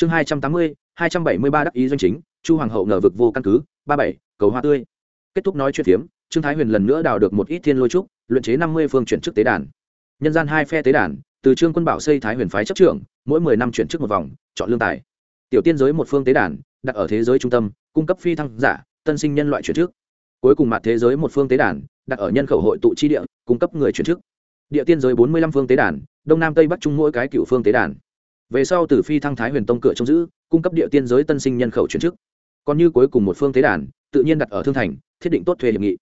chương hai trăm tám mươi, hai trăm bảy mươi ba đắc ý doanh chính, chu hoàng hậu ngờ vực vô căn cứ, ba bảy, cầu hoa tươi. Kết thúc nói chuyện phiếm, trương thái huyền lần nữa đào được một ít thiên lôi trúc, luyện chế năm mươi phương chuyển chức tế đàn. Nhân gian hai phe tế đàn, từ trương quân bảo xây thái huyền phái chấp trưởng, mỗi mười năm chuyển chức một vòng, chọn lương tài. Tiểu tiên giới một phương tế đàn, đặt ở thế giới trung tâm, cung cấp phi thăng giả, tân sinh nhân loại chuyển chức. Cuối cùng mặt thế giới một phương tế đàn, đặt ở nhân khẩu hội tụ chi địa, cung cấp người chuyển chức. Địa tiên giới bốn mươi lăm phương tế đàn, đông nam tây bắc trung mỗi cái cựu phương tế đàn về sau từ phi thăng thái huyền tông cửa trông giữ, cung cấp địa tiên giới tân sinh nhân khẩu chuyển chức. Còn như cuối cùng một phương tế đàn, tự nhiên đặt ở thương thành, thiết định tốt thuê hiệp nghị.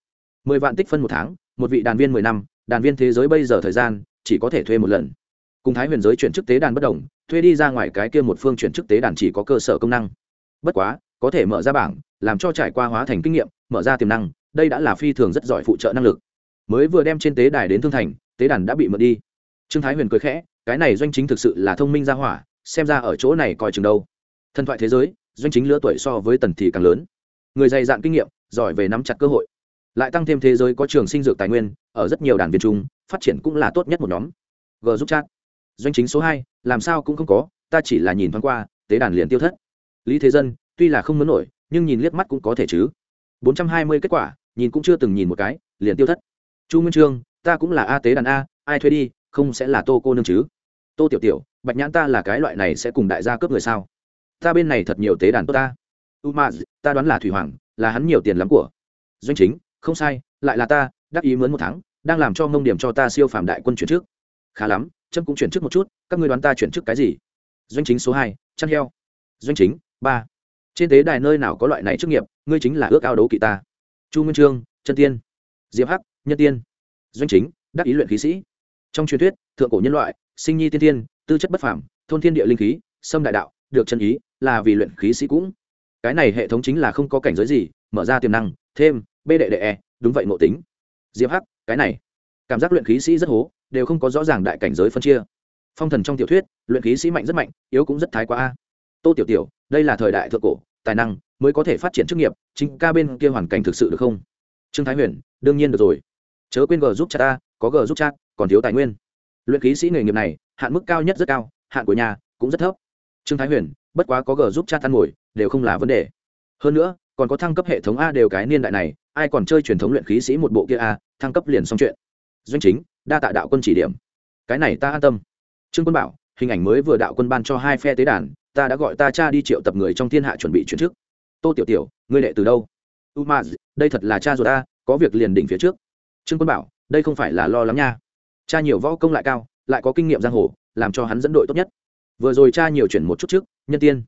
Mười vạn tích phân một tháng, một vị đàn viên mười năm, đàn viên thế giới bây giờ thời gian, chỉ có thể thuê một lần. Cùng thái huyền giới chuyển chức tế đàn bất đồng, thuê đi ra ngoài cái kia một phương chuyển chức tế đàn chỉ có cơ sở công năng. Bất quá, có thể mở ra bảng, làm cho trải qua hóa thành kinh nghiệm, mở ra tiềm năng, đây đã là phi thường rất giỏi phụ trợ năng lực. Mới vừa đem trên tế đài đến thương thành, tế đàn đã bị mượn đi. Trương thái huyền cười khẽ cái này doanh chính thực sự là thông minh ra hỏa, xem ra ở chỗ này coi chừng đâu. Thần thoại thế giới, doanh chính lứa tuổi so với tần thì càng lớn. Người dày dạn kinh nghiệm, giỏi về nắm chặt cơ hội. Lại tăng thêm thế giới có trường sinh dược tài nguyên, ở rất nhiều đàn viên trung, phát triển cũng là tốt nhất một nhóm. G giúp chat. Doanh chính số hai, làm sao cũng không có, ta chỉ là nhìn thoáng qua, tế đàn liền tiêu thất. Lý thế dân, tuy là không muốn nổi, nhưng nhìn liếc mắt cũng có thể chứ. Bốn trăm hai mươi kết quả, nhìn cũng chưa từng nhìn một cái, liền tiêu thất. Chu nguyên trương, ta cũng là a tế đàn a, ai thuê đi không sẽ là tô cô nương chứ? Tô tiểu tiểu, bạch nhãn ta là cái loại này sẽ cùng đại gia cướp người sao? Ta bên này thật nhiều tế đàn tốt ta. U ma, ta đoán là thủy hoàng, là hắn nhiều tiền lắm của. Doanh chính, không sai, lại là ta, đắc ý mướn một tháng, đang làm cho mông điểm cho ta siêu phàm đại quân chuyển trước. Khá lắm trâm cũng chuyển trước một chút, các ngươi đoán ta chuyển trước cái gì? Doanh chính số hai, chăn heo. Doanh chính, ba. Trên tế đài nơi nào có loại này chức nghiệp, ngươi chính là ước ao đấu kỵ ta. Chu nguyên trương, chân tiên. Diệp hắc, nhân tiên. Doanh chính, đắc ý luyện khí sĩ trong truyền thuyết, thượng cổ nhân loại, sinh nhi tiên thiên, tư chất bất phàm, thôn thiên địa linh khí xâm đại đạo, được chân ý, là vì luyện khí sĩ cũng. Cái này hệ thống chính là không có cảnh giới gì, mở ra tiềm năng, thêm, b đệ đệ e đúng vậy ngộ tính. Diệp hắc, cái này. Cảm giác luyện khí sĩ rất hố, đều không có rõ ràng đại cảnh giới phân chia. Phong thần trong tiểu thuyết, luyện khí sĩ mạnh rất mạnh, yếu cũng rất thái quá a. Tô tiểu tiểu, đây là thời đại thượng cổ, tài năng mới có thể phát triển chức nghiệp, chính ca bên kia hoàn cảnh thực sự được không? Trương thái huyền, đương nhiên được rồi. Chớ quên g giúp cha ta, có g giúp chat còn thiếu tài nguyên. Luyện khí sĩ nghề nghiệp này, hạn mức cao nhất rất cao, hạn của nhà cũng rất thấp. Trương thái huyền, bất quá có g giúp cha ăn ngồi, đều không là vấn đề. Hơn nữa, còn có thăng cấp hệ thống a đều cái niên đại này, ai còn chơi truyền thống luyện khí sĩ một bộ kia a, thăng cấp liền xong chuyện. Doanh chính, đa tạ đạo quân chỉ điểm. Cái này ta an tâm. Trương quân bảo, hình ảnh mới vừa đạo quân ban cho hai phe tế đàn, ta đã gọi ta cha đi triệu tập người trong thiên hạ chuẩn bị chuyển trước tô tiểu tiểu, ngươi đệ từ đâu? U đây thật là cha rồi ta, có việc liền đỉnh phía trước. Trương quân bảo, đây không phải là lo lắng nha cha nhiều võ công lại cao, lại có kinh nghiệm giang hồ, làm cho hắn dẫn đội tốt nhất. Vừa rồi cha nhiều chuyển một chút trước, nhân tiên.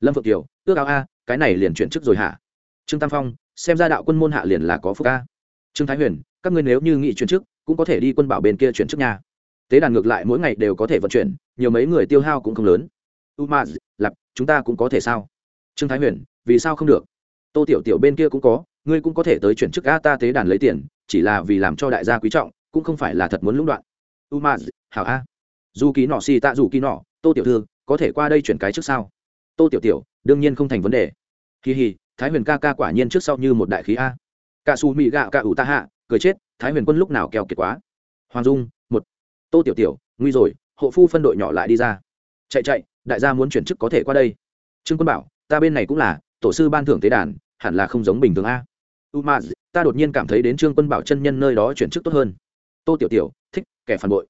Lâm phượng kiều, ước áo a, cái này liền chuyển chức rồi hả? Trương tam phong, xem ra đạo quân môn hạ liền là có phúc a. Trương thái huyền, các ngươi nếu như nghị chuyển chức cũng có thể đi quân bảo bên kia chuyển chức nhà tế đàn ngược lại mỗi ngày đều có thể vận chuyển, nhiều mấy người tiêu hao cũng không lớn. Umaz ma lặp chúng ta cũng có thể sao? Trương thái huyền, vì sao không được? Tô tiểu tiểu bên kia cũng có, ngươi cũng có thể tới chuyển chức a ta tế đàn lấy tiền, chỉ là vì làm cho đại gia quý trọng, cũng không phải là thật muốn lũng đoạn u ma hảo a. Dù kỳ nọ xì tạ dù kỳ nọ, tô tiểu thư, có thể qua đây chuyển cái trước sau. tô tiểu tiểu, đương nhiên không thành vấn đề. Kỳ hì, thái huyền ca ca quả nhiên trước sau như một đại khí a. Cả su mị gạo cả ủ ta hạ, cười chết, thái huyền quân lúc nào keo kiệt quá. Hoàng dung, một. Tô tiểu tiểu, nguy rồi, hộ phu phân đội nhỏ lại đi ra. Chạy chạy, đại gia muốn chuyển chức có thể qua đây. Trương quân bảo, ta bên này cũng là, tổ sư ban thưởng tế đàn, hẳn là không giống bình thường a. U ma ta đột nhiên cảm thấy đến trương quân bảo chân nhân nơi đó chuyển chức tốt hơn. Tô tiểu tiểu, thích kẻ phản bội.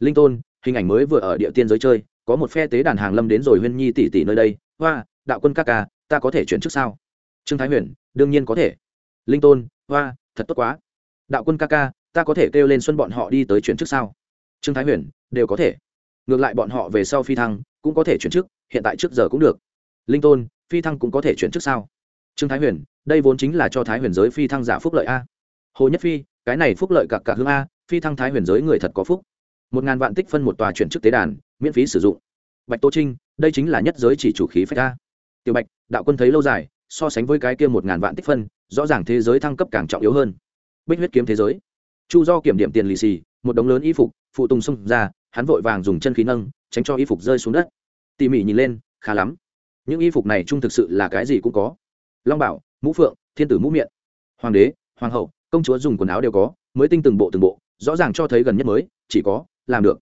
Linh tôn hình ảnh mới vừa ở địa tiên giới chơi có một phe tế đàn hàng lâm đến rồi huyên nhi tỷ tỷ nơi đây. Hoa đạo quân các ca ta có thể chuyển trước sao? Trương thái huyền đương nhiên có thể. Linh tôn hoa thật tốt quá. Đạo quân ca ca ta có thể kêu lên xuân bọn họ đi tới chuyển trước sao? Trương thái huyền đều có thể. Ngược lại bọn họ về sau phi thăng cũng có thể chuyển trước, hiện tại trước giờ cũng được. Linh tôn phi thăng cũng có thể chuyển trước sao? Trương thái huyền đây vốn chính là cho thái huyền giới phi thăng giả phúc lợi a. Hồ nhất phi cái này phúc lợi cặp cả hương a phi thăng thái huyền giới người thật có phúc. Một ngàn vạn tích phân một tòa chuyển chức tế đàn, miễn phí sử dụng. Bạch tô trinh, đây chính là nhất giới chỉ chủ khí phách a tiểu bạch, đạo quân thấy lâu dài, so sánh với cái kia một ngàn vạn tích phân, rõ ràng thế giới thăng cấp càng trọng yếu hơn. Bích huyết kiếm thế giới. Chu do kiểm điểm tiền lì xì, một đống lớn y phục, phụ tùng xông ra, hắn vội vàng dùng chân khí nâng, tránh cho y phục rơi xuống đất. Tỉ mỉ nhìn lên, khá lắm. Những y phục này chung thực sự là cái gì cũng có. Long bảo, mũ phượng, thiên tử mũ miệng hoàng đế, hoàng hậu, công chúa dùng quần áo đều có mới tinh từng bộ từng bộ, rõ ràng cho thấy gần nhất mới, chỉ có, làm được.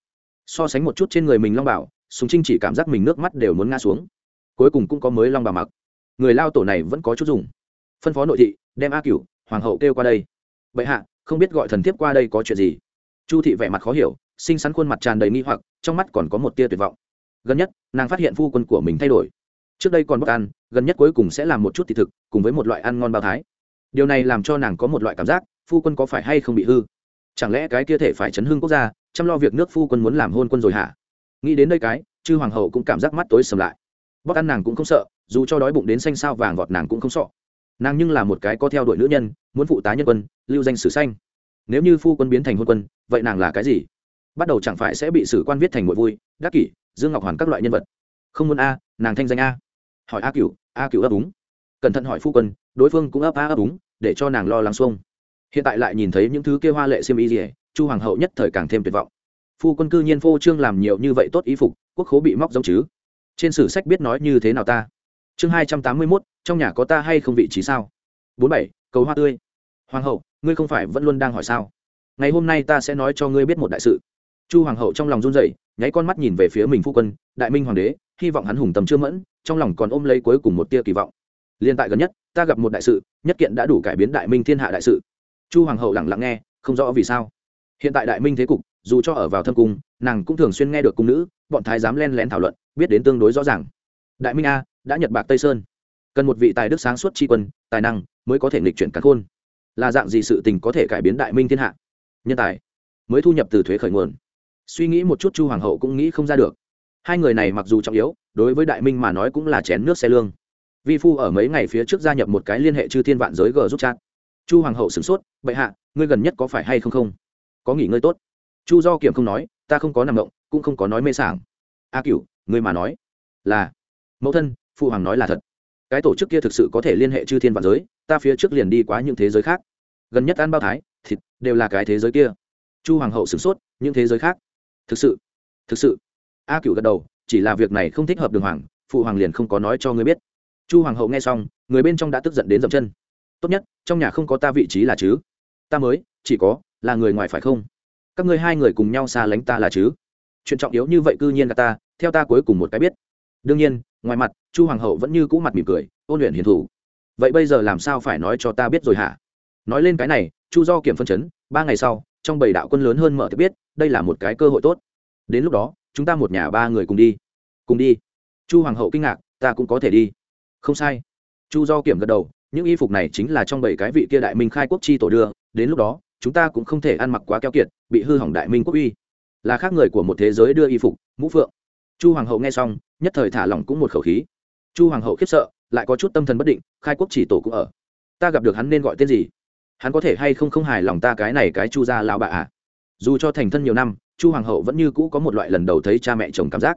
So sánh một chút trên người mình long bảo súng trinh chỉ cảm giác mình nước mắt đều muốn ngã xuống. Cuối cùng cũng có mới long Bảo mặc. Người lao tổ này vẫn có chút dùng. Phân phó nội thị, đem a cửu, hoàng hậu kêu qua đây. Bệ hạ, không biết gọi thần thiếp qua đây có chuyện gì? Chu thị vẻ mặt khó hiểu, xinh xắn khuôn mặt tràn đầy nghi hoặc, trong mắt còn có một tia tuyệt vọng. Gần nhất, nàng phát hiện phu quân của mình thay đổi. Trước đây còn bất ăn gần nhất cuối cùng sẽ làm một chút thị thực, cùng với một loại ăn ngon bao thái. Điều này làm cho nàng có một loại cảm giác phu quân có phải hay không bị hư? Chẳng lẽ cái kia thể phải chấn hưng quốc gia, chăm lo việc nước phu quân muốn làm hôn quân rồi hả? Nghĩ đến đây cái, chư hoàng hậu cũng cảm giác mắt tối sầm lại. Bóc ăn nàng cũng không sợ, dù cho đói bụng đến xanh sao vàng vọt nàng cũng không sợ. Nàng nhưng là một cái có theo đuổi nữ nhân, muốn phụ tá nhân quân, lưu danh sử xanh nếu như phu quân biến thành hôn quân, vậy nàng là cái gì? Bắt đầu chẳng phải sẽ bị sử quan viết thành ngội vui, đắc kỷ, dương ngọc hoàn các loại nhân vật. Không muốn a, nàng thanh danh a. Hỏi a cựu a cựu ấp úng. Cẩn thận hỏi phu quân, đối phương cũng ấp a ấp úng, để cho nàng lo lắng xuông hiện tại lại nhìn thấy những thứ kia hoa lệ xiêm y gì chu hoàng hậu nhất thời càng thêm tuyệt vọng. Phu quân cư nhiên phô trương làm nhiều như vậy tốt ý phục, quốc khố bị móc giống chứ? Trên sử sách biết nói như thế nào ta? Chương hai trăm tám mươi mốt, trong nhà có ta hay không vị trí sao? Bốn bảy, cầu hoa tươi. Hoàng hậu, ngươi không phải vẫn luôn đang hỏi sao? Ngày hôm nay ta sẽ nói cho ngươi biết một đại sự. Chu hoàng hậu trong lòng run rẩy, nháy con mắt nhìn về phía mình phu quân, đại minh hoàng đế, hy vọng hắn hùng tầm chưa mẫn, trong lòng còn ôm lấy cuối cùng một tia kỳ vọng. Liên tại gần nhất, ta gặp một đại sự, nhất kiện đã đủ cải biến đại minh thiên hạ đại sự chu hoàng hậu lẳng lặng nghe, không rõ vì sao. Hiện tại đại minh thế cục, dù cho ở vào thâm cung, nàng cũng thường xuyên nghe được cung nữ, bọn thái giám len lén thảo luận, biết đến tương đối rõ ràng. Đại minh a, đã nhật bạc tây sơn. Cần một vị tài đức sáng suốt tri quân, tài năng mới có thể nghịch chuyển cắn khôn. Là dạng gì sự tình có thể cải biến đại minh thiên hạ? Nhân tài mới thu nhập từ thuế khởi nguồn. Suy nghĩ một chút chu hoàng hậu cũng nghĩ không ra được. Hai người này mặc dù trọng yếu, đối với đại minh mà nói cũng là chén nước xe lương. Vi phu ở mấy ngày phía trước gia nhập một cái liên hệ chư thiên vạn giới g giúp chat chu hoàng hậu sửng sốt bệ hạ ngươi gần nhất có phải hay không không? Có nghỉ ngơi tốt. Chu do kiểm không nói ta không có nằm động cũng không có nói mê sảng. A à, cựu ngươi mà nói là mẫu thân phụ hoàng nói là thật. Cái tổ chức kia thực sự có thể liên hệ chư thiên vạn giới ta phía trước liền đi quá những thế giới khác. Gần nhất ăn bao thái thịt đều là cái thế giới kia. Chu hoàng hậu sửng sốt những thế giới khác? Thực sự thực sự? A cựu gật đầu chỉ là việc này không thích hợp đường hoàng phụ hoàng liền không có nói cho ngươi biết. Chu hoàng hậu nghe xong người bên trong đã tức giận đến dậm chân tốt nhất, trong nhà không có ta vị trí là chứ? Ta mới, chỉ có, là người ngoài phải không? Các ngươi hai người cùng nhau xa lánh ta là chứ? Chuyện trọng yếu như vậy cư nhiên là ta, theo ta cuối cùng một cái biết. Đương nhiên, ngoài mặt, chu hoàng hậu vẫn như cũ mặt mỉm cười, ôn luyện hiền thủ. Vậy bây giờ làm sao phải nói cho ta biết rồi hả? Nói lên cái này, chu do kiểm phân chấn, ba ngày sau, trong bảy đạo quân lớn hơn mở thì biết, đây là một cái cơ hội tốt. Đến lúc đó, chúng ta một nhà ba người cùng đi. Cùng đi. Chu hoàng hậu kinh ngạc, ta cũng có thể đi. Không sai. Chu do kiểm gật đầu những y phục này chính là trong bảy cái vị kia đại minh khai quốc chi tổ đưa, đến lúc đó, chúng ta cũng không thể ăn mặc quá keo kiệt, bị hư hỏng đại minh quốc uy. Là khác người của một thế giới đưa y phục, mũ phượng. Chu hoàng hậu nghe xong, nhất thời thả lỏng cũng một khẩu khí. Chu hoàng hậu khiếp sợ, lại có chút tâm thần bất định, khai quốc chỉ tổ cũng ở. Ta gặp được hắn nên gọi tên gì? Hắn có thể hay không không hài lòng ta cái này cái chu gia lão bà à? Dù cho thành thân nhiều năm, chu hoàng hậu vẫn như cũ có một loại lần đầu thấy cha mẹ chồng cảm giác.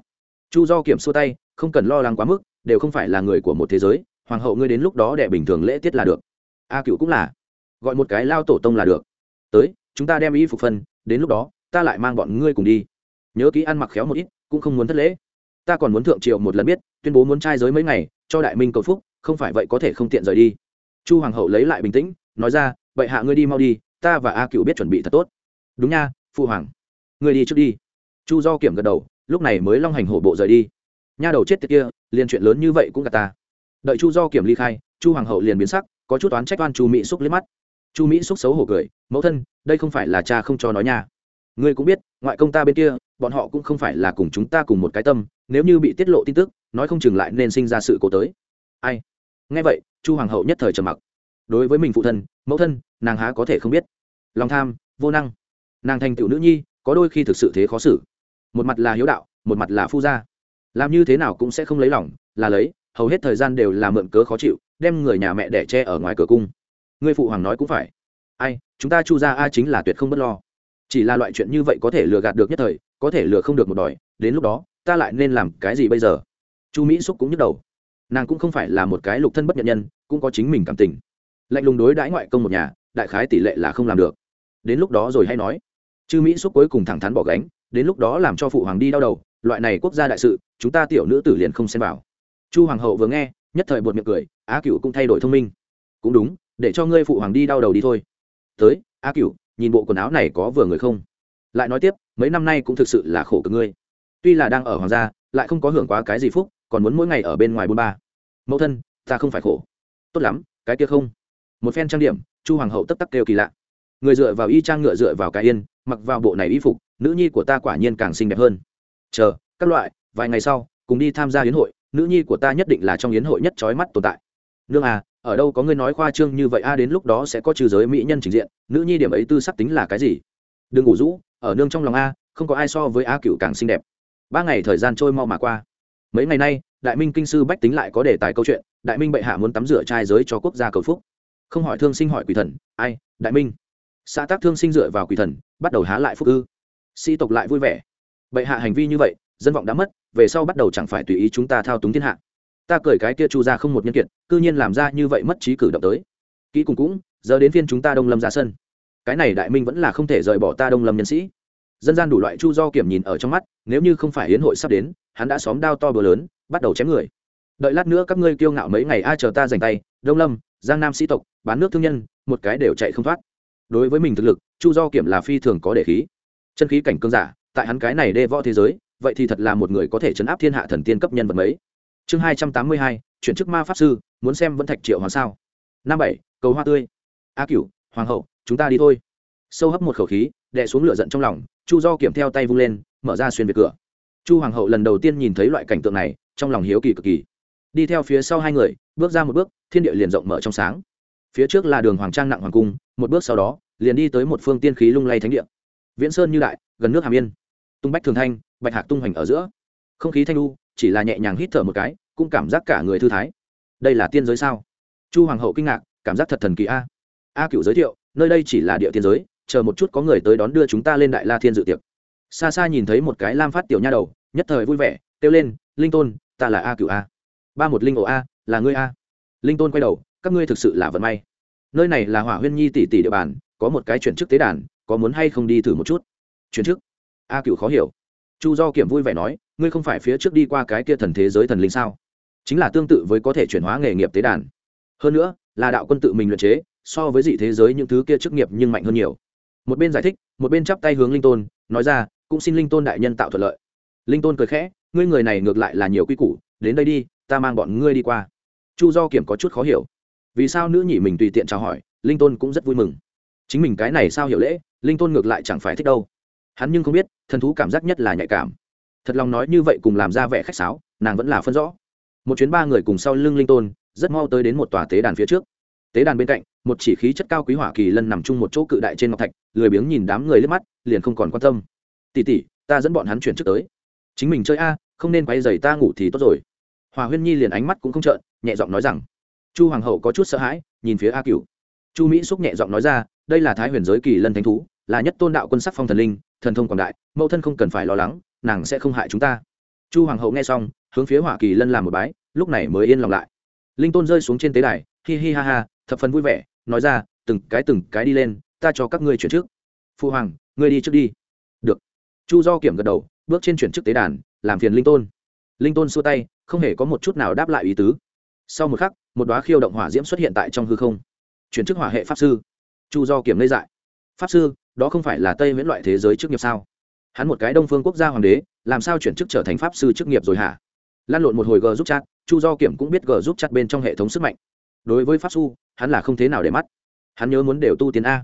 Chu do kiểm xua tay, không cần lo lắng quá mức, đều không phải là người của một thế giới hoàng hậu ngươi đến lúc đó để bình thường lễ tiết là được. A cựu cũng là. Gọi một cái lao tổ tông là được. Tới, chúng ta đem y phục phân, đến lúc đó, ta lại mang bọn ngươi cùng đi. Nhớ kỹ ăn mặc khéo một ít, cũng không muốn thất lễ. Ta còn muốn thượng triệu một lần biết, tuyên bố muốn trai giới mấy ngày, cho đại minh cầu phúc, không phải vậy có thể không tiện rời đi. Chu hoàng hậu lấy lại bình tĩnh, nói ra, vậy hạ ngươi đi mau đi, ta và a cựu biết chuẩn bị thật tốt. Đúng nha phụ hoàng. Ngươi đi trước đi. Chu do kiểm gật đầu, lúc này mới long hành hổ bộ rời đi. Nha đầu chết tiệt kia, liền chuyện lớn như vậy cũng gạt ta đợi chu do kiểm ly khai chu hoàng hậu liền biến sắc có chút toán trách oan chu mỹ xúc liếc mắt chu mỹ xúc xấu hổ cười mẫu thân đây không phải là cha không cho nói nha ngươi cũng biết ngoại công ta bên kia bọn họ cũng không phải là cùng chúng ta cùng một cái tâm nếu như bị tiết lộ tin tức nói không chừng lại nên sinh ra sự cố tới ai nghe vậy chu hoàng hậu nhất thời trầm mặc đối với mình phụ thân mẫu thân nàng há có thể không biết lòng tham vô năng nàng thành tựu nữ nhi có đôi khi thực sự thế khó xử một mặt là hiếu đạo một mặt là phu gia làm như thế nào cũng sẽ không lấy lòng là lấy hầu hết thời gian đều là mượn cớ khó chịu, đem người nhà mẹ đẻ tre ở ngoài cửa cung. Người phụ hoàng nói cũng phải. Ai, chúng ta chu ra a chính là tuyệt không bất lo. Chỉ là loại chuyện như vậy có thể lừa gạt được nhất thời, có thể lừa không được một đòi, đến lúc đó, ta lại nên làm cái gì bây giờ? Chu mỹ xúc cũng nhức đầu. Nàng cũng không phải là một cái lục thân bất nhận nhân, cũng có chính mình cảm tình. Lạnh lùng đối đãi ngoại công một nhà, đại khái tỷ lệ là không làm được. Đến lúc đó rồi hay nói. Chư mỹ xúc cuối cùng thẳng thắn bỏ gánh, đến lúc đó làm cho phụ hoàng đi đau đầu, loại này quốc gia đại sự, chúng ta tiểu nữ tử liền không xem vào chu hoàng hậu vừa nghe, nhất thời buột miệng cười, á cựu cũng thay đổi thông minh. Cũng đúng, để cho ngươi phụ hoàng đi đau đầu đi thôi. Tới, á cựu nhìn bộ quần áo này có vừa người không? Lại nói tiếp, mấy năm nay cũng thực sự là khổ cực ngươi. Tuy là đang ở hoàng gia, lại không có hưởng quá cái gì phúc, còn muốn mỗi ngày ở bên ngoài bôn ba. Mẫu thân, ta không phải khổ. Tốt lắm, cái kia không. Một phen trang điểm, chu hoàng hậu tấp tắc kêu kỳ lạ. Người dựa vào y trang ngựa dựa vào cái yên, mặc vào bộ này y phục, nữ nhi của ta quả nhiên càng xinh đẹp hơn. Chờ, các loại, vài ngày sau, cùng đi tham gia hiến hội nữ nhi của ta nhất định là trong yến hội nhất trói mắt tồn tại. Nương à ở đâu có ngươi nói khoa trương như vậy, a, đến lúc đó sẽ có trừ giới mỹ nhân trình diện. Nữ nhi điểm ấy tư sắc tính là cái gì? Đừng ngủ rũ, ở nương trong lòng a, không có ai so với a cựu càng xinh đẹp. Ba ngày thời gian trôi mau mà qua. Mấy ngày nay, đại minh kinh sư bách tính lại có đề tài câu chuyện, đại minh bệ hạ muốn tắm rửa trai giới cho quốc gia cầu phúc. Không hỏi thương sinh hỏi quỷ thần, ai, đại minh. Xã tác thương sinh dựa vào quỷ thần, bắt đầu há lại phúc ư. Sĩ tộc lại vui vẻ. Bệ hạ hành vi như vậy, dân vọng đã mất về sau bắt đầu chẳng phải tùy ý chúng ta thao túng thiên hạ. Ta cười cái kia chu ra không một nhân kiệt, cư nhiên làm ra như vậy mất trí cử động tới. Kỹ cùng cũng, giờ đến phiên chúng ta đông lâm ra sân. Cái này đại minh vẫn là không thể rời bỏ ta đông lâm nhân sĩ. Dân gian đủ loại chu do kiểm nhìn ở trong mắt, nếu như không phải hiến hội sắp đến, hắn đã xóm đao to bờ lớn, bắt đầu chém người. Đợi lát nữa các ngươi kiêu ngạo mấy ngày ai chờ ta giành tay, đông lâm, giang nam sĩ tộc, bán nước thương nhân, một cái đều chạy không thoát. Đối với mình thực lực, chu do kiểm là phi thường có để khí. Chân khí cảnh cương giả, tại hắn cái này đê võ thế giới vậy thì thật là một người có thể chấn áp thiên hạ thần tiên cấp nhân vật mấy? Chương hai trăm tám mươi hai, chuyển chức ma pháp sư, muốn xem vẫn thạch triệu hoàng sao. Năm bảy, cầu hoa tươi. A cửu, hoàng hậu, chúng ta đi thôi. Sâu hấp một khẩu khí, đè xuống lửa giận trong lòng, chu do kiểm theo tay vung lên, mở ra xuyên về cửa. Chu hoàng hậu lần đầu tiên nhìn thấy loại cảnh tượng này, trong lòng hiếu kỳ cực kỳ. Đi theo phía sau hai người, bước ra một bước, thiên địa liền rộng mở trong sáng. Phía trước là đường hoàng trang nặng hoàng cung, một bước sau đó, liền đi tới một phương tiên khí lung lay thánh địa. Viễn sơn như đại, gần nước hàm yên tung bách thường thanh, bạch hạc tung hoành ở giữa. Không khí thanh lu chỉ là nhẹ nhàng hít thở một cái, cũng cảm giác cả người thư thái. Đây là tiên giới sao? Chu hoàng hậu kinh ngạc, cảm giác thật thần kỳ a. A cựu giới thiệu, nơi đây chỉ là địa tiên giới, chờ một chút có người tới đón đưa chúng ta lên đại la thiên dự tiệc. Xa xa nhìn thấy một cái lam phát tiểu nha đầu, nhất thời vui vẻ, kêu lên, linh tôn, ta là a cựu a. Ba một linh ổ a, là ngươi a. Linh tôn quay đầu, các ngươi thực sự là vận may. Nơi này là hỏa huyên nhi tỷ tỷ địa bàn, có một cái chuyển chức tế đàn, có muốn hay không đi thử một chút? Chuyển chức? A cựu khó hiểu. Chu do kiểm vui vẻ nói, ngươi không phải phía trước đi qua cái kia thần thế giới thần linh sao? Chính là tương tự với có thể chuyển hóa nghề nghiệp tế đàn. Hơn nữa, là đạo quân tự mình luyện chế, so với dị thế giới những thứ kia chức nghiệp nhưng mạnh hơn nhiều. Một bên giải thích, một bên chắp tay hướng linh tôn, nói ra, cũng xin linh tôn đại nhân tạo thuận lợi. Linh tôn cười khẽ, ngươi người này ngược lại là nhiều quy củ, đến đây đi, ta mang bọn ngươi đi qua. Chu do kiểm có chút khó hiểu. Vì sao nữ nhị mình tùy tiện chào hỏi, linh tôn cũng rất vui mừng. Chính mình cái này sao hiểu lễ, linh tôn ngược lại chẳng phải thích đâu hắn nhưng không biết, thần thú cảm giác nhất là nhạy cảm. Thật lòng nói như vậy cùng làm ra vẻ khách sáo, nàng vẫn là phân rõ. Một chuyến ba người cùng sau lưng linh tôn, rất mau tới đến một tòa tế đàn phía trước. Tế đàn bên cạnh, một chỉ khí chất cao quý hỏa kỳ lân nằm chung một chỗ cự đại trên ngọc thạch, lười biếng nhìn đám người liếc mắt, liền không còn quan tâm. Tỉ tỉ ta dẫn bọn hắn chuyển trước tới. Chính mình chơi a, không nên quay dày ta ngủ thì tốt rồi. Hòa huyên nhi liền ánh mắt cũng không trợn, nhẹ giọng nói rằng, chu hoàng hậu có chút sợ hãi, nhìn phía a cửu. Chu mỹ xúc nhẹ giọng nói ra, đây là thái huyền giới kỳ lân thánh thú, là nhất tôn đạo quân sắc phong thần linh thần thông quảng đại, mẫu thân không cần phải lo lắng, nàng sẽ không hại chúng ta. Chu hoàng hậu nghe xong, hướng phía hỏa kỳ lân làm một bái, lúc này mới yên lòng lại. Linh tôn rơi xuống trên tế đài, hi hi ha ha, thập phần vui vẻ, nói ra, từng cái từng cái đi lên, ta cho các ngươi chuyển trước. Phu hoàng, ngươi đi trước đi. Được. Chu do kiểm gật đầu, bước trên chuyển chức tế đàn, làm phiền linh tôn. Linh tôn xua tay, không hề có một chút nào đáp lại ý tứ. Sau một khắc, một đoá khiêu động hỏa diễm xuất hiện tại trong hư không. Chuyển chức hỏa hệ pháp sư. Chu do kiểm lây dại. Pháp sư đó không phải là tây miễn loại thế giới chức nghiệp sao? Hắn một cái đông phương quốc gia hoàng đế, làm sao chuyển chức trở thành pháp sư chức nghiệp rồi hả? Lan lộn một hồi g giúp chat, chu do kiểm cũng biết g giúp chat bên trong hệ thống sức mạnh. Đối với pháp su, hắn là không thế nào để mắt. Hắn nhớ muốn đều tu tiên a.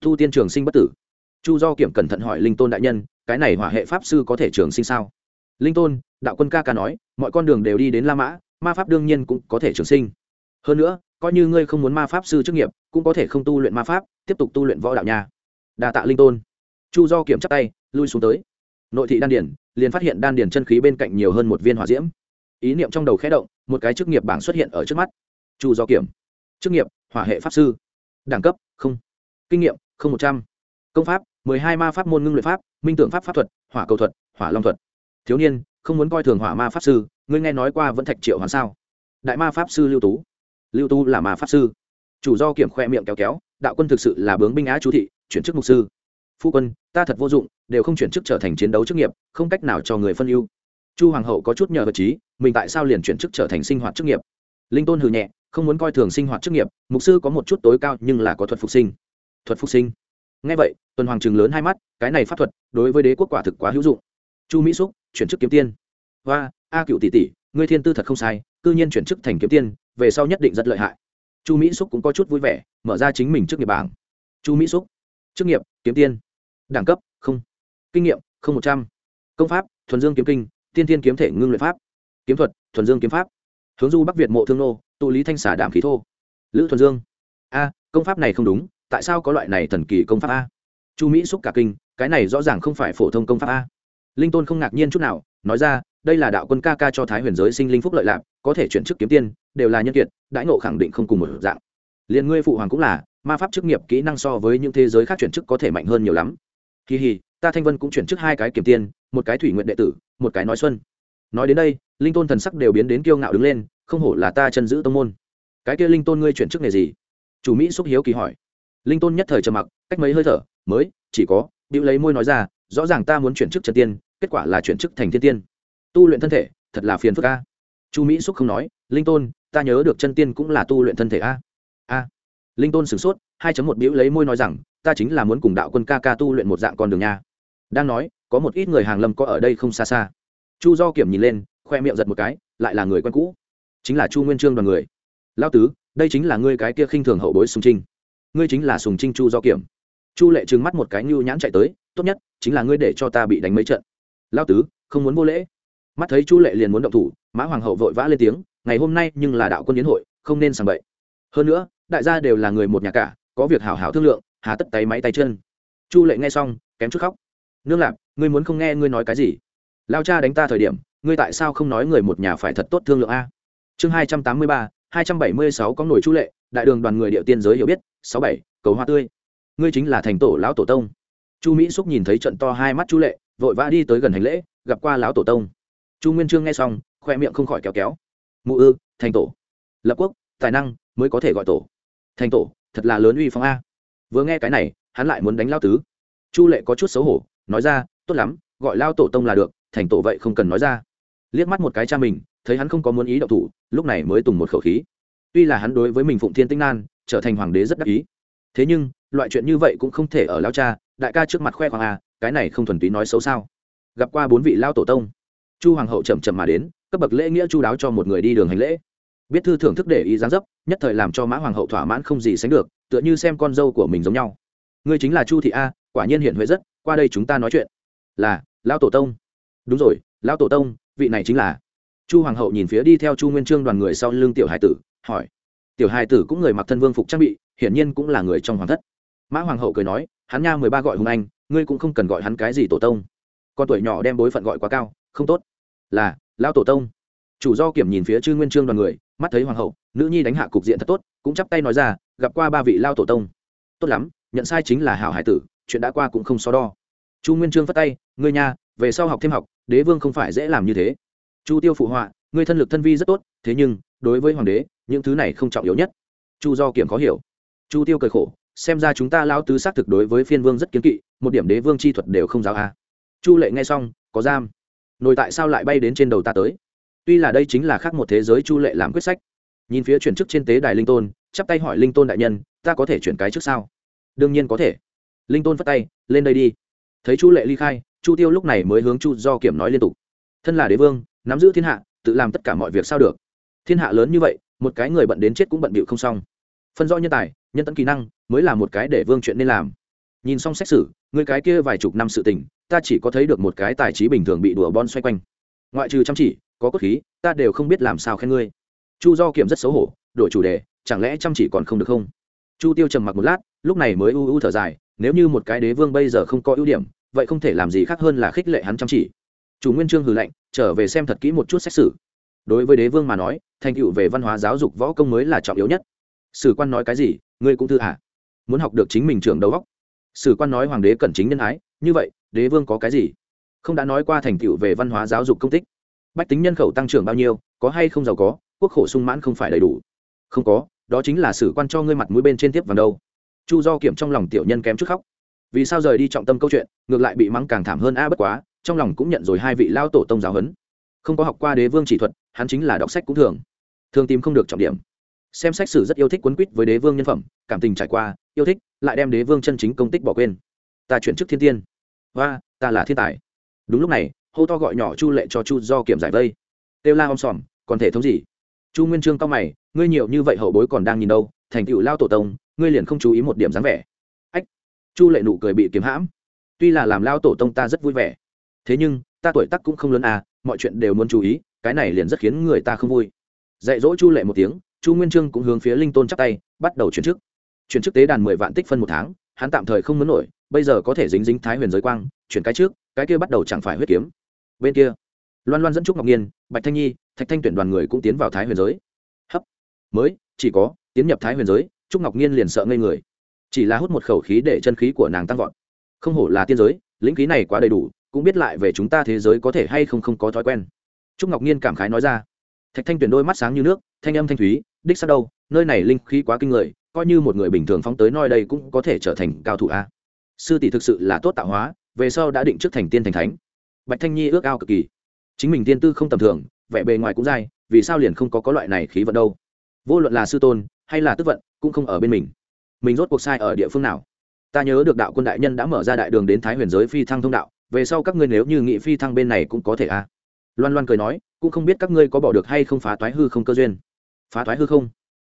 Tu tiên trường sinh bất tử. Chu do kiểm cẩn thận hỏi linh tôn đại nhân, cái này hỏa hệ pháp sư có thể trường sinh sao? Linh tôn, đạo quân ca ca nói, mọi con đường đều đi đến la mã, ma pháp đương nhiên cũng có thể trường sinh. Hơn nữa, coi như ngươi không muốn ma pháp sư chức nghiệp, cũng có thể không tu luyện ma pháp, tiếp tục tu luyện võ đạo nha đà tạ linh tôn. Chu do kiểm chắc tay, lui xuống tới. Nội thị đan điển liền phát hiện đan điển chân khí bên cạnh nhiều hơn một viên hỏa diễm. Ý niệm trong đầu khẽ động, một cái chức nghiệp bảng xuất hiện ở trước mắt. Chu do kiểm. Chức nghiệp, hỏa hệ pháp sư. Đẳng cấp, không. Kinh nghiệm, không một trăm. Công pháp, mười hai ma pháp môn ngưng luyện pháp, minh tưởng pháp pháp thuật, hỏa cầu thuật, hỏa long thuật. Thiếu niên, không muốn coi thường hỏa ma pháp sư, ngươi nghe nói qua vẫn thạch triệu hoàn sao? Đại ma pháp sư lưu tú. Lưu tú là ma pháp sư. Chủ do kiểm khoe miệng kéo kéo, đạo quân thực sự là bướng binh á chú thị chuyển chức mục sư. Phu quân, ta thật vô dụng, đều không chuyển chức trở thành chiến đấu chức nghiệp, không cách nào cho người phân ưu. Chu hoàng hậu có chút nhờ vật trí, mình tại sao liền chuyển chức trở thành sinh hoạt chức nghiệp? Linh tôn hừ nhẹ, không muốn coi thường sinh hoạt chức nghiệp, mục sư có một chút tối cao nhưng là có thuật phục sinh. Thuật phục sinh? Ngay vậy, tuần hoàng trường lớn hai mắt, cái này pháp thuật, đối với đế quốc quả thực quá hữu dụng. Chu mỹ xúc chuyển chức kiếm tiên. Và a cựu tỷ tỷ, ngươi thiên tư thật không sai, cư nhiên chuyển chức thành kiếm tiên, về sau nhất định rất lợi hại. Chu mỹ xúc cũng có chút vui vẻ, mở ra chính mình trước nghiệp bảng. Chu mỹ xúc chức nghiệp, kiếm tiên. Đẳng cấp, không. Kinh nghiệm, không một trăm. Công pháp, thuần dương kiếm kinh, tiên tiên kiếm thể ngưng luyện pháp. Kiếm thuật, thuần dương kiếm pháp. Hướng du bắc việt mộ thương nô, tụ lý thanh xả đạm khí thô. Lữ thuần dương. A, công pháp này không đúng, tại sao có loại này thần kỳ công pháp a? Chu mỹ xúc cả kinh, cái này rõ ràng không phải phổ thông công pháp a. Linh tôn không ngạc nhiên chút nào, nói ra, đây là đạo quân ca ca cho thái huyền giới sinh linh phúc lợi lạc, có thể chuyển chức kiếm tiên, đều là nhân kiệt, đãi ngộ khẳng định không cùng một dạng. Liền ngươi phụ hoàng cũng là ma pháp chức nghiệp kỹ năng so với những thế giới khác chuyển chức có thể mạnh hơn nhiều lắm. Kỳ hì, ta thanh vân cũng chuyển chức hai cái kiểm tiên, một cái thủy nguyện đệ tử, một cái nói xuân. Nói đến đây, linh tôn thần sắc đều biến đến kiêu ngạo đứng lên, không hổ là ta chân giữ tông môn. Cái kia linh tôn ngươi chuyển chức nghề gì? Chủ mỹ xúc hiếu kỳ hỏi. Linh tôn nhất thời trầm mặc, cách mấy hơi thở, mới, chỉ có, bĩu lấy môi nói ra, rõ ràng ta muốn chuyển chức chân tiên, kết quả là chuyển chức thành thiên tiên. Tu luyện thân thể, thật là phiền phức a. Chu mỹ xúc không nói, linh tôn, ta nhớ được chân tiên cũng là tu luyện thân thể a. A linh tôn sửng sốt, hai một biểu lấy môi nói rằng, ta chính là muốn cùng đạo quân ca ca tu luyện một dạng con đường nha. Đang nói, có một ít người hàng lâm có ở đây không xa xa. Chu do kiểm nhìn lên, khoe miệng giật một cái, lại là người quen cũ. Chính là chu nguyên trương đoàn người. Lao tứ, đây chính là ngươi cái kia khinh thường hậu bối sùng trinh. Ngươi chính là sùng trinh chu do kiểm. Chu lệ trừng mắt một cái nhu nhãn chạy tới, tốt nhất, chính là ngươi để cho ta bị đánh mấy trận. Lao tứ, không muốn vô lễ. Mắt thấy chu lệ liền muốn động thủ, mã hoàng hậu vội vã lên tiếng, ngày hôm nay nhưng là đạo quân yến hội, không nên sàng bậy. Hơn nữa đại gia đều là người một nhà cả, có việc hảo hảo thương lượng, hà tất tay máy tay chân. Chu lệ nghe xong, kém chút khóc. Nương lạp, ngươi muốn không nghe ngươi nói cái gì? Lao cha đánh ta thời điểm, ngươi tại sao không nói người một nhà phải thật tốt thương lượng a? Chương hai trăm tám mươi ba, hai trăm bảy mươi sáu có nổi chu lệ, đại đường đoàn người địa tiên giới hiểu biết, sáu bảy, cầu hoa tươi. Ngươi chính là thành tổ lão tổ tông. Chu mỹ xúc nhìn thấy trận to hai mắt chu lệ, vội vã đi tới gần hành lễ, gặp qua lão tổ tông. Chu nguyên trương nghe xong, khoe miệng không khỏi kéo kéo. Mụ ư, thành tổ. Lập quốc, tài năng mới có thể gọi tổ thành tổ, thật là lớn uy phong a. Vừa nghe cái này, hắn lại muốn đánh lao tứ. Chu lệ có chút xấu hổ, nói ra, tốt lắm, gọi lao tổ tông là được, thành tổ vậy không cần nói ra. Liếc mắt một cái cha mình, thấy hắn không có muốn ý đậu thủ, lúc này mới tùng một khẩu khí. Tuy là hắn đối với mình phụng thiên tinh nan, trở thành hoàng đế rất đắc ý. Thế nhưng, loại chuyện như vậy cũng không thể ở lao cha, đại ca trước mặt khoe khoang à cái này không thuần túy nói xấu sao? Gặp qua bốn vị lao tổ tông. Chu hoàng hậu chậm chậm mà đến, cấp bậc lễ nghĩa chu đáo cho một người đi đường hành lễ biết thư thưởng thức để ý dáng dấp, nhất thời làm cho mã hoàng hậu thỏa mãn không gì sánh được, tựa như xem con dâu của mình giống nhau. Ngươi chính là chu thị a, quả nhiên hiện huệ rất, qua đây chúng ta nói chuyện. Là, lão tổ tông. Đúng rồi, lão tổ tông, vị này chính là. Chu hoàng hậu nhìn phía đi theo chu nguyên trương đoàn người sau lưng tiểu hải tử, hỏi. Tiểu hải tử cũng người mặc thân vương phục trang bị, hiển nhiên cũng là người trong hoàng thất. Mã hoàng hậu cười nói, hắn nha mười ba gọi hùng anh, ngươi cũng không cần gọi hắn cái gì tổ tông. Con tuổi nhỏ đem bối phận gọi quá cao, không tốt. Là, lão tổ tông. Chủ do kiểm nhìn phía chư nguyên trương đoàn người mắt thấy hoàng hậu, nữ nhi đánh hạ cục diện thật tốt, cũng chắp tay nói ra, gặp qua ba vị lao tổ tông. Tốt lắm, nhận sai chính là hảo hải tử, chuyện đã qua cũng không so đo. Chu nguyên trương phất tay, ngươi nha, về sau học thêm học, đế vương không phải dễ làm như thế. Chu tiêu phụ họa, ngươi thân lực thân vi rất tốt, thế nhưng, đối với hoàng đế, những thứ này không trọng yếu nhất. Chu do kiểm khó hiểu. Chu tiêu cười khổ, xem ra chúng ta lao tứ xác thực đối với phiên vương rất kiến kỵ, một điểm đế vương chi thuật đều không giáo a. Chu lệ nghe xong, có giam. Nồi tại sao lại bay đến trên đầu ta tới? Tuy là đây chính là khác một thế giới chu lệ làm quyết sách. Nhìn phía chuyển chức trên tế đài linh tôn, chắp tay hỏi linh tôn đại nhân, ta có thể chuyển cái trước sao? Đương nhiên có thể. Linh tôn phát tay, lên đây đi. Thấy chu lệ ly khai, chu tiêu lúc này mới hướng chu do kiểm nói liên tục. Thân là đế vương, nắm giữ thiên hạ, tự làm tất cả mọi việc sao được? Thiên hạ lớn như vậy, một cái người bận đến chết cũng bận bịu không xong. Phân rõ nhân tài, nhân tận kỹ năng, mới là một cái để vương chuyện nên làm. Nhìn xong xét xử người cái kia vài chục năm sự tình, ta chỉ có thấy được một cái tài trí bình thường bị đùa bon xoay quanh. Ngoại trừ chăm chỉ có cốt khí, ta đều không biết làm sao khen ngươi. Chu do kiểm rất xấu hổ, đổi chủ đề, chẳng lẽ chăm chỉ còn không được không? Chu tiêu trầm mặc một lát, lúc này mới u u thở dài, nếu như một cái đế vương bây giờ không có ưu điểm, vậy không thể làm gì khác hơn là khích lệ hắn chăm chỉ. Chủ nguyên trương hừ lạnh, trở về xem thật kỹ một chút xét xử. Đối với đế vương mà nói, thành tựu về văn hóa giáo dục võ công mới là trọng yếu nhất. Sử quan nói cái gì, ngươi cũng thư hạ muốn học được chính mình trưởng đầu góc sử quan nói hoàng đế cẩn chính nhân ái, như vậy, đế vương có cái gì? Không đã nói qua thành tựu về văn hóa giáo dục công tích bách tính nhân khẩu tăng trưởng bao nhiêu, có hay không giàu có, quốc khổ sung mãn không phải đầy đủ. Không có, đó chính là sử quan cho ngươi mặt mũi bên trên tiếp vào đâu. Chu do kiểm trong lòng tiểu nhân kém chút khóc. Vì sao rời đi trọng tâm câu chuyện, ngược lại bị mắng càng thảm hơn a bất quá, trong lòng cũng nhận rồi hai vị lao tổ tông giáo huấn. Không có học qua đế vương chỉ thuật, hắn chính là đọc sách cũng thường. Thường tìm không được trọng điểm. Xem sách sử rất yêu thích quấn quýt với đế vương nhân phẩm, cảm tình trải qua, yêu thích, lại đem đế vương chân chính công tích bỏ quên. Ta chuyển chức thiên tiên. Và ta là thiên tài. Đúng lúc này hô to gọi nhỏ chu lệ cho chu do kiểm giải vây. Têu la om sòm, còn thể thống gì? Chu nguyên trương cao mày, ngươi nhiều như vậy hậu bối còn đang nhìn đâu, thành tựu lao tổ tông, ngươi liền không chú ý một điểm dáng vẻ. Ách, chu lệ nụ cười bị kiếm hãm. Tuy là làm lao tổ tông ta rất vui vẻ, thế nhưng, ta tuổi tác cũng không lớn à mọi chuyện đều muốn chú ý, cái này liền rất khiến người ta không vui. Dạy dỗ chu lệ một tiếng, chu nguyên trương cũng hướng phía linh tôn chắp tay, bắt đầu chuyển chức. Chuyển chức tế đàn mười vạn tích phân một tháng, hắn tạm thời không muốn nổi, bây giờ có thể dính dính thái huyền giới quang, chuyển cái trước, cái kia bắt đầu chẳng phải huyết kiếm bên kia. Loan loan dẫn trúc ngọc nhiên bạch thanh nhi, thạch thanh tuyển đoàn người cũng tiến vào thái huyền giới. Hấp. Mới, chỉ có, tiến nhập thái huyền giới, trúc ngọc nhiên liền sợ ngây người. Chỉ là hút một khẩu khí để chân khí của nàng tăng vọt. Không hổ là tiên giới, lĩnh khí này quá đầy đủ, cũng biết lại về chúng ta thế giới có thể hay không không có thói quen. Trúc ngọc nhiên cảm khái nói ra. Thạch thanh tuyển đôi mắt sáng như nước, thanh âm thanh thúy, đích sắc đâu, nơi này linh khí quá kinh người, coi như một người bình thường phóng tới nơi đây cũng có thể trở thành cao thủ a. Sư tỷ thực sự là tốt tạo hóa, về sau đã định trước thành tiên thành thánh bạch thanh nhi ước ao cực kỳ. Chính mình tiên tư không tầm thường, vẻ bề ngoài cũng dai, vì sao liền không có có loại này khí vận đâu? Vô luận là sư tôn, hay là tức vận, cũng không ở bên mình. Mình rốt cuộc sai ở địa phương nào? Ta nhớ được đạo quân đại nhân đã mở ra đại đường đến thái huyền giới phi thăng thông đạo, về sau các ngươi nếu như nghị phi thăng bên này cũng có thể a loan loan cười nói, cũng không biết các ngươi có bỏ được hay không phá toái hư không cơ duyên. Phá toái hư không?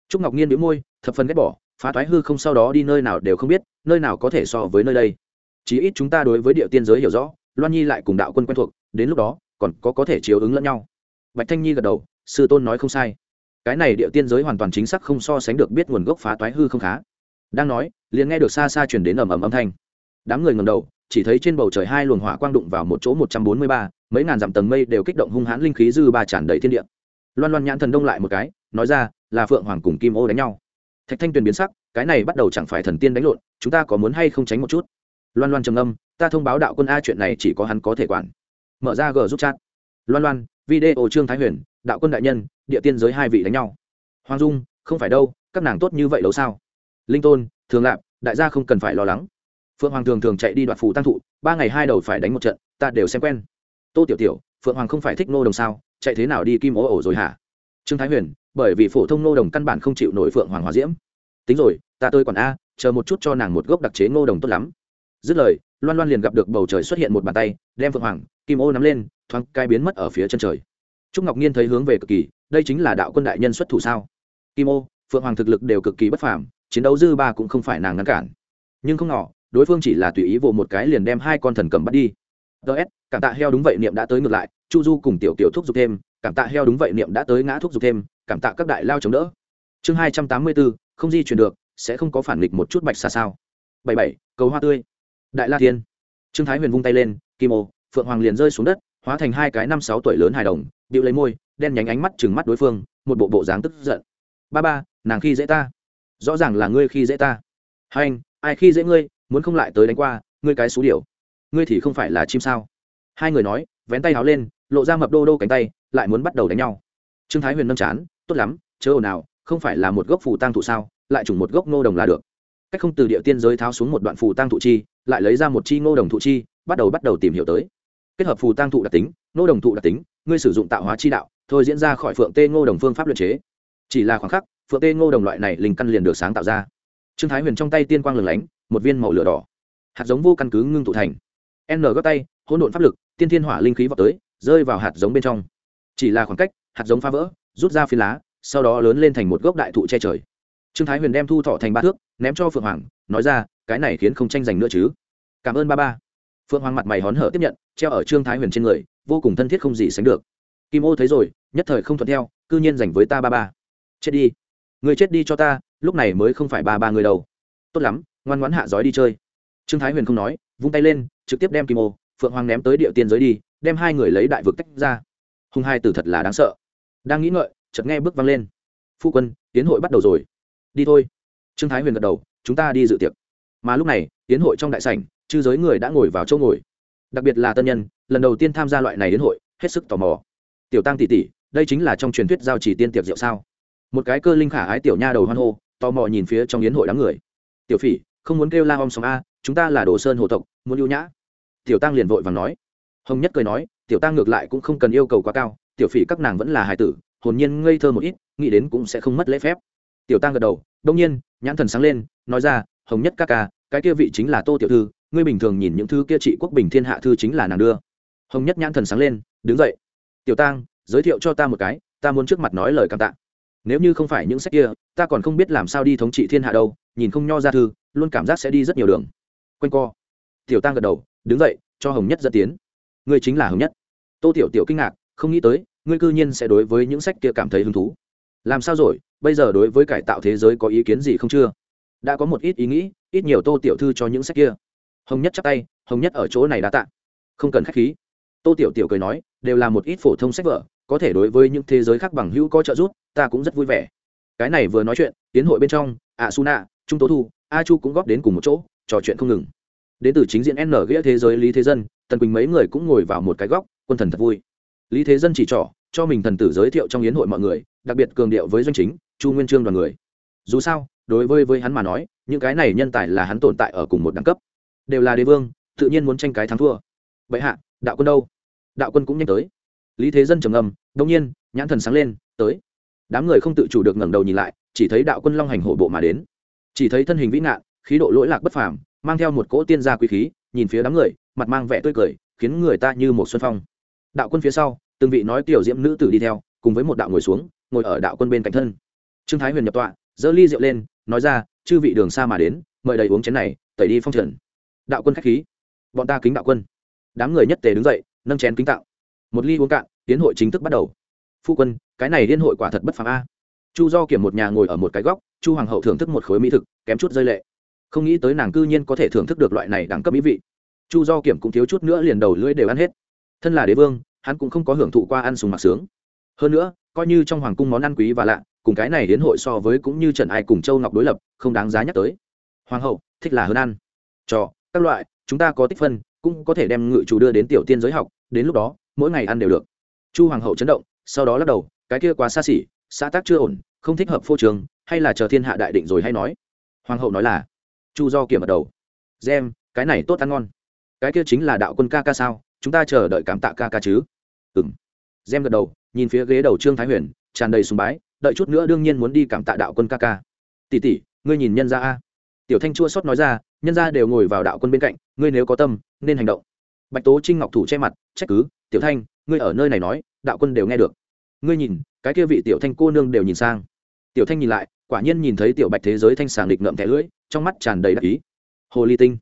Trúc ngọc nhiên đĩu môi, thập phần ghét bỏ, phá toái hư không sau đó đi nơi nào đều không biết, nơi nào có thể so với nơi đây? Chí ít chúng ta đối với địa tiên giới hiểu rõ loan nhi lại cùng đạo quân quen thuộc, đến lúc đó, còn có có thể chiếu ứng lẫn nhau. Bạch thanh nhi gật đầu, sư tôn nói không sai. Cái này địa tiên giới hoàn toàn chính xác không so sánh được biết nguồn gốc phá toái hư không khá. Đang nói, liền nghe được xa xa chuyển đến ầm ầm âm thanh. Đám người ngầm đầu, chỉ thấy trên bầu trời hai luồng hỏa quang đụng vào một chỗ một trăm bốn mươi ba, mấy ngàn dặm tầng mây đều kích động hung hãn linh khí dư ba tràn đầy thiên địa. Loan loan nhãn thần đông lại một cái, nói ra, là phượng hoàng cùng kim ô đánh nhau. Thạch thanh tuyền biến sắc, cái này bắt đầu chẳng phải thần tiên đánh lộn, chúng ta có muốn hay không tránh một chút? Loan loan trầm âm ta thông báo đạo quân a chuyện này chỉ có hắn có thể quản. Mở ra g giúp chat. Loan loan, video trương thái huyền, đạo quân đại nhân, địa tiên giới hai vị đánh nhau. Hoàng dung, không phải đâu, các nàng tốt như vậy đâu sao? Linh tôn, thường lạp, đại gia không cần phải lo lắng. Phượng hoàng thường thường chạy đi đoạt phù tăng thụ, ba ngày hai đầu phải đánh một trận, ta đều xem quen. Tô tiểu tiểu, phượng hoàng không phải thích nô đồng sao, chạy thế nào đi kim ố ổ rồi hả? Trương thái huyền, bởi vì phổ thông nô đồng căn bản không chịu nổi phượng hoàng hòa diễm. Tính rồi, ta tôi còn a, chờ một chút cho nàng một gốc đặc chế nô đồng tốt lắm. Dứt lời loan loan liền gặp được bầu trời xuất hiện một bàn tay, đem phượng hoàng, kim ô nắm lên, thoáng cai biến mất ở phía chân trời. Trúc ngọc nhiên thấy hướng về cực kỳ, đây chính là đạo quân đại nhân xuất thủ sao? Kim ô, phượng hoàng thực lực đều cực kỳ bất phàm, chiến đấu dư ba cũng không phải nàng ngăn cản. Nhưng không ngỏ đối phương chỉ là tùy ý vỗ một cái liền đem hai con thần cầm bắt đi. Ts cảm tạ heo đúng vậy niệm đã tới ngược lại, chu du cùng tiểu tiểu thúc giục thêm, cảm tạ heo đúng vậy niệm đã tới ngã thúc giục thêm, cảm tạ các đại lao chống đỡ. Chương hai trăm tám mươi bốn không di chuyển được, sẽ không có phản nghịch một chút bạch xa sao? Bảy bảy, cầu hoa tươi đại la thiên. Trương thái huyền vung tay lên, kim ô, phượng hoàng liền rơi xuống đất, hóa thành hai cái năm sáu tuổi lớn hài đồng điệu lấy môi, đen nhánh ánh mắt chừng mắt đối phương, một bộ bộ dáng tức giận. Ba ba, nàng khi dễ ta. Rõ ràng là ngươi khi dễ ta. Hai anh, ai khi dễ ngươi, muốn không lại tới đánh qua, ngươi cái xú điệu ngươi thì không phải là chim sao? Hai người nói, vén tay háo lên, lộ ra mập đô đô cánh tay, lại muốn bắt đầu đánh nhau. Trương thái huyền nâm chán, tốt lắm, chớ ồn nào không phải là một gốc phù tăng thụ sao, lại trùng một gốc ngô đồng là được. Cách không từ địa tiên giới tháo xuống một đoạn phù tăng thụ chi lại lấy ra một chi ngô đồng thụ chi, bắt đầu bắt đầu tìm hiểu tới. Kết hợp phù tăng thụ đặc tính, ngô đồng thụ đặc tính, ngươi sử dụng tạo hóa chi đạo, thôi diễn ra khỏi phượng tê ngô đồng phương pháp luật chế. Chỉ là khoảng khắc, phượng tê ngô đồng loại này linh căn liền được sáng tạo ra. Trương thái huyền trong tay tiên quang lửng lánh, một viên màu lửa đỏ. Hạt giống vô căn cứ ngưng tụ thành. N góp tay, hỗn độn pháp lực, tiên thiên hỏa linh khí vào tới, rơi vào hạt giống bên trong. Chỉ là khoảng cách, hạt giống phá vỡ, rút ra phi lá, sau đó lớn lên thành một gốc đại thụ che trời. Trương thái huyền đem thu thọ thành ba thước, ném cho phượng hoàng, nói ra cái này khiến không tranh giành nữa chứ. Cảm ơn ba ba. Phượng hoàng mặt mày hón hở tiếp nhận, treo ở trương thái huyền trên người, vô cùng thân thiết không gì sánh được. Kim ô thấy rồi, nhất thời không thuận theo, cư nhiên dành với ta ba ba. Chết đi. Người chết đi cho ta, lúc này mới không phải ba ba người đâu. Tốt lắm, ngoan ngoãn hạ giói đi chơi. Trương thái huyền không nói, vung tay lên, trực tiếp đem kim ô, phượng hoàng ném tới địa tiên giới đi, đem hai người lấy đại vực tách ra. Hung hai từ thật là đáng sợ. Đang nghĩ ngợi, chợt nghe bước vang lên. Phu quân, tiến hội bắt đầu rồi. Đi thôi. Trương thái huyền gật đầu, chúng ta đi dự tiệc mà lúc này tiến hội trong đại sảnh, chư giới người đã ngồi vào chỗ ngồi. Đặc biệt là tân nhân, lần đầu tiên tham gia loại này đến hội, hết sức tò mò. Tiểu tăng tỷ tỷ, đây chính là trong truyền thuyết giao chỉ tiên tiệc rượu sao? Một cái cơ linh khả ái tiểu nha đầu hoan hô, tò mò nhìn phía trong yến hội đám người. Tiểu phỉ, không muốn kêu la om sóng a, chúng ta là đồ sơn hồ tộc, muốn ưu nhã. Tiểu tăng liền vội và nói. Hồng nhất cười nói, tiểu tăng ngược lại cũng không cần yêu cầu quá cao, tiểu phỉ các nàng vẫn là hài tử, hồn nhiên ngây thơ một ít, nghĩ đến cũng sẽ không mất lễ phép. Tiểu tăng gật đầu, đông nhiên, nhãn thần sáng lên, nói ra, hồng nhất các ca cái kia vị chính là tô tiểu thư, ngươi bình thường nhìn những thư kia trị quốc bình thiên hạ thư chính là nàng đưa. Hồng nhất nhãn thần sáng lên, đứng dậy. Tiểu tăng giới thiệu cho ta một cái, ta muốn trước mặt nói lời cảm tạ. Nếu như không phải những sách kia, ta còn không biết làm sao đi thống trị thiên hạ đâu, nhìn không nho ra thư, luôn cảm giác sẽ đi rất nhiều đường. Quanh co. Tiểu tăng gật đầu, đứng dậy, cho hồng nhất dẫn tiến. Ngươi chính là hồng nhất. Tô tiểu tiểu kinh ngạc, không nghĩ tới, ngươi cư nhiên sẽ đối với những sách kia cảm thấy hứng thú. Làm sao rồi, bây giờ đối với cải tạo thế giới có ý kiến gì không chưa? Đã có một ít ý nghĩ ít nhiều tô tiểu thư cho những sách kia. Hồng nhất chắp tay, hồng nhất ở chỗ này đã tạ. Không cần k h á c h khí. Tô tiểu tiểu cười nói, đều là một ít phổ thông sách vở, có thể đối với những thế giới khác bằng hữu có trợ giúp, ta cũng rất vui vẻ. Cái này vừa nói chuyện, tiến hội bên trong ạ su nạ trung tố thu, a chu cũng góp đến cùng một chỗ, trò chuyện không ngừng. Đến từ chính diện n nghĩa thế giới lý thế dân, tần quỳnh mấy người cũng ngồi vào một cái góc, quân thần thật vui. Lý thế dân chỉ trỏ, cho mình thần tử giới thiệu trong yến hội mọi người, đặc biệt cường điệu với doanh chính, chu nguyên trương đoàn người. Dù sao đối với với hắn mà nói, những cái này nhân tài là hắn tồn tại ở cùng một đẳng cấp. Đều là đế vương, tự nhiên muốn tranh cái thắng thua. Vậy hạ, đạo quân đâu? Đạo quân cũng nhanh tới. Lý thế dân trầm ngâm, đông nhiên, nhãn thần sáng lên, tới. Đám người không tự chủ được ngẩng đầu nhìn lại, chỉ thấy đạo quân long hành hổ bộ mà đến. Chỉ thấy thân hình vĩ ngạn, khí độ lỗi lạc bất phàm, mang theo một cỗ tiên gia quý khí, nhìn phía đám người, mặt mang vẻ tươi cười, khiến người ta như một xuân phong. Đạo quân phía sau, từng vị nói tiểu diễm nữ tử đi theo, cùng với một đạo ngồi xuống, ngồi ở đạo quân bên cạnh thân. Trương thái huyền nhập tọa giơ ly rượu lên, nói ra, chư vị đường xa mà đến, mời đầy uống chén này, tẩy đi phong trần. Đạo quân khách khí. Bọn ta kính đạo quân. Đám người nhất tề đứng dậy, nâng chén kính tạo. Một ly uống cạn, tiến hội chính thức bắt đầu. Phu quân, cái này liên hội quả thật bất phàm a. Chu do kiểm một nhà ngồi ở một cái góc, chu hoàng hậu thưởng thức một khối mỹ thực, kém chút rơi lệ. Không nghĩ tới nàng cư nhiên có thể thưởng thức được loại này đẳng cấp mỹ vị. Chu do kiểm cũng thiếu chút nữa liền đầu lưỡi đều ăn hết. Thân là đế vương, hắn cũng không có hưởng thụ qua ăn sùng mặc sướng. Hơn nữa, coi như trong hoàng cung món ăn quý và lạ cùng cái này đến hội so với cũng như trần ai cùng châu ngọc đối lập, không đáng giá nhắc tới. Hoàng hậu, thích là hơn ăn. Trò, các loại, chúng ta có tích phân, cũng có thể đem ngự chủ đưa đến tiểu tiên giới học, đến lúc đó, mỗi ngày ăn đều được. Chu hoàng hậu chấn động, sau đó lắc đầu, cái kia quá xa xỉ, xã tác chưa ổn, không thích hợp phô trường, hay là chờ thiên hạ đại định rồi hay nói. Hoàng hậu nói là, chu do kiểm ở đầu. Gem, cái này tốt ăn ngon. Cái kia chính là đạo quân ca ca sao, chúng ta chờ đợi cảm tạ ca ca chứ. Ừng gem gật đầu, nhìn phía ghế đầu trương thái huyền, tràn đầy sùng bái đợi chút nữa đương nhiên muốn đi cảm tạ đạo quân ca ca. Tỷ tỷ, ngươi nhìn nhân ra a. Tiểu thanh chua sót nói ra, nhân ra đều ngồi vào đạo quân bên cạnh, ngươi nếu có tâm, nên hành động. Bạch tố trinh ngọc thủ che mặt, trách cứ, tiểu thanh, ngươi ở nơi này nói, đạo quân đều nghe được. Ngươi nhìn, cái kia vị tiểu thanh cô nương đều nhìn sang. Tiểu thanh nhìn lại, quả nhiên nhìn thấy tiểu bạch thế giới thanh sàng lịch ngậm thẻ lưỡi, trong mắt tràn đầy đắc ý. Hồ ly tinh.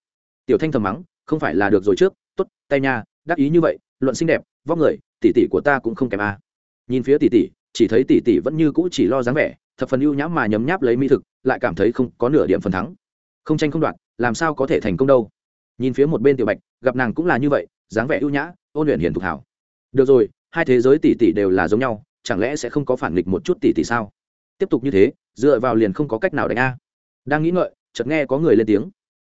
Tiểu thanh thầm mắng, không phải là được rồi trước t ố t tay nha, đắc ý như vậy, luận xinh đẹp, vóc người, tỷ tỷ của ta cũng không kém a. Nhìn phía tỷ tỷ chỉ thấy tỷ tỷ vẫn như cũ chỉ lo dáng vẻ, thập phần ưu nhãm mà nhấm nháp lấy mỹ thực, lại cảm thấy không có nửa điểm phần thắng. Không tranh không đoạt, làm sao có thể thành công đâu. Nhìn phía một bên tiểu bạch, gặp nàng cũng là như vậy, dáng vẻ ưu nhã, ôn luyện hiền thục hảo. Được rồi, hai thế giới tỷ tỷ đều là giống nhau, chẳng lẽ sẽ không có phản nghịch một chút tỷ tỷ sao? Tiếp tục như thế, dựa vào liền không có cách nào đánh a. Đang nghĩ ngợi, chợt nghe có người lên tiếng.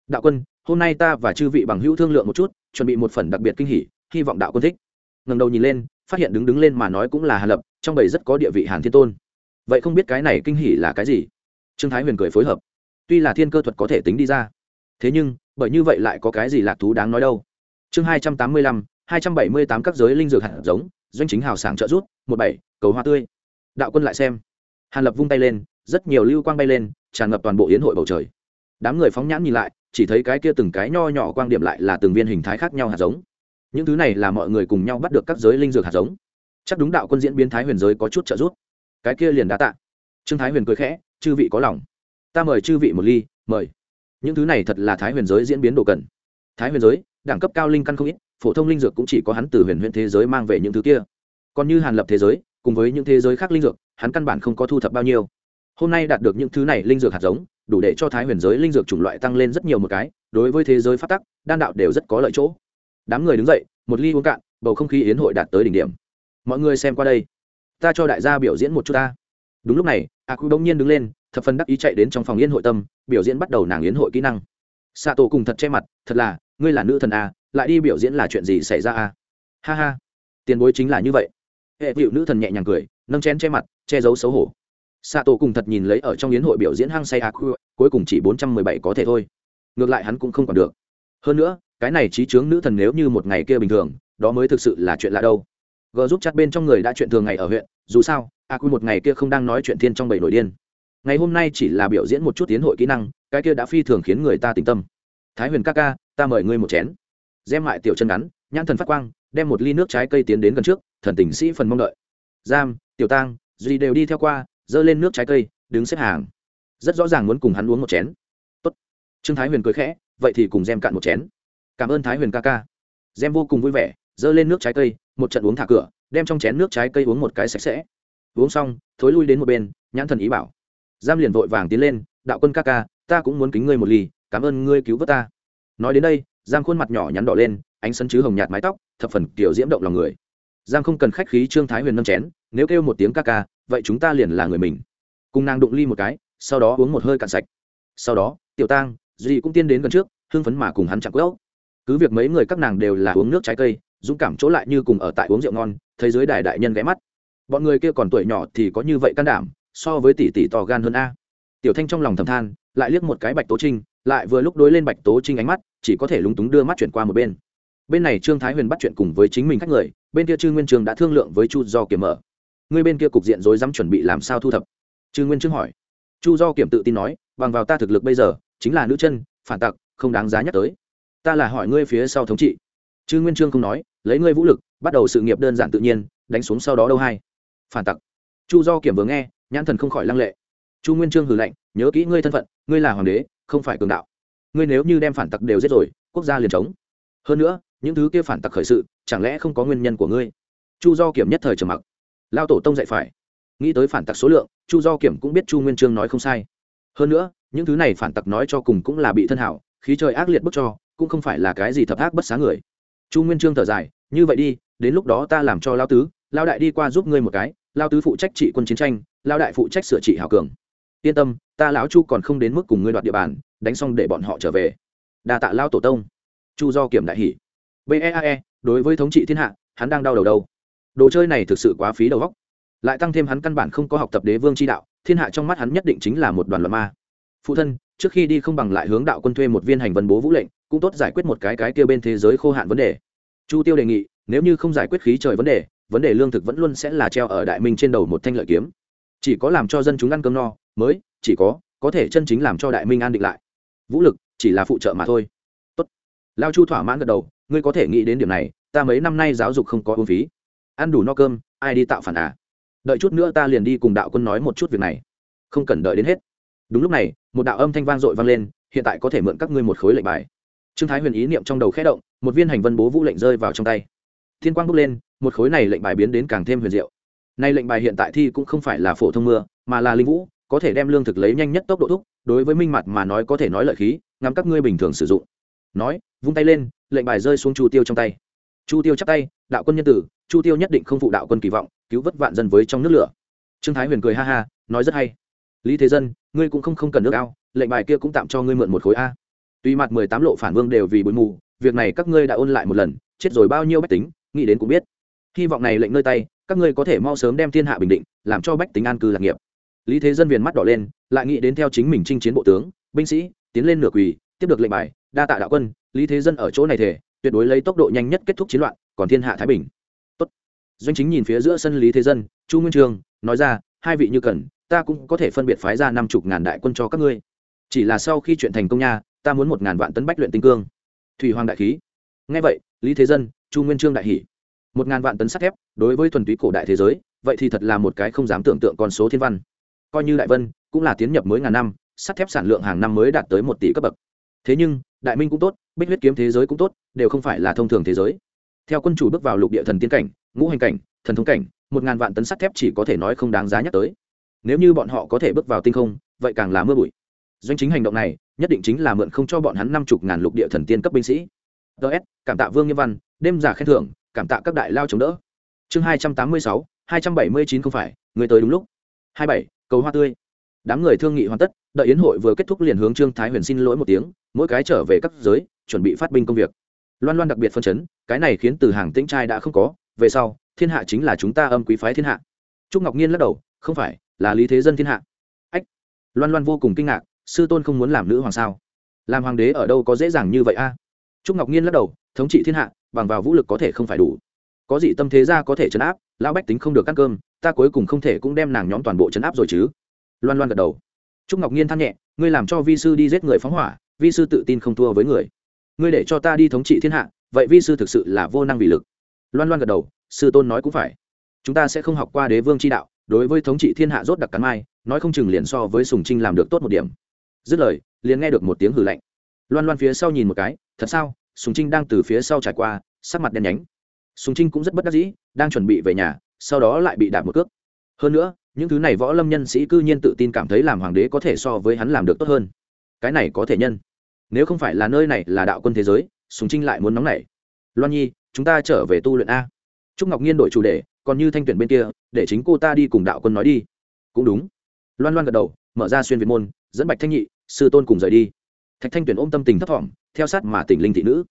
Đạo quân, hôm nay ta và chư vị bằng hữu thương lượng một chút, chuẩn bị một phần đặc biệt kinh hỉ, hy vọng đạo quân thích. Ngần đầu nhìn lên, phát hiện đứng đứng lên mà nói cũng là hà lập trong bầy rất có địa vị hàn thiên tôn. Vậy không biết cái này kinh hỉ là cái gì? Trương thái huyền cười phối hợp. Tuy là thiên cơ thuật có thể tính đi ra, thế nhưng, bởi như vậy lại có cái gì lạc thú đáng nói đâu? Chương hai trăm tám mươi lăm, hai trăm bảy mươi tám các giới linh dược hạt giống, doanh chính hào sảng trợ rút một bảy, cầu hoa tươi. Đạo quân lại xem. Hàn lập vung tay lên, rất nhiều lưu quang bay lên, tràn ngập toàn bộ yến hội bầu trời. Đám người phóng nhãn nhìn lại, chỉ thấy cái kia từng cái nho nhỏ quang điểm lại là từng viên hình thái khác nhau hạt giống. Những thứ này là mọi người cùng nhau bắt được các giới linh dược hạt giống chắc đúng đạo quân diễn biến thái huyền giới có chút trợ giúp. Cái kia liền đã tạ. Trương thái huyền cười khẽ, chư vị có lòng. Ta mời chư vị một ly, mời. Những thứ này thật là thái huyền giới diễn biến đồ cần. Thái huyền giới, đẳng cấp cao linh căn không ít, phổ thông linh dược cũng chỉ có hắn từ huyền huyền thế giới mang về những thứ kia. Còn như hàn lập thế giới, cùng với những thế giới khác linh dược, hắn căn bản không có thu thập bao nhiêu. Hôm nay đạt được những thứ này linh dược hạt giống, đủ để cho thái huyền giới linh dược chủng loại tăng lên rất nhiều một cái, đối với thế giới phát tắc, đan đạo đều rất có lợi chỗ. Đám người đứng dậy, một ly uống cạn, bầu không khí yến hội đạt tới đỉnh điểm mọi người xem qua đây. Ta cho đại gia biểu diễn một chút ta. Đúng lúc này a cụ đông nhiên đứng lên, thập phần đắc ý chạy đến trong phòng yến hội tâm, biểu diễn bắt đầu nàng yến hội kỹ năng. Xạ tổ cùng thật che mặt, thật là, ngươi là nữ thần a lại đi biểu diễn là chuyện gì xảy ra a ha ha, tiền bối chính là như vậy. Hệ vịu nữ thần nhẹ nhàng cười, nâng chén che mặt, che giấu xấu hổ. Xạ tổ cùng thật nhìn lấy ở trong yến hội biểu diễn hăng say a cuối cùng chỉ bốn trăm mười bảy có thể thôi. Ngược lại hắn cũng không còn được. Hơn nữa, cái này trí chướng nữ thần nếu như một ngày kia bình thường, đó mới thực sự là chuyện lạ đâu g giúp chặt bên trong người đã chuyện thường ngày ở huyện, dù sao, a quy một ngày kia không đang nói chuyện thiên trong bảy nổi điên. Ngày hôm nay chỉ là biểu diễn một chút tiến hội kỹ năng, cái kia đã phi thường khiến người ta tỉnh tâm. Thái huyền ca ca, ta mời ngươi một chén. Gem mại tiểu chân ngắn, nhãn thần phát quang, đem một ly nước trái cây tiến đến gần trước, thần tình sĩ phần mong đợi. Giam, tiểu tang, duy đều đi theo qua, dơ lên nước trái cây, đứng xếp hàng. Rất rõ ràng muốn cùng hắn uống một chén. Tốt. trương thái huyền cười khẽ, vậy thì cùng gem cạn một chén. Cảm ơn thái huyền ca ca. Gem vô cùng vui vẻ, dơ lên nước trái cây một trận uống thả cửa, đem trong chén nước trái cây uống một cái sạch sẽ. Uống xong, thối lui đến một bên, nhãn thần ý bảo. Giam liền vội vàng tiến lên, đạo quân ca ca, ta cũng muốn kính ngươi một ly, cảm ơn ngươi cứu vớt ta. Nói đến đây giam khuôn mặt nhỏ nhắn đỏ lên, ánh sân chứ hồng nhạt mái tóc, thập phần kiểu diễm động lòng người. Giam không cần khách khí trương thái huyền nâng chén, nếu kêu một tiếng ca ca, vậy chúng ta liền là người mình. Cùng nàng đụng ly một cái, sau đó uống một hơi cạn sạch. Sau đó, tiểu tang, duy cũng tiên đến gần trước, hưng phấn mà cùng hắn chạm quỡ cứ việc mấy người các nàng đều là uống nước trái cây dũng cảm chỗ lại như cùng ở tại uống rượu ngon, thấy giới đài đại nhân ghé mắt. Bọn người kia còn tuổi nhỏ thì có như vậy can đảm, so với tỷ tỷ to gan hơn a. Tiểu thanh trong lòng thầm than, lại liếc một cái bạch tố trinh, lại vừa lúc đối lên bạch tố trinh ánh mắt, chỉ có thể lúng túng đưa mắt chuyển qua một bên. Bên này trương thái huyền bắt chuyện cùng với chính mình khách người, bên kia trương nguyên trường đã thương lượng với chu do kiểm mở. Người bên kia cục diện rối rắm chuẩn bị làm sao thu thập? Trương nguyên trương hỏi. Chu do kiểm tự tin nói, bằng vào ta thực lực bây giờ, chính là nữ chân, phản tặc, không đáng giá nhắc tới. Ta là hỏi ngươi phía sau thống trị. Trương nguyên trương không nói lấy ngươi vũ lực, bắt đầu sự nghiệp đơn giản tự nhiên, đánh xuống sau đó đâu hay. Phản tặc. Chu do kiểm vừa nghe, nhãn thần không khỏi lăng lệ. Chu nguyên trương hừ lạnh, nhớ kỹ ngươi thân phận, ngươi là hoàng đế, không phải cường đạo. Ngươi nếu như đem phản tặc đều giết rồi, quốc gia liền chống hơn nữa, những thứ kia phản tặc khởi sự, chẳng lẽ không có nguyên nhân của ngươi? Chu do kiểm nhất thời trầm mặc. Lao tổ tông dạy phải. Nghĩ tới phản tặc số lượng, chu do kiểm cũng biết chu nguyên trương nói không sai. Hơn nữa, những thứ này phản tặc nói cho cùng cũng là bị thân hảo, khí trời ác liệt bức cho, cũng không phải là cái gì thập ác bất xá người chu nguyên trương thở dài như vậy đi đến lúc đó ta làm cho lao tứ lao đại đi qua giúp ngươi một cái lao tứ phụ trách trị quân chiến tranh lao đại phụ trách sửa trị hảo cường. Yên tâm ta lão chu còn không đến mức cùng ngươi đoạt địa bàn đánh xong để bọn họ trở về. Đa tạ lao tổ tông. Chu do kiểm đại hỷ. Beae e, đối với thống trị thiên hạ hắn đang đau đầu đâu? Đồ chơi này thực sự quá phí đầu góc lại tăng thêm hắn căn bản không có học tập đế vương tri đạo thiên hạ trong mắt hắn nhất định chính là một đoàn loạn ma. Phụ thân trước khi đi không bằng lại hướng đạo quân thuê một viên hành vân bố vũ lệnh cũng tốt giải quyết một cái cái kia bên thế giới khô hạn vấn đề. Chu tiêu đề nghị, nếu như không giải quyết khí trời vấn đề vấn đề lương thực vẫn luôn sẽ là treo ở đại minh trên đầu một thanh lợi kiếm. Chỉ có làm cho dân chúng ăn cơm no, mới, chỉ có có thể chân chính làm cho đại minh an định lại. Vũ lực, chỉ là phụ trợ mà thôi. Tốt. Lao chu thỏa mãn gật đầu, ngươi có thể nghĩ đến điểm này, ta mấy năm nay giáo dục không có uống phí. Ăn đủ no cơm, ai đi tạo phản à? Đợi chút nữa ta liền đi cùng đạo quân nói một chút việc này. Không cần đợi đến hết. Đúng lúc này, một đạo âm thanh vang dội vang lên, hiện tại có thể mượn các ngươi một khối lệnh bài trương thái huyền ý niệm trong đầu khẽ động, một viên hành vân bố vũ lệnh rơi vào trong tay. Thiên quang bốc lên, một khối này lệnh bài biến đến càng thêm huyền diệu. Nay lệnh bài hiện tại thi cũng không phải là phổ thông mưa, mà là linh vũ, có thể đem lương thực lấy nhanh nhất tốc độ thúc, đối với minh mặt mà nói có thể nói lợi khí, ngắm các ngươi bình thường sử dụng. Nói, vung tay lên, lệnh bài rơi xuống chu tiêu trong tay. Chu tiêu chắp tay, đạo quân nhân tử, chu tiêu nhất định không phụ đạo quân kỳ vọng, cứu vớt vạn dân với trong nước lửa. Trương thái huyền cười ha ha, nói rất hay. Lý thế dân, ngươi cũng không không cần nước ao, lệnh bài kia cũng tạm cho ngươi mượn một khối a tuy mặt mười tám lộ phản vương đều vì bụi mù, việc này các ngươi đã ôn lại một lần, chết rồi bao nhiêu bách tính, nghĩ đến cũng biết. Hy vọng này lệnh nơi tay, các ngươi có thể mau sớm đem thiên hạ bình định, làm cho bách tính an cư lạc nghiệp. Lý thế dân viền mắt đỏ lên, lại nghĩ đến theo chính mình chinh chiến bộ tướng, binh sĩ, tiến lên nửa quỳ, tiếp được lệnh bài, đa tạ đạo quân, lý thế dân ở chỗ này thể tuyệt đối lấy tốc độ nhanh nhất kết thúc chiến loạn, còn thiên hạ thái bình. Tốt. doanh chính nhìn phía giữa sân lý thế dân, chu nguyên trường, nói ra, hai vị như cần, ta cũng có thể phân biệt phái ra năm chục ngàn đại quân cho các ngươi. Chỉ là sau khi chuyện thành công nha ta muốn một ngàn vạn tấn bách luyện tinh cương. Thủy hoàng đại khí. Ngay vậy, lý thế dân, chu nguyên trương đại hỷ một ngàn vạn tấn sắt thép, đối với thuần túy cổ đại thế giới, vậy thì thật là một cái không dám tưởng tượng con số thiên văn. Coi như đại vân, cũng là tiến nhập mới ngàn năm, sắt thép sản lượng hàng năm mới đạt tới một tỷ cấp bậc. Thế nhưng, đại minh cũng tốt, bích huyết kiếm thế giới cũng tốt, đều không phải là thông thường thế giới. Theo quân chủ bước vào lục địa thần tiên cảnh, ngũ hành cảnh, thần thống cảnh, một ngàn vạn tấn sắt thép chỉ có thể nói không đáng giá nhắc tới. Nếu như bọn họ có thể bước vào tinh không, vậy càng là mưa bụi doanh chính hành động này nhất định chính là mượn không cho bọn hắn năm chục ngàn lục địa thần tiên cấp binh sĩ. Ts cảm tạ vương nghiêm văn, đêm giả khen thưởng, cảm tạ các đại lao chống đỡ. Chương hai trăm tám mươi sáu, hai trăm bảy mươi chín không phải, người tới đúng lúc. Hai bảy, cầu hoa tươi. Đám người thương nghị hoàn tất, đợi yến hội vừa kết thúc liền hướng trương thái huyền xin lỗi một tiếng, mỗi cái trở về các giới chuẩn bị phát binh công việc. Loan loan đặc biệt phân chấn, cái này khiến từ hàng tĩnh trai đã không có, về sau, thiên hạ chính là chúng ta âm quý phái thiên hạ. Trúc ngọc nhiên lắc đầu, không phải, là lý thế dân thiên hạ. Ách. Loan loan vô cùng kinh ngạc sư tôn không muốn làm nữ hoàng sao? Làm hoàng đế ở đâu có dễ dàng như vậy a? Trúc ngọc nhiên lắc đầu, thống trị thiên hạ, bằng vào vũ lực có thể không phải đủ. Có gì tâm thế ra có thể chấn áp, lão bách tính không được ăn cơm, ta cuối cùng không thể cũng đem nàng nhóm toàn bộ chấn áp rồi chứ. Loan loan gật đầu. Trúc ngọc nhiên than nhẹ, ngươi làm cho vi sư đi giết người phóng hỏa, vi sư tự tin không thua với người. Ngươi để cho ta đi thống trị thiên hạ, vậy vi sư thực sự là vô năng vì lực. Loan loan gật đầu, sư tôn nói cũng phải. Chúng ta sẽ không học qua đế vương chi đạo, đối với thống trị thiên hạ rốt đặc cắn mai, nói không chừng liền so với sùng trinh làm được tốt một điểm dứt lời, liền nghe được một tiếng hử lạnh. Loan loan phía sau nhìn một cái, thật sao? Sùng trinh đang từ phía sau trải qua, sắc mặt đen nhánh. Sùng trinh cũng rất bất đắc dĩ, đang chuẩn bị về nhà, sau đó lại bị đạp một cước. Hơn nữa, những thứ này võ lâm nhân sĩ cư nhiên tự tin cảm thấy làm hoàng đế có thể so với hắn làm được tốt hơn. Cái này có thể nhân. Nếu không phải là nơi này là đạo quân thế giới, sùng trinh lại muốn nóng nảy. Loan nhi, chúng ta trở về tu luyện a. Trúc ngọc nhiên đổi chủ đề, còn như thanh tuyển bên kia, để chính cô ta đi cùng đạo quân nói đi. Cũng đúng. Loan loan gật đầu mở ra xuyên việt môn, dẫn bạch thanh nhị, sư tôn cùng rời đi. Thạch thanh tuyển ôm tâm tình thấp thỏm, theo sát mà tỉnh linh thị nữ.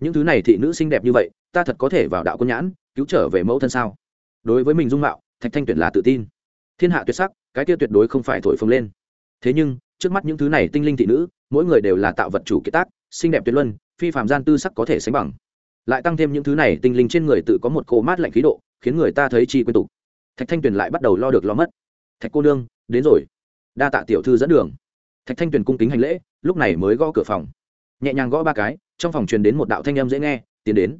Những thứ này thị nữ xinh đẹp như vậy, ta thật có thể vào đạo quân nhãn, cứu trở về mẫu thân sao? Đối với mình dung mạo, thạch thanh tuyển là tự tin. Thiên hạ tuyệt sắc, cái kia tuyệt đối không phải thổi phồng lên. Thế nhưng, trước mắt những thứ này tinh linh thị nữ, mỗi người đều là tạo vật chủ kiệt tác, xinh đẹp tuyệt luân, phi phạm gian tư sắc có thể sánh bằng. Lại tăng thêm những thứ này tinh linh trên người tự có một cỗ mát lạnh khí độ, khiến người ta thấy chi quên tục. Thạch thanh tuyền lại bắt đầu lo được lo mất. Thạch cô nương, đến rồi đa tạ tiểu thư dẫn đường. Thạch thanh tuyền cung kính hành lễ, lúc này mới gõ cửa phòng. Nhẹ nhàng gõ ba cái, trong phòng truyền đến một đạo thanh âm dễ nghe, tiến đến.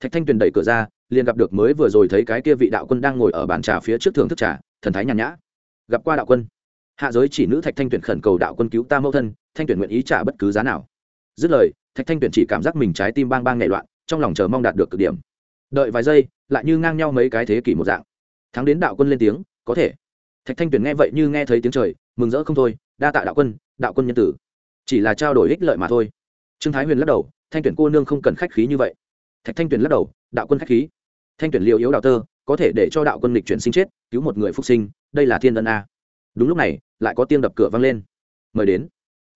Thạch thanh tuyền đẩy cửa ra, liền gặp được mới vừa rồi thấy cái kia vị đạo quân đang ngồi ở bàn trà phía trước thưởng thức trà, thần thái nhàn nhã. Gặp qua đạo quân. Hạ giới chỉ nữ thạch thanh tuyển khẩn cầu đạo quân cứu ta mẫu thân, thanh tuyển nguyện ý trả bất cứ giá nào. Dứt lời, thạch thanh tuyển chỉ cảm giác mình trái tim bang bang nhảy loạn, trong lòng chờ mong đạt được cực điểm. Đợi vài giây, lại như ngang nhau mấy cái thế kỷ một dạng. Thắng đến đạo quân lên tiếng, có thể. Thạch thanh tuyển nghe vậy như nghe thấy tiếng trời mừng rỡ không thôi, đa tạ đạo quân đạo quân nhân tử. Chỉ là trao đổi ích lợi mà thôi. Trương thái huyền lắc đầu, thanh tuyển cô nương không cần khách khí như vậy. Thạch thanh tuyển lắc đầu, đạo quân khách khí. Thanh tuyển liệu yếu đạo tơ, có thể để cho đạo quân lịch chuyển sinh chết, cứu một người phục sinh, đây là thiên ân a. Đúng lúc này, lại có tiếng đập cửa vang lên. Mời đến.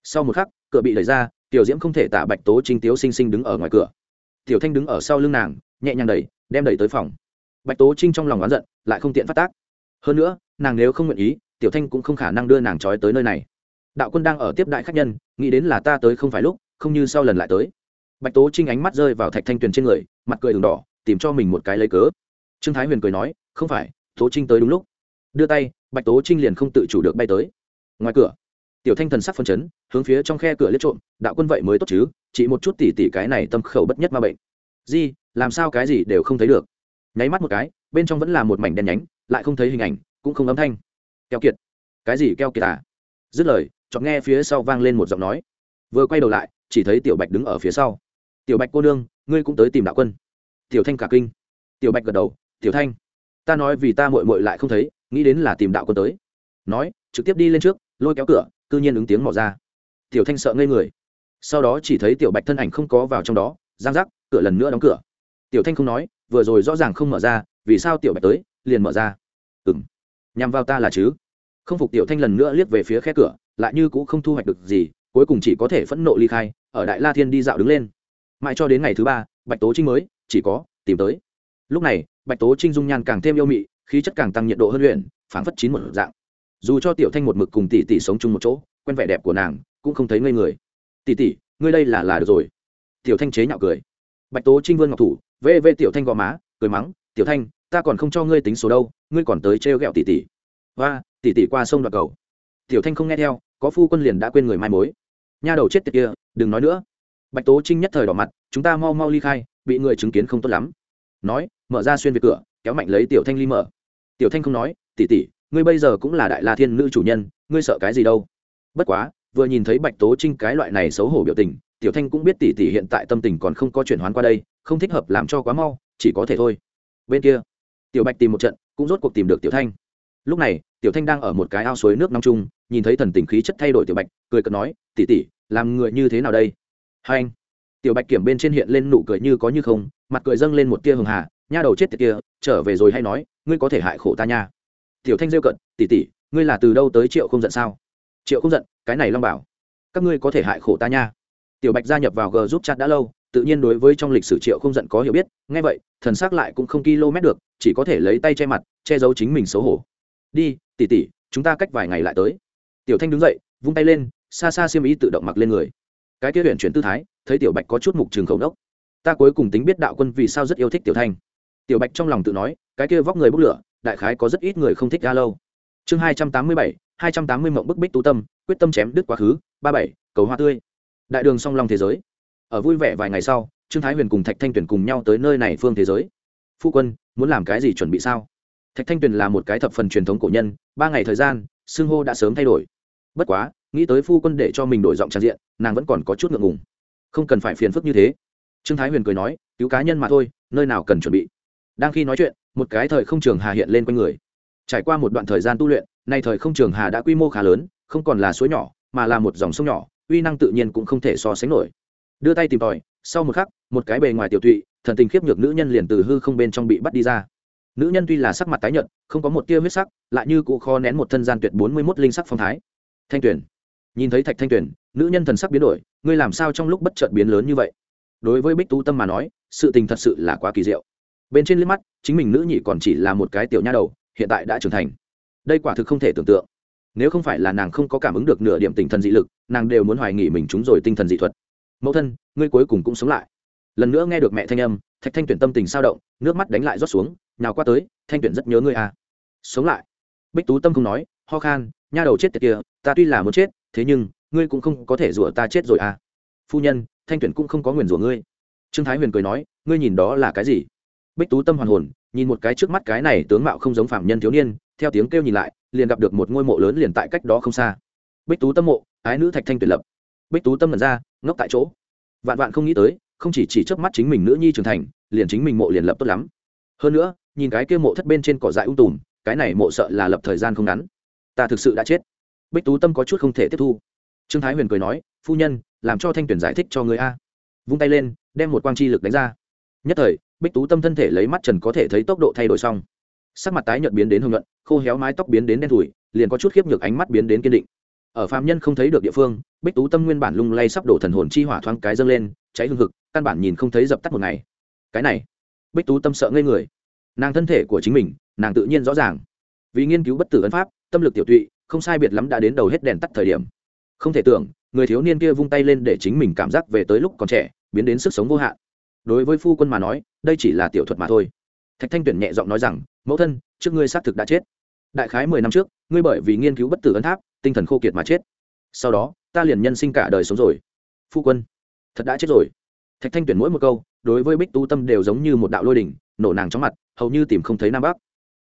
Sau một khắc, cửa bị đẩy ra, tiểu diễm không thể tả bạch tố trinh tiếu sinh sinh đứng ở ngoài cửa. Tiểu thanh đứng ở sau lưng nàng, nhẹ nhàng đẩy, đem đẩy tới phòng. Bạch tố trinh trong lòng oán giận, lại không tiện phát tác. Hơn nữa, nàng nếu không nguyện ý tiểu thanh cũng không khả năng đưa nàng trói tới nơi này. Đạo quân đang ở tiếp đại khách nhân, nghĩ đến là ta tới không phải lúc, không như sau lần lại tới. Bạch tố trinh ánh mắt rơi vào thạch thanh tuyền trên người, mặt cười đường đỏ, tìm cho mình một cái lấy cớ. Trương thái huyền cười nói, không phải, tố trinh tới đúng lúc. Đưa tay, bạch tố trinh liền không tự chủ được bay tới. Ngoài cửa, tiểu thanh thần sắc phân chấn, hướng phía trong khe cửa liếc trộm, đạo quân vậy mới tốt chứ, chỉ một chút tỉ tỉ cái này tâm khẩu bất nhất ma bệnh. Di làm sao cái gì đều không thấy được. Nháy mắt một cái, bên trong vẫn là một mảnh đen nhánh, lại không thấy hình ảnh, cũng không âm thanh keo kiệt. Cái gì keo kiệt à? Dứt lời chọn nghe phía sau vang lên một giọng nói. Vừa quay đầu lại, chỉ thấy tiểu bạch đứng ở phía sau. Tiểu bạch cô nương, ngươi cũng tới tìm đạo quân. Tiểu thanh cả kinh. Tiểu bạch gật đầu, tiểu thanh, ta nói vì ta mội mội lại không thấy, nghĩ đến là tìm đạo quân tới. Nói, trực tiếp đi lên trước, lôi kéo cửa, cư nhiên ứng tiếng mò ra. Tiểu thanh sợ ngây người. Sau đó chỉ thấy tiểu bạch thân ảnh không có vào trong đó, giang giác, cửa lần nữa đóng cửa. Tiểu thanh không nói, vừa rồi rõ ràng không mở ra, vì sao tiểu bạch tới, liền mở ra. Ừ m nhằm vào ta là chứ? Không phục tiểu thanh lần nữa liếc về phía khe cửa, lại như cũng không thu hoạch được gì, cuối cùng chỉ có thể phẫn nộ ly khai, ở đại la thiên đi dạo đứng lên. Mãi cho đến ngày thứ ba, bạch tố trinh mới, chỉ có, tìm tới. Lúc này, bạch tố trinh dung nhan càng thêm yêu mị, khí chất càng tăng nhiệt độ hơn luyện, phảng phất chín một dạng. Dù cho tiểu thanh một mực cùng tỷ tỷ sống chung một chỗ, quen vẻ đẹp của nàng, cũng không thấy ngây người. Tỷ tỷ, ngươi đây là là được rồi. Tiểu thanh chế nhạo cười. Bạch tố trinh vươn ngọc thủ, vê vê tiểu thanh gò má, cười mắng, tiểu thanh ta còn không cho ngươi tính số đâu, ngươi còn tới trêu ghẹo tỷ tỷ. Và tỷ tỷ qua sông đoạt cầu. Tiểu thanh không nghe theo, có phu quân liền đã quên người mai mối. Nha đầu chết tiệt kia, đừng nói nữa. Bạch tố trinh nhất thời đỏ mặt, chúng ta mau mau ly khai, bị người chứng kiến không tốt lắm. Nói, mở ra xuyên về cửa, kéo mạnh lấy tiểu thanh ly mở. Tiểu thanh không nói, tỷ tỷ, ngươi bây giờ cũng là đại la thiên nữ chủ nhân, ngươi sợ cái gì đâu? Bất quá, vừa nhìn thấy bạch tố trinh cái loại này xấu hổ biểu tình, tiểu thanh cũng biết tỷ tỷ hiện tại tâm tình còn không có chuyển hoán qua đây, không thích hợp làm cho quá mau, chỉ có thể thôi. Bên kia tiểu bạch tìm một trận, cũng rốt cuộc tìm được tiểu thanh. Lúc này, tiểu thanh đang ở một cái ao suối nước nóng chung, nhìn thấy thần tình khí chất thay đổi tiểu bạch, cười cợt nói, tỷ tỷ, làm người như thế nào đây? Hai anh. Tiểu bạch kiểm bên trên hiện lên nụ cười như có như không, mặt cười dâng lên một tia hường hà, nha đầu chết tiệt kia, trở về rồi hay nói, ngươi có thể hại khổ ta nha. Tiểu thanh rêu cận tỷ tỷ, ngươi là từ đâu tới triệu không giận sao? Triệu không giận, cái này long bảo, các ngươi có thể hại khổ ta nha. Tiểu bạch gia nhập vào g giúp chat đã lâu tự nhiên đối với trong lịch sử triệu không giận có hiểu biết ngay vậy, thần xác lại cũng không km được, chỉ có thể lấy tay che mặt, che giấu chính mình xấu hổ. Đi tỉ tỉ chúng ta cách vài ngày lại tới. Tiểu thanh đứng dậy, vung tay lên, xa xa xiêm ý tự động mặc lên người. Cái kia huyện chuyển tư thái, thấy tiểu bạch có chút mục trường khẩu đốc. Ta cuối cùng tính biết đạo quân vì sao rất yêu thích tiểu thanh. Tiểu bạch trong lòng tự nói, cái kia vóc người bốc lửa, đại khái có rất ít người không thích ga lâu. Chương hai trăm tám mươi bảy, hai trăm tám mươi mộng bức bích tú tâm, quyết tâm chém đứt quá khứ, ba bảy, cầu hoa tươi. Đại đường song long thế giới ở vui vẻ vài ngày sau, trương thái huyền cùng thạch thanh tuyền cùng nhau tới nơi này phương thế giới. Phu quân, muốn làm cái gì chuẩn bị sao? Thạch thanh tuyền là một cái thập phần truyền thống cổ nhân, ba ngày thời gian, xưng hô đã sớm thay đổi. Bất quá, nghĩ tới phu quân để cho mình đổi giọng trang diện, nàng vẫn còn có chút ngượng ngùng. Không cần phải phiền phức như thế. Trương thái huyền cười nói, cứu cá nhân mà thôi, nơi nào cần chuẩn bị. Đang khi nói chuyện, một cái thời không trường hà hiện lên quanh người. Trải qua một đoạn thời gian tu luyện, nay thời không trường hà đã quy mô khá lớn, không còn là suối nhỏ, mà là một dòng sông nhỏ, uy năng tự nhiên cũng không thể so sánh nổi đưa tay tìm tòi, sau một khắc, một cái bề ngoài tiểu tụy, thần tình khiếp nhược nữ nhân liền từ hư không bên trong bị bắt đi ra. Nữ nhân tuy là sắc mặt tái nhợt, không có một tia huyết sắc, lại như cụ kho nén một thân gian tuyệt bốn mươi mốt linh sắc phong thái. Thanh tuyển nhìn thấy thạch thanh tuyển nữ nhân thần sắc biến đổi, ngươi làm sao trong lúc bất chợt biến lớn như vậy? Đối với bích tú tâm mà nói, sự tình thật sự là quá kỳ diệu. Bên trên liếc mắt, chính mình nữ nhị còn chỉ là một cái tiểu nha đầu, hiện tại đã trưởng thành. Đây quả thực không thể tưởng tượng. Nếu không phải là nàng không có cảm ứng được nửa điểm tinh thần dị lực, nàng đều muốn hoài nghỉ mình trúng rồi tinh thần dị thuật mẫu thân, ngươi cuối cùng cũng sống lại. Lần nữa nghe được mẹ thanh âm, thạch thanh tuyển tâm tình sao động, nước mắt đánh lại rót xuống, nào qua tới, thanh tuyển rất nhớ ngươi à. Sống lại. Bích tú tâm không nói, ho khan, nha đầu chết tiệt kia, ta tuy là muốn chết, thế nhưng, ngươi cũng không có thể rủa ta chết rồi à. Phu nhân, thanh tuyển cũng không có nguyền rủa ngươi. Trương thái huyền cười nói, ngươi nhìn đó là cái gì? Bích tú tâm hoàn hồn, nhìn một cái trước mắt cái này tướng mạo không giống phạm nhân thiếu niên, theo tiếng kêu nhìn lại, liền gặp được một ngôi mộ lớn liền tại cách đó không xa. Bích tú tâm mộ, ái nữ thạch thanh tuyển lập. Bích tú tâm lần ra ngốc tại chỗ. Vạn vạn không nghĩ tới, không chỉ chỉ trước mắt chính mình nữ nhi trưởng thành, liền chính mình mộ liền lập tốt lắm. Hơn nữa, nhìn cái kia mộ thất bên trên cỏ dại ung tùm, cái này mộ sợ là lập thời gian không ngắn. Ta thực sự đã chết. Bích tú tâm có chút không thể tiếp thu. Trương thái huyền cười nói, phu nhân, làm cho thanh tuyển giải thích cho người a. Vung tay lên, đem một quang chi lực đánh ra. Nhất thời, bích tú tâm thân thể lấy mắt trần có thể thấy tốc độ thay đổi xong. Sắc mặt tái nhợt biến đến hưng luận khô héo mái tóc biến đến đen thủi liền có chút khiếp nhược ánh mắt biến đến kiên định ở phàm nhân không thấy được địa phương, bích tú tâm nguyên bản lung lay sắp đổ thần hồn chi hỏa thoáng cái dâng lên, cháy hương hực, căn bản nhìn không thấy dập tắt một ngày. Cái này, bích tú tâm sợ ngây người. Nàng thân thể của chính mình, nàng tự nhiên rõ ràng. Vì nghiên cứu bất tử ấn pháp, tâm lực tiểu tụy, không sai biệt lắm đã đến đầu hết đèn tắt thời điểm. Không thể tưởng, người thiếu niên kia vung tay lên để chính mình cảm giác về tới lúc còn trẻ, biến đến sức sống vô hạn. Đối với phu quân mà nói, đây chỉ là tiểu thuật mà thôi. Thạch thanh tuyển nhẹ giọng nói rằng, mẫu thân, trước ngươi xác thực đã chết. Đại khái mười năm trước, ngươi bởi vì nghiên cứu bất tử ấn tháp tinh thần khô kiệt mà chết. Sau đó, ta liền nhân sinh cả đời sống rồi. Phu quân, thật đã chết rồi. Thạch thanh tuyển mỗi một câu, đối với bích tu tâm đều giống như một đạo lôi đỉnh, nổ nàng trong mặt, hầu như tìm không thấy nam bắc.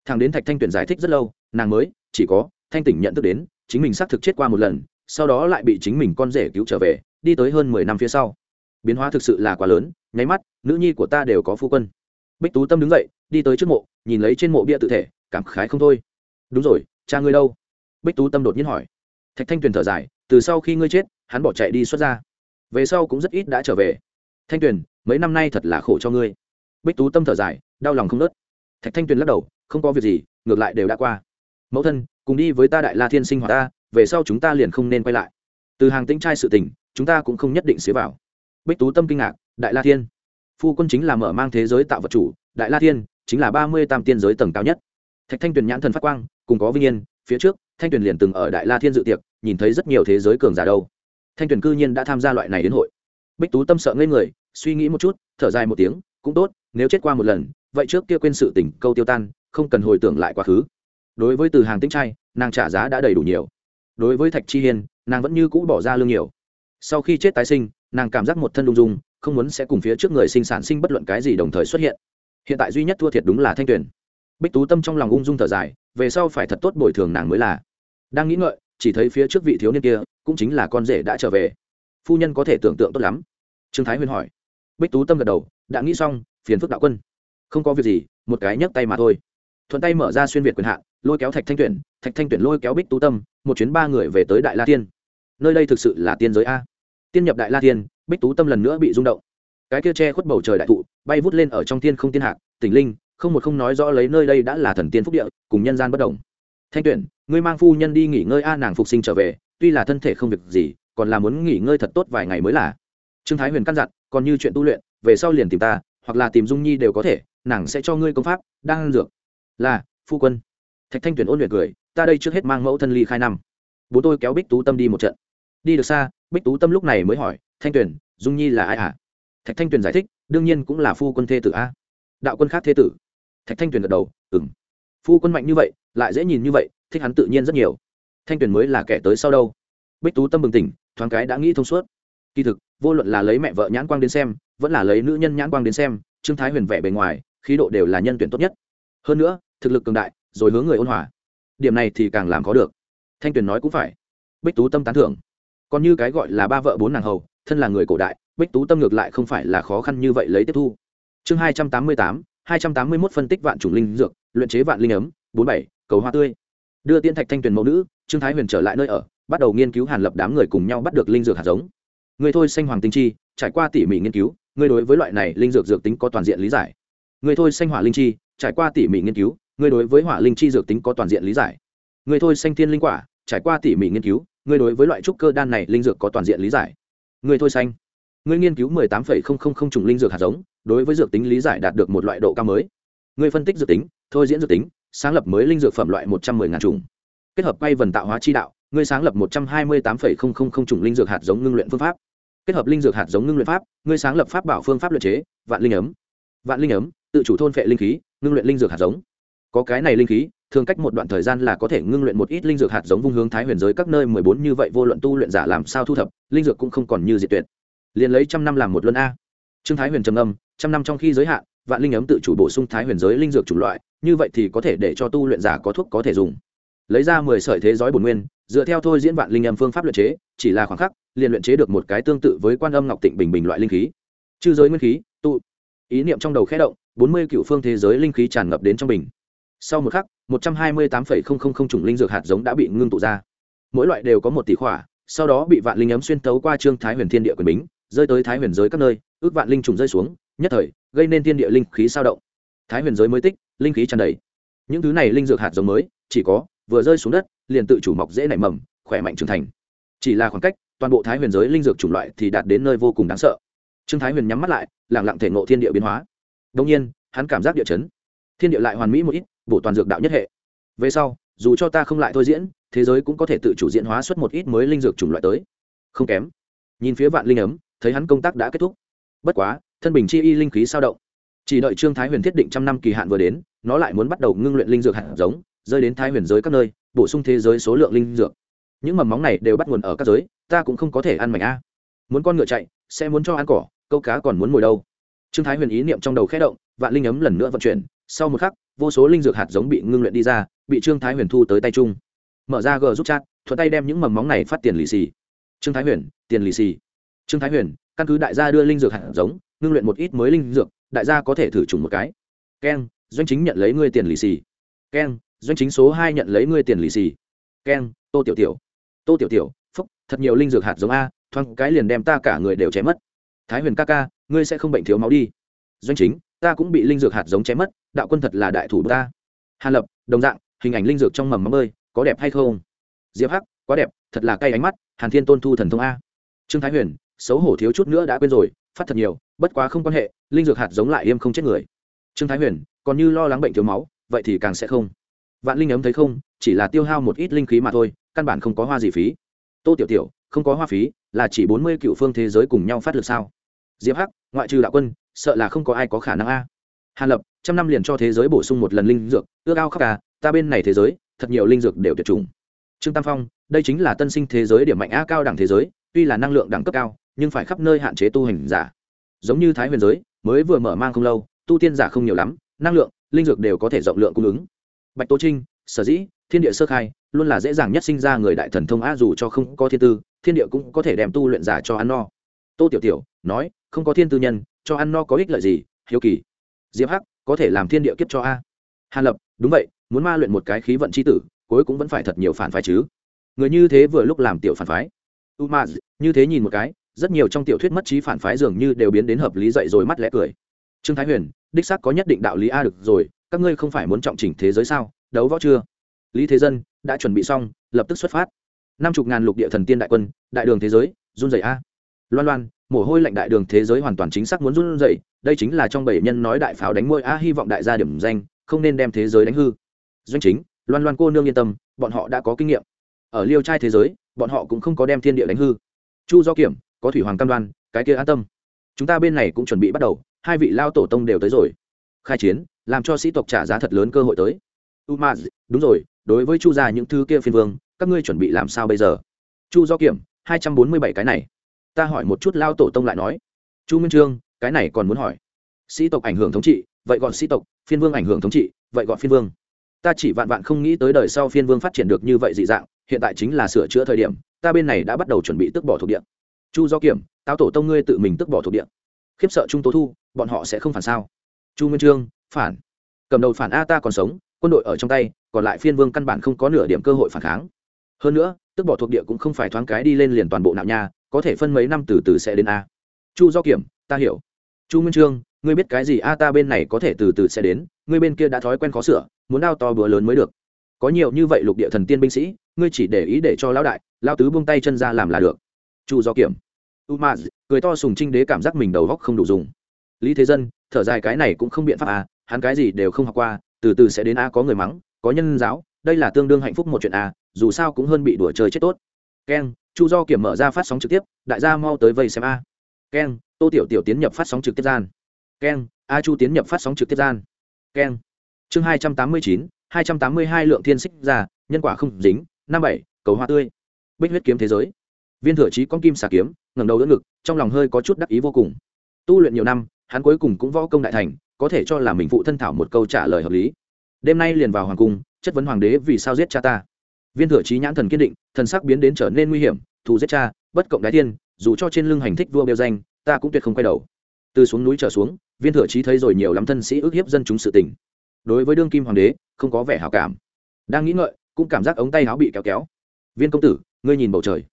Thằng đến thạch thanh tuyển giải thích rất lâu, nàng mới, chỉ có, thanh tỉnh nhận thức đến, chính mình xác thực chết qua một lần, sau đó lại bị chính mình con rể cứu trở về, đi tới hơn mười năm phía sau. Biến hóa thực sự là quá lớn, nháy mắt, nữ nhi của ta đều có phu quân. Bích tú tâm đứng dậy, đi tới trước mộ, nhìn lấy trên mộ bia tự thể, cảm khái không thôi. Đúng rồi, cha ngươi đâu? Bích tú tâm đột nhiên hỏi. Thạch thanh tuyền thở dài, từ sau khi ngươi chết, hắn bỏ chạy đi xuất ra. Về sau cũng rất ít đã trở về. Thanh tuyền, mấy năm nay thật là khổ cho ngươi. Bích tú tâm thở dài, đau lòng không nớt. Thạch thanh tuyền lắc đầu, không có việc gì, ngược lại đều đã qua. Mẫu thân, cùng đi với ta đại la thiên sinh hoạt ta, về sau chúng ta liền không nên quay lại. Từ hàng tĩnh trai sự tình, chúng ta cũng không nhất định xế vào. Bích tú tâm kinh ngạc, đại la thiên. Phu quân chính là mở mang thế giới tạo vật chủ, đại la thiên chính là ba mươi tam tiên giới tầng cao nhất. Thạch thanh tuyền nhãn thần phát quang, cùng có vinh yên, phía trước thanh tuyền liền từng ở đại la thiên dự tiệc, nhìn thấy rất nhiều thế giới cường giả đâu. Thanh tuyền cư nhiên đã tham gia loại này đến hội. Bích tú tâm sợ ngây người, suy nghĩ một chút, thở dài một tiếng, cũng tốt, nếu chết qua một lần, vậy trước kia quên sự tình, câu tiêu tan, không cần hồi tưởng lại quá khứ. Đối với từ hàng tinh trai, nàng trả giá đã đầy đủ nhiều. Đối với thạch chi hiên, nàng vẫn như cũ bỏ ra lương nhiều. Sau khi chết tái sinh, nàng cảm giác một thân đung dung, không muốn sẽ cùng phía trước người sinh sản sinh bất luận cái gì đồng thời xuất hiện. Hiện tại duy nhất thua thiệt đúng là thanh tuyền. Bích tú tâm trong lòng ung dung thở dài, về sau phải thật tốt bồi thường nàng mới là đang nghĩ ngợi, chỉ thấy phía trước vị thiếu niên kia, cũng chính là con rể đã trở về. Phu nhân có thể tưởng tượng tốt lắm. Trương thái huyên hỏi. Bích tú tâm gật đầu, đã nghĩ xong, phiền phức đạo quân. Không có việc gì, một cái nhấc tay mà thôi. Thuận tay mở ra xuyên việt quyền hạn, lôi kéo thạch thanh tuyển, thạch thanh tuyển lôi kéo bích tú tâm, một chuyến ba người về tới đại la tiên nơi đây thực sự là tiên giới a. Tiên nhập đại la tiên bích tú tâm lần nữa bị rung động. Cái kia che khuất bầu trời đại thụ, bay vút lên ở trong tiên không tiên hạc, tỉnh linh, không một không nói rõ lấy nơi đây đã là thần tiên phúc địa, cùng nhân gian bất đồng thanh tuyển, ngươi mang phu nhân đi nghỉ ngơi a, nàng phục sinh trở về, tuy là thân thể không việc gì, còn là muốn nghỉ ngơi thật tốt vài ngày mới là. Trương thái huyền căn dặn, còn như chuyện tu luyện, về sau liền tìm ta, hoặc là tìm dung nhi đều có thể, nàng sẽ cho ngươi công pháp đang dược. Là, phu quân. Thạch thanh tuyển ôn luyện cười, ta đây trước hết mang mẫu thân ly khai năm. Bố tôi kéo bích tú tâm đi một trận. Đi được xa, bích tú tâm lúc này mới hỏi, thanh tuyển, dung nhi là ai ạ à? thạch thanh tuyền giải thích, đương nhiên cũng là phu quân thê tử a. Đạo quân khác thê tử. Thạch thanh tuyền gật đầu ừng phu quân mạnh như vậy, lại dễ nhìn như vậy, thích hắn tự nhiên rất nhiều. Thanh tuyền mới là kẻ tới sau đâu. Bích tú tâm bừng tỉnh, thoáng cái đã nghĩ thông suốt. Kỳ thực, vô luận là lấy mẹ vợ nhãn quang đến xem, vẫn là lấy nữ nhân nhãn quang đến xem, trương thái huyền vẻ bề ngoài, khí độ đều là nhân tuyển tốt nhất. Hơn nữa, thực lực cường đại, rồi hướng người ôn hòa. Điểm này thì càng làm có được. Thanh tuyền nói cũng phải. Bích tú tâm tán thưởng. Còn như cái gọi là ba vợ bốn nàng hầu, thân là người cổ đại, bích tú tâm ngược lại không phải là khó khăn như vậy lấy tiếp thu. Chương hai trăm tám mươi tám hai trăm tám mươi mốt phân tích vạn chủng linh dược, luyện chế vạn linh ấm, bốn bảy, cầu hoa tươi. Đưa tiên thạch thanh tuyền mẫu nữ, trương thái huyền trở lại nơi ở, bắt đầu nghiên cứu hàn lập đám người cùng nhau bắt được linh dược hạt giống. Người thôi xanh hoàng tinh chi, trải qua tỉ mỉ nghiên cứu, người đối với loại này linh dược dược tính có toàn diện lý giải. Người thôi xanh hỏa linh chi, trải qua tỉ mỉ nghiên cứu, người đối với hỏa linh chi dược tính có toàn diện lý giải. Người thôi xanh thiên linh quả, trải qua tỉ mỉ nghiên cứu, người đối với loại trúc cơ đan này linh dược có toàn diện lý giải. Người thôi xanh người nghiên cứu mười tám phẩy không không không chủng linh dược hạt giống, đối với dược tính lý giải đạt được một loại độ cao mới. Người phân tích dược tính, thôi diễn dược tính, sáng lập mới linh dược phẩm loại một trăm mười ngàn chủng kết hợp quay vần tạo hóa chi đạo người sáng lập một trăm hai mươi tám phẩy không không không chủng linh dược hạt giống ngưng luyện phương pháp. Kết hợp linh dược hạt giống ngưng luyện pháp người sáng lập pháp bảo phương pháp luyện chế, vạn linh ấm. Vạn linh ấm, tự chủ thôn phệ linh khí, ngưng luyện linh dược hạt giống. Có cái này linh khí, thường cách một đoạn thời gian là có thể ngưng luyện một ít linh dược hạt giống vung hướng thái huyền giới các nơi mười bốn như vậy vô luận tu luyện giả làm sao thu thập, linh dược cũng không còn như diệt tuyệt liền lấy trăm năm làm một luân a. Trương thái huyền trầm âm trăm năm trong khi giới hạn, vạn linh ấm tự chủ bổ sung thái huyền giới linh dược chủng loại, như vậy thì có thể để cho tu luyện giả có thuốc có thể dùng. Lấy ra mười sợi thế giới bổn nguyên, dựa theo thôi diễn vạn linh âm phương pháp luyện chế, chỉ là khoảng khắc, liền luyện chế được một cái tương tự với quan âm ngọc tịnh bình bình loại linh khí. Chư giới nguyên khí, tụ. Ý niệm trong đầu khẽ động, bốn mươi cựu phương thế giới linh khí tràn ngập đến trong bình. Sau một khắc, một trăm hai mươi tám phẩy không không không chủng linh dược hạt giống đã bị ngưng tụ ra. Mỗi loại đều có một tỷ khỏa, sau đó bị vạn linh ấm xuyên tấu qua trương thái huyền thiên địa quyền bính rơi tới thái huyền giới các nơi, ước vạn linh trùng rơi xuống, nhất thời, gây nên thiên địa linh khí sao động. Thái huyền giới mới tích, linh khí tràn đầy. Những thứ này linh dược hạt giống mới, chỉ có, vừa rơi xuống đất, liền tự chủ mọc dễ nảy mầm, khỏe mạnh trưởng thành. Chỉ là khoảng cách, toàn bộ thái huyền giới linh dược chủng loại thì đạt đến nơi vô cùng đáng sợ. Trương thái huyền nhắm mắt lại lẳng lặng thể ngộ thiên địa biến hóa. Đông nhiên, hắn cảm giác địa chấn. Thiên địa lại hoàn mỹ một ít, bổ toàn dược đạo nhất hệ. Về sau, dù cho ta không lại thôi diễn, thế giới cũng có thể tự chủ diễn hóa xuất một ít mới linh dược chủng loại tới. Không kém. Nhìn phía vạn linh ấm thấy hắn công tác đã kết thúc. Bất quá, thân bình chi y linh khí sao động. Chỉ đợi trương thái huyền thiết định trăm năm kỳ hạn vừa đến, nó lại muốn bắt đầu ngưng luyện linh dược hạt giống, rơi đến thái huyền giới các nơi, bổ sung thế giới số lượng linh dược. Những mầm móng này đều bắt nguồn ở các giới, ta cũng không có thể ăn mảnh a. Muốn con ngựa chạy, sẽ muốn cho ăn cỏ, câu cá còn muốn ngồi đâu. Trương thái huyền ý niệm trong đầu khẽ động, vạn linh ấm lần nữa vận chuyển, sau một khắc, vô số linh dược hạt giống bị ngưng luyện đi ra, bị trương thái huyền thu tới tay chung. Mở ra g giúp chat, thuận tay đem những mầm móng này phát tiền lì xì. Trương thái huyền, tiền lì xì trương thái huyền, căn cứ đại gia đưa linh dược hạt giống, ngưng luyện một ít mới linh dược, đại gia có thể thử trùng một cái. Keng doanh chính nhận lấy ngươi tiền lì xì. Keng doanh chính số hai nhận lấy ngươi tiền lì xì. Keng tô tiểu tiểu. Tô tiểu tiểu, phúc, thật nhiều linh dược hạt giống a, thoáng cái liền đem ta cả người đều chém mất. Thái huyền ca ca, ngươi sẽ không bệnh thiếu máu đi. Doanh chính, ta cũng bị linh dược hạt giống chém mất, đạo quân thật là đại thủ ta. Hàn lập, đồng dạng, hình ảnh linh dược trong mầm mắm ơi, có đẹp hay không? Diệp hắc, quá đẹp, thật là cay ánh mắt, hàn thiên tôn thu thần thông a. Trương thái huyền xấu hổ thiếu chút nữa đã quên rồi phát thật nhiều bất quá không quan hệ linh dược hạt giống lại im không chết người. Trương thái huyền còn như lo lắng bệnh thiếu máu vậy thì càng sẽ không. Vạn linh ấm thấy không chỉ là tiêu hao một ít linh khí mà thôi căn bản không có hoa gì phí. Tô tiểu tiểu không có hoa phí là chỉ bốn mươi cựu phương thế giới cùng nhau phát lực sao? Diệp hắc ngoại trừ đạo quân sợ là không có ai có khả năng a. Hàn lập trăm năm liền cho thế giới bổ sung một lần linh dược ước ao khắc cả, ta bên này thế giới thật nhiều linh dược đều tuyệt chủng. Trương tam phong đây chính là tân sinh thế giới điểm mạnh a cao đẳng thế giới tuy là năng lượng đẳng cấp cao nhưng phải khắp nơi hạn chế tu hành giả. Giống như thái huyền giới, mới vừa mở mang không lâu, tu tiên giả không nhiều lắm, năng lượng, linh dược đều có thể rộng lượng cung ứng. Bạch tố trinh, sở dĩ, thiên địa sơ khai, luôn là dễ dàng nhất sinh ra người đại thần thông a dù cho không có thiên tư, thiên địa cũng có thể đem tu luyện giả cho ăn no. Tô tiểu tiểu, nói, không có thiên tư nhân, cho ăn no có ích lợi gì, hiếu kỳ. Diệp hắc, có thể làm thiên địa kiếp cho a. Hàn lập, đúng vậy, muốn ma luyện một cái khí vận c h i tử, cuối cũng vẫn phải thật nhiều phản phái chứ. Người như thế vừa lúc làm tiểu phản phái. U ma như thế nhìn một cái rất nhiều trong tiểu thuyết mất trí phản phái dường như đều biến đến hợp lý dậy rồi mắt lẽ cười. Trương thái huyền, đích xác có nhất định đạo lý a được rồi, các ngươi không phải muốn trọng chỉnh thế giới sao, đấu võ chưa? Lý thế dân, đã chuẩn bị xong, lập tức xuất phát. Năm chục ngàn lục địa thần tiên đại quân, đại đường thế giới, run rẩy a. Loan loan, mồ hôi lạnh đại đường thế giới hoàn toàn chính xác muốn run rẩy, đây chính là trong bảy nhân nói đại pháo đánh môi a, hy vọng đại gia điểm danh, không nên đem thế giới đánh hư. Doanh chính, loan loan cô nương yên tâm, bọn họ đã có kinh nghiệm. Ở liêu trai thế giới, bọn họ cũng không có đem thiên địa đánh hư. Chu do kiểm có thủy hoàng cam đoan, cái kia an tâm. Chúng ta bên này cũng chuẩn bị bắt đầu, hai vị lao tổ tông đều tới rồi. Khai chiến, làm cho sĩ tộc trả giá thật lớn cơ hội tới. Umaz, đúng rồi, đối với chu gia những thứ kia phiên vương, các ngươi chuẩn bị làm sao bây giờ? Chu do kiểm, hai trăm bốn mươi bảy cái này. Ta hỏi một chút lao tổ tông lại nói. Chu minh trương, cái này còn muốn hỏi. Sĩ tộc ảnh hưởng thống trị, vậy gọi sĩ tộc, phiên vương ảnh hưởng thống trị, vậy gọi phiên vương. Ta chỉ vạn vạn không nghĩ tới đời sau phiên vương phát triển được như vậy dị dạng, hiện tại chính là sửa chữa thời điểm, ta bên này đã bắt đầu chuẩn bị tước bỏ thuộc địa chu do kiểm tao tổ tông ngươi tự mình tức bỏ thuộc địa. Khiếp sợ trung tố thu, bọn họ sẽ không phản sao? Chu nguyên trương, phản. Cầm đầu phản a ta còn sống, quân đội ở trong tay, còn lại phiên vương căn bản không có nửa điểm cơ hội phản kháng. Hơn nữa tức bỏ thuộc địa cũng không phải thoáng cái đi lên liền toàn bộ nạo nha, có thể phân mấy năm từ từ sẽ đến a. Chu do kiểm, ta hiểu. Chu nguyên trương, ngươi biết cái gì a ta bên này có thể từ từ sẽ đến, ngươi bên kia đã thói quen khó sửa, muốn đao to bữa lớn mới được. Có nhiều như vậy lục địa thần tiên binh sĩ, ngươi chỉ để ý để cho lão đại lao tứ buông tay chân ra làm là được chu do kiểm. U ma cười to sùng trinh đế cảm giác mình đầu góc không đủ dùng. Lý thế dân, thở dài cái này cũng không biện pháp à hắn cái gì đều không học qua, từ từ sẽ đến a có người mắng, có nhân giáo, đây là tương đương hạnh phúc một chuyện à? dù sao cũng hơn bị đùa chơi chết tốt. Keng, chu do kiểm mở ra phát sóng trực tiếp, đại gia mau tới vây xem a. Keng, tô tiểu tiểu tiến nhập phát sóng trực tiếp gian. Keng, a chu tiến nhập phát sóng trực tiếp gian. Keng. Chương hai trăm tám mươi chín, hai trăm tám mươi hai lượng thiên xích ra, nhân quả không dính, năm bảy, cầu hoa tươi. Bích huyết kiếm thế giới viên thừa trí con kim xà kiếm, ngẩng đầu đỡ ngực, trong lòng hơi có chút đắc ý vô cùng. Tu luyện nhiều năm, hắn cuối cùng cũng võ công đại thành, có thể cho là mình phụ thân thảo một câu trả lời hợp lý. Đêm nay liền vào hoàng cung, chất vấn hoàng đế vì sao giết cha ta. Viên thừa trí nhãn thần kiên định, thần sắc biến đến trở nên nguy hiểm, thù giết cha, bất cộng đái thiên dù cho trên lưng hành thích vua bêu danh, ta cũng tuyệt không quay đầu. Từ xuống núi trở xuống, viên thừa trí thấy rồi nhiều lắm thân sĩ ước hiếp dân chúng sự tình. Đối với đương kim hoàng đế, không có vẻ hảo cảm. Đang nghĩ ngợi, cũng cảm giác ống tay áo bị kéo kéo. Viên công tử, ngươi nhìn bầu trời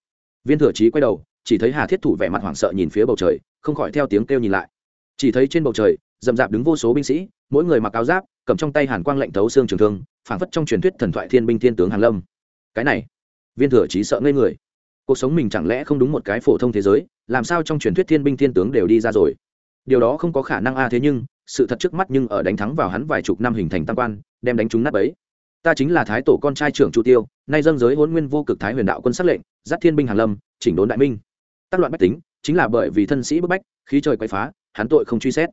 viên thừa trí quay đầu, chỉ thấy hà thiết thủ vẻ mặt hoảng sợ nhìn phía bầu trời, không khỏi theo tiếng kêu nhìn lại. Chỉ thấy trên bầu trời, rậm rạp đứng vô số binh sĩ, mỗi người mặc áo giáp, cầm trong tay hàn quang lệnh thấu xương trường thương, phảng phất trong truyền thuyết thần thoại thiên binh thiên tướng hàn lâm. Cái này, viên thừa trí sợ ngây người. Cuộc sống mình chẳng lẽ không đúng một cái phổ thông thế giới, làm sao trong truyền thuyết thiên binh thiên tướng đều đi ra rồi? Điều đó không có khả năng a, thế nhưng, sự thật trước mắt nhưng ở đánh thắng vào hắn vài chục năm hình thành tam quan, đem đánh chúng nát ấy ta chính là thái tổ con trai trưởng chu tiêu, nay dân giới hôn nguyên vô cực thái huyền đạo quân sắc lệnh giáp thiên binh hàn lâm, chỉnh đốn đại minh. Tác loạn bách tính, chính là bởi vì thân sĩ bức bách, khí trời quay phá, hắn tội không truy xét.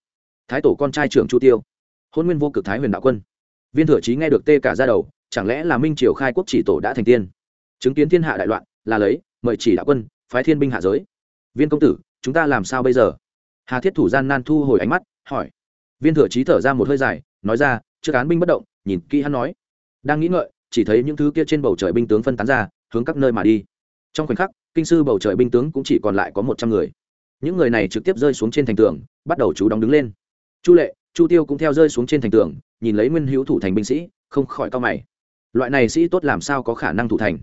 Thái tổ con trai trưởng chu tiêu, hôn nguyên vô cực thái huyền đạo quân. Viên thừa trí nghe được tê cả ra đầu, chẳng lẽ là minh triều khai quốc chỉ tổ đã thành tiên? Chứng kiến thiên hạ đại loạn, là lấy, mời chỉ đạo quân, phái thiên binh hạ giới. Viên công tử, chúng ta làm sao bây giờ? Hà thiết thủ gian nan thu hồi ánh mắt, hỏi. Viên thừa trí thở ra một hơi dài, nói ra chưa cán binh bất động, nhìn kỹ hắn nói. Đang nghĩ ngợi, chỉ thấy những thứ kia trên bầu trời binh tướng phân tán ra, hướng các nơi mà đi trong khoảnh khắc, kinh sư bầu trời binh tướng cũng chỉ còn lại có một trăm người. Những người này trực tiếp rơi xuống trên thành tường, bắt đầu chú đóng đứng lên. Chu lệ, chu tiêu cũng theo rơi xuống trên thành tường, nhìn lấy nguyên hữu thủ thành binh sĩ, không khỏi cao mày. Loại này sĩ tốt làm sao có khả năng thủ thành?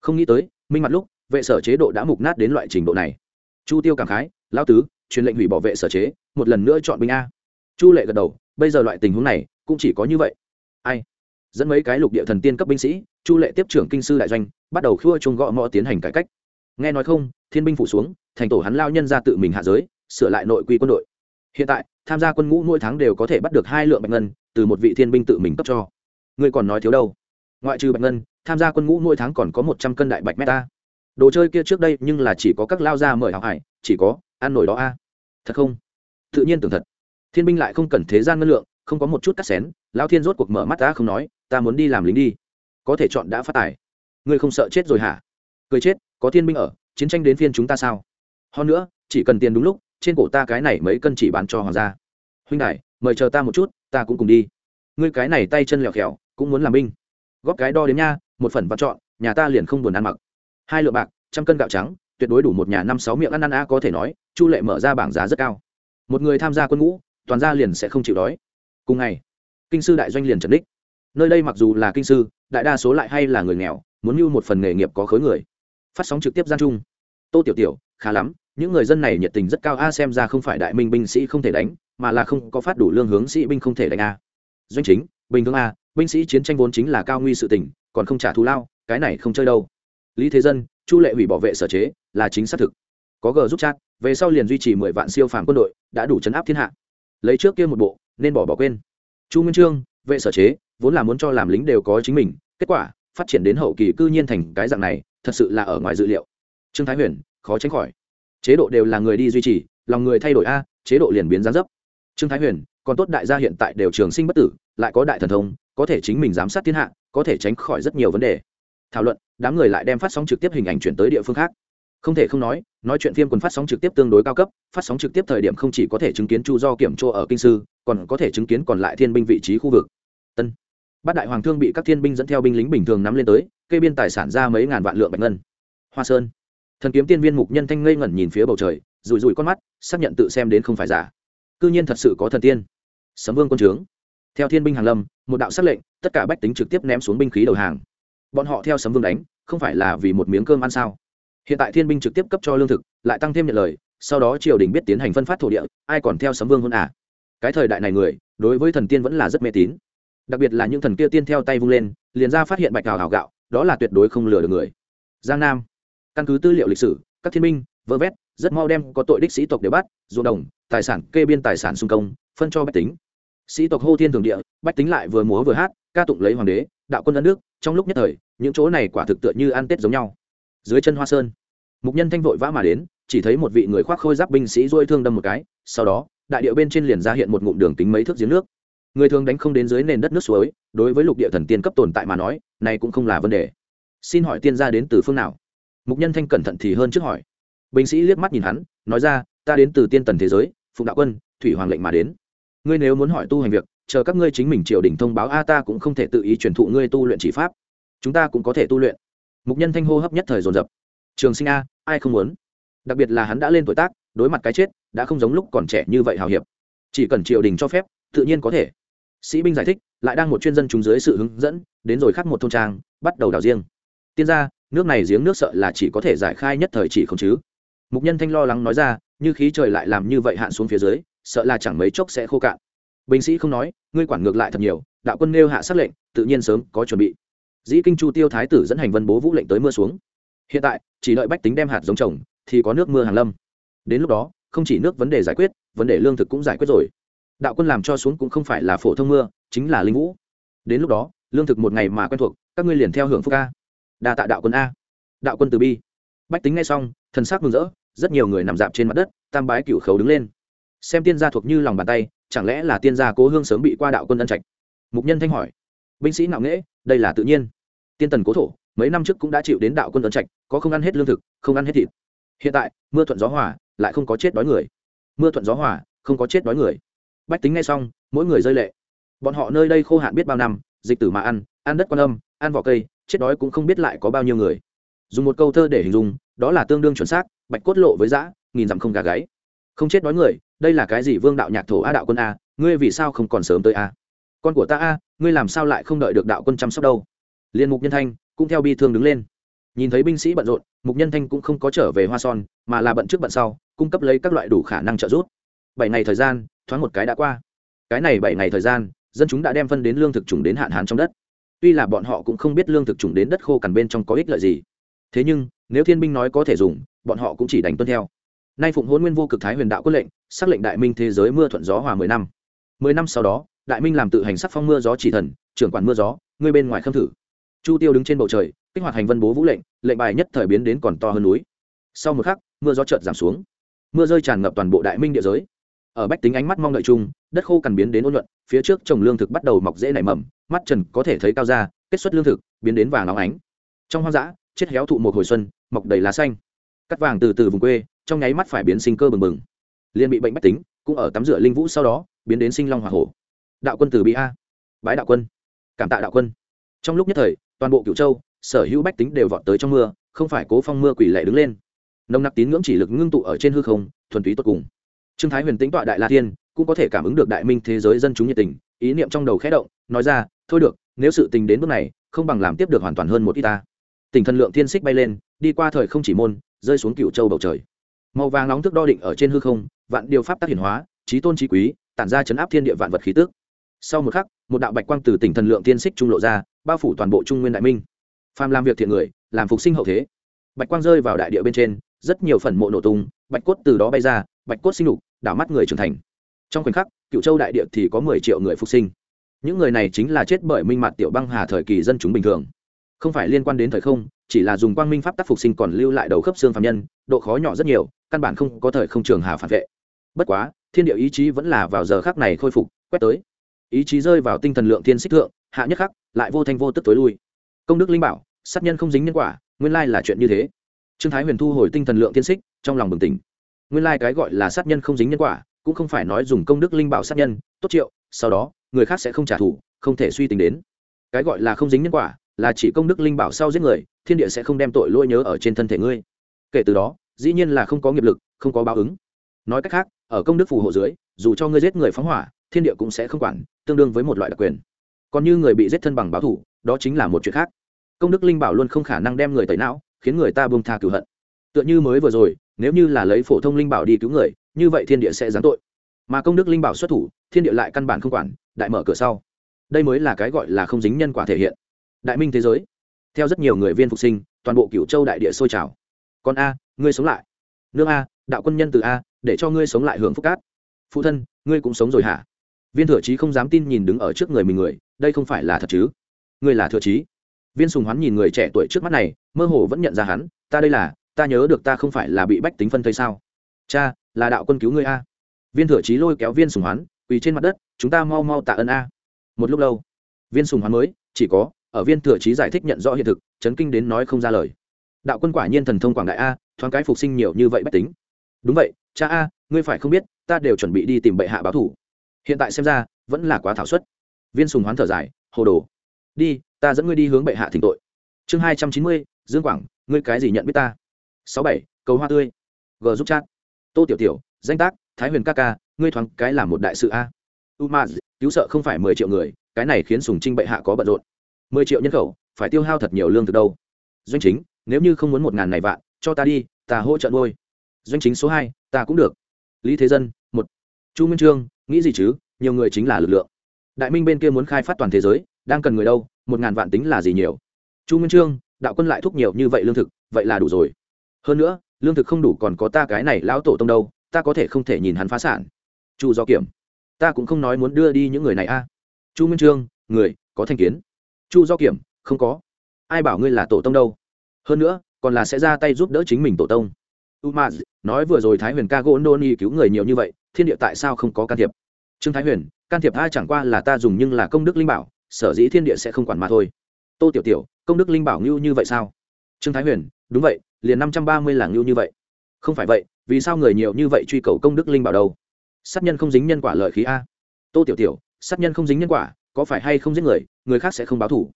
Không nghĩ tới, minh mặt lúc, vệ sở chế độ đã mục nát đến loại trình độ này. Chu tiêu cảm khái, lão tứ, truyền lệnh hủy bỏ vệ sở chế, một lần nữa chọn binh a. Chu lệ gật đầu, bây giờ loại tình huống này cũng chỉ có như vậy. Ai? Dẫn mấy cái lục địa thần tiên cấp binh sĩ, chu lệ tiếp trưởng kinh sư đại doanh, bắt đầu khua chung gõ mõ tiến hành cải cách. Nghe nói không, thiên binh phủ xuống, thành tổ hắn lao nhân ra tự mình hạ giới, sửa lại nội quy quân đội. Hiện tại, tham gia quân ngũ mỗi tháng đều có thể bắt được hai lượng bạch ngân, từ một vị thiên binh tự mình cấp cho. Ngươi còn nói thiếu đâu? Ngoại trừ bạch ngân, tham gia quân ngũ mỗi tháng còn có một trăm cân đại bạch meta. Đồ chơi kia trước đây nhưng là chỉ có các lao gia mời học hải, chỉ có ăn nổi đó a. Thật không? Tự nhiên tưởng thật. Thiên binh lại không cần thế gian ngân lượng, không có một chút cắt xén, lao thiên rốt cuộc mở mắt ta không nói ta muốn đi làm lính đi. Có thể chọn đã phát tài. Ngươi không sợ chết rồi hả? Cười chết, có thiên binh ở, chiến tranh đến phiên chúng ta sao? Hơn nữa, chỉ cần tiền đúng lúc, trên cổ ta cái này mấy cân chỉ bán cho hoàng gia. Huynh đại mời chờ ta một chút, ta cũng cùng đi. Ngươi cái này tay chân lẹo khẹo, cũng muốn làm binh. Góp cái đo đến nha, một phần và chọn, nhà ta liền không buồn ăn mặc. Hai lượng bạc, trăm cân gạo trắng, tuyệt đối đủ một nhà năm sáu miệng ăn ăn á có thể nói, chu lệ mở ra bảng giá rất cao. Một người tham gia quân ngũ, toàn gia liền sẽ không chịu đói. Cùng ngày, kinh sư đại doanh liền trần đích nơi đây mặc dù là kinh sư, đại đa số lại hay là người nghèo, muốn mưu một phần nghề nghiệp có khối người. Phát sóng trực tiếp gian trung tô tiểu tiểu, khá lắm, những người dân này nhiệt tình rất cao a, xem ra không phải đại minh binh sĩ không thể đánh, mà là không có phát đủ lương hướng sĩ binh không thể đánh a. Doanh chính, bình thường a, binh sĩ chiến tranh vốn chính là cao nguy sự tình, còn không trả thù lao, cái này không chơi đâu. Lý thế dân, chu lệ hủy bảo vệ sở chế, là chính xác thực. Có g giúp chat, về sau liền duy trì mười vạn siêu phàm quân đội, đã đủ chấn áp thiên hạ. Lấy trước kia một bộ, nên bỏ bỏ quên. Chu nguyên trương vệ sở chế, vốn là muốn cho làm lính đều có chính mình, kết quả, phát triển đến hậu kỳ cư nhiên thành cái dạng này, thật sự là ở ngoài dự liệu. Trương thái huyền, khó tránh khỏi. Chế độ đều là người đi duy trì, lòng người thay đổi a, chế độ liền biến gián dấp. Trương thái huyền, còn tốt đại gia hiện tại đều trường sinh bất tử, lại có đại thần thông, có thể chính mình giám sát thiên hạ, có thể tránh khỏi rất nhiều vấn đề. Thảo luận, đám người lại đem phát sóng trực tiếp hình ảnh chuyển tới địa phương khác không thể không nói nói chuyện phim quần phát sóng trực tiếp tương đối cao cấp, phát sóng trực tiếp thời điểm không chỉ có thể chứng kiến chu do kiểm chỗ ở kinh sư, còn có thể chứng kiến còn lại thiên binh vị trí khu vực. Tân bát đại hoàng thương bị các thiên binh dẫn theo binh lính bình thường nắm lên tới, kê biên tài sản ra mấy ngàn vạn lượng bạch ngân. Hoa sơn. Thần kiếm tiên viên mục nhân thanh ngây ngẩn nhìn phía bầu trời, rủi rủi con mắt, xác nhận tự xem đến không phải giả. Cư nhiên thật sự có thần tiên. Sấm vương quân trướng. Theo thiên binh hàng lâm, một đạo sắc lệnh, tất cả bách tính trực tiếp ném xuống binh khí đầu hàng. Bọn họ theo sấm vương đánh, không phải là vì một miếng cơm ăn sao? Hiện tại thiên binh trực tiếp cấp cho lương thực, lại tăng thêm nhận lời, sau đó triều đình biết tiến hành phân phát thổ địa, ai còn theo sấm vương hơn à? Cái thời đại này người, đối với thần tiên vẫn là rất mê tín. Đặc biệt là những thần kia tiên theo tay vung lên, liền ra phát hiện bạch hào hào gạo, đó là tuyệt đối không lừa được người. Giang nam. Căn cứ tư liệu lịch sử, các thiên binh, vơ vét, rất mau đem có tội đích sĩ tộc đều bắt, ruộng đồng, tài sản, kê biên tài sản xung công, phân cho bách tính. Sĩ tộc hô thiên thường địa, bách tính lại vừa múa vừa hát, ca tụng lấy hoàng đế, đạo quân đất nước, trong lúc nhất thời, những chỗ này quả thực tựa như ăn tết giống nhau dưới chân hoa sơn. Mục nhân thanh vội vã mà đến, chỉ thấy một vị người khoác khôi giáp binh sĩ duỗi thương đâm một cái, sau đó, đại điệu bên trên liền ra hiện một ngụm đường kính mấy thước giếng nước. Người thường đánh không đến dưới nền đất nước suối, đối với lục địa thần tiên cấp tồn tại mà nói, này cũng không là vấn đề. Xin hỏi tiên gia đến từ phương nào? Mục nhân thanh cẩn thận thì hơn trước hỏi. Binh sĩ liếc mắt nhìn hắn, nói ra, ta đến từ tiên tần thế giới, phụng đạo quân, thủy hoàng lệnh mà đến. Ngươi nếu muốn hỏi tu hành việc, chờ các ngươi chính mình triều đình thông báo a, ta cũng không thể tự ý truyền thụ ngươi tu luyện chỉ pháp. Chúng ta cũng có thể tu luyện mục nhân thanh hô hấp nhất thời dồn dập. Trường sinh a, ai không muốn? Đặc biệt là hắn đã lên tuổi tác, đối mặt cái chết, đã không giống lúc còn trẻ như vậy hào hiệp. Chỉ cần triều đình cho phép, tự nhiên có thể. Sĩ binh giải thích, lại đang một chuyên dân chúng dưới sự hướng dẫn, đến rồi khắc một thôn trang, bắt đầu đào riêng. Tiên ra nước này giếng nước sợ là chỉ có thể giải khai nhất thời chỉ không chứ. Mục nhân thanh lo lắng nói ra, như khí trời lại làm như vậy hạn xuống phía dưới, sợ là chẳng mấy chốc sẽ khô cạn. Binh sĩ không nói, ngươi quản ngược lại thật nhiều, đạo quân nêu hạ sát lệnh, tự nhiên sớm có chuẩn bị dĩ kinh chu tiêu thái tử dẫn hành vân bố vũ lệnh tới mưa xuống. Hiện tại, chỉ đợi bách tính đem hạt giống trồng, thì có nước mưa hàng lâm. Đến lúc đó, không chỉ nước vấn đề giải quyết, vấn đề lương thực cũng giải quyết rồi. Đạo quân làm cho xuống cũng không phải là phổ thông mưa, chính là linh vũ. Đến lúc đó, lương thực một ngày mà quen thuộc, các ngươi liền theo hưởng phúc a. Đa tạ đạo quân a. Đạo quân từ bi. Bách tính ngay xong, thần sắc mừng rỡ, rất nhiều người nằm dạp trên mặt đất, tam bái cựu khấu đứng lên. Xem tiên gia thuộc như lòng bàn tay, chẳng lẽ là tiên gia cố hương sớm bị qua đạo quân ân trạch? Mục nhân thanh hỏi. Binh sĩ ngạo nghễ đây là tự nhiên. Tiên tần cố thổ, mấy năm trước cũng đã chịu đến đạo quân ấn trạch, có không ăn hết lương thực, không ăn hết thịt. Hiện tại, mưa thuận gió hòa, lại không có chết đói người. Mưa thuận gió hòa, không có chết đói người. Bách tính ngay xong, mỗi người rơi lệ. Bọn họ nơi đây khô hạn biết bao năm, dịch tử mà ăn ăn đất quan âm, ăn vỏ cây, chết đói cũng không biết lại có bao nhiêu người. Dùng một câu thơ để hình dung, đó là tương đương chuẩn xác, bạch cốt lộ với dã, nghìn dặm không gà gáy. Không chết đói người, đây là cái gì vương đạo nhạc thổ a đạo quân a, ngươi vì sao không còn sớm tới a? Con của ta a, ngươi làm sao lại không đợi được đạo quân chăm sóc đâu? Liên mục nhân thanh cũng theo bi thương đứng lên. Nhìn thấy binh sĩ bận rộn, mục nhân thanh cũng không có trở về hoa son, mà là bận trước bận sau, cung cấp lấy các loại đủ khả năng trợ giúp. Bảy ngày thời gian, thoáng một cái đã qua. Cái này bảy ngày thời gian, dân chúng đã đem phân đến lương thực trùng đến hạn hán trong đất. Tuy là bọn họ cũng không biết lương thực trùng đến đất khô cằn bên trong có ích lợi gì. Thế nhưng, nếu thiên binh nói có thể dùng, bọn họ cũng chỉ đánh tuân theo. Nay phụng hôn nguyên vô cực thái huyền đạo quyết lệnh, xác lệnh đại minh thế giới mưa thuận gió hòa mười năm. Mười năm sau đó đại minh làm tự hành sắc phong mưa gió chỉ thần, trưởng quản mưa gió, ngươi bên ngoài khâm thử. Chu tiêu đứng trên bầu trời, kích hoạt hành vân bố vũ lệnh lệnh bài nhất thời biến đến còn to hơn núi. Sau một khắc, mưa gió chợt giảm xuống. Mưa rơi tràn ngập toàn bộ đại minh địa giới. Ở bách tính ánh mắt mong đợi chung, đất khô cằn biến đến ôn nhuận, phía trước trồng lương thực bắt đầu mọc dễ nảy mầm, mắt trần có thể thấy cao ra kết xuất lương thực, biến đến vàng óng ánh. Trong hoang dã, chết héo thụ một hồi xuân, mọc đầy lá xanh. Cắt vàng từ từ vùng quê, trong nháy mắt phải biến sinh cơ bừng bừng. Liền bị bệnh bách tính, cũng ở tắm rửa linh vũ sau đó, biến đến sinh long hỏa hổ đạo quân từ bi a. Bái đạo quân. Cảm tạ đạo quân. Trong lúc nhất thời, toàn bộ cựu châu, sở hữu bách tính đều vọt tới trong mưa, không phải cố phong mưa quỷ lệ đứng lên. Nồng nặc tín ngưỡng chỉ lực ngưng tụ ở trên hư không, thuần túy tột cùng. Trương thái huyền tính tọa đại la thiên, cũng có thể cảm ứng được đại minh thế giới dân chúng nhiệt tình, ý niệm trong đầu khẽ động, nói ra, thôi được, nếu sự tình đến bước này, không bằng làm tiếp được hoàn toàn hơn một ít ta. Tình thần lượng thiên xích bay lên, đi qua thời không chỉ môn, rơi xuống cựu châu bầu trời. Màu vàng nóng thức đo định ở trên hư không, vạn điều pháp tác hiển hóa trí tôn trí quý, tản ra chấn áp thiên địa vạn vật khí tức sau một khắc, một đạo bạch quang từ tỉnh thần lượng tiên xích trung lộ ra, bao phủ toàn bộ trung nguyên đại minh. Phàm làm việc thiện người, làm phục sinh hậu thế. Bạch quang rơi vào đại địa bên trên, rất nhiều phần mộ nổ tung, bạch cốt từ đó bay ra, bạch cốt sinh lục, đảo mắt người trưởng thành. Trong khoảnh khắc cựu châu đại địa thì có mười triệu người phục sinh. Những người này chính là chết bởi minh mặt tiểu băng hà thời kỳ dân chúng bình thường. Không phải liên quan đến thời không, chỉ là dùng quang minh pháp tác phục sinh còn lưu lại đầu khớp xương phạm nhân, độ khó nhỏ rất nhiều, căn bản không có thời không trường hà phản vệ. Bất quá, thiên địa ý chí vẫn là vào giờ khác này khôi phục, quét tới ý chí rơi vào tinh thần lượng thiên xích thượng, hạ nhất khắc, lại vô thanh vô tức tối lui. Công đức linh bảo, sát nhân không dính nhân quả, nguyên lai là chuyện như thế. Trương thái huyền thu hồi tinh thần lượng thiên xích, trong lòng bừng tỉnh. Nguyên lai cái gọi là sát nhân không dính nhân quả, cũng không phải nói dùng công đức linh bảo sát nhân, tốt triệu, sau đó, người khác sẽ không trả thù, không thể suy tính đến. Cái gọi là không dính nhân quả, là chỉ công đức linh bảo sau giết người, thiên địa sẽ không đem tội lỗi nhớ ở trên thân thể ngươi. Kể từ đó, dĩ nhiên là không có nghiệp lực, không có báo ứng. Nói cách khác, ở công đức phù hộ dưới, dù cho ngươi giết người phóng hỏa thiên địa cũng sẽ không quản, tương đương với một loại đặc quyền. Còn như người bị giết thân bằng báo thủ, đó chính là một chuyện khác. Công đức linh bảo luôn không khả năng đem người tẩy não, khiến người ta buông tha cửu hận. Tựa như mới vừa rồi, nếu như là lấy phổ thông linh bảo đi cứu người, như vậy thiên địa sẽ giáng tội. Mà công đức linh bảo xuất thủ, thiên địa lại căn bản không quản, đại mở cửa sau. Đây mới là cái gọi là không dính nhân quả thể hiện. Đại minh thế giới. Theo rất nhiều người viên phục sinh, toàn bộ cửu châu đại địa sôi trào. Con a, ngươi sống lại. Nương a, đạo quân nhân từ a, để cho ngươi sống lại hưởng phúc cát. Phụ thân, ngươi cũng sống rồi hả? Viên thừa chí không dám tin nhìn đứng ở trước người mình người, đây không phải là thật chứ? Ngươi là thừa chí viên sùng hoán nhìn người trẻ tuổi trước mắt này, mơ hồ vẫn nhận ra hắn, ta đây là, ta nhớ được ta không phải là bị bách tính phân thây sao? Cha, là đạo quân cứu ngươi a. Viên thừa chí lôi kéo viên sùng hoán, quỳ trên mặt đất, chúng ta mau mau tạ ơn a. Một lúc lâu, viên sùng hoán mới, chỉ có, ở viên thừa chí giải thích nhận rõ hiện thực, chấn kinh đến nói không ra lời. Đạo quân quả nhiên thần thông quảng đại a, thoáng cái phục sinh nhiều như vậy bách tính. Đúng vậy, cha a, ngươi phải không biết, ta đều chuẩn bị đi tìm bệ hạ báo thủ hiện tại xem ra, vẫn là quá thảo suất. Viên sùng hoán thở dài, hồ đồ, đi, ta dẫn ngươi đi hướng bệ hạ thỉnh tội. Chương hai trăm chín mươi, dương quảng, ngươi cái gì nhận biết ta? sáu bảy, cầu hoa tươi. G giúp chat. Tô tiểu tiểu, danh tác, thái huyền ca ca, ngươi thoáng cái là một đại sự a. U ma cứu sợ không phải mười triệu người, cái này khiến sùng trinh bệ hạ có bận rộn. Mười triệu nhân khẩu, phải tiêu hao thật nhiều lương từ đâu? Doanh chính, nếu như không muốn một ngàn này vạn, cho ta đi, ta hỗ trợ nuôi. Doanh chính số hai, ta cũng được. Lý thế dân, một. Chu minh trương nghĩ gì chứ, nhiều người chính là lực lượng. Đại minh bên kia muốn khai phát toàn thế giới, đang cần người đâu, một ngàn vạn tính là gì nhiều. Chu minh trương, đạo quân lại thúc nhiều như vậy lương thực, vậy là đủ rồi. Hơn nữa, lương thực không đủ còn có ta cái này lão tổ tông đâu, ta có thể không thể nhìn hắn phá sản. Chu do kiểm, ta cũng không nói muốn đưa đi những người này a. Chu minh trương, người, có thành kiến. Chu do kiểm, không có. Ai bảo ngươi là tổ tông đâu? Hơn nữa, còn là sẽ ra tay giúp đỡ chính mình tổ tông. Umaz, nói vừa rồi thái huyền ca gỗ nô ni cứu người nhiều như vậy, thiên địa tại sao không có can thiệp? Trương thái huyền, can thiệp a chẳng qua là ta dùng nhưng là công đức linh bảo, sở dĩ thiên địa sẽ không quản mà thôi. Tô tiểu tiểu, công đức linh bảo ngưu như vậy sao? Trương thái huyền, đúng vậy, liền năm trăm ba mươi là ngưu như vậy. Không phải vậy, vì sao người nhiều như vậy truy cầu công đức linh bảo đâu? Sát nhân không dính nhân quả lợi khí a. Tô tiểu tiểu, sát nhân không dính nhân quả, có phải hay không giết người người khác sẽ không báo thủ?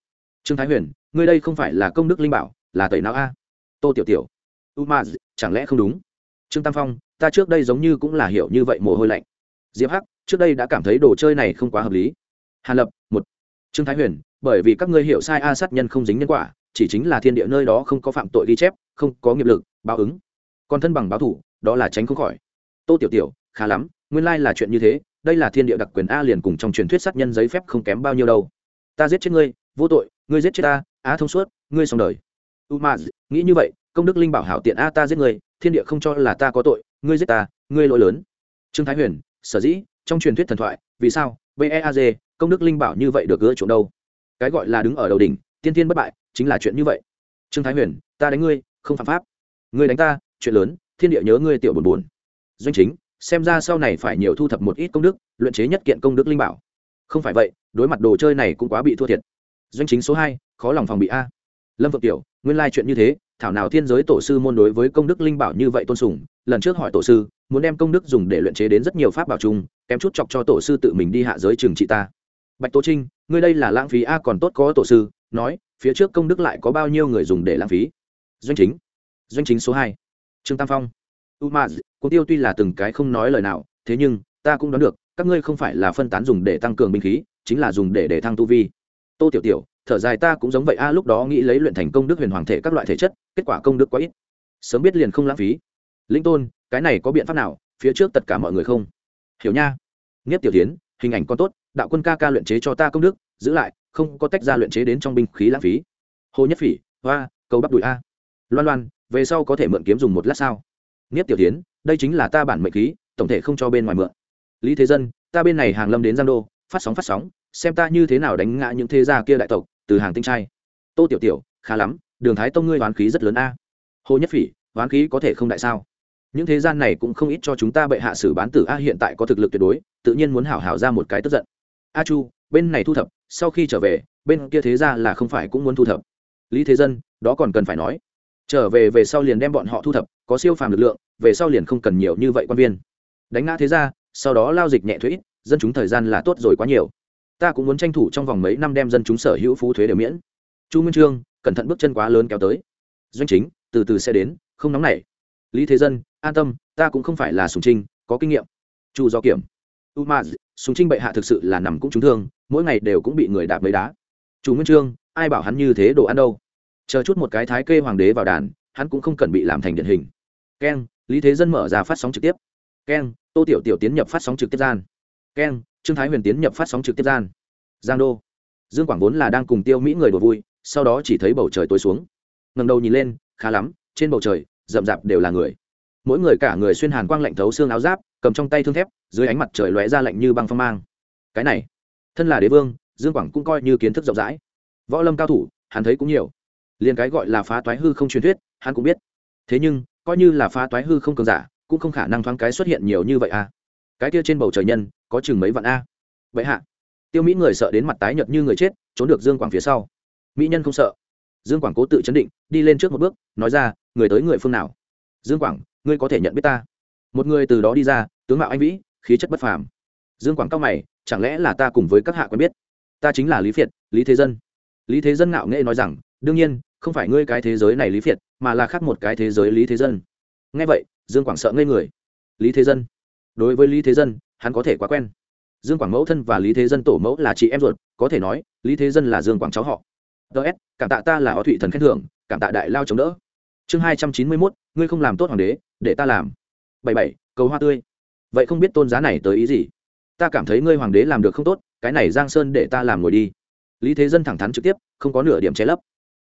Trương thái huyền, ngươi đây không phải là công đức linh bảo, là tẩy não a. Tô tiểu tiểu u ma chẳng lẽ không đúng? Trương tam phong, ta trước đây giống như cũng là hiểu như vậy mồ hôi lạnh. Diệp hắc trước đây đã cảm thấy đồ chơi này không quá hợp lý. Hàn lập, một. Trương thái huyền, bởi vì các ngươi hiểu sai a sát nhân không dính nhân quả, chỉ chính là thiên địa nơi đó không có phạm tội ghi chép, không có nghiệp lực, báo ứng. Còn thân bằng báo thủ, đó là tránh không khỏi. Tô tiểu tiểu, khá lắm, nguyên lai là chuyện như thế, đây là thiên địa đặc quyền a liền cùng trong truyền thuyết sát nhân giấy phép không kém bao nhiêu đâu. Ta giết chết ngươi, vô tội, ngươi giết chết ta, á thông suốt, ngươi xong đời. U ma nghĩ như vậy, công đức linh bảo hảo tiện a ta giết ngươi, thiên địa không cho là ta có tội, ngươi giết ta, ngươi lỗi lớn. Trương thái huyền, sở dĩ trong truyền thuyết thần thoại, vì sao beag công đức linh bảo như vậy được gỡ chỗ đâu? Cái gọi là đứng ở đầu đỉnh, tiên tiên bất bại, chính là chuyện như vậy. Trương thái huyền, ta đánh ngươi, không phạm pháp. Ngươi đánh ta, chuyện lớn, thiên địa nhớ ngươi tiểu buồn buồn. Doanh chính, xem ra sau này phải nhiều thu thập một ít công đức, luyện chế nhất kiện công đức linh bảo. Không phải vậy, đối mặt đồ chơi này cũng quá bị thua thiệt. Doanh chính số hai, khó lòng phòng bị a. Lâm vượng tiểu, nguyên lai chuyện như thế thảo nào thiên giới tổ sư môn đối với công đức linh bảo như vậy tôn sùng, lần trước hỏi tổ sư, muốn đem công đức dùng để luyện chế đến rất nhiều pháp bảo chung, kém chút chọc cho tổ sư tự mình đi hạ giới trường trị ta. Bạch tô trinh, ngươi đây là lãng phí, a, còn tốt có tổ sư, nói, phía trước công đức lại có bao nhiêu người dùng để lãng phí? Doanh chính. Doanh chính số hai. Trương tam phong. Umaz cô tiêu tuy là từng cái không nói lời nào, thế nhưng, ta cũng đoán được, các ngươi không phải là phân tán dùng để tăng cường binh khí, chính là dùng để để thăng tu vi. Tô tiểu tiểu thở dài ta cũng giống vậy a, lúc đó nghĩ lấy luyện thành công đức huyền hoàng thể các loại thể chất, kết quả công đức quá ít. Sớm biết liền không lãng phí. Linh tôn, cái này có biện pháp nào? Phía trước tất cả mọi người không? Hiểu nha. Nghiếp tiểu tiến hình ảnh con tốt, đạo quân ca ca luyện chế cho ta công đức, giữ lại, không có tách ra luyện chế đến trong binh khí lãng phí. Hồ nhất phỉ, hoa, cầu bắp đùi a. Loan loan, về sau có thể mượn kiếm dùng một lát sao? Nghiếp tiểu tiến đây chính là ta bản mệnh khí, tổng thể không cho bên ngoài mượn. Lý thế dân, ta bên này hàng lâm đến giang đô, phát sóng phát sóng, xem ta như thế nào đánh ngã những thế gia kia đại tộc từ hàng tinh trai. Tô tiểu tiểu, khá lắm, đường thái tông ngươi oán khí rất lớn a. Hồ nhất phỉ, oán khí có thể không đại sao? Những thế gian này cũng không ít cho chúng ta bệ hạ xử bán tử a, hiện tại có thực lực tuyệt đối, tự nhiên muốn hảo hảo ra một cái tức giận. A chu, bên này thu thập, sau khi trở về, bên kia thế ra là không phải cũng muốn thu thập. Lý thế dân, đó còn cần phải nói. Trở về về sau liền đem bọn họ thu thập, có siêu phàm lực lượng, về sau liền không cần nhiều như vậy quan viên. Đánh ngã thế ra sau đó lao dịch nhẹ thuế dân chúng thời gian là tốt rồi quá nhiều ta cũng muốn tranh thủ trong vòng mấy năm đem dân chúng sở hữu phú thuế đều miễn. Chu nguyên trương, cẩn thận bước chân quá lớn kéo tới. Doanh chính, từ từ sẽ đến, không nóng nảy. Lý thế dân, an tâm, ta cũng không phải là sùng trinh, có kinh nghiệm. Chu do kiểm u ma sùng trinh bệ hạ thực sự là nằm cũng trúng thương, mỗi ngày đều cũng bị người đạp mấy đá. Chu nguyên trương, ai bảo hắn như thế đồ ăn đâu? Chờ chút một cái thái kê hoàng đế vào đàn, hắn cũng không cần bị làm thành điển hình. Keng, lý thế dân mở ra phát sóng trực tiếp. Keng, tô tiểu tiểu tiến nhập phát sóng trực tiếp gian. Keng trương thái huyền tiến nhập phát sóng trực tiếp gian. Giang đô. Dương quảng vốn là đang cùng tiêu mỹ người đùa vui, sau đó chỉ thấy bầu trời tối xuống. Ngầm đầu nhìn lên, khá lắm, trên bầu trời, rậm rạp đều là người. Mỗi người cả người xuyên hàn quang lạnh thấu xương áo giáp, cầm trong tay thương thép, dưới ánh mặt trời lóe ra lạnh như băng phong mang. Cái này, thân là đế vương, dương quảng cũng coi như kiến thức rộng rãi. Võ lâm cao thủ, hắn thấy cũng nhiều. Liền cái gọi là phá toái hư không truyền thuyết, hắn cũng biết. Thế nhưng, coi như là phá toái hư không cường giả, cũng không khả năng thoáng cái xuất hiện nhiều như vậy à. Cái kia trên bầu trời nhân có chừng mấy vạn a. Vậy hạ, tiêu mỹ người sợ đến mặt tái nhợt như người chết, trốn được dương quảng phía sau. Mỹ nhân không sợ. Dương quảng cố tự chấn định, đi lên trước một bước, nói ra, người tới người phương nào? Dương quảng, ngươi có thể nhận biết ta. Một người từ đó đi ra, tướng mạo anh vĩ, khí chất bất phàm. Dương quảng cao mày, chẳng lẽ là ta cùng với các hạ quen biết? Ta chính là lý phiệt, lý thế dân. Lý thế dân ngạo nghệ nói rằng, đương nhiên, không phải ngươi cái thế giới này lý phiệt, mà là khác một cái thế giới lý thế dân. Nghe vậy, dương quảng sợ ngây người. Lý thế dân? Đối với lý thế dân hắn có thể quá quen. Dương quảng mẫu thân và lý thế dân tổ mẫu là chị em ruột, có thể nói, lý thế dân là dương quảng cháu họ. Ts cảm tạ ta là ó thụy thần khen thưởng, cảm tạ đại lao chống đỡ. Chương hai trăm chín mươi mốt, ngươi không làm tốt hoàng đế, để ta làm. Bảy bảy, cầu hoa tươi. Vậy không biết tôn giá này tới ý gì? Ta cảm thấy ngươi hoàng đế làm được không tốt, cái này giang sơn để ta làm ngồi đi. Lý thế dân thẳng thắn trực tiếp, không có nửa điểm che lấp.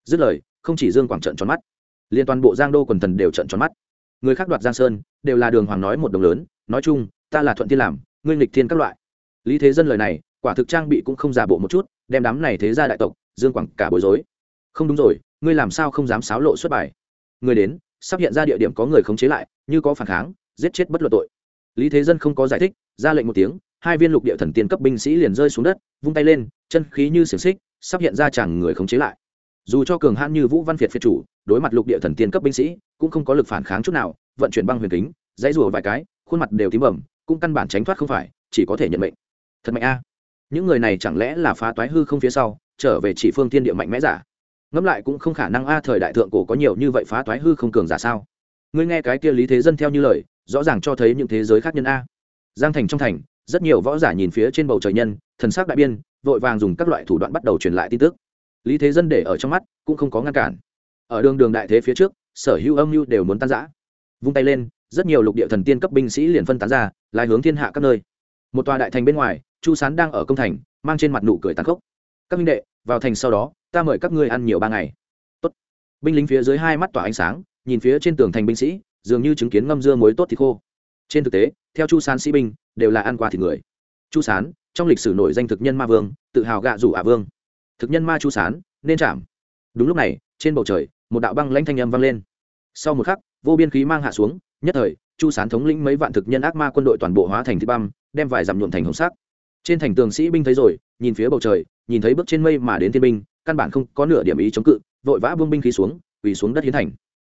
Dứt lời, không chỉ dương quảng trận tròn mắt liên toàn bộ giang đô quần thần đều trận tròn mắt. Người khác đoạt giang sơn, đều là đường hoàng nói một đồng lớn, nói chung ta là thuận thiên làm, ngươi nghịch thiên các loại. Lý thế dân lời này, quả thực trang bị cũng không giả bộ một chút, đem đám này thế ra đại tộc, dương quảng cả bối rối. Không đúng rồi, ngươi làm sao không dám xáo lộ xuất bài? Người đến, sắp hiện ra địa điểm có người khống chế lại, như có phản kháng, giết chết bất luận tội. Lý thế dân không có giải thích, ra lệnh một tiếng, hai viên lục địa thần tiên cấp binh sĩ liền rơi xuống đất, vung tay lên, chân khí như xiềng xích, sắp hiện ra chẳng người khống chế lại. Dù cho cường hãn như vũ văn việt phiệt chủ, đối mặt lục địa thần tiên cấp binh sĩ, cũng không có lực phản kháng chút nào, vận chuyển băng huyền kính, dãy rùa vài cái, khuôn mặt đều tím bẩm cũng căn bản tránh thoát không phải, chỉ có thể nhận mệnh. Thật mạnh a. Những người này chẳng lẽ là phá toái hư không phía sau, trở về chỉ phương thiên địa mạnh mẽ giả? Ngẫm lại cũng không khả năng a, thời đại thượng cổ có nhiều như vậy phá toái hư không cường giả sao? Ngươi nghe cái kia lý thế dân theo như lời, rõ ràng cho thấy những thế giới khác nhân a. Giang thành trong thành, rất nhiều võ giả nhìn phía trên bầu trời nhân, thần sắc đại biên vội vàng dùng các loại thủ đoạn bắt đầu truyền lại tin tức. Lý thế dân để ở trong mắt, cũng không có ngăn cản. Ở đường đường đại thế phía trước, sở hữu âm mưu đều muốn tan giã vung tay lên rất nhiều lục địa thần tiên cấp binh sĩ liền phân tán ra, lai hướng thiên hạ các nơi. Một tòa đại thành bên ngoài, chu sán đang ở công thành, mang trên mặt nụ cười tàn khốc. Các minh đệ, vào thành sau đó, ta mời các ngươi ăn nhiều ba ngày. Tốt. binh lính phía dưới hai mắt tỏa ánh sáng, nhìn phía trên tường thành binh sĩ, dường như chứng kiến ngâm dưa muối tốt thì khô. Trên thực tế, theo chu sán sĩ binh, đều là ăn qua thịt người. Chu sán, trong lịch sử nổi danh thực nhân ma vương, tự hào gạ rủ ả vương. Thực nhân ma chu sán, nên chạm. Đúng lúc này, trên bầu trời, một đạo băng lãnh thanh âm vang lên. Sau một khắc, vô biên khí mang hạ xuống nhất thời, chu sán thống lĩnh mấy vạn thực nhân ác ma quân đội toàn bộ hóa thành thị băm, đem vài dặm nhuộm thành hồng sắc. Trên thành tường sĩ binh thấy rồi, nhìn phía bầu trời, nhìn thấy bước trên mây mà đến thiên binh, căn bản không có nửa điểm ý chống cự, vội vã buông binh khí xuống, quỳ xuống đất hiến thành.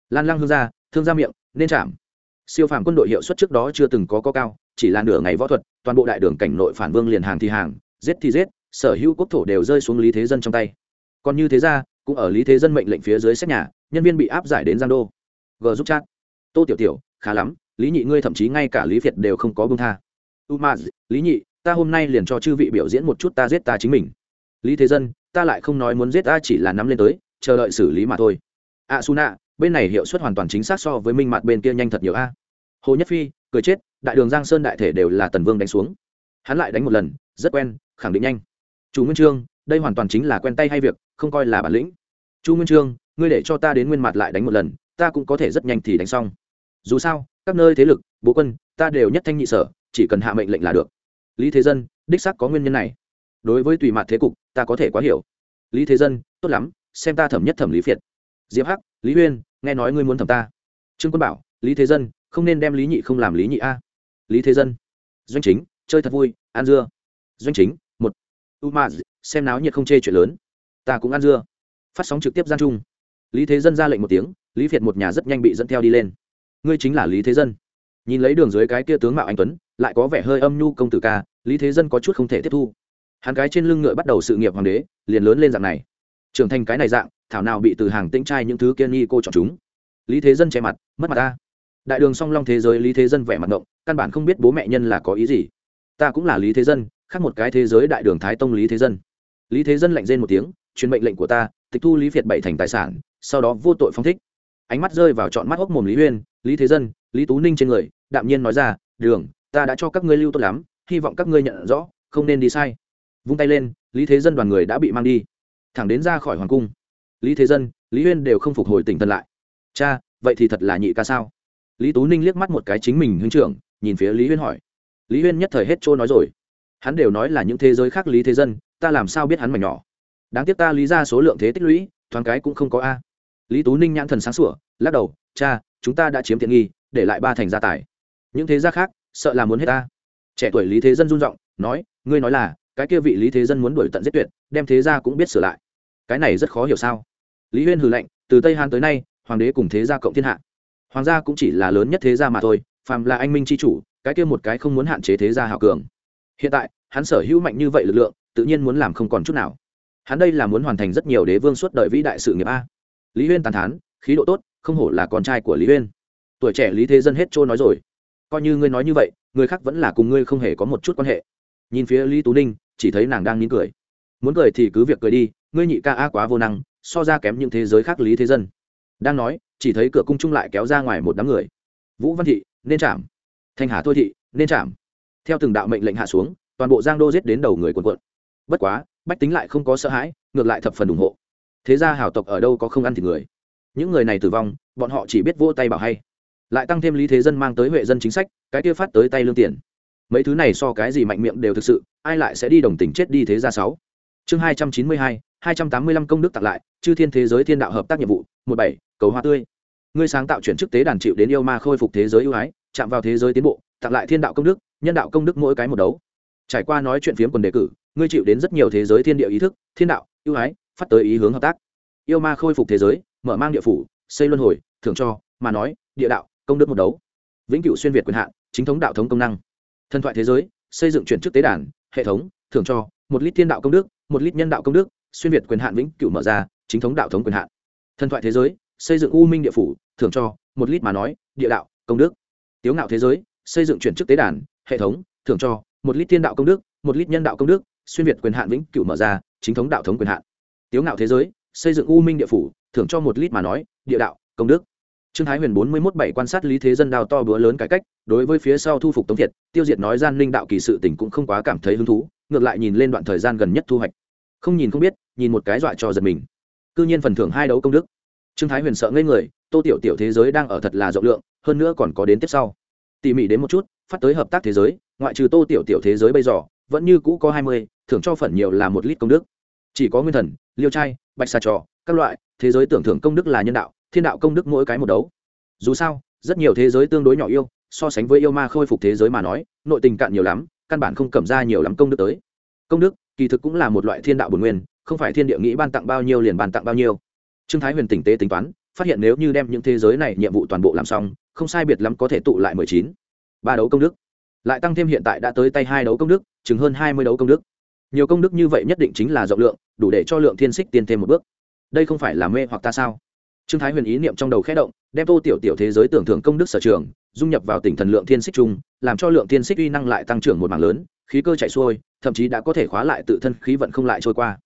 Lan lăng hương ra, thương ra miệng, nên chạm. Siêu phàm quân đội hiệu suất trước đó chưa từng có có cao, chỉ là nửa ngày võ thuật, toàn bộ đại đường cảnh nội phản vương liền hàng thì hàng, giết thì giết, sở hữu quốc thổ đều rơi xuống lý thế dân trong tay. Còn như thế ra, cũng ở lý thế dân mệnh lệnh phía dưới xét nhà, nhân viên bị áp giải đến giang đô. G giúp chat. Tô tiểu tiểu khá lắm, lý nhị ngươi thậm chí ngay cả lý việt đều không có bông tha. U ma, lý nhị, ta hôm nay liền cho chư vị biểu diễn một chút ta giết ta chính mình. Lý thế dân, ta lại không nói muốn giết ta chỉ là nắm lên tới, chờ đợi xử lý mà thôi. A su nạ bên này hiệu suất hoàn toàn chính xác so với minh mặt bên kia nhanh thật nhiều a. Hồ nhất phi, cười chết, đại đường giang sơn đại thể đều là tần vương đánh xuống. Hắn lại đánh một lần, rất quen, khẳng định nhanh. Chủ nguyên trương, đây hoàn toàn chính là quen tay hay việc, không coi là bản lĩnh. Chu nguyên trương, ngươi để cho ta đến nguyên mặt lại đánh một lần, ta cũng có thể rất nhanh thì đánh xong dù sao, các nơi thế lực bố quân, ta đều nhất thanh nhị sở, chỉ cần hạ mệnh lệnh là được. Lý thế dân, đích xác có nguyên nhân này. Đối với tùy mặt thế cục, ta có thể quá hiểu. Lý thế dân, tốt lắm, xem ta thẩm nhất thẩm lý phiệt. Diệp hắc, lý huyên, nghe nói ngươi muốn thẩm ta. Trương quân bảo, lý thế dân, không nên đem lý nhị không làm lý nhị a. Lý thế dân, doanh chính, chơi thật vui, ăn dưa. Doanh chính, một. U ma, xem náo nhiệt không chê chuyện lớn. Ta cũng ăn dưa. Phát sóng trực tiếp gian trung. lý thế dân ra lệnh một tiếng, lý Phiệt một nhà rất nhanh bị dẫn theo đi lên ngươi chính là lý thế dân nhìn lấy đường dưới cái kia tướng mạo anh tuấn lại có vẻ hơi âm nhu công tử ca lý thế dân có chút không thể tiếp thu hắn cái trên lưng ngựa bắt đầu sự nghiệp hoàng đế liền lớn lên dạng này trưởng thành cái này dạng thảo nào bị từ hàng tĩnh trai những thứ kiên nghi cô chọn chúng lý thế dân che mặt mất mặt ta đại đường song long thế giới lý thế dân vẻ mặt ngộng căn bản không biết bố mẹ nhân là có ý gì ta cũng là lý thế dân khác một cái thế giới đại đường thái tông lý thế dân lý thế dân lạnh rên một tiếng truyền mệnh lệnh của ta tịch thu lý việt bảy thành tài sản sau đó vô tội phong thích ánh mắt rơi vào trọn mắt hốc mồm lý huyên lý thế dân, lý tú ninh trên người, đạm nhiên nói ra, đường, ta đã cho các ngươi lưu tốt lắm, hy vọng các ngươi nhận rõ, không nên đi sai. Vung tay lên, lý thế dân đoàn người đã bị mang đi. Thẳng đến ra khỏi hoàng cung, lý thế dân, lý huyên đều không phục hồi tỉnh thần lại. Cha, vậy thì thật là nhị ca sao? Lý tú ninh liếc mắt một cái chính mình huynh trưởng, nhìn phía lý huyên hỏi. Lý huyên nhất thời hết trôi nói rồi. Hắn đều nói là những thế giới khác lý thế dân, ta làm sao biết hắn mảnh nhỏ? Đáng tiếc ta lý ra số lượng thế tích lũy, thoáng cái cũng không có a. Lý tú ninh nhãn thần sáng sủa, lắc đầu cha, chúng ta đã chiếm tiện nghi, để lại ba thành gia tài. Những thế gia khác, sợ là muốn hết ta. Trẻ tuổi lý thế dân run r i n g nói, ngươi nói là, cái kia vị lý thế dân muốn đuổi tận giết tuyệt, đem thế gia cũng biết sửa lại. Cái này rất khó hiểu sao? Lý huyên hừ lệnh từ tây hàn tới nay, hoàng đế cùng thế gia cộng thiên hạ. Hoàng gia cũng chỉ là lớn nhất thế gia mà thôi, phàm là anh minh c h i chủ, cái kia một cái không muốn hạn chế thế gia hào cường. Hiện tại, hắn sở hữu mạnh như vậy lực lượng, tự nhiên muốn làm không còn chút nào. Hắn đây là muốn hoàn thành rất nhiều đế vương suốt đời vĩ đại sự nghiệp a. Lý huyên tàn thán, khí độ tốt không hổ là con trai của lý Uyên, tuổi trẻ lý thế dân hết trôi nói rồi. Coi như ngươi nói như vậy người khác vẫn là cùng ngươi không hề có một chút quan hệ. Nhìn phía lý tú ninh chỉ thấy nàng đang nín cười. Muốn cười thì cứ việc cười đi ngươi nhị ca a quá vô năng so ra kém những thế giới khác lý thế dân. Đang nói chỉ thấy cửa cung trung lại kéo ra ngoài một đám người. Vũ văn thị nên chạm thanh hà thôi thị nên chạm theo từng đạo mệnh lệnh hạ xuống toàn bộ giang đô giết đến đầu người quần quận bất quá bách tính lại không có sợ hãi ngược lại thập phần ủng hộ. Thế ra hào tộc ở đâu có không ăn thịt người những người này tử vong, bọn họ chỉ biết vỗ tay bảo hay. Lại tăng thêm lý thế dân mang tới huệ dân chính sách, cái kia phát tới tay lương tiền. Mấy thứ này so cái gì mạnh miệng đều thực sự, ai lại sẽ đi đồng tình chết đi thế ra sáu? Chương hai trăm chín mươi hai hai trăm tám mươi lăm công đức tặng lại, chư thiên thế giới thiên đạo hợp tác nhiệm vụ, một bảy, cầu hoa tươi. Ngươi sáng tạo chuyển chức tế đàn chịu đến yêu ma khôi phục thế giới ưu ái, chạm vào thế giới tiến bộ, tặng lại thiên đạo công đức, nhân đạo công đức mỗi cái một đấu. Trải qua nói chuyện phiếm quần đề cử, ngươi chịu đến rất nhiều thế giới thiên địa ý thức, thiên đạo, ưu ái, phát tới ý hướng hợp tác. Yêu ma khôi phục thế giới mở mang địa phủ, xây luân hồi, thưởng cho, mà nói, địa đạo, công đức một đấu. Vĩnh cửu xuyên việt quyền hạn, chính thống đạo thống công năng. Thần thoại thế giới, xây dựng chuyển chức tế đàn, hệ thống, thưởng cho, một lít thiên đạo công đức, một lít nhân đạo công đức, xuyên việt quyền hạn vĩnh cửu mở ra, chính thống đạo thống quyền hạn. Thần thoại thế giới, xây dựng u minh địa phủ, thưởng cho, một lít mà nói, địa đạo, công đức. Tiếu ngạo thế giới, xây dựng chuyển chức tế đàn, hệ thống, thưởng cho, một lít thiên đạo công đức, một lít nhân đạo công đức, xuyên việt quyền hạn vĩnh cửu mở ra, chính thống đạo thống quyền hạn. Tiếu ngạo thế giới, xây dựng u minh địa phủ thưởng cho một lít mà nói, địa đạo, công đức. Trương thái huyền bốn mươi mốt bảy quan sát lý thế dân đào to búa lớn cải cách, đối với phía sau thu phục tống thiệt, tiêu diệt nói gian linh đạo kỳ sự tỉnh cũng không quá cảm thấy hứng thú, ngược lại nhìn lên đoạn thời gian gần nhất thu hoạch. Không nhìn không biết, nhìn một cái dọa cho giật mình. Cư nhiên phần thưởng hai đấu công đức. Trương thái huyền sợ ngây người, tô tiểu tiểu thế giới đang ở thật là rộng lượng, hơn nữa còn có đến tiếp sau. Tỉ mỉ đến một chút, phát tới hợp tác thế giới, ngoại trừ tô tiểu tiểu thế giới bây giờ, vẫn như cũ có hai mươi, thưởng cho phần nhiều là một lít công đức. Chỉ có nguyên thần, liêu trai, bạch xà trò, các loại thế giới tưởng thưởng công đức là nhân đạo, thiên đạo công đức mỗi cái một đấu. Dù sao, rất nhiều thế giới tương đối nhỏ yêu, so sánh với yêu ma khôi phục thế giới mà nói, nội tình cạn nhiều lắm, căn bản không cầm ra nhiều lắm công đức tới. Công đức, kỳ thực cũng là một loại thiên đạo bồn nguyên, không phải thiên địa nghĩ ban tặng bao nhiêu liền ban tặng bao nhiêu. Trương thái huyền tỉnh tế tính toán, phát hiện nếu như đem những thế giới này nhiệm vụ toàn bộ làm xong, không sai biệt lắm có thể tụ lại mười chín. Ba đấu công đức. Lại tăng thêm hiện tại đã tới tay hai đấu công đức, chừng hơn hai mươi đấu công đức. Nhiều công đức như vậy nhất định chính là rộng lượng, đủ để cho lượng thiên xích tiên thêm một bước đây không phải là mê hoặc ta sao? Trương thái huyền ý niệm trong đầu khẽ động, đem tô tiểu tiểu thế giới tưởng thưởng công đức sở trường, dung nhập vào tỉnh thần lượng thiên xích chung làm cho lượng thiên xích uy năng lại tăng trưởng một mảng lớn, khí cơ chạy xuôi, thậm chí đã có thể khóa lại tự thân khí vận không lại trôi qua.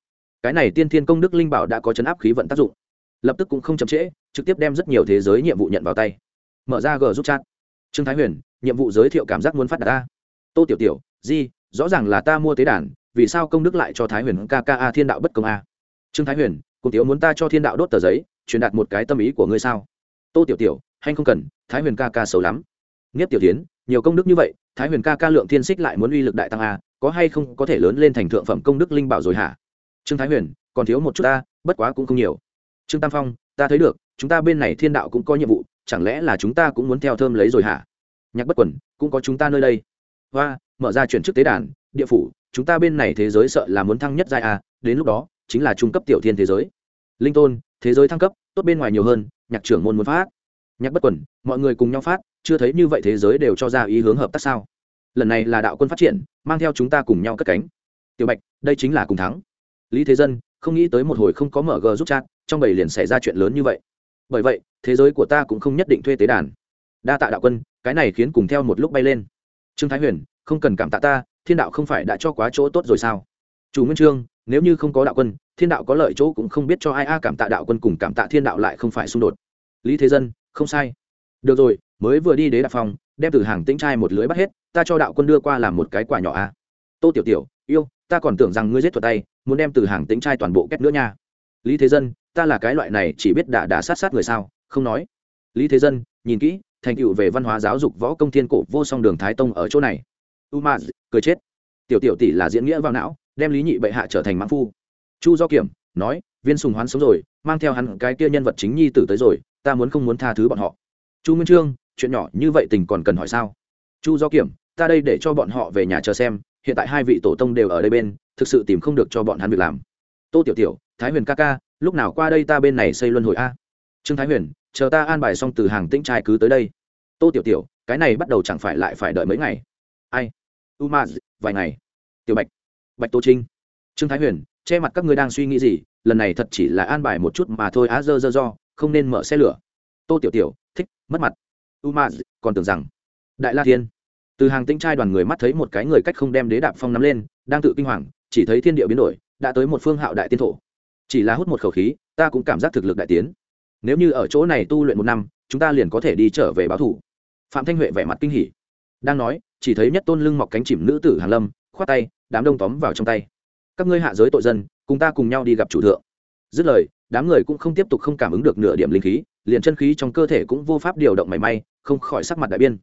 Cái này tiên thiên công đức linh bảo đã có chấn áp khí vận tác dụng. Lập tức cũng không chậm trễ, trực tiếp đem rất nhiều thế giới nhiệm vụ nhận vào tay. Mở ra g giúp chat. Trương thái huyền, nhiệm vụ giới thiệu cảm giác muốn phát đạt ta. Tô tiểu tiểu, di, rõ ràng là ta mua tế đàn, vì sao công đức lại cho thái huyền kka thiên đạo bất công a? Trương thái huyền cùng tiểu muốn ta cho thiên đạo đốt tờ giấy, truyền đạt một cái tâm ý của ngươi sao? Tô tiểu tiểu, hay không cần, thái huyền ca ca xấu lắm. Nghiếp tiểu tiến, nhiều công đức như vậy, thái huyền ca ca lượng thiên xích lại muốn uy lực đại tăng a có hay không có thể lớn lên thành thượng phẩm công đức linh bảo rồi hả? Trương thái huyền, còn thiếu một chút ta, bất quá cũng không nhiều. Trương tam phong, ta thấy được, chúng ta bên này thiên đạo cũng có nhiệm vụ, chẳng lẽ là chúng ta cũng muốn theo thơm lấy rồi hả? Nhạc bất quẩn cũng có chúng ta nơi đây. Hoa, mở ra chuyển chức tế đàn, địa phủ, chúng ta bên này thế giới sợ là muốn thăng nhất giai a đến lúc đó chính là trung cấp tiểu thiên thế giới. Linh tôn, thế giới thăng cấp, tốt bên ngoài nhiều hơn, nhạc trưởng môn muốn phát. Nhạc bất quẩn mọi người cùng nhau phát, chưa thấy như vậy thế giới đều cho ra ý hướng hợp tác sao? Lần này là đạo quân phát triển, mang theo chúng ta cùng nhau cất cánh. Tiểu bạch, đây chính là cùng thắng. Lý thế dân, không nghĩ tới một hồi không có mở g giúp chat, trong bầy liền xảy ra chuyện lớn như vậy. Bởi vậy, thế giới của ta cũng không nhất định thuê tế đàn. Đa tạ đạo quân, cái này khiến cùng theo một lúc bay lên. Trương thái huyền, không cần cảm tạ ta, thiên đạo không phải đã cho quá chỗ tốt rồi sao? Chủ nguyên trương, nếu như không có đạo quân, thiên đạo có lợi chỗ cũng không biết cho ai, a, cảm tạ đạo quân cùng cảm tạ thiên đạo lại không phải xung đột. Lý thế dân, không sai. Được rồi, mới vừa đi đế đạp phòng, đem từ hàng tĩnh trai một lưới bắt hết, ta cho đạo quân đưa qua làm một cái quả nhỏ, a. Tô tiểu tiểu, yêu, ta còn tưởng rằng ngươi giết thuật tay, muốn đem từ hàng tĩnh trai toàn bộ kết nữa nha. Lý thế dân, ta là cái loại này chỉ biết đả đả sát sát người sao, không nói. Lý thế dân, nhìn kỹ, thành tựu về văn hóa giáo dục võ công thiên cổ vô song đường thái tông ở chỗ này. U ma cười chết. Tiểu tiểu tỷ là diễn nghĩa vào não đem lý nhị bệ hạ trở thành mãn phu. Chu do kiểm nói, viên sùng hoán sống rồi, mang theo hắn cái kia nhân vật chính nhi tử tới rồi, ta muốn không muốn tha thứ bọn họ. Chu nguyên trương, chuyện nhỏ như vậy tình còn cần hỏi sao? Chu do kiểm, ta đây để cho bọn họ về nhà chờ xem, hiện tại hai vị tổ tông đều ở đây bên, thực sự tìm không được cho bọn hắn việc làm. Tô tiểu tiểu, thái huyền ca ca, lúc nào qua đây ta bên này xây luân hồi a? Trương thái huyền, chờ ta an bài xong từ hàng tĩnh trai cứ tới đây. Tô tiểu tiểu, cái này bắt đầu chẳng phải lại phải đợi mấy ngày? Ai? U ma vài ngày. Tiểu bạch bạch tô trinh. Trương thái huyền, che mặt các ngươi đang suy nghĩ gì? Lần này thật chỉ là an bài một chút mà thôi. Á, dơ dơ do không nên mở xe lửa. Tô tiểu tiểu, thích, mất mặt. U ma, còn tưởng rằng. Đại la thiên. Từ hàng tĩnh trai đoàn người mắt thấy một cái người cách không đem đế đạp phong nắm lên, đang tự kinh hoàng, chỉ thấy thiên địa biến đổi, đã tới một phương hạo đại tiên thổ. Chỉ là hút một khẩu khí, ta cũng cảm giác thực lực đại tiến. Nếu như ở chỗ này tu luyện một năm, chúng ta liền có thể đi trở về báo thủ. Phạm thanh huệ vẻ mặt kinh hỉ. Đang nói, chỉ thấy nhất tôn lưng mọc cánh chìm nữ tử hàn lâm khoát tay, đám đông tóm vào trong tay. Các ngươi hạ giới tội dân, cùng ta cùng nhau đi gặp chủ thượng. Dứt lời, đám người cũng không tiếp tục không cảm ứng được nửa điểm linh khí, liền chân khí trong cơ thể cũng vô pháp điều động mảy may, không khỏi sắc mặt đại biên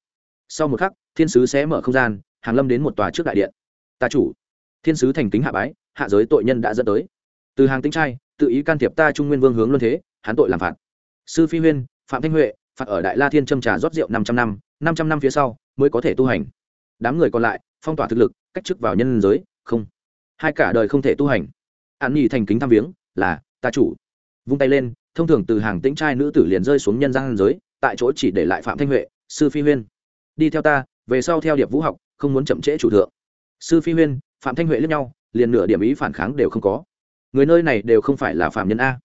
sau một khắc, thiên sứ sẽ mở không gian, hàng lâm đến một tòa trước đại điện. Ta chủ, thiên sứ thành kính hạ bái, hạ giới tội nhân đã dẫn tới. Từ hàng tính trai, tự ý can thiệp ta trung nguyên vương hướng luân thế, hắn tội làm phạt. Sư phi huyên, phạm thanh huệ, phạt ở đại la thiên châm trà rót rượu năm trăm năm năm trăm năm phía sau, mới có thể tu hành. Đám người còn lại, phong tỏa thực lực cách chức vào nhân giới, không. Hai cả đời không thể tu hành. An nhi thành kính tham viếng, là, ta chủ. Vung tay lên, thông thường từ hàng tĩnh trai nữ tử liền rơi xuống nhân gian giới, tại chỗ chỉ để lại phạm thanh huệ, sư phi huyên. Đi theo ta, về sau theo điệp vũ học, không muốn chậm trễ chủ thượng. Sư phi huyên, phạm thanh huệ lẫn nhau, liền nửa điểm ý phản kháng đều không có. Người nơi này đều không phải là phạm nhân a.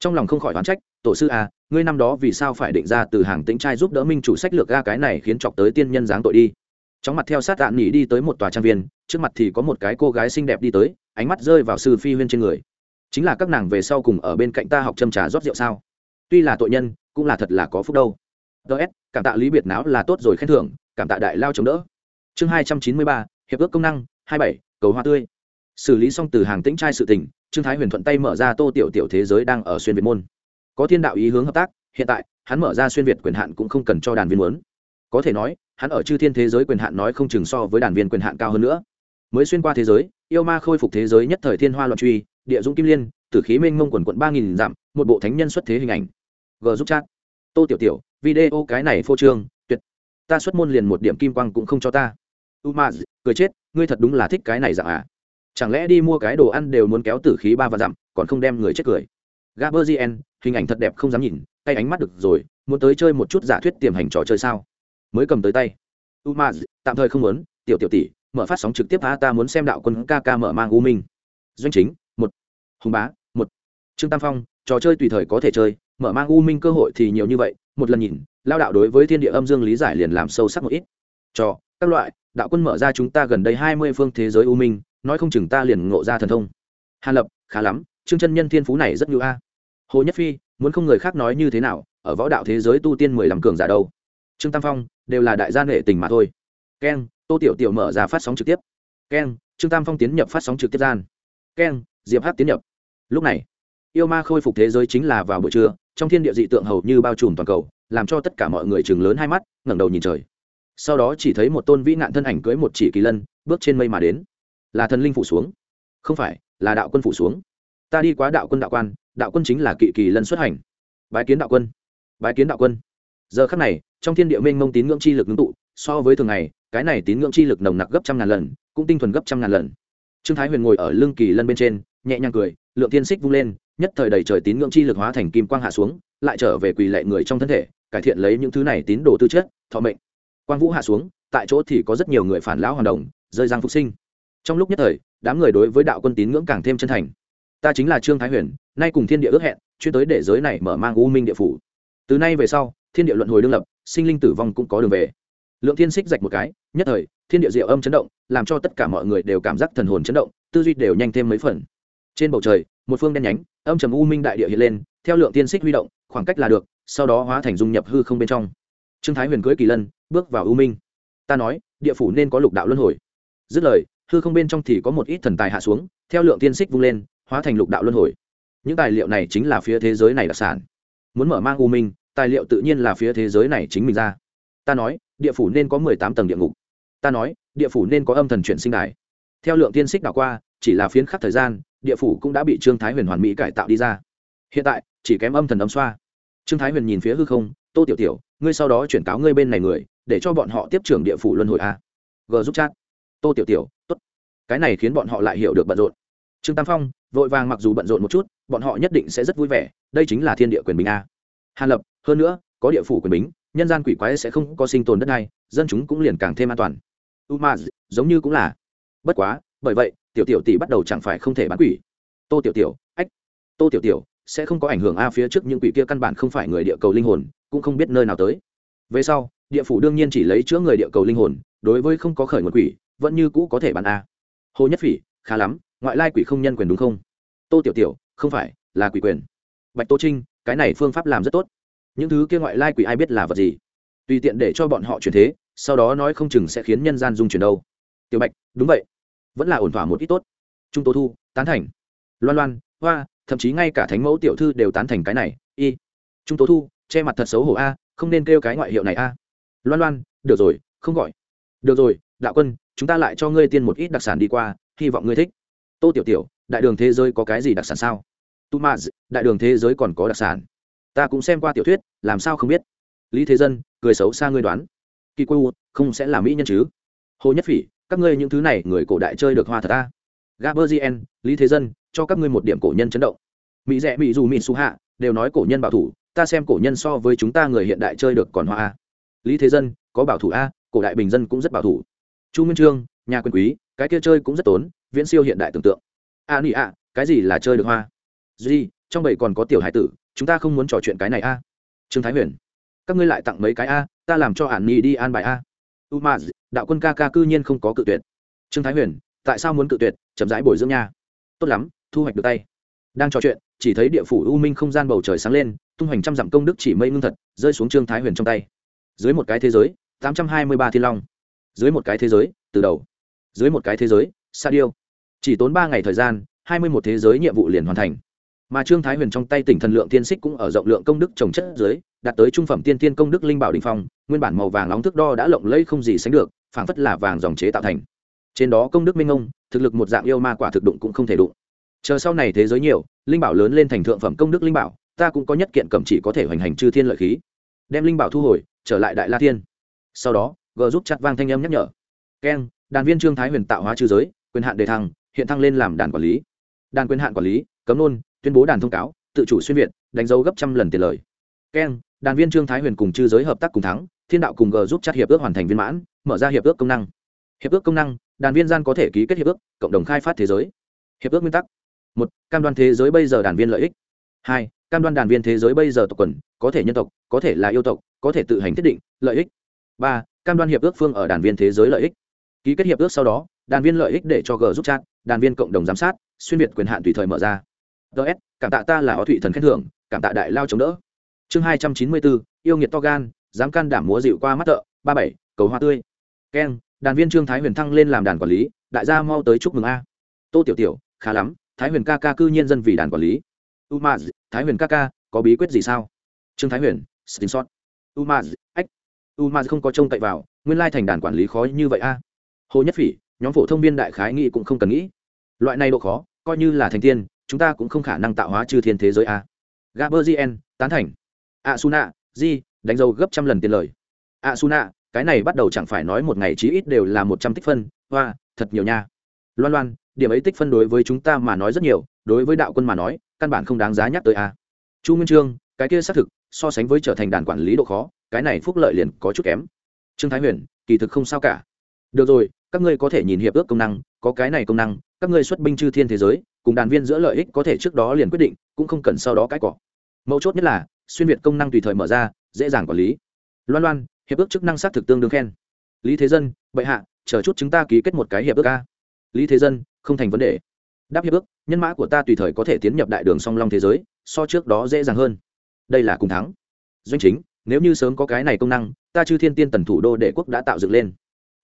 Trong lòng không khỏi oán trách, tổ sư a ngươi năm đó vì sao phải định ra từ hàng tĩnh trai giúp đỡ minh chủ sách lược ga cái này khiến chọc tới tiên nhân dáng tội đi? Chóng mặt theo sát tạ nghỉ đi tới một tòa trang viên, trước mặt thì có một cái cô gái xinh đẹp đi tới, ánh mắt rơi vào sư phi huyên trên người. Chính là các nàng về sau cùng ở bên cạnh ta học châm trà rót rượu sao? Tuy là tội nhân, cũng là thật là có phúc đâu. Ts cảm tạ lý biệt não là tốt rồi khen thưởng, cảm tạ đại lao chống đỡ. Chương hai trăm chín mươi ba, hiệp ước công năng, hai bảy, cầu hoa tươi. Xử lý xong từ hàng tĩnh trai sự tình, trương thái huyền thuận tay mở ra tô tiểu tiểu thế giới đang ở xuyên việt môn. Có thiên đạo ý hướng hợp tác, hiện tại, hắn mở ra xuyên việt quyền hạn cũng không cần cho đàn viên muốn có thể nói, hắn ở chư thiên thế giới quyền hạn nói không chừng so với đàn viên quyền hạn cao hơn nữa. Mới xuyên qua thế giới, yêu ma khôi phục thế giới nhất thời thiên hoa loạn truy, địa dũng kim liên, tử khí mênh mông quần quận ba nghìn dặm, một bộ thánh nhân xuất thế hình ảnh. G giúp chat. Tô tiểu tiểu, video cái này phô trương, tuyệt. Ta xuất môn liền một điểm kim quang cũng không cho ta. U ma, cười chết, ngươi thật đúng là thích cái này dạng à? Chẳng lẽ đi mua cái đồ ăn đều muốn kéo tử khí ba và dặm, còn không đem người chết cười? Gaberzien hình ảnh thật đẹp không dám nhìn, tay ánh mắt được rồi, muốn tới chơi một chút giả thuyết tiềm hành trò chơi sao? Mới cầm tới tay. U ma tạm thời không muốn, tiểu tiểu tỷ, mở phát sóng trực tiếp a ta muốn xem đạo quân ca ca mở mang u minh. Doanh chính, một. Hùng bá, một. Trương tam phong, trò chơi tùy thời có thể chơi, mở mang u minh cơ hội thì nhiều như vậy, một lần nhìn, lao đạo đối với thiên địa âm dương lý giải liền làm sâu sắc một ít. Cho các loại, đạo quân mở ra chúng ta gần đây hai mươi phương thế giới u minh, nói không chừng ta liền ngộ ra thần thông. Hàn lập, khá lắm chương chân nhân thiên phú này rất như a. Hồ nhất phi, muốn không người khác nói như thế nào, ở võ đạo thế giới tu tiên mười lăm cường giả đâu? Trương tam phong đều là đại gia nghệ tình mà thôi keng, tô tiểu tiểu mở ra phát sóng trực tiếp. keng, trương tam phong tiến nhập phát sóng trực tiếp gian. keng, diệp hát tiến nhập. lúc này, yêu ma khôi phục thế giới chính là vào buổi trưa, trong thiên địa dị tượng hầu như bao trùm toàn cầu, làm cho tất cả mọi người chừng lớn hai mắt, ngẩng đầu nhìn trời. sau đó chỉ thấy một tôn vĩ nạn thân ảnh cưới một chỉ kỳ lân, bước trên mây mà đến. là thần linh phủ xuống. không phải, là đạo quân phủ xuống. ta đi quá đạo quân đạo quan, đạo quân chính là kỵ kỳ lân xuất hành. bái kiến đạo quân, bái kiến đạo quân giờ khắc này, trong thiên địa mênh mông tín ngưỡng chi lực ngưng tụ, so với thường ngày, cái này tín ngưỡng chi lực nồng nặc gấp trăm ngàn lần, cũng tinh thuần gấp trăm ngàn lần. Trương thái huyền ngồi ở lưng kỳ lân bên trên, nhẹ nhàng cười, lượng tiên xích vung lên, nhất thời đầy trời tín ngưỡng chi lực hóa thành kim quang hạ xuống, lại trở về quỳ lệ người trong thân thể, cải thiện lấy những thứ này tín đồ tư chất, thọ mệnh. Quang vũ hạ xuống, tại chỗ thì có rất nhiều người phản lão hoàn đồng, rơi giang phục sinh. Trong lúc nhất thời, đám người đối với đạo quân tín ngưỡng càng thêm chân thành. Ta chính là trương thái huyền, nay cùng thiên địa ước hẹn, chuyên tới để giới này mở mang u minh địa phủ. Từ nay về sau thiên địa luận hồi đương lập, sinh linh tử vong cũng có đường về. Lượng thiên xích rạch một cái, nhất thời, thiên địa diệu âm chấn động, làm cho tất cả mọi người đều cảm giác thần hồn chấn động, tư duy đều nhanh thêm mấy phần. Trên bầu trời, một phương đen nhánh, âm trầm u minh đại địa hiện lên, theo lượng thiên xích huy động, khoảng cách là được, sau đó hóa thành dung nhập hư không bên trong. Trương thái huyền cưới kỳ lân, bước vào u minh. Ta nói, địa phủ nên có lục đạo luân hồi. Dứt lời, hư không bên trong thì có một ít thần tài hạ xuống, theo lượng tiên xích vung lên, hóa thành lục đạo luân hồi. Những tài liệu này chính là phía thế giới này đặc sản. Muốn mở mang u minh tài liệu tự nhiên là phía thế giới này chính mình ra. Ta nói, địa phủ nên có mười tám tầng địa ngục. Ta nói, địa phủ nên có âm thần chuyển sinh đài. Theo lượng tiên xích đảo qua, chỉ là phiến khắc thời gian, địa phủ cũng đã bị trương thái huyền hoàn mỹ cải tạo đi ra. Hiện tại, chỉ kém âm thần âm xoa. Trương thái huyền nhìn phía hư không, tô tiểu tiểu, ngươi sau đó chuyển cáo ngươi bên này người, để cho bọn họ tiếp trưởng địa phủ luân hồi a. G giúp chat. Tô tiểu tiểu t ố t cái này khiến bọn họ lại hiểu được bận rộn. Trương tam phong, vội vàng mặc dù bận rộn một chút, bọn họ nhất định sẽ rất vui vẻ, đây chính là thiên địa quyền bình a. Hàn lập hơn nữa, có địa phủ quyền bính, nhân gian quỷ quái sẽ không có sinh tồn đất này dân chúng cũng liền càng thêm an toàn. U ma giống như cũng là. Bất quá, bởi vậy, tiểu tiểu tỷ bắt đầu chẳng phải không thể bán quỷ. Tô tiểu tiểu, ách. Tô tiểu tiểu, sẽ không có ảnh hưởng a phía trước những quỷ kia căn bản không phải người địa cầu linh hồn, cũng không biết nơi nào tới. Về sau, địa phủ đương nhiên chỉ lấy chữa người địa cầu linh hồn, đối với không có khởi nguồn quỷ, vẫn như cũ có thể bán a. Hồ nhất phỉ, khá lắm, ngoại lai quỷ không nhân quyền đúng không? Tô tiểu tiểu, không phải, là quỷ quyền. Bạch tô trinh, cái này phương pháp làm rất tốt những thứ kia ngoại lai quỷ ai biết là vật gì? Tùy tiện để cho bọn họ chuyển thế, sau đó nói không chừng sẽ khiến nhân gian dung chuyển đâu. Tiểu bạch, đúng vậy. Vẫn là ổn thỏa một ít tốt. Trung tố thu, tán thành. Loan loan, hoa, thậm chí ngay cả thánh mẫu tiểu thư đều tán thành cái này. Y. Trung tố thu, che mặt thật xấu hổ a, không nên kêu cái ngoại hiệu này a. Loan loan, được rồi, không gọi. Được rồi, đạo quân, chúng ta lại cho ngươi tiên một ít đặc sản đi qua, hy vọng ngươi thích. Tô tiểu tiểu, đại đường thế giới có cái gì đặc sản sao? Tu ma đại đường thế giới còn có đặc sản ta cũng xem qua tiểu thuyết, làm sao không biết? Lý thế dân, cười xấu xa ngươi đoán. Kỳ quê không sẽ là mỹ nhân chứ? Hồ nhất phỉ, các ngươi những thứ này người cổ đại chơi được hoa thật ta. Gaberzien lý thế dân, cho các ngươi một điểm cổ nhân chấn động. Mỹ rẽ mỹ dù, mỹ su hạ, đều nói cổ nhân bảo thủ, ta xem cổ nhân so với chúng ta người hiện đại chơi được còn hoa a. Lý thế dân, có bảo thủ a, cổ đại bình dân cũng rất bảo thủ. Chu minh trương, nhà quyền quý, cái kia chơi cũng rất tốn, viễn siêu hiện đại tưởng tượng. A nị a, cái gì là chơi được hoa? Duy, trong bầy còn có tiểu hải tử chúng ta không muốn trò chuyện cái này a. Trương thái huyền, các ngươi lại tặng mấy cái a, ta làm cho ản nhi đi an bài a. U ma đạo quân ca ca cư nhiên không có cự tuyệt. Trương thái huyền, tại sao muốn cự tuyệt? Chậm rãi bồi dưỡng nha. Tốt lắm, thu hoạch được tay. Đang trò chuyện, chỉ thấy địa phủ u minh không gian bầu trời sáng lên, tung hoành trăm dặm công đức chỉ mây ngưng thật, rơi xuống trương thái huyền trong tay. Dưới một cái thế giới, tám trăm hai mươi ba thiên long. Dưới một cái thế giới, từ đầu. Dưới một cái thế giới, sa điêu. Chỉ tốn ba ngày thời gian, hai mươi một thế giới nhiệm vụ liền hoàn thành mà trương thái huyền trong tay tỉnh thần lượng tiên xích cũng ở rộng lượng công đức trồng chất dưới, đạt tới trung phẩm tiên tiên công đức linh bảo đình phong, nguyên bản màu vàng nóng thước đo đã lộng lẫy không gì sánh được, phảng phất là vàng dòng chế tạo thành. Trên đó công đức minh ông thực lực một dạng yêu ma quả thực đụng cũng không thể đụng. Chờ sau này thế giới nhiều, linh bảo lớn lên thành thượng phẩm công đức linh bảo, ta cũng có nhất kiện cầm chỉ có thể hoành hành chư thiên lợi khí. Đem linh bảo thu hồi, trở lại đại la thiên. Sau đó g giúp chặt vang thanh âm nhắc nhở. Keng đàn viên trương thái huyền tạo hóa chư giới, quyền hạn đề thăng, hiện thăng lên làm đàn quản lý. Đàn quyền hạn quản lý, cấm nôn tuyên bố đàn thông cáo, tự chủ xuyên việt, đánh dấu gấp trăm lần tiền lời. Keng, đàn viên trương thái huyền cùng chư giới hợp tác cùng thắng, thiên đạo cùng g giúp chặt hiệp ước hoàn thành viên mãn, mở ra hiệp ước công năng. Hiệp ước công năng, đàn viên gian có thể ký kết hiệp ước, cộng đồng khai phát thế giới. Hiệp ước nguyên tắc. Một, cam đoan thế giới bây giờ đàn viên lợi ích. Hai, cam đoan đàn viên thế giới bây giờ tộc quần, có thể nhân tộc, có thể là yêu tộc, có thể tự hành thiết định, lợi ích. Ba, cam đoan hiệp ước phương ở đàn viên thế giới lợi ích. Ký kết hiệp ước sau đó, đàn viên lợi ích để cho g giúp chat đàn viên cộng đồng giám sát, xuyên việt quyền hạn tùy thời mở ra ts cảm tạ ta là ó thụy thần khen thưởng, cảm tạ đại lao chống đỡ. Chương hai trăm chín mươi bốn, yêu nghiệt to gan, dám can đảm múa dịu qua mắt thợ, ba bảy, cầu hoa tươi. Keng, đàn viên trương thái huyền thăng lên làm đàn quản lý, đại gia mau tới chúc mừng a. Tô tiểu tiểu, khá lắm, thái huyền ca ca cư nhiên dân vì đàn quản lý. U ma thái huyền ca ca, có bí quyết gì sao? Trương thái huyền stin sót u ma ách. U ma không có trông cậy vào, nguyên lai thành đàn quản lý khó như vậy a. Hồ nhất phỉ, nhóm phổ thông viên đại khái nghị cũng không cần nghĩ. Loại này độ khó, coi như là thành tiên chúng ta cũng không khả năng tạo hóa chư thiên thế giới a. Gaberzien tán thành. A suna di đánh dấu gấp trăm lần tiền lời. A suna cái này bắt đầu chẳng phải nói một ngày chí ít đều là một trăm tích phân. Hoa, thật nhiều nha. Loan loan, điểm ấy tích phân đối với chúng ta mà nói rất nhiều, đối với đạo quân mà nói, căn bản không đáng giá nhắc tới a. Chu minh trương, cái kia xác thực, so sánh với trở thành đàn quản lý độ khó, cái này phúc lợi liền có chút kém. Trương thái huyền, kỳ thực không sao cả. Được rồi, các ngươi có thể nhìn hiệp ước công năng, có cái này công năng, các ngươi xuất binh chư thiên thế giới cùng đàn viên giữa lợi ích có thể trước đó liền quyết định, cũng không cần sau đó cãi cọ. Mấu chốt nhất là, xuyên việt công năng tùy thời mở ra, dễ dàng quản lý. Loan loan, hiệp ước chức năng xác thực tương đương khen. Lý thế dân, bệ hạ, chờ chút chúng ta ký kết một cái hiệp ước a. lý thế dân, không thành vấn đề. Đáp hiệp ước, nhân mã của ta tùy thời có thể tiến nhập đại đường song long thế giới, so trước đó dễ dàng hơn. Đây là cùng thắng. Doanh chính, nếu như sớm có cái này công năng, ta chư thiên tiên tần thủ đô đệ quốc đã tạo dựng lên.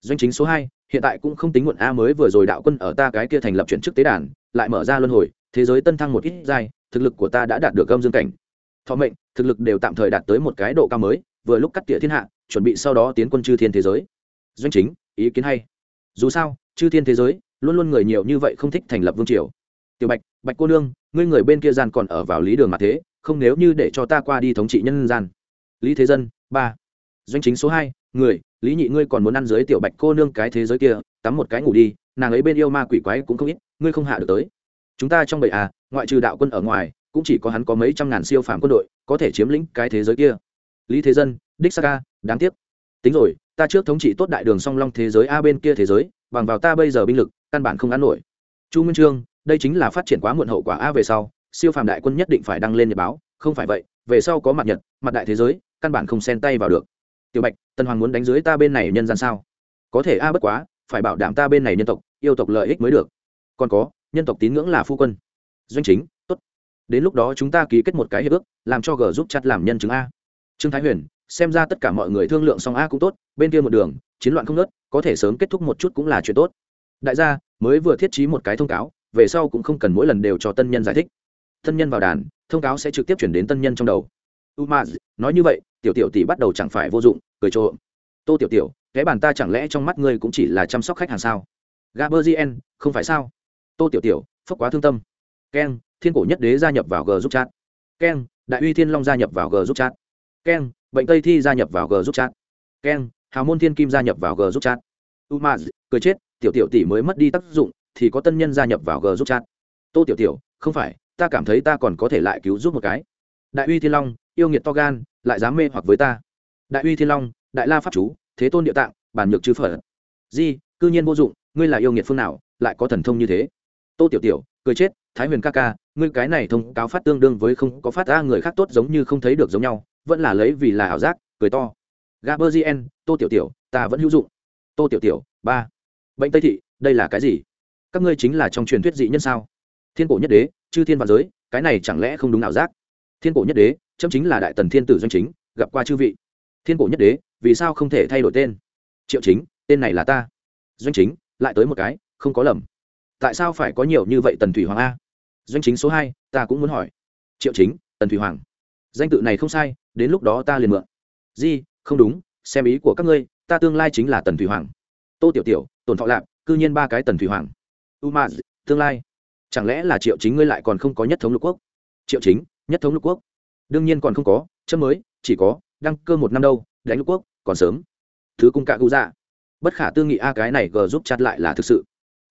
Doanh chính số hai, hiện tại cũng không tính muộn a, mới vừa rồi đạo quân ở ta cái kia thành lập chuyển chức tế đàn lại mở ra luân hồi, thế giới tân thăng một ít giai thực lực của ta đã đạt được âm dương cảnh. Thọ mệnh, thực lực đều tạm thời đạt tới một cái độ cao mới, vừa lúc cắt tỉa thiên hạ, chuẩn bị sau đó tiến quân chư thiên thế giới. Doanh chính, ý kiến hay. Dù sao, chư thiên thế giới, luôn luôn người nhiều như vậy không thích thành lập vương triều. Tiểu bạch bạch cô nương, ngươi người bên kia gian còn ở vào lý đường mà thế, không nếu như để cho ta qua đi thống trị nhân gian. Lý thế dân, ba. Doanh chính số hai, người, lý nhị ngươi còn muốn ăn dưới tiểu bạch cô nương cái thế giới kia, tắm một cái ngủ đi, nàng ấy bên yêu ma quỷ quái cũng không ít ngươi không hạ được tới. Chúng ta trong bầy à ngoại trừ đạo quân ở ngoài, cũng chỉ có hắn có mấy trăm ngàn siêu phàm quân đội, có thể chiếm lĩnh cái thế giới kia. Lý thế dân, đích saka đáng tiếc. Tính rồi, ta trước thống trị tốt đại đường song long thế giới a bên kia thế giới, bằng vào ta bây giờ binh lực, căn bản không ăn nổi. Chu nguyên trương, đây chính là phát triển quá muộn hậu quả a về sau, siêu phàm đại quân nhất định phải đăng lên nhật báo, không phải vậy, về sau có mặt nhật, mặt đại thế giới, căn bản không xen tay vào được. Tiểu bạch, tân hoàng muốn đánh dưới ta bên này nhân gian sao? Có thể a bất quá, phải bảo đảm ta bên này nhân tộc, yêu tộc lợi ích mới được còn có, nhân tộc tín ngưỡng là phu quân. Doanh chính, tốt. Đến lúc đó chúng ta ký kết một cái hiệp ước, làm cho g giúp chặt làm nhân chứng a. Trương thái huyền, xem ra tất cả mọi người thương lượng xong a cũng tốt, bên kia một đường, chiến loạn không nớt có thể sớm kết thúc một chút cũng là chuyện tốt. Đại gia, mới vừa thiết trí một cái thông cáo, về sau cũng không cần mỗi lần đều cho tân nhân giải thích. Tân nhân vào đàn, thông cáo sẽ trực tiếp chuyển đến tân nhân trong đầu. Umaz, nói như vậy, tiểu tiểu tỷ bắt đầu chẳng phải vô dụng, cười trộm. Tô tiểu tiểu, cái bàn ta chẳng lẽ trong mắt ngươi cũng chỉ là chăm sóc khách hàng sao? Gaberzien không phải sao? Tô tiểu tiểu, phúc quá thương tâm. Keng, thiên cổ nhất đế gia nhập vào g giúp chat. Keng, đại uy thiên long gia nhập vào g giúp chat. Keng, bệnh tây thi gia nhập vào g giúp chat. Keng, hào môn thiên kim gia nhập vào g giúp chat. Umaz, cười chết, tiểu tiểu tỷ mới mất đi tác dụng, thì có tân nhân gia nhập vào g giúp chat. Tô tiểu tiểu, không phải, ta cảm thấy ta còn có thể lại cứu giúp một cái. Đại uy thiên long, yêu nghiệt to gan, lại dám mê hoặc với ta. Đại uy thiên long, đại la pháp chú, thế tôn địa tạng, bản nhược chư phở di, cư nhiên vô dụng, ngươi là yêu nghiệt phương nào, lại có thần thông như thế? Tô tiểu tiểu, cười chết, thái huyền ca ca, ngươi cái này thông cáo phát tương đương với không có phát ra người khác tốt giống như không thấy được giống nhau, vẫn là lấy vì là ảo giác, cười to. Gaberzien tô tiểu tiểu, ta vẫn hữu dụng. Tô tiểu tiểu, ba. Bệnh tây thị, đây là cái gì? Các ngươi chính là trong truyền thuyết dị nhân sao? Thiên cổ nhất đế, chư thiên và giới, cái này chẳng lẽ không đúng ảo giác? Thiên cổ nhất đế, chấm chính là đại tần thiên tử doanh chính, gặp qua chư vị. Thiên cổ nhất đế, vì sao không thể thay đổi tên? Triệu chính, tên này là ta. Doanh chính, lại tới một cái, không có lầm tại sao phải có nhiều như vậy tần thủy hoàng a? Doanh chính số hai, ta cũng muốn hỏi. Triệu chính, tần thủy hoàng. Danh tự này không sai, đến lúc đó ta liền mượn. Di, không đúng, xem ý của các ngươi, ta tương lai chính là tần thủy hoàng. Tô tiểu tiểu tổn thọ lạp, cư nhiên ba cái tần thủy hoàng. U ma, tương lai. Chẳng lẽ là triệu chính ngươi lại còn không có nhất thống lục quốc? Triệu chính, nhất thống lục quốc. Đương nhiên còn không có, chấm mới, chỉ có, đăng cơ một năm đâu, đánh lục quốc, còn sớm. Thứ cung cạ cụ dạ. Bất khả tư nghị a, cái này g giúp chặt lại là thực sự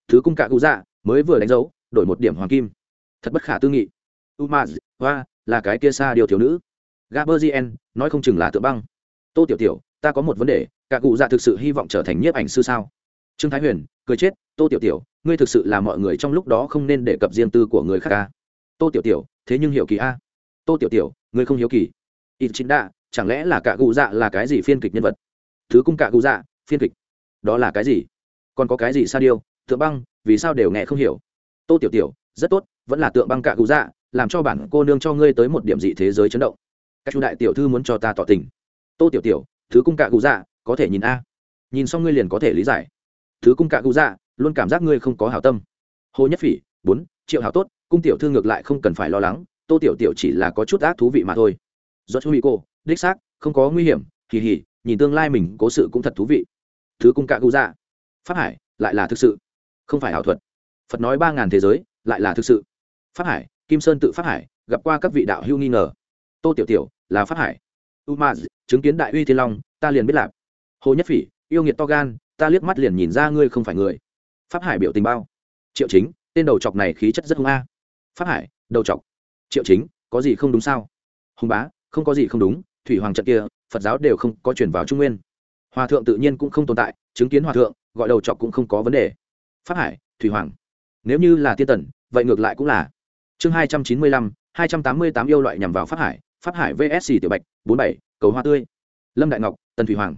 thứ cung cạ cụ dạ mới vừa đánh dấu, đổi một điểm hoàng kim. Thật bất khả tư nghị. Umaz, hoa, là cái kia xa điều thiếu nữ. Gaberzien nói không chừng là tự băng. Tô tiểu tiểu, ta có một vấn đề, cạ cụ dạ thực sự hy vọng trở thành nhiếp ảnh sư sao? Trương thái huyền, cười chết, tô tiểu tiểu, ngươi thực sự là mọi người trong lúc đó không nên đề cập riêng tư của người khác ca tô tiểu tiểu, thế nhưng hiểu kỳ a tô tiểu tiểu, ngươi không hiểu kỳ. Ít chính đa chẳng lẽ là cạ cụ dạ là cái gì phiên kịch nhân vật? Thứ cung cạ cụ dạ phiên kịch. Đó là cái gì? Còn có cái gì sa điêu tượng băng, vì sao đều nghe không hiểu? Tô tiểu tiểu, rất tốt, vẫn là tượng băng cạ cụ dạ làm cho bản cô nương cho ngươi tới một điểm dị thế giới chấn động. Các chú đại tiểu thư muốn cho ta tỏ tình. Tô tiểu tiểu, thứ cung cạ cụ dạ có thể nhìn a. Nhìn xong ngươi liền có thể lý giải. Thứ cung cạ cụ dạ luôn cảm giác ngươi không có hảo tâm. Hồ nhất phỉ, bốn, triệu hảo tốt, cung tiểu thư ngược lại không cần phải lo lắng, tô tiểu tiểu chỉ là có chút ác thú vị mà thôi. Do chú bị cô, đích xác, không có nguy hiểm kỳ hỉ nhìn tương lai mình cố sự cũng thật thú vị. Thứ cung cạ cụ dạ phát hải, lại là thực sự không phải ảo thuật. Phật nói ba ngàn thế giới, lại là thực sự. Pháp hải, kim sơn tự pháp hải, gặp qua các vị đạo hưu nghi ngờ. Tô tiểu tiểu, là pháp hải. U ma chứng kiến đại uy thiên long, ta liền biết lạp hồ nhất phỉ, yêu nghiệt to gan, ta liếc mắt liền nhìn ra ngươi không phải người. Pháp hải biểu tình bao? Triệu chính, tên đầu chọc này khí chất rất hung a. Pháp hải, đầu chọc. Triệu chính, có gì không đúng sao? Hùng bá, không có gì không đúng, thủy hoàng trận kia, phật giáo đều không có chuyển vào trung nguyên. Hòa thượng tự nhiên cũng không tồn tại, chứng kiến hòa thượng, gọi đầu chọc cũng không có vấn đề pháp hải, thủy hoàng. Nếu như là tiên tần, vậy ngược lại cũng là. Chương hai trăm chín mươi lăm, hai trăm tám mươi tám yêu loại nhằm vào pháp hải pháp hải vsc tiểu bạch, bốn bảy, cầu hoa tươi. Lâm đại ngọc, tần thủy hoàng.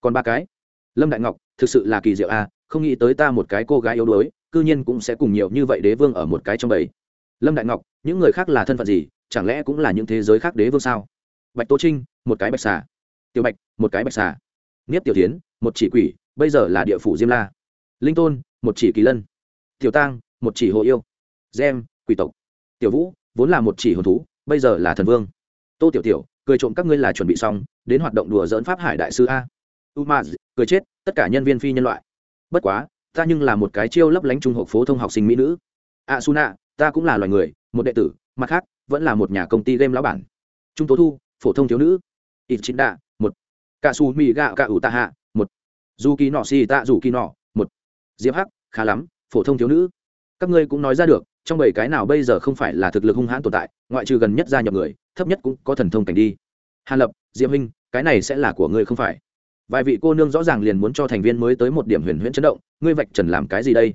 Còn ba cái. Lâm đại ngọc, thực sự là kỳ diệu a không nghĩ tới ta một cái cô gái yếu đuối, cư nhiên cũng sẽ cùng nhiều như vậy đế vương ở một cái trong bảy. lâm đại ngọc, những người khác là thân phận gì, chẳng lẽ cũng là những thế giới khác đế vương sao? Bạch tô trinh, một cái bạch xà. Tiểu bạch, một cái bạch xà. Nghiếp tiểu tiến một chỉ quỷ, bây giờ là địa phủ diêm la. Linh tôn một chỉ kỳ lân. Tiểu tang, một chỉ hồ yêu. Gem, quỷ tộc. Tiểu vũ, vốn là một chỉ hồn thú, bây giờ là thần vương. Tô tiểu tiểu, cười trộm các ngươi là chuẩn bị xong, đến hoạt động đùa dỡn pháp hải đại sư a. Umaz, cười chết, tất cả nhân viên phi nhân loại. Bất quá, ta nhưng là một cái chiêu lấp lánh trung học phổ thông học sinh mỹ nữ. A suna ta cũng là loài người, một đệ tử, mặt khác, vẫn là một nhà công ty game lão bản. Trung tố thu, phổ thông thiếu nữ. Ít chín đạ một. Cả su mì gạo cả ủ tạ hạ một. Dù kỳ nọ xì tạ dù kỳ nọ một. Diệp hắc khá lắm phổ thông thiếu nữ. Các ngươi cũng nói ra được trong bảy cái nào bây giờ không phải là thực lực hung hãn tồn tại ngoại trừ gần nhất gia nhập người thấp nhất cũng có thần thông cảnh đi. Hàn lập diệp huynh cái này sẽ là của ngươi không phải? Vài vị cô nương rõ ràng liền muốn cho thành viên mới tới một điểm huyền huyễn chấn động ngươi vạch trần làm cái gì đây?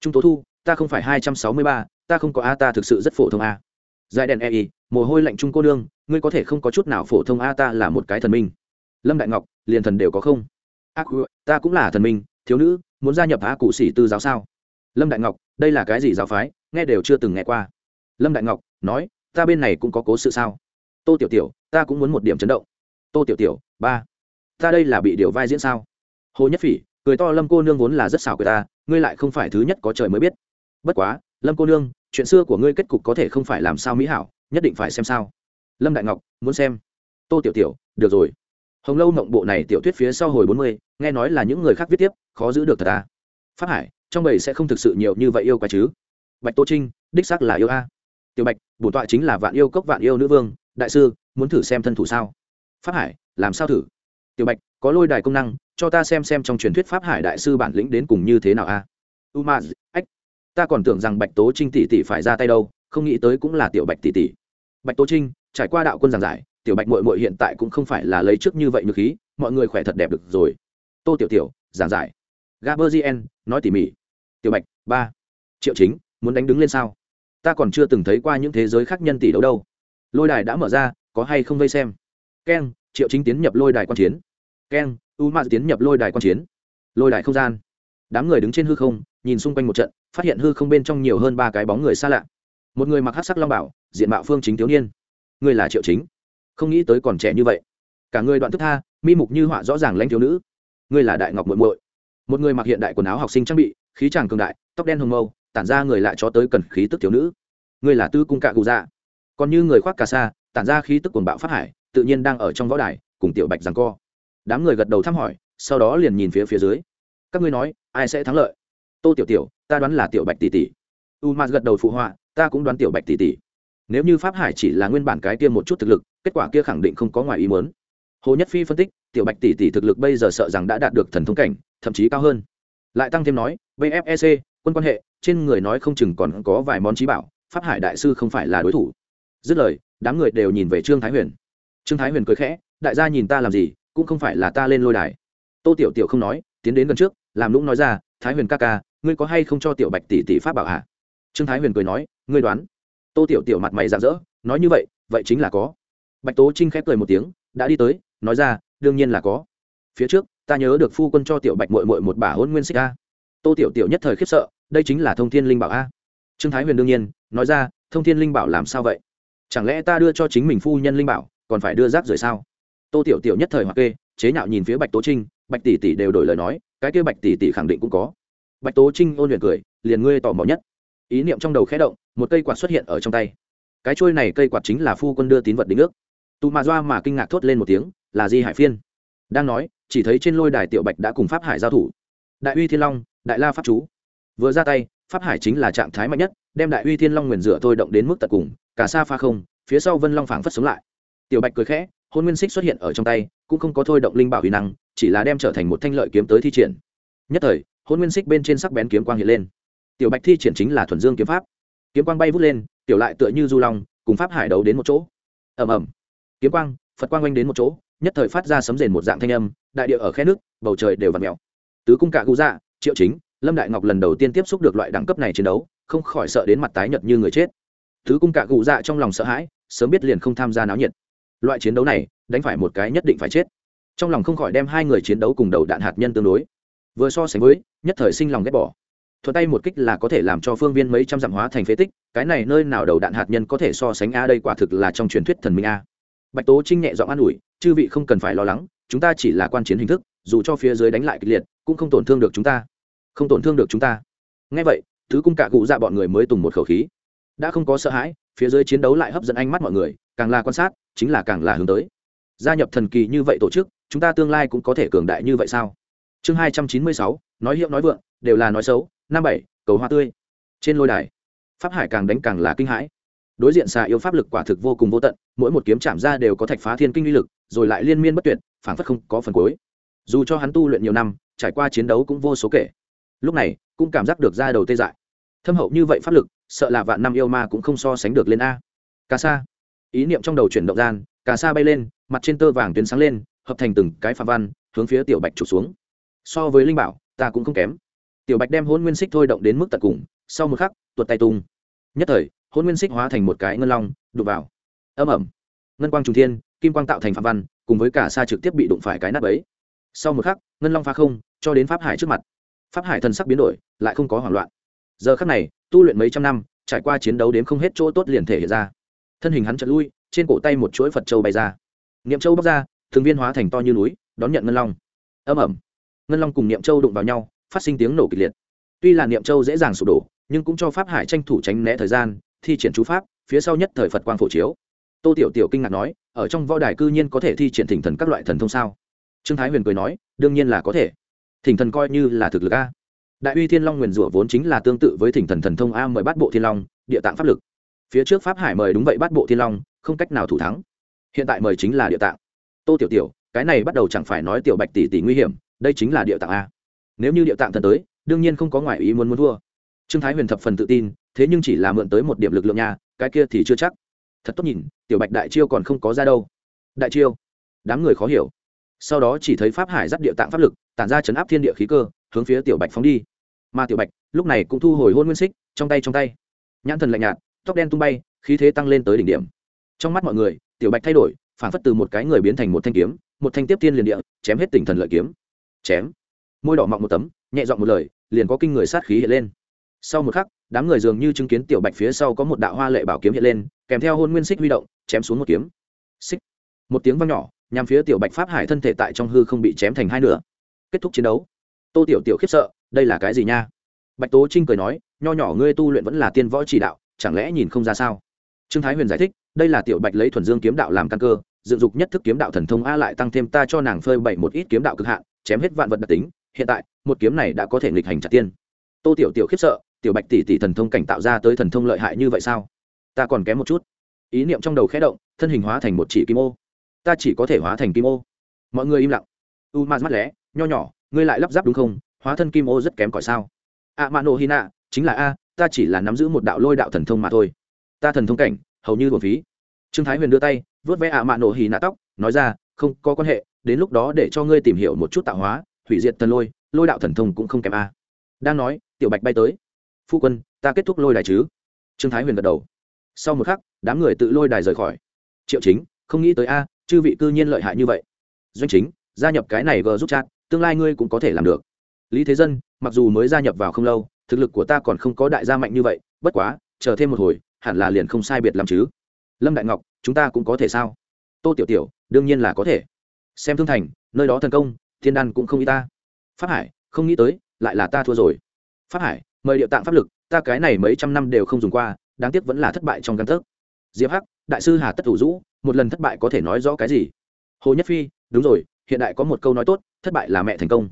Trung tố thu ta không phải hai trăm sáu mươi ba ta không có a ta thực sự rất phổ thông a. Dài đèn ei, mồ hôi lạnh trung cô nương ngươi có thể không có chút nào phổ thông a ta là một cái thần minh. Lâm đại ngọc liền thần đều có không? Ác ta cũng là thần minh thiếu nữ muốn gia nhập á cụ sĩ tư giáo sao? Lâm đại ngọc, đây là cái gì giáo phái? Nghe đều chưa từng nghe qua. Lâm đại ngọc, nói, ta bên này cũng có cố sự sao? Tô tiểu tiểu, ta cũng muốn một điểm chấn động. Tô tiểu tiểu, ba, ta đây là bị điều vai diễn sao? Hồ nhất phỉ, cười to lâm cô nương vốn là rất xảo cười ta, ngươi lại không phải thứ nhất có trời mới biết. Bất quá, lâm cô nương, chuyện xưa của ngươi kết cục có thể không phải làm sao mỹ hảo, nhất định phải xem sao. Lâm đại ngọc, muốn xem. Tô tiểu tiểu, được rồi hồng lâu mộng bộ này tiểu thuyết phía sau hồi bốn mươi, nghe nói là những người khác viết tiếp, khó giữ được thật à. ta phát hải, trong bầy sẽ không thực sự nhiều như vậy yêu quá chứ? Bạch tô trinh, đích xác là yêu a. Tiểu bạch, bổn tọa chính là vạn yêu cốc vạn yêu nữ vương, đại sư, muốn thử xem thân thủ sao? Pháp hải, làm sao thử? Tiểu bạch, có lôi đài công năng, cho ta xem xem trong truyền thuyết pháp hải đại sư bản lĩnh đến cùng như thế nào a. U ma ách, ta còn tưởng rằng bạch tố trinh tỷ tỷ phải ra tay đâu, không nghĩ tới cũng là tiểu bạch tỷ tỷ. Bạch tố trinh, trải qua đạo quân giảng giải tiểu bạch mội mội hiện tại cũng không phải là lấy trước như vậy như khí, mọi người khỏe thật đẹp được rồi. Tô tiểu tiểu, giảng giải. Gaberzien nói tỉ mỉ. Tiểu bạch, ba. Triệu chính, muốn đánh đứng lên sao? Ta còn chưa từng thấy qua những thế giới khác nhân tỷ đấu đâu. Lôi đài đã mở ra, có hay không vây xem? Keng, triệu chính tiến nhập lôi đài quan chiến. Keng u ma tiến nhập lôi đài quan chiến. Lôi đài không gian. Đám người đứng trên hư không, nhìn xung quanh một trận, phát hiện hư không bên trong nhiều hơn ba cái bóng người xa lạ. Một người mặc hát sắc long bảo, diện mạo phương chính thiếu niên. Người là triệu chính không nghĩ tới còn trẻ như vậy. Cả người đoạn thức tha, mi mục như họa rõ ràng lãnh thiếu nữ. Ngươi là đại ngọc muội muội. Một người mặc hiện đại quần áo học sinh trang bị, khí tràng cường đại, tóc đen hồng mâu tản ra người lại cho tới cần khí tức thiếu nữ. Ngươi là tư cung cạ cụ dạ. Còn như người khoác cà sa, tản ra khí tức quần bạo phát hải, tự nhiên đang ở trong võ đài, cùng tiểu bạch rằng co. Đám người gật đầu thăm hỏi, sau đó liền nhìn phía phía dưới. Các ngươi nói, ai sẽ thắng lợi? Tô tiểu tiểu, ta đoán là tiểu bạch tỷ tỷ. U m gật đầu phụ họa, ta cũng đoán tiểu bạch tỷ tỷ nếu như pháp hải chỉ là nguyên bản cái kia một chút thực lực, kết quả kia khẳng định không có ngoài ý muốn. Hồ nhất phi phân tích, tiểu bạch tỷ tỷ thực lực bây giờ sợ rằng đã đạt được thần thông cảnh, thậm chí cao hơn. Lại tăng thêm nói vfec quân quan hệ, trên người nói không chừng còn có vài món trí bảo, pháp hải đại sư không phải là đối thủ. Dứt lời, đám người đều nhìn về trương thái huyền. Trương thái huyền cười khẽ, đại gia nhìn ta làm gì, cũng không phải là ta lên lôi đài. Tô tiểu tiểu không nói, tiến đến gần trước, làm lũng nói ra, thái huyền ca ca, ngươi có hay không cho tiểu bạch tỷ tỷ pháp bảo hạ trương thái huyền cười nói, ngươi đoán tô tiểu tiểu mặt mày rạng rỡ, nói như vậy vậy chính là có. Bạch tố trinh khép cười một tiếng, đã đi tới, nói ra, đương nhiên là có. Phía trước, ta nhớ được phu quân cho tiểu bạch mội mội một bả hôn nguyên xích a. Tô tiểu tiểu nhất thời khiếp sợ, đây chính là thông thiên linh bảo a. Trương thái huyền đương nhiên, nói ra, thông thiên linh bảo làm sao vậy? Chẳng lẽ ta đưa cho chính mình phu nhân linh bảo, còn phải đưa rác rời sao? Tô tiểu tiểu nhất thời hoặc kê, chế nhạo nhìn phía bạch tố trinh, bạch tỷ tỷ đều đổi lời nói, cái kia bạch tỷ tỷ khẳng định cũng có. Bạch tố trinh ôn luyện cười, liền ngươi tò mò nhất. Ý niệm trong đầu khẽ động một cây quạt xuất hiện ở trong tay. Cái trôi này cây quạt chính là phu quân đưa tín vật đến nước tù mà doa mà kinh ngạc thốt lên một tiếng, là di hải phiên. Đang nói, chỉ thấy trên lôi đài tiểu bạch đã cùng pháp hải giao thủ. Đại uy thiên long, đại la pháp chú. Vừa ra tay, pháp hải chính là trạng thái mạnh nhất, đem đại uy thiên long nguyền rửa thôi động đến mức tận cùng, cả xa pha không, phía sau vân long phảng phất sống lại. Tiểu bạch cười khẽ, hôn nguyên xích xuất hiện ở trong tay, cũng không có thôi động linh bảo huy năng, chỉ là đem trở thành một thanh lợi kiếm tới thi triển. Nhất thời, hôn nguyên xích bên trên sắc bén kiếm quang hiện lên. Tiểu bạch thi triển chính là thuần dương kiếm pháp kiếm quang bay vút lên, tiểu lại tựa như du long, cùng pháp hải đấu đến một chỗ. Ầm ầm. Kiếm quang, phật quang oanh đến một chỗ, nhất thời phát ra sấm rền một dạng thanh âm, đại địa ở khe nước, bầu trời đều v ặ mèo. Tứ cung cạ cụ dạ triệu chính, lâm đại ngọc lần đầu tiên tiếp xúc được loại đẳng cấp này chiến đấu, không khỏi sợ đến mặt tái nhợt như người chết. Tứ cung cạ cụ dạ trong lòng sợ hãi, sớm biết liền không tham gia náo nhiệt. Loại chiến đấu này, đánh phải một cái nhất định phải chết. Trong lòng không khỏi đem hai người chiến đấu cùng đầu đạn hạt nhân tương đối. Vừa so sánh với, nhất thời sinh lòng ghét bỏ thuận tay một kích là có thể làm cho phương viên mấy trăm dặm hóa thành phế tích, cái này nơi nào đầu đạn hạt nhân có thể so sánh a đây quả thực là trong truyền thuyết thần minh a. Bạch tố trinh nhẹ giọng an ủi, chư vị không cần phải lo lắng, chúng ta chỉ là quan chiến hình thức, dù cho phía dưới đánh lại kịch liệt, cũng không tổn thương được chúng ta. Không tổn thương được chúng ta. Ngay vậy, thứ cung cạ cụ dạ bọn người mới tùng một khẩu khí. Đã không có sợ hãi, phía dưới chiến đấu lại hấp dẫn ánh mắt mọi người, càng là quan sát, chính là càng là hướng tới. Gia nhập thần kỳ như vậy tổ chức, chúng ta tương lai cũng có thể cường đại như vậy sao? Chương hai trăm chín mươi sáu, nói hiệu nói vượng, đều là nói xấu năm bảy, cầu hoa tươi. Trên lôi đài, pháp hải càng đánh càng là kinh hãi. Đối diện xà yêu pháp lực quả thực vô cùng vô tận, mỗi một kiếm chạm ra đều có thạch phá thiên kinh uy lực, rồi lại liên miên bất tuyệt phản phất không có phần cuối. Dù cho hắn tu luyện nhiều năm, trải qua chiến đấu cũng vô số kể. Lúc này, cũng cảm giác được ra đầu tê dại. Thâm hậu như vậy pháp lực, sợ là vạn năm yêu ma cũng không so sánh được lên a. Cà sa. Ý niệm trong đầu chuyển động gian, cà sa bay lên, mặt trên tơ vàng tuyến sáng lên, hợp thành từng cái pha văn, hướng phía tiểu bạch trục xuống. So với linh bảo, ta cũng không kém tiểu bạch đem hôn nguyên xích thôi động đến mức tận cùng, sau một khắc, tuột tay tung. Nhất thời hôn nguyên xích hóa thành một cái ngân long, đụng vào. Âm ẩm ngân quang trung thiên, kim quang tạo thành phạm văn, cùng với cả xa trực tiếp bị đụng phải cái nắp ấy sau một khắc, ngân long phá không, cho đến pháp hải trước mặt. Pháp hải thần sắc biến đổi, lại không có hoảng loạn. Giờ khắc này, tu luyện mấy trăm năm, trải qua chiến đấu đến không hết chỗ tốt liền thể hiện ra. Thân hình hắn chật lui, trên cổ tay một chuỗi phật châu bay ra. Niệm châu bóc ra, thường viên hóa thành to như núi, đón nhận ngân long. Âm ẩm ngân long cùng niệm châu đụng vào nhau phát sinh tiếng nổ kịch liệt. Tuy là niệm châu dễ dàng sụp đổ, nhưng cũng cho pháp hải tranh thủ tránh né thời gian, thi triển chú pháp, phía sau nhất thời phật quang phổ chiếu. Tô tiểu tiểu kinh ngạc nói, ở trong võ đài cư nhiên có thể thi triển thỉnh thần các loại thần thông sao? Trương thái huyền cười nói, đương nhiên là có thể. Thỉnh thần coi như là thực lực a. Đại uy thiên long nguyền rủa vốn chính là tương tự với thỉnh thần thần thông a mời bắt bộ thiên long, địa tạng pháp lực. Phía trước pháp hải mời đúng vậy bắt bộ thiên long, không cách nào thủ thắng. Hiện tại mời chính là địa tạng. Tô tiểu tiểu, cái này bắt đầu chẳng phải nói tiểu bạch tỷ tỷ nguy hiểm, đây chính là địa tạng a nếu như địa tạng thần tới, đương nhiên không có ngoại ý muốn muốn thua. Trương thái huyền thập phần tự tin, thế nhưng chỉ là mượn tới một điểm lực lượng nhà cái kia thì chưa chắc. Thật tốt nhìn, tiểu bạch đại chiêu còn không có ra đâu. Đại chiêu, đám người khó hiểu. Sau đó chỉ thấy pháp hải dắt địa tạng pháp lực, tản ra chấn áp thiên địa khí cơ, hướng phía tiểu bạch phóng đi. Mà tiểu bạch, lúc này cũng thu hồi hôn nguyên xích, trong tay trong tay. Nhãn thần lạnh nhạt, tóc đen tung bay, khí thế tăng lên tới đỉnh điểm. Trong mắt mọi người, tiểu bạch thay đổi, phản phất từ một cái người biến thành một thanh kiếm, một thanh tiếp tiên liền địa, chém hết tỉnh thần lợi kiếm. Chém môi đỏ mọng một tấm, nhẹ dọn một lời, liền có kinh người sát khí hiện lên. Sau một khắc, đám người dường như chứng kiến tiểu bạch phía sau có một đạo hoa lệ bảo kiếm hiện lên, kèm theo hôn nguyên xích huy động, chém xuống một kiếm. Xích. Một tiếng vang nhỏ, nhằm phía tiểu bạch pháp hải thân thể tại trong hư không bị chém thành hai nửa. Kết thúc chiến đấu. Tô tiểu tiểu khiếp sợ, đây là cái gì nha? Bạch tố trinh cười nói, nho nhỏ ngươi tu luyện vẫn là tiên võ chỉ đạo, chẳng lẽ nhìn không ra sao? Trương thái huyền giải thích, đây là tiểu bạch lấy thuần dương kiếm đạo làm căn cơ, dựng dục nhất thức kiếm đạo thần thông a lại tăng thêm ta cho nàng phơi bậy một ít kiếm đạo cực hạn, chém hết vạn vật đặc tính hiện tại, một kiếm này đã có thể nghịch hành trả tiên. Tô tiểu tiểu khiếp sợ, tiểu bạch tỷ tỷ thần thông cảnh tạo ra tới thần thông lợi hại như vậy sao? Ta còn kém một chút. Ý niệm trong đầu khẽ động, thân hình hóa thành một chỉ kim ô. Ta chỉ có thể hóa thành kim ô. Mọi người im lặng. U ma mắt lé nho nhỏ, ngươi lại lắp ráp đúng không? Hóa thân kim ô rất kém cỏi sao? A mano hina chính là a, ta chỉ là nắm giữ một đạo lôi đạo thần thông mà thôi. Ta thần thông cảnh, hầu như thuần phí. Trương thái huyền đưa tay vớt vẽ a mano hina tóc, nói ra, không có quan hệ, đến lúc đó để cho ngươi tìm hiểu một chút tạo hóa hủy diệt thần lôi lôi đạo thần thông cũng không kém a. Đang nói, tiểu bạch bay tới. Phu quân, ta kết thúc lôi đài chứ? Trương thái huyền gật đầu. Sau một khắc, đám người tự lôi đài rời khỏi. Triệu chính, không nghĩ tới a, chư vị cư nhiên lợi hại như vậy. Doanh chính, gia nhập cái này gờ giúp chat, tương lai ngươi cũng có thể làm được. Lý thế dân, mặc dù mới gia nhập vào không lâu, thực lực của ta còn không có đại gia mạnh như vậy, bất quá, chờ thêm một hồi, hẳn là liền không sai biệt làm chứ. Lâm đại ngọc, chúng ta cũng có thể sao? Tô tiểu tiểu, đương nhiên là có thể. Xem thương thành, nơi đó thần công thiên đan cũng không y ta. Pháp hải, không nghĩ tới, lại là ta thua rồi. Pháp hải, mời điệu tạng pháp lực, ta cái này mấy trăm năm đều không dùng qua, đáng tiếc vẫn là thất bại trong căn thức diệp hắc, đại sư hà tất thủ dũ, một lần thất bại có thể nói rõ cái gì? Hồ nhất phi, đúng rồi, hiện đại có một câu nói tốt, thất bại là mẹ thành công.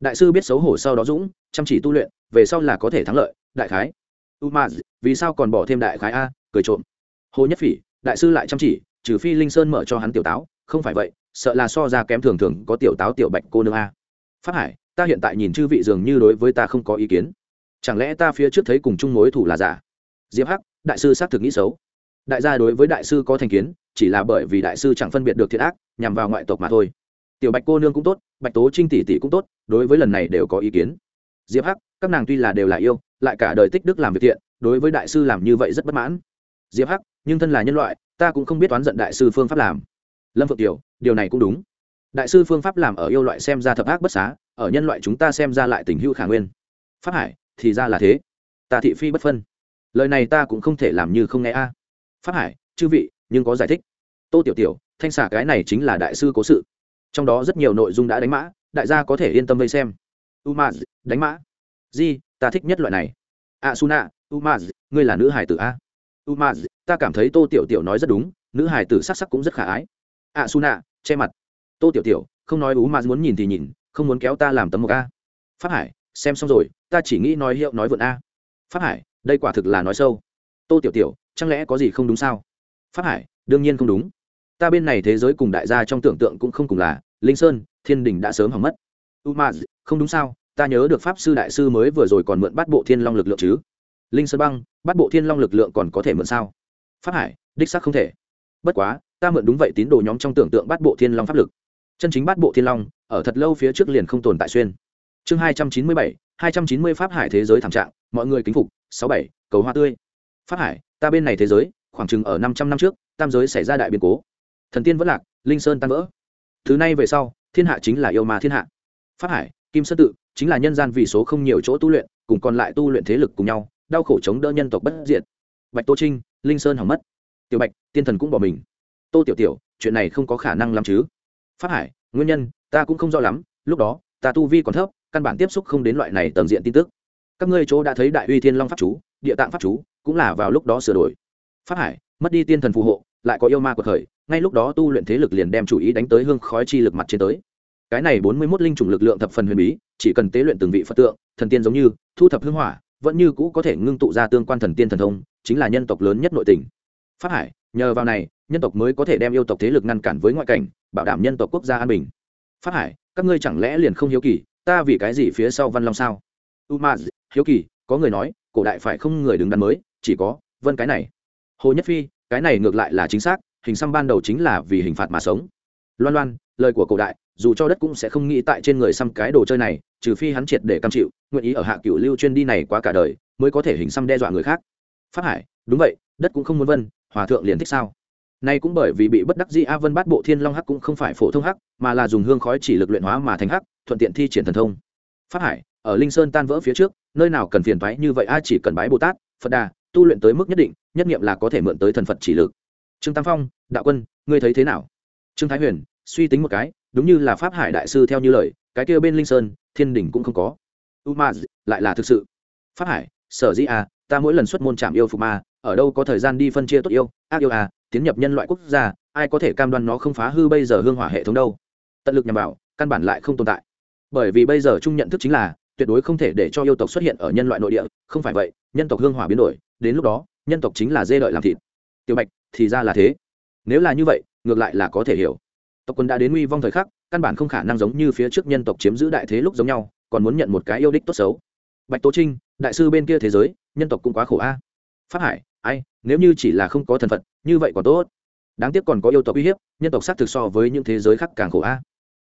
Đại sư biết xấu hổ sau đó dũng, chăm chỉ tu luyện, về sau là có thể thắng lợi, đại khái. U ma vì sao còn bỏ thêm đại khái a, cười trộm. Hồ nhất phỉ đại sư lại chăm chỉ, trừ phi linh sơn mở cho hắn tiểu táo, không phải vậy sợ là so ra kém thường thường có tiểu táo tiểu bạch cô nương a. Phát hải, ta hiện tại nhìn chư vị dường như đối với ta không có ý kiến. Chẳng lẽ ta phía trước thấy cùng chung mối thủ là giả? Diệp hắc, đại sư xác thực nghĩ xấu. Đại gia đối với đại sư có thành kiến, chỉ là bởi vì đại sư chẳng phân biệt được thiệt ác, nhằm vào ngoại tộc mà thôi. Tiểu bạch cô nương cũng tốt, bạch tố trinh tỷ tỷ cũng tốt, đối với lần này đều có ý kiến. Diệp hắc, các nàng tuy là đều là yêu, lại cả đời tích đức làm việc thiện, đối với đại sư làm như vậy rất bất mãn. Diệp hắc, nhưng thân là nhân loại, ta cũng không biết toán giận đại sư phương pháp làm lâm phượng tiểu điều này cũng đúng. Đại sư phương pháp làm ở yêu loại xem ra thập ác bất xá, ở nhân loại chúng ta xem ra lại tình hữu khả nguyên. Pháp hải, thì ra là thế. Ta thị phi bất phân. Lời này ta cũng không thể làm như không nghe a. Pháp hải, chư vị, nhưng có giải thích. Tô tiểu tiểu, thanh xả cái này chính là đại sư cố sự. Trong đó rất nhiều nội dung đã đánh mã, đại gia có thể yên tâm vây xem. Umaz, đánh mã. Di, ta thích nhất loại này. A suna umaz, ngươi là nữ hải tử a. Umaz, ta cảm thấy tô tiểu tiểu nói rất đúng, nữ hải tử sắc sắc cũng rất khả ái. Ah Su Nạ, che mặt. Tô tiểu tiểu không nói umaz muốn nhìn thì nhìn không muốn kéo ta làm tấm một a. Phát hải xem xong rồi ta chỉ nghĩ nói hiệu nói vượn a. Phát hải đây quả thực là nói sâu. Tô tiểu tiểu chẳng lẽ có gì không đúng sao? Phát hải đương nhiên không đúng. Ta bên này thế giới cùng đại gia trong tưởng tượng cũng không cùng là linh sơn thiên đình đã sớm hỏng mất. U ma không đúng sao? Ta nhớ được pháp sư đại sư mới vừa rồi còn mượn bắt bộ thiên long lực lượng chứ? Linh sơn băng bắt bộ thiên long lực lượng còn có thể mượn sao? Pháp hải đích xác không thể. Bất quá ta mượn đúng vậy tín đồ nhóm trong tưởng tượng bắt bộ thiên long pháp lực. Chân chính bắt bộ thiên long, ở thật lâu phía trước liền không tồn tại xuyên. Chương hai trăm chín mươi bảy, hai trăm chín mươi pháp hải thế giới thảm trạng, mọi người kính phục, sáu bảy, cầu hoa tươi. Pháp hải, ta bên này thế giới, khoảng chừng ở năm trăm năm trước, tam giới xảy ra đại biến cố. Thần tiên vẫn lạc, linh sơn tan vỡ. Thứ này về sau, thiên hạ chính là yêu ma thiên hạ. Pháp hải, kim sơn tự, chính là nhân gian vì số không nhiều chỗ tu luyện, cùng còn lại tu luyện thế lực cùng nhau, đau khổ chống đỡ nhân tộc bất diệt. Bạch tô trinh, linh sơn hỏng mất. Tiểu bạch, tiên thần cũng bỏ mình tô tiểu tiểu, chuyện này không có khả năng lắm chứ. Phát hải, nguyên nhân, ta cũng không rõ lắm, lúc đó, ta tu vi còn thấp, căn bản tiếp xúc không đến loại này tầm diện tin tức. Các ngươi chỗ đã thấy đại uy thiên long pháp chú, địa tạng pháp chú, cũng là vào lúc đó sửa đổi. Phát hải, mất đi tiên thần phù hộ, lại có yêu ma cuộc khởi, ngay lúc đó tu luyện thế lực liền đem chủ ý đánh tới hương khói chi lực mặt trên tới. Cái này bốn mươi mốt linh chủng lực lượng thập phần huyền bí, chỉ cần tế luyện từng vị phật tượng, thần tiên giống như, thu thập hương hỏa, vẫn như cũ có thể ngưng tụ ra tương quan thần tiên thần thông, chính là nhân tộc lớn nhất nội tình. Pháp hải, nhờ vào này nhân tộc mới có thể đem yêu tộc thế lực ngăn cản với ngoại cảnh, bảo đảm nhân tộc quốc gia an bình. Phát hải, các ngươi chẳng lẽ liền không hiếu kỳ, ta vì cái gì phía sau văn long sao? Umaz, hiếu kỳ, có người nói, cổ đại phải không người đứng đắn mới, chỉ có vân cái này. Hồ nhất phi, cái này ngược lại là chính xác, hình xăm ban đầu chính là vì hình phạt mà sống. Loan loan, lời của cổ đại, dù cho đất cũng sẽ không nghĩ tại trên người xăm cái đồ chơi này, trừ phi hắn triệt để cam chịu, nguyện ý ở hạ cựu lưu chuyên đi này quá cả đời, mới có thể hình xăm đe dọa người khác. Phát hải, đúng vậy, đất cũng không muốn vân, hòa thượng liền thích sao? Nay cũng bởi vì bị bất đắc dĩ a vân bát bộ thiên long hắc cũng không phải phổ thông hắc, mà là dùng hương khói chỉ lực luyện hóa mà thành hắc, thuận tiện thi triển thần thông. Phát hải, ở linh sơn tan vỡ phía trước, nơi nào cần phiền toái như vậy a chỉ cần bái bồ tát, phật đà, tu luyện tới mức nhất định, nhất nghiệm là có thể mượn tới thần phật chỉ lực. Trương tam phong, đạo quân, ngươi thấy thế nào? Trương thái huyền, suy tính một cái, đúng như là pháp hải đại sư theo như lời, cái kia bên linh sơn, thiên đỉnh cũng không có. U ma lại là thực sự. Pháp hải, sở dĩ à ta mỗi lần xuất môn chạm yêu phục ma ở đâu có thời gian đi phân chia tốt yêu, ác yêu à tiến nhập nhân loại quốc gia, ai có thể cam đoan nó không phá hư bây giờ hương hỏa hệ thống đâu? Tận lực nhằm vào, căn bản lại không tồn tại. Bởi vì bây giờ chung nhận thức chính là, tuyệt đối không thể để cho yêu tộc xuất hiện ở nhân loại nội địa, không phải vậy, nhân tộc hương hỏa biến đổi, đến lúc đó, nhân tộc chính là dê đợi làm thịt. Tiểu bạch, thì ra là thế. Nếu là như vậy, ngược lại là có thể hiểu. Tộc quân đã đến nguy vong thời khắc, căn bản không khả năng giống như phía trước nhân tộc chiếm giữ đại thế lúc giống nhau, còn muốn nhận một cái yêu đích tốt xấu. Bạch tố trinh, đại sư bên kia thế giới, nhân tộc cũng quá khổ a. À. phát hải, ai? Nếu như chỉ là không có thần phật, như vậy còn tốt. Đáng tiếc còn có yêu tộc uy hiếp, nhân tộc sát thực so với những thế giới khác càng khổ a.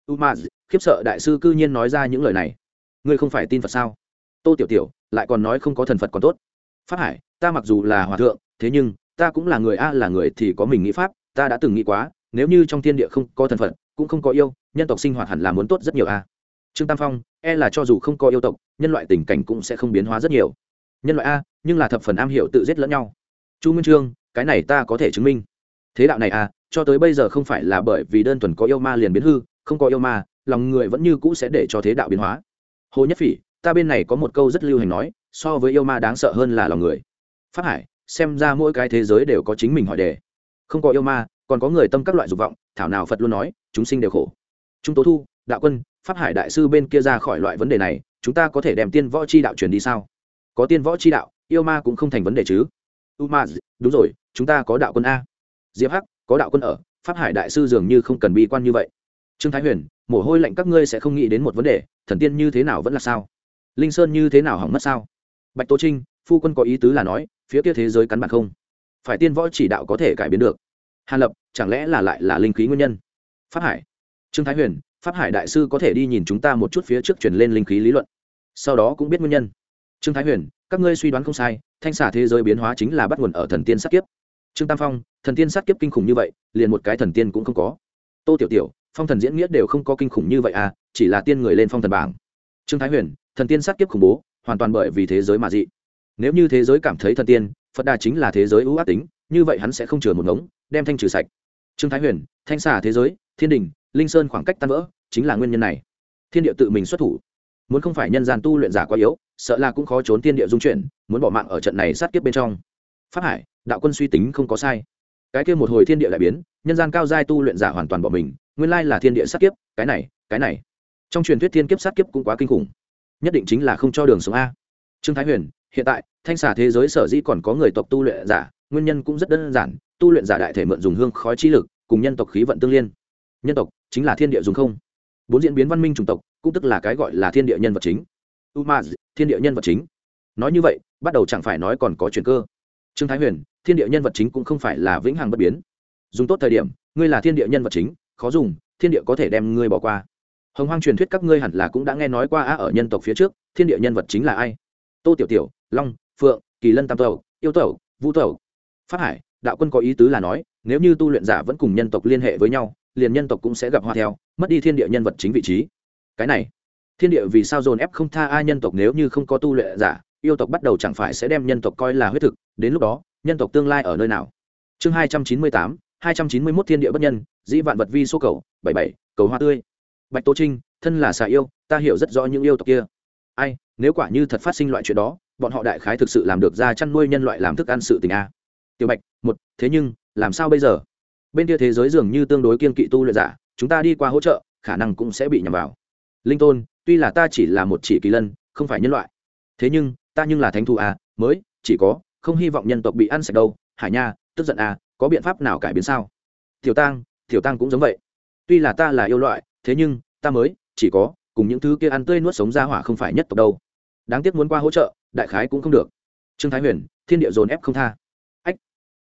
Umaz, khiếp sợ đại sư cư nhiên nói ra những lời này. Ngươi không phải tin phật sao? Tô tiểu tiểu, lại còn nói không có thần phật còn tốt. Phát hải, ta mặc dù là hòa thượng, thế nhưng, ta cũng là người a là người thì có mình nghĩ pháp, ta đã từng nghĩ quá, nếu như trong thiên địa không có thần phật, cũng không có yêu, nhân tộc sinh hoạt hẳn là muốn tốt rất nhiều a. Trương tam phong e là cho dù không có yêu tộc, nhân loại tình cảnh cũng sẽ không biến hóa rất nhiều. Nhân loại a, nhưng là thập phần am hiểu tự giết lẫn nhau chu minh trương, cái này ta có thể chứng minh. Thế đạo này à? cho tới bây giờ không phải là bởi vì đơn thuần có yêu ma liền biến hư, không có yêu ma, lòng người vẫn như cũ sẽ để cho thế đạo biến hóa. Hồ nhất phỉ, ta bên này có một câu rất lưu hành nói, so với yêu ma đáng sợ hơn là lòng người. Phát hải, xem ra mỗi cái thế giới đều có chính mình hỏi đề. Không có yêu ma, còn có người tâm các loại dục vọng, thảo nào phật luôn nói, chúng sinh đều khổ. Chúng tố thu, đạo quân, pháp hải đại sư bên kia ra khỏi loại vấn đề này, chúng ta có thể đem tiên võ c h i đạo truyền đi sao? Có tiên võ c h i đạo, yêu ma cũng không thành vấn đề chứ umaz, đúng rồi, chúng ta có đạo quân a. Diệp hắc, có đạo quân ở, pháp hải đại sư dường như không cần bi quan như vậy. Trương thái huyền, mồ hôi lạnh các ngươi sẽ không nghĩ đến một vấn đề, thần tiên như thế nào vẫn là sao? Linh sơn như thế nào hỏng mất sao? Bạch tô trinh, phu quân có ý tứ là nói, phía kia thế giới cắn bạn không? Phải tiên võ chỉ đạo có thể cải biến được. Hàn lập, chẳng lẽ là lại là linh khí nguyên nhân? Pháp hải. Trương thái huyền, pháp hải đại sư có thể đi nhìn chúng ta một chút phía trước chuyển lên linh khí lý luận. Sau đó cũng biết nguyên nhân. Trương thái huyền, các ngươi suy đoán không sai thanh xà thế giới biến hóa chính là bắt nguồn ở thần tiên sát kiếp. Trương tam phong, thần tiên sát kiếp kinh khủng như vậy, liền một cái thần tiên cũng không có. Tô tiểu tiểu, phong thần diễn nghĩa đều không có kinh khủng như vậy à chỉ là tiên người lên phong thần bảng. Trương thái huyền, thần tiên sát kiếp khủng bố, hoàn toàn bởi vì thế giới mà dị. Nếu như thế giới cảm thấy thần tiên, phật đà chính là thế giới ưu ác tính, như vậy hắn sẽ không chừa một ngống, đem thanh trừ sạch. Trương thái huyền, thanh xà thế giới, thiên đình, linh sơn khoảng cách tan vỡ, chính là nguyên nhân này. Thiên địa tự mình xuất thủ muốn không phải nhân gian tu luyện giả quá yếu, sợ là cũng khó trốn tiên địa dung chuyển, muốn bỏ mạng ở trận này sát kiếp bên trong. Pháp hải, đạo quân suy tính không có sai. Cái kia một hồi thiên địa lại biến, nhân gian cao giai tu luyện giả hoàn toàn bỏ mình, nguyên lai là thiên địa sát kiếp, cái này cái này. Trong truyền thuyết thiên kiếp sát kiếp cũng quá kinh khủng. Nhất định chính là không cho đường sống a. Trương thái huyền, hiện tại, thanh xà thế giới sở dĩ còn có người tộc tu luyện giả, nguyên nhân cũng rất đơn giản, tu luyện giả đại thể mượn dùng hương khói chi lực, cùng nhân tộc khí vận tương liên. Nhân tộc chính là thiên địa dùng không. Bốn diễn biến văn minh chủng tộc cũng tức là cái gọi là thiên địa nhân vật chính. Umaz, thiên địa nhân vật chính. Nói như vậy, bắt đầu chẳng phải nói còn có chuyện cơ. Trương thái huyền, thiên địa nhân vật chính cũng không phải là vĩnh hằng bất biến. Dùng tốt thời điểm, ngươi là thiên địa nhân vật chính, khó dùng, thiên địa có thể đem ngươi bỏ qua. Hồng hoang truyền thuyết các ngươi hẳn là cũng đã nghe nói qua á ở nhân tộc phía trước, thiên địa nhân vật chính là ai? Tô tiểu tiểu, long, phượng, kỳ lân tam tẩu, yêu tẩu, vũ tẩu. Phát hải, đạo quân có ý tứ là nói, nếu như tu luyện giả vẫn cùng nhân tộc liên hệ với nhau, liền nhân tộc cũng sẽ gặp hoa theo, mất đi thiên địa nhân vật chính vị trí cái này. Thiên địa vì sao dồn ép không tha ai nhân tộc nếu như không có tu luyện giả, yêu tộc bắt đầu chẳng phải sẽ đem nhân tộc coi là huyết thực, đến lúc đó, nhân tộc tương lai ở nơi nào? Chương hai trăm chín mươi tám, hai trăm chín mươi mốt thiên địa bất nhân, dĩ vạn vật vi số cầu, bảy bảy, cầu hoa tươi. Bạch tô trinh, thân là xà yêu, ta hiểu rất rõ những yêu tộc kia. Ai, nếu quả như thật phát sinh loại chuyện đó, bọn họ đại khái thực sự làm được ra chăn nuôi nhân loại làm thức ăn sự tình a. Tiểu bạch, một, thế nhưng, làm sao bây giờ? Bên kia thế giới dường như tương đối kiên kỵ tu luyện giả, chúng ta đi qua hỗ trợ, khả năng cũng sẽ bị nhầm vào linh tôn tuy là ta chỉ là một chỉ kỳ lân không phải nhân loại. Thế nhưng ta nhưng là thánh thù à, mới chỉ có không hy vọng nhân tộc bị ăn sạch đâu. Hải nha tức giận à? có biện pháp nào cải biến sao? Tiểu tăng tiểu tăng cũng giống vậy. Tuy là ta là yêu loại thế nhưng ta mới chỉ có cùng những thứ kia ăn tươi nuốt sống ra hỏa không phải nhất tộc đâu. Đáng tiếc muốn qua hỗ trợ đại khái cũng không được. Trương thái huyền thiên địa dồn ép không tha. Ách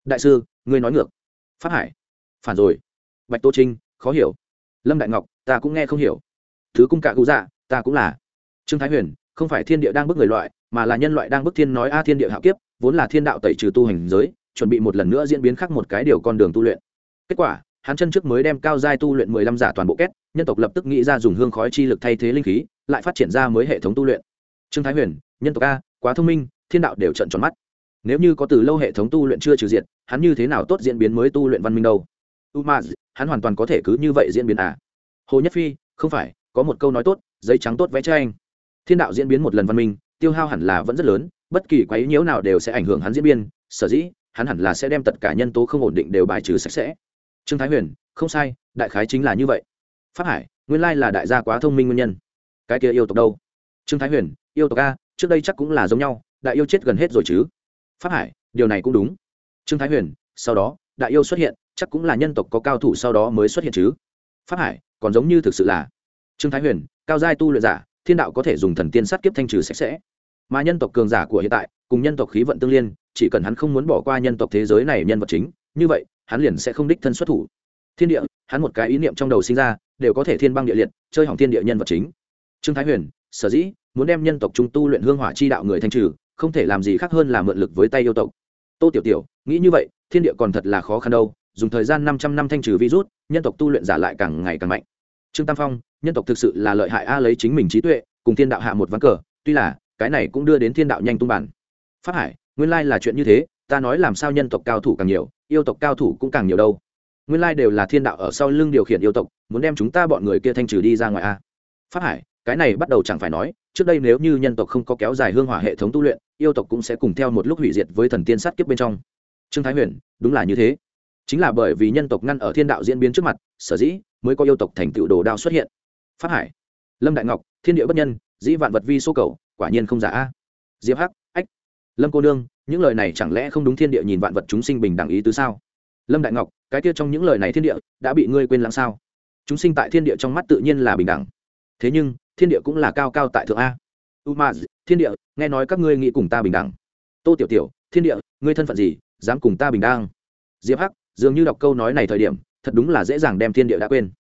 đại sư ngươi nói ngược. Phát hải phản rồi. Bạch tô trinh khó hiểu. Lâm đại ngọc ta cũng nghe không hiểu thứ cung cạ cụ dạ ta cũng là. Trương thái huyền, không phải thiên địa đang bức người loại, mà là nhân loại đang bức thiên nói a thiên địa hạo kiếp, vốn là thiên đạo tẩy trừ tu hành giới, chuẩn bị một lần nữa diễn biến khác một cái điều con đường tu luyện. Kết quả, hắn chân trước mới đem cao giai tu luyện mười lăm giả toàn bộ kết, nhân tộc lập tức nghĩ ra dùng hương khói chi lực thay thế linh khí, lại phát triển ra mới hệ thống tu luyện. Trương thái huyền, nhân tộc a, quá thông minh, thiên đạo đều trận tròn mắt. Nếu như có từ lâu hệ thống tu luyện chưa trừ diện hắn như thế nào tốt diễn biến mới tu luyện văn minh đâu? U ma hắn hoàn toàn có thể cứ như vậy diễn biến à? Hồ nhất phi, không phải có một câu nói tốt, giấy trắng tốt vẽ tranh thiên đạo diễn biến một lần văn minh, tiêu hao hẳn là vẫn rất lớn, bất kỳ quấy nhiễu nào đều sẽ ảnh hưởng hắn diễn biến sở dĩ, hắn hẳn là sẽ đem tất cả nhân tố không ổn định đều bài trừ sạch sẽ. Trương thái huyền, không sai, đại khái chính là như vậy. Pháp hải, nguyên lai là đại gia quá thông minh nguyên nhân. Cái kia yêu tộc đâu? Trương thái huyền, yêu tộc a, trước đây chắc cũng là giống nhau, đại yêu chết gần hết rồi chứ. Pháp hải, điều này cũng đúng. Trương thái huyền, sau đó, đại yêu xuất hiện, chắc cũng là nhân tộc có cao thủ sau đó mới xuất hiện chứ. Pháp hải, còn giống như thực sự là trương thái huyền, cao giai tu luyện giả, thiên đạo có thể dùng thần tiên sát kiếp thanh trừ sạch sẽ. Mà nhân tộc cường giả của hiện tại, cùng nhân tộc khí vận tương liên, chỉ cần hắn không muốn bỏ qua nhân tộc thế giới này nhân vật chính, như vậy, hắn liền sẽ không đích thân xuất thủ. Thiên địa, hắn một cái ý niệm trong đầu sinh ra, đều có thể thiên băng địa liệt, chơi hỏng thiên địa nhân vật chính. Trương thái huyền, sở dĩ muốn đem nhân tộc trung tu luyện hương hỏa chi đạo người thanh trừ, không thể làm gì khác hơn là mượn lực với tay yêu tộc. Tô tiểu tiểu, nghĩ như vậy, thiên địa còn thật là khó khăn đâu, dùng thời gian 500 năm thanh trừ virus, nhân tộc tu luyện giả lại càng ngày càng mạnh trương tam phong, nhân tộc thực sự là lợi hại a, lấy chính mình trí tuệ, cùng thiên đạo hạ một ván cờ, tuy là, cái này cũng đưa đến thiên đạo nhanh tung bản. Phát hải, nguyên lai là chuyện như thế, ta nói làm sao nhân tộc cao thủ càng nhiều, yêu tộc cao thủ cũng càng nhiều đâu. Nguyên lai đều là thiên đạo ở sau lưng điều khiển yêu tộc, muốn đem chúng ta bọn người kia thanh trừ đi ra ngoài a. Phát hải, cái này bắt đầu chẳng phải nói, trước đây nếu như nhân tộc không có kéo dài hương hỏa hệ thống tu luyện, yêu tộc cũng sẽ cùng theo một lúc hủy diệt với thần tiên sát kiếp bên trong. Trương thái huyền, đúng là như thế. Chính là bởi vì nhân tộc ngăn ở thiên đạo diễn biến trước mặt, sở dĩ mới có yêu tộc thành tựu đồ đao xuất hiện. Phát hải, lâm đại ngọc, thiên địa bất nhân, dĩ vạn vật vi số cầu, quả nhiên không giả a. Diệp hắc, ách. Lâm cô nương, những lời này chẳng lẽ không đúng thiên địa nhìn vạn vật chúng sinh bình đẳng ý tứ sao? Lâm đại ngọc, cái kia trong những lời này thiên địa, đã bị ngươi quên lãng sao? Chúng sinh tại thiên địa trong mắt tự nhiên là bình đẳng. Thế nhưng, thiên địa cũng là cao cao tại thượng a. U ma thiên địa, nghe nói các ngươi nghĩ cùng ta bình đẳng. Tô tiểu tiểu, thiên địa, ngươi thân phận gì, dám cùng ta bình đẳng? Diệp hắc, dường như đọc câu nói này thời điểm thật đúng là dễ dàng đem thiên địa đã quên.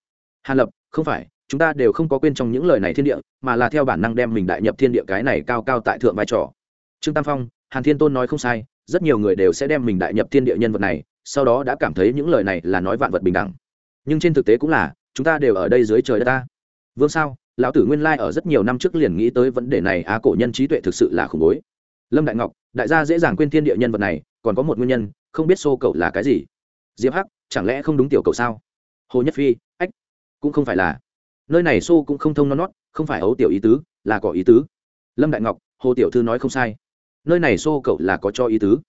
Hàn lập, không phải, chúng ta đều không có quên trong những lời này thiên địa, mà là theo bản năng đem mình đại nhập thiên địa cái này cao cao tại thượng vai trò. Trương tam phong, hàn thiên tôn nói không sai, rất nhiều người đều sẽ đem mình đại nhập thiên địa nhân vật này, sau đó đã cảm thấy những lời này là nói vạn vật bình đẳng. Nhưng trên thực tế cũng là, chúng ta đều ở đây dưới trời đất ta. Vương sao, lão tử nguyên lai ở rất nhiều năm trước liền nghĩ tới vấn đề này, á cổ nhân trí tuệ thực sự là khủng bố. lâm đại ngọc, đại gia dễ dàng quên thiên địa nhân vật này, còn có một nguyên nhân, không biết xô cậu là cái gì. Diệp hắc chẳng lẽ không đúng tiểu cậu sao? Hồ nhất phi, ách, cũng không phải là. Nơi này xô cũng không thông non nót, không phải ấu tiểu ý tứ, là có ý tứ. Lâm đại ngọc, hồ tiểu thư nói không sai. Nơi này xô cậu là có cho ý tứ,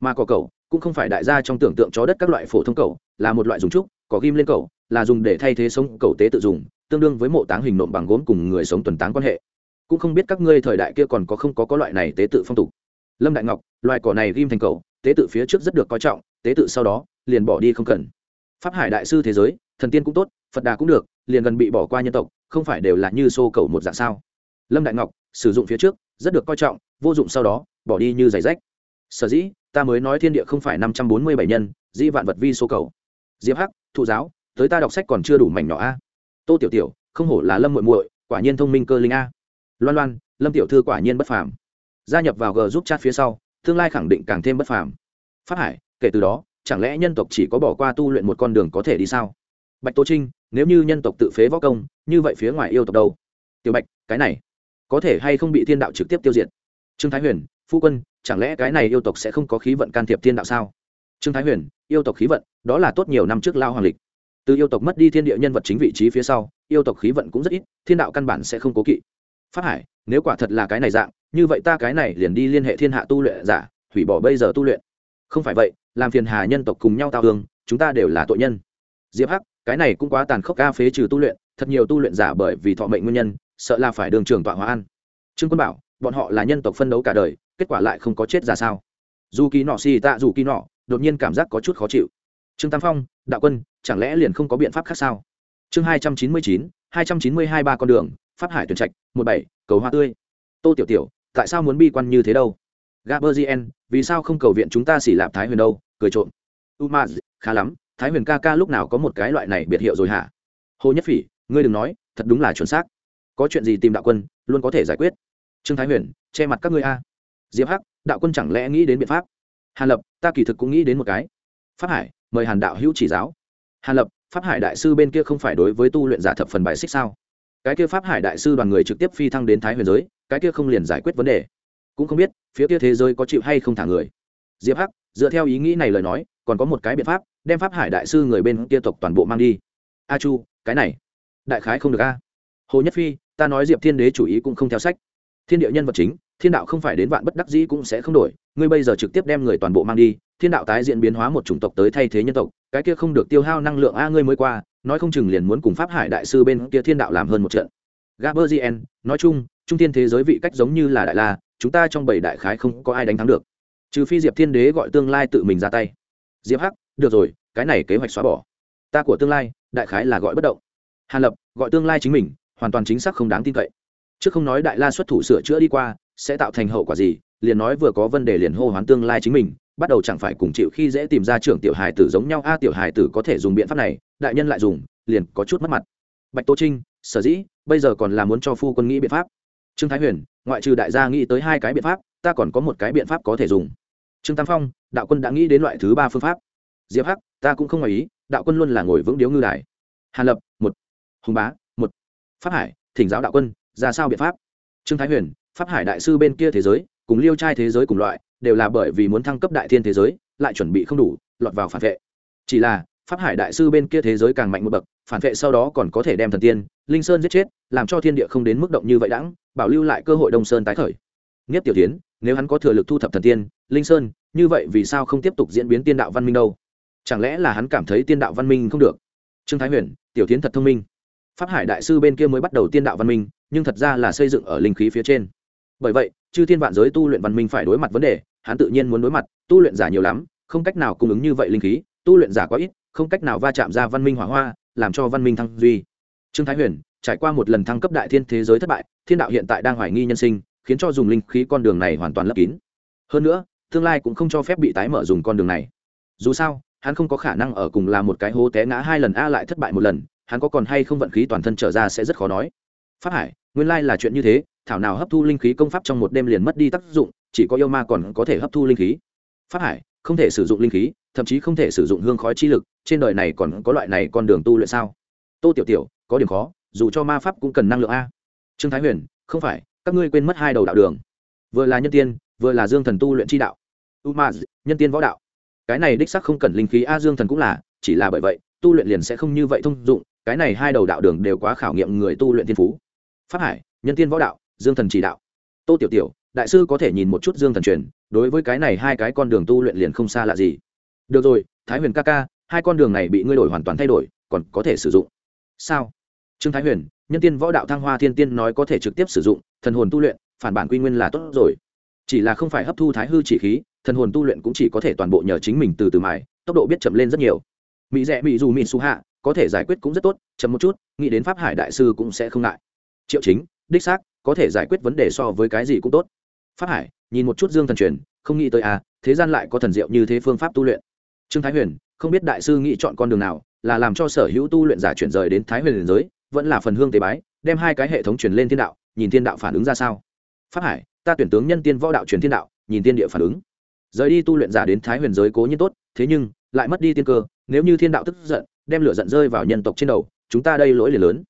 mà có cậu cũng không phải đại gia trong tưởng tượng chó đất các loại phổ thông cậu, là một loại dùng trúc, có ghim lên cậu, là dùng để thay thế sống cậu tế tự dùng, tương đương với mộ táng hình nộm bằng gốm cùng người sống tuần táng quan hệ. Cũng không biết các ngươi thời đại kia còn có không có có loại này tế tự phong tục. Lâm đại ngọc loại cỏ này ghim thành cậu, tế tự phía trước rất được coi trọng, tế tự sau đó liền bỏ đi không cần. Pháp hải đại sư thế giới, thần tiên cũng tốt, phật đà cũng được, liền gần bị bỏ qua nhân tộc, không phải đều là như xô cầu một dạng sao? Lâm đại ngọc, sử dụng phía trước, rất được coi trọng, vô dụng sau đó, bỏ đi như giày rách. Sở dĩ, ta mới nói thiên địa không phải năm trăm bốn mươi bảy nhân, dĩ vạn vật vi số cầu. Diệp hắc, thụ giáo, tới ta đọc sách còn chưa đủ mảnh nhỏ a. Tô tiểu tiểu, không hổ là lâm muội muội, quả nhiên thông minh cơ linh a. Loan loan, lâm tiểu thư quả nhiên bất phàm. Gia nhập vào g giúp chat phía sau, tương lai khẳng định càng thêm bất phàm. Phát hải, kể từ đó chẳng lẽ nhân tộc chỉ có bỏ qua tu luyện một con đường có thể đi sao? Bạch tô trinh, nếu như nhân tộc tự phế võ công, như vậy phía ngoài yêu tộc đâu? Tiểu bạch, cái này, có thể hay không bị thiên đạo trực tiếp tiêu diệt? Trương thái huyền, phu quân, chẳng lẽ cái này yêu tộc sẽ không có khí vận can thiệp thiên đạo sao? Trương thái huyền, yêu tộc khí vận, đó là tốt nhiều năm trước lao hoàng lịch. Từ yêu tộc mất đi thiên địa nhân vật chính vị trí phía sau, yêu tộc khí vận cũng rất ít, thiên đạo căn bản sẽ không cố kỵ. Phát hải, nếu quả thật là cái này dạng, như vậy ta cái này liền đi liên hệ thiên hạ tu luyện giả, hủy bỏ bây giờ tu luyện. Không phải vậy làm phiền hà nhân tộc cùng nhau tao hương chúng ta đều là tội nhân. Diệp hắc, cái này cũng quá tàn khốc ca phế trừ tu luyện, thật nhiều tu luyện giả bởi vì thọ mệnh nguyên nhân, sợ là phải đường trường tọa hóa an trương quân bảo, bọn họ là nhân tộc phân đấu cả đời, kết quả lại không có chết ra sao. Dù kỳ nọ xì tạ dù kỳ nọ, đột nhiên cảm giác có chút khó chịu. Trương tam phong, đạo quân, chẳng lẽ liền không có biện pháp khác sao? Chương hai trăm chín mươi chín, hai trăm chín mươi hai ba con đường, pháp hải tuyển trạch, một bảy, cầu hoa tươi. Tô tiểu tiểu, tại sao muốn bi quan như thế đâu? Gaberzien vì sao không cầu viện chúng ta xỉ lạp thái huyền đâu? Cười trộm. Umaz, khá lắm, thái huyền ca ca lúc nào có một cái loại này biệt hiệu rồi hả? Hồ nhất phỉ, ngươi đừng nói, thật đúng là chuẩn xác. Có chuyện gì tìm đạo quân, luôn có thể giải quyết. Trương thái huyền, che mặt các ngươi a. Diệp hắc, đạo quân chẳng lẽ nghĩ đến biện pháp? Hàn lập, ta kỳ thực cũng nghĩ đến một cái. Pháp hải, mời hàn đạo hữu chỉ giáo. Hàn lập, pháp hải đại sư bên kia không phải đối với tu luyện giả thập phần bài xích sao? Cái kia pháp hải đại sư đoàn người trực tiếp phi thăng đến thái huyền giới, cái kia không liền giải quyết vấn đề cũng không biết phía kia thế giới có chịu hay không thả người. Diệp hắc, dựa theo ý nghĩ này lời nói, còn có một cái biện pháp, đem pháp hải đại sư người bên kia tộc toàn bộ mang đi. A chu, cái này, đại khái không được a. Hồ nhất phi, ta nói diệp thiên đế chủ ý cũng không theo sách. Thiên địa nhân vật chính, thiên đạo không phải đến vạn bất đắc dĩ cũng sẽ không đổi, ngươi bây giờ trực tiếp đem người toàn bộ mang đi, thiên đạo tái diễn biến hóa một chủng tộc tới thay thế nhân tộc, cái kia không được tiêu hao năng lượng a, ngươi mới qua, nói không chừng liền muốn cùng pháp hải đại sư bên kia thiên đạo làm hơn một trận. Gaberzien nói chung, trung thiên thế giới vị cách giống như là đại la chúng ta trong bảy đại khái không có ai đánh thắng được. Trừ phi diệp thiên đế gọi tương lai tự mình ra tay. Diệp hắc, được rồi, cái này kế hoạch xóa bỏ. Ta của tương lai, đại khái là gọi bất động. Hàn lập, gọi tương lai chính mình, hoàn toàn chính xác không đáng tin cậy. Chứ không nói đại la xuất thủ sửa chữa đi qua, sẽ tạo thành hậu quả gì, liền nói vừa có vấn đề liền hô hoán tương lai chính mình, bắt đầu chẳng phải cùng chịu khi dễ tìm ra trưởng tiểu hài tử giống nhau, a, tiểu hài tử có thể dùng biện pháp này, đại nhân lại dùng, liền có chút mất mặt. Bạch tô trinh, sở dĩ, bây giờ còn là muốn cho phu quân nghĩ biện pháp trương thái huyền, ngoại trừ đại gia nghĩ tới hai cái biện pháp, ta còn có một cái biện pháp có thể dùng. Trương tam phong, đạo quân đã nghĩ đến loại thứ ba phương pháp. Diệp hắc, ta cũng không ngoài ý, đạo quân luôn là ngồi vững điếu ngư đài. Hàn lập, một. Hùng bá, một. Pháp hải, thỉnh giáo đạo quân, ra sao biện pháp? Trương thái huyền, pháp hải đại sư bên kia thế giới, cùng liêu trai thế giới cùng loại, đều là bởi vì muốn thăng cấp đại thiên thế giới, lại chuẩn bị không đủ, lọt vào phản vệ. Chỉ là, pháp hải đại sư bên kia thế giới càng mạnh một bậc, phản vệ sau đó còn có thể đem thần tiên, linh sơn giết chết, làm cho thiên địa không đến mức động như vậy đãng bảo lưu lại cơ hội đông sơn tái khởi. Nghiếp tiểu tiến nếu hắn có thừa lực thu thập thần tiên, linh sơn, như vậy vì sao không tiếp tục diễn biến tiên đạo văn minh đâu? Chẳng lẽ là hắn cảm thấy tiên đạo văn minh không được? Trương thái huyền, tiểu tiến thật thông minh. Pháp hải đại sư bên kia mới bắt đầu tiên đạo văn minh, nhưng thật ra là xây dựng ở linh khí phía trên. Bởi vậy, chư thiên vạn giới tu luyện văn minh phải đối mặt vấn đề, hắn tự nhiên muốn đối mặt, tu luyện giả nhiều lắm, không cách nào cung ứng như vậy linh khí, tu luyện giả quá ít, không cách nào va chạm ra văn minh hỏa hoa, làm cho văn minh thăng duy. Trương thái huyền trải qua một lần thăng cấp đại thiên thế giới thất bại, thiên đạo hiện tại đang hoài nghi nhân sinh, khiến cho dùng linh khí con đường này hoàn toàn lấp kín. Hơn nữa, tương lai cũng không cho phép bị tái mở dùng con đường này. Dù sao, hắn không có khả năng ở cùng là một cái hố té ngã hai lần a lại thất bại một lần, hắn có còn hay không vận khí toàn thân trở ra sẽ rất khó nói. Phát hải, nguyên lai là chuyện như thế, thảo nào hấp thu linh khí công pháp trong một đêm liền mất đi tác dụng, chỉ có yêu ma còn có thể hấp thu linh khí. Phát hải, không thể sử dụng linh khí, thậm chí không thể sử dụng hương khói chi lực, trên đời này còn có loại này con đường tu luyện sao? Tô tiểu tiểu, có điểm khó dù cho ma pháp cũng cần năng lượng a. Trương thái huyền, không phải, các ngươi quên mất hai đầu đạo đường. Vừa là nhân tiên, vừa là dương thần tu luyện chi đạo. U ma nhân tiên võ đạo. Cái này đích sắc không cần linh khí a, dương thần cũng là, chỉ là bởi vậy, tu luyện liền sẽ không như vậy thông dụng, cái này hai đầu đạo đường đều quá khảo nghiệm người tu luyện thiên phú. Pháp hải, nhân tiên võ đạo, dương thần chỉ đạo. Tô tiểu tiểu, đại sư có thể nhìn một chút dương thần truyền, đối với cái này hai cái con đường tu luyện liền không xa lạ gì. Được rồi, thái huyền ca ca, hai con đường này bị ngươi đổi hoàn toàn thay đổi, còn có thể sử dụng. Sao? Trương thái huyền, nhân tiên võ đạo thăng hoa thiên tiên nói có thể trực tiếp sử dụng, thần hồn tu luyện, phản bản quy nguyên là tốt rồi. Chỉ là không phải hấp thu thái hư chỉ khí, thần hồn tu luyện cũng chỉ có thể toàn bộ nhờ chính mình từ từ mài, tốc độ biết chậm lên rất nhiều. Mỹ rẽ mỹ dù, mỹ su hạ, có thể giải quyết cũng rất tốt, chậm một chút, nghĩ đến pháp hải đại sư cũng sẽ không ngại. Triệu chính, đích xác, có thể giải quyết vấn đề so với cái gì cũng tốt. Pháp hải, nhìn một chút dương thần truyền, không nghĩ tới à thế gian lại có thần diệu như thế phương pháp tu luyện. Trương thái huyền, không biết đại sư nghĩ chọn con đường nào, là làm cho sở hữu tu luyện giả chuyển rời đến thái huyền liền giới vẫn là phần hương tế bái, đem hai cái hệ thống truyền lên thiên đạo, nhìn thiên đạo phản ứng ra sao. Pháp hải, ta tuyển tướng nhân tiên võ đạo truyền thiên đạo, nhìn tiên địa phản ứng. Rời đi tu luyện giả đến thái huyền giới cố nhiên tốt, thế nhưng, lại mất đi tiên cơ, nếu như thiên đạo tức giận, đem lửa giận rơi vào nhân tộc trên đầu, chúng ta đây lỗi liền lớn.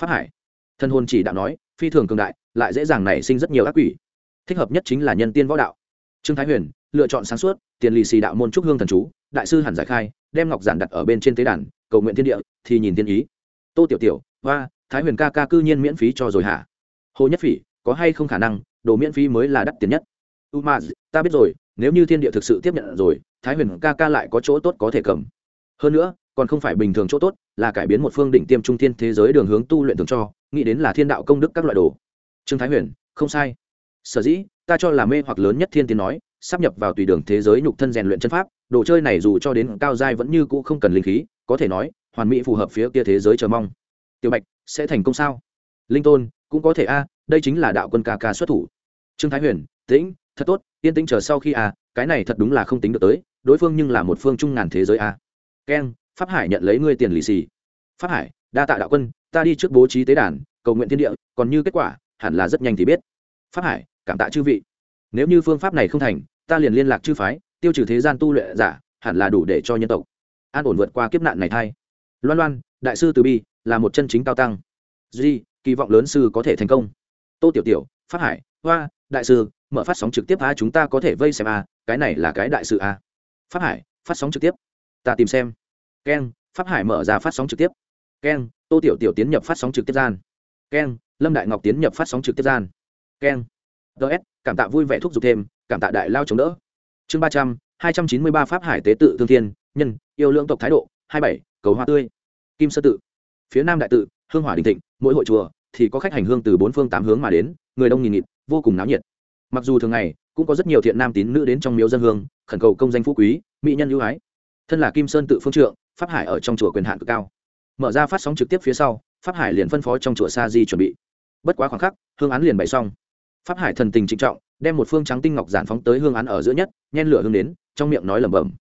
Pháp hải thân hồn chỉ đạo nói, phi thường cường đại, lại dễ dàng nảy sinh rất nhiều ác quỷ. Thích hợp nhất chính là nhân tiên võ đạo. Trương thái huyền, lựa chọn sáng suốt, tiền lì xì đạo môn trúc hương thần chú, đại sư hẳn giải khai, đem ngọc giản đặt ở bên trên tế đàn, cầu nguyện thiên địa, thì nhìn tiên ý. Tô tiểu tiểu hoa, thái huyền ca ca cư nhiên miễn phí cho rồi hả? Hồ nhất phỉ, có hay không khả năng, đồ miễn phí mới là đắt tiền nhất? U ma ta biết rồi, nếu như thiên địa thực sự tiếp nhận rồi, thái huyền ca ca lại có chỗ tốt có thể cầm. Hơn nữa, còn không phải bình thường chỗ tốt, là cải biến một phương đỉnh tiêm trung thiên thế giới đường hướng tu luyện thường cho, nghĩ đến là thiên đạo công đức các loại đồ. Trương thái huyền, không sai. Sở dĩ, ta cho là mê hoặc lớn nhất thiên tiến nói, sắp nhập vào tùy đường thế giới nhục thân rèn luyện chân pháp, đồ chơi này dù cho đến cao giai vẫn như cũ không cần linh khí, có thể nói, hoàn mỹ phù hợp phía kia thế giới chờ mong tiểu bạch, sẽ thành công sao? Linh tôn, cũng có thể a, đây chính là đạo quân ca ca xuất thủ. Trương thái huyền, tĩnh, thật tốt, yên tĩnh chờ sau khi a, cái này thật đúng là không tính được tới, đối phương nhưng là một phương trung ngàn thế giới a. Keng pháp hải nhận lấy ngươi tiền lì xì. Pháp hải, đa tạ đạo quân, ta đi trước bố trí tế đàn, cầu nguyện thiên địa, còn như kết quả, hẳn là rất nhanh thì biết. Pháp hải, cảm tạ chư vị. Nếu như phương pháp này không thành, ta liền liên lạc chư phái, tiêu trừ thế gian tu luyện giả, hẳn là đủ để cho nhân tộc an ổn vượt qua kiếp nạn này thay loan loan, đại sư từ bi, là một chân chính cao tăng. Duy, kỳ vọng lớn sư có thể thành công. Tô tiểu tiểu Phát hải, hoa, đại sư, mở phát sóng trực tiếp a chúng ta có thể vây xem a cái này là cái đại sự a Phát hải, phát sóng trực tiếp. Ta tìm xem. Keng Phát hải mở ra phát sóng trực tiếp. Keng, tô tiểu tiểu tiến nhập phát sóng trực tiếp gian. Keng, lâm đại ngọc tiến nhập phát sóng trực tiếp gian. Keng. Ts cảm tạ vui vẻ thúc giục thêm, cảm tạ đại lao chống đỡ. Chương ba trăm, hai trăm chín mươi ba pháp hải tế tự thương thiên, nhân, yêu lương tộc thái độ, hai bảy cầu hoa tươi. Kim sơ tự. Phía nam đại tự, hương hỏa đình thịnh, mỗi hội chùa thì có khách hành hương từ bốn phương tám hướng mà đến, người đông nghìn nghịt, vô cùng náo nhiệt. Mặc dù thường ngày, cũng có rất nhiều thiện nam tín nữ đến trong miếu dân hương, khẩn cầu công danh phú quý, mỹ nhân ưu ái. Thân là kim sơn tự phương trượng, pháp hải ở trong chùa quyền hạn cực cao. Mở ra phát sóng trực tiếp phía sau, pháp hải liền phân phó trong chùa sa di chuẩn bị. Bất quá khoảng khắc, hương án liền bày xong. Pháp hải thần tình trịnh trọng, đem một phương trắng tinh ngọc giản phóng tới hương án ở giữa nhất, nhen lửa hương đến, trong miệng nói lẩm bẩm.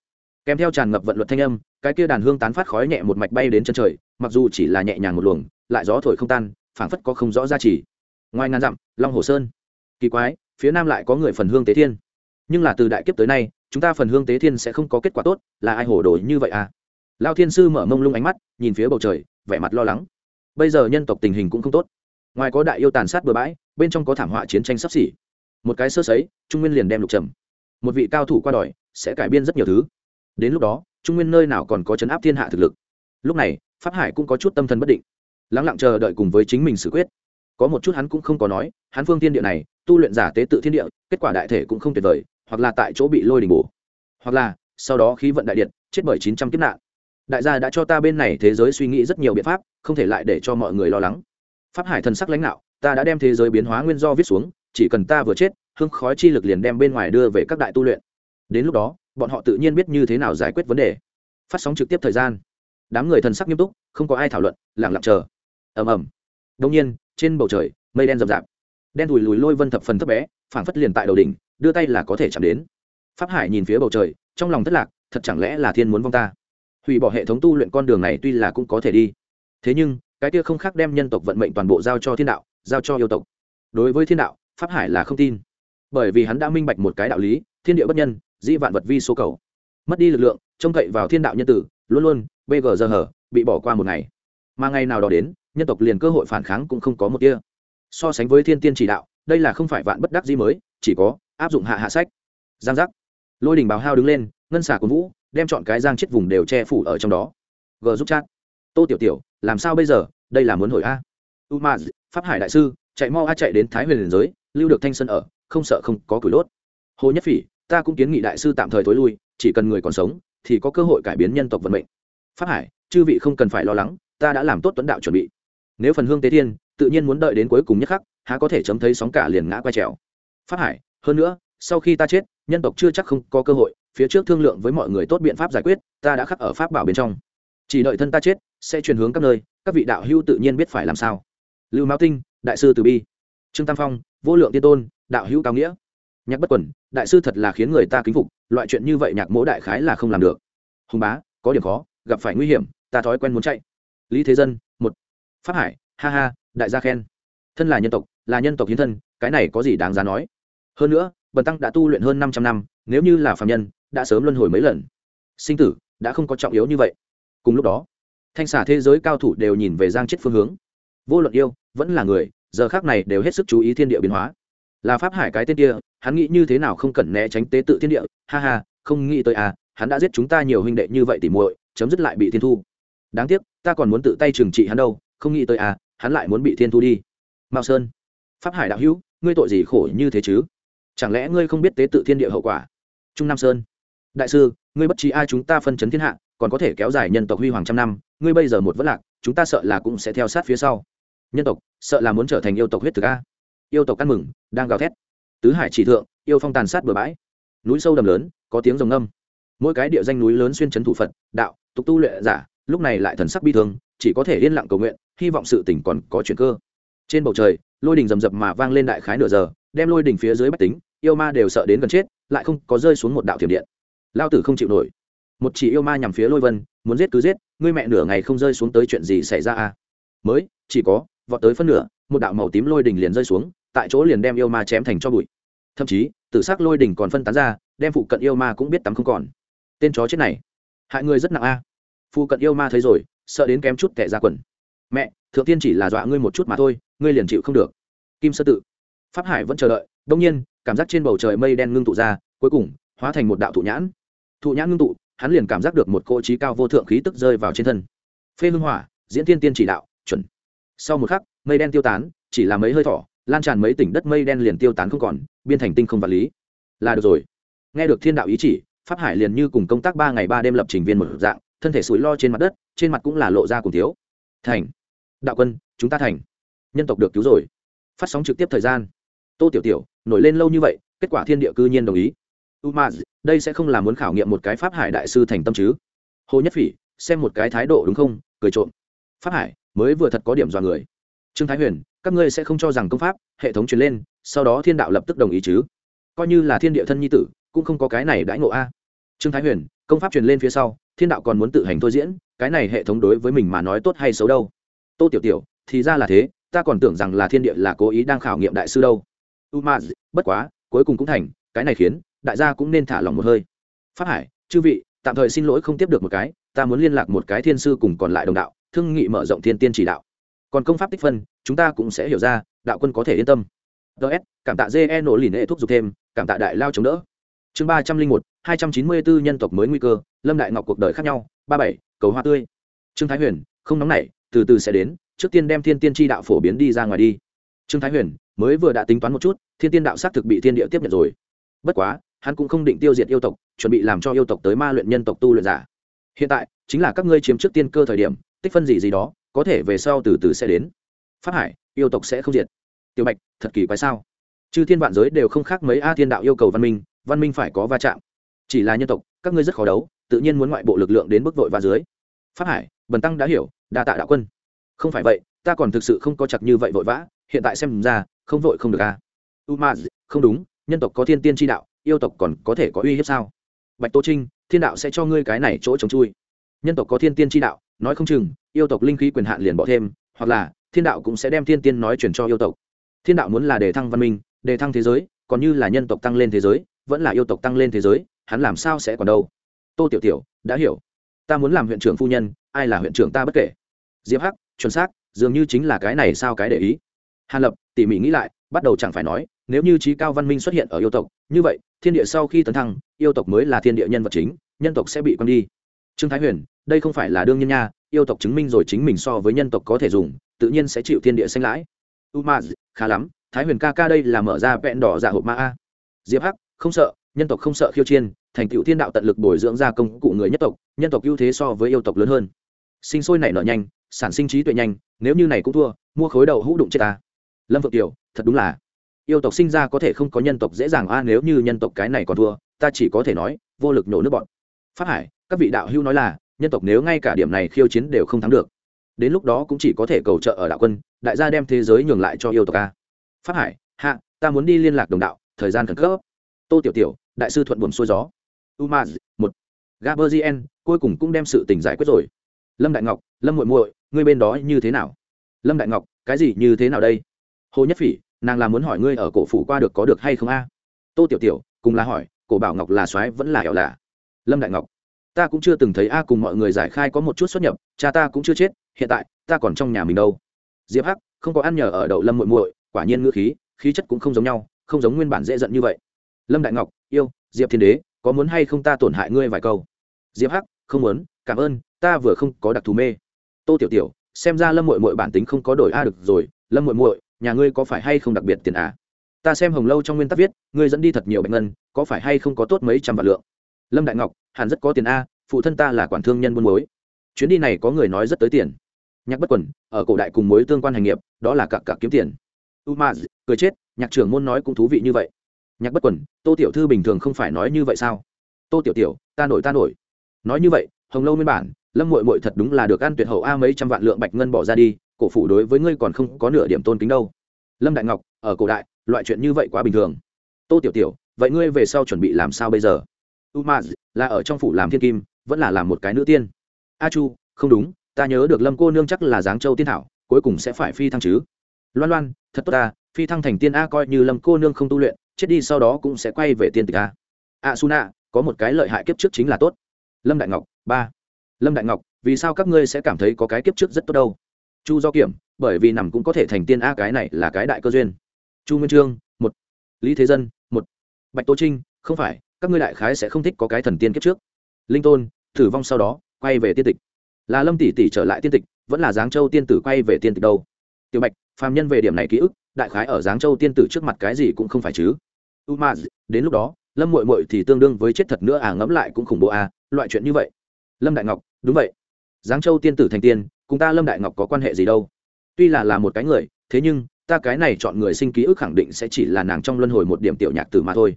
Kèm theo tràn ngập vận luật thanh âm cái kia đàn hương tán phát khói nhẹ một mạch bay đến chân trời, mặc dù chỉ là nhẹ nhàng một luồng, lại gió thổi không tan, phảng phất có không rõ ra chỉ ngoài ngàn dặm, long hồ sơn. Kỳ quái, phía nam lại có người phần hương tế thiên. Nhưng là từ đại kiếp tới nay, chúng ta phần hương tế thiên sẽ không có kết quả tốt, là ai hổ đồ như vậy à? Lao thiên sư mở mông lung ánh mắt, nhìn phía bầu trời, vẻ mặt lo lắng. Bây giờ nhân tộc tình hình cũng không tốt. Ngoài có đại yêu tàn sát bừa bãi, bên trong có thảm họa chiến tranh sắp xỉ. Một cái sơ sấy, trung nguyên liền đem lục trầm. Một vị cao thủ qua đòi sẽ cải biên rất nhiều thứ. Đến lúc đó trung nguyên nơi nào còn có chấn áp thiên hạ thực lực. Lúc này, pháp hải cũng có chút tâm thần bất định. Lắng lặng chờ đợi cùng với chính mình xử quyết. Có một chút hắn cũng không có nói, hắn phương thiên địa này, tu luyện giả tế tự thiên địa, kết quả đại thể cũng không tuyệt vời, hoặc là tại chỗ bị lôi đình bổ. Hoặc là, sau đó khí vận đại điện, chết bởi chín trăm kiếp nạn. Đại gia đã cho ta bên này thế giới suy nghĩ rất nhiều biện pháp, không thể lại để cho mọi người lo lắng. Pháp hải thần sắc lãnh đạo, ta đã đem thế giới biến hóa nguyên do viết xuống, chỉ cần ta vừa chết, hương khói chi lực liền đem bên ngoài đưa về các đại tu luyện. Đến lúc đó bọn họ tự nhiên biết như thế nào giải quyết vấn đề. Phát sóng trực tiếp thời gian. Đám người thần sắc nghiêm túc, không có ai thảo luận lẳng lặng chờ. Ầm ầm. Đông nhiên, trên bầu trời, mây đen rậm rạp. Đen thùi lùi lôi vân thập phần thấp bé, phảng phất liền tại đầu đỉnh, đưa tay là có thể chạm đến. Pháp hải nhìn phía bầu trời, trong lòng thất lạc, thật chẳng lẽ là thiên muốn vong ta? Hủy bỏ hệ thống tu luyện con đường này tuy là cũng có thể đi. Thế nhưng, cái kia không khác đem nhân tộc vận mệnh toàn bộ giao cho thiên đạo, giao cho yêu tộc. Đối với thiên đạo, pháp hải là không tin. Bởi vì hắn đã minh bạch một cái đạo lý, thiên địa bất nhân dĩ vạn vật vi số cầu. Mất đi lực lượng, trông cậy vào thiên đạo nhân tử, luôn luôn bg giờ hở bị bỏ qua một ngày. Mà ngày nào đó đến, nhân tộc liền cơ hội phản kháng cũng không có một kia so sánh với thiên tiên chỉ đạo, đây là không phải vạn bất đắc dĩ mới, chỉ có áp dụng hạ hạ sách. Giang giác. Lôi đình bào hao đứng lên, ngân xả của vũ, đem chọn cái giang chết vùng đều che phủ ở trong đó. G giúp chat. Tô tiểu tiểu, làm sao bây giờ? Đây là muốn hồi a. U ma pháp hải đại sư, chạy mau a chạy đến thái huyền liền giới, lưu được thanh sơn ở, không sợ không có cửi đốt. Hồ nhất phỉ ta cũng kiến nghị đại sư tạm thời thối lui, chỉ cần người còn sống thì có cơ hội cải biến nhân tộc vận mệnh. Pháp hải, chư vị không cần phải lo lắng, ta đã làm tốt tuấn đạo chuẩn bị. Nếu phần hương tế thiên, tự nhiên muốn đợi đến cuối cùng nhất khắc, há có thể chấm thấy sóng cả liền ngã quay trèo. Pháp hải, hơn nữa, sau khi ta chết, nhân tộc chưa chắc không có cơ hội, phía trước thương lượng với mọi người tốt biện pháp giải quyết, ta đã khắc ở pháp bảo bên trong. Chỉ đợi thân ta chết, sẽ chuyển hướng các nơi, các vị đạo hữu tự nhiên biết phải làm sao. Lưu mão tinh, đại sư từ bi. Trương tam phong, vô lượng tiên tôn, đạo hữu cao nghĩa nhạc bất quần, đại sư thật là khiến người ta kính phục loại chuyện như vậy nhạc mỗ đại khái là không làm được. Hùng bá có điểm khó gặp phải nguy hiểm ta thói quen muốn chạy. Lý thế dân một. Pháp hải ha ha đại gia khen. Thân là nhân tộc là nhân tộc hiến thân cái này có gì đáng giá nói? Hơn nữa bần tăng đã tu luyện hơn 500 năm nếu như là phạm nhân đã sớm luân hồi mấy lần. Sinh tử đã không có trọng yếu như vậy. Cùng lúc đó thanh xả thế giới cao thủ đều nhìn về giang chết phương hướng. Vô luận yêu vẫn là người giờ khác này đều hết sức chú ý thiên địa biến hóa. Là pháp hải cái tên kia hắn nghĩ như thế nào không cần né tránh tế tự thiên địa, ha ha, không nghĩ tới à hắn đã giết chúng ta nhiều huynh đệ như vậy tỉ muội, chấm dứt lại bị thiên thu. Đáng tiếc, ta còn muốn tự tay trừng trị hắn đâu, không nghĩ tới à hắn lại muốn bị thiên thu đi. Mao sơn, pháp hải đạo hữu, ngươi tội gì khổ như thế chứ? Chẳng lẽ ngươi không biết tế tự thiên địa hậu quả? Trung nam sơn, đại sư, ngươi bất trí ai chúng ta phân chấn thiên hạ, còn có thể kéo dài nhân tộc huy hoàng trăm năm, ngươi bây giờ một vất lạc, chúng ta sợ là cũng sẽ theo sát phía sau. Nhân tộc, sợ là muốn trở thành yêu tộc huyết thực a. Yêu tộc ăn mừng, đang gào thét tứ hải chỉ thượng, yêu phong tàn sát bừa bãi. Núi sâu đầm lớn, có tiếng rồng âm mỗi cái địa danh núi lớn xuyên chấn thủ phật, đạo, tục tu luyện giả, lúc này lại thần sắc bi thương, chỉ có thể yên lặng cầu nguyện, hy vọng sự tỉnh còn có chuyện cơ. Trên bầu trời, lôi đình rầm rập mà vang lên đại khái nửa giờ, đem lôi đỉnh phía dưới bách tính, yêu ma đều sợ đến gần chết, lại không có rơi xuống một đạo thiểm điện. Lao tử không chịu nổi. Một chỉ yêu ma nhằm phía lôi vân, muốn giết cứ giết, ngươi mẹ nửa ngày không rơi xuống tới chuyện gì xảy ra à? Mới, chỉ có, vọt tới phân nửa, một đạo màu tím lôi đỉnh liền rơi xuống tại chỗ liền đem yêu ma chém thành cho bụi. Thậm chí, tử s ắ c lôi đỉnh còn phân tán ra, đem phụ cận yêu ma cũng biết tắm không còn. Tên chó chết này, hại người rất nặng a. Phụ cận yêu ma thấy rồi, sợ đến kém chút kẻ ra quần. Mẹ, thượng tiên chỉ là dọa ngươi một chút mà thôi, ngươi liền chịu không được. Kim sơ tự. Pháp hải vẫn chờ đợi, đông nhiên, cảm giác trên bầu trời mây đen ngưng tụ ra, cuối cùng, hóa thành một đạo thụ nhãn. Thụ nhãn ngưng tụ, hắn liền cảm giác được một cỗ trí cao vô thượng khí tức rơi vào trên thân. Phê hưng hỏa, diễn tiên tiên chỉ đạo, chuẩn. Sau một khắc, mây đen tiêu tán, chỉ là mấy hơi thỏ lan tràn mấy tỉnh đất mây đen liền tiêu tán không còn, biên thành tinh không vật lý. Là được rồi. Nghe được thiên đạo ý chỉ, pháp hải liền như cùng công tác ba ngày ba đêm lập trình viên một dạng, thân thể sủi lo trên mặt đất, trên mặt cũng là lộ ra cùng thiếu. Thành. Đạo quân, chúng ta thành. Nhân tộc được cứu rồi. Phát sóng trực tiếp thời gian. Tô tiểu tiểu, nổi lên lâu như vậy, kết quả thiên địa cư nhiên đồng ý. Umaz, đây sẽ không là muốn khảo nghiệm một cái pháp hải đại sư thành tâm chứ? Hồ nhất phỉ, xem một cái thái độ đúng không? Cười trộm. Pháp hải, mới vừa thật có điểm dọa người. Trương thái huyền các ngươi sẽ không cho rằng công pháp, hệ thống truyền lên, sau đó thiên đạo lập tức đồng ý chứ? Coi như là thiên địa thân nhi tử, cũng không có cái này đãi ngộ a. Trương thái huyền, công pháp truyền lên phía sau, thiên đạo còn muốn tự hành thôi diễn, cái này hệ thống đối với mình mà nói tốt hay xấu đâu? Tô tiểu tiểu, thì ra là thế, ta còn tưởng rằng là thiên địa là cố ý đang khảo nghiệm đại sư đâu. Umaz, bất quá, cuối cùng cũng thành, cái này khiến, đại gia cũng nên thả lòng một hơi. Phát hải, chư vị, tạm thời xin lỗi không tiếp được một cái, ta muốn liên lạc một cái thiên sư cùng còn lại đồng đạo, thương nghị mở rộng thiên tiên chỉ đạo còn công pháp tích phân, chúng ta cũng sẽ hiểu ra, đạo quân có thể yên tâm. Ts cảm tạ ge nổ lì nệ thúc giục thêm, cảm tạ đại lao chống đỡ. Chương ba trăm linh một, hai trăm chín mươi bốn nhân tộc mới nguy cơ, lâm đại ngọc cuộc đời khác nhau, ba bảy, cầu hoa tươi. Trương thái huyền, không nóng nảy, từ từ sẽ đến, trước tiên đem thiên tiên tri đạo phổ biến đi ra ngoài đi. Trương thái huyền, mới vừa đã tính toán một chút, thiên tiên đạo xác thực bị thiên địa tiếp nhận rồi. Bất quá, hắn cũng không định tiêu diệt yêu tộc, chuẩn bị làm cho yêu tộc tới ma luyện nhân tộc tu luyện giả. Hiện tại, chính là các ngươi chiếm trước tiên cơ thời điểm, tích phân gì gì đó có thể về sau từ từ sẽ đến. Phát hải, yêu tộc sẽ không diệt. Tiểu bạch, thật kỳ quái sao? Chư thiên vạn giới đều không khác mấy a thiên đạo yêu cầu văn minh văn minh phải có va chạm. Chỉ là nhân tộc, các ngươi rất khó đấu, tự nhiên muốn ngoại bộ lực lượng đến bức vội và dưới. Phát hải, bần tăng đã hiểu, đa tạ đạo quân. Không phải vậy, ta còn thực sự không có chặt như vậy vội vã, hiện tại xem ra, không vội không được à? a u ma không đúng, nhân tộc có thiên tiên tri đạo, yêu tộc còn có thể có uy hiếp sao? Bạch tô trinh, thiên đạo sẽ cho ngươi cái này chỗ chống chui nhân tộc có thiên tiên tri đạo, nói không chừng, yêu tộc linh khí quyền hạn liền bỏ thêm, hoặc là, thiên đạo cũng sẽ đem thiên tiên nói chuyển cho yêu tộc. Thiên đạo muốn là đề thăng văn minh, đề thăng thế giới, còn như là nhân tộc tăng lên thế giới, vẫn là yêu tộc tăng lên thế giới, hắn làm sao sẽ còn đâu? Tô tiểu tiểu, đã hiểu. Ta muốn làm huyện trưởng phu nhân, ai là huyện trưởng ta bất kể. Diệp hắc, chuẩn xác, dường như chính là cái này sao cái để ý. Hàn lập, tỉ mỉ nghĩ lại, bắt đầu chẳng phải nói, nếu như trí cao văn minh xuất hiện ở yêu tộc, như vậy, thiên địa sau khi tấn thăng, yêu tộc mới là thiên địa nhân vật chính, nhân tộc sẽ bị quăng đi. Trương thái huyền đây không phải là đương nhiên nha, yêu tộc chứng minh rồi chính mình so với nhân tộc có thể dùng, tự nhiên sẽ chịu thiên địa xanh lãi. U ma khá lắm, thái huyền ca ca đây là mở ra vẹn đỏ dạ hộp ma a. Diệp hắc, không sợ, nhân tộc không sợ khiêu chiên thành tựu thiên đạo tận lực bồi dưỡng ra công cụ người nhất tộc, nhân tộc ưu thế so với yêu tộc lớn hơn. Sinh sôi nảy nở nhanh, sản sinh trí tuệ nhanh, nếu như này cũng thua, mua khối đầu hũ đụng chết ta. Lâm vượng tiểu, thật đúng là. Yêu tộc sinh ra có thể không có nhân tộc dễ dàng a, nếu như nhân tộc cái này còn thua, ta chỉ có thể nói, vô lực nổ nước bọn. Phát hải, các vị đạo hữu nói là nhân tộc nếu ngay cả điểm này khiêu chiến đều không thắng được. Đến lúc đó cũng chỉ có thể cầu trợ ở đạo quân, đại gia đem thế giới nhường lại cho yêu tộc a. Phát hải, hạ, ta muốn đi liên lạc đồng đạo, thời gian khẩn cấp. Tô tiểu tiểu, đại sư thuận buồn xuôi gió. Umaz, một. Gaberzien cuối cùng cũng đem sự tình giải quyết rồi. Lâm đại ngọc, lâm muội muội, ngươi bên đó như thế nào? Lâm đại ngọc, cái gì như thế nào đây? Hồ nhất phỉ, nàng là muốn hỏi ngươi ở cổ phủ qua được có được hay không a? Tô tiểu tiểu, cùng là hỏi, cổ bảo ngọc là soái vẫn là ẻo lạ? Lâm đại ngọc ta cũng chưa từng thấy a cùng mọi người giải khai có một chút xuất nhập, cha ta cũng chưa chết, hiện tại, ta còn trong nhà mình đâu. Diệp hắc, không có ăn nhờ ở đậu lâm muội muội, quả nhiên ngữ khí khí chất cũng không giống nhau, không giống nguyên bản dễ giận như vậy. Lâm đại ngọc, yêu, diệp thiên đế, có muốn hay không ta tổn hại ngươi vài câu? Diệp hắc, không muốn, cảm ơn, ta vừa không có đặc thù mê. Tô tiểu tiểu, xem ra lâm mội mội bản tính không có đổi a được rồi, lâm mội mội nhà ngươi có phải hay không đặc biệt tiền à? Ta xem hồng lâu trong nguyên tắc viết, ngươi dẫn đi thật nhiều bệnh ngân, có phải hay không có tốt mấy trăm vạn lượng? Lâm đại ngọc, hẳn rất có tiền a, phụ thân ta là quản thương nhân buôn muối. Chuyến đi này có người nói rất tới tiền. Nhạc bất quẩn, ở cổ đại cùng mối tương quan hành nghiệp, đó là cặp cặp kiếm tiền. U ma cười chết, nhạc trưởng môn nói cũng thú vị như vậy. Nhạc bất quẩn, tô tiểu thư bình thường không phải nói như vậy sao? Tô tiểu tiểu, ta nổi ta nổi. Nói như vậy, hồng lâu nguyên bản, lâm mội mội thật đúng là được ăn tuyệt hậu a mấy trăm vạn lượng bạch ngân bỏ ra đi, cổ phủ đối với ngươi còn không có nửa điểm tôn kính đâu. Lâm đại ngọc, ở cổ đại, loại chuyện như vậy quá bình thường. Tô tiểu tiểu, vậy ngươi về sau chuẩn bị làm sao bây giờ? Umaz là ở trong phủ làm thiên kim vẫn là làm một cái nữ tiên. A chu không đúng ta nhớ được lâm cô nương chắc là giáng châu tiên thảo cuối cùng sẽ phải phi thăng chứ. Loan loan thật tốt ta phi thăng thành tiên a coi như lâm cô nương không tu luyện chết đi sau đó cũng sẽ quay về tiên tịch a. A Suna, có một cái lợi hại kiếp trước chính là tốt. Lâm đại ngọc ba. Lâm đại ngọc vì sao các ngươi sẽ cảm thấy có cái kiếp trước rất tốt đâu? Chu do kiểm bởi vì nằm cũng có thể thành tiên a cái này là cái đại cơ duyên. Chu nguyên trương một. Lý thế dân một. Bạch tô trinh không phải các ngươi đại khái sẽ không thích có cái thần tiên kiếp trước. Linh tôn, thử vong sau đó, quay về tiên tịch. Là lâm tỷ tỷ trở lại tiên tịch, vẫn là giáng châu tiên tử quay về tiên tịch đâu? Tiểu bạch, phàm nhân về điểm này ký ức, đại khái ở giáng châu tiên tử trước mặt cái gì cũng không phải chứ? U ma đến lúc đó, lâm mội mội thì tương đương với chết thật nữa à ngẫm lại cũng khủng bố à loại chuyện như vậy. Lâm đại ngọc, đúng vậy. Giáng châu tiên tử thành tiên, cùng ta lâm đại ngọc có quan hệ gì đâu? Tuy là là một cái người, thế nhưng, ta cái này chọn người sinh ký ức khẳng định sẽ chỉ là nàng trong luân hồi một điểm tiểu nhạc tử mà thôi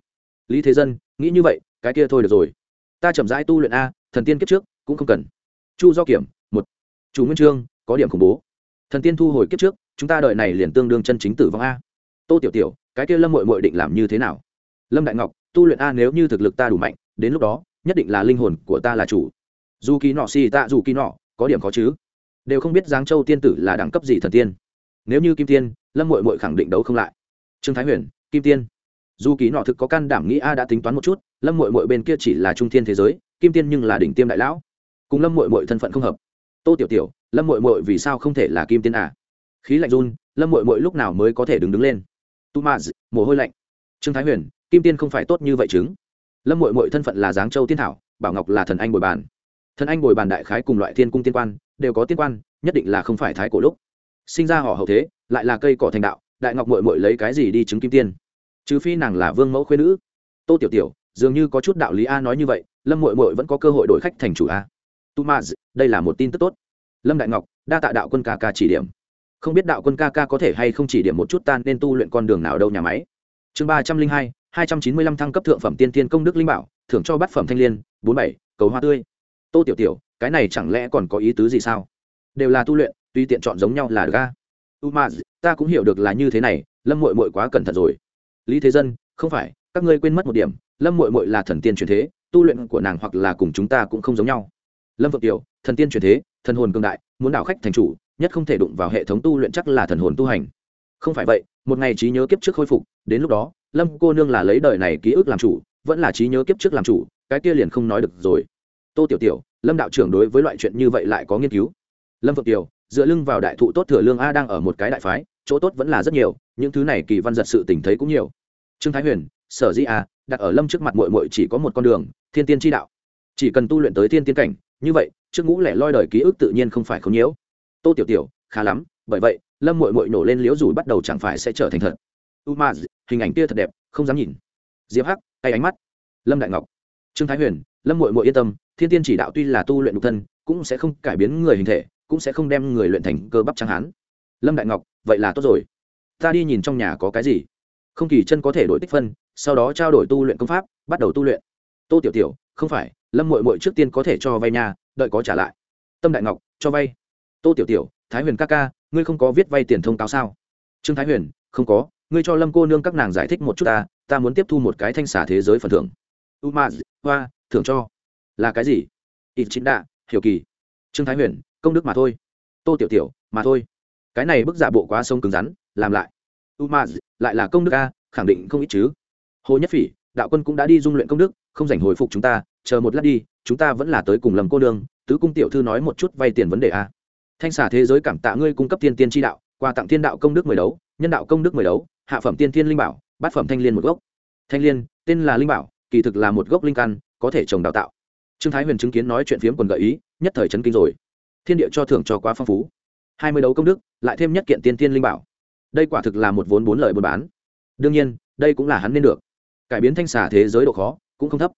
lý thế dân, nghĩ như vậy, cái kia thôi được rồi. Ta chậm rãi tu luyện a, thần tiên kiếp trước, cũng không cần. Chu do kiểm, một. Chủ nguyên trương có điểm khủng bố. Thần tiên thu hồi kiếp trước, chúng ta đợi này liền tương đương chân chính tử vong a. Tô tiểu tiểu, cái kia lâm mội mội định làm như thế nào? Lâm đại ngọc, tu luyện a nếu như thực lực ta đủ mạnh, đến lúc đó, nhất định là linh hồn của ta là chủ. Dù kỳ nọ xì tạ dù kỳ nọ, có điểm khó chứ? Đều không biết giáng châu tiên tử là đẳng cấp gì thần tiên. Nếu như kim tiên, lâm mội mội khẳng định đấu không lại. Trương thái huyền, kim tiên dù kỳ nọ thực có can đảm nghĩ a đã tính toán một chút, lâm mội mội bên kia chỉ là trung thiên thế giới, kim tiên nhưng là đỉnh tiêm đại lão. Cùng lâm mội mội thân phận không hợp. Tô tiểu tiểu, lâm mội mội vì sao không thể là kim tiên à? Khí lạnh run, lâm mội mội lúc nào mới có thể đứng đứng lên? Tu ma mồ hôi lạnh. Trương thái huyền, kim tiên không phải tốt như vậy chứng. Lâm mội mội thân phận là giáng châu tiên thảo, bảo ngọc là thần anh bồi bàn. Thần anh bồi bàn đại khái cùng loại thiên cung tiên quan, đều có tiên quan, nhất định là không phải thái cổ lúc. Sinh ra họ hậu thế, lại là cây cỏ thành đạo, đại ngọc mội mội lấy cái gì đi chứng kim tiên? Trừ phi nàng là vương mẫu khuyên nữ. Tô tiểu tiểu, dường như có chút đạo lý a nói như vậy, lâm mội mội vẫn có cơ hội đổi khách thành chủ a. Tu ma đây là một tin tức tốt. Lâm đại ngọc, đa tạ đạo quân ca ca chỉ điểm. Không biết đạo quân ca ca có thể hay không chỉ điểm một chút tan nên tu luyện con đường nào đâu nhà máy. Chương ba trăm linh hai hai trăm chín mươi lăm thăng cấp thượng phẩm tiên tiên công đức linh bảo, thưởng cho bát phẩm thanh l i ê n bốn bảy, cầu hoa tươi. Tô tiểu tiểu, cái này chẳng lẽ còn có ý tứ gì sao? Đều là tu luyện, tuy tiện chọn giống nhau là ga tu ma ta cũng hiểu được là như thế này, lâm mội mội quá cẩn thận rồi lý thế dân, không phải, các ngươi quên mất một điểm, lâm mội mội là thần tiên truyền thế, tu luyện của nàng hoặc là cùng chúng ta cũng không giống nhau. Lâm vượng tiểu thần tiên truyền thế, thần hồn cường đại, muốn đảo khách thành chủ, nhất không thể đụng vào hệ thống tu luyện chắc là thần hồn tu hành. Không phải vậy, một ngày trí nhớ kiếp trước khôi phục, đến lúc đó, lâm cô nương là lấy đời này ký ức làm chủ, vẫn là trí nhớ kiếp trước làm chủ, cái kia liền không nói được rồi. Tô tiểu tiểu, lâm đạo trưởng đối với loại chuyện như vậy lại có nghiên cứu. Lâm phượng tiểu dựa lưng vào đại thụ tốt thừa lương a đang ở một cái đại phái, chỗ tốt vẫn là rất nhiều, những thứ này kỳ văn giật sự tình thấy cũng nhiều trương thái huyền, sở di a à, đặt ở lâm trước mặt mội mội chỉ có một con đường, thiên tiên tri đạo. Chỉ cần tu luyện tới thiên tiên cảnh, như vậy, trước ngũ lẻ loi đời ký ức tự nhiên không phải không nhiễu. Tô tiểu tiểu, khá lắm, bởi vậy, lâm mội mội nổ lên liễu rủi bắt đầu chẳng phải sẽ trở thành thật. U ma hình ảnh kia thật đẹp, không dám nhìn. Diệp hắc, tay ánh mắt. Lâm đại ngọc. Trương thái huyền, lâm mội mội yên tâm, thiên tiên chỉ đạo tuy là tu luyện độc thân, cũng sẽ không cải biến người hình thể, cũng sẽ không đem người luyện thành cơ bắp trắng hán. Lâm đại ngọc, vậy là tốt rồi. Ta đi nhìn trong nhà có cái gì? Không kỳ chân có thể đổi tích phân, sau đó trao đổi tu luyện công pháp, bắt đầu tu luyện. Tô tiểu tiểu, không phải, lâm mội mội trước tiên có thể cho vay nhà đợi có trả lại. Tâm đại ngọc, cho vay. Tô tiểu tiểu, thái huyền ca ca, ngươi không có viết vay tiền thông cáo sao? Trương thái huyền, không có, ngươi cho lâm cô nương các nàng giải thích một chút ta ta muốn tiếp thu một cái thanh xả thế giới phần thưởng. U ma, hoa, thưởng cho. Là cái gì? Ít chính đạ, hiểu kỳ. Trương thái huyền, công đức mà thôi. Tô tiểu tiểu, mà thôi. Cái này bức giả bộ quá sông cứng rắn, làm lại umaz, lại là công đức a, khẳng định không ít chứ. Hồ nhất phỉ, đạo quân cũng đã đi dung luyện công đức, không dành hồi phục chúng ta, chờ một lát đi, chúng ta vẫn là tới cùng lầm cô nương, tứ cung tiểu thư nói một chút vay tiền vấn đề a. Thanh xả thế giới cảm tạ ngươi cung cấp tiên tiên tri đạo, quà tặng thiên đạo công đức mười đấu, nhân đạo công đức mười đấu, hạ phẩm tiên thiên linh bảo, bát phẩm thanh liên một gốc. Thanh liên, tên là linh bảo, kỳ thực là một gốc linh căn, có thể trồng đào tạo. Trương thái huyền chứng kiến nói chuyện phiếm còn gợi ý, nhất thời chấn kinh rồi. Thiên địa cho thưởng cho quá phong phú. Hai mươi đấu công đức, lại thêm nhất kiện tiên tiên linh bảo đây quả thực là một vốn bốn lợi buôn bán. Đương nhiên, đây cũng là hắn nên được. Cải biến thanh xà thế giới độ khó cũng không thấp.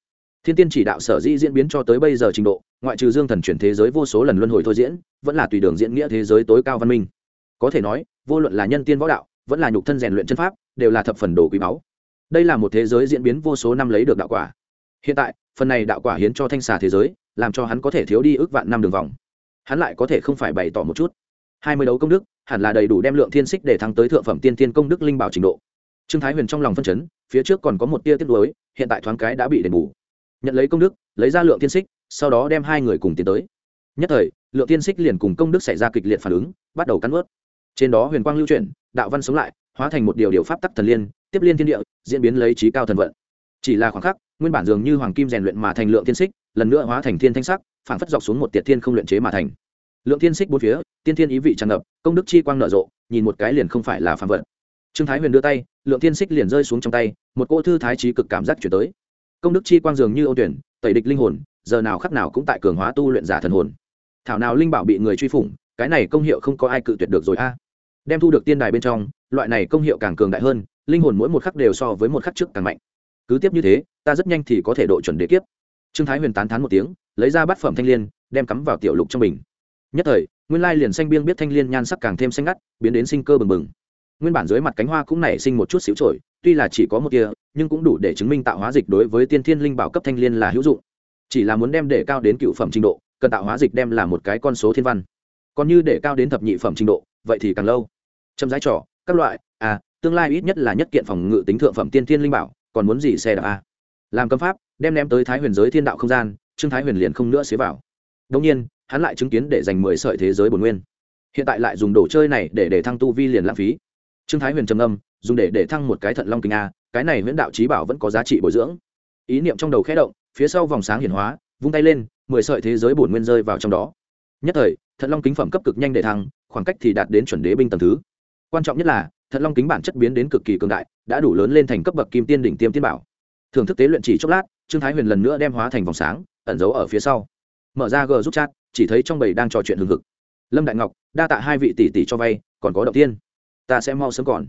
Thiên tiên chỉ đạo sở dĩ diễn biến cho tới bây giờ trình độ, ngoại trừ dương thần chuyển thế giới vô số lần luân hồi thôi diễn, vẫn là tùy đường diễn nghĩa thế giới tối cao văn minh. Có thể nói, vô luận là nhân tiên võ đạo, vẫn là nhục thân rèn luyện chân pháp, đều là thập phần đồ quý báu. Đây là một thế giới diễn biến vô số năm lấy được đạo quả. Hiện tại, phần này đạo quả hiến cho thanh xà thế giới, làm cho hắn có thể thiếu đi ước vạn năm đường vòng. Hắn lại có thể không phải bày tỏ một chút hai mươi đấu công đức, hẳn là đầy đủ đem lượng thiên xích để thắng tới thượng phẩm tiên tiên công đức linh bảo trình độ. Trương thái huyền trong lòng phân chấn, phía trước còn có một tia tiết lối hiện tại thoáng cái đã bị đền bù. Nhận lấy công đức, lấy ra lượng tiên xích, sau đó đem hai người cùng tiến tới. Nhất thời, lượng tiên xích liền cùng công đức xảy ra kịch liệt phản ứng, bắt đầu cắn ướt trên đó huyền quang lưu chuyển, đạo văn sống lại, hóa thành một điều điều pháp tắc thần liên, tiếp liên thiên địa, diễn biến lấy trí cao thần vận. Chỉ là khoảng khắc, nguyên bản dường như hoàng kim rèn luyện mà thành lượng tiên xích, lần nữa hóa thành thiên thanh sắc phản phất dọc xuống một tiệt thiên không luyện chế mà thành lượng Thiên xích bốn phía, tiên thiên ý vị tràn ngập, công đức chi quang nở rộ, nhìn một cái liền không phải là phàm vật. trương thái huyền đưa tay, lượng Thiên xích liền rơi xuống trong tay, một cô thư thái trí cực cảm giác chuyển tới. Công đức chi quang dường như ô tuyển, tẩy địch linh hồn, giờ nào khắc nào cũng tại cường hóa tu luyện giả thần hồn. Thảo nào linh bảo bị người truy phủng, cái này công hiệu không có ai cự tuyệt được rồi a. Đem thu được tiên đài bên trong, loại này công hiệu càng cường đại hơn, linh hồn mỗi một khắc đều so với một khắc trước càng mạnh. Cứ tiếp như thế, ta rất nhanh thì có thể độ chuẩn đế kiếp. Trương thái huyền tán thán một tiếng, lấy ra bát phẩm thanh l i ê n đem cắm vào tiểu lục trong bình nhất thời nguyên lai liền xanh biên biết thanh l i ê n nhan sắc càng thêm xanh ngắt biến đến sinh cơ bừng bừng. Nguyên bản dưới mặt cánh hoa cũng nảy sinh một chút xíu trổi tuy là chỉ có một kia nhưng cũng đủ để chứng minh tạo hóa dịch đối với tiên thiên linh bảo cấp thanh l i ê n là hữu dụng. Chỉ là muốn đem để cao đến cựu phẩm trình độ cần tạo hóa dịch đem là một cái con số thiên văn. Còn như để cao đến thập nhị phẩm trình độ vậy thì càng lâu. Châm giá trò, các loại à tương lai ít nhất là nhất kiện phòng ngự tính thượng phẩm tiên thiên linh bảo còn muốn gì xe đạp a làm cấm pháp đem ném tới thái huyền giới thiên đạo không gian trương thái huyền liền không nữa xế vào. Đông nhiên hắn lại chứng kiến để dành mười sợi thế giới bồn nguyên. Hiện tại lại dùng đồ chơi này để để thăng tu vi liền lãng phí. Trương thái huyền trầm âm dùng để để thăng một cái thận long kinh a, cái này nguyễn đạo trí bảo vẫn có giá trị bồi dưỡng. Ý niệm trong đầu khẽ động, phía sau vòng sáng hiển hóa, vung tay lên, mười sợi thế giới bổn nguyên rơi vào trong đó. Nhất thời, thận long kính phẩm cấp cực nhanh để thăng, khoảng cách thì đạt đến chuẩn đế binh tầng thứ. Quan trọng nhất là, thận long kính bản chất biến đến cực kỳ cường đại, đã đủ lớn lên thành cấp bậc kim tiên đỉnh tiêm tiên bảo. Thường thức tế luyện chỉ chốc lát, trương thái huyền lần nữa đem hóa thành vòng sáng, ẩn giấu ở phía sau. Mở ra g giúp chat chỉ thấy trong bầy đang trò chuyện hừng hực. Lâm đại ngọc, đa tạ hai vị tỷ tỷ cho vay, còn có động tiên. Ta sẽ mau sớm còn.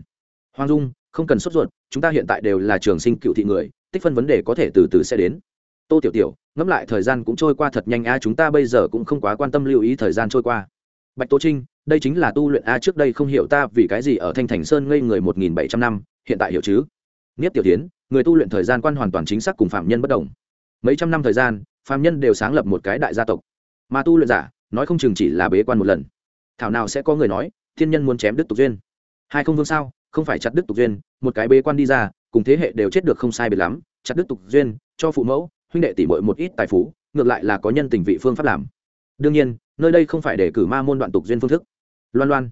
Hoàng dung, không cần sốt ruột, chúng ta hiện tại đều là trường sinh cựu thị người, tích phân vấn đề có thể từ từ sẽ đến. Tô tiểu tiểu, ngẫm lại thời gian cũng trôi qua thật nhanh a, chúng ta bây giờ cũng không quá quan tâm lưu ý thời gian trôi qua. Bạch tô trinh, đây chính là tu luyện a, trước đây không hiểu ta vì cái gì ở thanh thành sơn ngây người một nghìn bảy trăm năm, hiện tại hiểu chứ? Nghiếp tiểu tiến người tu luyện thời gian quan hoàn toàn chính xác cùng phạm nhân bất đồng. Mấy trăm năm thời gian, phạm nhân đều sáng lập một cái đại gia tộc mà tu luyện giả, nói không chừng chỉ là bế quan một lần. Thảo nào sẽ có người nói, thiên nhân muốn chém đức tục duyên. Hai không vương sao, không phải chặt đức tục duyên, một cái bế quan đi ra, cùng thế hệ đều chết được không sai biệt lắm, chặt đức tục duyên, cho phụ mẫu, huynh đệ tỷ muội một ít tài phú, ngược lại là có nhân tình vị phương pháp làm. Đương nhiên, nơi đây không phải để cử ma môn đoạn tục duyên phương thức. Loan loan,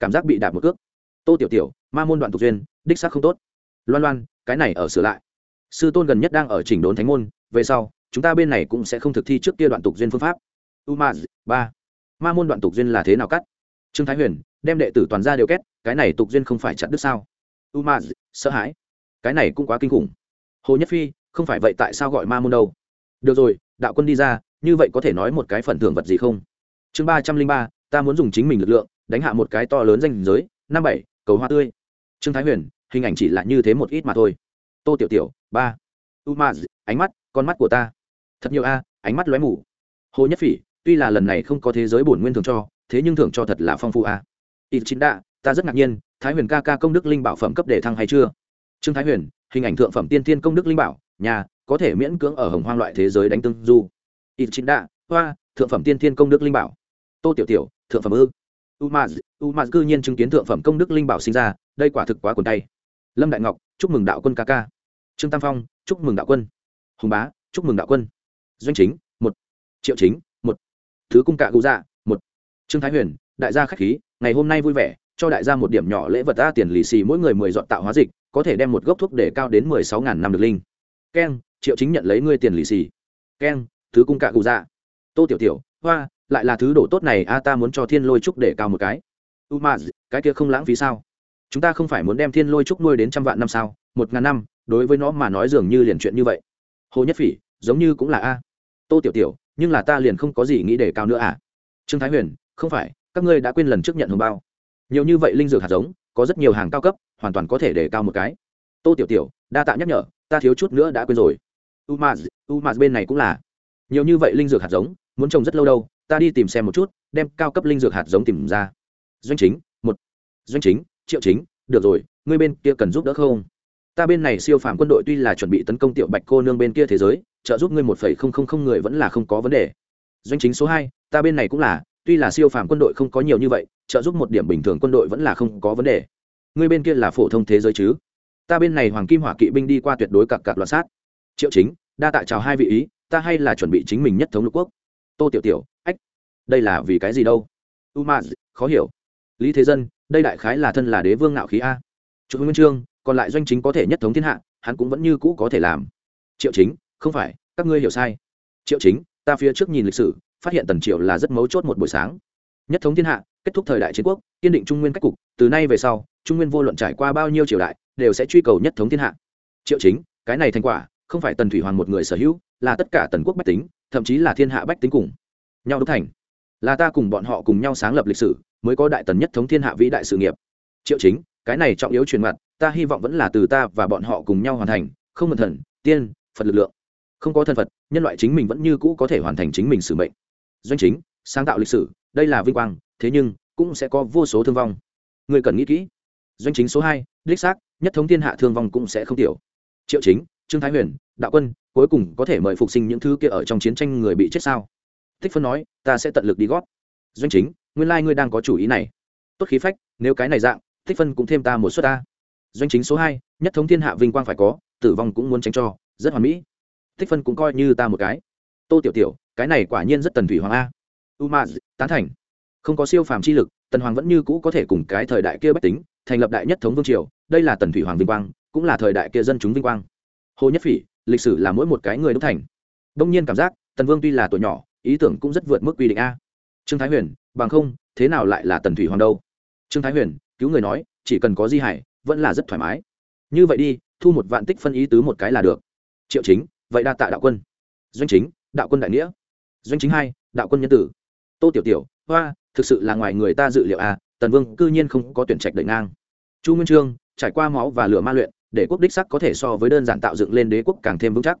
cảm giác bị đạp một cước. Tô tiểu tiểu, ma môn đoạn tục duyên, đích xác không tốt. Loan loan, cái này ở sửa lại. Sư tôn gần nhất đang ở chỉnh đốn thánh môn, về sau, chúng ta bên này cũng sẽ không thực thi trước kia đoạn tục duyên phương pháp umaz, ba. Ma môn đoạn tục duyên là thế nào cắt? Trương thái huyền, đem đệ tử toàn ra đều kết, cái này tục duyên không phải chặt đứt sao? Umaz, sợ hãi. Cái này cũng quá kinh khủng. Hồ nhất phi, không phải vậy tại sao gọi ma môn đâu? Được rồi, đạo quân đi ra, như vậy có thể nói một cái phần thưởng vật gì không? Chương ba trăm linh ba, ta muốn dùng chính mình lực lượng, đánh hạ một cái to lớn danh giới, năm bảy, cầu hoa tươi. Trương thái huyền, hình ảnh chỉ là như thế một ít mà thôi. Tô tiểu tiểu, ba. Umaz, ánh mắt, con mắt của ta. Thật nhiều a, ánh mắt lóe mù. Hồ nhất phỉ tuy là lần này không có thế giới bổn nguyên thường cho, thế nhưng thường cho thật là phong phú a ít Chính đạ ta rất ngạc nhiên, thái huyền ca ca công đức linh bảo phẩm cấp đề thăng hay chưa? Trương thái huyền, hình ảnh thượng phẩm tiên tiên công đức linh bảo, nhà, có thể miễn cưỡng ở hồng hoang loại thế giới đánh tương du. Ít Chính đạ hoa, thượng phẩm tiên tiên công đức linh bảo. Tô tiểu tiểu, thượng phẩm ư. Umaz umaz cư nhiên chứng kiến thượng phẩm công đức linh bảo sinh ra, đây quả thực quá quần tay. Lâm đại ngọc, chúc mừng đạo quân ca ca. Trương tam phong, chúc mừng đạo quân. Hùng bá, chúc mừng đạo quân. Doanh chính, một. Triệu chính thứ cung cạ cụ dạ một. Trương thái huyền, đại gia khách khí, ngày hôm nay vui vẻ, cho đại gia một điểm nhỏ lễ vật ta tiền lì xì mỗi người mười dọn tạo hóa dịch, có thể đem một gốc thuốc để cao đến mười sáu ngàn năm được linh. Keng, triệu chính nhận lấy ngươi tiền lì xì. Keng, thứ cung cạ cụ dạ. Tô tiểu tiểu, hoa, lại là thứ đổ tốt này, a, ta muốn cho thiên lôi trúc để cao một cái. U ma, cái kia không lãng phí sao? Chúng ta không phải muốn đem thiên lôi trúc nuôi đến trăm vạn năm sao? Một ngàn năm, đối với nó mà nói dường như liền chuyện như vậy. Hồ nhất phỉ, giống như cũng là a. Tô tiểu tiểu nhưng là ta liền không có gì nghĩ để cao nữa à. Trương thái huyền, không phải, các ngươi đã quên lần trước nhận hồng bao. Nhiều như vậy linh dược hạt giống, có rất nhiều hàng cao cấp, hoàn toàn có thể để cao một cái. Tô tiểu tiểu, đa tạ nhắc nhở, ta thiếu chút nữa đã quên rồi. Umaz umaz bên này cũng là. Nhiều như vậy linh dược hạt giống, muốn trồng rất lâu đâu, ta đi tìm xem một chút, đem cao cấp linh dược hạt giống tìm ra. Doanh chính, một. Doanh chính, triệu chính, được rồi, ngươi bên kia cần giúp đỡ không? Ta bên này siêu phàm quân đội tuy là chuẩn bị tấn công tiểu bạch cô nương bên kia thế giới trợ giúp ngươi một phẩy không không không người vẫn là không có vấn đề. Doanh chính số hai, ta bên này cũng là, tuy là siêu phàm quân đội không có nhiều như vậy, trợ giúp một điểm bình thường quân đội vẫn là không có vấn đề. Ngươi bên kia là phổ thông thế giới chứ? Ta bên này hoàng kim hỏa kỵ binh đi qua tuyệt đối cặp cặp loạn sát. Triệu chính, đa tạ chào hai vị ý, ta hay là chuẩn bị chính mình nhất thống lục quốc? Tô tiểu tiểu, ách, đây là vì cái gì đâu? U ma khó hiểu. Lý thế dân, đây đại khái là thân là đế vương ngạo khí a. Chủ nguyên trương, còn lại doanh chính có thể nhất thống thiên hạ, hắn cũng vẫn như cũ có thể làm. Triệu chính không phải, các ngươi hiểu sai. Triệu chính, ta phía trước nhìn lịch sử, phát hiện tần triệu là rất mấu chốt một buổi sáng. Nhất thống thiên hạ, kết thúc thời đại chiến quốc, kiên định trung nguyên cách cục, từ nay về sau, trung nguyên vô luận trải qua bao nhiêu triều đại, đều sẽ truy cầu nhất thống thiên hạ. Triệu chính, cái này thành quả, không phải tần thủy hoàng một người sở hữu, là tất cả tần quốc bách tính, thậm chí là thiên hạ bách tính cùng nhau đúc thành. Là ta cùng bọn họ cùng nhau sáng lập lịch sử, mới có đại tần nhất thống thiên hạ vĩ đại sự nghiệp. Triệu chính, cái này trọng yếu truyền mặt, ta hy vọng vẫn là từ ta và bọn họ cùng nhau hoàn thành, không mượn thần, tiên, phật lực lượng không có thân phật nhân loại chính mình vẫn như cũ có thể hoàn thành chính mình sử mệnh. Doanh chính, sáng tạo lịch sử, đây là vinh quang, thế nhưng, cũng sẽ có vô số thương vong. Người cần nghĩ kỹ. Doanh chính số hai, đích xác, nhất thống thiên hạ thương vong cũng sẽ không tiểu. Triệu chính, trương thái huyền, đạo quân, cuối cùng có thể mời phục sinh những thứ kia ở trong chiến tranh người bị chết sao? Thích phân nói, ta sẽ tận lực đi gót doanh chính, nguyên lai、like、ngươi đang có chủ ý này. Tốt khí phách, nếu cái này dạng, thích phân cũng thêm ta một suất ta. Doanh chính số hai, nhất thống thiên hạ vinh quang phải có, tử vong cũng muốn tránh cho, rất hoàn mỹ thích phân cũng coi như ta một cái. Tô tiểu tiểu, cái này quả nhiên rất tần thủy hoàng a. Umaz, tán thành. Không có siêu phàm chi lực, tần hoàng vẫn như cũ có thể cùng cái thời đại kia bách tính, thành lập đại nhất thống vương triều, đây là tần thủy hoàng vinh quang, cũng là thời đại kia dân chúng vinh quang. Hồ nhất phỉ, lịch sử là mỗi một cái người đúc thành. Đông nhiên cảm giác, tần vương tuy là tuổi nhỏ, ý tưởng cũng rất vượt mức quy định a. Trương thái huyền, bằng không, thế nào lại là tần thủy hoàng đâu? Trương thái huyền, cứu người nói, chỉ cần có di hải, vẫn là rất thoải mái. Như vậy đi, thu một vạn tích phân ý tứ một cái là được. Triệu chính vậy đa tạ đạo quân. Doanh chính, đạo quân đại nghĩa. Doanh chính hai, đạo quân nhân tử. Tô tiểu tiểu, hoa, thực sự là ngoài người ta dự liệu à tần vương cư nhiên không có tuyển trạch đợi ngang. Chu nguyên trương, trải qua máu và lửa ma luyện, để quốc đích sắc có thể so với đơn giản tạo dựng lên đế quốc càng thêm vững chắc.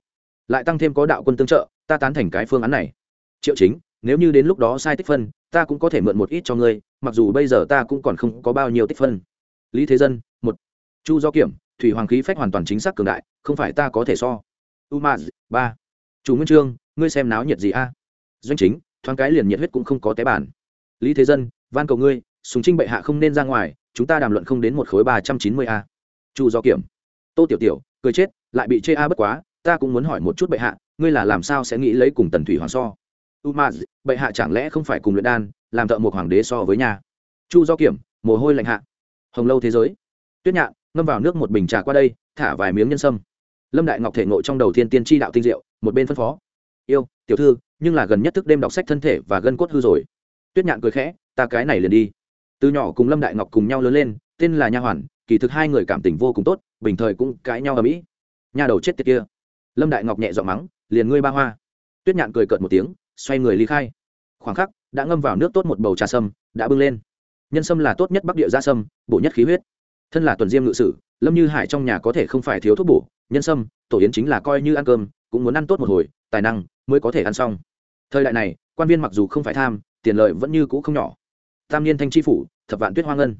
Lại tăng thêm có đạo quân tương trợ, ta tán thành cái phương án này. Triệu chính, nếu như đến lúc đó sai tích phân, ta cũng có thể mượn một ít cho ngươi, mặc dù bây giờ ta cũng còn không có bao nhiêu tích phân. Lý thế dân, một. Chu do kiểm, thủy hoàng khí phách hoàn toàn chính xác cường đại, không phải ta có thể so umaz, ba. Chủ nguyên trương, ngươi xem náo nhiệt gì a? Doanh chính, thoáng cái liền nhiệt huyết cũng không có té bản lý thế dân, van cầu ngươi, sùng trinh bệ hạ không nên ra ngoài, chúng ta đàm luận không đến một khối ba trăm chín mươi a. Chu do kiểm. Tô tiểu tiểu, cười chết, lại bị chê a bất quá, ta cũng muốn hỏi một chút bệ hạ, ngươi là làm sao sẽ nghĩ lấy cùng tần thủy hoàng so? Umaz, bệ hạ chẳng lẽ không phải cùng luyện đan, làm thợ một hoàng đế so với nhà? Chu do kiểm, mồ hôi lạnh hạ. Hồng lâu thế giới. Tuyết nhạn, ngâm vào nước một bình trà qua đây, thả vài miếng nhân sâm lâm đại ngọc thể ngộ trong đầu thiên tiên tri đạo tinh diệu, một bên phân phó. Yêu, tiểu thư, nhưng là gần nhất thức đêm đọc sách thân thể và gân cốt hư rồi. Tuyết nhạn cười khẽ, ta cái này liền đi. Từ nhỏ cùng lâm đại ngọc cùng nhau lớn lên, tên là nha hoàn, kỳ thực hai người cảm tình vô cùng tốt, bình thời cũng cãi nhau ở mỹ. Nhà đầu chết tiệt kia. Lâm đại ngọc nhẹ giọng mắng, liền ngươi ba hoa. Tuyết nhạn cười cợt một tiếng, xoay người ly khai. Khoảng khắc, đã ngâm vào nước tốt một bầu trà sâm, đã bưng lên. Nhân sâm là tốt nhất bắc địa gia sâm, bổ nhất khí huyết. Thân là tuần diêm ngự sử, lâm như hải trong nhà có thể không phải thiếu thuốc bổ nhân sâm, tổ yến chính là coi như ăn cơm, cũng muốn ăn tốt một hồi, tài năng mới có thể ăn xong. Thời đại này, quan viên mặc dù không phải tham, tiền lợi vẫn như cũ không nhỏ. Tam niên thanh tri phủ, thập vạn tuyết hoa ngân.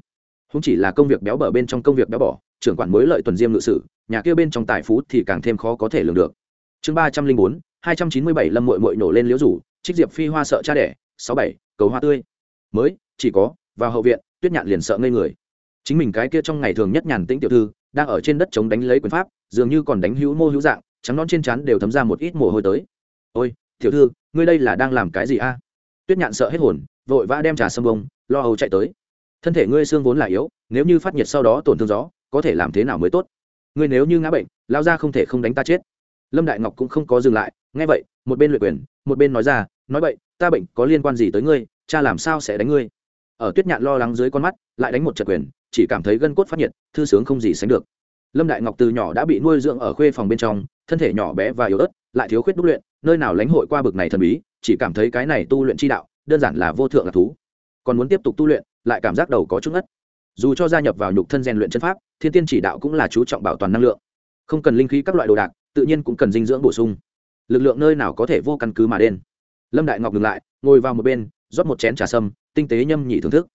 Không chỉ là công việc béo bở bên trong công việc béo bỏ trưởng quản mới lợi tuần diêm ngự sử, nhà kia bên trong tài phú thì càng thêm khó có thể lường được. Chương ba trăm linh bốn, hai trăm chín mươi bảy lâm mội mội nổ lên liễu rủ, trích diệp phi hoa sợ cha đẻ, sáu bảy, cầu hoa tươi. Mới, chỉ có, vào hậu viện, tuyết nhạn liền sợ ngây người. Chính mình cái kia trong ngày thường nhất nhàn tĩnh tiểu thư, đang ở trên đất chống đánh lấy quyền pháp dường như còn đánh hữu mô hữu dạng, trắng non trên trán đều thấm ra một ít mồ hôi tới. Ôi, tiểu thư, ngươi đây là đang làm cái gì a? Tuyết nhạn sợ hết hồn, vội vã đem trà sâm bông, lo âu chạy tới. Thân thể ngươi xương vốn là yếu, nếu như phát nhiệt sau đó tổn thương gió, có thể làm thế nào mới tốt? Ngươi nếu như ngã bệnh lao ra không thể không đánh ta chết. Lâm đại ngọc cũng không có dừng lại, nghe vậy, một bên luyện quyền, một bên nói ra, nói vậy, ta bệnh có liên quan gì tới ngươi, cha làm sao sẽ đánh ngươi? Ở tuyết nhạn lo lắng dưới con mắt, lại đánh một trận quyền, chỉ cảm thấy gân cốt phát nhiệt, thư sướng không gì sánh được lâm đại ngọc từ nhỏ đã bị nuôi dưỡng ở khuê phòng bên trong, thân thể nhỏ bé và yếu ớt, lại thiếu khuyết đúc luyện, nơi nào lãnh hội qua bực này thần bí, chỉ cảm thấy cái này tu luyện chi đạo, đơn giản là vô thượng là thú. Còn muốn tiếp tục tu luyện, lại cảm giác đầu có chút ngất. Dù cho gia nhập vào nhục thân rèn luyện chân pháp, thiên tiên chỉ đạo cũng là chú trọng bảo toàn năng lượng. Không cần linh khí các loại đồ đạc, tự nhiên cũng cần dinh dưỡng bổ sung. Lực lượng nơi nào có thể vô căn cứ mà đen lâm đại ngọc ngừng lại, ngồi vào một bên, rót một chén trà sâm, tinh tế nhâm nhị thưởng thức.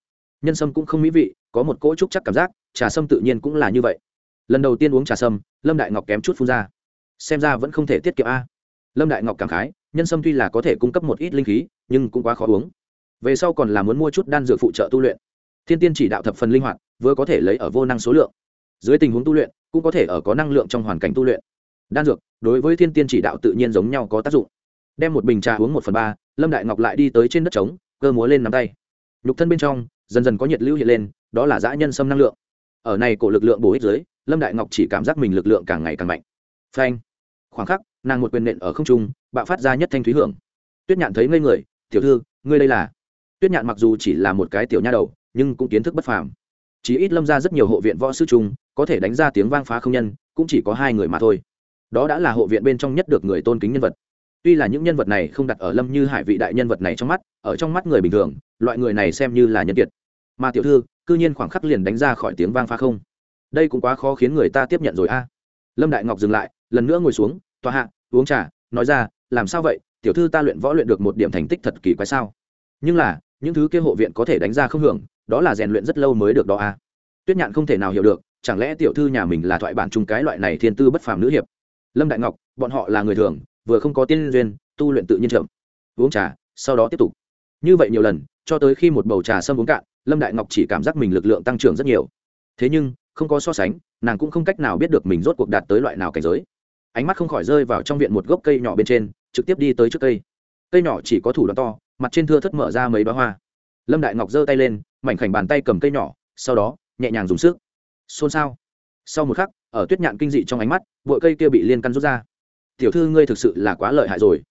Nhân sâm cũng không mỹ vị, có một cỗ trúc chắc cảm giác, trà sâm tự nhiên cũng là như vậy lần đầu tiên uống trà sâm, lâm đại ngọc kém chút phun ra. Xem ra vẫn không thể tiết kiệm a. Lâm đại ngọc cảm khái, nhân sâm tuy là có thể cung cấp một ít linh khí, nhưng cũng quá khó uống. Về sau còn là muốn mua chút đan dược phụ trợ tu luyện. Thiên tiên chỉ đạo thập phần linh hoạt, vừa có thể lấy ở vô năng số lượng. Dưới tình huống tu luyện, cũng có thể ở có năng lượng trong hoàn cảnh tu luyện. Đan dược, đối với thiên tiên chỉ đạo tự nhiên giống nhau có tác dụng. Đem một bình trà uống một phần ba, lâm đại ngọc lại đi tới trên đất trống, cơ múa lên nắm tay. Nhục thân bên trong, dần dần có nhiệt lưu hiện lên, đó là dã nhân sâm năng lượng. Ở này cổ lực lượng bổ ích dưới lâm đại ngọc chỉ cảm giác mình lực lượng càng ngày càng mạnh. Phanh. Khoảng khắc, nàng một quyền nện ở không trung, bạo phát ra nhất thanh thúy hưởng. Tuyết nhạn thấy ngây người, tiểu thư, ngươi đây là? Tuyết nhạn mặc dù chỉ là một cái tiểu nha đầu, nhưng cũng kiến thức bất phàm. Chỉ ít lâm ra rất nhiều hộ viện võ sư trung có thể đánh ra tiếng vang phá không nhân, cũng chỉ có hai người mà thôi. Đó đã là hộ viện bên trong nhất được người tôn kính nhân vật. Tuy là những nhân vật này không đặt ở lâm như hải vị đại nhân vật này trong mắt, ở trong mắt người bình thường, loại người này xem như là nhân kiệt. Mà tiểu thư, cư nhiên khoảng khắc liền đánh ra khỏi tiếng vang phá không đây cũng quá khó khiến người ta tiếp nhận rồi a. Lâm đại ngọc dừng lại, lần nữa ngồi xuống, tòa hạ, uống trà, nói ra, làm sao vậy? Tiểu thư ta luyện võ luyện được một điểm thành tích thật kỳ quái sao? Nhưng là, những thứ kia hộ viện có thể đánh ra không hưởng, đó là rèn luyện rất lâu mới được đó a. Tuyết nhạn không thể nào hiểu được, chẳng lẽ tiểu thư nhà mình là thoại bản chung cái loại này thiên tư bất phàm nữ hiệp? Lâm đại ngọc, bọn họ là người thường, vừa không có tiên duyên, tu luyện tự nhiên chậm. Uống trà, sau đó tiếp tục. Như vậy nhiều lần, cho tới khi một bầu trà sâm uống cạn, lâm đại ngọc chỉ cảm giác mình lực lượng tăng trưởng rất nhiều. Thế nhưng không có so sánh, nàng cũng không cách nào biết được mình rốt cuộc đạt tới loại nào cảnh giới. Ánh mắt không khỏi rơi vào trong viện một gốc cây nhỏ bên trên, trực tiếp đi tới trước cây. Cây nhỏ chỉ có thủ đoạn to, mặt trên thưa thất mở ra mấy bá hoa. Lâm đại ngọc giơ tay lên, mảnh khảnh bàn tay cầm cây nhỏ, sau đó, nhẹ nhàng dùng sức. Xôn xao. Sau một khắc, ở tuyết nhạn kinh dị trong ánh mắt, bụi cây kia bị liên căn rút ra. Tiểu thư, ngươi thực sự là quá lợi hại rồi.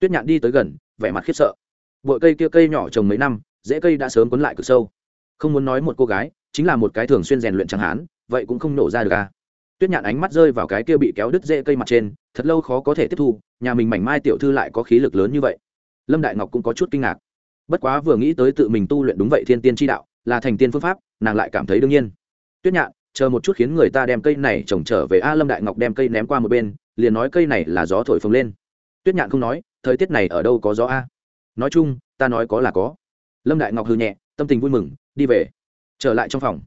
Tuyết nhạn đi tới gần, vẻ mặt khiếp sợ. Bụi cây kia cây nhỏ trồng mấy năm dễ cây đã sớm quấn lại cực sâu. Không muốn nói một cô gái, chính là một cái thường xuyên rèn luyện chẳng hán vậy cũng không nổ ra được à. Tuyết nhạn ánh mắt rơi vào cái kia bị kéo đứt dễ cây mặt trên, thật lâu khó có thể tiếp thu, nhà mình mảnh mai tiểu thư lại có khí lực lớn như vậy. Lâm đại ngọc cũng có chút kinh ngạc. Bất quá vừa nghĩ tới tự mình tu luyện đúng vậy thiên tiên tri đạo, là thành tiên phương pháp, nàng lại cảm thấy đương nhiên. Tuyết nhạn, chờ một chút khiến người ta đem cây này trồng trở về a lâm đại ngọc đem cây ném qua một bên, liền nói cây này là gió thổi phồng lên. Tuyết nhạn không nói, thời tiết này ở đâu có gió a? Nói chung, ta nói có là có. Lâm đại ngọc hư nhẹ, tâm tình vui mừng, đi về. Trở lại trong phòng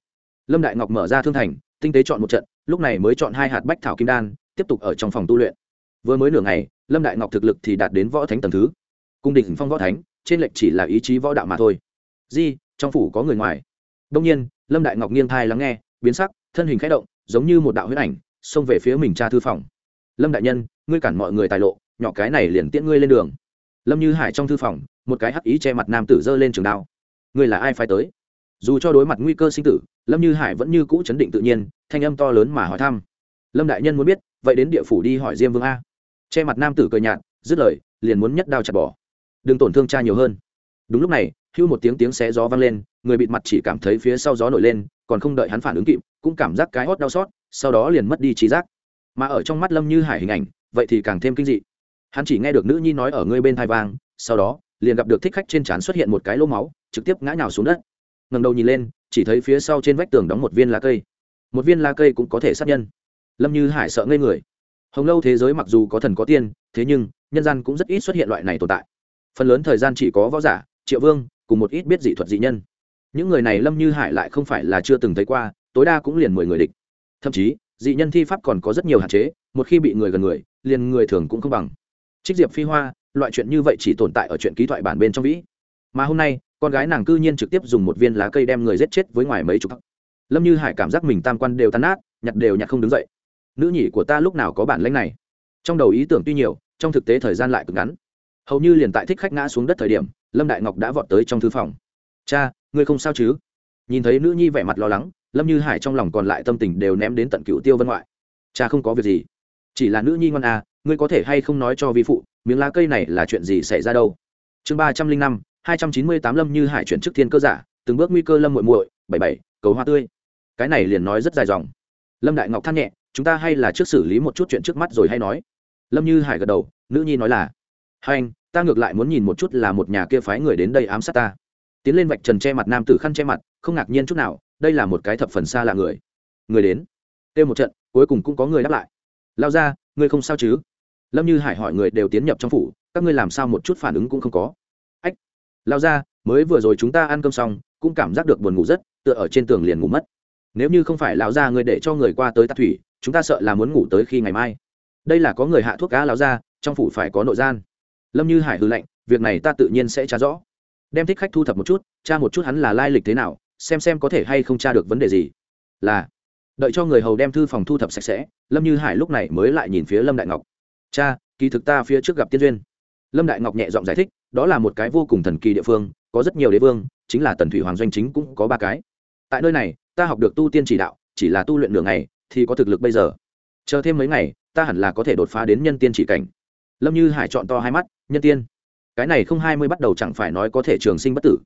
lâm đại ngọc mở ra thương thành, tinh tế chọn một trận, lúc này mới chọn hai hạt bách thảo kim đan, tiếp tục ở trong phòng tu luyện. Vừa mới nửa ngày, lâm đại ngọc thực lực thì đạt đến võ thánh tầng thứ. Cung đỉnh phong võ thánh, trên lệnh chỉ là ý chí võ đạo mà thôi. Di, trong phủ có người ngoài. Đông nhiên, lâm đại ngọc nghiêng thai lắng nghe, biến sắc, thân hình k h ẽ động, giống như một đạo huyết ảnh, xông về phía mình cha thư phòng. Lâm đại nhân, ngươi cản mọi người tài lộ, nhỏ cái này liền tiễn ngươi lên đường. Lâm như hải trong thư phòng, một cái hắc ý che mặt nam tử giơ lên trường đao. Ngươi là ai phải tới? Dù cho đối mặt nguy cơ sinh tử, lâm như hải vẫn như cũ chấn định tự nhiên, thanh âm to lớn mà hỏi thăm. Lâm đại nhân muốn biết, vậy đến địa phủ đi hỏi diêm vương a. Che mặt nam tử cười nhạt, dứt lời, liền muốn nhất đao chặt bỏ. Đừng tổn thương cha nhiều hơn. Đúng lúc này, hưu một tiếng tiếng xé gió vang lên, người bịt mặt chỉ cảm thấy phía sau gió nổi lên, còn không đợi hắn phản ứng kịp, cũng cảm giác cái hót đau xót, sau đó liền mất đi trí giác. Mà ở trong mắt lâm như hải hình ảnh, vậy thì càng thêm kinh dị. Hắn chỉ nghe được nữ nhi nói ở ngươi bên thai vang, sau đó, liền gặp được thích khách trên trán xuất hiện một cái lỗ máu, trực tiếp ngã nhào xuống đất ngầm đầu nhìn lên, chỉ thấy phía sau trên vách tường đóng một viên lá cây. Một viên lá cây cũng có thể sát nhân. Lâm như hải sợ ngây người. Hồng lâu thế giới mặc dù có thần có tiên, thế nhưng, nhân gian cũng rất ít xuất hiện loại này tồn tại. Phần lớn thời gian chỉ có võ giả, triệu vương, cùng một ít biết dị thuật dị nhân. Những người này lâm như hải lại không phải là chưa từng thấy qua, tối đa cũng liền mười người địch. Thậm chí, dị nhân thi pháp còn có rất nhiều hạn chế, một khi bị người gần người, liền người thường cũng không bằng. Trích diệp phi hoa, loại chuyện như vậy chỉ tồn tại ở chuyện ký thoại bản bên trong vĩ mà hôm nay, con gái nàng cư nhiên trực tiếp dùng một viên lá cây đem người giết chết với ngoài mấy chục lâm như hải cảm giác mình tam quan đều tan nát, nhặt đều nhặt không đứng dậy. Nữ nhị của ta lúc nào có bản lãnh này? Trong đầu ý tưởng tuy nhiều, trong thực tế thời gian lại cực ngắn. Hầu như liền tại thích khách ngã xuống đất thời điểm, lâm đại ngọc đã vọt tới trong thư phòng. Cha, ngươi không sao chứ? Nhìn thấy nữ nhi vẻ mặt lo lắng, lâm như hải trong lòng còn lại tâm tình đều ném đến tận cựu tiêu vân ngoại. Cha không có việc gì. Chỉ là nữ nhi ngon à ngươi có thể hay không nói cho vi phụ, miếng lá cây này là chuyện gì xảy ra đâu? Chương ba trăm linh năm hai trăm chín mươi tám lâm như hải chuyển chức thiên cơ giả, từng bước nguy cơ lâm muội muội, bảy bảy, cầu hoa tươi. Cái này liền nói rất dài dòng. Lâm đại ngọc than nhẹ, chúng ta hay là trước xử lý một chút chuyện trước mắt rồi hay nói. Lâm như hải gật đầu, nữ nhi nói là, hai anh, ta ngược lại muốn nhìn một chút là một nhà kia phái người đến đây ám sát ta. Tiến lên vạch trần che mặt nam tử khăn che mặt, không ngạc nhiên chút nào, đây là một cái thập phần xa lạ người. Người đến, kêu một trận, cuối cùng cũng có người đáp lại. Lao ra, ngươi không sao chứ? Lâm như hải hỏi người đều tiến nhập trong phủ, các ngươi làm sao một chút phản ứng cũng không có? Lao ra, mới vừa rồi chúng ta ăn cơm xong, cũng cảm giác được buồn ngủ rất, tựa ở trên tường liền ngủ mất. Nếu như không phải lão ra người để cho người qua tới tạc thủy, chúng ta sợ là muốn ngủ tới khi ngày mai. Đây là có người hạ thuốc cá lão ra trong phủ phải có nội gian. Lâm như hải hư lệnh việc này ta tự nhiên sẽ trả rõ. Đem thích khách thu thập một chút, tra một chút hắn là lai lịch thế nào, xem xem có thể hay không tra được vấn đề gì. Là, đợi cho người hầu đem thư phòng thu thập sạch sẽ, lâm như hải lúc này mới lại nhìn phía lâm đại ngọc. Cha, kỳ thực ta phía trước gặp tiên duyên lâm đại ngọc nhẹ giọng giải thích, đó là một cái vô cùng thần kỳ địa phương, có rất nhiều đế vương, chính là tần thủy hoàng doanh chính cũng có ba cái. Tại nơi này, ta học được tu tiên chỉ đạo, chỉ là tu luyện nửa ngày, thì có thực lực bây giờ. Chờ thêm mấy ngày, ta hẳn là có thể đột phá đến nhân tiên chỉ cảnh. Lâm như hải chọn to hai mắt, nhân tiên. Cái này không hai mươi bắt đầu chẳng phải nói có thể trường sinh bất tử.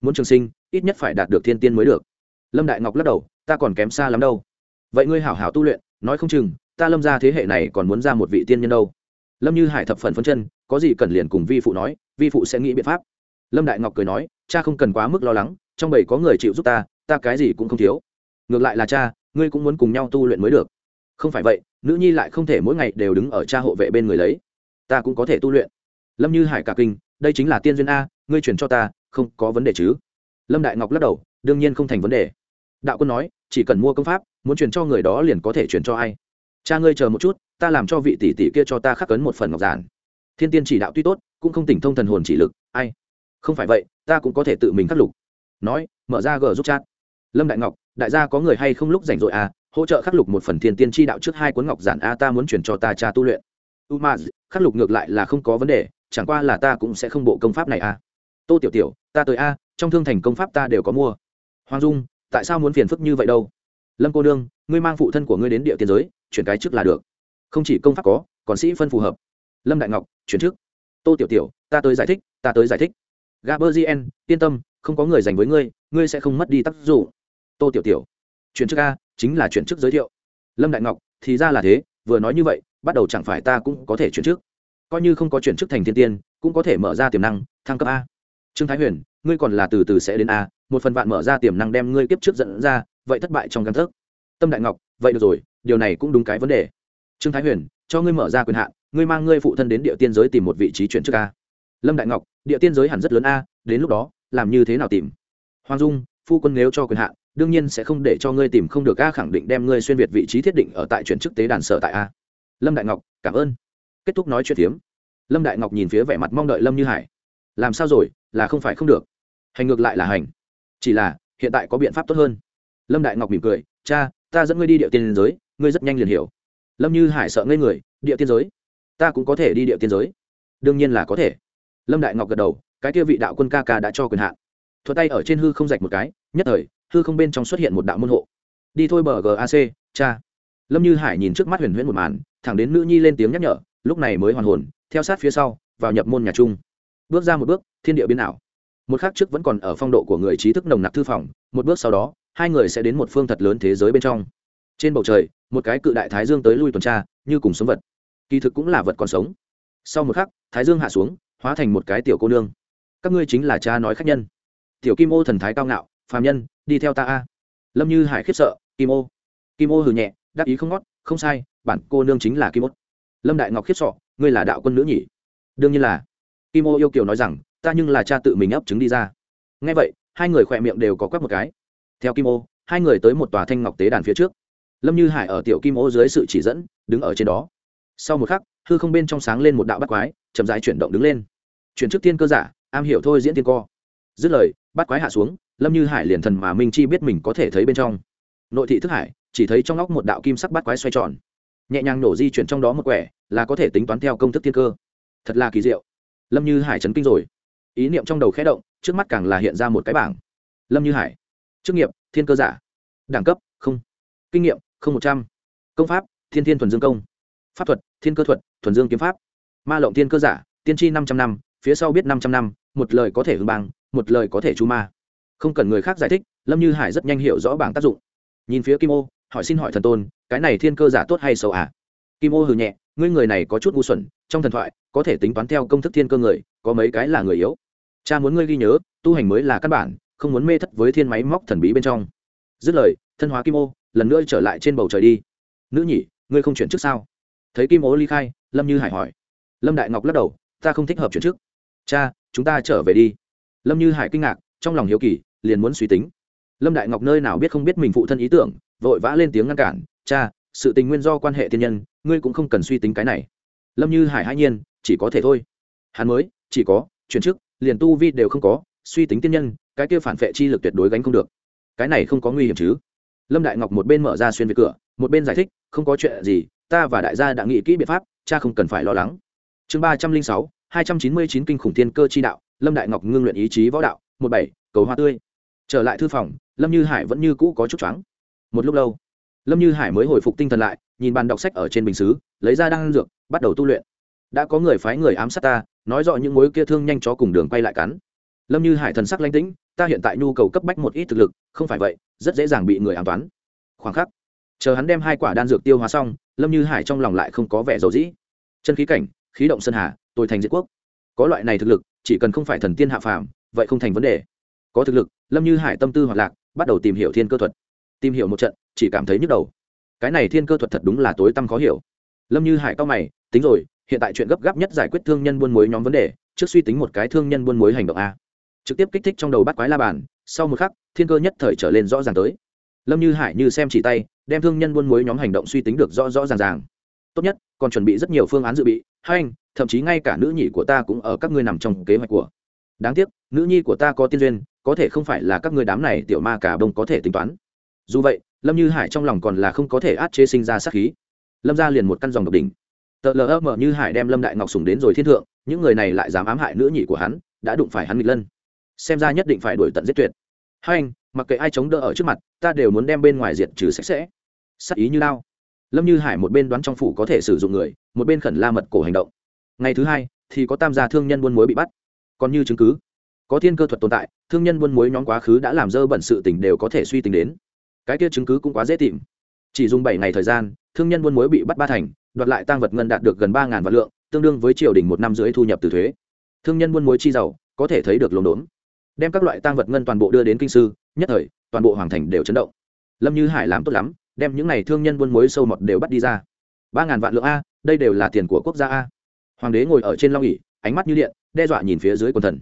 Muốn trường sinh, ít nhất phải đạt được thiên tiên mới được. Lâm đại ngọc lắc đầu, ta còn kém xa lắm đâu. Vậy ngươi hảo hảo tu luyện, nói không chừng, ta lâm ra thế hệ này còn muốn ra một vị tiên nhân đâu lâm như hải thập phần phân chân, có gì cần liền cùng vi phụ nói, vi phụ sẽ nghĩ biện pháp. Lâm đại ngọc cười nói, cha không cần quá mức lo lắng, trong bầy có người chịu giúp ta ta cái gì cũng không thiếu. Ngược lại là cha, ngươi cũng muốn cùng nhau tu luyện mới được. Không phải vậy, nữ nhi lại không thể mỗi ngày đều đứng ở cha hộ vệ bên người lấy. Ta cũng có thể tu luyện. Lâm như hải cả kinh, đây chính là tiên duyên a, ngươi chuyển cho ta, không có vấn đề chứ? Lâm đại ngọc lắc đầu, đương nhiên không thành vấn đề. Đạo quân nói, chỉ cần mua công pháp, muốn chuyển cho người đó liền có thể chuyển cho ai? Cha ngươi chờ một chút ta làm cho vị tỷ tỷ kia cho ta khắc cấn một phần ngọc giản. Thiên tiên chỉ đạo tuy tốt, cũng không tỉnh thông thần hồn chỉ lực, ai? Không phải vậy, ta cũng có thể tự mình khắc lục. Nói, mở ra gờ giúp chat. Lâm đại ngọc, đại gia có người hay không lúc rảnh rỗi à? Hỗ trợ khắc lục một phần thiên tiên chi đạo trước hai cuốn ngọc giản a, ta muốn chuyển cho ta cha tu luyện. U khắc lục ngược lại là không có vấn đề, chẳng qua là ta cũng sẽ không bộ công pháp này a tô tiểu tiểu, ta tới a, trong thương thành công pháp ta đều có mua. Hoàng dung, tại sao muốn phiền phức như vậy đâu? Lâm cô đương ngươi mang phụ thân của ngươi đến địa tiên giới, chuyển cái trước là được không chỉ công pháp có, còn sĩ phân phù hợp. Lâm đại ngọc, chuyển trước. Tô tiểu tiểu, ta tới giải thích, ta tới giải thích. Gaberzien yên tâm, không có người dành với ngươi ngươi sẽ không mất đi tác dụng. Tô tiểu tiểu, chuyển chức a, chính là chuyển chức giới thiệu. Lâm đại ngọc, thì ra là thế, vừa nói như vậy, bắt đầu chẳng phải ta cũng có thể chuyển chức coi như không có chuyển chức thành thiên tiên, cũng có thể mở ra tiềm năng, thăng cấp a. Trương thái huyền, ngươi còn là từ từ sẽ đến a, một phần vạn mở ra tiềm năng đem ngươi kiếp trước dẫn ra, vậy thất bại trong căn thức tâm đại ngọc, vậy được rồi, điều này cũng đúng cái vấn đề trương thái huyền, cho ngươi mở ra quyền hạn, ngươi mang ngươi phụ thân đến địa tiên giới tìm một vị trí chuyển chức a. Lâm đại ngọc, địa tiên giới hẳn rất lớn a, đến lúc đó, làm như thế nào tìm? Hoàng dung, phu quân nếu cho quyền hạn, đương nhiên sẽ không để cho ngươi tìm không được a, khẳng định đem ngươi xuyên việt vị trí thiết định ở tại chuyển chức tế đàn sở tại a. Lâm đại ngọc, cảm ơn. Kết thúc nói chuyện tiếm. lâm đại ngọc nhìn phía vẻ mặt mong đợi lâm như hải. Làm sao rồi, là không phải không được. Hành ngược lại là hành. Chỉ là, hiện tại có biện pháp tốt hơn. Lâm đại ngọc mỉm cười, cha, ta dẫn ngươi đi địa tiên giới, ngươi rất nhanh liền hiểu lâm như hải sợ ngây người, địa tiên giới? Ta cũng có thể đi địa tiên giới. Đương nhiên là có thể. Lâm đại ngọc gật đầu, cái kia vị đạo quân ca ca đã cho quyền hạn. Thuật tay ở trên hư không rạch một cái, nhất thời, hư không bên trong xuất hiện một đạo môn hộ. Đi thôi bờ gac cha. Lâm như hải nhìn trước mắt huyền huyễn một màn, thẳng đến nữ nhi lên tiếng nhắc nhở, lúc này mới hoàn hồn, theo sát phía sau, vào nhập môn nhà trung bước ra một bước, thiên địa biến ảo. Một khắc trước vẫn còn ở phong độ của người trí thức nồng nặc thư phòng, một bước sau đó, hai người sẽ đến một phương thật lớn thế giới bên trong. Trên bầu trời một cái cự đại thái dương tới lui tuần tra, như cùng sống vật. Kỳ thực cũng là vật còn sống. Sau một khắc, thái dương hạ xuống, hóa thành một cái tiểu cô nương. Các ngươi chính là cha nói khách nhân. Tiểu kim ô thần thái cao ngạo, phàm nhân, đi theo ta a. Lâm như hải khiếp sợ, kim ô. Kim ô hừ nhẹ, đáp ý không ngót, không sai, bản cô nương chính là kim ô. Lâm đại ngọc khiếp sọ ngươi là đạo quân nữ nhỉ? Đương nhiên là. Kim ô yêu kiều nói rằng, ta nhưng là cha tự mình ấp trứng đi ra. Ngay vậy, hai người khỏe miệng đều có quắc một cái. Theo kim ô, hai người tới một tòa thanh ngọc tế đàn phía trước lâm như hải ở tiểu kim ô dưới sự chỉ dẫn, đứng ở trên đó. Sau một khắc, hư không bên trong sáng lên một đạo bắt quái, chậm rãi chuyển động đứng lên. Chuyển trước tiên cơ giả, am hiểu thôi diễn tiên co. Dứt lời, bắt quái hạ xuống, lâm như hải liền thần mà minh chi biết mình có thể thấy bên trong. Nội thị thức hải, chỉ thấy trong óc một đạo kim sắc bắt quái xoay tròn. Nhẹ nhàng nổ di chuyển trong đó một quẻ, là có thể tính toán theo công thức thiên cơ. Thật là kỳ diệu. Lâm như hải chấn kinh rồi. Ý niệm trong đầu khẽ động, trước mắt càng là hiện ra một cái bảng. Lâm như hải. Chức nghiệp thiên cơ giả. Đẳng cấp, không. Kinh nghiệm không một trăm. Công pháp, thiên thiên thuần dương công. Pháp thuật, thiên cơ thuật, thuần dương kiếm pháp. Ma lộng thiên cơ giả, tiên tri năm trăm năm, phía sau biết năm trăm năm, một lời có thể hưng bang, một lời có thể chu ma. Không cần người khác giải thích, lâm như hải rất nhanh hiểu rõ bảng tác dụng. Nhìn phía kim ô, hỏi xin hỏi thần tôn, cái này thiên cơ giả tốt hay xấu à? Kim ô hừ nhẹ, ngươi người này có chút ngu xuẩn, trong thần thoại, có thể tính toán theo công thức thiên cơ người, có mấy cái là người yếu. Cha muốn ngươi ghi nhớ, tu hành mới là căn bản, không muốn mê thất với thiên máy móc thần bí bên trong. Dứt lời, thân hóa kim ô lần nữa trở lại trên bầu trời đi. Nữ nhỉ, ngươi không chuyển trước sao? Thấy kim ô ly khai, lâm như hải hỏi. Lâm đại ngọc lắc đầu, ta không thích hợp chuyển trước cha, chúng ta trở về đi. Lâm như hải kinh ngạc, trong lòng hiếu kỳ, liền muốn suy tính. Lâm đại ngọc nơi nào biết không biết mình phụ thân ý tưởng, vội vã lên tiếng ngăn cản. Cha, sự tình nguyên do quan hệ thiên nhân, ngươi cũng không cần suy tính cái này. Lâm như hải hai nhiên, chỉ có thể thôi. Hắn mới, chỉ có, chuyển chức, liền tu vi đều không có, suy tính tiên nhân, cái kia phản vệ chi lực tuyệt đối gánh không được. Cái này không có nguy hiểm chứ lâm đại ngọc một bên mở ra xuyên về cửa, một bên giải thích, không có chuyện gì, ta và đại gia đã nghĩ kỹ biện pháp, cha không cần phải lo lắng. Chương ba trăm linh sáu, hai trăm chín mươi chín kinh khủng thiên cơ chi đạo, lâm đại ngọc ngưng luyện ý chí võ đạo, một bảy, cầu hoa tươi. Trở lại thư phòng, lâm như hải vẫn như cũ có chút choáng. Một lúc lâu, lâm như hải mới hồi phục tinh thần lại, nhìn bàn đọc sách ở trên bình xứ, lấy ra đang dược, bắt đầu tu luyện. Đã có người phái người ám sát ta, nói rõ những mối kia thương nhanh chó cùng đường quay lại cắn. Lâm như hải thần sắc lanh tĩnh, ta hiện tại nhu cầu cấp bách một ít thực lực, không phải vậy rất dễ dàng bị người an toán. Khoảng khắc, chờ hắn đem hai quả đan dược tiêu hóa xong, lâm như hải trong lòng lại không có vẻ dầu dĩ. Chân khí cảnh, khí động sơn hà, tôi thành diệt quốc. Có loại này thực lực, chỉ cần không phải thần tiên hạ phàm, vậy không thành vấn đề. Có thực lực, lâm như hải tâm tư hoạt lạc, bắt đầu tìm hiểu thiên cơ thuật. Tìm hiểu một trận, chỉ cảm thấy nhức đầu. Cái này thiên cơ thuật thật đúng là tối tăm khó hiểu. Lâm như hải cao mày, tính rồi, hiện tại chuyện gấp gáp nhất giải quyết thương nhân buôn muối nhóm vấn đề, trước suy tính một cái thương nhân buôn muối hành động a. Trực tiếp kích thích trong đầu bắt quái la bàn sau một khắc, thiên cơ nhất thời trở lên rõ ràng tới. Lâm như hải như xem chỉ tay, đem thương nhân buôn muối nhóm hành động suy tính được rõ rõ ràng ràng. Tốt nhất, còn chuẩn bị rất nhiều phương án dự bị, hai anh, thậm chí ngay cả nữ nhị của ta cũng ở các ngươi nằm trong kế hoạch của. Đáng tiếc, nữ nhi của ta có tiên duyên, có thể không phải là các ngươi đám này tiểu ma cả bông có thể tính toán. Dù vậy, lâm như hải trong lòng còn là không có thể át chế sinh ra sát khí. Lâm ra liền một căn dòng độc đỉnh. Tờ lờ mờ như hải đem lâm đại ngọc sùng đến rồi thiên thượng, những người này lại dám ám hại nữ nhị của hắn, đã đụng phải hắn nghịch lân xem ra nhất định phải đuổi tận giết tuyệt. Hai anh, mặc kệ ai chống đỡ ở trước mặt, ta đều muốn đem bên ngoài diệt trừ sạch sẽ. Sắc ý như lao. Lâm như hải một bên đoán trong phủ có thể sử dụng người, một bên khẩn la mật cổ hành động. Ngày thứ hai, thì có tam gia thương nhân buôn muối bị bắt. Còn như chứng cứ, có thiên cơ thuật tồn tại, thương nhân buôn muối nhóm quá khứ đã làm dơ bẩn sự tình đều có thể suy tính đến. Cái kia chứng cứ cũng quá dễ tìm. Chỉ dùng bảy ngày thời gian, thương nhân buôn muối bị bắt ba thành, đoạt lại tăng vật ngân đạt được gần ba vạn lượng, tương đương với triều đình một năm dưới thu nhập từ thuế. Thương nhân buôn muối chi giàu, có thể thấy được lồn đốn đem các loại tang vật ngân toàn bộ đưa đến kinh sư, nhất thời, toàn bộ hoàng thành đều chấn động. Lâm như hải làm tốt lắm, đem những n à y thương nhân buôn muối sâu mọt đều bắt đi ra. Ba ngàn vạn lượng a, đây đều là tiền của quốc gia a. Hoàng đế ngồi ở trên long ỉ ánh mắt như điện, đe dọa nhìn phía dưới quần thần.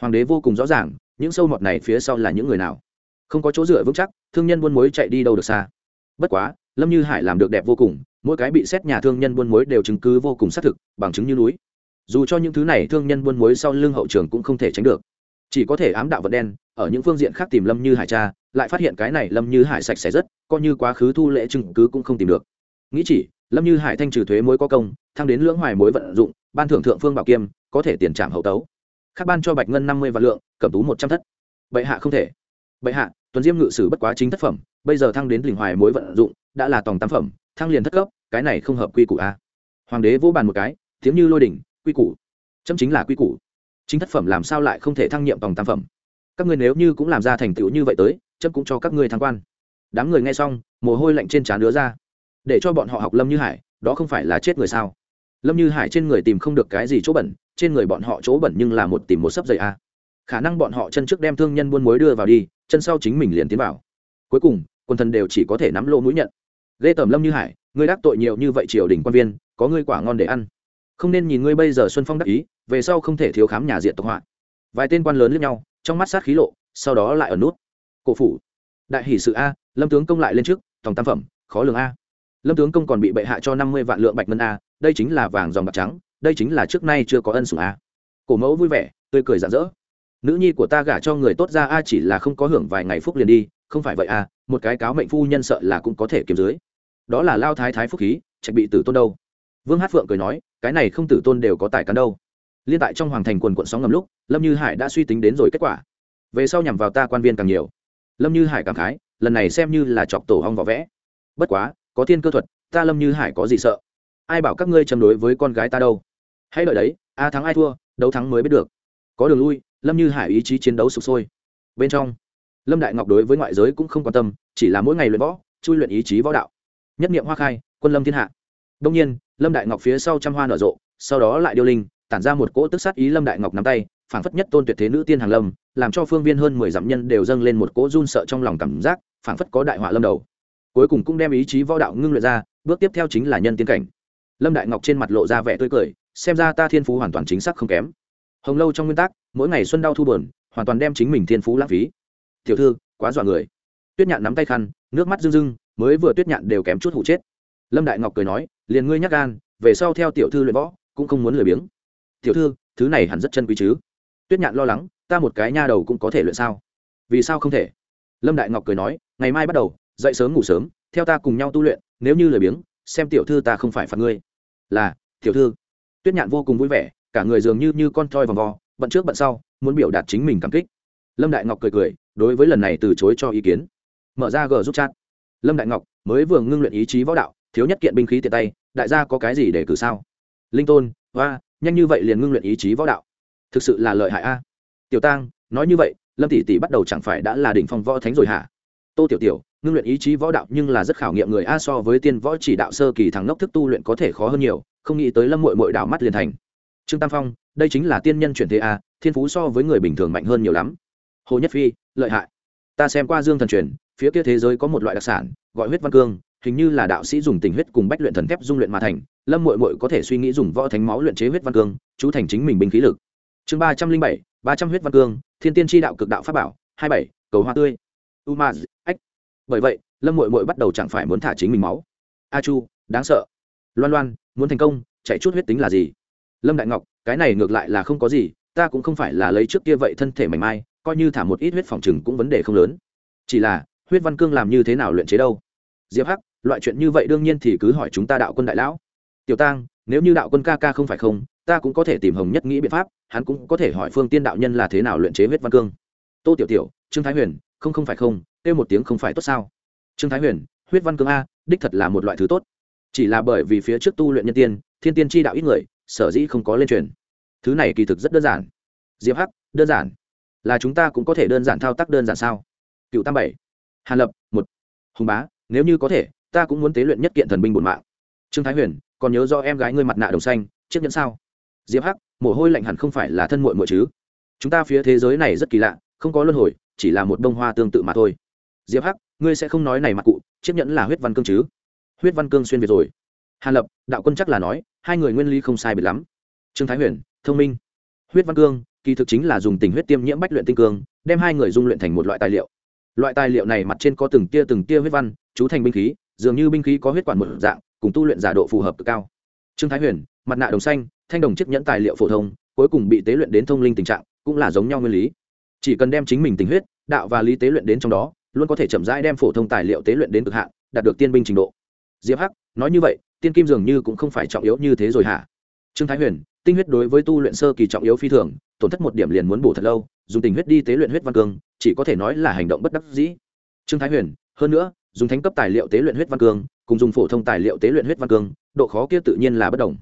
Hoàng đế vô cùng rõ ràng, những sâu mọt này phía sau là những người nào. Không có chỗ dựa vững chắc, thương nhân buôn muối chạy đi đâu được xa. Bất quá, lâm như hải làm được đẹp vô cùng, mỗi cái bị xét nhà thương nhân buôn muối đều chứng cứ vô cùng xác thực, bằng chứng như núi. Dù cho những thứ này thương nhân buôn muối sau lưng hậu trường cũng không thể tránh được chỉ có thể ám đạo vật đen, ở những phương diện khác tìm lâm như hải cha, lại phát hiện cái này lâm như hải sạch sẽ rất, coi như quá khứ thu lệ chứng cứ cũng không tìm được. Nghĩ chỉ, lâm như hải thanh trừ thuế mối có công, thăng đến lưỡng hoài mối vận dụng, ban thưởng thượng phương bảo kiêm, có thể tiền trảm hậu tấu. Khác ban cho bạch ngân năm mươi vạn lượng cẩm tú một trăm thất. Bệ hạ không thể. Bệ hạ tuần diêm ngự sử bất quá chính thất phẩm, bây giờ thăng đến lình hoài mối vận dụng, đã là tòng tam phẩm, thăng liền thất cấp, cái này không hợp quy củ a. Hoàng đế vô bàn một cái, tiếng như lôi đỉnh, quy củ. Chấm chính là quy củ chính thất phẩm làm sao lại không thể thăng nhiệm vòng tam phẩm? Các ngươi nếu như cũng làm ra thành tựu như vậy tới chấp cũng cho các ngươi thăng quan. Đám người nghe xong, mồ hôi lạnh trên trán đứa ra. Để cho bọn họ học lâm như hải, đó không phải là chết người sao? Lâm như hải trên người tìm không được cái gì chỗ bẩn, trên người bọn họ chỗ bẩn nhưng là một tìm một sấp dày a. Khả năng bọn họ chân trước đem thương nhân buôn muối đưa vào đi, chân sau chính mình liền tiến vào. Cuối cùng, quần thần đều chỉ có thể nắm lô mũi nhận. Ghê tởm lâm như hải, ngươi đắc tội nhiều như vậy triều đình quan viên, có ngươi quả ngon để ăn. Không nên nhìn ngươi bây giờ xuân phong đắc ý về sau không thể thiếu khám nhà diện tộc họa. Vài tên quan lớn lẫn nhau, trong mắt sát khí lộ, sau đó lại ở nút. Cổ phủ. Đại hỷ sự a, lâm tướng công lại lên trước, tòng tam phẩm, khó lường a. Lâm tướng công còn bị bệ hạ cho năm mươi vạn lượng bạch ngân a, đây chính là vàng dòng bạc trắng, đây chính là trước nay chưa có ân sủng a. Cổ mẫu vui vẻ, tươi cười rạng rỡ. Nữ nhi của ta gả cho người tốt ra a chỉ là không có hưởng vài ngày phúc liền đi, không phải vậy a, một cái cáo mệnh phu nhân sợ là cũng có thể kiếm dưới. Đó là lao thái thái phúc khí, trạch bị tử tôn đâu. Vương hát phượng cười nói, cái này không tử tôn đều có tài cán đâu liên tại trong hoàng thành quần quận sóng ngầm lúc, lâm như hải đã suy tính đến rồi kết quả. Về sau nhằm vào ta quan viên càng nhiều. Lâm như hải cảm khái, lần này xem như là chọc tổ hong vỏ vẽ. Bất quá, có thiên cơ thuật, ta lâm như hải có gì sợ? Ai bảo các ngươi châm đối với con gái ta đâu? Hãy đợi đấy, a thắng ai thua, đấu thắng mới biết được. Có đường lui, lâm như hải ý chí chiến đấu sụp sôi. Bên trong, lâm đại ngọc đối với ngoại giới cũng không quan tâm, chỉ là mỗi ngày luyện võ, chui luyện ý chí võ đạo. Nhất nghiệm hoa khai, quân lâm thiên hạ. Đông nhiên, lâm đại ngọc phía sau trăm hoa nở rộ, sau đó lại điêu linh tản ra một cỗ tức sát ý lâm đại ngọc nắm tay, phảng phất nhất tôn tuyệt thế nữ tiên hàng lâm, làm cho phương viên hơn mười dặm nhân đều dâng lên một cỗ run sợ trong lòng cảm giác, phảng phất có đại họa lâm đầu. Cuối cùng cũng đem ý chí võ đạo ngưng luyện ra, bước tiếp theo chính là nhân tiên cảnh. Lâm đại ngọc trên mặt lộ ra vẻ tươi cười, xem ra ta thiên phú hoàn toàn chính xác không kém. Hồng lâu trong nguyên tắc, mỗi ngày xuân đau thu bờn hoàn toàn đem chính mình thiên phú lãng phí. Tiểu thư, quá dọa người. Tuyết nhạn nắm tay khăn, nước mắt rưng rưng, mới vừa tuyết nhạn đều kém chút hụ chết. Lâm đại ngọc cười nói, liền ngươi nhắc gan, về sau theo tiểu thư luyện võ, cũng không muốn lười biếng tiểu thư, thứ này hẳn rất chân quý chứ. Tuyết nhạn lo lắng, ta một cái nha đầu cũng có thể luyện sao? Vì sao không thể? Lâm đại ngọc cười nói, ngày mai bắt đầu, dậy sớm ngủ sớm, theo ta cùng nhau tu luyện, nếu như lười biếng, xem tiểu thư ta không phải phạt ngươi. Là, tiểu thư. Tuyết nhạn vô cùng vui vẻ, cả người dường như như con toi vòng vo, bận trước bận sau, muốn biểu đạt chính mình cảm kích. Lâm đại ngọc cười cười, đối với lần này từ chối cho ý kiến. Mở ra g giúp chat. Lâm đại ngọc, mới vừa ngưng luyện ý chí võ đạo, thiếu nhất kiện binh khí tiện tay, đại gia có cái gì để cử sao? Linh tôn, hoa nhanh như vậy liền ngưng luyện ý chí võ đạo. Thực sự là lợi hại a. Tiểu tang, nói như vậy, lâm tỷ tỷ bắt đầu chẳng phải đã là đỉnh phong võ thánh rồi hả? Tô tiểu tiểu, ngưng luyện ý chí võ đạo nhưng là rất khảo nghiệm người a, so với tiên võ chỉ đạo sơ kỳ thằng ngốc thức tu luyện có thể khó hơn nhiều, không nghĩ tới lâm mội mội đảo mắt liền thành. Trương tam phong, đây chính là tiên nhân chuyển thế a, thiên phú so với người bình thường mạnh hơn nhiều lắm. Hồ nhất phi, lợi hại. Ta xem qua dương thần truyền, phía kia thế giới có một loại đặc sản, gọi huyết văn cương hình như là đạo sĩ dùng tình huyết cùng bách luyện thần thép dung luyện mà thành, lâm mội mội có thể suy nghĩ dùng võ thánh máu luyện chế huyết văn cương, chú thành chính mình binh khí lực. Chương ba trăm linh bảy, ba trăm huyết văn cương, thiên tiên tri đạo cực đạo pháp bảo, hai bảy, cầu hoa tươi. Umaz, ách. Bởi vậy, lâm mội mội bắt đầu chẳng phải muốn thả chính mình máu. A chu, đáng sợ. Loan loan, muốn thành công, chạy chút huyết tính là gì? Lâm đại ngọc, cái này ngược lại là không có gì, ta cũng không phải là lấy trước kia vậy thân thể mảnh mai, coi như thả một ít huyết phòng chừng cũng vấn đề không lớn. Chỉ là, huyết văn cương làm như thế nào luyện chế đâu? Diệp hắc loại chuyện như vậy đương nhiên thì cứ hỏi chúng ta đạo quân đại lão. Tiểu tang, nếu như đạo quân ca ca không phải không, ta cũng có thể tìm hồng nhất nghĩ biện pháp, hắn cũng có thể hỏi phương tiên đạo nhân là thế nào luyện chế huyết văn cương. Tô tiểu tiểu, trương thái huyền, không không phải không, kêu một tiếng không phải tốt sao? Trương thái huyền, huyết văn cương a, đích thật là một loại thứ tốt. Chỉ là bởi vì phía trước tu luyện nhân tiên, thiên tiên tri đạo ít người, sở dĩ không có lên truyền. Thứ này kỳ thực rất đơn giản. Diệp hắc, đơn giản. Là chúng ta cũng có thể đơn giản thao tác đơn giản sao? Cựu tam bảy, hàn lập, một. Hùng bá, nếu như có thể ta cũng muốn tế luyện nhất kiện thần binh bổn mạng. Trương thái huyền, còn nhớ do em gái ngươi mặt nạ đồng xanh, chiếc nhẫn sao? Diệp hắc, mồ hôi lạnh hẳn không phải là thân muội muội chứ? Chúng ta phía thế giới này rất kỳ lạ, không có luân hồi, chỉ là một bông hoa tương tự mà thôi. Diệp hắc, ngươi sẽ không nói này mặt cụ, chiếc nhẫn là huyết văn cương chứ? Huyết văn cương xuyên việt rồi. Hàn lập, đạo quân chắc là nói, hai người nguyên lý không sai biệt lắm. Trương thái huyền, thông minh. Huyết văn cương, kỳ thực chính là dùng tình huyết tiêm nhiễm bách luyện tinh cương, đem hai người dung luyện thành một loại tài liệu. Loại tài liệu này mặt trên có từng tia từng tia huyết văn, chú thành binh khí dường như binh khí có huyết quản một dạng, cùng tu luyện giả độ phù hợp cực cao. Trương thái huyền, mặt nạ đồng xanh, thanh đồng chiếc nhẫn tài liệu phổ thông, cuối cùng bị tế luyện đến thông linh tình trạng, cũng là giống nhau nguyên lý. Chỉ cần đem chính mình tình huyết, đạo và lý tế luyện đến trong đó, luôn có thể chậm rãi đem phổ thông tài liệu tế luyện đến cực hạn, đạt được tiên binh trình độ. Diệp hắc, nói như vậy, tiên kim dường như cũng không phải trọng yếu như thế rồi hả? Trương thái huyền, tinh huyết đối với tu luyện sơ kỳ trọng yếu phi thường, tổn thất một điểm liền muốn bổ thật lâu, dùng tình huyết đi tế luyện huyết văn cương, chỉ có thể nói là hành động bất đắc dĩ. Trương thái huyền, hơn nữa dùng thánh cấp tài liệu tế luyện huyết văn cương, cùng dùng phổ thông tài liệu tế luyện huyết văn cương, độ khó kia tự nhiên là bất đồng.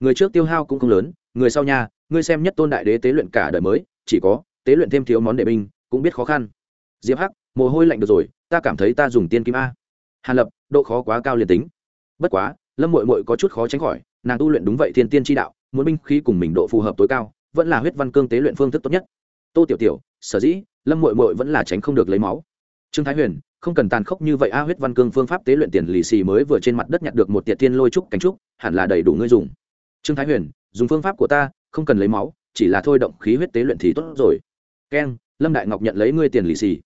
Người trước tiêu hao cũng không lớn, người sau nha ngươi xem nhất tôn đại đế tế luyện cả đời mới, chỉ có tế luyện thêm thiếu món đệ binh, cũng biết khó khăn. Diệp hắc, mồ hôi lạnh được rồi, ta cảm thấy ta dùng tiên kim a. Hàn lập, độ khó quá cao liền tính. Bất quá, lâm mội mội có chút khó tránh khỏi, nàng tu luyện đúng vậy thiên tiên tri đạo, muốn binh khí cùng mình độ phù hợp tối cao, vẫn là huyết văn cương tế luyện phương thức tốt nhất. Tô tiểu tiểu, sở dĩ lâm mội mội vẫn là tránh không được lấy máu. Trương thái huyền không cần tàn khốc như vậy, a huyết văn cương phương pháp tế luyện tiền lì xì mới vừa trên mặt đất nhặt được một tiệt tiên lôi trúc cánh trúc, hẳn là đầy đủ ngươi dùng. Trương thái huyền, dùng phương pháp của ta, không cần lấy máu, chỉ là thôi động khí huyết tế luyện thì tốt rồi. Keng lâm đại ngọc nhận lấy ngươi tiền lì xì.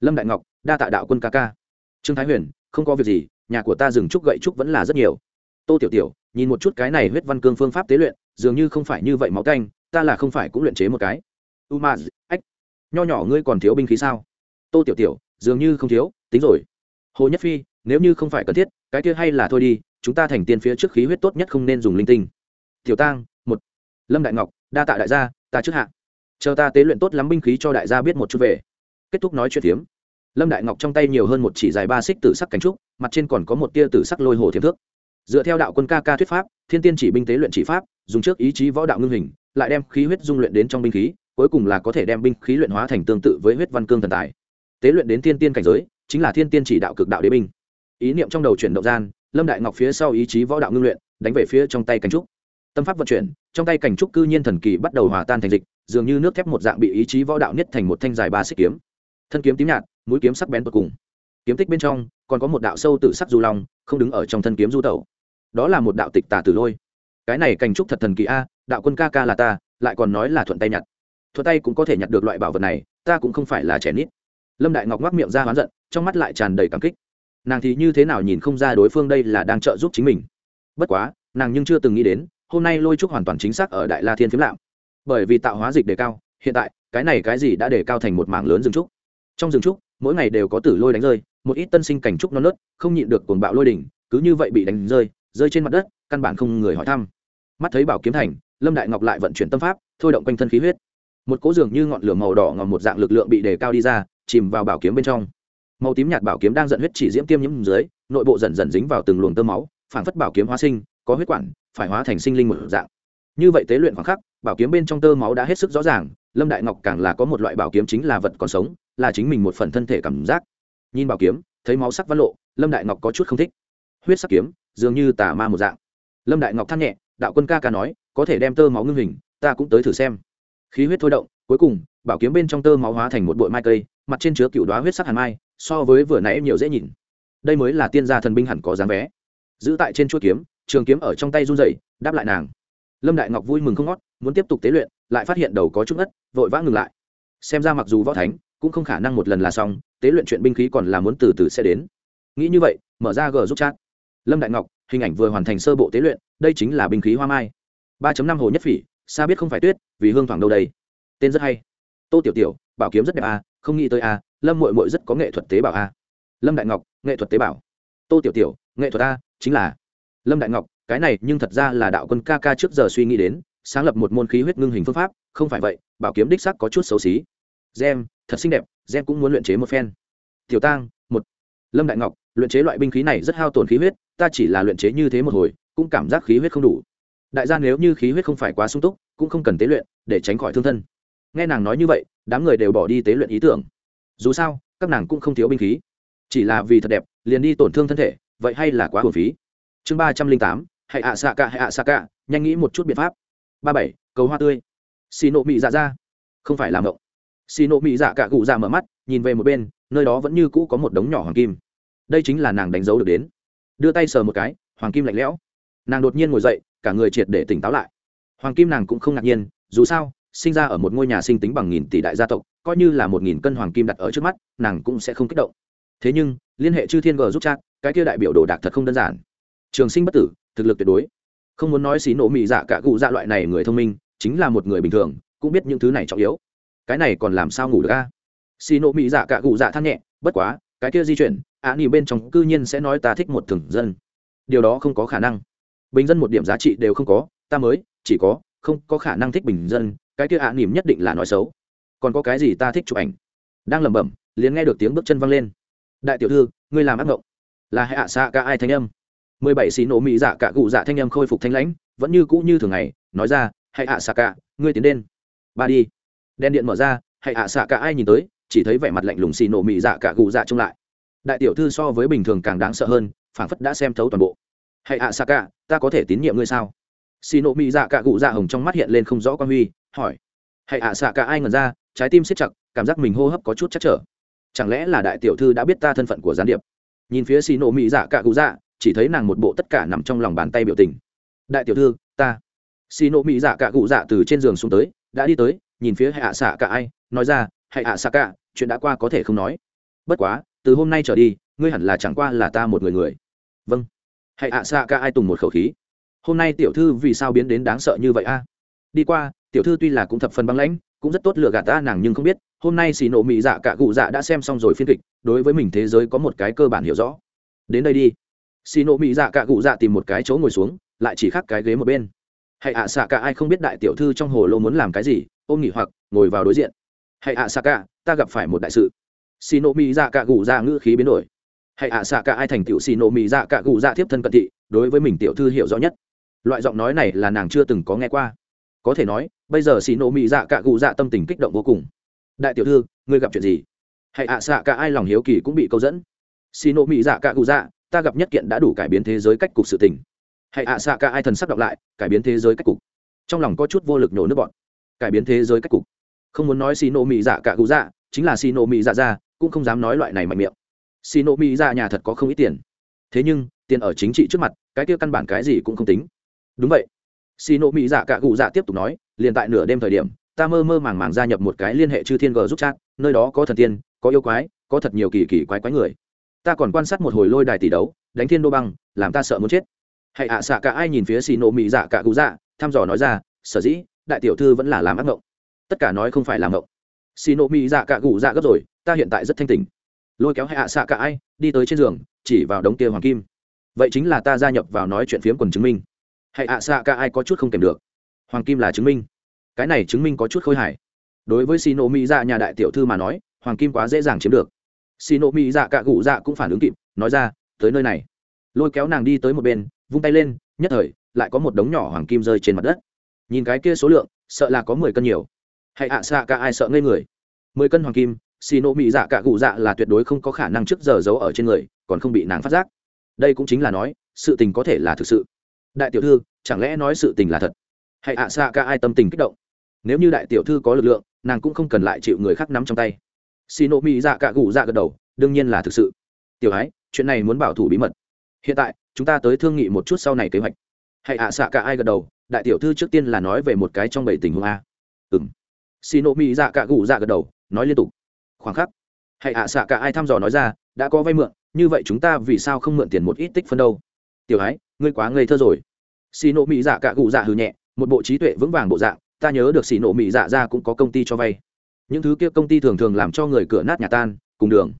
Lâm đại ngọc, đa tạ đạo quân ca ca. Trương thái huyền, không có việc gì, nhà của ta dừng trúc gậy trúc vẫn là rất nhiều. Tô tiểu tiểu, nhìn một chút cái này huyết văn cương phương pháp tế luyện, dường như không phải như vậy máu canh, ta là không phải cũng luyện chế một cái. U ma ách, nho nhỏ ngươi còn thiếu binh khí sao? Tô tiểu tiểu dường như không thiếu, tính rồi. Hồ nhất phi, nếu như không phải cần thiết, cái kia hay là thôi đi, chúng ta thành tiên phía trước khí huyết tốt nhất không nên dùng linh tinh. Tiểu tang, một. Lâm đại ngọc, đa tạ đại gia, ta trước hạ. Chờ ta tế luyện tốt lắm binh khí cho đại gia biết một chút về. Kết thúc nói chuyện phiếm. Lâm đại ngọc trong tay nhiều hơn một chỉ dài ba xích tử sắc cánh trúc, mặt trên còn có một tia tử sắc lôi hồ thiếm thước. Dựa theo đạo quân ca ca thuyết pháp, thiên tiên chỉ binh tế luyện chỉ pháp, dùng trước ý chí võ đạo ngưng hình, lại đem khí huyết dung luyện đến trong binh khí, cuối cùng là có thể đem binh khí luyện hóa thành tương tự với huyết văn cương thần tài tế luyện đến thiên tiên cảnh giới, chính là thiên tiên chỉ đạo cực đạo đế binh. Ý niệm trong đầu chuyển động gian, lâm đại ngọc phía sau ý chí võ đạo ngưng luyện, đánh về phía trong tay cảnh trúc. Tâm pháp vận chuyển, trong tay cảnh trúc cư nhiên thần kỳ bắt đầu hòa tan thành dịch, dường như nước thép một dạng bị ý chí võ đạo nhất thành một thanh dài ba xích kiếm. Thân kiếm tím nhạt, mũi kiếm sắc bén tột cùng. Kiếm tích bên trong, còn có một đạo sâu tự sắc du long, không đứng ở trong thân kiếm du tẩu. Đó là một đạo tịch tà tử lôi. Cái này cảnh trúc thật thần kỳ a, đạo quân ca ca là ta, lại còn nói là thuận tay nhặt. Thuận tay cũng có thể nhặt được loại bảo vật này, ta cũng không phải là trẻ nít lâm đại ngọc ngoác miệng ra hoán giận, trong mắt lại tràn đầy cảm kích. Nàng thì như thế nào nhìn không ra đối phương đây là đang trợ giúp chính mình. Bất quá, nàng nhưng chưa từng nghĩ đến, hôm nay lôi trúc hoàn toàn chính xác ở đại la thiên phiếm lạm. Bởi vì tạo hóa dịch đề cao, hiện tại, cái này cái gì đã đề cao thành một mảng lớn rừng trúc. Trong rừng trúc, mỗi ngày đều có tử lôi đánh rơi, một ít tân sinh cảnh trúc non nớt, không nhịn được cuồng bạo lôi đỉnh, cứ như vậy bị đánh rơi rơi trên mặt đất, căn bản không người hỏi thăm. Mắt thấy bảo kiếm thành, lâm đại ngọc lại vận chuyển tâm pháp, thôi động quanh thân khí huyết. Một cỗ dường như ngọn lửa màu đỏ ngòm một dạng lực lượng bị đề cao đi ra chìm vào bảo kiếm bên trong. Màu tím nhạt bảo kiếm đang dẫn huyết chỉ diễm tiêm nhiễm dưới, nội bộ dần dần dính vào từng luồng tơ máu phản phất bảo kiếm hóa sinh, có huyết quản, phải hóa thành sinh linh một dạng. Như vậy tế luyện khoảng khắc, bảo kiếm bên trong tơ máu đã hết sức rõ ràng, lâm đại ngọc càng là có một loại bảo kiếm chính là vật còn sống, là chính mình một phần thân thể cảm giác. Nhìn bảo kiếm, thấy máu sắc văn lộ, lâm đại ngọc có chút không thích. Huyết sắc kiếm, dường như tà ma một dạng. Lâm đại ngọc than nhẹ, đạo quân ca ca nói, có thể đem tơ máu ngưng hình, ta cũng tới thử xem khí huyết thôi động, cuối cùng, bảo kiếm bên trong tơ máu hóa thành một bụi mai cây, mặt trên chứa cựu đoá huyết sắc hàn mai, so với vừa nãy nhiều dễ nhìn. Đây mới là tiên gia thần binh hẳn có dáng vé giữ tại trên chuỗi kiếm, trường kiếm ở trong tay run dậy đáp lại nàng. Lâm đại ngọc vui mừng không ngót, muốn tiếp tục tế luyện, lại phát hiện đầu có chút ngất, vội vã ngừng lại. Xem ra mặc dù võ thánh, cũng không khả năng một lần là xong, tế luyện chuyện binh khí còn là muốn từ từ sẽ đến. Nghĩ như vậy, mở ra g giúp chat. Lâm đại ngọc, hình ảnh vừa hoàn thành sơ bộ tế luyện, đây chính là binh khí hoa mai. ba năm hồ nhất phỉ xa biết không phải tuyết, vì hương thoảng đâu đây. Tên rất hay. Tô tiểu tiểu, bảo kiếm rất đẹp a không nghĩ tới a lâm mội mội rất có nghệ thuật tế bảo a à. lâm đại ngọc, nghệ thuật tế bảo tô tiểu tiểu, nghệ thuật a chính là. Lâm đại ngọc, cái này nhưng thật ra là đạo quân ca ca trước giờ suy nghĩ đến, sáng lập một môn khí huyết ngưng hình phương pháp, không phải vậy, bảo kiếm đích sắc có chút xấu xí. Gem, thật xinh đẹp, gem cũng muốn luyện chế một phen. Tiểu tang, một. Lâm đại ngọc, luyện chế loại binh khí này rất hao tổn khí huyết, ta chỉ là luyện chế như thế một hồi, cũng cảm giác khí huyết không đủ đại gia nếu như khí huyết không phải quá sung túc, cũng không cần tế luyện để tránh khỏi thương thân. Nghe nàng nói như vậy, đám người đều bỏ đi tế luyện ý tưởng. Dù sao, các nàng cũng không thiếu binh khí. Chỉ là vì thật đẹp, liền đi tổn thương thân thể, vậy hay là quá hồn phí. Chương ba trăm linh tám, hãy ạ xạ cả hãy ạ xạ cả nhanh nghĩ một chút biện pháp. Ba bảy, cầu hoa tươi. Xì nộ mị dạ ra. Không phải làm ngộng. Xì nộ mị dạ cả cụ dạ mở mắt, nhìn về một bên, nơi đó vẫn như cũ có một đống nhỏ hoàng kim. Đây chính là nàng đánh dấu được đến. Đưa tay sờ một cái, hoàng kim lạnh lẽo. Nàng đột nhiên ngồi dậy cả người triệt để tỉnh táo lại. Hoàng kim nàng cũng không ngạc nhiên dù sao sinh ra ở một ngôi nhà sinh tính bằng nghìn tỷ đại gia tộc coi như là một nghìn cân hoàng kim đặt ở trước mắt nàng cũng sẽ không kích động. Thế nhưng liên hệ chư thiên g giúp chat cái kia đại biểu đồ đạc thật không đơn giản. Trường sinh bất tử thực lực tuyệt đối. Không muốn nói xí nổ mị dạ cả cụ dạ loại này người thông minh chính là một người bình thường cũng biết những thứ này trọng yếu. Cái này còn làm sao ngủ được a? Xí nổ mị dạ cả cụ dạ than nhẹ bất quá cái kia di chuyển ạ à, bên trong cư nhiên sẽ nói ta thích một thường dân. Điều đó không có khả năng bình dân một điểm giá trị đều không có, ta mới, chỉ có, không có khả năng thích bình dân, cái kia ạ à nỉm nhất định là nói xấu. Còn có cái gì ta thích chụp ảnh? Đang lẩm bẩm, liền nghe được tiếng bước chân văng lên. Đại tiểu thư, ngươi làm ác mộng là hạ ạ xạ cả ai thanh âm? Mười bảy xì nổ mị dạ cả cụ dạ thanh âm khôi phục thanh lãnh, vẫn như cũ như thường ngày, nói ra, hãy ạ xạ cả, ngươi tiến lên. ba đi. Đèn điện mở ra, hãy ạ xạ cả ai nhìn tới? Chỉ thấy vẻ mặt lạnh lùng xì nổ mị dạ cả cụ dạ trông lại. Đại tiểu thư so với bình thường càng đáng sợ hơn, phảng phất đã xem thấu toàn bộ. Hãy ạ xạ cả ta có thể tín nhiệm ngươi sao? Xì nộ mị dạ cả cụ dạ hồng trong mắt hiện lên không rõ quan huy, hỏi. Hãy ạ xạ cả ai ngần ra? Trái tim siết chặt, cảm giác mình hô hấp có chút chắc trở. Chẳng lẽ là đại tiểu thư đã biết ta thân phận của gián điệp? Nhìn phía xì nộ mỹ dạ cả cụ dạ chỉ thấy nàng một bộ tất cả nằm trong lòng bàn tay biểu tình. Đại tiểu thư, ta. Xì nộ mỹ dạ cả cụ dạ từ trên giường xuống tới, đã đi tới, nhìn phía Hãy hạ xạ cả ai? Nói ra Hãy hạ xạ cả chuyện đã qua có thể không nói. Bất quá, từ hôm nay trở đi, ngươi hẳn là chẳng qua là ta một người người. Vâng hãy ạ xạ cả ai tùng một khẩu khí. Hôm nay tiểu thư vì sao biến đến đáng sợ như vậy a? Đi qua, tiểu thư tuy là cũng thập phần băng lãnh, cũng rất tốt lựa gạt ta, nàng nhưng không biết, hôm nay xì nổ mỹ dạ cả cụ dạ đã xem xong rồi phiên kịch, đối với mình thế giới có một cái cơ bản hiểu rõ. Đến đây đi. Xì nổ mỹ dạ cả cụ dạ tìm một cái chỗ ngồi xuống, lại chỉ khắc cái ghế một bên. Hãy ạ xạ cả ai không biết đại tiểu thư trong hồ lô muốn làm cái gì, ôm nghỉ hoặc, ngồi vào đối diện. Hãy ạ xạ cả ta gặp phải một đại sự. Xì nổ mỹ dạ cả cụ dạ ngữ khí biến đổi hãy ạ xạ cả ai thành tiểu xì nổ mì dạ cả cụ dạ tiếp thân cận thị, đối với mình tiểu thư hiểu rõ nhất. Loại giọng nói này là nàng chưa từng có nghe qua. Có thể nói, bây giờ xì nổ mì dạ cả cụ dạ tâm tình kích động vô cùng. Đại tiểu thư, ngươi gặp chuyện gì? Hãy ạ xạ cả ai lòng hiếu kỳ cũng bị câu dẫn. Xì nổ mì dạ cả cụ dạ ta gặp nhất kiện đã đủ cải biến thế giới cách cục sự tình. Hãy ạ xạ cả ai thần sắc đọc lại, cải biến thế giới cách cục. Trong lòng có chút vô lực nhổ nước bọn cải biến thế giới cách cục. Không muốn nói xì nổ mì dạ cả cụ dạ chính là xì nổ mì dạ ra, cũng không dám nói loại này mạnh miệng xì Nộ mỹ ra nhà thật có không ít tiền. Thế nhưng, tiền ở chính trị trước mặt, cái kia căn bản cái gì cũng không tính. Đúng vậy. Xì Nộ mỹ dạ cả cụ dạ tiếp tục nói, liền tại nửa đêm thời điểm, ta mơ mơ màng màng gia nhập một cái liên hệ chư thiên g giúp chat, nơi đó có thần tiên, có yêu quái, có thật nhiều kỳ kỳ quái quái người. Ta còn quan sát một hồi lôi đài tỷ đấu, đánh thiên đô băng, làm ta sợ muốn chết. Hãy ạ, xạ cả ai nhìn phía xì Nộ mỹ dạ cả cụ dạ thăm dò nói ra, sở dĩ, đại tiểu thư vẫn là làm ác mộng. Tất cả nói không phải làm mộng. Xì Nộ mỹ dạ cả cụ dạ gấp rồi, ta hiện tại rất thanh tình lôi kéo hạ ạ xạ cả ai, đi tới trên giường, chỉ vào đống kia hoàng kim. Vậy chính là ta gia nhập vào nói chuyện phiếm quần chứng minh. Hãy ạ xạ cả ai có chút không kèm được? Hoàng kim là chứng minh. Cái này chứng minh có chút khôi hài. Đối với xì nổ mỹ dạ nhà đại tiểu thư mà nói, hoàng kim quá dễ dàng chiếm được. Xì nổ mỹ dạ cả cụ dạ cũng phản ứng kịp, nói ra, tới nơi này. Lôi kéo nàng đi tới một bên, vung tay lên, nhất thời, lại có một đống nhỏ hoàng kim rơi trên mặt đất. Nhìn cái kia số lượng, sợ là có mười cân nhiều. Hãy ạ xạ cả ai sợ ngây người. Mười cân hoàng kim xì nộ mỹ dạ cả cụ dạ là tuyệt đối không có khả năng trước giờ giấu ở trên người, còn không bị nàng phát giác. Đây cũng chính là nói, sự tình có thể là thực sự. Đại tiểu thư, chẳng lẽ nói sự tình là thật? Hãy ạ xạ cả ai tâm tình kích động? Nếu như đại tiểu thư có lực lượng, nàng cũng không cần lại chịu người khác nắm trong tay. Xì nộ mỹ dạ cả cụ dạ gật đầu, đương nhiên là thực sự. Tiểu ái, chuyện này muốn bảo thủ bí mật. Hiện tại, chúng ta tới thương nghị một chút sau này kế hoạch. Hãy ạ xạ cả ai gật đầu, đại tiểu thư trước tiên là nói về một cái trong bảy tình huống a. Ừng xì nộ mỹ dạ cả cụ dạ gật đầu, nói liên tục khoảng khắc. Hãy ạ, xạ cả ai thăm dò nói ra, đã có vay mượn, như vậy chúng ta vì sao không mượn tiền một ít tích phân đâu? Tiểu ái ngươi quá ngây thơ rồi. Xì nộ mỹ dạ cả cụ dạ hừ nhẹ, một bộ trí tuệ vững vàng bộ dạng, ta nhớ được xì nộ mỹ dạ ra cũng có công ty cho vay. Những thứ kia công ty thường thường làm cho người cửa nát nhà tan, cùng đường.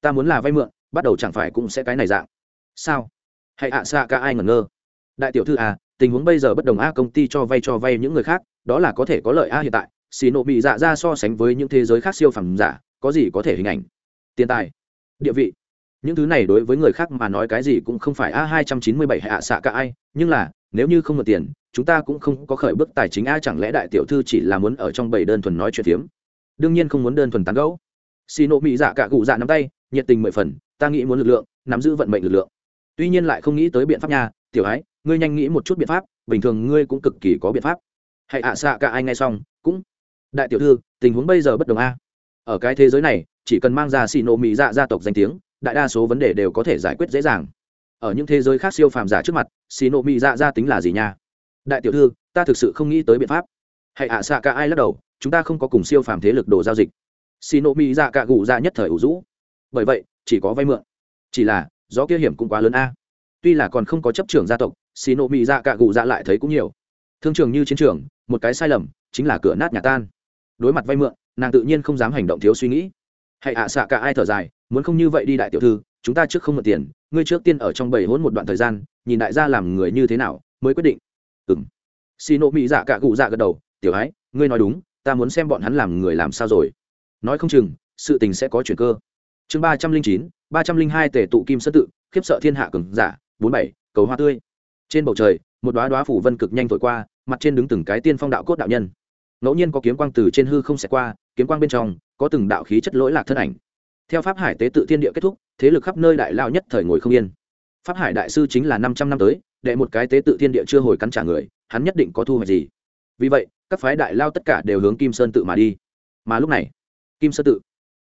Ta muốn là vay mượn, bắt đầu chẳng phải cũng sẽ cái này dạng. Sao? Hãy ạ, xạ cả ai ngẩn ngơ. Đại tiểu thư à tình huống bây giờ bất đồng a, công ty cho vay cho vay những người khác, đó là có thể có lợi a hiện tại. Xì nộ mỹ dạ ra so sánh với những thế giới khác siêu phẩm giả có gì có thể hình ảnh? Tiền tài, địa vị. Những thứ này đối với người khác mà nói cái gì cũng không phải, a, hai trăm chín mươi bảy hạ xạ cả ai, nhưng là, nếu như không mượn tiền, chúng ta cũng không có khởi bước tài chính, a, chẳng lẽ đại tiểu thư chỉ là muốn ở trong bảy đơn thuần nói chuyện phiếm? Đương nhiên không muốn đơn thuần tán gẫu. Xì nộ mỹ dạ cả cụ dạ nắm tay, nhiệt tình mười phần, ta nghĩ muốn lực lượng, nắm giữ vận mệnh lực lượng. Tuy nhiên lại không nghĩ tới biện pháp nhà tiểu ái ngươi nhanh nghĩ một chút biện pháp, bình thường ngươi cũng cực kỳ có biện pháp. Hãy ạ xạ cả ai ngay xong, cũng, đại tiểu thư, tình huống bây giờ bất đồng a ở cái thế giới này, chỉ cần mang ra xì nộ mỹ dạ gia tộc danh tiếng, đại đa số vấn đề đều có thể giải quyết dễ dàng. Ở những thế giới khác siêu phàm giả trước mặt xì nộ mỹ dạ gia tính là gì nha? Đại tiểu thư, ta thực sự không nghĩ tới biện pháp. Hãy ạ, xạ cả ai lắc đầu, chúng ta không có cùng siêu phàm thế lực đồ giao dịch. Xì nộ mỹ dạ cả gù ra nhất thời ủ rũ. Bởi vậy, chỉ có vay mượn. Chỉ là, gió kia hiểm cũng quá lớn a. Tuy là còn không có chấp trưởng gia tộc xì nộ mỹ dạ cả gù ra lại thấy cũng nhiều. Thương trường như chiến trường, một cái sai lầm, chính là cửa nát nhà tan. Đối mặt vay mượn nàng tự nhiên không dám hành động thiếu suy nghĩ. Hãy ạ, xạ cả ai thở dài, muốn không như vậy đi đại tiểu thư, chúng ta trước không mượn tiền, ngươi trước tiên ở trong bầy hỗn một đoạn thời gian, nhìn đại gia làm người như thế nào, mới quyết định. Ừng xì nộ mỹ dạ cả cụ dạ gật đầu, tiểu ái ngươi nói đúng, ta muốn xem bọn hắn làm người làm sao rồi. Nói không chừng, sự tình sẽ có chuyển cơ. Chương ba trăm linh chín, ba trăm linh hai tể tụ kim sơ tự, khiếp sợ thiên hạ cường giả, bốn bảy, cầu hoa tươi. Trên bầu trời, một đoá đoá phủ vân cực nhanh thổi qua, mặt trên đứng từng cái tiên phong đạo cốt đạo nhân. Ngẫu nhiên có kiếm quang từ trên hư không xẹt qua kiếm quang bên trong, có từng đạo khí chất lỗi lạc thân ảnh. Theo pháp hải tế tự thiên địa kết thúc, thế lực khắp nơi đại lao nhất thời ngồi không yên. Pháp hải đại sư chính là năm trăm năm tới, đệ một cái tế tự thiên địa chưa hồi cắn trả người, hắn nhất định có thu hoạch gì. Vì vậy, các phái đại lao tất cả đều hướng kim sơn tự mà đi. Mà lúc này, kim sơn tự,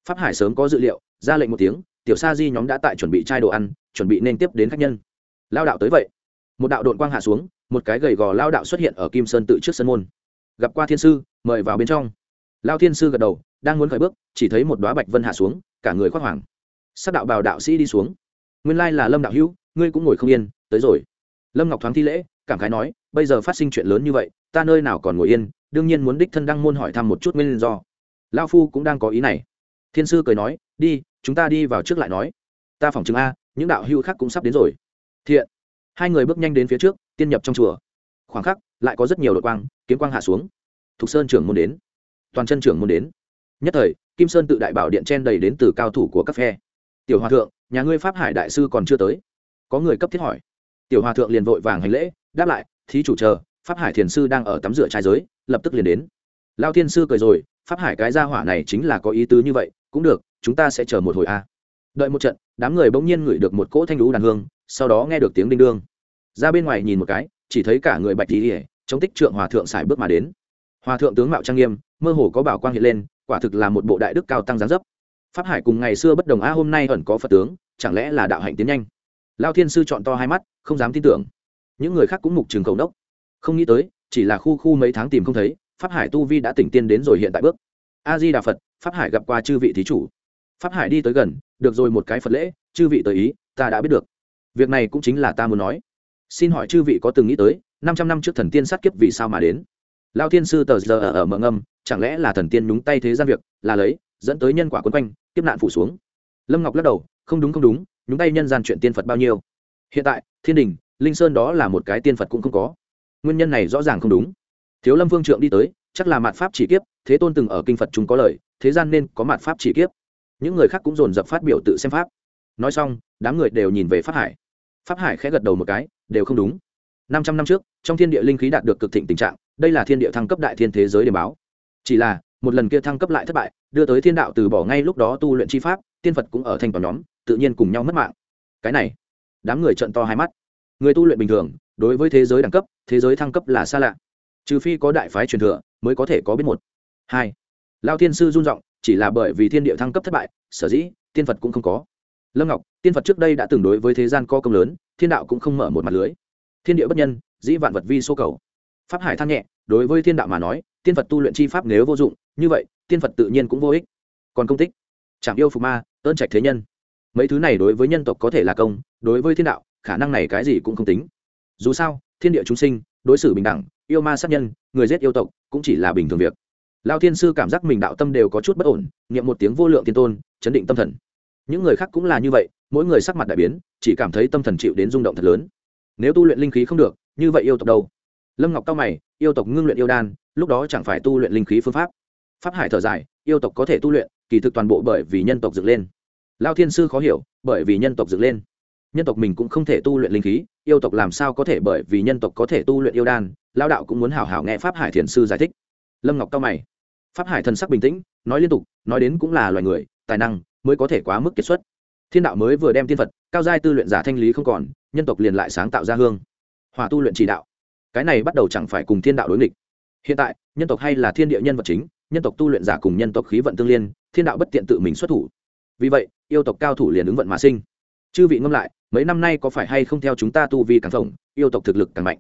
pháp hải sớm có dự liệu, ra lệnh một tiếng, tiểu sa di nhóm đã tại chuẩn bị chai đồ ăn, chuẩn bị nên tiếp đến khách nhân. Lao đạo tới vậy. Một đạo đội quang hạ xuống, một cái gầy gò lao đạo xuất hiện ở kim sơn tự trước sân môn. Gặp qua thiên sư, mời vào bên trong lao thiên sư gật đầu, đang muốn khởi bước, chỉ thấy một đoá bạch vân hạ xuống, cả người khoác hoàng sắc đạo bào đạo sĩ đi xuống. Nguyên lai là lâm đạo hữu, ngươi cũng ngồi không yên, tới rồi. Lâm ngọc thoáng thi lễ, cảm khái nói, bây giờ phát sinh chuyện lớn như vậy, ta nơi nào còn ngồi yên, đương nhiên muốn đích thân đăng môn hỏi thăm một chút nguyên do. Lao phu cũng đang có ý này. Thiên sư cười nói, đi, chúng ta đi vào trước lại nói. Ta phỏng chứng a, những đạo hữu khác cũng sắp đến rồi. Thiện. Hai người bước nhanh đến phía trước, tiên nhập trong chùa. Khoảng khắc, lại có rất nhiều đội quang, kiếm quang hạ xuống. Thục sơn trưởng môn đến toàn chân trưởng môn đến. Nhất thời, kim sơn tự đại bảo điện chen đầy đến từ cao thủ của các phe. Tiểu hòa thượng, nhà ngươi pháp hải đại sư còn chưa tới. Có người cấp thiết hỏi. Tiểu hòa thượng liền vội vàng hành lễ, đáp lại, thí chủ chờ, pháp hải thiền sư đang ở tắm rửa trai giới, lập tức liền đến. Lao thiên sư cười rồi, pháp hải cái gia hỏa này chính là có ý tứ như vậy, cũng được, chúng ta sẽ chờ một hồi a. Đợi một trận, đám người bỗng nhiên ngửi được một cỗ thanh lũ đàn hương, sau đó nghe được tiếng đinh đương. Ra bên ngoài nhìn một cái, chỉ thấy cả người bạch tỉ ỉa chống tích trượng hòa thượng xài bước mà đến. Hòa thượng tướng mạo trang nghiêm mơ hồ có bảo quang hiện lên, quả thực là một bộ đại đức cao tăng giáng dấp. Pháp hải cùng ngày xưa bất đồng, a, hôm nay ẩn có phật tướng, chẳng lẽ là đạo hạnh tiến nhanh? Lao thiên sư chọn to hai mắt, không dám tin tưởng. Những người khác cũng mục trường cầu đốc không nghĩ tới, chỉ là khu khu mấy tháng tìm không thấy, pháp hải tu vi đã tỉnh tiên đến rồi hiện tại bước. A di đà phật, pháp hải gặp qua chư vị thí chủ. Pháp hải đi tới gần, được rồi một cái phật lễ, chư vị tới ý, ta đã biết được. Việc này cũng chính là ta muốn nói. Xin hỏi chư vị có từng nghĩ tới, năm trăm năm trước thần tiên sát kiếp vì sao mà đến? Lao thiên sư tờ giờ ở ở mở ngâm chẳng lẽ là thần tiên nhúng tay thế gian việc, là lấy, dẫn tới nhân quả quân quanh tiếp nạn phủ xuống. Lâm ngọc lắc đầu, không đúng không đúng, nhúng tay nhân gian chuyện tiên phật bao nhiêu? Hiện tại, thiên đình, linh sơn đó là một cái tiên phật cũng không có. Nguyên nhân này rõ ràng không đúng. Thiếu lâm vương trượng đi tới, chắc là mạt pháp chỉ kiếp, thế tôn từng ở kinh phật chúng có lời, thế gian nên có mạt pháp chỉ kiếp. Những người khác cũng dồn dập phát biểu tự xem pháp. Nói xong, đám người đều nhìn về pháp hải. Pháp hải khẽ gật đầu một cái, đều không đúng. Năm trăm năm trước, trong thiên địa linh khí đạt được cực thịnh tình trạng đây là thiên địa thăng cấp đại thiên thế giới để báo. Chỉ là, một lần kia thăng cấp lại thất bại, đưa tới thiên đạo từ bỏ ngay lúc đó tu luyện chi pháp, tiên phật cũng ở thành toàn nhóm, tự nhiên cùng nhau mất mạng. Cái này, đám người trận to hai mắt. Người tu luyện bình thường, đối với thế giới đẳng cấp, thế giới thăng cấp là xa lạ. Trừ phi có đại phái truyền thừa, mới có thể có biết một. Hai, lao thiên sư run r chỉ là bởi vì thiên địa thăng cấp thất bại, sở dĩ, tiên phật cũng không có. Lâm ngọc, tiên phật trước đây đã từng đối với thế gian co công lớn, thiên đạo cũng không mở một mặt lưới. Thiên địa bất nhân, dĩ vạn vật vi số cầu pháp hải than nhẹ, đối với thiên đạo mà nói, tiên phật tu luyện chi pháp nếu vô dụng, như vậy, tiên phật tự nhiên cũng vô ích. Còn công tích chạm yêu phục ma, ơn trạch thế nhân. Mấy thứ này đối với nhân tộc có thể là công, đối với thiên đạo, khả năng này cái gì cũng không tính. Dù sao, thiên địa chúng sinh, đối xử bình đẳng, yêu ma sát nhân, người giết yêu tộc cũng chỉ là bình thường việc. Lao thiên sư cảm giác mình đạo tâm đều có chút bất ổn nghiệm một tiếng vô lượng thiên tôn, chấn định tâm thần. Những người khác cũng là như vậy, mỗi người sắc mặt đại biến, chỉ cảm thấy tâm thần chịu đến rung động thật lớn. Nếu tu luyện linh khí không được, như vậy yêu tộc đâu? Lâm ngọc cao mày, yêu tộc ngưng luyện yêu đan, lúc đó chẳng phải tu luyện linh khí phương pháp. Pháp hải thở dài, yêu tộc có thể tu luyện, kỳ thực toàn bộ bởi vì nhân tộc dựng lên. Lao thiên sư khó hiểu, bởi vì nhân tộc dựng lên. Nhân tộc mình cũng không thể tu luyện linh khí, yêu tộc làm sao có thể bởi vì nhân tộc có thể tu luyện yêu đan? Lao đạo cũng muốn hảo hảo nghe pháp hải thiền sư giải thích. Lâm ngọc cao mày, pháp hải thần sắc bình tĩnh, nói liên tục, nói đến cũng là loài người, tài năng mới có thể quá mức kiệt xuất. Thiên đạo mới vừa đem tiên phật, cao giai tư luyện giả thanh lý không còn, nhân tộc liền lại sáng tạo ra hương. Hòa tu luyện chỉ đạo cái này bắt đầu chẳng phải cùng thiên đạo đối nghịch. Hiện tại, nhân tộc hay là thiên địa nhân vật chính, nhân tộc tu luyện giả cùng nhân tộc khí vận tương liên, thiên đạo bất tiện tự mình xuất thủ. Vì vậy, yêu tộc cao thủ liền ứng vận mà sinh. Chư vị ngâm lại, mấy năm nay có phải hay không theo chúng ta tu vi càng rộng yêu tộc thực lực càng mạnh?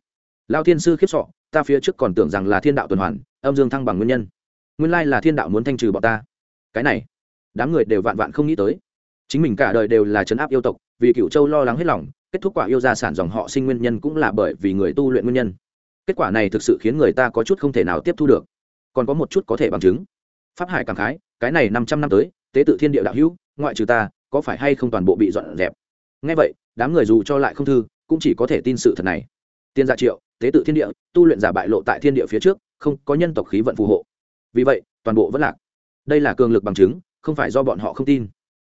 Lao thiên sư khiếp sọ, ta phía trước còn tưởng rằng là thiên đạo tuần hoàn, âm dương thăng bằng nguyên nhân. Nguyên lai là thiên đạo muốn thanh trừ bọn ta. Cái này, đám người đều vạn vạn không nghĩ tới. Chính mình cả đời đều là chấn áp yêu tộc vì cựu châu lo lắng hết lòng, kết thúc quả yêu gia sản dòng họ sinh nguyên nhân cũng là bởi vì người tu luyện nguyên nhân. Kết quả này thực sự khiến người ta có chút không thể nào tiếp thu được. Còn có một chút có thể bằng chứng. Pháp hải cảm khái, cái này năm trăm năm tới, tế tự thiên địa đạo hữu, ngoại trừ ta, có phải hay không toàn bộ bị dọn dẹp? Ngay vậy, đám người dù cho lại không thư, cũng chỉ có thể tin sự thật này. Tiên gia triệu, tế tự thiên địa, tu luyện giả bại lộ tại thiên địa phía trước, không có nhân tộc khí vận phù hộ. Vì vậy, toàn bộ vẫn lạc. Đây là cường lực bằng chứng, không phải do bọn họ không tin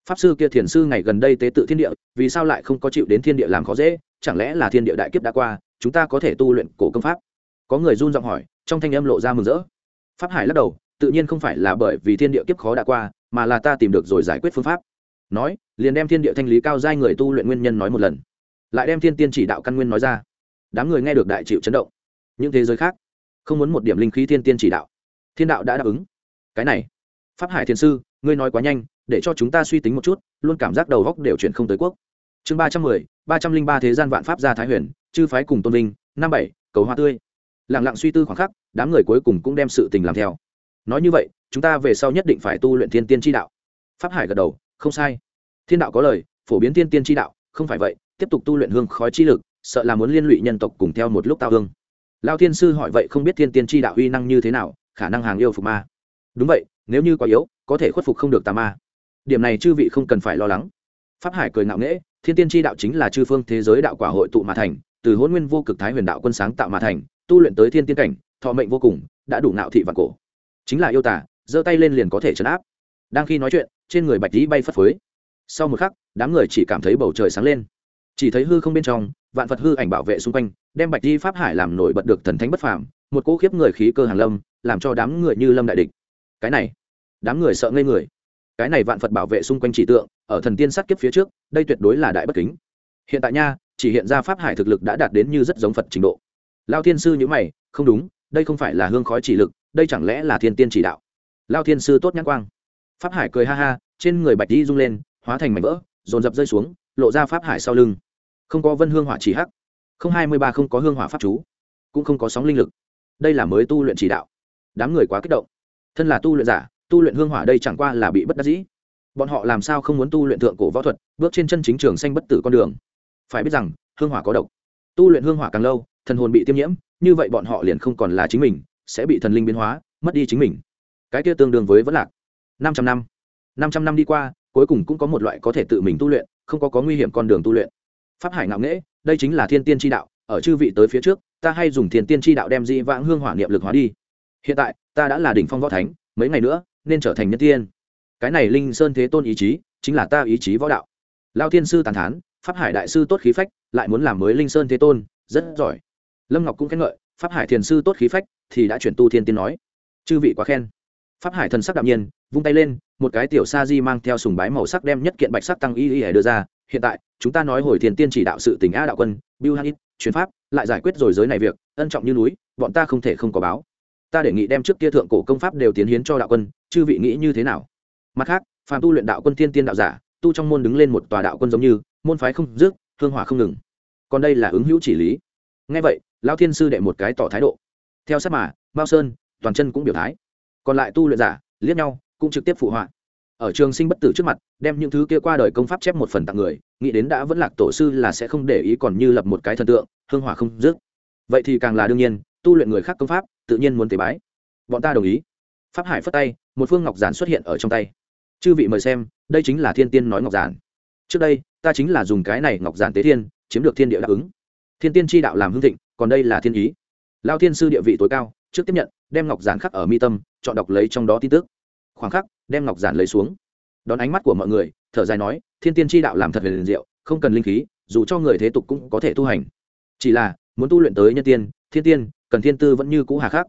pháp sư kia thiền sư ngày gần đây tế tự thiên địa, vì sao lại không có chịu đến thiên địa làm khó dễ? Chẳng lẽ là thiên địa đại kiếp đã qua, chúng ta có thể tu luyện cổ công pháp? Có người run giọng hỏi, trong thanh âm lộ ra mừng rỡ. Pháp hải lắc đầu, tự nhiên không phải là bởi vì thiên địa kiếp khó đã qua, mà là ta tìm được rồi giải quyết phương pháp. Nói, liền đem thiên địa thanh lý cao giai người tu luyện nguyên nhân nói một lần. Lại đem thiên tiên chỉ đạo căn nguyên nói ra. Đám người nghe được đại chịu chấn động. Những thế giới khác, không muốn một điểm linh khí thiên tiên chỉ đạo. Thiên đạo đã đáp ứng. Cái này, pháp hải thiên sư, ngươi nói quá nhanh để cho chúng ta suy tính một chút, luôn cảm giác đầu góc đều chuyển không tới quốc. Chương ba trăm mười, ba trăm linh ba thế gian vạn pháp gia thái huyền, chư phái cùng tôn vinh, năm bảy, cầu hoa tươi. Lẳng lặng suy tư khoảng khắc, đám người cuối cùng cũng đem sự tình làm theo. Nói như vậy, chúng ta về sau nhất định phải tu luyện thiên tiên tri đạo. Pháp hải gật đầu, không sai. Thiên đạo có lời, phổ biến thiên tiên tri đạo, không phải vậy, tiếp tục tu luyện hương khói chi lực, sợ là muốn liên lụy nhân tộc cùng theo một lúc tao hương lao thiên sư hỏi vậy không biết thiên tiên tri đạo uy năng như thế nào, khả năng hàng yêu phục ma. Đúng vậy, nếu như quá yếu, có thể khuất phục không được tà ma điểm này chư vị không cần phải lo lắng. Pháp hải cười ngạo nghễ, thiên tiên tri đạo chính là chư phương thế giới đạo quả hội tụ mà thành, từ hôn nguyên vô cực thái huyền đạo quân sáng tạo mà thành, tu luyện tới thiên tiên cảnh, thọ mệnh vô cùng, đã đủ nạo thị và cổ. Chính là yêu tả giơ tay lên liền có thể chấn áp. Đang khi nói chuyện, trên người bạch lý bay phất phới. Sau một khắc, đám người chỉ cảm thấy bầu trời sáng lên. Chỉ thấy hư không bên trong, vạn phật hư ảnh bảo vệ xung quanh, đem bạch di pháp hải làm nổi bật được thần thánh bất phàm, một cỗ khiếp người khí cơ hàng lâm, làm cho đám người như lâm đại địch. Cái này, đám người sợ ngây người cái này vạn phật bảo vệ xung quanh chỉ tượng, ở thần tiên sát kiếp phía trước, đây tuyệt đối là đại bất kính. Hiện tại nha, chỉ hiện ra pháp hải thực lực đã đạt đến như rất giống phật trình độ. Lao thiên sư nhữ mày, không đúng, đây không phải là hương khói chỉ lực, đây chẳng lẽ là thiên tiên chỉ đạo? Lao thiên sư tốt nhãn quang. Pháp hải cười ha ha, trên người bạch đi rung lên, hóa thành mảnh vỡ, dồn dập rơi xuống, lộ ra pháp hải sau lưng. Không có vân hương hỏa chỉ hắc. Không hai mươi ba không có hương hỏa pháp chú. Cũng không có sóng linh lực. Đây là mới tu luyện chỉ đạo. Đám người quá kích động. Thân là tu luyện giả tu luyện hương hỏa đây chẳng qua là bị bất đắc dĩ. Bọn họ làm sao không muốn tu luyện thượng cổ võ thuật, bước trên chân chính trường xanh bất tử con đường? Phải biết rằng, hương hỏa có độc. Tu luyện hương hỏa càng lâu, thần hồn bị tiêm nhiễm, như vậy bọn họ liền không còn là chính mình, sẽ bị thần linh biến hóa, mất đi chính mình. Cái kia tương đương với vẫn lạc. Năm trăm năm. Năm trăm năm đi qua, cuối cùng cũng có một loại có thể tự mình tu luyện, không có có nguy hiểm con đường tu luyện. Pháp hải ngạo nghễ, đây chính là thiên tiên tri đạo, ở chư vị tới phía trước, ta hay dùng thiên tiên tri đạo đem di vãng hương hỏa niệm lực hóa đi. Hiện tại, ta đã là đỉnh phong võ thánh, mấy ngày nữa nên trở thành nhân tiên. Cái này linh sơn thế tôn ý chí, chính là ta ý chí võ đạo. Lao thiên sư tàn thán, pháp hải đại sư tốt khí phách, lại muốn làm mới linh sơn thế tôn, rất giỏi. Lâm ngọc cũng khen ngợi, pháp hải thiền sư tốt khí phách, thì đã chuyển tu thiên tiên nói. Chư vị quá khen. Pháp hải thần sắc đạm nhiên, vung tay lên, một cái tiểu sa di mang theo sùng bái màu sắc đem nhất kiện bạch sắc tăng y y đưa ra. Hiện tại, chúng ta nói hồi thiền tiên chỉ đạo sự tình a đạo quân, bill hanit chuyến pháp, lại giải quyết rồi giới này việc, ân trọng như núi, bọn ta không thể không có báo. Ta đề nghị đem trước kia thượng cổ công pháp đều tiến hiến cho đạo quân chư vị nghĩ như thế nào? Mặt khác, phàm tu luyện đạo quân thiên tiên đạo giả, tu trong môn đứng lên một tòa đạo quân giống như, môn phái không dứt, hương hỏa không ngừng. Còn đây là ứng hữu chỉ lý. Ngay vậy lao thiên sư đệ một cái tỏ thái độ. Theo sát mà bao sơn, toàn chân cũng biểu thái. Còn lại tu luyện giả, liếc nhau, cũng trực tiếp phụ họa. Ở trường sinh bất tử trước mặt, đem những thứ kia qua đời công pháp chép một phần tặng người, nghĩ đến đã vẫn lạc tổ sư là sẽ không để ý còn như lập một cái thần tượng, hương hỏa không dứt. Vậy thì càng là đương nhiên, tu luyện người khác công pháp, tự nhiên muốn tế bái. Bọn ta đồng ý pháp hải phất tay, một phương ngọc giản xuất hiện ở trong tay. Chư vị mời xem, đây chính là thiên tiên nói ngọc giản. Trước đây, ta chính là dùng cái này ngọc giản tế thiên, chiếm được thiên địa đáp ứng. Thiên tiên tri đạo làm hương thịnh, còn đây là thiên ý. Lao thiên sư địa vị tối cao, trước tiếp nhận, đem ngọc giản khắc ở mi tâm, chọn đọc lấy trong đó tin tức. Khoảng khắc, đem ngọc giản lấy xuống. Đón ánh mắt của mọi người, thở dài nói, thiên tiên tri đạo làm thật về liền diệu, không cần linh khí, dù cho người thế tục cũng có thể tu hành. Chỉ là, muốn tu luyện tới nhân tiên, thiên tiên, cần thiên tư vẫn như cũ hà khắc.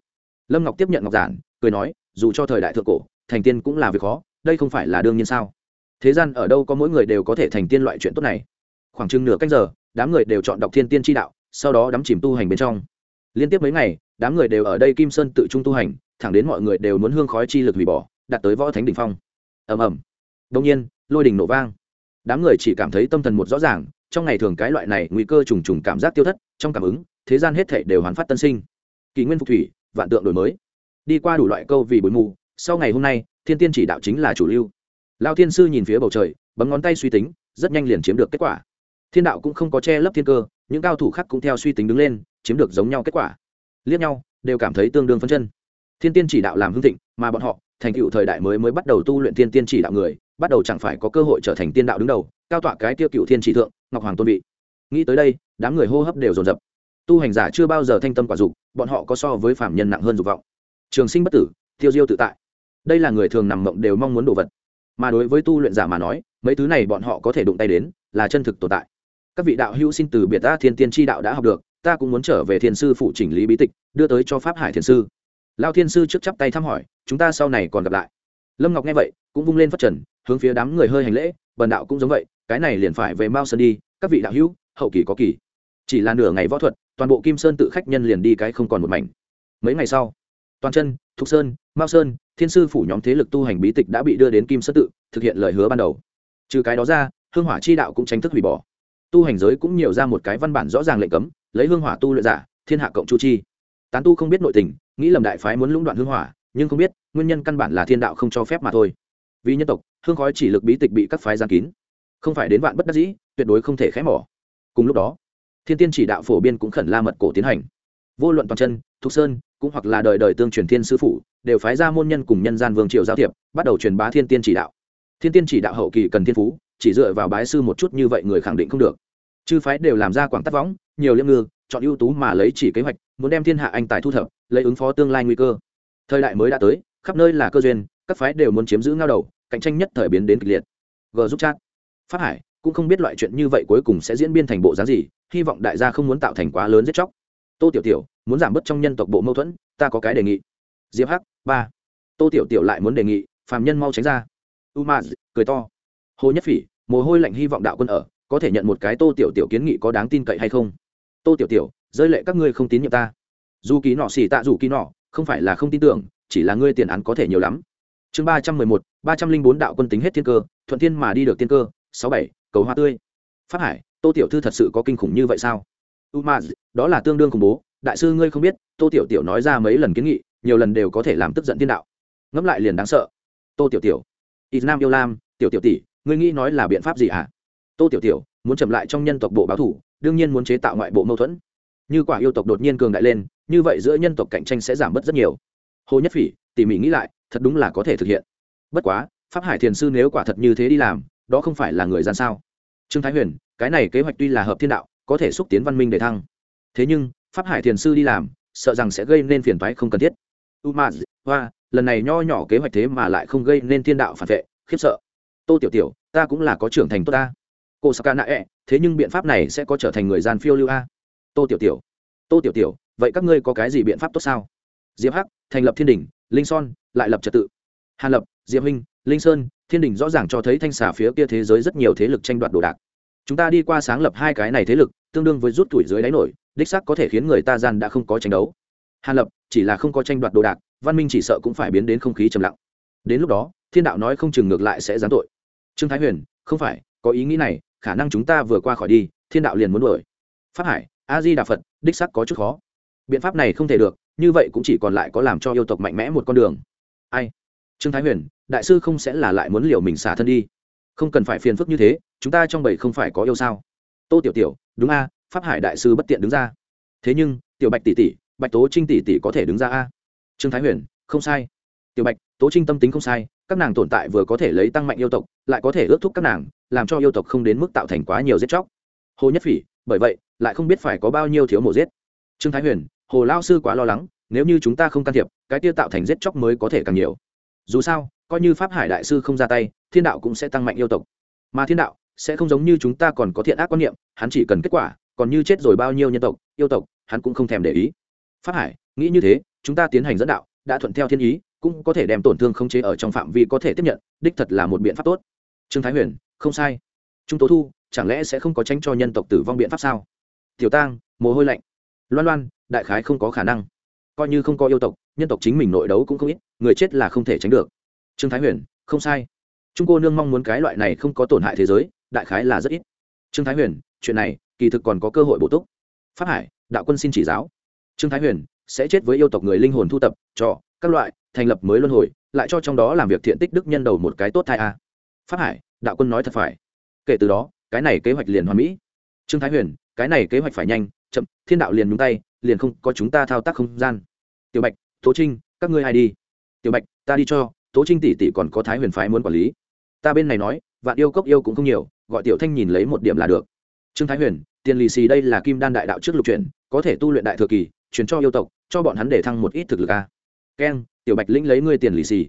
Lâm ngọc tiếp nhận ngọc giản, cười nói dù cho thời đại thượng cổ, thành tiên cũng là việc khó, đây không phải là đương nhiên sao? Thế gian ở đâu có mỗi người đều có thể thành tiên loại chuyện tốt này? Khoảng chừng nửa canh giờ, đám người đều chọn đọc thiên tiên tri đạo, sau đó đắm chìm tu hành bên trong. Liên tiếp mấy ngày, đám người đều ở đây kim sơn tự trung tu hành, thẳng đến mọi người đều muốn hương khói chi lực hủy bỏ, đạt tới võ thánh đ ỉ n h phong. Ầm ầm. Đông nhiên, lôi đình nổ vang. Đám người chỉ cảm thấy tâm thần một rõ ràng, trong ngày thường cái loại này nguy cơ trùng trùng cảm giác tiêu thất, trong cảm ứng, thế gian hết thể đều hoàn phát tân sinh. Kỷ nguyên phục thủy, vạn tượng đổi mới đi qua đủ loại câu vì bụi mù, sau ngày hôm nay, thiên tiên chỉ đạo chính là chủ lưu. Lao thiên sư nhìn phía bầu trời, bấm ngón tay suy tính, rất nhanh liền chiếm được kết quả. Thiên đạo cũng không có che lấp thiên cơ, những cao thủ khác cũng theo suy tính đứng lên, chiếm được giống nhau kết quả. Liếc nhau, đều cảm thấy tương đương phân chân. Thiên tiên chỉ đạo làm hưng thịnh, mà bọn họ, thành tựu thời đại mới mới bắt đầu tu luyện thiên tiên chỉ đạo người, bắt đầu chẳng phải có cơ hội trở thành tiên đạo đứng đầu, cao tọa cái tiêu cựu thiên chỉ thượng, ngọc hoàng tôn vị. Nghĩ tới đây, đám người hô hấp đều dồn dập. Tu hành giả chưa bao giờ thanh tâm quả dục, bọn họ có so với phạm nhân nặng hơn dục vọng trường sinh bất tử, tiêu diêu tự tại. Đây là người thường nằm mộng đều mong muốn đồ vật. Mà đối với tu luyện giả mà nói, mấy thứ này bọn họ có thể đụng tay đến, là chân thực tồn tại. Các vị đạo hữu xin từ biệt ta thiên tiên tri đạo đã học được, ta cũng muốn trở về thiên sư phụ chỉnh lý bí tịch, đưa tới cho pháp hải thiên sư. Lao thiên sư trước chắp tay thăm hỏi, chúng ta sau này còn gặp lại. Lâm ngọc nghe vậy, cũng vung lên phát trần, hướng phía đám người hơi hành lễ, bần đạo cũng giống vậy, cái này liền phải về mao sơn đi, các vị đạo hữu, hậu kỳ có kỳ. Chỉ là nửa ngày võ thuật, toàn bộ kim sơn tự khách nhân liền đi cái không còn một mảnh. Mấy ngày sau toàn chân, thục sơn, mao sơn, thiên sư phủ nhóm thế lực tu hành bí tịch đã bị đưa đến kim sơn tự, thực hiện lời hứa ban đầu. Trừ cái đó ra, hương hỏa chi đạo cũng tránh thức hủy bỏ. Tu hành giới cũng nhiều ra một cái văn bản rõ ràng lệnh cấm, lấy hương hỏa tu luyện giả, thiên hạ cộng chu chi. Tán tu không biết nội tình, nghĩ lầm đại phái muốn lũng đoạn hương hỏa, nhưng không biết, nguyên nhân căn bản là thiên đạo không cho phép mà thôi. Vì nhân tộc, hương khói chỉ lực bí tịch bị các phái gian kín. Không phải đến vạn bất đắc dĩ, tuyệt đối không thể khẽ mỏ. Cùng lúc đó, thiên tiên chỉ đạo phổ biên cũng khẩn la mật cổ tiến hành. Vô luận toàn chân, thục sơn cũng hoặc là đời đời tương truyền thiên sư phụ đều phái ra môn nhân cùng nhân gian vương triều giao thiệp, bắt đầu truyền bá thiên tiên chỉ đạo. Thiên tiên chỉ đạo hậu kỳ cần thiên phú, chỉ dựa vào bái sư một chút như vậy người khẳng định không được. Chư phái đều làm ra quảng tắc võng, nhiều liêm ngư, chọn ưu tú mà lấy chỉ kế hoạch, muốn đem thiên hạ anh tài thu thập, lấy ứng phó tương lai nguy cơ. Thời đại mới đã tới, khắp nơi là cơ duyên, các phái đều muốn chiếm giữ ngao đầu, cạnh tranh nhất thời biến đến kịch liệt. G giúp chat. Phát hải, cũng không biết loại chuyện như vậy cuối cùng sẽ diễn biến thành bộ dáng gì, hy vọng đại gia không muốn tạo thành quá lớn giết chóc. Tô tiểu tiểu muốn giảm bớt trong nhân tộc bộ mâu thuẫn, ta có cái đề nghị. Diệp hắc, ba. Tô tiểu tiểu lại muốn đề nghị, phàm nhân mau tránh ra. U ma cười to. Hồ nhất phỉ, mồ hôi lạnh hy vọng đạo quân ở, có thể nhận một cái tô tiểu tiểu kiến nghị có đáng tin cậy hay không? Tô tiểu tiểu, rơi lệ các ngươi không tín nhiệm ta. Dù ký nọ xỉ tạ dù ký nọ, không phải là không tin tưởng, chỉ là ngươi tiền án có thể nhiều lắm. Chương ba trăm mười một, ba trăm linh bốn đạo quân tính hết thiên cơ, thuận thiên mà đi được thiên cơ, sáu bảy, cầu hoa tươi. Phát hải, tô tiểu thư thật sự có kinh khủng như vậy sao? U ma đó là tương đương khủng bố đại sư ngươi không biết, tô tiểu tiểu nói ra mấy lần kiến nghị, nhiều lần đều có thể làm tức giận thiên đạo. Ngẫm lại liền đáng sợ. Tô tiểu tiểu ít nam yêu lam, tiểu tiểu tỷ, ngươi nghĩ nói là biện pháp gì ạ à? tô tiểu tiểu, muốn chậm lại trong nhân tộc bộ báo thủ, đương nhiên muốn chế tạo ngoại bộ mâu thuẫn. Như quả yêu tộc đột nhiên cường đại lên, như vậy giữa nhân tộc cạnh tranh sẽ giảm bớt rất nhiều. Hồ nhất phỉ, tỉ mỉ nghĩ lại, thật đúng là có thể thực hiện. Bất quá, pháp hải thiền sư nếu quả thật như thế đi làm, đó không phải là người gian sao? Trương thái huyền, cái này kế hoạch tuy là hợp thiên đạo, có thể xúc tiến văn minh để thăng. Thế nhưng pháp hải thiền sư đi làm, sợ rằng sẽ gây nên phiền toái không cần thiết. Umaz hoa, lần này nho nhỏ kế hoạch thế mà lại không gây nên thiên đạo phản vệ, khiếp sợ. Tô tiểu tiểu, ta cũng là có trưởng thành tốt ta. Cô saka nạ e, ẹ thế nhưng biện pháp này sẽ có trở thành người gian phiêu lưu a. Tô tiểu tiểu, tô tiểu tiểu, vậy các ngươi có cái gì biện pháp tốt sao? Diệp hắc, thành lập thiên đình linh son, lại lập trật tự. Hàn lập, diệp minh linh sơn, thiên đình rõ ràng cho thấy thanh xà phía kia thế giới rất nhiều thế lực tranh đoạt đồ đạc chúng ta đi qua sáng lập hai cái này thế lực, tương đương với rút tuổi dưới đáy nổi, đích sắc có thể khiến người ta gian đã không có tranh đấu. Hàn lập, chỉ là không có tranh đoạt đồ đạc, văn minh chỉ sợ cũng phải biến đến không khí trầm lặng. Đến lúc đó, thiên đạo nói không chừng ngược lại sẽ giáng tội. Trương thái huyền, không phải, có ý nghĩ này, khả năng chúng ta vừa qua khỏi đi, thiên đạo liền muốn đuổi. Pháp hải, a di đà phật, đích sắc có chút khó. Biện pháp này không thể được, như vậy cũng chỉ còn lại có làm cho yêu tộc mạnh mẽ một con đường. Ai? Trương thái huyền, đại sư không sẽ là lại muốn liều mình xả thân đi không cần phải phiền phức như thế, chúng ta trong bảy không phải có yêu sao? Tô tiểu tiểu, đúng a, pháp hải đại sư bất tiện đứng ra. Thế nhưng, tiểu bạch tỷ tỷ, bạch tố trinh tỷ tỷ có thể đứng ra a? Trương thái huyền, không sai. Tiểu bạch, tố trinh tâm tính không sai, các nàng tồn tại vừa có thể lấy tăng mạnh yêu tộc, lại có thể ước thúc các nàng, làm cho yêu tộc không đến mức tạo thành quá nhiều giết chóc. Hồ nhất phỉ, bởi vậy, lại không biết phải có bao nhiêu thiếu mổ giết. Trương thái huyền, hồ lao sư quá lo lắng, nếu như chúng ta không can thiệp, cái tiêu tạo thành giết chóc mới có thể càng nhiều. Dù sao coi như pháp hải đại sư không ra tay, thiên đạo cũng sẽ tăng mạnh yêu tộc. Mà thiên đạo sẽ không giống như chúng ta còn có thiện ác quan niệm, hắn chỉ cần kết quả, còn như chết rồi bao nhiêu nhân tộc, yêu tộc, hắn cũng không thèm để ý. Pháp hải, nghĩ như thế, chúng ta tiến hành dẫn đạo, đã thuận theo thiên ý, cũng có thể đem tổn thương khống chế ở trong phạm vi có thể tiếp nhận, đích thật là một biện pháp tốt. Trương thái huyền, không sai. Trung tố thu, chẳng lẽ sẽ không có tranh cho nhân tộc tử vong biện pháp sao? Tiểu tang, mồ hôi lạnh. Loan loan, đại khái không có khả năng. Coi như không có yêu tộc, nhân tộc chính mình nội đấu cũng không ít, người chết là không thể tránh được trương thái huyền, không sai. Trung cô nương mong muốn cái loại này không có tổn hại thế giới, đại khái là rất ít. Trương thái huyền, chuyện này, kỳ thực còn có cơ hội bổ túc. Pháp hải, đạo quân xin chỉ giáo. Trương thái huyền, sẽ chết với yêu tộc người linh hồn thu tập, cho, các loại, thành lập mới luân hồi, lại cho trong đó làm việc thiện tích đức nhân đầu một cái tốt thai a. Pháp hải, đạo quân nói thật phải. Kể từ đó, cái này kế hoạch liền hoàn mỹ. Trương thái huyền, cái này kế hoạch phải nhanh, chậm, thiên đạo liền nhúng tay, liền không có chúng ta thao tác không gian. Tiểu bạch, tố trinh, các ngươi ai đi? Tiểu bạch, ta đi cho tố trinh tỷ tỷ còn có thái huyền phái muốn quản lý. Ta bên này nói vạn yêu cốc yêu cũng không nhiều gọi tiểu thanh nhìn lấy một điểm là được. Trương thái huyền tiền lì xì đây là kim đan đại đạo trước lục truyền, có thể tu luyện đại thừa kỳ chuyển cho yêu tộc cho bọn hắn để thăng một ít thực lực a. Keng tiểu bạch lĩnh lấy ngươi tiền lì xì.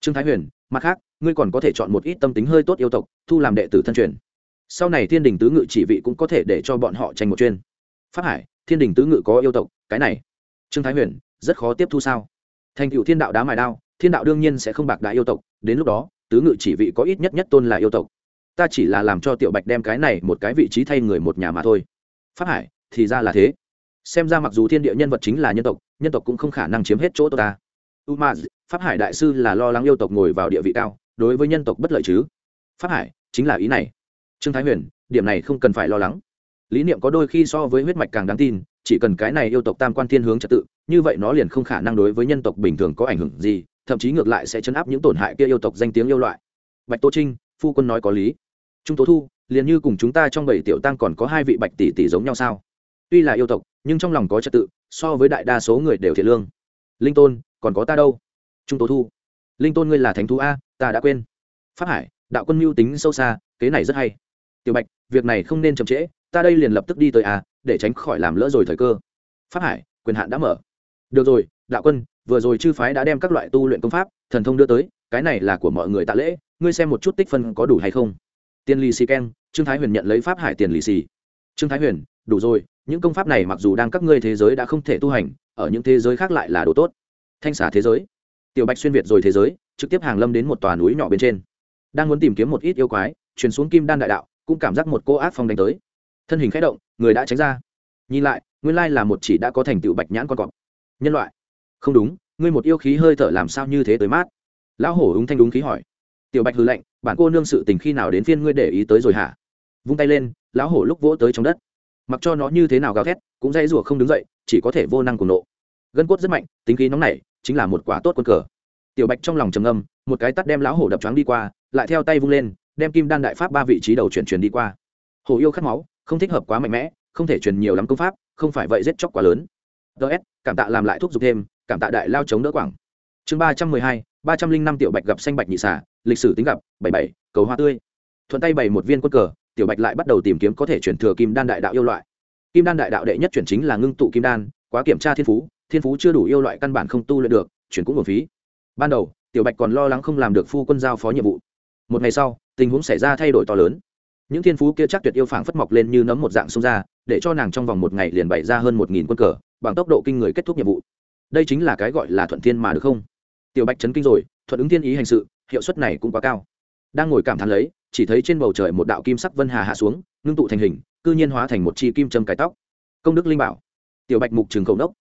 Trương thái huyền mặt khác ngươi còn có thể chọn một ít tâm tính hơi tốt yêu tộc thu làm đệ tử thân truyền. Sau này thiên đình tứ ngự chỉ vị cũng có thể để cho bọn họ tranh một chuyên. Pháp hải thiên đình tứ ngự có yêu tộc cái này. Trương thái huyền rất khó tiếp thu sao? Thành cựu thiên đạo đá mài đao thiên đạo đương nhiên sẽ không bạc đại yêu tộc, đến lúc đó, tứ ngự chỉ vị có ít nhất nhất tôn là yêu tộc. Ta chỉ là làm cho tiểu bạch đem cái này một cái vị trí thay người một nhà mà thôi. Pháp hải, thì ra là thế. Xem ra mặc dù thiên địa nhân vật chính là nhân tộc nhân tộc cũng không khả năng chiếm hết chỗ tôi ta. U ma pháp hải đại sư là lo lắng yêu tộc ngồi vào địa vị cao, đối với nhân tộc bất lợi chứ? Pháp hải, chính là ý này. Trương thái huyền, điểm này không cần phải lo lắng. Lý niệm có đôi khi so với huyết mạch càng đáng tin, chỉ cần cái này yêu tộc tam quan thiên hướng trật tự, như vậy nó liền không khả năng đối với nhân tộc bình thường có ảnh hưởng gì thậm chí ngược lại sẽ chấn áp những tổn hại kia yêu tộc danh tiếng yêu loại. Bạch tô trinh, phu quân nói có lý. Trung tố thu, liền như cùng chúng ta trong bảy tiểu tăng còn có hai vị bạch tỷ tỷ giống nhau sao? Tuy là yêu tộc, nhưng trong lòng có trật tự, so với đại đa số người đều thiện lương. Linh tôn, còn có ta đâu? Trung tố thu, linh tôn ngươi là thánh thú a, ta đã quên. Phát hải, đạo quân mưu tính sâu xa, kế này rất hay. Tiểu bạch, việc này không nên chậm trễ, ta đây liền lập tức đi tới a, để tránh khỏi làm lỡ rồi thời cơ. Phát hải, quyền hạn đã mở. Được rồi, đạo quân vừa rồi chư phái đã đem các loại tu luyện công pháp, thần thông đưa tới, cái này là của mọi người tạ lễ, ngươi xem một chút tích phân có đủ hay không. Tiền lì xì keng, trương thái huyền nhận lấy pháp hải tiền lì xì. Trương thái huyền, đủ rồi, những công pháp này mặc dù đang các ngươi thế giới đã không thể tu hành, ở những thế giới khác lại là đồ tốt. Thanh xả thế giới. Tiểu bạch xuyên việt rồi thế giới, trực tiếp hàng lâm đến một tòa núi nhỏ bên trên. Đang muốn tìm kiếm một ít yêu quái chuyển xuống kim đan đại đạo, cũng cảm giác một cô ác phong đánh tới. Thân hình khẽ động, người đã tránh ra. Nhìn lại, nguyên lai là một chỉ đã có thành tựu bạch nhãn con cọp. Nhân loại không đúng, ngươi một yêu khí hơi thở làm sao như thế tới mát? Lão hổ úng thanh đúng khí hỏi. Tiểu bạch hư lệnh bản cô nương sự tình khi nào đến phiên ngươi để ý tới rồi hả? Vung tay lên, lão hổ lúc vỗ tới trong đất. Mặc cho nó như thế nào gào thét, cũng dây rủa không đứng dậy, chỉ có thể vô năng cùng nộ. Gân cốt rất mạnh, tính khí nóng nảy, chính là một quả tốt quân cờ. Tiểu bạch trong lòng trầm ngâm, một cái tắt đem lão hổ đập choáng đi qua, lại theo tay vung lên, đem kim đan đại pháp ba vị trí đầu chuyển chuyển đi qua. Hổ yêu khát máu, không thích hợp quá mạnh mẽ, không thể truyền nhiều lắm công pháp, không phải vậy giết chóc quá lớn. Ts cảm tạ làm lại thuốc giục thêm cảm tạ đại lao chống đỡ quảng. Chương ba trăm mười hai, ba trăm linh năm tiểu bạch gặp xanh bạch nhị xả lịch sử tính gặp, bảy bảy, cầu hoa tươi. Thuận tay bày một viên quân cờ, tiểu bạch lại bắt đầu tìm kiếm có thể chuyển thừa kim đan đại đạo yêu loại. Kim đan đại đạo đệ nhất chuyển chính là ngưng tụ kim đan, quá kiểm tra thiên phú thiên phú chưa đủ yêu loại căn bản không tu luyện được, chuyển cũng một phí. Ban đầu, tiểu bạch còn lo lắng không làm được phu quân giao phó nhiệm vụ. Một ngày sau, tình huống xảy ra thay đổi to lớn. Những thiên phú kia chắc tuyệt yêu phảng phất mọc lên như nấm một dạng sông ra, để cho nàng trong vòng một ngày liền bày ra hơn một nghìn quân cờ, bằng tốc độ kinh người kết thúc nhiệm vụ đây chính là cái gọi là thuận thiên mà được không? Tiểu bạch chấn kinh rồi, thuận ứng thiên ý hành sự, hiệu suất này cũng quá cao. Đang ngồi cảm thán lấy, chỉ thấy trên bầu trời một đạo kim sắc vân hà hạ xuống, ngưng tụ thành hình, cư nhiên hóa thành một chi kim châm cài tóc. Công đức linh bảo. Tiểu bạch mục trường cầu đốc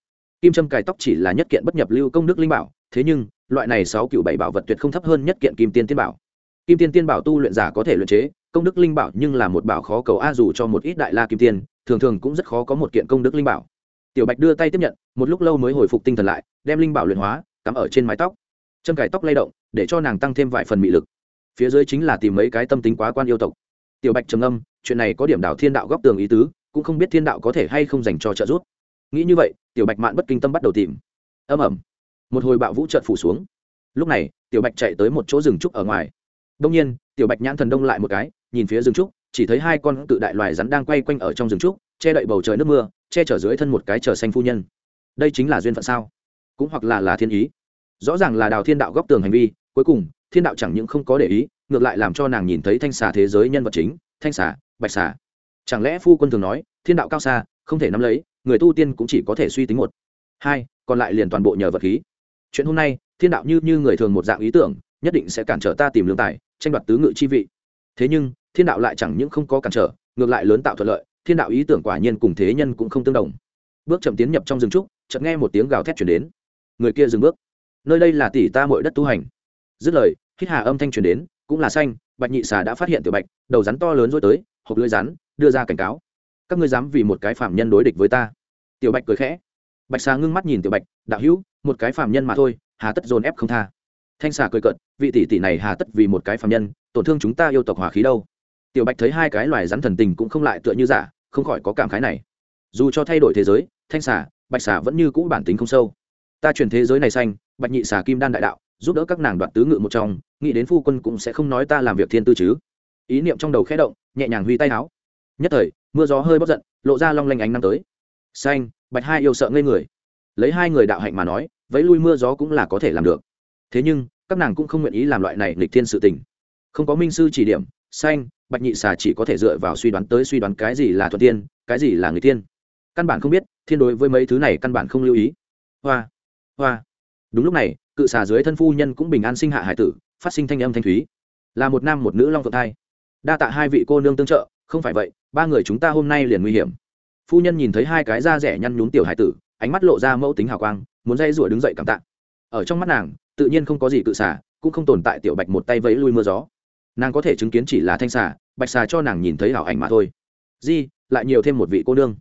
kim châm cài tóc chỉ là nhất kiện bất nhập lưu công đức linh bảo, thế nhưng, loại này sáu cựu bảy bảo vật tuyệt không thấp hơn nhất kiện kim tiên tiên bảo. Kim tiên tiên bảo tu luyện giả có thể luyện chế, công đức linh bảo nhưng là một bảo khó cầu a dù cho một ít đại la kim tiên, thường thường cũng rất khó có một kiện công đức linh bảo tiểu bạch đưa tay tiếp nhận, một lúc lâu mới hồi phục tinh thần lại, đem linh bảo luyện hóa, cắm ở trên mái tóc. Chân cài tóc lay động, để cho nàng tăng thêm vài phần mị lực. Phía dưới chính là tìm mấy cái tâm tính quá quan yêu tộc. Tiểu bạch trầm âm chuyện này có điểm đảo thiên đạo góc tường ý tứ, cũng không biết thiên đạo có thể hay không dành cho trợ giúp. Nghĩ như vậy, tiểu bạch mạn bất kinh tâm bắt đầu tìm. Âm ẩm một hồi bạo vũ trợn phủ xuống. Lúc này, tiểu bạch chạy tới một chỗ rừng trúc ở ngoài. Đông nhiên, tiểu bạch nhãn thần đông lại một cái, nhìn phía rừng trúc, chỉ thấy hai con tự đại loài rắn đang quay quanh ở trong rừng trúc che đậy bầu trời nước mưa, che chở dưới thân một cái chờ xanh phu nhân. Đây chính là duyên phận sao? Cũng hoặc là là thiên ý. Rõ ràng là đào thiên đạo góc tường hành vi, cuối cùng, thiên đạo chẳng những không có để ý, ngược lại làm cho nàng nhìn thấy thanh xà thế giới nhân vật chính, thanh xà, bạch xà. Chẳng lẽ phu quân thường nói, thiên đạo cao xa, không thể nắm lấy, người tu tiên cũng chỉ có thể suy tính một. Hai, còn lại liền toàn bộ nhờ vật khí. Chuyện hôm nay, thiên đạo như như người thường một dạng ý tưởng, nhất định sẽ cản trở ta tìm lương tài, tranh đoạt tứ ngự chi vị. Thế nhưng, thiên đạo lại chẳng những không có cản trở, ngược lại lớn tạo thuận lợi thiên đạo ý tưởng quả nhiên cùng thế nhân cũng không tương đồng. Bước chậm tiến nhập trong rừng trúc, chợt nghe một tiếng gào thét chuyển đến. Người kia dừng bước. Nơi đây là tỷ ta mọi đất tu hành. Dứt lời, hít hà âm thanh chuyển đến, cũng là xanh, bạch nhị xà đã phát hiện tiểu bạch, đầu rắn to lớn dối tới, hộp lưỡi rắn, đưa ra cảnh cáo. Các ngươi dám vì một cái phạm nhân đối địch với ta. Tiểu bạch cười khẽ. Bạch xà ngưng mắt nhìn tiểu bạch, đạo hữu, một cái phạm nhân mà thôi, hà tất dồn ép không tha. Thanh xà cười cợt, vị tỷ tỷ này hà tất vì một cái phạm nhân, tổn thương chúng ta yêu tộc hòa khí đâu. Tiểu bạch thấy hai cái loài rắn thần tình cũng không lại tựa như giả không khỏi có cảm khái này. Dù cho thay đổi thế giới, thanh xà, bạch xà vẫn như cũ bản tính không sâu. Ta chuyển thế giới này xanh, bạch nhị xà kim đan đại đạo, giúp đỡ các nàng đoạt tứ ngự một trong, nghĩ đến phu quân cũng sẽ không nói ta làm việc thiên tư chứ. Ý niệm trong đầu khẽ động, nhẹ nhàng huy tay áo. Nhất thời, mưa gió hơi bất giận, lộ ra long lanh ánh năm tới. Xanh, bạch hai yêu sợ ngây người. Lấy hai người đạo hạnh mà nói, vẫy lui mưa gió cũng là có thể làm được. Thế nhưng, các nàng cũng không nguyện ý làm loại này lịch thiên sự tình. Không có minh sư chỉ điểm, xanh bạch nhị xà chỉ có thể dựa vào suy đoán tới suy đoán cái gì là thuận tiên cái gì là người tiên căn bản không biết, thiên đối với mấy thứ này căn bản không lưu ý. Hoa hoa. Đúng lúc này, cự xà dưới thân phu nhân cũng bình an sinh hạ hải tử, phát sinh thanh âm thanh thúy. Là một nam một nữ long phượng thai. Đa tạ hai vị cô nương tương trợ, không phải vậy, ba người chúng ta hôm nay liền nguy hiểm. Phu nhân nhìn thấy hai cái da rẻ nhăn nhún tiểu hải tử, ánh mắt lộ ra mẫu tính hào quang, muốn dây rủa đứng dậy cảm tạ. Ở trong mắt nàng, tự nhiên không có gì cự xả cũng không tồn tại tiểu bạch một tay vẫy lui mưa gió nàng có thể chứng kiến chỉ là thanh xà, bạch xà cho nàng nhìn thấy hảo ảnh mà thôi. Di, lại nhiều thêm một vị cô nương.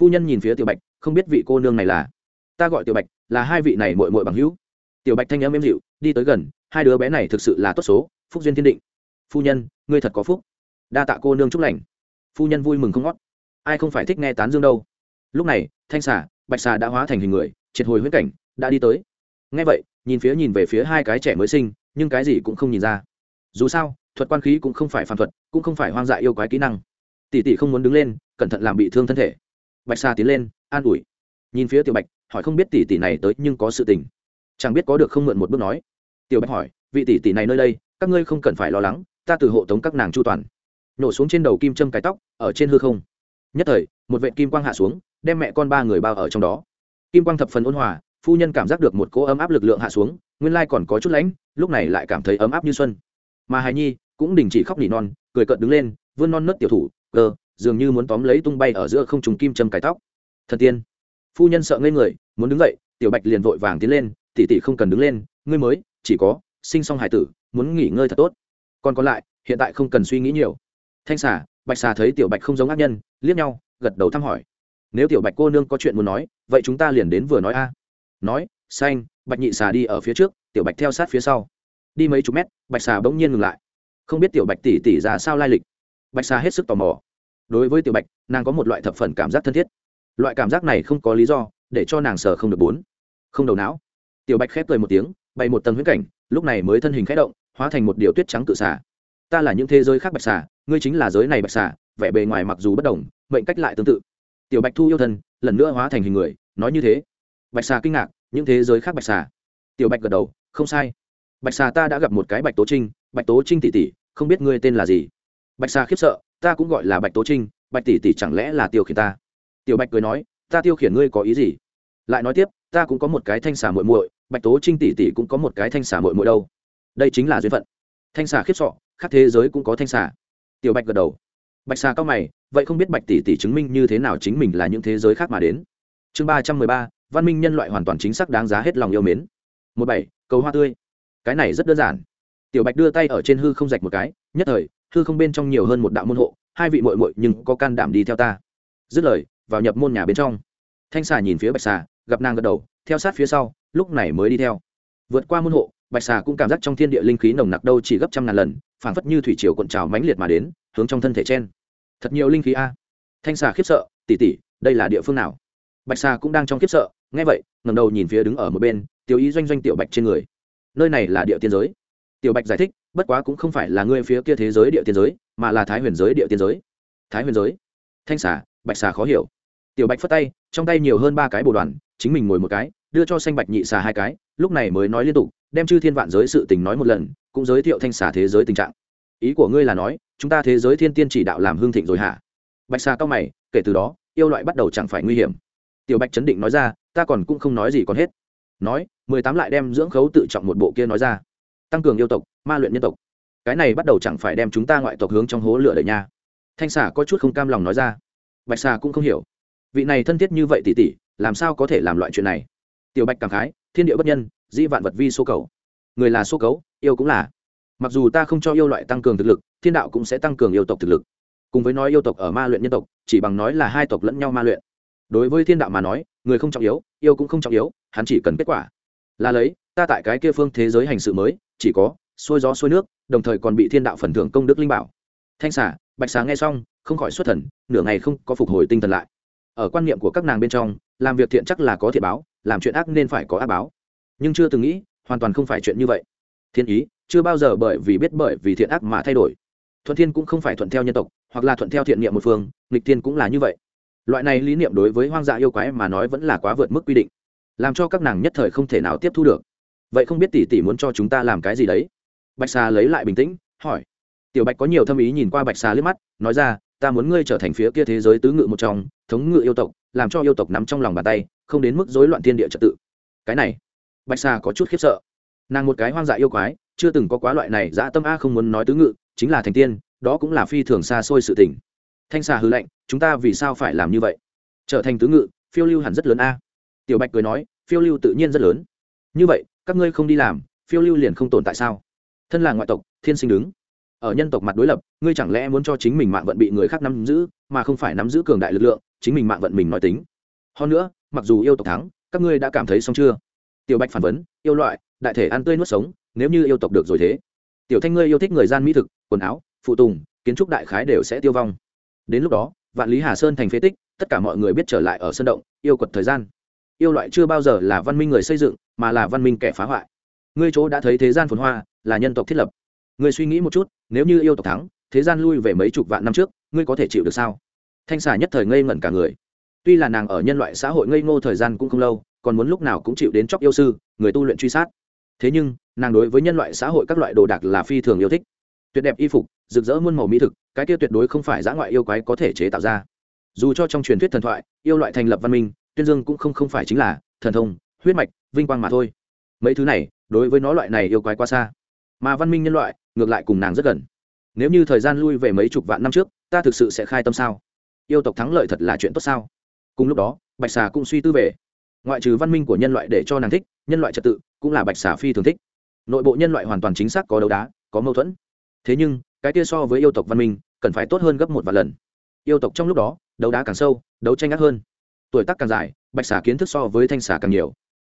Phu nhân nhìn phía tiểu bạch, không biết vị cô nương này là? Ta gọi tiểu bạch, là hai vị này mội mội bằng hữu. Tiểu bạch thanh âm êm dịu, đi tới gần, hai đứa bé này thực sự là tốt số, phúc duyên thiên định. Phu nhân, ngươi thật có phúc. Đa tạ cô nương chúc lành. Phu nhân vui mừng không ngót. Ai không phải thích nghe tán dương đâu. Lúc này, thanh xà, bạch xà đã hóa thành hình người, triệt hồi huyết cảnh, đã đi tới. Ngay vậy, nhìn phía nhìn về phía hai cái trẻ mới sinh, nhưng cái gì cũng không nhìn ra. Dù sao thuật quan khí cũng không phải phản thuật, cũng không phải hoang dại yêu quái kỹ năng. Tỷ tỷ không muốn đứng lên, cẩn thận làm bị thương thân thể. Bạch Sa tiến lên, an ủi. Nhìn phía tiểu bạch, hỏi không biết tỷ tỷ này tới nhưng có sự tình. Chẳng biết có được không mượn một bước nói. Tiểu bạch hỏi, vị tỷ tỷ này nơi đây, các ngươi không cần phải lo lắng, ta từ hộ tống các nàng chu toàn. Nổ xuống trên đầu kim châm cái tóc, ở trên hư không. Nhất thời, một vệ kim quang hạ xuống, đem mẹ con ba người bao ở trong đó. Kim quang thập phần ôn hòa, phu nhân cảm giác được một cỗ ấm áp lực lượng hạ xuống, nguyên lai còn có chút lãnh, lúc này lại cảm thấy ấm áp như xuân mà hài nhi cũng đình chỉ khóc nỉ non, cười cợt đứng lên, vươn non nớt tiểu thủ cơ dường như muốn tóm lấy tung bay ở giữa không trùng kim châm cải tóc. Thần tiên. Phu nhân sợ ngây người, muốn đứng dậy, tiểu bạch liền vội vàng tiến lên tỉ tỉ không cần đứng lên, ngươi mới, chỉ có sinh xong hải tử, muốn nghỉ ngơi thật tốt. Còn còn lại, hiện tại không cần suy nghĩ nhiều. Thanh xà, bạch xà thấy tiểu bạch không giống ác nhân, liếc nhau, gật đầu thăm hỏi. Nếu tiểu bạch cô nương có chuyện muốn nói, vậy chúng ta liền đến vừa nói a. Nói, xanh, bạch nhị xà đi ở phía trước, tiểu bạch theo sát phía sau đi mấy chục mét, bạch xà bỗng nhiên ngừng lại. Không biết tiểu bạch tỉ tỉ ra sao lai lịch. Bạch xà hết sức tò mò. Đối với tiểu bạch, nàng có một loại thập phần cảm giác thân thiết. Loại cảm giác này không có lý do để cho nàng sờ không được bốn. Không đầu não. Tiểu bạch khép cười một tiếng bay một tầng huyết cảnh, lúc này mới thân hình khẽ động, hóa thành một điều tuyết trắng cự xà. Ta là những thế giới khác bạch xà, ngươi chính là giới này bạch xà, vẻ bề ngoài mặc dù bất đồng, mệnh cách lại tương tự. Tiểu bạch thu yêu thân, lần nữa hóa thành hình người, nói như thế. Bạch xà kinh ngạc, những thế giới khác bạch xà. Tiểu bạch gật đầu, không sai bạch xà ta đã gặp một cái bạch tố trinh, bạch tố trinh tỷ tỷ, không biết ngươi tên là gì? Bạch xà khiếp sợ, ta cũng gọi là bạch tố trinh, bạch tỷ tỷ chẳng lẽ là tiêu khiển ta? Tiểu bạch cười nói, ta tiêu khiển ngươi có ý gì? Lại nói tiếp, ta cũng có một cái thanh xà muội muội, bạch tố trinh tỷ tỷ cũng có một cái thanh xà muội muội đâu. Đây chính là duyên phận. Thanh xà khiếp sọ khắp thế giới cũng có thanh xà. Tiểu bạch gật đầu. Bạch xà cao mày, vậy không biết bạch tỷ tỷ chứng minh như thế nào chính mình là những thế giới khác mà đến? Chương ba trăm mười ba, văn minh nhân loại hoàn toàn chính xác đáng giá hết lòng yêu mến. Một bảy, cầu hoa tươi cái này rất đơn giản. Tiểu bạch đưa tay ở trên hư không rạch một cái, nhất thời, hư không bên trong nhiều hơn một đạo môn hộ, hai vị mội mội nhưng có can đảm đi theo ta. Dứt lời, vào nhập môn nhà bên trong. Thanh xà nhìn phía bạch xà, gặp nàng gật đầu, theo sát phía sau, lúc này mới đi theo. Vượt qua môn hộ, bạch xà cũng cảm giác trong thiên địa linh khí nồng nặc đâu chỉ gấp trăm ngàn lần, phảng phất như thủy triều cuộn trào mãnh liệt mà đến, hướng trong thân thể chen. Thật nhiều linh khí a. Thanh xà khiếp sợ tỉ tỉ đây là địa phương nào? Bạch xà cũng đang trong khiếp sợ, nghe vậy ngầm đầu nhìn phía đứng ở một bên tiểu ý doanh doanh tiểu bạch trên người nơi này là địa tiên giới. Tiểu bạch giải thích, bất quá cũng không phải là ngươi phía kia thế giới địa tiên giới, mà là thái huyền giới địa tiên giới. Thái huyền giới? Thanh xà, bạch xà khó hiểu. Tiểu bạch phất tay, trong tay nhiều hơn ba cái bồ đoàn, chính mình ngồi một cái, đưa cho xanh bạch nhị xà hai cái, lúc này mới nói liên tục, đem chư thiên vạn giới sự tình nói một lần, cũng giới thiệu thanh xà thế giới tình trạng. Ý của ngươi là nói, chúng ta thế giới thiên tiên chỉ đạo làm hương thịnh rồi hả? Bạch xà cao mày, kể từ đó, yêu loại bắt đầu chẳng phải nguy hiểm. Tiểu bạch chấn định nói ra, ta còn cũng không nói gì còn hết nói, mười tám lại đem dưỡng khấu tự trọng một bộ kia nói ra. Tăng cường yêu tộc, ma luyện nhân tộc. Cái này bắt đầu chẳng phải đem chúng ta ngoại tộc hướng trong hố lửa đời nha. Thanh xà có chút không cam lòng nói ra. Bạch xà cũng không hiểu. Vị này thân thiết như vậy tỉ tỉ, làm sao có thể làm loại chuyện này? Tiểu bạch cảm khái, thiên địa bất nhân, dĩ vạn vật vi số cầu. Người là số cấu, yêu cũng là. Mặc dù ta không cho yêu loại tăng cường thực lực, thiên đạo cũng sẽ tăng cường yêu tộc thực lực. Cùng với nói yêu tộc ở ma luyện nhân tộc, chỉ bằng nói là hai tộc lẫn nhau ma luyện. Đối với thiên đạo mà nói, người không trọng yếu, yêu cũng không trọng yếu hắn chỉ cần kết quả là lấy, ta tại cái kia phương thế giới hành sự mới, chỉ có xuôi gió xuôi nước, đồng thời còn bị thiên đạo phần thưởng công đức linh bảo. Thanh xả bạch xà nghe xong, không khỏi xuất thần, nửa ngày không có phục hồi tinh thần lại. Ở quan niệm của các nàng bên trong, làm việc thiện chắc là có thiện báo, làm chuyện ác nên phải có ác báo. Nhưng chưa từng nghĩ, hoàn toàn không phải chuyện như vậy. Thiên ý, chưa bao giờ bởi vì biết bởi vì thiện ác mà thay đổi. Thuận thiên cũng không phải thuận theo nhân tộc, hoặc là thuận theo thiện niệm một phương, nghịch thiên cũng là như vậy. Loại này lý niệm đối với hoang dã yêu quái mà nói vẫn là quá vượt mức quy định làm cho các nàng nhất thời không thể nào tiếp thu được. Vậy không biết tỷ tỷ muốn cho chúng ta làm cái gì đấy? Bạch xà lấy lại bình tĩnh, hỏi. Tiểu bạch có nhiều thâm ý nhìn qua bạch xà liếc mắt, nói ra, ta muốn ngươi trở thành phía kia thế giới tứ ngự một trong, thống ngự yêu tộc, làm cho yêu tộc nắm trong lòng bàn tay, không đến mức rối loạn thiên địa trật tự. Cái này, bạch xà có chút khiếp sợ. Nàng một cái hoang dại yêu quái, chưa từng có quá loại này dã tâm a không muốn nói tứ ngự, chính là thành tiên, đó cũng là phi thường xa xôi sự tình. Thanh xà hư lệnh chúng ta vì sao phải làm như vậy? Trở thành tứ ngự, phiêu lưu hẳn rất lớn a. Tiểu bạch cười nói phiêu lưu tự nhiên rất lớn. Như vậy, các ngươi không đi làm, phiêu lưu liền không tồn tại sao? Thân là ngoại tộc, thiên sinh đứng. Ở nhân tộc mặt đối lập, ngươi chẳng lẽ muốn cho chính mình mạng vận bị người khác nắm giữ, mà không phải nắm giữ cường đại lực lượng, chính mình mạng vận mình nói tính? Hơn nữa, mặc dù yêu tộc thắng, các ngươi đã cảm thấy xong chưa? Tiểu bạch phản vấn, yêu loại, đại thể ăn tươi nuốt sống, nếu như yêu tộc được rồi thế. Tiểu thanh ngươi yêu thích người gian mỹ thực, quần áo, phụ tùng, kiến trúc đại khái đều sẽ tiêu vong. Đến lúc đó, vạn lý hà sơn thành phế tích, tất cả mọi người biết trở lại ở sân động, yêu quật thời gian yêu loại chưa bao giờ là văn minh người xây dựng, mà là văn minh kẻ phá hoại. Ngươi chỗ đã thấy thế gian phồn hoa, là nhân tộc thiết lập. Ngươi suy nghĩ một chút, nếu như yêu tộc thắng, thế gian lui về mấy chục vạn năm trước, ngươi có thể chịu được sao? Thanh xà nhất thời ngây ngẩn cả người. Tuy là nàng ở nhân loại xã hội ngây ngô thời gian cũng không lâu, còn muốn lúc nào cũng chịu đến chóc yêu sư, người tu luyện truy sát. Thế nhưng, nàng đối với nhân loại xã hội các loại đồ đạc là phi thường yêu thích. Tuyệt đẹp y phục, rực rỡ muôn màu mỹ thực, cái kia tuyệt đối không phải giã ngoại yêu quái có thể chế tạo ra. Dù cho trong truyền thuyết thần thoại, yêu loại thành lập văn minh tuyên dương cũng không không phải chính là thần thông, huyết mạch, vinh quang mà thôi. Mấy thứ này, đối với nó loại này yêu quái quá xa. Mà văn minh nhân loại, ngược lại cùng nàng rất gần. Nếu như thời gian lui về mấy chục vạn năm trước, ta thực sự sẽ khai tâm sao? Yêu tộc thắng lợi thật là chuyện tốt sao? Cùng lúc đó, bạch xà cũng suy tư về. Ngoại trừ văn minh của nhân loại để cho nàng thích, nhân loại trật tự cũng là bạch xà phi thường thích. Nội bộ nhân loại hoàn toàn chính xác có đấu đá, có mâu thuẫn. Thế nhưng, cái kia so với yêu tộc văn minh, cần phải tốt hơn gấp một vài lần. Yêu tộc trong lúc đó, đấu đá càng sâu, đấu tranh ác hơn tuổi tác càng dài, bạch xà kiến thức so với thanh xà càng nhiều.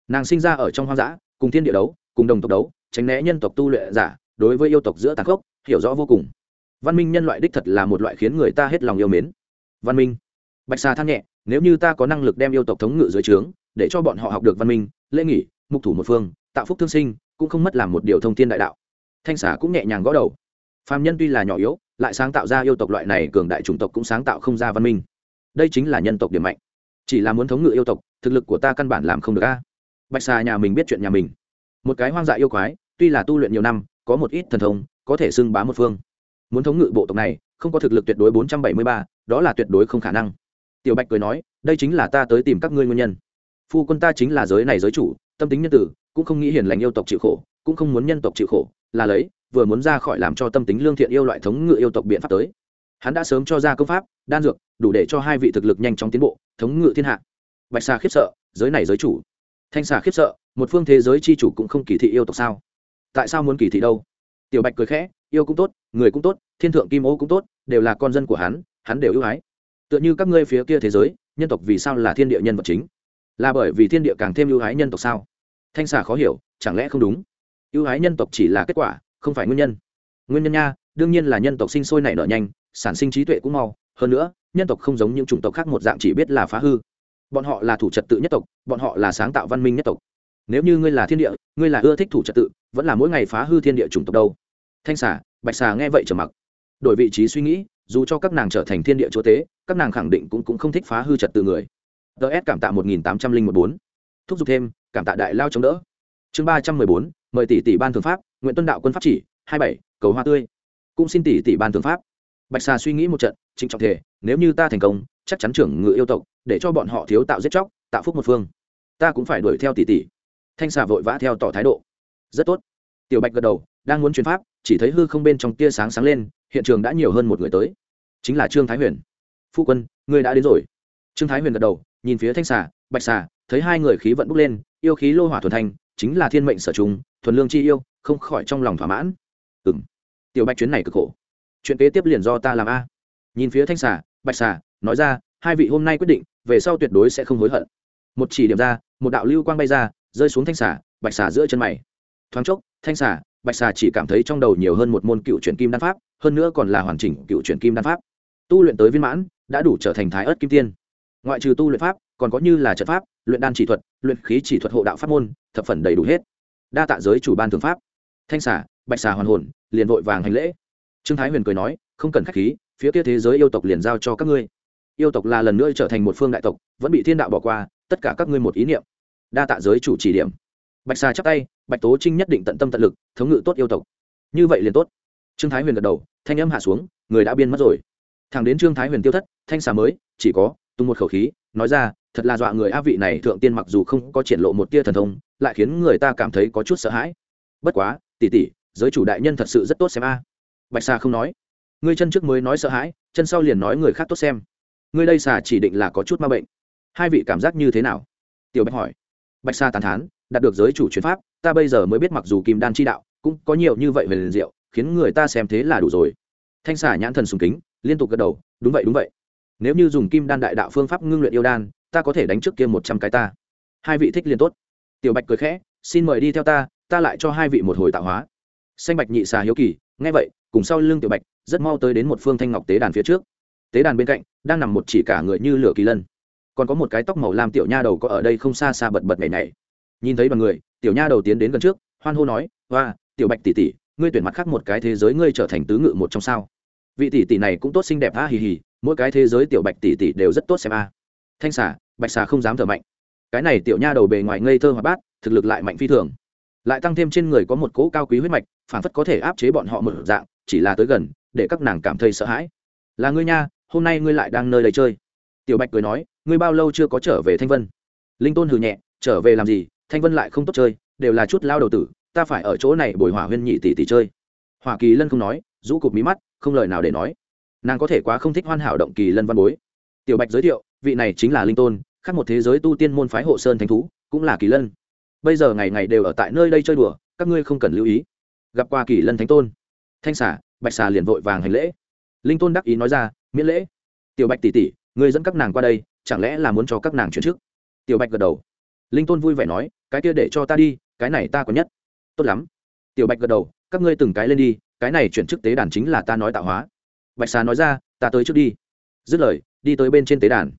Nàng sinh ra ở trong hoang dã, cùng thiên địa đấu, cùng đồng tộc đấu, tránh né nhân tộc tu luyện giả, đối với yêu tộc giữa tàn khốc, hiểu rõ vô cùng. Văn minh nhân loại đích thật là một loại khiến người ta hết lòng yêu mến. Văn minh. Bạch xà than nhẹ, nếu như ta có năng lực đem yêu tộc thống ngự dưới trướng, để cho bọn họ học được văn minh, lễ nghỉ, mục thủ một phương, tạo phúc thương sinh, cũng không mất làm một điều thông tin đại đạo. Thanh xà cũng nhẹ nhàng gõ đầu. Phàm nhân tuy là nhỏ yếu, lại sáng tạo ra yêu tộc loại này cường đại chủng tộc cũng sáng tạo không ra văn minh. Đây chính là nhân tộc điểm mạnh chỉ là muốn thống ngự yêu tộc, thực lực của ta căn bản làm không được a. Bạch xà nhà mình biết chuyện nhà mình. Một cái hoang dại yêu quái, tuy là tu luyện nhiều năm, có một ít thần thông, có thể xưng bá một phương. Muốn thống ngự bộ tộc này, không có thực lực tuyệt đối bốn trăm bảy mươi ba, đó là tuyệt đối không khả năng. Tiểu bạch cười nói, đây chính là ta tới tìm các ngươi nguyên nhân. Phu quân ta chính là giới này giới chủ, tâm tính nhân tử, cũng không nghĩ hiền lành yêu tộc chịu khổ, cũng không muốn nhân tộc chịu khổ, là lấy, vừa muốn ra khỏi làm cho tâm tính lương thiện yêu loại thống ngự yêu tộc biện pháp tới. Hắn đã sớm cho ra công pháp, đan dược, đủ để cho hai vị thực lực nhanh chóng tiến bộ thống ngự thiên hạ. Bạch xà khiếp sợ, giới này giới chủ. Thanh xà khiếp sợ, một phương thế giới c h i chủ cũng không kỳ thị yêu tộc sao? Tại sao muốn kỳ thị đâu? Tiểu bạch cười khẽ, yêu cũng tốt, người cũng tốt, thiên thượng kim ô cũng tốt, đều là con dân của hắn hắn đều ưu ái. Tựa như các ngươi phía kia thế giới, nhân tộc vì sao là thiên địa nhân vật chính? Là bởi vì thiên địa càng thêm ưu ái nhân tộc sao? Thanh xà khó hiểu, chẳng lẽ không đúng? Ưu ái nhân tộc chỉ là kết quả, không phải nguyên nhân. Nguyên nhân nha, đương nhiên là nhân tộc sinh sôi nảy nở nhanh, sản sinh trí tuệ cũng mau. Hơn nữa nhân tộc không giống những chủng tộc khác một dạng chỉ biết là phá hư. Bọn họ là thủ trật tự nhất tộc bọn họ là sáng tạo văn minh nhất tộc. Nếu như ngươi là thiên địa ngươi là ưa thích thủ trật tự vẫn là mỗi ngày phá hư thiên địa chủng tộc đâu? Thanh xà bạch xà nghe vậy trở mặc. Đổi vị trí suy nghĩ dù cho các nàng trở thành thiên địa chúa tế các nàng khẳng định cũng, cũng không thích phá hư trật tự người. Ts cảm tạ một nghìn tám trăm linh một bốn. Thúc giục thêm cảm tạ đại lao chống đỡ. Chương ba trăm mười bốn mời tỷ tỷ ban thường pháp nguyễn tuân đạo quân pháp chỉ hai bảy cầu hoa tươi. Cũng xin tỷ tỷ ban thường pháp. Bạch xà suy nghĩ một trận trịnh trọng thể nếu như ta thành công chắc chắn trưởng ngự yêu tộc để cho bọn họ thiếu tạo giết chóc tạo phúc một phương. Ta cũng phải đuổi theo tỷ tỷ. Thanh xà vội vã theo tỏ thái độ. Rất tốt. Tiểu bạch gật đầu đang muốn chuyển pháp chỉ thấy hư không bên trong tia sáng sáng lên hiện trường đã nhiều hơn một người tới. Chính là trương thái huyền. Phu quân ngươi đã đến rồi. Trương thái huyền gật đầu nhìn phía thanh xà bạch xà thấy hai người khí vận bốc lên yêu khí lô hỏa thuần thanh chính là thiên mệnh sở trùng, thuần lương chi yêu không khỏi trong lòng thỏa mãn. Ừ m tiểu bạch chuyến này cực khổ. Chuyện kế tiếp liền do ta làm a nhìn phía thanh xà, bạch xà, nói ra, hai vị hôm nay quyết định, về sau tuyệt đối sẽ không hối hận. Một chỉ điểm ra, một đạo lưu quang bay ra, rơi xuống thanh xà, bạch xà giữa chân mày. Thoáng chốc, thanh xà, bạch xà chỉ cảm thấy trong đầu nhiều hơn một môn cựu truyện kim đan pháp, hơn nữa còn là hoàn chỉnh cựu truyện kim đan pháp. Tu luyện tới viên mãn, đã đủ trở thành thái ớt kim tiên. Ngoại trừ tu luyện pháp, còn có như là trận pháp, luyện đan chỉ thuật, luyện khí chỉ thuật hộ đạo pháp môn, thập phần đầy đủ hết. Đa tạ giới chủ ban thường pháp. Thanh xà, bạch xà hoàn hồn, liền vội vàng hành lễ. Trương thái huyền cười nói, không cần k h á c h khí phía kia thế giới yêu tộc liền giao cho các ngươi. Yêu tộc là lần nữa trở thành một phương đại tộc, vẫn bị thiên đạo bỏ qua, tất cả các ngươi một ý niệm. Đa tạ giới chủ chỉ điểm. Bạch xà chắp tay, bạch tố trinh nhất định tận tâm tận lực, thống ngự tốt yêu tộc. Như vậy liền tốt. Trương thái huyền gật đầu, thanh âm hạ xuống, người đã biên mất rồi. Thằng đến trương thái huyền tiêu thất, thanh xà mới, chỉ có, tung một khẩu khí, nói ra, thật là dọa người a vị này thượng tiên mặc dù không có triển lộ một tia thần thông, lại khiến người ta cảm thấy có chút sợ hãi. Bất quá tỉ tỉ giới chủ đại nhân thật sự rất tốt xem a. Bạch xà không nói ngươi chân trước mới nói sợ hãi, chân sau liền nói người khác tốt xem. Ngươi đây xà chỉ định là có chút ma bệnh. Hai vị cảm giác như thế nào? Tiểu bạch hỏi. Bạch sa tàn thán, đạt được giới chủ chuyển pháp, ta bây giờ mới biết mặc dù kim đan chi đạo cũng có nhiều như vậy về liền diệu, khiến người ta xem thế là đủ rồi. Thanh xà nhãn thần sùng kính, liên tục gật đầu, đúng vậy đúng vậy. Nếu như dùng kim đan đại đạo phương pháp ngưng luyện yêu đan, ta có thể đánh trước kia một trăm cái ta. Hai vị thích liên tốt. Tiểu bạch cười khẽ, xin mời đi theo ta ta lại cho hai vị một hồi tạo hóa. Xanh bạch nhị xà hiếu kỳ, nghe vậy cùng sau lưng tiểu bạch, rất mau tới đến một phương thanh ngọc tế đàn phía trước. Tế đàn bên cạnh, đang nằm một chỉ cả người như lửa kỳ lân. Còn có một cái tóc màu lam tiểu nha đầu có ở đây không xa xa bật bật nhảy nhảy. Nhìn thấy đoàn người, tiểu nha đầu tiến đến gần trước, hoan hô nói và tiểu bạch tỷ tỷ, ngươi tuyển mặt khác một cái thế giới ngươi trở thành tứ ngự một trong sao? Vị tỷ tỷ này cũng tốt xinh đẹp a hì hì, mỗi cái thế giới tiểu bạch tỷ tỷ đều rất tốt xem a. Thanh xà, bạch xà không dám thở mạnh. Cái này tiểu nha đầu bề ngoài ngây thơ hoạt bát, thực lực lại mạnh phi thường. Lại tăng thêm trên người có một cỗ cao quý huyết mạch, phản phất có thể áp chế bọn họ một dạng chỉ là tới gần, để các nàng cảm thấy sợ hãi. Là ngươi nha, hôm nay ngươi lại đang nơi đây chơi. Tiểu bạch cười nói, ngươi bao lâu chưa có trở về thanh vân? Linh tôn hừ nhẹ, trở về làm gì? Thanh vân lại không tốt chơi, đều là chút lao đầu tử, ta phải ở chỗ này bồi hỏa huyên nhị tỷ tỷ chơi. Hỏa kỳ lân không nói, rũ cụp mí mắt, không lời nào để nói. Nàng có thể quá không thích hoan hảo động kỳ lân văn bối. Tiểu bạch giới thiệu, vị này chính là linh tôn, khác một thế giới tu tiên môn phái hộ sơn thánh thú, cũng là kỳ lân. Bây giờ ngày ngày đều ở tại nơi đây chơi đùa, các ngươi không cần lưu ý. Gặp qua kỳ lân thánh tôn thanh xà, bạch xà liền vội vàng hành lễ. Linh tôn đắc ý nói ra, miễn lễ. Tiểu bạch tỷ tỷ, ngươi dẫn các nàng qua đây, chẳng lẽ là muốn cho các nàng chuyển trước tiểu bạch gật đầu. Linh tôn vui vẻ nói, cái kia để cho ta đi, cái này ta có nhất. Tốt lắm. Tiểu bạch gật đầu, các ngươi từng cái lên đi, cái này chuyển chức tế đàn chính là ta nói tạo hóa. Bạch xà nói ra, ta tới trước đi. Dứt lời, đi tới bên trên tế đàn.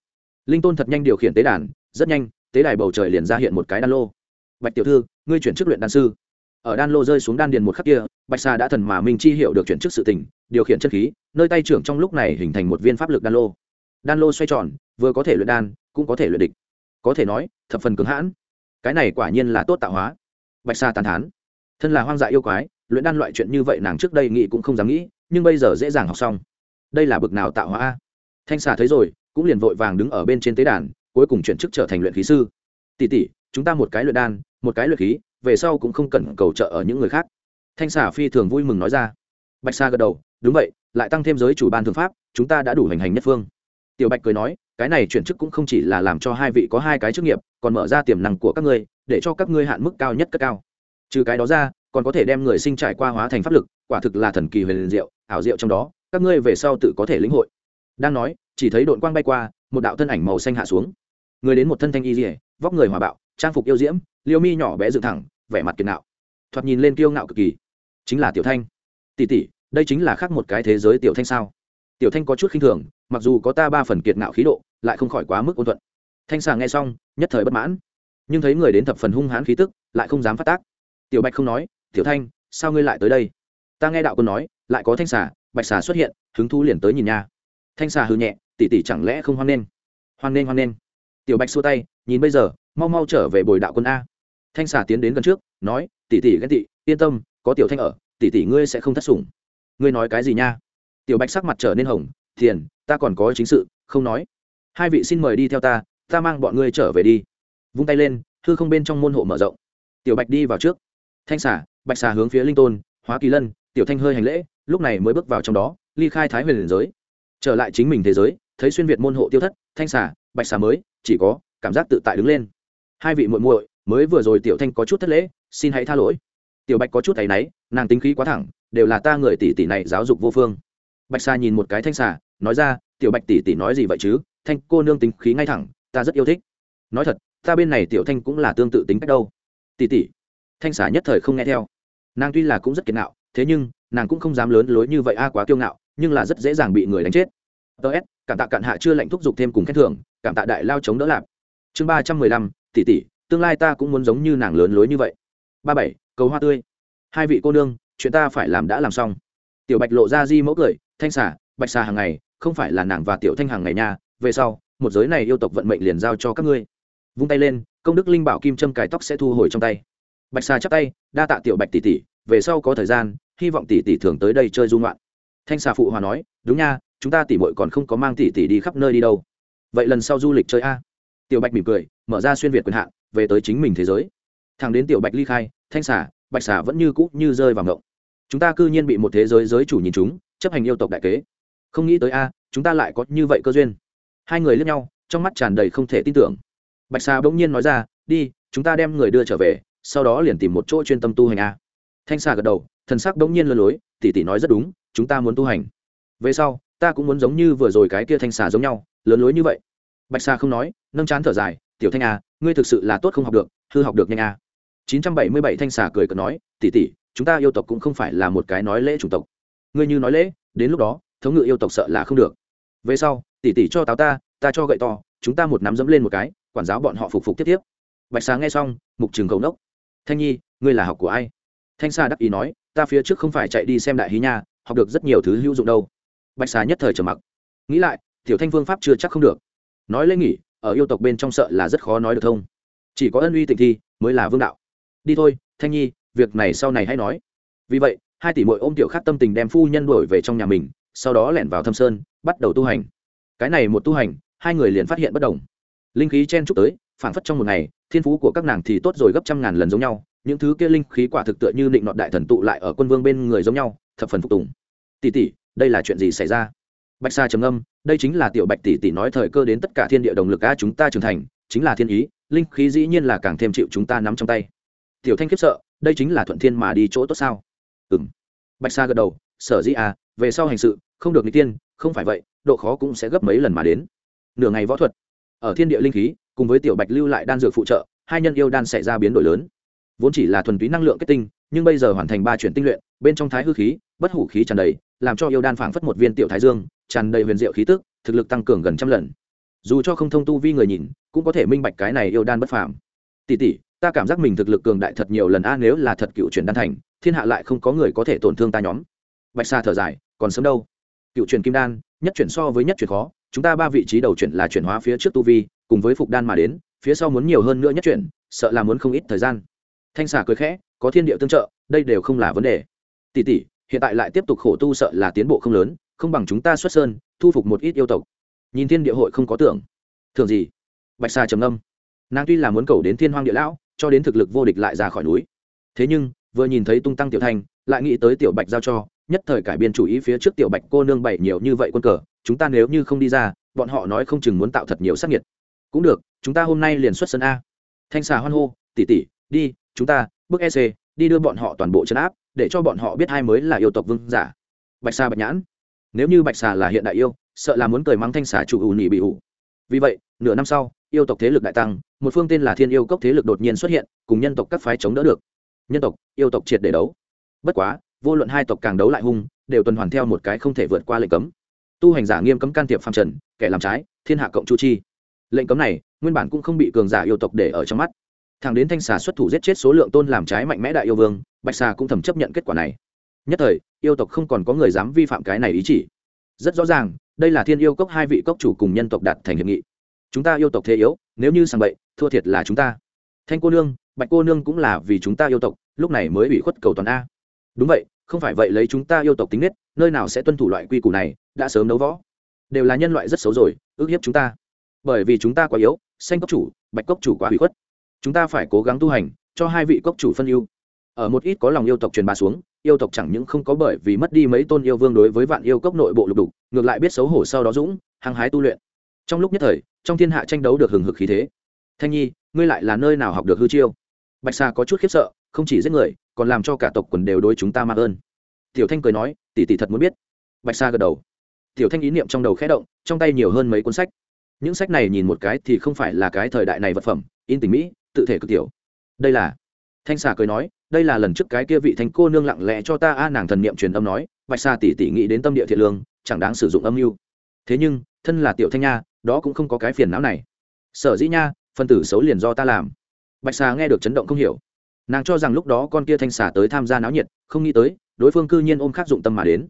Linh tôn thật nhanh điều khiển tế đàn, rất nhanh, tế đài bầu trời liền ra hiện một cái đan lô. Bạch tiểu thư, ngươi chuyển chức luyện đan sư ở đan lô rơi xuống đan điền một khắc kia, bạch xà đã thần mà minh chi hiểu được chuyển chức sự tình, điều khiển chân khí, nơi tay trưởng trong lúc này hình thành một viên pháp lực đan lô. Đan lô xoay tròn, vừa có thể luyện đan, cũng có thể luyện địch. Có thể nói, thập phần cứng hãn. Cái này quả nhiên là tốt tạo hóa. Bạch xà tàn thán. Thân là hoang dại yêu quái, luyện đan loại chuyện như vậy nàng trước đây nghĩ cũng không dám nghĩ, nhưng bây giờ dễ dàng học xong. Đây là bực nào tạo hóa a? Thanh xà thấy rồi, cũng liền vội vàng đứng ở bên trên tế đàn, cuối cùng chuyển chức trở thành luyện khí sư. Tỷ tỷ, chúng ta một cái luyện đan, một cái luyện khí về sau cũng không cần cầu trợ ở những người khác. Thanh xà phi thường vui mừng nói ra. Bạch sa gật đầu, đúng vậy, lại tăng thêm giới chủ ban thường pháp, chúng ta đã đủ hành hành nhất phương. Tiểu bạch cười nói, cái này chuyển chức cũng không chỉ là làm cho hai vị có hai cái chức nghiệp, còn mở ra tiềm năng của các ngươi, để cho các ngươi hạn mức cao nhất cất cao. Trừ cái đó ra, còn có thể đem người sinh trải qua hóa thành pháp lực, quả thực là thần kỳ huyền diệu, ảo diệu trong đó, các ngươi về sau tự có thể lĩnh hội. Đang nói, chỉ thấy đội quang bay qua, một đạo thân ảnh màu xanh hạ xuống. Người đến một thân thanh y dỉa vóc người hòa bạo, trang phục yêu diễm liêu mi nhỏ bé dựng thẳng, vẻ mặt kiệt nạo thoạt nhìn lên kiêu ngạo cực kỳ. Chính là tiểu thanh. Tỷ tỷ, đây chính là khác một cái thế giới tiểu thanh sao? Tiểu thanh có chút khinh thường, mặc dù có ta ba phần kiệt ngạo khí độ, lại không khỏi quá mức ôn thuận. Thanh sàng nghe xong, nhất thời bất mãn. Nhưng thấy người đến thập phần hung hãn khí tức, lại không dám phát tác. Tiểu bạch không nói, tiểu thanh, sao ngươi lại tới đây? Ta nghe đạo quân nói, lại có thanh xà bạch xà xuất hiện, hứng thu liền tới nhìn nha. Thanh xà hư nhẹ tỉ tỉ chẳng lẽ không hoan nghênh? Hoan nghênh hoan nghênh. Tiểu bạch xua tay, nhìn bây giờ, mau mau trở về bồi đạo quân a thanh xà tiến đến gần trước, nói tỉ tỉ ghen tị, yên tâm, có tiểu thanh ở tỉ tỉ ngươi sẽ không thất sủng. Ngươi nói cái gì nha? Tiểu bạch sắc mặt trở nên hồng, thiền, ta còn có chính sự, không nói. Hai vị xin mời đi theo ta ta mang bọn ngươi trở về đi. Vung tay lên thư không bên trong môn hộ mở rộng. Tiểu bạch đi vào trước. Thanh xà, bạch xà hướng phía linh tôn, hóa kỳ lân, tiểu thanh hơi hành lễ, lúc này mới bước vào trong đó, ly khai thái huyền liền giới. Trở lại chính mình thế giới, thấy xuyên việt môn hộ tiêu thất, thanh xà, bạch xà mới, chỉ có cảm giác tự tại đứng lên. Hai vị muội muội mới vừa rồi tiểu thanh có chút thất lễ, xin hãy tha lỗi. Tiểu bạch có chút thấy náy, nàng tính khí quá thẳng, đều là ta người tỷ tỷ này giáo dục vô phương. Bạch Sa nhìn một cái thanh xà nói ra, tiểu bạch tỷ tỷ nói gì vậy chứ? Thanh cô nương tính khí ngay thẳng, ta rất yêu thích. Nói thật, ta bên này tiểu thanh cũng là tương tự tính cách đâu. Tỷ tỷ. Thanh xà nhất thời không nghe theo. Nàng tuy là cũng rất kiệt nạo, thế nhưng, nàng cũng không dám lớn lối như vậy a, quá kiêu ngạo, nhưng là rất dễ dàng bị người đánh chết. Ts cảm tạ cạn hạ chưa lệnh thúc giục thêm cùng khen thưởng, cảm tạ đại lao chống đỡ lạp. Chương ba trăm mười lăm, tỷ tỷ tương lai ta cũng muốn giống như nàng lớn lối như vậy. Ba bảy cầu hoa tươi. Hai vị cô nương chuyện ta phải làm đã làm xong. Tiểu bạch lộ ra di mẫu cười thanh xả, bạch xà hàng ngày không phải là nàng và tiểu thanh hàng ngày nha về sau một giới này yêu tộc vận mệnh liền giao cho các ngươi. Vung tay lên công đức linh bảo kim châm cài tóc sẽ thu hồi trong tay. Bạch xà chắp tay đa tạ tiểu bạch tỷ tỷ về sau có thời gian hy vọng tỷ tỷ thường tới đây chơi dung loạn thanh xà phụ hòa nói đúng nha chúng ta tỷ muội còn không có mang tỷ tỷ đi khắp nơi đi đâu. Vậy lần sau du lịch chơi a. Tiểu bạch mỉm cười mở ra xuyên việt quyền hạn về tới chính mình thế giới. Thằng đến tiểu bạch ly khai, thanh xà, bạch xà vẫn như cũ như rơi vào ngộng. Chúng ta cư nhiên bị một thế giới giới chủ nhìn chúng, chấp hành yêu tộc đại kế. Không nghĩ tới a, chúng ta lại có như vậy cơ duyên. Hai người lướt nhau, trong mắt tràn đầy không thể tin tưởng. Bạch xà bỗng nhiên nói ra, đi, chúng ta đem người đưa trở về, sau đó liền tìm một chỗ chuyên tâm tu hành a. Thanh xà gật đầu, thần sắc bỗng nhiên lơ lối, tỷ tỷ nói rất đúng, chúng ta muốn tu hành. Về sau, ta cũng muốn giống như vừa rồi cái kia thanh xà giống nhau, lớn lối như vậy. Bạch xà không nói, nâng chán thở dài, tiểu thanh a ngươi thực sự là tốt không học được, hư học được nhanh a. Chín trăm bảy mươi bảy thanh xà cười cợt nói, tỷ tỷ, chúng ta yêu tộc cũng không phải là một cái nói lễ chủng tộc. Ngươi như nói lễ, đến lúc đó, thống ngự yêu tộc sợ là không được. Về sau, tỷ tỷ cho táo ta ta cho gậy to, chúng ta một nắm dẫm lên một cái, quản giáo bọn họ phục phục tiếp tiếp. Bạch xà nghe xong, mục trường cầu nốc. Thanh nhi, ngươi là học của ai? Thanh xà đắc ý nói, ta phía trước không phải chạy đi xem đại hí nha, học được rất nhiều thứ hữu dụng đâu. Bạch xà nhất thời trầm mặc. Nghĩ lại, tiểu thanh phương pháp chưa chắc không được. Nói lễ nghỉ ở yêu tộc bên trong sợ là rất khó nói được thông. Chỉ có ân uy tịnh thi mới là vương đạo. Đi thôi, thanh nhi, việc này sau này hãy nói. Vì vậy, hai tỷ mội ôm tiểu khát tâm tình đem phu nhân đuổi về trong nhà mình, sau đó lẻn vào thâm sơn, bắt đầu tu hành. Cái này một tu hành, hai người liền phát hiện bất đồng. Linh khí chen chúc tới, phảng phất trong một ngày, thiên phú của các nàng thì tốt rồi gấp trăm ngàn lần giống nhau, những thứ kia linh khí quả thực tựa như định nọt đại thần tụ lại ở quân vương bên người giống nhau, thập phần phục tùng. Tỷ tỷ, đây là chuyện gì xảy ra? Bạch sa trầm âm đây chính là tiểu bạch tỷ tỷ nói thời cơ đến tất cả thiên địa đồng lực a chúng ta trưởng thành, chính là thiên ý, linh khí dĩ nhiên là càng thêm chịu chúng ta nắm trong tay. Tiểu thanh khiếp sợ, đây chính là thuận thiên mà đi chỗ tốt sao? Ừng bạch sa gật đầu, sở dĩ à về sau hành sự, không được n tiên không phải vậy, độ khó cũng sẽ gấp mấy lần mà đến. Nửa ngày võ thuật. Ở thiên địa linh khí, cùng với tiểu bạch lưu lại đan dược phụ trợ, hai nhân yêu đan xảy ra biến đổi lớn. Vốn chỉ là thuần túy năng lượng kết tinh, nhưng bây giờ hoàn thành ba chuyển tinh luyện, bên trong thái hư khí, bất hủ khí tràn đầy, làm cho yêu đan phảng phất một viên tiểu thái dương tràn đầy huyền diệu khí tức, thực lực tăng cường gần trăm lần. Dù cho không thông tu vi người nhìn, cũng có thể minh bạch cái này yêu đan bất phàm. Tỷ tỷ, ta cảm giác mình thực lực cường đại thật nhiều lần a, nếu là thật cựu chuyển đan thành, thiên hạ lại không có người có thể tổn thương ta nhóm. Bạch sa thở dài, còn sớm đâu? Cựu chuyển kim đan, nhất chuyển so với nhất chuyển khó, chúng ta ba vị trí đầu chuyển là chuyển hóa phía trước tu vi, cùng với phục đan mà đến, phía sau muốn nhiều hơn nữa nhất chuyển, sợ là muốn không ít thời gian. Thanh xà cười khẽ, có thiên địa tương trợ, đây đều không là vấn đề. Tỷ tỷ, hiện tại lại tiếp tục khổ tu sợ là tiến bộ không lớn không bằng chúng ta xuất sơn, thu phục một ít yêu tộc. Nhìn thiên địa hội không có tưởng. Thường gì? Bạch xà trầm âm nàng tuy là muốn cầu đến thiên hoang địa lão, cho đến thực lực vô địch lại ra khỏi núi. Thế nhưng, vừa nhìn thấy tung tăng tiểu thanh lại nghĩ tới tiểu bạch giao cho, nhất thời cải biên chủ ý phía trước tiểu bạch cô nương bảy nhiều như vậy quân cờ, chúng ta nếu như không đi ra, bọn họ nói không chừng muốn tạo thật nhiều sắc nhiệt cũng được, chúng ta hôm nay liền xuất sân a. Thanh xà hoan hô tỉ tỉ đi, chúng ta, bước ec đi đưa bọn họ toàn bộ chấn áp, để cho bọn họ biết hai mới là yêu tộc vương giả. Bạch xà bạch nhãn nếu như bạch xà là hiện đại yêu, sợ là muốn cười mắng thanh xà chủ ủ nỉ bị ủ. Vì vậy, nửa năm sau, yêu tộc thế lực đại tăng, một phương tên là thiên yêu cốc thế lực đột nhiên xuất hiện, cùng nhân tộc các phái chống đỡ được. Nhân tộc, yêu tộc triệt để đấu. Bất quá, vô luận hai tộc càng đấu lại hung, đều tuần hoàn theo một cái không thể vượt qua lệnh cấm. Tu hành giả nghiêm cấm can thiệp phạm trần, kẻ làm trái, thiên hạ cộng chu chi. Lệnh cấm này, nguyên bản cũng không bị cường giả yêu tộc để ở trong mắt. Thằng đến thanh xà xuất thủ giết chết số lượng tôn làm trái mạnh mẽ đại yêu vương, bạch xà cũng thầm chấp nhận kết quả này nhất thời, yêu tộc không còn có người dám vi phạm cái này ý chỉ. Rất rõ ràng, đây là thiên yêu cốc hai vị cốc chủ cùng nhân tộc đạt thành hiệp nghị. Chúng ta yêu tộc thế yếu, nếu như sang bậy, thua thiệt là chúng ta. Thanh cô nương, bạch cô nương cũng là vì chúng ta yêu tộc, lúc này mới bị khuất cầu toàn a. Đúng vậy, không phải vậy lấy chúng ta yêu tộc tính nết, nơi nào sẽ tuân thủ loại quy củ này, đã sớm đấu võ. Đều là nhân loại rất xấu rồi, ước hiếp chúng ta. Bởi vì chúng ta quá yếu xanh cốc chủ, bạch cốc chủ quá hủy khuất. Chúng ta phải cố gắng tu hành, cho hai vị cốc chủ phân ưu. Ở một ít có lòng yêu tộc truyền bá xuống yêu tộc chẳng những không có bởi vì mất đi mấy tôn yêu vương đối với vạn yêu cốc nội bộ lục đục, ngược lại biết xấu hổ sau đó dũng, hăng hái tu luyện. Trong lúc nhất thời, trong thiên hạ tranh đấu được hừng hực khí thế. Thanh nhi, ngươi lại là nơi nào học được hư chiêu? Bạch sa có chút khiếp sợ, không chỉ giết người, còn làm cho cả tộc quần đều đối chúng ta mạc ơn. Tiểu thanh cười nói, tỷ tỷ thật muốn biết. Bạch sa gật đầu. Tiểu thanh ý niệm trong đầu khẽ động, trong tay nhiều hơn mấy cuốn sách. Những sách này nhìn một cái thì không phải là cái thời đại này vật phẩm, in tình mỹ, tự thể cực tiểu. Đây là thanh xà cười nói đây là lần trước cái kia vị thánh cô nương lặng lẽ cho ta a, nàng thần niệm truyền âm nói, bạch sa tỷ tỷ nghĩ đến tâm địa thiện lương, chẳng đáng sử dụng âm mưu. Thế nhưng, thân là tiểu thanh nha, đó cũng không có cái phiền não này. Sở dĩ nha, phân tử xấu liền do ta làm. Bạch xà nghe được chấn động không hiểu. Nàng cho rằng lúc đó con kia thanh xà tới tham gia náo nhiệt, không nghĩ tới, đối phương cư nhiên ôm khác dụng tâm mà đến.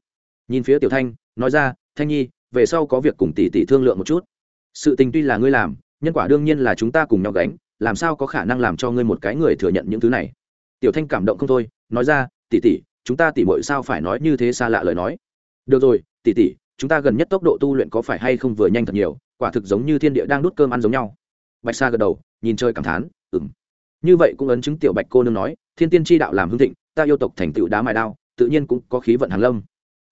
Nhìn phía tiểu thanh, nói ra, thanh nhi, về sau có việc cùng tỷ tỷ thương lượng một chút. Sự tình tuy là ngươi làm, nhân quả đương nhiên là chúng ta cùng nhau gánh, làm sao có khả năng làm cho ngươi một cái người thừa nhận những thứ này? Tiểu thanh cảm động không thôi, nói ra tỉ tỉ chúng ta tỉ mội sao phải nói như thế xa lạ lời nói? Được rồi tỉ tỉ chúng ta gần nhất tốc độ tu luyện có phải hay không vừa nhanh thật nhiều, quả thực giống như thiên địa đang đút cơm ăn giống nhau. Bạch sa gật đầu, nhìn chơi cảm thán ừng như vậy cũng ấn chứng tiểu bạch cô nương nói, thiên tiên tri đạo làm hương thịnh, ta yêu tộc thành tựu đá mài đao, tự nhiên cũng có khí vận hàn lâm.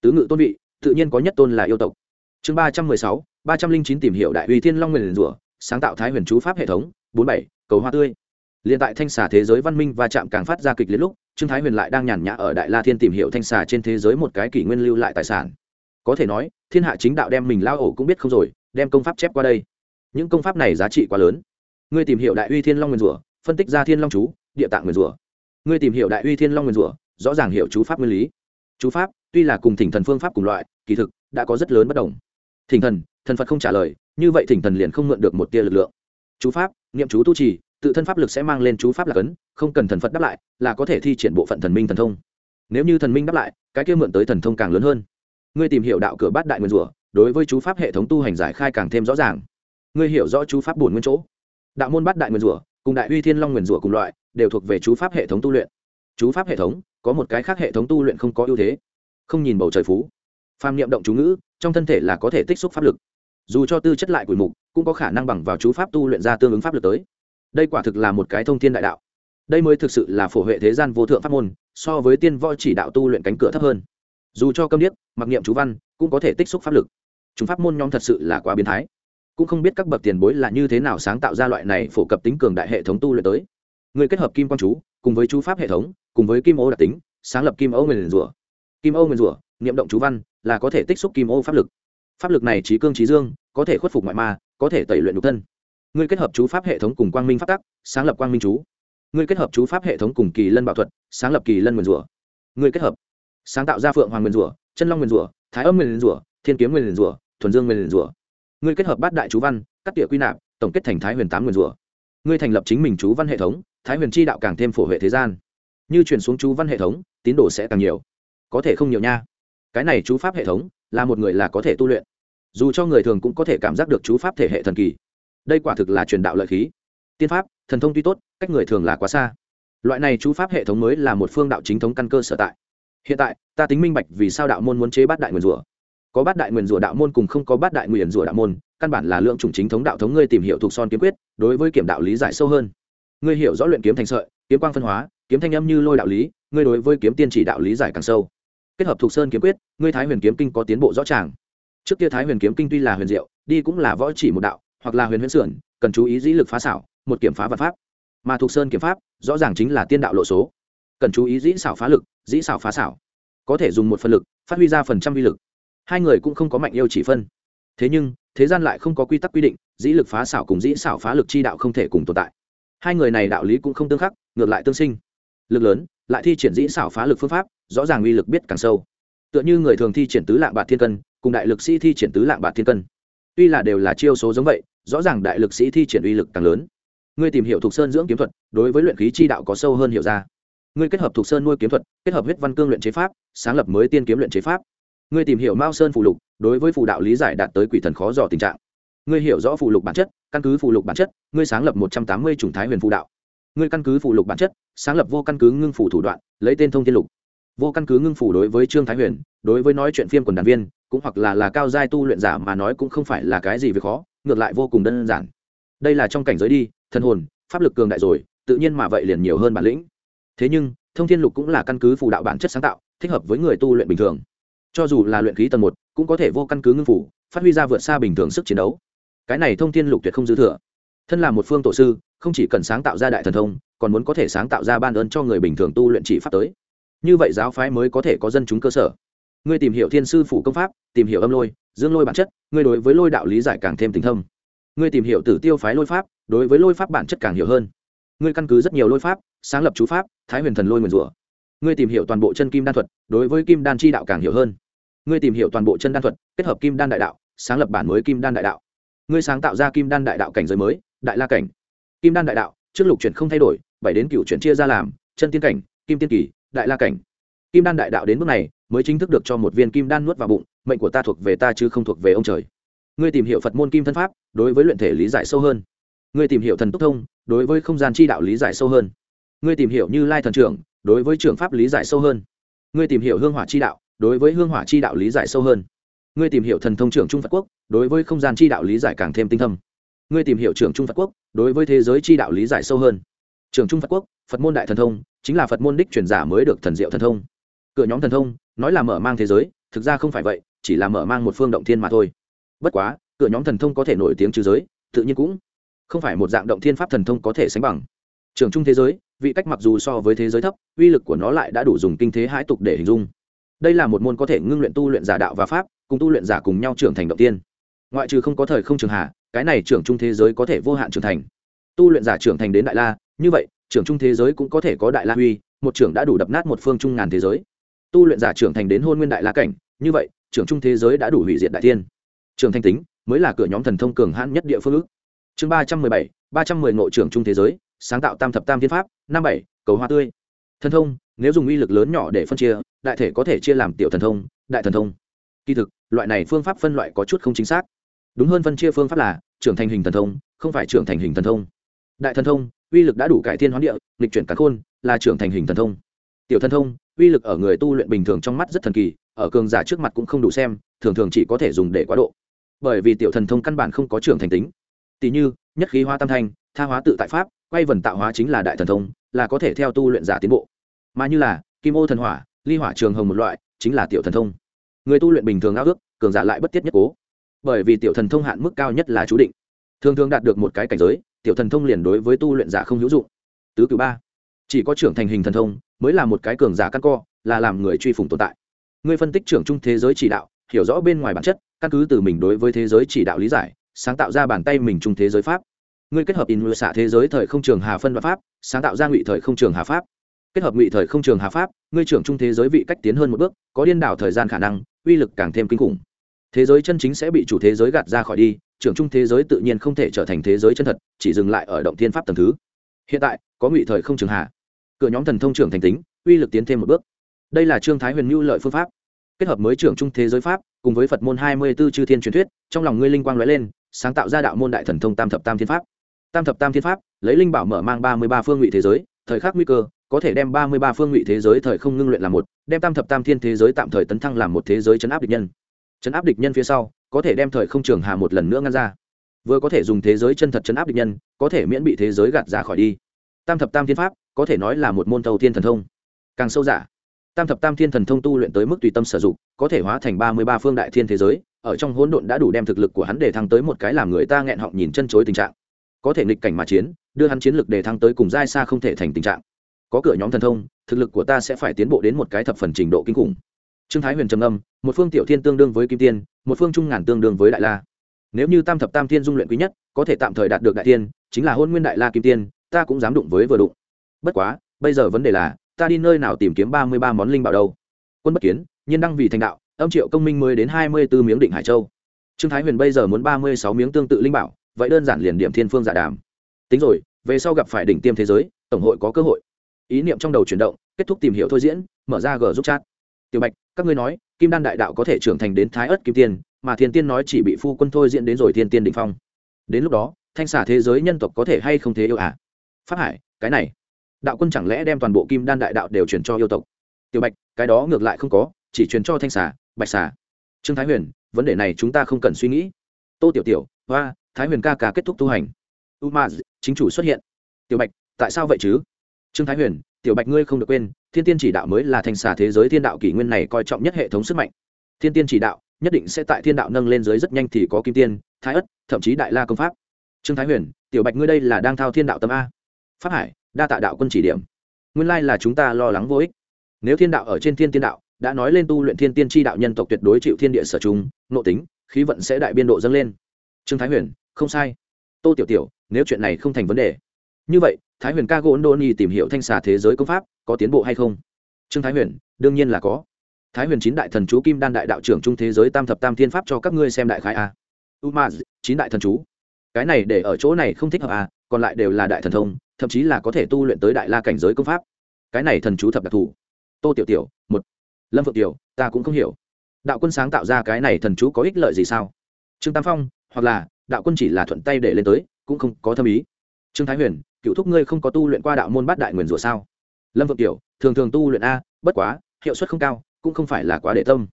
Tứ ngự tôn vị, tự nhiên có nhất tôn là yêu tộc. Chương ba trăm mười sáu, ba trăm linh chín tìm hiểu đại uy thiên long nguyền rủa, sáng tạo thái huyền chú pháp hệ thống, bốn bảy, cầu hoa tươi liền tại thanh xà thế giới văn minh và chạm càng phát ra kịch liệt lúc, trương thái huyền lại đang nhàn nhã ở đại la thiên tìm hiểu thanh xà trên thế giới một cái kỷ nguyên lưu lại tài sản. Có thể nói, thiên hạ chính đạo đem mình lao ổ cũng biết không rồi, đem công pháp chép qua đây. Những công pháp này giá trị quá lớn. Ngươi tìm hiểu đại uy thiên long nguyên rủa, phân tích ra thiên long chú, địa tạng nguyên rủa. Ngươi tìm hiểu đại uy thiên long nguyên rủa, rõ ràng hiểu chú pháp nguyên lý. Chú pháp, tuy là cùng thỉnh thần phương pháp cùng loại, kỳ thực, đã có rất lớn bất đồng. Thỉnh thần thần phật không trả lời, như vậy thỉnh thần liền không mượn được một tia lực lượng. Chú pháp, niệm chú tu trì tự thân pháp lực sẽ mang lên chú pháp là cấn không cần thần phật đáp lại, là có thể thi triển bộ phận thần minh thần thông. Nếu như thần minh đáp lại, cái kia mượn tới thần thông càng lớn hơn. Ngươi tìm hiểu đạo cửa bát đại nguyên rủa, đối với chú pháp hệ thống tu hành giải khai càng thêm rõ ràng. Ngươi hiểu rõ chú pháp bổn nguyên chỗ. Đạo môn bát đại nguyên rủa, cùng đại uy thiên long nguyên rủa cùng loại, đều thuộc về chú pháp hệ thống tu luyện. Chú pháp hệ thống, có một cái khác hệ thống tu luyện không có ưu thế. Không nhìn bầu trời phú. Phàm niệm động chú ngữ, trong thân thể là có thể tích xúc pháp lực. Dù cho tư chất lại quỷ mục, cũng có khả năng bằng vào chú pháp tu luyện ra tương ứng pháp lực tới đây quả thực là một cái thông thiên đại đạo. Đây mới thực sự là phổ huệ thế gian vô thượng pháp môn, so với tiên võ chỉ đạo tu luyện cánh cửa thấp hơn. Dù cho câm điếc, mặc niệm chú văn, cũng có thể tích xúc pháp lực. Chúng pháp môn nhóm thật sự là quá biến thái. Cũng không biết các bậc tiền bối là như thế nào sáng tạo ra loại này phổ cập tính cường đại hệ thống tu luyện tới. Người kết hợp kim quan chú, cùng với chú pháp hệ thống, cùng với kim ô đặc tính, sáng lập kim ô nguyền rủa. Kim ô nguyền rủa, niệm động chú văn, là có thể tích xúc kim ô pháp lực. Pháp lực này trí cương trí dương, có thể khuất phục ngoại ma, có thể tẩy luyện nhục thân ngươi kết hợp chú pháp hệ thống cùng quang minh pháp tắc, sáng lập quang minh chú. Ngươi kết hợp chú pháp hệ thống cùng kỳ lân bảo thuật, sáng lập kỳ lân nguyền rủa. Ngươi kết hợp. Sáng tạo ra phượng hoàng nguyền rủa, chân long nguyền rủa, thái âm nguyền rủa, thiên kiếm nguyền rủa, thuần dương nguyền rủa. Ngươi kết hợp bát đại chú văn, cắt tỉa quy nạp, tổng kết thành thái huyền tám nguyền rủa. Ngươi thành lập chính mình chú văn hệ thống, thái huyền chi đạo càng thêm phổ hệ thế gian. Như chuyển xuống chú văn hệ thống, tín đồ sẽ càng nhiều. Có thể không nhiều nha. Cái này chú pháp hệ thống, là một người là có thể tu luyện. Dù cho người thường cũng có thể cảm giác được chú pháp thể hệ thần kỳ đây quả thực là truyền đạo lợi khí. Tiên pháp, thần thông tuy tốt, cách người thường là quá xa. Loại này chú pháp hệ thống mới là một phương đạo chính thống căn cơ sở tại. Hiện tại, ta tính minh bạch vì sao đạo môn muốn chế bát đại nguyền rủa. Có bát đại nguyền rủa đạo môn cùng không có bát đại nguyền rủa đạo môn, căn bản là lượng chủng chính thống đạo thống ngươi tìm hiểu thuộc son kiếm quyết, đối với kiểm đạo lý giải sâu hơn. Ngươi hiểu rõ luyện kiếm thành sợi, kiếm quang phân hóa, kiếm thanh âm như lôi đạo lý, ngươi đối với kiếm tiên chỉ đạo lý giải càng sâu. Kết hợp thuộc sơn kiếm quyết, ngươi thái huyền kiếm kinh có tiến bộ rõ ràng. Trước kia thái huyền kiếm kinh tuy là huyền diệu, đi cũng là võ chỉ một đạo hoặc là huyền huyễn sườn, cần chú ý dĩ lực phá xảo, một kiểm phá vật pháp. Mà thuộc sơn kiểm pháp, rõ ràng chính là tiên đạo lộ số. Cần chú ý dĩ xảo phá lực, dĩ xảo phá xảo. Có thể dùng một phần lực, phát huy ra phần trăm vi lực. Hai người cũng không có mạnh yêu chỉ phân. Thế nhưng, thế gian lại không có quy tắc quy định, dĩ lực phá xảo cùng dĩ xảo phá lực chi đạo không thể cùng tồn tại. Hai người này đạo lý cũng không tương khắc, ngược lại tương sinh. Lực lớn, lại thi triển dĩ xảo phá lực phương pháp, rõ ràng uy lực biết càng sâu. Tựa như người thường thi triển tứ lạng bạc thiên cân, cùng đại lực sĩ thi triển tứ lạng bạc thiên cân tuy là đều là chiêu số giống vậy, rõ ràng đại lực sĩ thi triển uy lực càng lớn. Ngươi tìm hiểu thuộc sơn dưỡng kiếm thuật, đối với luyện khí chi đạo có sâu hơn hiểu ra. Ngươi kết hợp thuộc sơn nuôi kiếm thuật, kết hợp huyết văn cương luyện chế pháp, sáng lập mới tiên kiếm luyện chế pháp. Ngươi tìm hiểu mao sơn phụ lục, đối với phụ đạo lý giải đạt tới quỷ thần khó dò tình trạng. Ngươi hiểu rõ phụ lục bản chất, căn cứ phụ lục bản chất, ngươi sáng lập một trăm tám mươi chủng thái huyền phụ đạo. Ngươi căn cứ phụ lục bản chất, sáng lập vô căn cứ ngưng phủ thủ đoạn, lấy tên thông thiên lục vô căn cứ ngưng phủ đối với trương thái huyền, đối với nói chuyện phim quần đàn viên, cũng hoặc là là cao giai tu luyện giả mà nói cũng không phải là cái gì về khó, ngược lại vô cùng đơn giản. Đây là trong cảnh giới đi, thần hồn, pháp lực cường đại rồi, tự nhiên mà vậy liền nhiều hơn bản lĩnh. Thế nhưng, thông thiên lục cũng là căn cứ phù đạo bản chất sáng tạo, thích hợp với người tu luyện bình thường. Cho dù là luyện khí tầng một, cũng có thể vô căn cứ ngưng phủ, phát huy ra vượt xa bình thường sức chiến đấu. Cái này thông thiên lục tuyệt không dư thừa. Thân là một phương tổ sư, không chỉ cần sáng tạo ra đại thần thông, còn muốn có thể sáng tạo ra ban ơn cho người bình thường tu luyện chỉ pháp tới như vậy giáo phái mới có thể có dân chúng cơ sở. Ngươi tìm hiểu thiên sư phủ công pháp, tìm hiểu âm lôi, dương lôi bản chất, ngươi đối với lôi đạo lý giải càng thêm tình thâm. Ngươi tìm hiểu tử tiêu phái lôi pháp, đối với lôi pháp bản chất càng hiểu hơn. Ngươi căn cứ rất nhiều lôi pháp, sáng lập chú pháp, thái huyền thần lôi nguyền rủa. Ngươi tìm hiểu toàn bộ chân kim đan thuật, đối với kim đan chi đạo càng hiểu hơn. Ngươi tìm hiểu toàn bộ chân đan thuật, kết hợp kim đan đại đạo, sáng lập bản mới kim đan đại đạo. Ngươi sáng tạo ra kim đan đại đạo cảnh giới mới, đại la cảnh. Kim đan đại đạo, trước lục chuyển không thay đổi, bảy đến cựu chuyển chia ra làm, chân tiên cảnh, kim tiên kỳ đại la cảnh. Kim đan đại đạo đến mức này, mới chính thức được cho một viên kim đan nuốt vào bụng, mệnh của ta thuộc về ta chứ không thuộc về ông trời. Ngươi tìm hiểu phật môn kim thân pháp, đối với luyện thể lý giải sâu hơn. Ngươi tìm hiểu thần túc thông, đối với không gian chi đạo lý giải sâu hơn. Ngươi tìm hiểu như lai thần trưởng, đối với trường pháp lý giải sâu hơn. Ngươi tìm hiểu hương hỏa chi đạo, đối với hương hỏa chi đạo lý giải sâu hơn. Ngươi tìm hiểu thần thông trưởng trung phật quốc, đối với không gian chi đạo lý giải càng thêm tinh thâm. Ngươi tìm hiểu trưởng trung phật quốc, đối với thế giới chi đạo lý giải sâu hơn. Trưởng trung phật quốc, phật môn đại thần thông chính là phật môn đích truyền giả mới được thần diệu thần thông. Cửa nhóm thần thông, nói là mở mang thế giới, thực ra không phải vậy, chỉ là mở mang một phương động thiên mà thôi. Bất quá, cửa nhóm thần thông có thể nổi tiếng trừ giới, tự nhiên cũng không phải một dạng động thiên pháp thần thông có thể sánh bằng. Trường trung thế giới, vị cách mặc dù so với thế giới thấp, uy lực của nó lại đã đủ dùng kinh thế hãi tục để hình dung. Đây là một môn có thể ngưng luyện tu luyện giả đạo và pháp, cùng tu luyện giả cùng nhau trưởng thành động tiên ngoại trừ không có thời không trường hạ, cái này trưởng trung thế giới có thể vô hạn trưởng thành. Tu luyện giả trưởng thành đến đại la, như vậy trưởng trung thế giới cũng có thể có đại la huy, một trưởng đã đủ đập nát một phương trung ngàn thế giới. Tu luyện giả trưởng thành đến hôn nguyên đại la cảnh, như vậy, trưởng trung thế giới đã đủ hủy diệt đại thiên. Trưởng thanh tính, mới là cửa nhóm thần thông cường hãn nhất địa phương ước chương ba trăm mười bảy, ba trăm mười ngộ trưởng trung thế giới, sáng tạo tam thập tam thiên pháp, năm bảy, cầu hoa tươi. Thần thông, nếu dùng uy lực lớn nhỏ để phân chia, đại thể có thể chia làm tiểu thần thông, đại thần thông. Kỳ thực, loại này phương pháp phân loại có chút không chính xác. Đúng hơn phân chia phương pháp là, trưởng thành hình thần thông, không phải trưởng thành hình thần thông. Đại thần thông uy lực đã đủ cải thiên hoán địa lịch chuyển cắn khôn, là trưởng thành hình thần thông. Tiểu thần thông, uy lực ở người tu luyện bình thường trong mắt rất thần kỳ, ở cường giả trước mặt cũng không đủ xem, thường thường chỉ có thể dùng để quá độ. Bởi vì tiểu thần thông căn bản không có trưởng thành tính. Tỷ như, nhất khí hóa tam thanh, tha hóa tự tại pháp, quay vần tạo hóa chính là đại thần thông, là có thể theo tu luyện giả tiến bộ. Mà như là, kim ô thần hỏa, ly hỏa trường hồng một loại, chính là tiểu thần thông. Người tu luyện bình thường ao ước, cường giả lại bất tiết nhất cố. Bởi vì tiểu thần thông hạn mức cao nhất là chú định. Thường thường đạt được một cái cảnh giới tiểu thần thông liền đối với tu luyện giả không hữu dụng. Tứ cử ba, chỉ có trưởng thành hình thần thông mới là một cái cường giả căn co, là làm người truy phủng tồn tại. Người phân tích trưởng trung thế giới chỉ đạo, hiểu rõ bên ngoài bản chất, căn cứ từ mình đối với thế giới chỉ đạo lý giải, sáng tạo ra bàn tay mình trung thế giới pháp. Ngươi kết hợp in lựa xạ thế giới thời không trường hà phân và pháp, sáng tạo ra ngụy thời không trường hà pháp. Kết hợp ngụy thời không trường hà pháp, ngươi trưởng trung thế giới vị cách tiến hơn một bước, có điên đảo thời gian khả năng, uy lực càng thêm kinh khủng thế giới chân chính sẽ bị chủ thế giới gạt ra khỏi đi, trưởng trung thế giới tự nhiên không thể trở thành thế giới chân thật, chỉ dừng lại ở động thiên pháp tầng thứ. Hiện tại, có ngụy thời không trường hạ. cửa nhóm thần thông trưởng thành tính, uy lực tiến thêm một bước. Đây là trương thái huyền mưu lợi phương pháp. Kết hợp mới trưởng trung thế giới pháp, cùng với phật môn hai mươi b ố chư thiên truyền thuyết, trong lòng ngươi linh quang lóe lên, sáng tạo ra đạo môn đại thần thông tam thập tam thiên pháp. Tam thập tam thiên pháp, lấy linh bảo mở mang ba mươi ba phương ngụy thế giới, thời khắc nguy cơ, có thể đem ba mươi ba phương ngụy thế giới thời không ngưng luyện làm một, đem tam thập tam thiên thế giới tạm thời tấn thăng làm một thế giới chấn áp địch nhân chấn áp địch nhân phía sau, có thể đem thời không trường hà một lần nữa ngăn ra. Vừa có thể dùng thế giới chân thật chấn áp địch nhân, có thể miễn bị thế giới gạt ra khỏi đi. Tam thập tam thiên pháp, có thể nói là một môn thầu thiên thần thông. Càng sâu giả tam thập tam thiên thần thông tu luyện tới mức tùy tâm sử dụng, có thể hóa thành ba mươi ba phương đại thiên thế giới, ở trong hỗn độn đã đủ đem thực lực của hắn để thăng tới một cái làm người ta nghẹn họng nhìn chân chối tình trạng. Có thể nghịch cảnh mà chiến, đưa hắn chiến lực để thăng tới cùng giai xa không thể thành tình trạng. Có cửa nhóm thần thông, thực lực của ta sẽ phải tiến bộ đến một cái thập phần trình độ kinh khủng trương thái huyền trầm âm một phương tiểu thiên tương đương với kim tiên, một phương trung ngàn tương đương với đại la. Nếu như tam thập tam thiên dung luyện quý nhất, có thể tạm thời đạt được đại tiên chính là hôn nguyên đại la kim tiên, ta cũng dám đụng với vừa đụng. Bất quá, bây giờ vấn đề là, ta đi nơi nào tìm kiếm ba mươi ba món linh bảo đâu? Quân bất kiến, nhiên đăng vì thành đạo, âm triệu công minh mới đến hai mươi b ố miếng định hải châu. Trương thái huyền bây giờ muốn ba mươi sáu miếng tương tự linh bảo, vậy đơn giản liền điểm thiên phương giả đàm. Tính rồi, về sau gặp phải đỉnh tiêm thế giới, tổng hội có cơ hội. Ý niệm trong đầu chuyển động, kết thúc tìm hiểu thôi diễn, mở ra g giúp chat. Tiểu bạch các ngươi nói, kim đan đại đạo có thể trưởng thành đến thái ớt kim tiên, mà thiên tiên nói chỉ bị phu quân thôi diễn đến rồi thiên tiên định phong. Đến lúc đó, thanh xả thế giới nhân tộc có thể hay không thế yêu à? Phát hải, cái này. Đạo quân chẳng lẽ đem toàn bộ kim đan đại đạo đều truyền cho yêu tộc? Tiểu bạch, cái đó ngược lại không có, chỉ truyền cho thanh xà bạch xà trương thái huyền, vấn đề này chúng ta không cần suy nghĩ. Tô tiểu tiểu, hoa, thái huyền ca ca kết thúc tu hành. U ma chính chủ xuất hiện. Tiểu bạch, tại sao vậy chứ? Trương thái huyền tiểu bạch ngươi không được quên, thiên tiên chỉ đạo mới là thành xà thế giới thiên đạo kỷ nguyên này coi trọng nhất hệ thống sức mạnh. Thiên tiên chỉ đạo nhất định sẽ tại thiên đạo nâng lên giới rất nhanh thì có kim tiên, thái ất thậm chí đại la công pháp. Trương thái huyền, tiểu bạch ngươi đây là đang thao thiên đạo tâm a. Pháp hải, đa tạ đạo quân chỉ điểm. Nguyên lai là chúng ta lo lắng vô ích. Nếu thiên đạo ở trên thiên tiên đạo, đã nói lên tu luyện thiên tiên tri đạo nhân tộc tuyệt đối chịu thiên địa sở chúng nộ tính, khí vận sẽ đại biên độ dâng lên. Trương thái huyền, không sai. Tô tiểu tiểu, nếu chuyện này không thành vấn đề như vậy, thái huyền ca gỗ đôn ni tìm hiểu thanh xà thế giới công pháp, có tiến bộ hay không? Trương thái huyền, đương nhiên là có. Thái huyền chín đại thần chú kim đan đại đạo trưởng trung thế giới tam thập tam thiên pháp cho các ngươi xem đại khái a. Umaz, chín đại thần chú. Cái này để ở chỗ này không thích hợp a, còn lại đều là đại thần thông, thậm chí là có thể tu luyện tới đại la cảnh giới công pháp. Cái này thần chú thập đặc thù. Tô tiểu tiểu, một. Lâm phượng tiểu, ta cũng không hiểu. Đạo quân sáng tạo ra cái này thần chú có ích lợi gì sao? Trương tam phong, hoặc là, đạo quân chỉ là thuận tay để lên tới, cũng không có thâm ý. Trương thái huyền cựu thúc ngươi không có tu luyện qua đạo môn bát đại nguyền rủa sao? Lâm vượng tiểu, thường thường tu luyện a, bất quá, hiệu suất không cao, cũng không phải là quá để tâm.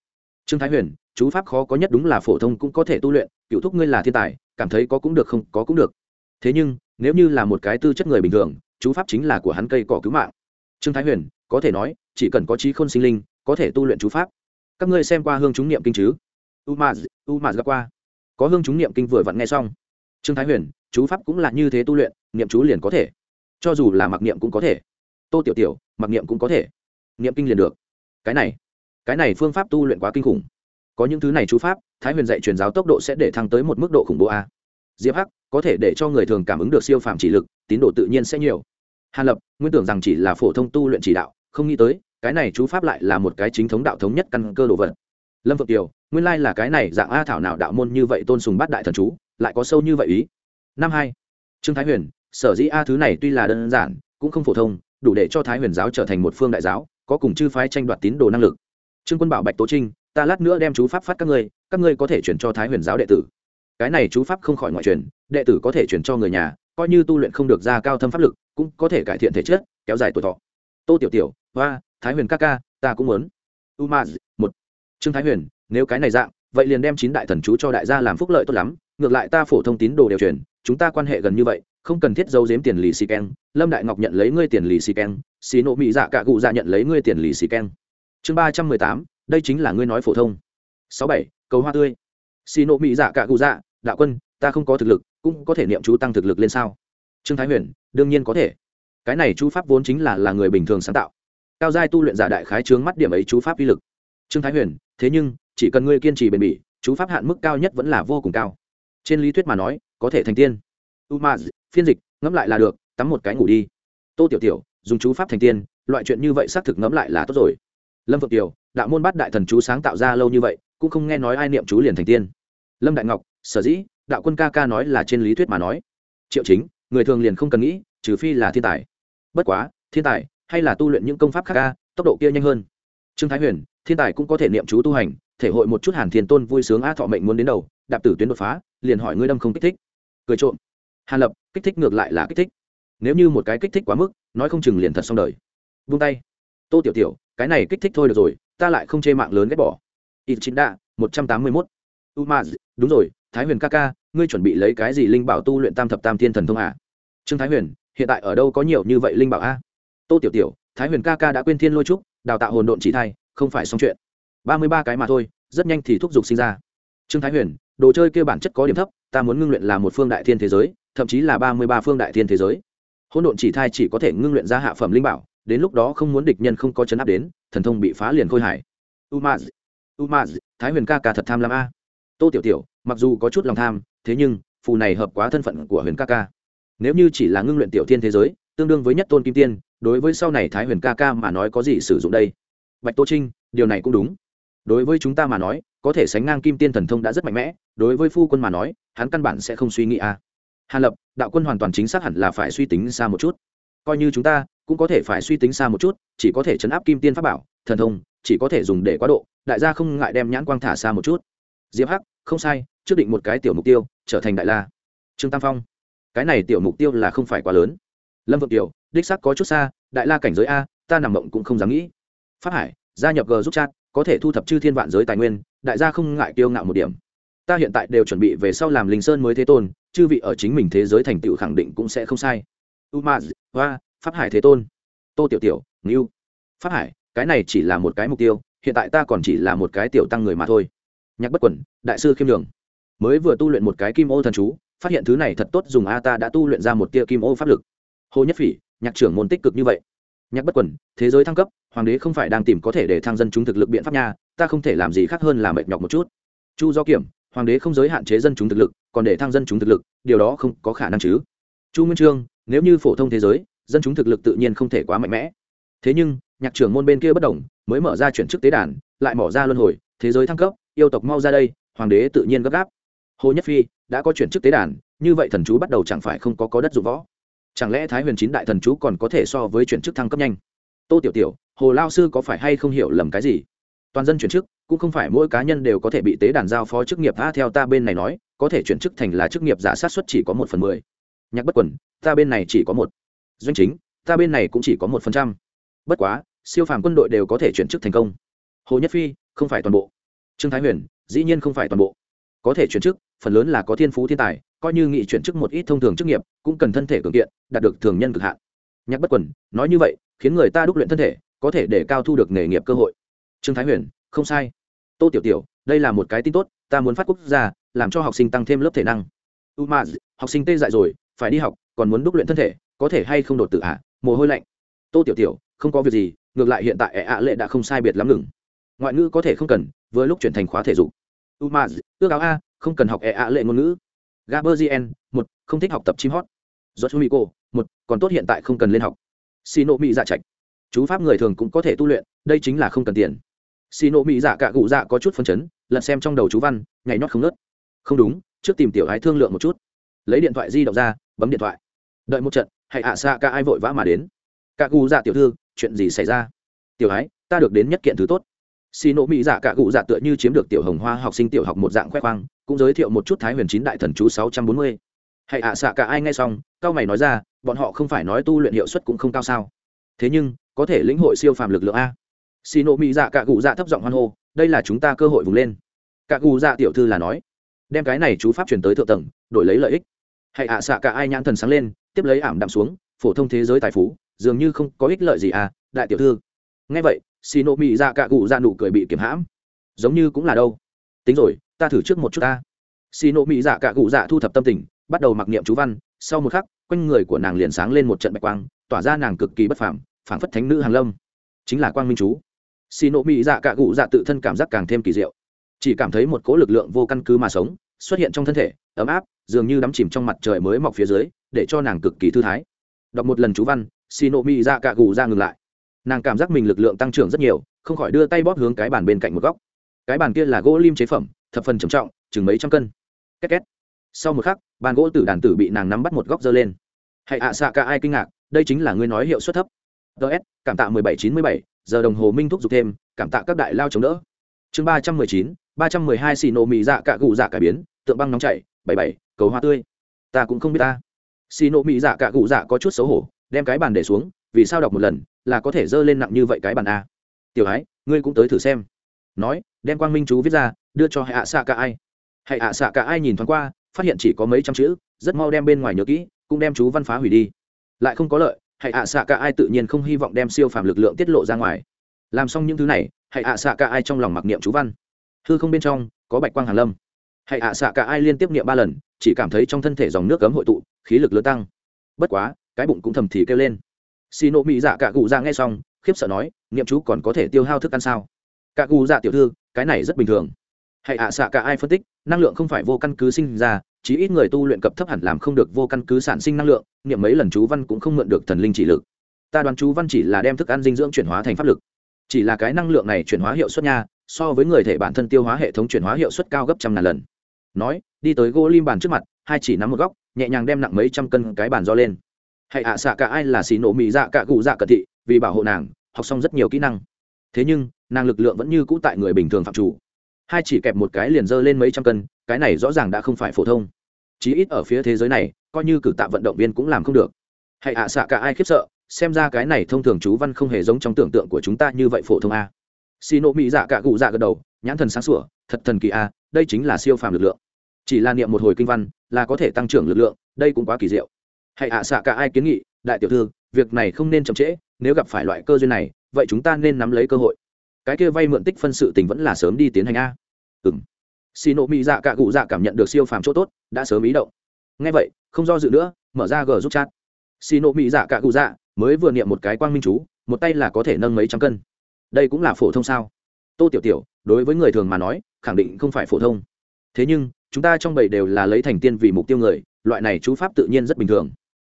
Trương thái huyền, chú pháp khó có nhất đúng là phổ thông cũng có thể tu luyện, cựu thúc ngươi là thiên tài, cảm thấy có cũng được không, có cũng được. Thế nhưng, nếu như là một cái tư chất người bình thường, chú pháp chính là của hắn cây cỏ cứu mạng. Trương thái huyền, có thể nói, chỉ cần có trí khôn sinh linh, có thể tu luyện chú pháp. Các ngươi xem qua hương chúng niệm kinh chứ? U ma u ma gặp qua. Có hương chúng niệm kinh vừa vặn nghe xong trương thái huyền, chú pháp cũng là như thế tu luyện, niệm chú liền có thể. Cho dù là mặc niệm cũng có thể. Tô tiểu tiểu, mặc niệm cũng có thể. Niệm kinh liền được. Cái này cái này phương pháp tu luyện quá kinh khủng. Có những thứ này chú pháp, thái huyền dạy truyền giáo tốc độ sẽ để thăng tới một mức độ khủng bố a. Diệp hắc, có thể để cho người thường cảm ứng được siêu phạm chỉ lực, tín độ tự nhiên sẽ nhiều. Hàn lập, nguyên tưởng rằng chỉ là phổ thông tu luyện chỉ đạo, không nghĩ tới, cái này chú pháp lại là một cái chính thống đạo thống nhất căn cơ đồ vật. Lâm phượng kiều nguyên lai là cái này dạng a thảo nào đạo môn như vậy tôn sùng bát đại thần chú lại có sâu như vậy ý. Năm hai, trương thái huyền, sở dĩ a thứ này tuy là đơn giản, cũng không phổ thông, đủ để cho thái huyền giáo trở thành một phương đại giáo, có cùng chư phái tranh đoạt tín đồ năng lực. Trương quân bảo bạch tố trinh, ta lát nữa đem chú pháp phát các ngươi các ngươi có thể chuyển cho thái huyền giáo đệ tử. Cái này chú pháp không khỏi ngoại truyền, đệ tử có thể chuyển cho người nhà, coi như tu luyện không được ra cao thâm pháp lực, cũng có thể cải thiện thể chất, kéo dài tuổi thọ. Tô tiểu tiểu, hoa, thái huyền ca ca, ta cũng muốn. Umaz, một. Trương thái huyền, nếu cái này dạng, vậy liền đem chín đại thần chú cho đại gia làm phúc lợi tốt lắm ngược lại ta phổ thông tín đồ đều truyền, chúng ta quan hệ gần như vậy, không cần thiết giấu giếm tiền lì xì keng. Lâm đại ngọc nhận lấy ngươi tiền lì xì keng. Xì nộ mỹ dạ cả cụ dạ nhận lấy ngươi tiền lì xì keng. Chương ba trăm mười tám, đây chính là ngươi nói phổ thông. Sáu bảy, cầu hoa tươi. Xì nộ mỹ dạ cả cụ dạ đạo quân, ta không có thực lực, cũng có thể niệm chú tăng thực lực lên sao? Trương thái huyền, đương nhiên có thể. Cái này chú pháp vốn chính là là người bình thường sáng tạo. Cao giai tu luyện giả đại khái trướng mắt điểm ấy chú pháp uy lực. Trương thái huyền, thế nhưng, chỉ cần ngươi kiên trì bền bỉ, chú pháp hạn mức cao nhất vẫn là vô cùng cao trên lý thuyết mà nói, có thể thành tiên. U phiên dịch, ngẫm lại là được, tắm một cái ngủ đi. Tô tiểu tiểu, dùng chú pháp thành tiên, loại chuyện như vậy xác thực ngẫm lại là tốt rồi. Lâm phượng tiểu đạo môn bát đại thần chú sáng tạo ra lâu như vậy, cũng không nghe nói ai niệm chú liền thành tiên. Lâm đại ngọc, sở dĩ, đạo quân ca ca nói là trên lý thuyết mà nói. Triệu chính, người thường liền không cần nghĩ, trừ phi là thiên tài. Bất quá, thiên tài, hay là tu luyện những công pháp khác ca, tốc độ kia nhanh hơn trương thái huyền, thiên tài cũng có thể niệm chú tu hành, thể hội một chút hàn thiên tôn vui sướng a thọ mệnh muốn đến đầu, đạp tử tuyến đột phá, liền hỏi ngươi đâm không kích thích. Cười trộm. Hàn lập, kích thích ngược lại là kích thích. Nếu như một cái kích thích quá mức, nói không chừng liền thật xong đời. Vung tay. Tô tiểu tiểu, cái này kích thích thôi được rồi, ta lại không chê mạng lớn ghét bỏ. Ít chín đa một trăm tám mươi mốt. U ma đúng rồi, thái huyền ca ca, ngươi chuẩn bị lấy cái gì linh bảo tu luyện tam thập tam thiên thần thông à? trương thái huyền, hiện tại ở đâu có nhiều như vậy linh bảo a? Tô tiểu tiểu, thái huyền ca ca đã quên thiên lôi trúc đào tạo hồn độn chỉ thay không phải xong chuyện. Ba mươi ba cái mà thôi, rất nhanh thì thúc giục sinh ra. Trương thái huyền, đồ chơi kia bản chất có điểm thấp, ta muốn ngưng luyện là một phương đại thiên thế giới, thậm chí là ba mươi ba phương đại thiên thế giới. Hỗn độn chỉ thai chỉ có thể ngưng luyện ra hạ phẩm linh bảo, đến lúc đó không muốn địch nhân không có chấn áp đến, thần thông bị phá liền khôi hải umaz umaz, thái huyền ca ca thật tham lam a. Tô tiểu tiểu, mặc dù có chút lòng tham, thế nhưng, phù này hợp quá thân phận của huyền ca ca. Nếu như chỉ là ngưng luyện tiểu thiên thế giới, tương đương với nhất tôn kim tiên đối với sau này thái huyền ca ca mà nói có gì sử dụng đây? Bạch tô trinh, điều này cũng đúng. Đối với chúng ta mà nói, có thể sánh ngang kim tiên thần thông đã rất mạnh mẽ, đối với phu quân mà nói, hắn căn bản sẽ không suy nghĩ a hàn lập, đạo quân hoàn toàn chính xác hẳn là phải suy tính xa một chút. Coi như chúng ta cũng có thể phải suy tính xa một chút, chỉ có thể chấn áp kim tiên pháp bảo, thần thông, chỉ có thể dùng để quá độ, đại gia không ngại đem nhãn quang thả xa một chút. Diệp hắc, không sai, trước định một cái tiểu mục tiêu, trở thành đại la. Trương tam phong, cái này tiểu mục tiêu là không phải quá lớn. Lâm vượng tiểu đích xác có chút xa, đại la cảnh giới a, ta nằm mộng cũng không dám nghĩ. Phát hải, gia nhập g giúp chat, có thể thu thập chư thiên vạn giới tài nguyên, đại gia không ngại kiêu ngạo một điểm. Ta hiện tại đều chuẩn bị về sau làm linh sơn mới thế tôn, chư vị ở chính mình thế giới thành tựu khẳng định cũng sẽ không sai. Umaz, hoa, pháp hải thế tôn. Tô tiểu tiểu, ngưu. Pháp hải, cái này chỉ là một cái mục tiêu, hiện tại ta còn chỉ là một cái tiểu tăng người mà thôi. Nhạc bất quẩn, đại sư khiêm đường. Mới vừa tu luyện một cái kim ô thần chú, phát hiện thứ này thật tốt, dùng a ta đã tu luyện ra một tia kim ô pháp lực. Hồ nhất phỉ nhạc trưởng môn tích cực như vậy. Nhạc bất quần, thế giới thăng cấp hoàng đế không phải đang tìm có thể để thăng dân chúng thực lực biện pháp nha ta không thể làm gì khác hơn là mệt nhọc một chút. Chu do kiểm hoàng đế không giới hạn chế dân chúng thực lực còn để thăng dân chúng thực lực điều đó không có khả năng chứ. Chu nguyên trương nếu như phổ thông thế giới dân chúng thực lực tự nhiên không thể quá mạnh mẽ. Thế nhưng nhạc trưởng môn bên kia bất đồng mới mở ra chuyển chức tế đàn lại mở ra luân hồi thế giới thăng cấp yêu tộc mau ra đây hoàng đế tự nhiên gấp gáp. Hồ nhất phi đã có chuyển chức tế đàn như vậy thần chú bắt đầu chẳng phải không có có đất dụng võ chẳng lẽ thái huyền chín đại thần chú còn có thể so với chuyển chức thăng cấp nhanh? Tô tiểu tiểu, hồ lao sư có phải hay không hiểu lầm cái gì? Toàn dân chuyển chức, cũng không phải mỗi cá nhân đều có thể bị tế đàn giao phó chức nghiệp a, theo ta bên này nói, có thể chuyển chức thành là chức nghiệp giả sát xuất chỉ có một phần mười. Nhạc bất quần, ta bên này chỉ có một. Doanh chính, ta bên này cũng chỉ có một phần trăm. Bất quá, siêu phàm quân đội đều có thể chuyển chức thành công. Hồ nhất phi, không phải toàn bộ. Trương thái huyền, dĩ nhiên không phải toàn bộ. Có thể chuyển chức, phần lớn là có thiên phú thiên tài coi như nghị chuyển chức một ít thông thường chức nghiệp, cũng cần thân thể cường kiện, đạt được thường nhân cực hạn. Nhắc bất quần, nói như vậy, khiến người ta đúc luyện thân thể, có thể để cao thu được nghề nghiệp cơ hội. Trương thái huyền, không sai. Tô tiểu tiểu, đây là một cái tin tốt, ta muốn phát quốc gia, làm cho học sinh tăng thêm lớp thể năng. U ma học sinh tê dại rồi, phải đi học, còn muốn đúc luyện thân thể, có thể hay không đột tự ạ à? mồ hôi lạnh. Tô tiểu tiểu, không có việc gì, ngược lại hiện tại ẻ ạ lệ đã không sai biệt lắm ngừng. Ngoại ngữ có thể không cần, vừa lúc chuyển thành khóa thể dục. U ma ước áo a, không cần học ẻ ạ lệ ngôn ngữ gaberzien một, không thích học tập chim hót. Do một, còn tốt hiện tại không cần lên học. Xì dạ trạch. Chú pháp người thường cũng có thể tu luyện, đây chính là không cần tiền. Xì dạ cả cụ dạ có chút phân chấn lần xem trong đầu chú văn, nhảy nhót không ngớt. không đúng, trước tìm tiểu ái thương lượng một chút. Lấy điện thoại di động ra, bấm điện thoại. Đợi một trận, hãy ạ xa ca ai vội vã mà đến. Cả cụ dạ tiểu thư, chuyện gì xảy ra? Tiểu ái ta được đến nhất kiện thứ tốt xì nộ mỹ dạ cạ cụ dạ tựa như chiếm được tiểu hồng hoa học sinh tiểu học một dạng khoe khoang, cũng giới thiệu một chút thái huyền chín đại thần chú sáu trăm bốn mươi. Hãy ạ, xạ cả ai nghe xong, cao mày nói ra, bọn họ không phải nói tu luyện hiệu suất cũng không cao sao. Thế nhưng, có thể lĩnh hội siêu phàm lực lượng a. Xì nộ mỹ dạ cạ cụ dạ thấp giọng hoan hô, đây là chúng ta cơ hội vùng lên. Cạ cụ dạ tiểu thư là nói, đem cái này chú pháp truyền tới thượng tầng, đổi lấy lợi ích. Hãy ạ, xạ cả ai nhãn thần sáng lên, tiếp lấy ảm đạm xuống, phổ thông thế giới tài phú, dường như không có ích lợi gì à đại tiểu thư. Nghe vậy xì nộ mị dạ cạ cụ dạ nụ cười bị kiểm hãm. Giống như cũng là đâu. Tính rồi, ta thử trước một chút ta. Xì nộ mị dạ cạ cụ dạ thu thập tâm tình, bắt đầu mặc niệm chú văn. Sau một khắc, quanh người của nàng liền sáng lên một trận bạch quang, tỏa ra nàng cực kỳ bất phàm, phảng phất thánh nữ hàng lâm. Chính là quang minh chú. Xì nộ mị dạ cạ cụ dạ tự thân cảm giác càng thêm kỳ diệu. Chỉ cảm thấy một cỗ lực lượng vô căn cứ mà sống, xuất hiện trong thân thể, ấm áp, dường như đắm chìm trong mặt trời mới mọc phía dưới, để cho nàng cực kỳ thư thái. Đọc một lần chú văn xì nộ mị dạ cạ cụ dạ ngừng lại nàng cảm giác mình lực lượng tăng trưởng rất nhiều, không khỏi đưa tay bóp hướng cái bàn bên cạnh một góc. Cái bàn kia là gỗ lim chế phẩm, thập phần trầm trọng, chừng mấy trăm cân. Két két. Sau một khắc, bàn gỗ tử đàn tử bị nàng nắm bắt một góc dơ lên. Hãy ạ, xạ cả ai kinh ngạc, đây chính là ngươi nói hiệu suất thấp. Ts cảm tạ mười bảy chín mươi bảy, giờ đồng hồ minh thúc giục thêm, cảm tạ các đại lao chống đỡ. Chương ba trăm mười chín, ba trăm mười hai xì nổ mì dạ cả gù dạ cải biến, tượng băng nóng chảy, bảy bảy, cầu hoa tươi. Ta cũng không biết ta. Xì nổ mì dạ cả gù dạ có chút xấu hổ, đem cái bàn để xuống, vì sao đọc một lần là có thể dơ lên nặng như vậy cái bàn a. Tiểu ái, ngươi cũng tới thử xem. Nói, đem quang minh chú viết ra, đưa cho hạ xạ cả ai. Hãy ạ xạ cả ai nhìn thoáng qua, phát hiện chỉ có mấy trăm chữ, rất mau đem bên ngoài nhớ kỹ, cũng đem chú văn phá hủy đi. Lại không có lợi hãy ạ xạ cả ai tự nhiên không hy vọng đem siêu phàm lực lượng tiết lộ ra ngoài. Làm xong những thứ này hãy ạ xạ cả ai trong lòng mặc niệm chú văn. Hư không bên trong, có bạch quang hàn lâm. Hãy ạ xạ cả ai liên tiếp niệm ba lần, chỉ cảm thấy trong thân thể dòng nước cấm hội tụ, khí lực lớn tăng. Bất quá, cái bụng cũng thầm thì kêu lên xì nộ mỹ dạ cả cụ dạ nghe xong, khiếp sợ nói, niệm chú còn có thể tiêu hao thức ăn sao? Cả cụ dạ tiểu thư, cái này rất bình thường. Hãy ạ xạ cả ai phân tích, năng lượng không phải vô căn cứ sinh ra, chí ít người tu luyện cấp thấp hẳn làm không được vô căn cứ sản sinh năng lượng, niệm mấy lần chú văn cũng không mượn được thần linh chỉ lực. Ta đoán chú văn chỉ là đem thức ăn dinh dưỡng chuyển hóa thành pháp lực. Chỉ là cái năng lượng này chuyển hóa hiệu suất nha, so với người thể bản thân tiêu hóa hệ thống chuyển hóa hiệu suất cao gấp trăm ngàn lần. Nói, đi tới gỗ lim bàn trước mặt, hai chỉ nắm một góc, nhẹ nhàng đem nặng mấy trăm cân cái bàn do lên hãy ạ xạ cả ai là xì nổ mì dạ cả cụ dạ cận thị, vì bảo hộ nàng, học xong rất nhiều kỹ năng. Thế nhưng, nàng lực lượng vẫn như cũ tại người bình thường phạm chủ. Hai chỉ kẹp một cái liền dơ lên mấy trăm cân, cái này rõ ràng đã không phải phổ thông. Chí ít ở phía thế giới này, coi như cử tạ vận động viên cũng làm không được. Hãy ạ xạ cả ai khiếp sợ, xem ra cái này thông thường chú văn không hề giống trong tưởng tượng của chúng ta như vậy phổ thông a. Xì nộ mỹ dạ cả cụ dạ gật đầu, nhãn thần sáng sủa, thật thần kỳ a, đây chính là siêu phàm lực lượng. Chỉ là niệm một hồi kinh văn là có thể tăng trưởng lực lượng, đây cũng quá kỳ diệu hãy ạ, xạ cả ai kiến nghị, đại tiểu thư, việc này không nên chậm trễ, nếu gặp phải loại cơ duyên này, vậy chúng ta nên nắm lấy cơ hội. Cái kia vay mượn tích phân sự tình vẫn là sớm đi tiến hành a. Ừng xì nộ mỹ dạ cả cụ dạ cảm nhận được siêu phàm chỗ tốt, đã sớm ý động. Ngay vậy, không do dự nữa, mở ra g giúp chat. Xì nộ mỹ dạ cả cụ dạ mới vừa niệm một cái quang minh chú, một tay là có thể nâng mấy trăm cân. Đây cũng là phổ thông sao? Tô tiểu tiểu, đối với người thường mà nói, khẳng định không phải phổ thông. Thế nhưng, chúng ta trong bầy đều là lấy thành tiên vì mục tiêu người, loại này chú pháp tự nhiên rất bình thường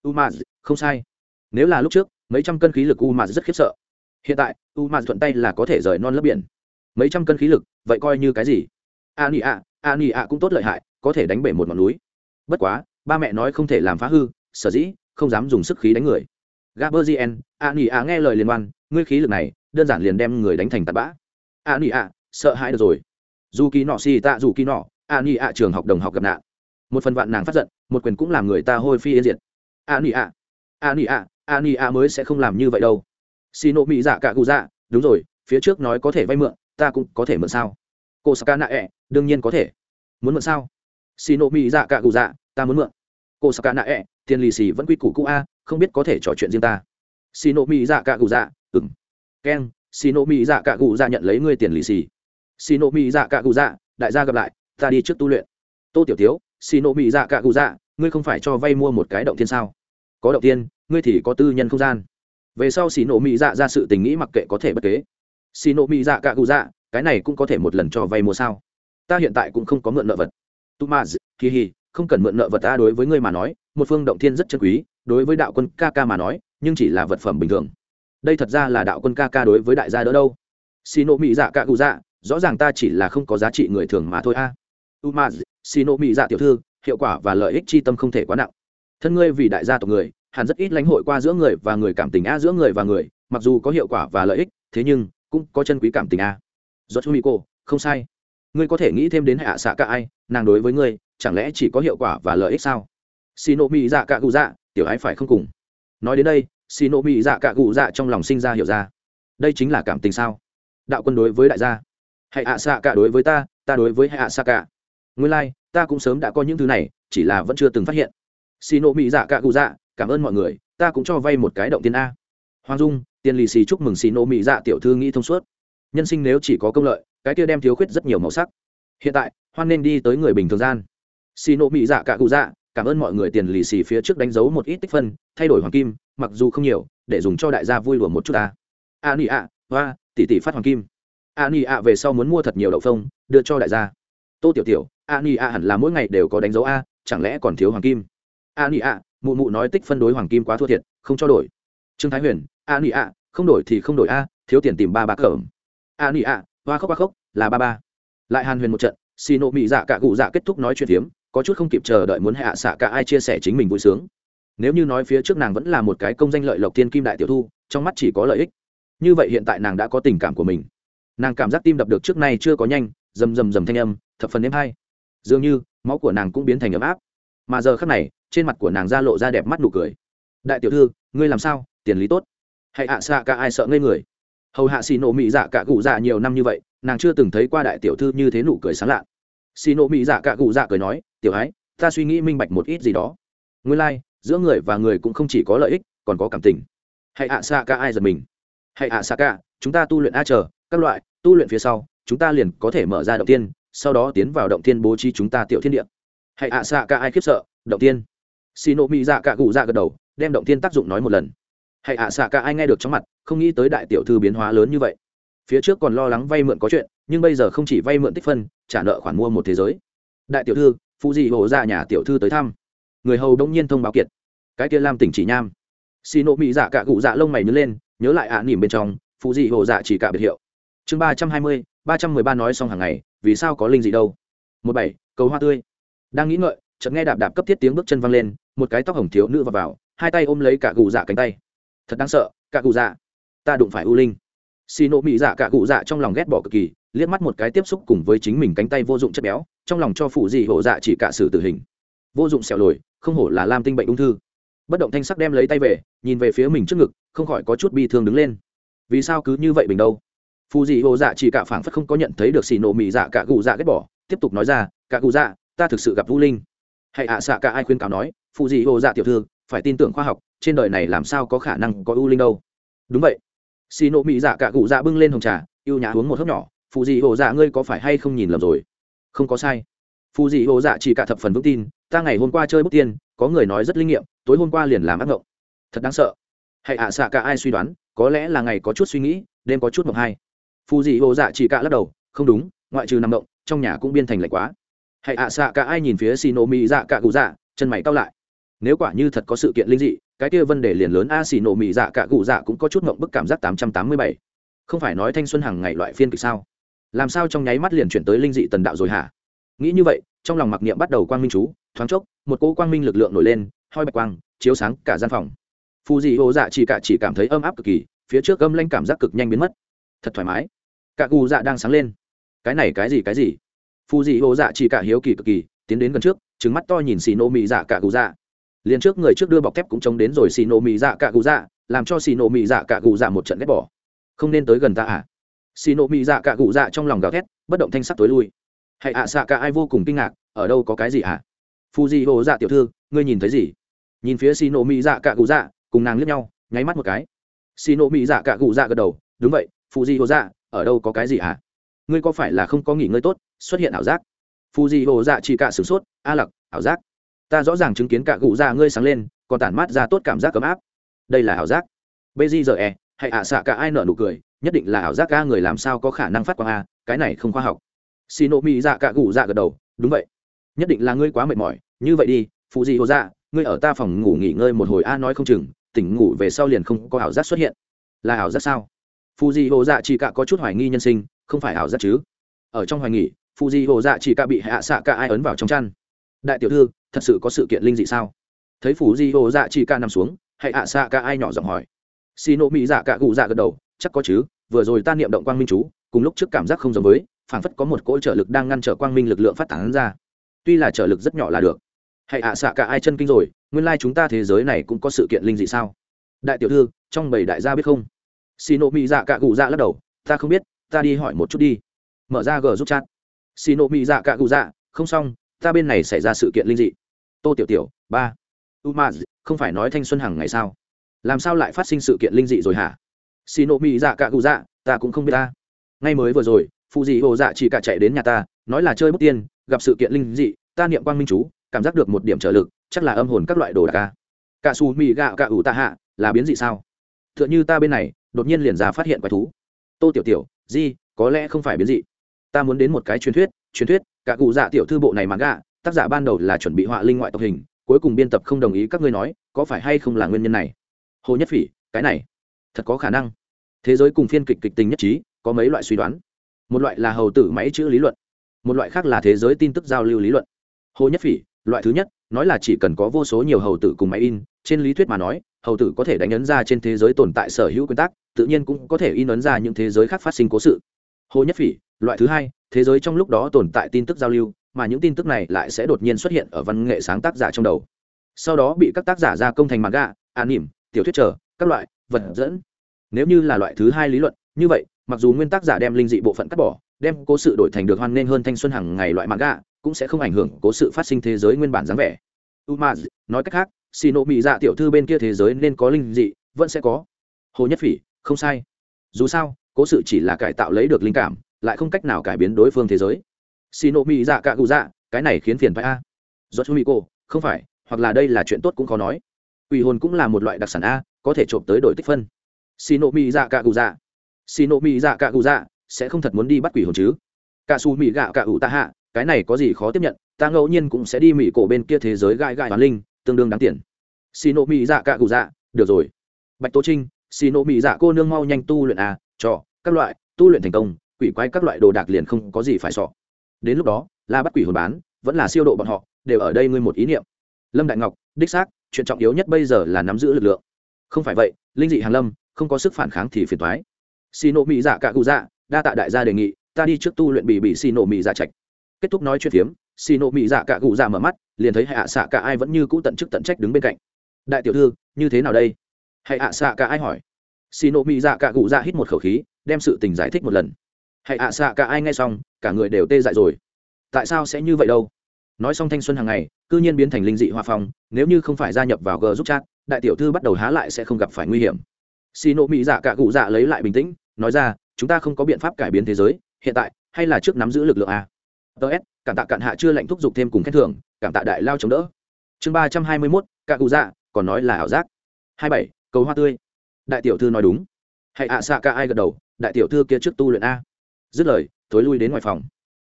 u không sai. Nếu là lúc trước, mấy trăm cân khí lực u rất khiếp sợ. Hiện tại u thuận tay là có thể rời non lớp biển. Mấy trăm cân khí lực, vậy coi như cái gì? A nị a a nị a cũng tốt lợi hại, có thể đánh bể một ngọn núi. Bất quá, ba mẹ nói không thể làm phá hư, sở dĩ, không dám dùng sức khí đánh người. Gaberzien a nị a nghe lời liên quan ngươi khí lực này, đơn giản liền đem người đánh thành tạt bã. A nị a sợ hãi được rồi. Dù kỳ nọ xì tạ dù kỳ nọ a ni ạ trường học đồng học gặp nạn. Một phần vạn nàng phát giận, một quyền cũng làm người ta hôi phi yên diệt a nị ạ a nị ạ a nị ạ mới sẽ không làm như vậy đâu. Xì nộ mỹ dạ cả cụ dạ đúng rồi phía trước nói có thể vay mượn ta cũng có thể mượn sao? Cô saka nạ ẹ đương nhiên có thể. Muốn mượn sao? Xì nộ mỹ dạ cả cụ dạ ta muốn mượn. Cô saka nạ ẹ tiền lì xì vẫn quy củ cũ a không biết có thể trò chuyện riêng ta. Xì nộ mỹ dạ cả cụ dạ ừng keng xì nộ mỹ dạ cả cụ dạ nhận lấy ngươi tiền lì xì. Xì nộ mỹ dạ cả cụ dạ đại gia gặp lại ta đi trước tu luyện. Tô tiểu thiếu, xì nộ mỹ dạ cả cụ dạ ngươi không phải cho vay mua một cái động tiên sao? Có động tiên ngươi thì có tư nhân không gian. Về sau xì nộ mỹ dạ ra sự tình nghĩ mặc kệ có thể bất kế. Xì nộ mỹ dạ cả cụ dạ cái này cũng có thể một lần cho vay mua sao? Ta hiện tại cũng không có mượn nợ vật. Tu ma kỳ hì, không cần mượn nợ vật ta đối với ngươi mà nói, một phương động thiên rất chân quý, đối với đạo quân ca ca mà nói, nhưng chỉ là vật phẩm bình thường. Đây thật ra là đạo quân ca ca đối với đại gia đỡ đâu. Xì nộ mỹ dạ cả cụ dạ rõ ràng ta chỉ là không có giá trị người thường mà thôi a. À. tu ma xì nộ mỹ dạ tiểu thư hiệu quả và lợi ích chi tâm không thể quá nặng. Thân ngươi vì đại gia tộc người, hẳn rất ít lãnh hội qua giữa người và người cảm tình a giữa người và người, mặc dù có hiệu quả và lợi ích, thế nhưng cũng có chân quý cảm tình a. Do chú mỹ cô không sai. Ngươi có thể nghĩ thêm đến hạ xạ cả ai, nàng đối với ngươi, chẳng lẽ chỉ có hiệu quả và lợi ích sao? Xì nộ mỹ dạ cả cụ dạ tiểu ái phải không cùng? Nói đến đây xì nộ mỹ dạ cả cụ dạ trong lòng sinh ra hiểu ra. Đây chính là cảm tình sao? Đạo quân đối với đại gia. Hãy hạ xạ cả đối với ta ta đối với hạ xạ cả nguyên lai、like, ta cũng sớm đã có những thứ này chỉ là vẫn chưa từng phát hiện. Xì nộ mỹ dạ cả cụ dạ cảm ơn mọi người ta cũng cho vay một cái động tiền a. Hoàng dung tiền lì xì chúc mừng xì nộ mỹ dạ tiểu thư nghĩ thông suốt. Nhân sinh nếu chỉ có công lợi cái kia đem thiếu khuyết rất nhiều màu sắc. Hiện tại hoan nên đi tới người bình thường gian. Xì nộ mỹ dạ cả cụ dạ cảm ơn mọi người tiền lì xì phía trước đánh dấu một ít tích phân thay đổi hoàng kim mặc dù không nhiều để dùng cho đại gia vui đùa một chút ta. A nị ạ hoa tỷ tỷ phát hoàng kim. A nị ạ về sau muốn mua thật nhiều đậu phông đưa cho đại gia tô tiểu tiểu, a ni a hẳn là mỗi ngày đều có đánh dấu a, chẳng lẽ còn thiếu hoàng kim? A ni a, mụ mụ nói tích phân đối hoàng kim quá thua thiệt, không cho đổi. Trương thái huyền, a ni a, không đổi thì không đổi a, thiếu tiền tìm ba ba cởm a ni a, hoa khóc hoa khóc, là ba ba. Lại hàn huyền một trận xì nộ mị dạ cả cụ dạ kết thúc nói chuyện phiếm, có chút không kịp chờ đợi muốn hạ xạ cả ai chia sẻ chính mình vui sướng. Nếu như nói phía trước nàng vẫn là một cái công danh lợi lộc Thiên kim đại tiểu thu, trong mắt chỉ có lợi ích. Như vậy hiện tại nàng đã có tình cảm của mình. Nàng cảm giác tim đập được trước nay chưa có nhanh rầm rầm rầm thanh âm thập phần êm hay. Dường như máu của nàng cũng biến thành ấm áp. Mà giờ khắc này trên mặt của nàng ra lộ ra đẹp mắt nụ cười. Đại tiểu thư ngươi làm sao? Tiền lý tốt. Hãy hạ xạ cả ai sợ ngây người? Hầu hạ xì nổ mỹ dạ cả cụ dạ nhiều năm như vậy nàng chưa từng thấy qua đại tiểu thư như thế nụ cười sáng lạ. Xì nổ mỹ dạ cả cụ dạ cười nói tiểu ái ta suy nghĩ minh bạch một ít gì đó. Nguyên lai、like, giữa người và người cũng không chỉ có lợi ích còn có cảm tình. Hãy ạ xạ cả ai giật mình? Hãy ạ xạ cả chúng ta tu luyện a chờ các loại tu luyện phía sau chúng ta liền có thể mở ra động tiên, sau đó tiến vào động tiên bố trí chúng ta tiểu thiên địa. Hãy ạ, xạ cả ai khiếp sợ, động tiên. Xì nộ mỹ dạ cả cụ dạ gật đầu, đem động tiên tác dụng nói một lần. Hãy ạ, xạ cả ai nghe được trong mặt, không nghĩ tới đại tiểu thư biến hóa lớn như vậy. Phía trước còn lo lắng vay mượn có chuyện, nhưng bây giờ không chỉ vay mượn tích phân, trả nợ khoản mua một thế giới. Đại tiểu thư phụ dị hồ ra nhà tiểu thư tới thăm. Người hầu đông nhiên thông báo kiệt cái kia làm tỉnh chỉ nham. Xì nộ mỹ dạ cả cụ dạ lông mày nhớ lên, nhớ lại ạ nỉm bên trong phụ dị hồ dạ chỉ cả biệt hiệu. Chương ba trăm hai mươi ba trăm mười ba nói xong hàng ngày vì sao có linh gì đâu? Một bảy cầu hoa tươi. Đang nghĩ ngợi chợt nghe đạp đạp cấp thiết tiếng bước chân văng lên một cái tóc hồng thiếu nữ vào, vào hai tay ôm lấy cả gù dạ cánh tay. Thật đáng sợ cả gù dạ. Ta đụng phải u linh. Xì nộ mỹ dạ cả gù dạ trong lòng ghét bỏ cực kỳ liếc mắt một cái tiếp xúc cùng với chính mình cánh tay vô dụng chất béo trong lòng cho phụ dị hổ dạ chỉ cả sự tử hình. Vô dụng xẻo lồi không hổ là lam tinh bệnh ung thư. Bất động thanh sắc đem lấy tay về nhìn về phía mình trước ngực không khỏi có chút bi thương đứng lên. Vì sao cứ như vậy bình đâu? Phù dị hồ dạ chỉ cả phảng phất không có nhận thấy được xì nộ mì dạ cả gù dạ ghét bỏ, tiếp tục nói ra, cả gù dạ ta thực sự gặp vũ linh. Hãy ạ à xạ cả ai khuyên cáo nói phù dị hồ dạ tiểu thư, phải tin tưởng khoa học, trên đời này làm sao có khả năng có u linh đâu. Đúng vậy. Xì nộ mì dạ cả gù dạ bưng lên hồng trà, yêu nhã uống một hớp nhỏ phù dị hồ dạ ngươi có phải hay không nhìn lầm rồi? Không có sai. Phù dị hồ dạ chỉ cả thập phần vững tin, ta ngày hôm qua chơi bút tiên, có người nói rất linh nghiệm, tối hôm qua liền làm ác ngộng. Thật đáng sợ. Hãy ạ à xạ cả ai suy đoán, có lẽ là ngày có chút suy nghĩ, đêm có chút mộng hay phù dị hồ dạ chỉ cả lắc đầu, không đúng, ngoại trừ nằm động, trong nhà cũng biên thành lạnh quá. Hãy ạ à xạ cả ai nhìn phía xì nổ mỹ dạ cả cụ dạ chân mày cao lại. Nếu quả như thật có sự kiện linh dị, cái kia vấn đề liền lớn a xì nổ mỹ dạ cả cụ dạ cũng có chút mộng bức cảm giác tám trăm tám mươi bảy. Không phải nói thanh xuân hàng ngày loại phiên kịch sao? Làm sao trong nháy mắt liền chuyển tới linh dị tần đạo rồi hả? Nghĩ như vậy, trong lòng mặc niệm bắt đầu quang minh chú, thoáng chốc, một cỗ quang minh lực lượng nổi lên hoi bạch quang, chiếu sáng cả gian phòng. Phù dị hồ dạ chỉ cả chỉ cảm thấy ấm áp cực kỳ, phía trước âm lanh cảm giác cực nhanh biến mất thật thoải mái. Cả cụ dạ đang sáng lên. Cái này cái gì cái gì? Phù dị hồ dạ chỉ cả hiếu kỳ cực kỳ, tiến đến gần trước trứng mắt to nhìn xì nổ mị dạ cả cụ dạ. Liền trước người trước đưa bọc thép cũng chống đến rồi xì nổ mị dạ cả cụ dạ làm cho xì nổ mị dạ cả cụ dạ một trận ghét bỏ. Không nên tới gần ta à? Xì nổ mị dạ cả cụ dạ trong lòng gào thét, bất động thanh sắc tối lui. Hãy ạ, xạ cả ai vô cùng kinh ngạc, ở đâu có cái gì à? phù dị hồ dạ tiểu thư, ngươi nhìn thấy gì? Nhìn phía xì nổ mị dạ cả cụ dạ cùng nàng liếc nhau, nháy mắt một cái. Xì nổ mị dạ cả cụ dạ gật đầu, đúng vậy phù Di hồ dạ ở đâu có cái gì hả ngươi có phải là không có nghỉ ngơi tốt, xuất hiện ảo giác? Phù Di hồ dạ chỉ cả sửng sốt, a lặc, ảo giác? Ta rõ ràng chứng kiến cả gụ dạ ngươi sáng lên, còn tản mát ra tốt cảm giác ấm áp. Đây là ảo giác. Bây giờ e hãy ạ, xạ cả ai nợ nụ cười, nhất định là ảo giác ca người làm sao có khả năng phát quang a, cái này không khoa học. Xì nộ mỹ dạ cả gụ dạ gật đầu, đúng vậy. Nhất định là ngươi quá mệt mỏi, như vậy đi phù di hồ dạ ngươi ở ta phòng ngủ nghỉ ngơi một hồi a, nói không chừng, tỉnh ngủ về sau liền không có ảo giác xuất hiện. Là ảo giác sao? Phù dị hồ dạ chỉ cả có chút hoài nghi nhân sinh, không phải ảo giác chứ? Ở trong hoài nghỉ Phù dị hồ dạ chỉ cả bị hạ xạ cả ai ấn vào trong chăn. Đại tiểu thư, thật sự có sự kiện linh dị sao? Thấy Phù dị hồ dạ chỉ cả nằm xuống hãy hạ xạ cả ai nhỏ giọng hỏi. Xì nộ mỹ dạ cả cụ dạ gật đầu, chắc có chứ, vừa rồi ta niệm động quang minh chú, cùng lúc trước cảm giác không giống với, phảng phất có một cỗ trợ lực đang ngăn trở quang minh lực lượng phát tán ra. Tuy là trợ lực rất nhỏ là được. Hãy hạ xạ cả ai chân kinh rồi, nguyên lai chúng ta thế giới này cũng có sự kiện linh dị sao? Đại tiểu thư, trong bảy đại gia biết không? Xì nộ mỹ dạ cả cụ dạ lắc đầu. Ta không biết, ta đi hỏi một chút đi. Mở ra g giúp chat. Xì nộ mỹ dạ cả cụ dạ không xong, ta bên này xảy ra sự kiện linh dị. Tô tiểu tiểu, ba. U ma không phải nói thanh xuân hằng ngày sao? Làm sao lại phát sinh sự kiện linh dị rồi hả? Xì nộ mỹ dạ cả cụ dạ ta cũng không biết ta. Ngay mới vừa rồi phụ dị hồ dạ chỉ cả chạy đến nhà ta, nói là chơi bút tiên, gặp sự kiện linh dị, ta niệm quang minh chú, cảm giác được một điểm trợ lực, chắc là âm hồn các loại đồ đạc ca cả xù mì gạo cả ủ tạ hạ, là biến dị sao? T h ư ợ n h ư ta bên này đột nhiên liền ra phát hiện quái thú. Tô tiểu tiểu, di, có lẽ không phải biến dị. Ta muốn đến một cái truyền thuyết truyền thuyết, cả cụ dạ tiểu thư bộ này mà gạ, tác giả ban đầu là chuẩn bị họa linh ngoại tộc hình, cuối cùng biên tập không đồng ý các ngươi nói, có phải hay không là nguyên nhân này? Hồ nhất phỉ, cái này, thật có khả năng. Thế giới cùng phiên kịch kịch tình nhất trí, có mấy loại suy đoán. Một loại là hầu tử máy chữ lý luận, một loại khác là thế giới tin tức giao lưu lý luận. Hồ nhất phỉ, loại thứ nhất, nói là chỉ cần có vô số nhiều hầu tử cùng máy in, trên lý thuyết mà nói hầu tử có thể đánh ấn ra trên thế giới tồn tại sở hữu quy tắc tự nhiên cũng có thể in ấn ra những thế giới khác phát sinh cố sự. Hồ nhất phỉ loại thứ hai thế giới trong lúc đó tồn tại tin tức giao lưu mà những tin tức này lại sẽ đột nhiên xuất hiện ở văn nghệ sáng tác giả trong đầu. Sau đó bị các tác giả gia công thành mặt anime, an nỉm tiểu thuyết trở các loại vật dẫn. Nếu như là loại thứ hai lý luận như vậy mặc dù nguyên tác giả đem linh dị bộ phận cắt bỏ đem cố sự đổi thành được hoan nghênh hơn thanh xuân hàng ngày loại manga cũng sẽ không ảnh hưởng cố sự phát sinh thế giới nguyên bản dáng vẻ. Umaz nói cách khác xì nộ mỹ dạ tiểu thư bên kia thế giới nên có linh dị, vẫn sẽ có. Hồ nhất phỉ, không sai. Dù sao, cố sự chỉ là cải tạo lấy được linh cảm, lại không cách nào cải biến đối phương thế giới. Xì nộ mỹ dạ cạ cụ dạ cái này khiến phiền phải a. Do chú mỹ cô, không phải, hoặc là đây là chuyện tốt cũng khó nói. Ủy hồn cũng là một loại đặc sản a, có thể trộm tới đổi tích phân. Xì nộ mỹ dạ cạ cụ dạ. Xì nộ mỹ dạ cạ cụ dạ sẽ không thật muốn đi bắt quỷ hồn chứ. Cả xù mỹ gạo cả ủ ta hạ, cái này có gì khó tiếp nhận, ta ngẫu nhiên cũng sẽ đi mỹ cổ bên kia thế giới gai gai toàn linh tương đương đáng tiền. Xì nộ mỹ dạ cả cụ dạ được rồi. Bạch tố trinh xì nộ mỹ dạ cô nương mau nhanh tu luyện à cho, các loại, tu luyện thành công, quỷ quái các loại đồ đạc liền không có gì phải sọ đến lúc đó là bắt quỷ hồn bán, vẫn là siêu độ bọn họ, đều ở đây ngươi một ý niệm. Lâm đại ngọc, đích xác, chuyện trọng yếu nhất bây giờ là nắm giữ lực lượng. Không phải vậy, linh dị hàn lâm, không có sức phản kháng thì phiền toái. Xì nộ mỹ dạ cả cụ dạ đa tạ đại gia đề nghị, ta đi trước tu luyện bị bị xì nộ mỹ dạ trạch. Kết thúc nói chuyện phiếm xì nộ mị dạ cả cụ dạ mở mắt, liền thấy hạ xạ cả ai vẫn như cũ tận chức tận trách đứng bên cạnh. Đại tiểu thư, như thế nào đây? Hãy hạ xạ cả ai hỏi. Xì nộ mị dạ cả cụ dạ hít một khẩu khí, đem sự tình giải thích một lần. Hãy hạ xạ cả ai nghe xong, cả người đều tê dại rồi. Tại sao sẽ như vậy đâu? Nói xong thanh xuân hàng ngày, cư nhiên biến thành linh dị hoa phong, nếu như không phải gia nhập vào g giúp chat, đại tiểu thư bắt đầu há lại sẽ không gặp phải nguy hiểm. Xì nộ mỹ dạ cả cụ dạ lấy lại bình tĩnh, nói ra, chúng ta không có biện pháp cải biến thế giới, hiện tại hay là trước nắm giữ lực lượng a ts cảm tạ cạn hạ chưa lệnh thúc giục thêm cùng khen thưởng, cảm tạ đại lao chống đỡ. Chương ba trăm hai mươi mốt, cạ cụ dạ còn nói là ảo giác. Hai bảy, cầu hoa tươi. Đại tiểu thư nói đúng. Hãy ạ, xạ ca ai gật đầu, đại tiểu thư kia trước tu luyện a. Dứt lời tối lui đến ngoài phòng.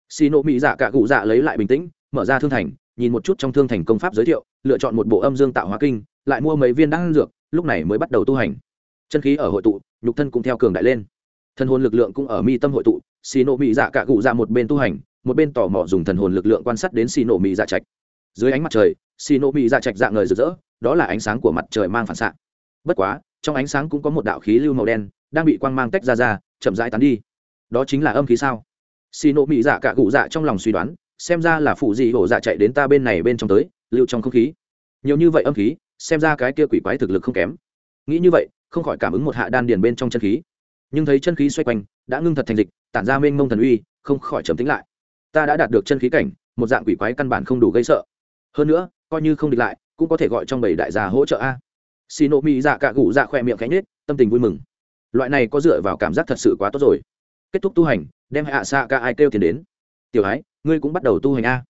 Xì nộ mỹ dạ cạ cụ dạ lấy lại bình tĩnh, mở ra thương thành, nhìn một chút trong thương thành công pháp giới thiệu, lựa chọn một bộ âm dương tạo hóa kinh, lại mua mấy viên đan dược, lúc này mới bắt đầu tu hành. Chân khí ở hội tụ, nhục thân cũng theo cường đại lên. Thân hồn lực lượng cũng ở mi tâm hội tụ xì nộ mỹ dạ cạ cụ dạ một bên tu hành một bên tò mò dùng thần hồn lực lượng quan sát đến xì nổ mỹ dạ trạch. Dưới ánh mặt trời xì nổ mỹ dạ trạch dạng ngời rực rỡ, đó là ánh sáng của mặt trời mang phản xạ. Bất quá, trong ánh sáng cũng có một đạo khí lưu màu đen đang bị quang mang tách ra ra, chậm rãi tán đi. Đó chính là âm khí sao? Xì nổ mỹ dạ cả cụ dạ trong lòng suy đoán, xem ra là phụ dị hổ dạ chạy đến ta bên này bên trong tới, lưu trong không khí. Nhiều như vậy âm khí, xem ra cái kia quỷ quái thực lực không kém. Nghĩ như vậy, không khỏi cảm ứng một hạ đan điền bên trong chân khí. Nhưng thấy chân khí xoay quanh, đã ngưng thật thành dịch, tản ra mênh mông thần uy, không khỏi trầm tính lại ta đã đạt được chân khí cảnh, một dạng quỷ quái căn bản không đủ gây sợ. Hơn nữa, coi như không địch lại, cũng có thể gọi trong bảy đại gia hỗ trợ a. Xì nộ mỹ dạ cạ gủ dạ khoe miệng cánh nết tâm tình vui mừng. Loại này có dựa vào cảm giác thật sự quá tốt rồi. Kết thúc tu hành, đem hạ xạ ca ai kêu tiền đến. Tiểu ái, ngươi cũng bắt đầu tu hành a.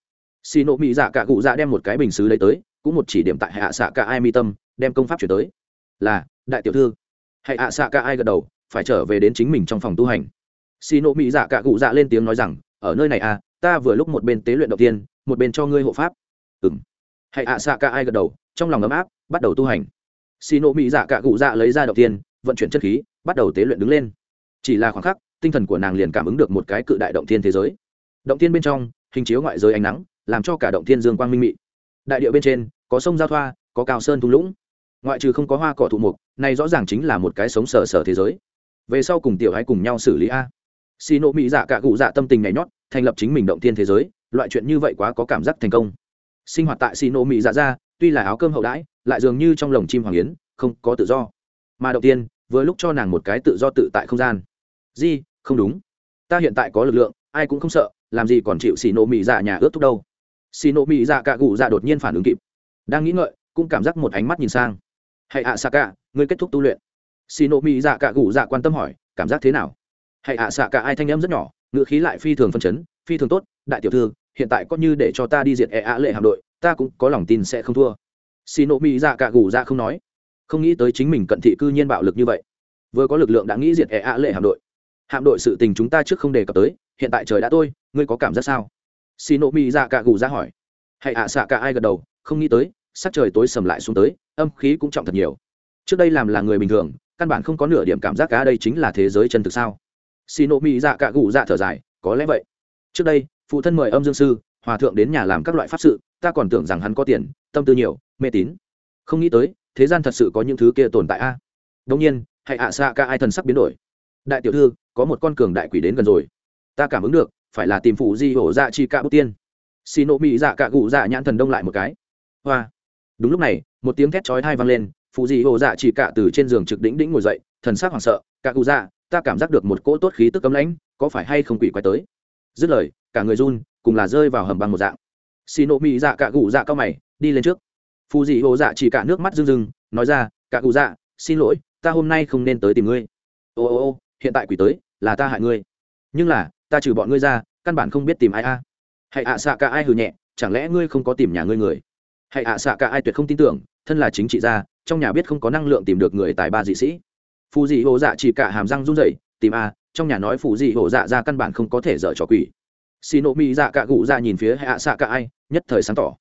Xì nộ mỹ dạ cạ gủ dạ đem một cái bình xứ lấy tới, cũng một chỉ điểm tại hạ xạ ca ai mi tâm, đem công pháp chuyển tới. Là, đại tiểu thư. Hạ xạ ca ai gật đầu, phải trở về đến chính mình trong phòng tu hành. Xì nộ mỹ dạ cạ gủ dạ lên tiếng nói rằng, ở nơi này a ta vừa lúc một bên tế luyện đầu tiên, một bên cho ngươi hộ pháp. Ừng hạ xạ cả ai gật đầu, trong lòng ấm áp, bắt đầu tu hành. Xì nộ mỹ dạ cả cụ dạ lấy ra đầu tiên, vận chuyển chất khí, bắt đầu tế luyện đứng lên. Chỉ là khoảng khắc, tinh thần của nàng liền cảm ứng được một cái cự đại động thiên thế giới. Động thiên bên trong, hình chiếu ngoại giới ánh nắng, làm cho cả động thiên dương quang minh mị. Đại điệu bên trên, có sông giao thoa, có cao sơn thung lũng. Ngoại trừ không có hoa cỏ thụ mục, này rõ ràng chính là một cái sống sờ sờ thế giới. Về sau cùng tiểu hãy cùng nhau xử lý a xì nộ mỹ dạ cả cụ dạ tâm tình nhảy nhót, thành lập chính mình động tiên thế giới, loại chuyện như vậy quá có cảm giác thành công. Sinh hoạt tại xì nộ mỹ dạ ra, tuy là áo cơm hậu đãi, lại dường như trong lồng chim hoàng yến, không có tự do. Mà đầu tiên vừa lúc cho nàng một cái tự do tự tại không gian. Di, không đúng. Ta hiện tại có lực lượng, ai cũng không sợ, làm gì còn chịu xì nộ mỹ dạ nhà ướt thúc đâu. Xì nộ mỹ dạ cả cụ dạ đột nhiên phản ứng kịp. Đang nghĩ ngợi, cũng cảm giác một ánh mắt nhìn sang. Hãy ạ xạ cả ngươi kết thúc tu luyện. Xì nộ mỹ dạ cả cụ dạ quan tâm hỏi, cảm giác thế nào? Hãy ạ xạ cả ai thanh em rất nhỏ, ngữ khí lại phi thường phân chấn, phi thường tốt, đại tiểu thư, hiện tại có như để cho ta đi diệt e ạ lệ hạm đội, ta cũng có lòng tin sẽ không thua. Xì nổ mỹ dạ cả gù ra không nói. Không nghĩ tới chính mình cận thị cư nhiên bạo lực như vậy. Vừa có lực lượng đã nghĩ diệt e ạ lệ hạm đội. Hạm đội sự tình chúng ta trước không đề cập tới, hiện tại trời đã tôi ngươi có cảm giác sao? Xì nộ mỹ dạ cả gù ra hỏi. Hãy ạ xạ cả ai gật đầu, không nghĩ tới, sắc trời tối sầm lại xuống tới, âm khí cũng trọng thật nhiều. Trước đây làm là người bình thường, căn bản không có nửa điểm cảm giác cả, đây chính là thế giới chân thực sao? Xì nộ mỹ dạ cạ gù dạ thở dài, có lẽ vậy. Trước đây, phụ thân mời âm dương sư, hòa thượng đến nhà làm các loại pháp sự, ta còn tưởng rằng hắn có tiền, tâm tư nhiều, mê tín. Không nghĩ tới, thế gian thật sự có những thứ kia tồn tại a. Đông nhiên hãy ạ xạ cả ai thần sắc biến đổi. Đại tiểu thư, có một con cường đại quỷ đến gần rồi. Ta cảm ứng được, phải là tìm phụ di hổ dạ chi cạ bút tiên. Xì nộ mỹ dạ cạ gù dạ nhãn thần đông lại một cái. Hoa. Đúng lúc này, một tiếng thét chói thai vang lên, phụ di hổ dạ chỉ cạ từ trên giường trực đỉnh đỉnh ngồi dậy, thần sắc hoảng sợ cạ cụ dạ ta cảm giác được một cỗ tốt khí tức cấm lãnh, có phải hay không quỷ quay tới? Dứt lời, cả người run, cùng là rơi vào hầm băng một dạng. Xì nộ mỹ dạ cả gù dạ cao mày, đi lên trước. Phù dị hồ dạ chỉ cả nước mắt rưng rưng, nói ra cả gù dạ xin lỗi, ta hôm nay không nên tới tìm ngươi. Ô ô ô, hiện tại quỷ tới, là ta hại ngươi. Nhưng là, ta trừ bọn ngươi ra, căn bản không biết tìm ai a. Hãy ạ, xạ cả ai hừ nhẹ, chẳng lẽ ngươi không có tìm nhà ngươi người? Hãy ạ, xạ cả ai tuyệt không tin tưởng, thân là chính trị gia, trong nhà biết không có năng lượng tìm được người tài ba dị sĩ phù dị hồ dạ chỉ cả hàm răng run rẩy, tìm a trong nhà nói phù dị hồ dạ ra căn bản không có thể dở trò quỷ. Xì nộ mỹ dạ cả gụ dạ nhìn phía hạ xạ cả ai, nhất thời sáng tỏ.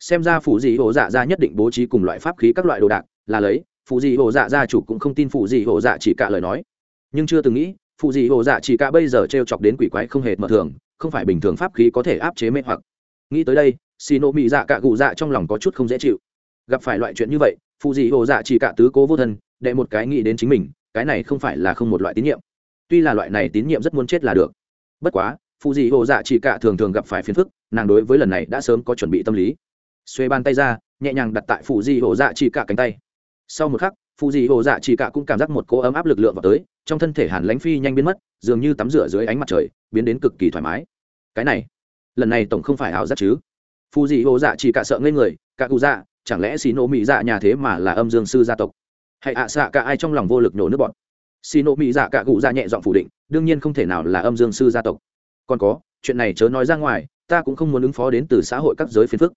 Xem ra phù dị hồ dạ ra nhất định bố trí cùng loại pháp khí các loại đồ đạc, là lấy, phù dị hồ dạ gia chủ cũng không tin phù dị hồ dạ chỉ cả lời nói. Nhưng chưa từng nghĩ, phù dị hồ dạ chỉ cả bây giờ t r e o chọc đến quỷ quái không hề mở thường, không phải bình thường pháp khí có thể áp chế mê hoặc. Nghĩ tới đây, xì nộ mỹ dạ cả cụ dạ trong lòng có chút không dễ chịu. Gặp phải loại chuyện như vậy, phù dị hồ dạ chỉ cả tứ cố vô thân đệ một cái nghĩ đến chính mình, cái này không phải là không một loại tín nhiệm. Tuy là loại này tín nhiệm rất muốn chết là được. Bất quá phụ dị hồ dạ chỉ cả thường thường gặp phải phiền phức, nàng đối với lần này đã sớm có chuẩn bị tâm lý. Xuê bàn tay ra, nhẹ nhàng đặt tại phụ dị hồ dạ chỉ cả cánh tay. Sau một khắc phụ dị hồ dạ chỉ cả cũng cảm giác một cỗ ấm áp lực lượng vào tới, trong thân thể hàn lánh phi nhanh biến mất, dường như tắm rửa dưới ánh mặt trời, biến đến cực kỳ thoải mái. Cái này, lần này tổng không phải ảo giác chứ? Phụ dị hồ dạ chỉ cả sợ ngây người cả cụ dạ chẳng lẽ xì nổ mỹ dạ nhà thế mà là âm dương sư gia tộc? Hãy ạ xạ cả ai trong lòng vô lực nổ nước bọn xì nộ mỹ dạ cả cụ ra dạ nhẹ giọng phủ định đương nhiên không thể nào là âm dương sư gia tộc. Còn có chuyện này chớ nói ra ngoài ta cũng không muốn ứng phó đến từ xã hội các giới phiền phức.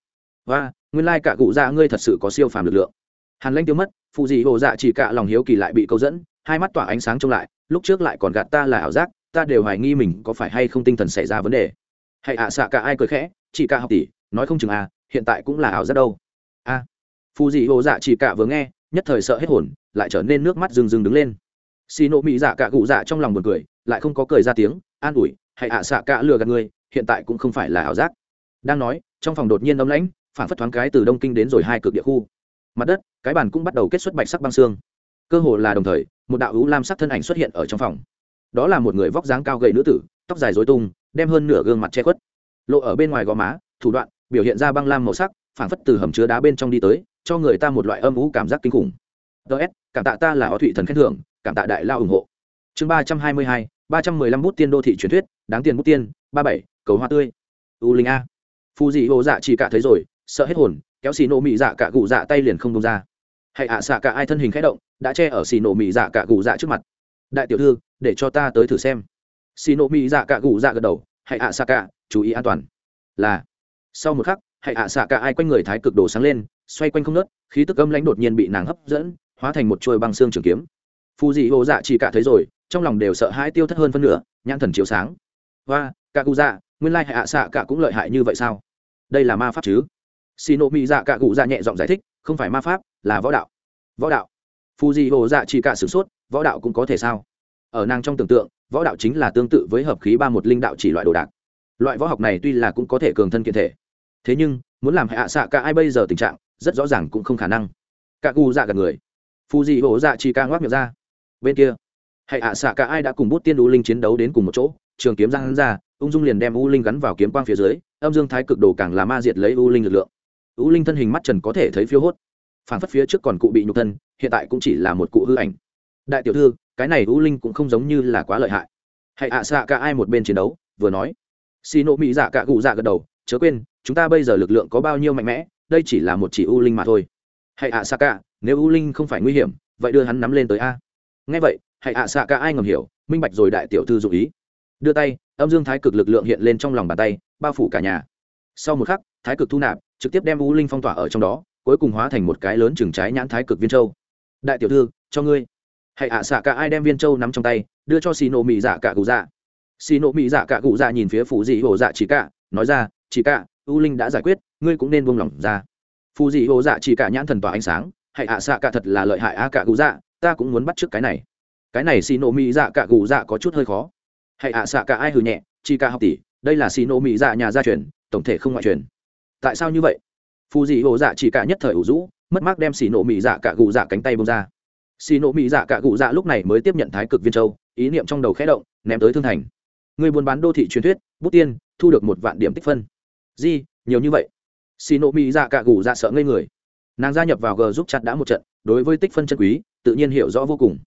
Và nguyên lai cả cụ ra dạ ngươi thật sự có siêu phàm lực lượng. Hàn lanh tiêu mất phụ dị hồ dạ chỉ cả lòng hiếu kỳ lại bị câu dẫn hai mắt tỏa ánh sáng trông lại lúc trước lại còn gạt ta là ảo giác ta đều hoài nghi mình có phải hay không tinh thần xảy ra vấn đề. Hãy ạ xạ cả ai cười khẽ chỉ cả học tỷ nói không chừng à hiện tại cũng là ảo giác đâu. A à, phù dị hồ dạ chỉ cả vừa nghe nhất thời sợ hết hồn, lại trở nên nước mắt rừng rừng đứng lên. Xì nộ mỹ dạ cả cụ dạ trong lòng buồn cười, lại không có cười ra tiếng, an ủi hãy ạ, xạ cả lừa gạt người, hiện tại cũng không phải là ảo giác. Đang nói, trong phòng đột nhiên ấm lãnh, phản phất thoáng cái từ đông kinh đến rồi hai cực địa khu. Mặt đất, cái bàn cũng bắt đầu kết xuất bạch sắc băng xương. Cơ hồ là đồng thời, một đạo hữu lam sắc thân ảnh xuất hiện ở trong phòng. Đó là một người vóc dáng cao gầy nữ tử, tóc dài dối tung, đem hơn nửa gương mặt che khuất. Lộ ở bên ngoài gò má, thủ đoạn, biểu hiện ra băng lam màu sắc phảng phất từ hầm chứa đá bên trong đi tới cho người ta một loại âm ú cảm giác kinh khủng. Ts cảm tạ ta là ó thụy thần khen thưởng, cảm tạ đại lao ủng hộ. Chương ba trăm hai mươi hai, ba trăm mười lăm bút tiên đô thị truyền thuyết, đáng tiền bút tiên, ba bảy, cầu hoa tươi. U linh a. Phù dị hồ dạ chỉ cả thấy rồi, sợ hết hồn, kéo xì nổ mị dạ cả gù dạ tay liền không đông ra. Hãy ạ, xạ cả ai thân hình khẽ động, đã che ở xì nổ mị dạ cả gù dạ trước mặt. Đại tiểu thư, để cho ta tới thử xem. Xì nổ mị dạ cả gù dạ gật đầu hãy ạ, xạ cả, chú ý an toàn. Là. Sau một khắc hãy ạ, xạ cả ai quanh người thái cực đồ sáng lên xoay quanh không nớt, khí tức âm lãnh đột nhiên bị nàng hấp dẫn, hóa thành một chuôi băng xương trường kiếm. Phù dị hồ dạ chỉ cả thấy rồi, trong lòng đều sợ hãi tiêu thất hơn phân nửa, nhãn thần chiếu sáng. Và cả cụ dạ nguyên lai hạ xạ cả cũng lợi hại như vậy sao? Đây là ma pháp chứ? Xì nộ mỹ dạ cả cụ dạ nhẹ giọng giải thích, không phải ma pháp, là võ đạo. Võ đạo. Phù dị hồ dạ chỉ cả sửng sốt, võ đạo cũng có thể sao? Ở nàng trong tưởng tượng, võ đạo chính là tương tự với hợp khí ba một linh đạo chỉ loại đồ đạc. Loại võ học này tuy là cũng có thể cường thân kiện thể. Thế nhưng, muốn làm hạ xạ cả ai bây giờ tình trạng rất rõ ràng cũng không khả năng. Cả cụ dạ gần người. Phù dị hổ dạ chỉ ca ngoác miệng ra. Bên kia, hãy ạ xạ cả ai đã cùng bút tiên u linh chiến đấu đến cùng một chỗ, trường kiếm giang hắn ra, ung dung liền đem u linh gắn vào kiếm quang phía dưới, âm dương thái cực đồ càng là ma diệt lấy u linh lực lượng. U linh thân hình mắt trần có thể thấy phiêu hốt. Phản phất phía trước còn cụ bị nhục thân, hiện tại cũng chỉ là một cụ hư ảnh. Đại tiểu thư, cái này u linh cũng không giống như là quá lợi hại. Hãy ạ xạ cả ai một bên chiến đấu, vừa nói. Xì nộ mỹ dạ cả cụ dạ gật đầu, chớ quên, chúng ta bây giờ lực lượng có bao nhiêu mạnh mẽ đây chỉ là một chỉ u linh mà thôi. Hãy ạ xạ cả nếu u linh không phải nguy hiểm, vậy đưa hắn nắm lên tới a. Ngay vậy, hãy ạ xạ cả ai ngầm hiểu, minh bạch rồi đại tiểu thư dụ ý. Đưa tay, âm dương thái cực lực lượng hiện lên trong lòng bàn tay, bao phủ cả nhà. Sau một khắc, thái cực thu nạp, trực tiếp đem u linh phong tỏa ở trong đó, cuối cùng hóa thành một cái lớn chừng trái nhãn thái cực viên châu. Đại tiểu thư, cho ngươi. Hãy ạ xạ cả ai đem viên châu nắm trong tay, đưa cho xì nổ mị dạ cả cụ dạ xì nổ mị dạ cả cụ dạ nhìn phía phủ dị hồ dạ chỉ cả nói ra chỉ cả u linh đã giải quyết ngươi cũng nên buông lỏng ra. Phù dị hồ dạ chỉ cả nhãn thần tỏa ánh sáng, hãy ạ, xạ cả thật là lợi hại a cả cụ dạ ta cũng muốn bắt trước cái này. Cái này xì nổ mỹ dạ cả cụ dạ có chút hơi khó. Hãy ạ, xạ cả, ai hừ nhẹ, chỉ cả học tỷ, đây là xì nổ mỹ dạ nhà gia truyền, tổng thể không ngoại truyền. Tại sao như vậy? Phù dị hồ dạ chỉ cả nhất thời ủ rũ, mất mát đem xì nổ mỹ dạ cả cụ dạ cánh tay bông ra. Xì nổ mỹ dạ cả cụ dạ lúc này mới tiếp nhận thái cực viên châu, ý niệm trong đầu khẽ động, ném tới thương thành. Người buôn bán đô thị truyền thuyết, bút tiên, thu được một vạn điểm tích phân. Di nhiều như vậy? Xì nộ mỹ dạ cả gù dạ sợ ngây người. Nàng gia nhập vào g giúp chặt đã một trận, đối với tích phân chân quý, tự nhiên hiểu rõ vô cùng.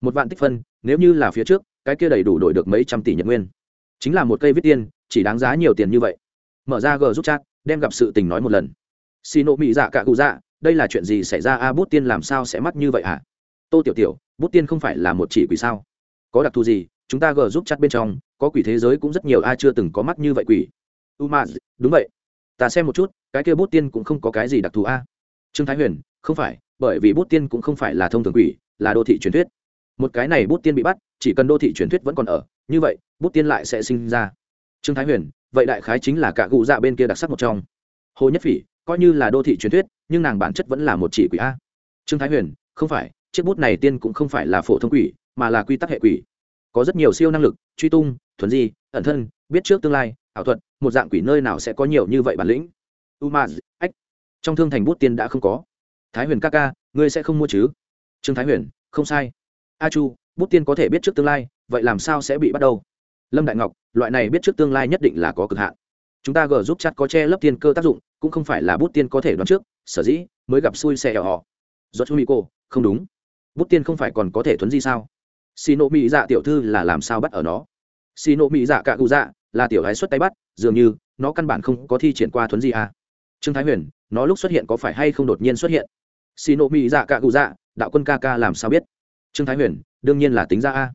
Một vạn tích phân, nếu như là phía trước, cái kia đầy đủ đổi được mấy trăm tỷ nhật nguyên. Chính là một cây viết tiên, chỉ đáng giá nhiều tiền như vậy. Mở ra g giúp chat đem gặp sự tình nói một lần. Xì nộ mỹ dạ cả cụ dạ đây là chuyện gì xảy ra? A, bút tiên làm sao sẽ mắc như vậy hả? À? tô tiểu tiểu, bút tiên không phải là một chỉ quỷ sao? Có đặc thù gì? Chúng ta g giúp chat bên trong, có quỷ thế giới cũng rất nhiều, a chưa từng có mắt như vậy quỷ. U ma đúng vậy ta xem một chút, cái kia bút tiên cũng không có cái gì đặc thù a. Trương thái huyền, không phải, bởi vì bút tiên cũng không phải là thông thường quỷ, là đô thị truyền thuyết. Một cái này bút tiên bị bắt, chỉ cần đô thị truyền thuyết vẫn còn ở, như vậy, bút tiên lại sẽ sinh ra. Trương thái huyền, vậy đại khái chính là cả cụ dạ bên kia đặc sắc một trong. Hồ nhất phỉ, coi như là đô thị truyền thuyết, nhưng nàng bản chất vẫn là một chỉ quỷ a. Trương thái huyền, không phải, chiếc bút này tiên cũng không phải là phổ thông quỷ, mà là quy tắc hệ quỷ. Có rất nhiều siêu năng lực, truy tung, thuần di, ẩn thân, biết trước tương lai ảo thuật, một dạng quỷ nơi nào sẽ có nhiều như vậy bản lĩnh? U ma ách, trong thương thành bút tiên đã không có. Thái huyền ca ca, ngươi sẽ không mua chứ? Trương thái huyền, không sai. A chu, bút tiên có thể biết trước tương lai, vậy làm sao sẽ bị bắt đầu? Lâm đại ngọc, loại này biết trước tương lai nhất định là có cực hạn. Chúng ta gờ giúp chặt có che lấp tiên cơ tác dụng, cũng không phải là bút tiên có thể đoán trước, sở dĩ mới gặp xui xẻ ở họ. Do chú mỹ cô không đúng. Bút tiên không phải còn có thể thuấn di sao? Xì nộ mỹ dạ tiểu thư là làm sao bắt ở nó? Xì nộ mỹ dạ cạ cụ dạ là tiểu hái xuất tay bắt, dường như, nó căn bản không có thi triển qua thuấn di à. trương thái huyền, nó lúc xuất hiện có phải hay không đột nhiên xuất hiện? Xì nộ mỹ dạ cạ cụ dạ đạo quân ca ca làm sao biết? Trương thái huyền, đương nhiên là tính ra a.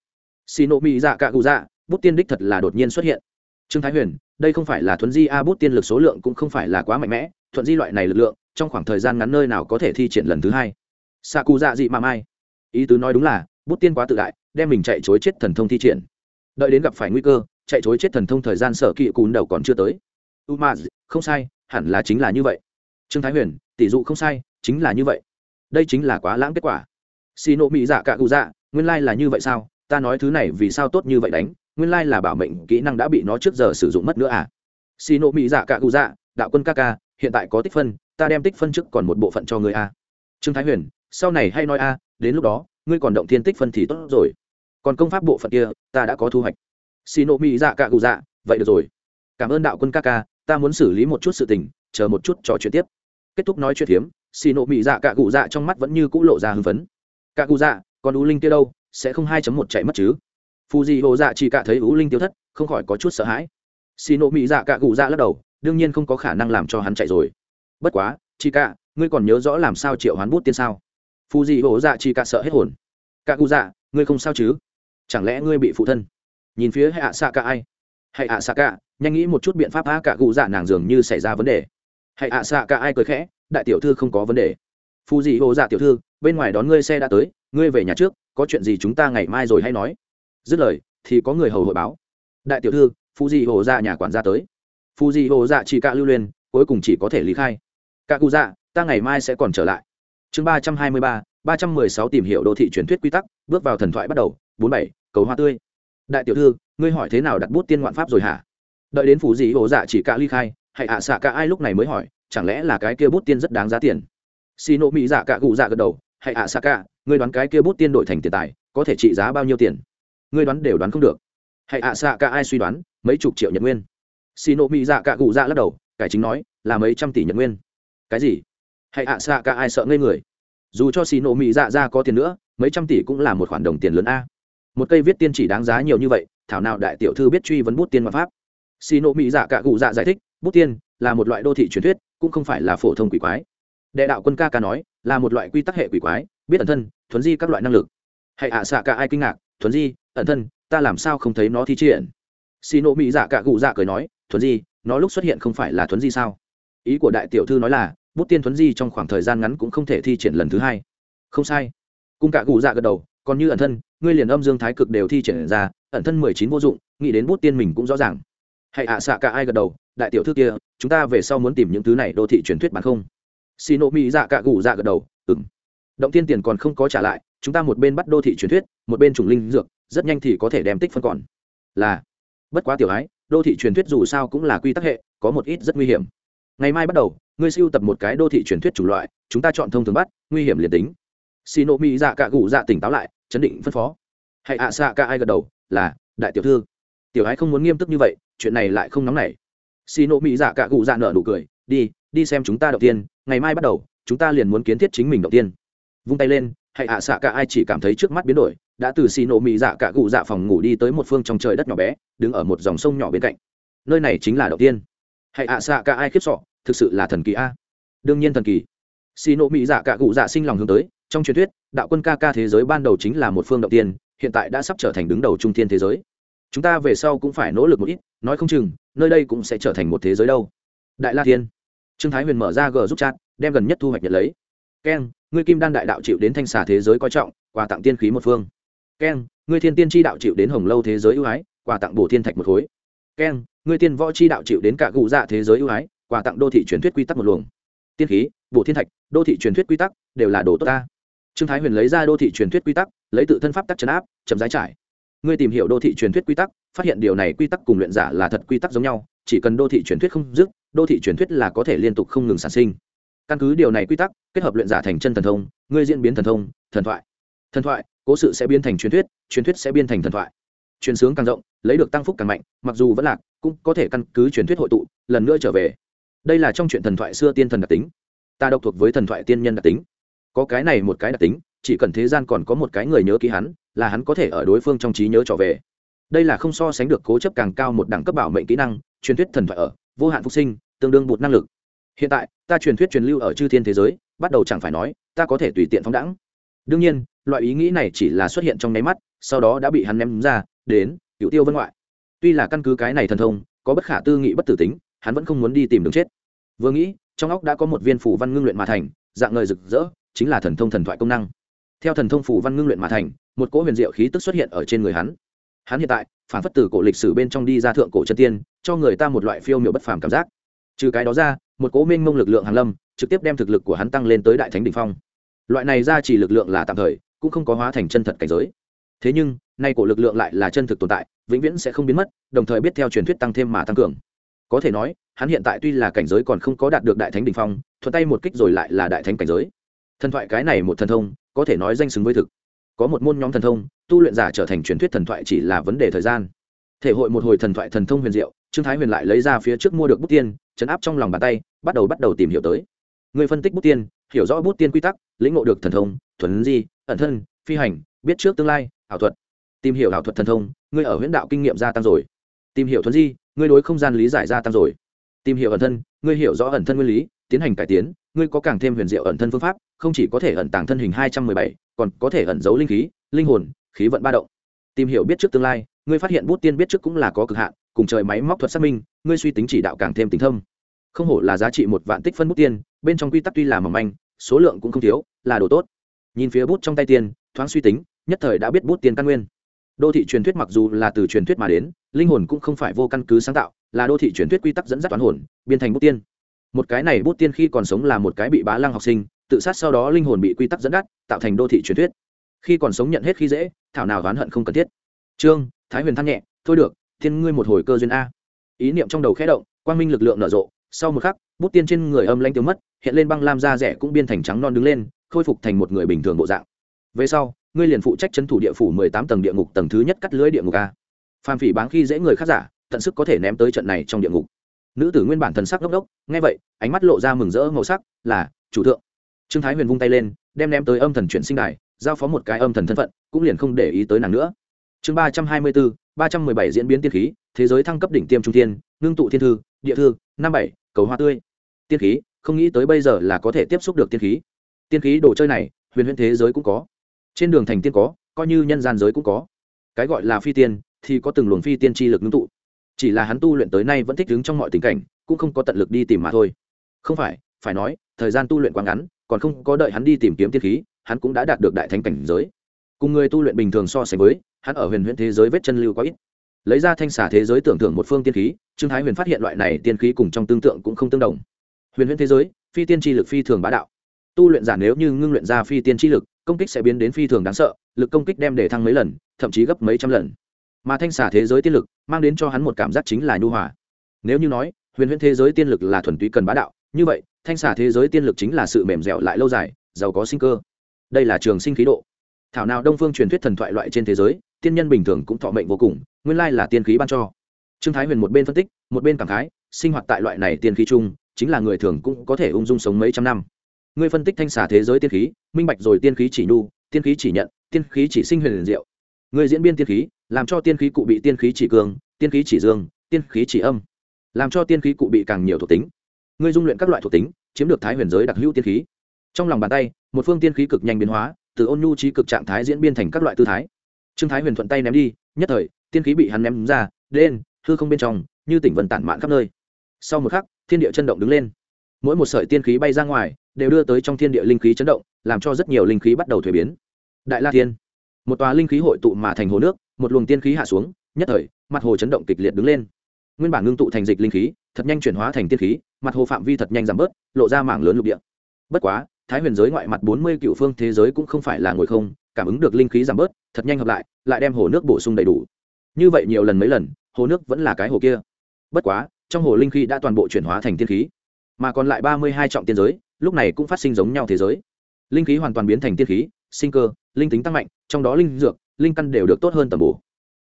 Xì nộ mỹ dạ cạ cụ dạ bút tiên đích thật là đột nhiên xuất hiện. Trương thái huyền, đây không phải là thuấn di a, bút tiên lực số lượng cũng không phải là quá mạnh mẽ, thuận di loại này lực lượng, trong khoảng thời gian ngắn nơi nào có thể thi triển lần thứ hai. Xạ cụ dạ dị mà mai. Ý tứ nói đúng là, bút tiên quá tự đại, đem mình chạy chối chết thần thông thi triển. Đợi đến gặp phải nguy cơ chạy chối chết thần thông thời gian sở kỵ cún đầu còn chưa tới. U ma không sai, hẳn là chính là như vậy. Trương thái huyền, tỷ dụ không sai, chính là như vậy. Đây chính là quá lãng kết quả. Xì nộ mỹ dạ cả cụ dạ nguyên lai là như vậy sao? Ta nói thứ này vì sao tốt như vậy đánh? Nguyên lai là bảo mệnh kỹ năng đã bị nó trước giờ sử dụng mất nữa à? Xì nộ mỹ dạ cả cụ dạ đạo quân ca ca, hiện tại có tích phân, ta đem tích phân trước còn một bộ phận cho người a à. trương thái huyền, sau này hay nói a đến lúc đó, ngươi còn động thiên tích phân thì tốt rồi. Còn công pháp bộ phận kia, ta đã có thu hoạch xì nộ mỹ dạ cạ cụ dạ vậy được rồi. Cảm ơn đạo quân ca ca, ta muốn xử lý một chút sự tình, chờ một chút trò chuyện tiếp. Kết thúc nói chuyện hiếm xì nộ mỹ dạ cạ cụ dạ trong mắt vẫn như cũ lộ ra hưng phấn. Cạ cụ dạ còn ú linh kia đâu? Sẽ không hai một chạy mất chứ? Phù dị hồ dạ chỉ cả thấy ú linh tiêu thất, không khỏi có chút sợ hãi. Xì nộ mỹ dạ cạ cụ dạ lắc đầu, đương nhiên không có khả năng làm cho hắn chạy rồi. Bất quá, chị cả, ngươi còn nhớ rõ làm sao triệu hoán bút tiên sao? Phù dị hồ dạ chỉ cả sợ hết hồn. Cạ cụ dạ ngươi không sao chứ? Chẳng lẽ ngươi bị phụ thân? Nhìn phía hệ ạ xạ cả ai? Hệ ạ xạ cả nhanh nghĩ một chút biện pháp a cả cụ dạ nàng dường như xảy ra vấn đề. Hệ ạ xạ cả ai cười khẽ, đại tiểu thư không có vấn đề. Phù dị hồ dạ tiểu thư, bên ngoài đón ngươi xe đã tới, ngươi về nhà trước, có chuyện gì chúng ta ngày mai rồi hay nói. Dứt lời, thì có người hầu hội báo. Đại tiểu thư phù dị hồ dạ nhà quản gia tới. Phù dị hồ dạ chỉ cả lưu liên cuối cùng chỉ có thể lý khai. Cả cụ dạ ta ngày mai sẽ còn trở lại. Chương ba trăm hai mươi ba ba trăm mười sáu tìm hiểu đô thị truyền thuyết quy tắc, bước vào thần thoại bắt đầu, bốn bảy, cầu hoa tươi đại tiểu thư, ngươi hỏi thế nào đặt bút tiên ngoạn pháp rồi hả? Đợi đến phủ dị hồ dạ chỉ cạ ly khai, hãy ạ xạ cả ai lúc này mới hỏi, chẳng lẽ là cái kia bút tiên rất đáng giá tiền? Xì nộ mỹ dạ cạ cụ dạ gật đầu, hãy ạ xạ cả, ngươi đoán cái kia bút tiên đổi thành tiền tài, có thể trị giá bao nhiêu tiền? Ngươi đoán đều đoán không được. Hãy ạ xạ cả ai suy đoán, mấy chục triệu nhật nguyên. Xì nộ mỹ dạ cạ cụ dạ lắc đầu, cải chính nói, là mấy trăm tỷ nhật nguyên. Cái gì? Hãy ạ xạ cả ai sợ ngây người? Dù cho xì nộ mỹ dạ ra có tiền nữa, mấy trăm tỷ cũng là một khoản đồng tiền lớn a một cây viết tiên chỉ đáng giá nhiều như vậy, thảo nào đại tiểu thư biết truy vấn bút tiên mà pháp. Xì nộ mỹ dạ cạ cụ dạ giải thích, bút tiên là một loại đô thị truyền thuyết, cũng không phải là phổ thông quỷ quái. Đệ đạo quân ca ca nói, là một loại quy tắc hệ quỷ quái, biết ẩn thân, thuấn di các loại năng lực. Hãy ạ, xạ cả ai kinh ngạc, thuấn di, ẩn thân, ta làm sao không thấy nó thi triển? Xì nộ mỹ dạ cạ cụ dạ cười nói, thuấn di, nó lúc xuất hiện không phải là thuấn di sao? Ý của đại tiểu thư nói là, bút tiên thuấn di trong khoảng thời gian ngắn cũng không thể thi triển lần thứ hai. Không sai. Cung cạ cụ dạ gật đầu, còn như ẩn thân ngươi liền âm dương thái cực đều thi triển ra, ẩn thân mười chín vô dụng, nghĩ đến bút tiên mình cũng rõ ràng. Hãy ạ à, xạ cả ai gật đầu, đại tiểu thư kia, chúng ta về sau muốn tìm những thứ này đô thị truyền thuyết bằng không? Xì nộ mỹ dạ cả cụ dạ gật đầu ừng động tiên tiền còn không có trả lại, chúng ta một bên bắt đô thị truyền thuyết, một bên trùng linh dược, rất nhanh thì có thể đem tích phân còn. Là. Bất quá tiểu ái, đô thị truyền thuyết dù sao cũng là quy tắc hệ, có một ít rất nguy hiểm. Ngày mai bắt đầu, ngươi siêu tập một cái đô thị truyền thuyết chủng loại, chúng ta chọn thông thường bắt, nguy hiểm liền tính. Xì nộ mỹ dạ cả cụ dạ tỉnh táo lại chấn định phân phó. Hãy ạ, xạ cả ai gật đầu, là, đại tiểu thư. Tiểu ái không muốn nghiêm túc như vậy, chuyện này lại không nóng nảy. Xì nộ mỹ dạ cả cụ dạ nở nụ cười, đi đi xem chúng ta đầu tiên, ngày mai bắt đầu, chúng ta liền muốn kiến thiết chính mình đầu tiên. Vung tay lên hãy ạ, xạ cả ai chỉ cảm thấy trước mắt biến đổi, đã từ xì nộ mỹ dạ cả cụ dạ phòng ngủ đi tới một phương trong trời đất nhỏ bé, đứng ở một dòng sông nhỏ bên cạnh. Nơi này chính là đầu tiên. Hãy ạ, xạ cả ai khiếp sọ, thực sự là thần kỳ a. Đương nhiên thần kỳ. Xì nộ mỹ dạ cả cụ dạ sinh lòng hướng tới trong truyền thuyết, đạo quân ca ca thế giới ban đầu chính là một phương đầu tiên, hiện tại đã sắp trở thành đứng đầu trung thiên thế giới. Chúng ta về sau cũng phải nỗ lực một ít, nói không chừng, nơi đây cũng sẽ trở thành một thế giới đâu. Đại la thiên. Trương thái huyền mở ra g giúp chat, đem gần nhất thu hoạch nhận lấy. Keng ngươi kim đan đại đạo chịu đến thanh xà thế giới coi trọng, quà tặng tiên khí một phương. Keng ngươi thiên tiên tri đạo chịu đến hồng lâu thế giới ưu ái, quà tặng bổ thiên thạch một khối. Keng ngươi tiên võ tri đạo chịu đến cả cụ dạ thế giới ưu ái, quà tặng đô thị truyền thuyết quy tắc một luồng. Tiên khí bổ thiên thạch, đô thị truyền thuyết quy tắc đều là đồ tốt ta trương thái huyền lấy ra đô thị truyền thuyết quy tắc, lấy tự thân pháp tắc chấn áp, chậm rãi trải. Ngươi tìm hiểu đô thị truyền thuyết quy tắc, phát hiện điều này quy tắc cùng luyện giả là thật quy tắc giống nhau, chỉ cần đô thị truyền thuyết không dứt, đô thị truyền thuyết là có thể liên tục không ngừng sản sinh. Căn cứ điều này quy tắc, kết hợp luyện giả thành chân thần thông, ngươi diễn biến thần thông, thần thoại. Thần thoại, cố sự sẽ biến thành truyền thuyết truyền thuyết sẽ biến thành thần thoại. Truyền sướng càng rộng, lấy được tăng phúc càng mạnh, mặc dù vẫn lạc, cũng có thể căn cứ truyền thuyết hội tụ, lần nữa trở về. Đây là trong chuyện thần thoại xưa tiên thần đặc tính. Ta độc thuộc với thần thoại tiên nhân đặc tính có cái này một cái đặc tính, chỉ cần thế gian còn có một cái người nhớ ký hắn, là hắn có thể ở đối phương trong trí nhớ trở về. Đây là không so sánh được cố chấp càng cao một đẳng cấp bảo mệnh kỹ năng, truyền thuyết thần thoại ở, vô hạn phục sinh, tương đương bụt năng lực. Hiện tại, ta truyền thuyết truyền lưu ở chư thiên thế giới, bắt đầu chẳng phải nói, ta có thể tùy tiện phóng đẳng đương nhiên, loại ý nghĩ này chỉ là xuất hiện trong nháy mắt, sau đó đã bị hắn ném ra, đến cựu tiêu vân ngoại. Tuy là căn cứ cái này thần thông, có bất khả tư nghị bất tử tính, hắn vẫn không muốn đi tìm đường chết. Vừa nghĩ, trong óc đã có một viên phủ văn ngưng luyện mà thành, dạng ngời rực rỡ chính là thần thông thần thoại công năng. Theo thần thông phủ văn ngưng luyện mà thành, một cỗ huyền diệu khí tức xuất hiện ở trên người hắn. Hắn hiện tại, phản phất từ cổ lịch sử bên trong đi ra thượng cổ chân tiên, cho người ta một loại phiêu miệu bất phàm cảm giác. Trừ cái đó ra, một cỗ minh mông lực lượng hàn lâm, trực tiếp đem thực lực của hắn tăng lên tới đại thánh đ ỉ n h phong. Loại này ra chỉ lực lượng là tạm thời, cũng không có hóa thành chân thật cảnh giới. Thế nhưng, nay cổ lực lượng lại là chân thực tồn tại, vĩnh viễn sẽ không biến mất, đồng thời biết theo truyền thuyết tăng thêm mà tăng cường. Có thể nói, hắn hiện tại tuy là cảnh giới còn không có đạt được đại thánh đ ỉ n h phong, thuận tay một kích rồi lại là đại thánh cảnh giới thần thoại cái này một thần thông, có thể nói danh xứng với thực. Có một môn nhóm thần thông, tu luyện giả trở thành truyền thuyết thần thoại chỉ là vấn đề thời gian. Thể hội một hồi thần thoại thần thông huyền diệu, trương thái huyền lại lấy ra phía trước mua được bút tiên, chấn áp trong lòng bàn tay, bắt đầu bắt đầu tìm hiểu tới. Người phân tích bút tiên, hiểu rõ bút tiên quy tắc, lĩnh ngộ được thần thông, thuần di, ẩn thân, phi hành, biết trước tương lai, ảo thuật. Tìm hiểu ảo thuật thần thông ngươi ở huyễn đạo kinh nghiệm gia tăng rồi. Tìm hiểu thuần di ngươi đối không gian lý giải gia tăng rồi. Tìm hiểu ẩn thân ngươi hiểu rõ ẩn thân nguyên lý tiến hành cải tiến, ngươi có càng thêm huyền diệu ẩn thân phương pháp, không chỉ có thể ẩn tàng thân hình hai trăm mười bảy, còn có thể ẩn giấu linh khí, linh hồn, khí vận ba động. Tìm hiểu biết trước tương lai, ngươi phát hiện bút tiên biết trước cũng là có cực hạn, cùng trời máy móc thuật xác minh, ngươi suy tính chỉ đạo càng thêm tính thâm. Không hổ là giá trị một vạn tích phân bút tiên, bên trong quy tắc tuy là mỏng manh, số lượng cũng không thiếu, là đồ tốt. Nhìn phía bút trong tay tiên, thoáng suy tính, nhất thời đã biết bút tiên căn nguyên. Đô thị truyền thuyết mặc dù là từ truyền thuyết mà đến, linh hồn cũng không phải vô căn cứ sáng tạo, là đô thị truyền thuyết quy tắc dẫn dắt toán hồn biên thành bút tiên một cái này bút tiên khi còn sống là một cái bị bá lăng học sinh, tự sát sau đó linh hồn bị quy tắc dẫn dắt, tạo thành đô thị truyền thuyết. Khi còn sống nhận hết khi dễ, thảo nào oán hận không cần thiết. Trương, thái huyền than nhẹ, thôi được, thiên ngươi một hồi cơ duyên a. Ý niệm trong đầu khẽ động, quang minh lực lượng nở rộ. Sau một khắc, bút tiên trên người âm lanh tiêu mất, hiện lên băng lam da rẻ cũng biên thành trắng non đứng lên, khôi phục thành một người bình thường bộ dạng. Về sau, ngươi liền phụ trách c thủ địa phủ mười tám tầng địa ngục tầng thứ nhất cắt lưới địa ngục a. Phàm phỉ báng khi dễ người khác giả, tận sức có thể ném tới trận này trong địa ngục nữ tử nguyên bản thần sắc đốc đốc nghe vậy, ánh mắt lộ ra mừng rỡ màu sắc, là, chủ thượng. Trương thái huyền vung tay lên, đem ném tới âm thần chuyển sinh đài, giao phó một cái âm thần thân phận, cũng liền không để ý tới nàng nữa. Chương ba trăm hai mươi bốn, ba trăm mười bảy diễn biến tiên khí, thế giới thăng cấp đỉnh tiêm trung tiên ngưng tụ thiên thư, địa thư, năm bảy, cầu hoa tươi. Tiên khí, không nghĩ tới bây giờ là có thể tiếp xúc được tiên khí. Tiên khí đồ chơi này, huyền huyền thế giới cũng có. Trên đường thành tiên có, coi như nhân gian giới cũng có. Cái gọi là phi tiên, thì có từng luồng phi tiên chi lực ngưng tụ chỉ là hắn tu luyện tới nay vẫn thích đứng trong mọi tình cảnh, cũng không có tận lực đi tìm mà thôi. Không phải phải nói, thời gian tu luyện quá ngắn, còn không có đợi hắn đi tìm kiếm tiên khí, hắn cũng đã đạt được đại thánh cảnh giới. Cùng người tu luyện bình thường so sánh với, hắn ở huyền huyễn thế giới vết chân lưu quá ít. Lấy ra thanh xả thế giới tưởng tượng một phương tiên khí, trương thái huyền phát hiện loại này tiên khí cùng trong tương tượng cũng không tương đồng. Huyền huyễn thế giới, phi tiên tri lực phi thường bá đạo. Tu luyện giả nếu như ngưng luyện ra phi tiên tri lực, công kích sẽ biến đến phi thường đáng sợ, lực công kích đem để thăng mấy lần, thậm chí gấp mấy trăm lần mà thanh xả thế giới tiên lực mang đến cho hắn một cảm giác chính là nhu hòa. Nếu như nói, huyền huyễn thế giới tiên lực là thuần túy cần bá đạo, như vậy, thanh xả thế giới tiên lực chính là sự mềm dẻo lại lâu dài, giàu có sinh cơ. Đây là trường sinh khí độ. Thảo nào đông phương truyền thuyết thần thoại loại trên thế giới, tiên nhân bình thường cũng thọ mệnh vô cùng, nguyên lai là tiên khí ban cho. Trương thái huyền một bên phân tích, một bên cảm khái, sinh hoạt tại loại này tiên khí chung, chính là người thường cũng có thể ung dung sống mấy trăm năm. Ngươi phân tích thanh xả thế giới tiên khí, minh bạch rồi tiên khí chỉ nhu, tiên khí chỉ nhận, tiên khí chỉ sinh huyền liền diệu người diễn biên tiên khí, làm cho tiên khí cụ bị tiên khí chỉ cường, tiên khí chỉ dương, tiên khí chỉ âm. Làm cho tiên khí cụ bị càng nhiều thuộc tính. Ngươi dung luyện các loại thuộc tính, chiếm được thái huyền giới đặc hữu tiên khí. Trong lòng bàn tay, một phương tiên khí cực nhanh biến hóa, từ ôn nhu trí cực trạng thái diễn biên thành các loại tư thái. Trương thái huyền thuận tay ném đi, nhất thời, tiên khí bị hắn ném ra lên hư không bên trong, như tỉnh vần tản mạn khắp nơi. Sau một khắc, thiên địa chân động đứng lên. Mỗi một sợi tiên khí bay ra ngoài, đều đưa tới trong thiên địa linh khí chấn động, làm cho rất nhiều linh khí bắt đầu thuế biến. Đại la thiên một tòa linh khí hội tụ mà thành hồ nước, một luồng tiên khí hạ xuống, nhất thời, mặt hồ chấn động kịch liệt đứng lên. Nguyên bản ngưng tụ thành dịch linh khí, thật nhanh chuyển hóa thành tiên khí, mặt hồ phạm vi thật nhanh giảm bớt, lộ ra mảng lớn lục địa. Bất quá, thái huyền giới ngoại mặt bốn mươi cựu phương thế giới cũng không phải là ngồi không, cảm ứng được linh khí giảm bớt, thật nhanh hợp lại lại đem hồ nước bổ sung đầy đủ. Như vậy nhiều lần mấy lần, hồ nước vẫn là cái hồ kia. Bất quá, trong hồ linh khí đã toàn bộ chuyển hóa thành tiên khí. Mà còn lại ba mươi hai trọng tiên giới, lúc này cũng phát sinh giống nhau thế giới. Linh khí hoàn toàn biến thành tiên khí, sinh cơ linh tính tăng mạnh, trong đó linh dược, linh căn đều được tốt hơn tầm bổ.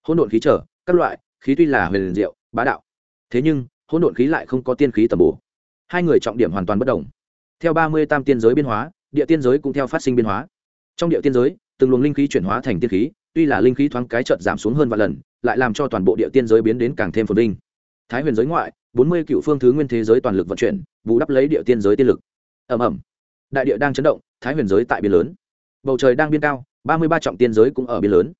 Hỗn độn khí trở, các loại, khí tuy là huyền diệu, bá đạo. Thế nhưng, hỗn độn khí lại không có tiên khí tầm bổ. Hai người trọng điểm hoàn toàn bất đồng. Theo ba mươi tam tiên giới biên hóa, địa tiên giới cũng theo phát sinh biên hóa. Trong địa tiên giới, từng luồng linh khí chuyển hóa thành tiên khí, tuy là linh khí thoáng cái chợt giảm xuống hơn vài lần, lại làm cho toàn bộ địa tiên giới biến đến càng thêm phồn vinh. Thái huyền giới ngoại, bốn mươi cựu phương thứ nguyên thế giới toàn lực vận chuyển, bù đắp lấy địa tiên giới tiên lực. Ẩm ẩm đại địa đang chấn động, thái huyền giới tại biên lớn bầu trời đang biên cao, ba mươi ba trọng tiên giới cũng ở biên lớn.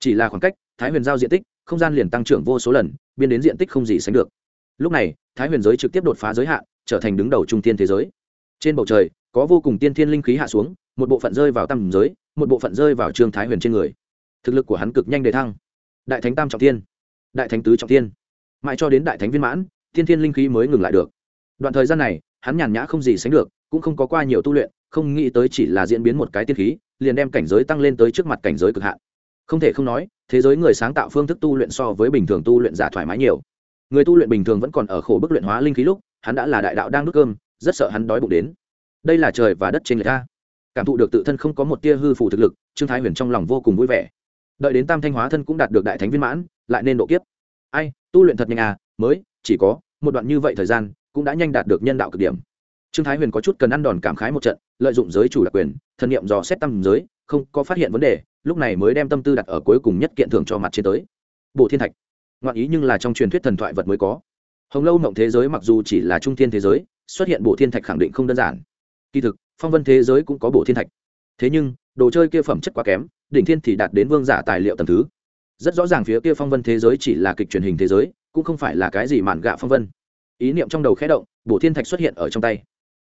Chỉ là khoảng cách, thái huyền giao diện tích, không gian liền tăng trưởng vô số lần, biên đến diện tích không gì sánh được. Lúc này, thái huyền giới trực tiếp đột phá giới hạn, trở thành đứng đầu trung tiên thế giới. Trên bầu trời, có vô cùng tiên thiên linh khí hạ xuống, một bộ phận rơi vào tam giới, một bộ phận rơi vào trương thái huyền trên người. Thực lực của hắn cực nhanh đề thăng. Đại thánh tam trọng tiên, đại thánh tứ trọng tiên. Mãi cho đến đại thánh viên mãn, tiên thiên linh khí mới ngừng lại được. Đoạn thời gian này, hắn nhàn nhã không gì sánh được, cũng không có qua nhiều tu luyện, không nghĩ tới chỉ là diễn biến một cái tiên khí liền đem cảnh giới tăng lên tới trước mặt cảnh giới cực hạn. Không thể không nói, thế giới người sáng tạo phương thức tu luyện so với bình thường tu luyện giả thoải mái nhiều. Người tu luyện bình thường vẫn còn ở khổ bức luyện hóa linh khí lúc, hắn đã là đại đạo đang nuốt cơm, rất sợ hắn đói bụng đến. Đây là trời và đất trên người ta. Cảm thụ được tự thân không có một tia hư phủ thực lực, trương thái huyền trong lòng vô cùng vui vẻ. Đợi đến tam thanh hóa thân cũng đạt được đại thánh viên mãn, lại nên độ kiếp. Ai, tu luyện thật nhanh à mới, chỉ có một đoạn như vậy thời gian, cũng đã nhanh đạt được nhân đạo cực điểm trương thái huyền có chút cần ăn đòn cảm khái một trận, lợi dụng giới chủ đặc quyền thân nhiệm dò xét tâm giới, không có phát hiện vấn đề, lúc này mới đem tâm tư đặt ở cuối cùng nhất kiện thưởng cho mặt trên tới. Bộ thiên thạch. Ngoạn ý nhưng là trong truyền thuyết thần thoại vật mới có. Hồng lâu mộng thế giới mặc dù chỉ là trung thiên thế giới, xuất hiện bộ thiên thạch khẳng định không đơn giản. Kỳ thực, phong vân thế giới cũng có bộ thiên thạch. Thế nhưng, đồ chơi kia phẩm chất quá kém, đỉnh thiên thì đạt đến vương giả tài liệu tầm thứ. Rất rõ ràng phía kia phong vân thế giới chỉ là kịch truyền hình thế giới, cũng không phải là cái gì mạn gạ phong vân. Ý niệm trong đầu khẽ động bộ thiên thạch xuất hiện ở trong tay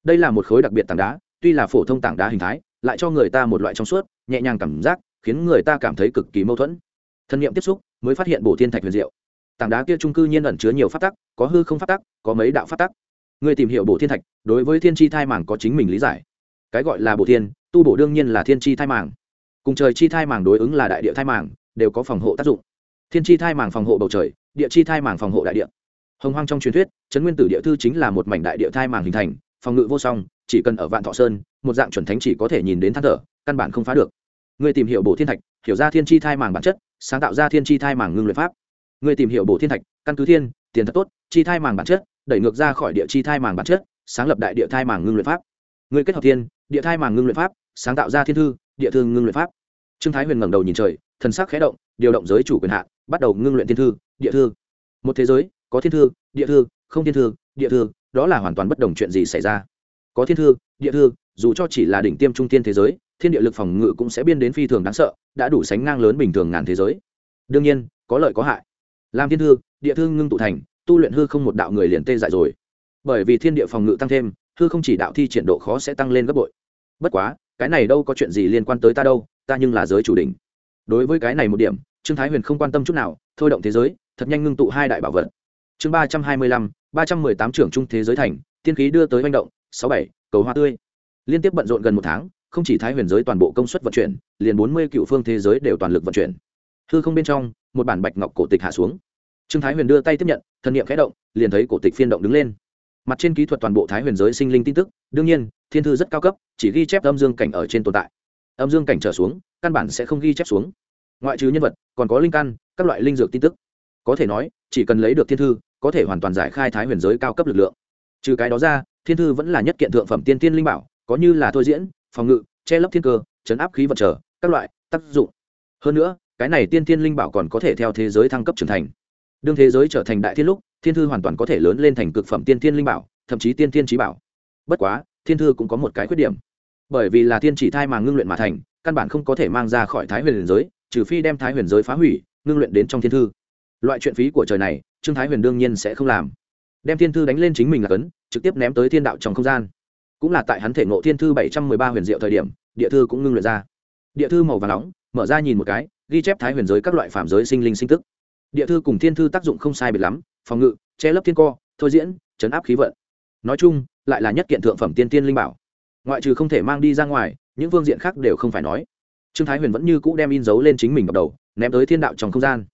đây là một khối đặc biệt tảng đá, tuy là phổ thông tảng đá hình thái, lại cho người ta một loại trong suốt, nhẹ nhàng cảm giác, khiến người ta cảm thấy cực kỳ mâu thuẫn. Thân nhiệm tiếp xúc, mới phát hiện bộ thiên thạch huyền diệu. Tảng đá kia trung cư nhiên ẩn chứa nhiều phát tắc, có hư không phát tắc, có mấy đạo phát tắc. Người tìm hiểu bộ thiên thạch, đối với thiên tri thai màng có chính mình lý giải. Cái gọi là bộ thiên, tu bổ đương nhiên là thiên tri thai màng. Cùng trời chi thai màng đối ứng là đại địa thai màng, đều có phòng hộ tác dụng. Thiên chi thai màng phòng hộ bầu trời, địa chi thai màng phòng hộ đại địa. Hồng hoang trong truyền thuyết trấn nguyên tử địa thư chính là một mảnh đại địa thai màng hình thành phòng ngự vô song, chỉ cần ở vạn thọ sơn, một dạng chuẩn thánh chỉ có thể nhìn đến than thở, căn bản không phá được. Người tìm hiểu bộ thiên thạch, hiểu ra thiên chi thai màng bản chất, sáng tạo ra thiên chi thai màng ngưng luyện pháp. Người tìm hiểu bộ thiên thạch, căn cứ thiên, tiền thật tốt, chi thai màng bản chất, đẩy ngược ra khỏi địa chi thai màng bản chất, sáng lập đại địa thai màng ngưng luyện pháp. Người kết hợp thiên, địa thai màng ngưng luyện pháp, sáng tạo ra thiên thư, địa thư ngưng luyện pháp. Trương thái huyền ngẩng đầu nhìn trời, thần sắc khẽ động, điều động giới chủ quyền hạn bắt đầu ngưng luyện thiên thư, địa thư. Một thế giới, có thiên thư, địa thư, không thiên thư, địa thư đó là hoàn toàn bất đồng chuyện gì xảy ra. Có thiên thư, địa thư, dù cho chỉ là đỉnh tiêm trung thiên thế giới, thiên địa lực phòng ngự cũng sẽ biên đến phi thường đáng sợ, đã đủ sánh ngang lớn bình thường ngàn thế giới. Đương nhiên, có lợi có hại. Làm thiên thư, địa thư ngưng tụ thành, tu luyện hư không một đạo người liền tê dại rồi. Bởi vì thiên địa phòng ngự tăng thêm, hư không chỉ đạo thi triển độ khó sẽ tăng lên gấp bội. Bất quá, cái này đâu có chuyện gì liên quan tới ta đâu, ta nhưng là giới chủ đỉnh. Đối với cái này một điểm, trương thái huyền không quan tâm chút nào, thôi động thế giới, thật nhanh ngưng tụ hai đại bảo vật chương ba trăm hai mươi lăm, ba trăm mười tám trưởng trung thế giới thành, tiên khí đưa tới manh động, sáu bảy, cầu hoa tươi. Liên tiếp bận rộn gần một tháng, không chỉ thái huyền giới toàn bộ công suất vận chuyển, liền bốn mươi cựu phương thế giới đều toàn lực vận chuyển. Hư không bên trong, một bản bạch ngọc cổ tịch hạ xuống. Trương thái huyền đưa tay tiếp nhận thân niệm khẽ động, liền thấy cổ tịch phiên động đứng lên. Mặt trên kỹ thuật toàn bộ thái huyền giới sinh linh tin tức, đương nhiên, thiên thư rất cao cấp, chỉ ghi chép âm dương cảnh ở trên tồn tại. Âm dương cảnh trở xuống, căn bản sẽ không ghi chép xuống. Ngoại trừ nhân vật, còn có linh căn, các loại linh dược tin tức. Có thể nói, chỉ cần lấy được thiên thư có thể hoàn toàn giải khai thái huyền giới cao cấp lực lượng. Trừ cái đó ra, thiên thư vẫn là nhất kiện thượng phẩm tiên tiên linh bảo, có như là thôi diễn, phòng ngự, che lấp thiên cơ, chấn áp khí vật trở, các loại, tác dụng. Hơn nữa, cái này tiên tiên linh bảo còn có thể theo thế giới thăng cấp trưởng thành. Đương thế giới trở thành đại thiên lúc, thiên thư hoàn toàn có thể lớn lên thành cực phẩm tiên tiên linh bảo, thậm chí tiên tiên trí bảo. Bất quá, thiên thư cũng có một cái khuyết điểm. Bởi vì là thiên chỉ thai mà ngưng luyện mà thành, căn bản không có thể mang ra khỏi thái huyền giới, trừ phi đem thái huyền giới phá hủy, ngưng luyện đến trong thiên thư. Loại chuyện phí của trời này trương thái huyền đương nhiên sẽ không làm. Đem thiên thư đánh lên chính mình là cấn, trực tiếp ném tới thiên đạo trong không gian. Cũng là tại hắn thể ngộ thiên thư bảy trăm mười ba huyền diệu thời điểm, địa thư cũng ngưng luyện ra. Địa thư màu và nóng, mở ra nhìn một cái, ghi chép thái huyền giới các loại phạm giới sinh linh sinh tức. Địa thư cùng thiên thư tác dụng không sai biệt lắm, phòng ngự, che lấp thiên co, thôi diễn, chấn áp khí vận. Nói chung, lại là nhất kiện thượng phẩm tiên tiên linh bảo. Ngoại trừ không thể mang đi ra ngoài, những phương diện khác đều không phải nói. Trương thái huyền vẫn như cũ đem in dấu lên chính mình gập đầu, ném tới thiên đạo trong không gian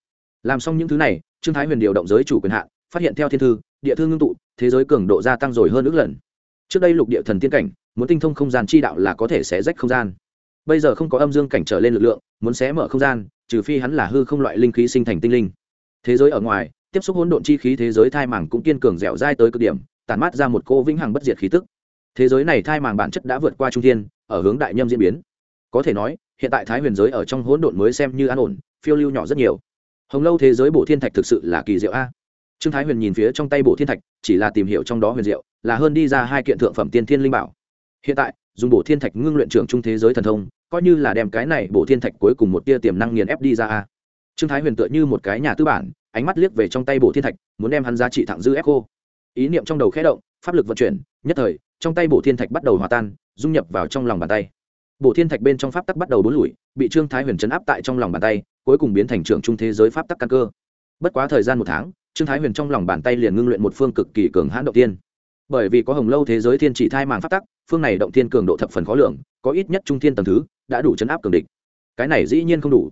làm xong những thứ này, trương thái huyền điều động giới chủ quyền hạn, phát hiện theo thiên thư, địa thư ngưng tụ, thế giới cường độ gia tăng rồi hơn ước lần. Trước đây lục địa thần tiên cảnh, muốn tinh thông không gian chi đạo là có thể xé rách không gian. Bây giờ không có âm dương cảnh trở lên lực lượng, muốn xé mở không gian, trừ phi hắn là hư không loại linh khí sinh thành tinh linh. Thế giới ở ngoài, tiếp xúc hỗn độn chi khí thế giới thai màng cũng kiên cường dẻo dai tới cực điểm tàn mát ra một cô vĩnh hằng bất diệt khí tức. Thế giới này thai màng bản chất đã vượt qua trung thiên, ở hướng đại nhâm diễn biến. Có thể nói, hiện tại thái huyền giới ở trong hỗn độn mới xem như an ổn, phiêu lưu nhỏ rất nhiều hồng lâu thế giới bổ thiên thạch thực sự là kỳ diệu a. Trương thái huyền nhìn phía trong tay bổ thiên thạch, chỉ là tìm hiểu trong đó huyền diệu, là hơn đi ra hai kiện thượng phẩm tiên thiên linh bảo. Hiện tại, dùng bổ thiên thạch ngưng luyện trưởng trung thế giới thần thông, coi như là đem cái này bổ thiên thạch cuối cùng một tia tiềm năng nghiền ép đi ra a. Trương thái huyền tựa như một cái nhà tư bản, ánh mắt liếc về trong tay bổ thiên thạch, muốn đem hắn giá trị thẳng dư ép cô. Ý niệm trong đầu khẽ động, pháp lực vận chuyển, nhất thời, trong tay bổ thiên thạch bắt đầu hòa tan, dung nhập vào trong lòng bàn tay. Bộ thiên thạch bên trong pháp tắc bắt đầu bốn lùi bị trương thái huyền chấn áp tại trong lòng bàn tay cuối cùng biến thành trưởng trung thế giới pháp tắc căn cơ. Bất quá thời gian một tháng trương thái huyền trong lòng bàn tay liền ngưng luyện một phương cực kỳ cường hãn động tiên. Bởi vì có hồng lâu thế giới thiên chỉ thai màng pháp tắc phương này động tiên cường độ thập phần khó lường, có ít nhất trung thiên tầng thứ đã đủ chấn áp cường địch. Cái này dĩ nhiên không đủ.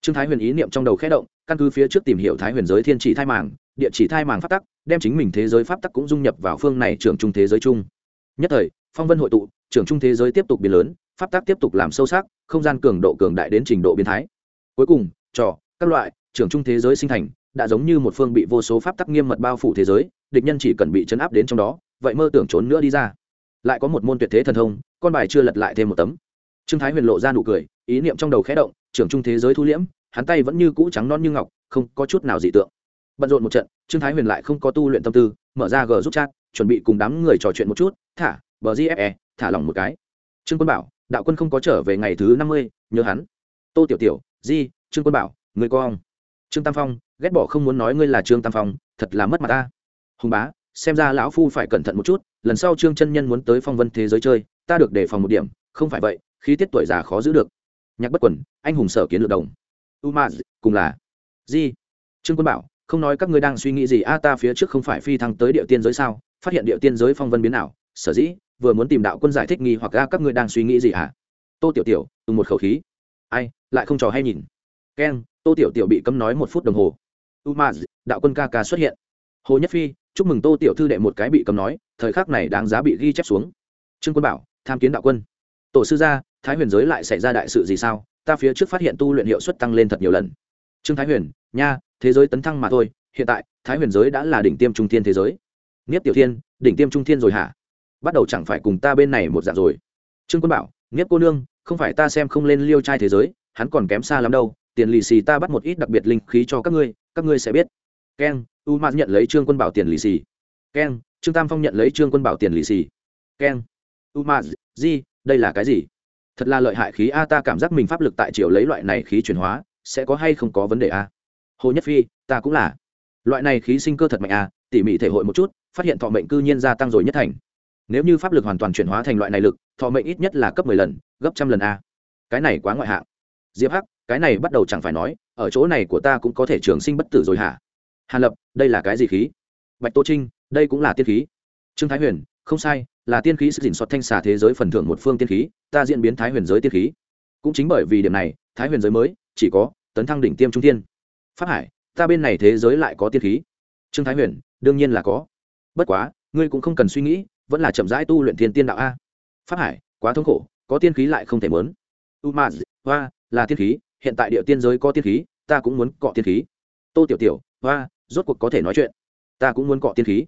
Trương thái huyền ý niệm trong đầu khẽ động căn cứ phía trước tìm hiểu thái huyền giới thiên chỉ thai màng địa chỉ thai màng pháp tắc đem chính mình thế giới pháp tắc cũng dung nhập vào phương này trưởng trung thế giới chung. Nhất thời phong vân hội tụ trưởng trung thế giới tiếp tục biến lớn, pháp tắc tiếp tục làm sâu sắc, không gian cường độ cường đại đến trình độ biến thái. Cuối cùng, trò, các loại trưởng trung thế giới sinh thành, đã giống như một phương bị vô số pháp tắc nghiêm mật bao phủ thế giới, địch nhân chỉ cần bị chấn áp đến trong đó, vậy mơ tưởng trốn nữa đi ra. Lại có một môn tuyệt thế thần thông, con bài chưa lật lại thêm một tấm. Trương thái huyền lộ ra nụ cười, ý niệm trong đầu khẽ động trưởng trung thế giới thu liễm, hắn tay vẫn như cũ trắng non như ngọc, không có chút nào dị tượng. Bận rộn một trận, trương thái huyền lại không có tu luyện tâm tư, mở ra g giúp chat, chuẩn bị cùng đám người trò chuyện một chút. Thả, bờ gfe thả lỏng một cái. Trương quân bảo, đạo quân không có trở về ngày thứ năm mươi, nhớ hắn. Tô tiểu tiểu, di, trương quân bảo, người con trương tam phong, ghét bỏ không muốn nói ngươi là trương tam phong, thật là mất mặt ta. Hùng bá, xem ra lão phu phải cẩn thận một chút, lần sau trương chân nhân muốn tới phong vân thế giới chơi, ta được đề phòng một điểm, không phải vậy, khí tiết tuổi già khó giữ được. Nhạc bất quần, anh hùng sở kiến lược đồng. U ma cùng là. Di, trương quân bảo, không nói các ngươi đang suy nghĩ gì, a, ta phía trước không phải phi thăng tới địa tiên giới sao? Phát hiện địa tiên giới phong vân biến nào sở dĩ vừa muốn tìm đạo quân giải thích nghi hoặc a các ngươi đang suy nghĩ gì hả? Tô tiểu tiểu từng một khẩu khí. Ai, lại không trò hay nhìn. Keng tô tiểu tiểu bị cấm nói một phút đồng hồ. U đạo quân ca ca xuất hiện. Hồ nhất phi, chúc mừng tô tiểu thư đệ một cái bị cấm nói, thời khắc này đáng giá bị ghi chép xuống. Trương quân bảo, tham kiến đạo quân. Tổ sư gia, thái huyền giới lại xảy ra đại sự gì sao? Ta phía trước phát hiện tu luyện hiệu suất tăng lên thật nhiều lần. Trương thái huyền, nha, thế giới tấn thăng mà thôi, hiện tại, thái huyền giới đã là đỉnh tiêm trung thiên thế giới. Niết tiểu thiên, đỉnh tiêm trung thiên rồi hả? Bắt đầu chẳng phải cùng ta bên này một dạng rồi. Trương quân bảo, nghiếp cô nương, không phải ta xem không lên liêu trai thế giới, hắn còn kém xa lắm đâu, tiền lì xì ta bắt một ít đặc biệt linh khí cho các ngươi các ngươi sẽ biết. Keng u m nhận lấy trương quân bảo tiền lì xì. Keng trương tam phong nhận lấy trương quân bảo tiền lì xì. Keng u m di đây là cái gì? Thật là lợi hại khí a, ta cảm giác mình pháp lực tại triều lấy loại này khí chuyển hóa, sẽ có hay không có vấn đề a? Hồ nhất phi, ta cũng là. Loại này khí sinh cơ thật mạnh a, tỉ mỉ thể hội một chút, phát hiện thọ mệnh cư nhiên gia tăng rồi nhất thành nếu như pháp lực hoàn toàn chuyển hóa thành loại này lực, thọ mệnh ít nhất là cấp mười lần, gấp trăm lần a. Cái này quá ngoại hạng. Diệp hắc, cái này bắt đầu chẳng phải nói, ở chỗ này của ta cũng có thể trường sinh bất tử rồi hả? Hàn lập, đây là cái gì khí? Bạch tô trinh, đây cũng là tiên khí. Trương thái huyền, không sai, là tiên khí sự dình soát thanh xà thế giới phần thưởng một phương tiên khí, ta diễn biến thái huyền giới tiên khí. Cũng chính bởi vì điểm này, thái huyền giới mới, chỉ có tấn thăng đỉnh tiêm trung tiên pháp hải, ta bên này thế giới lại có tiên khí. Trương thái huyền, đương nhiên là có. Bất quá, ngươi cũng không cần suy nghĩ vẫn là chậm rãi tu luyện thiên tiên đạo a. Pháp hải, quá thống khổ, có tiên khí lại không thể mớn. U ma hoa, là tiên khí, hiện tại địa tiên giới có tiên khí, ta cũng muốn cọ tiên khí. Tô tiểu tiểu, hoa, rốt cuộc có thể nói chuyện. Ta cũng muốn cọ tiên khí.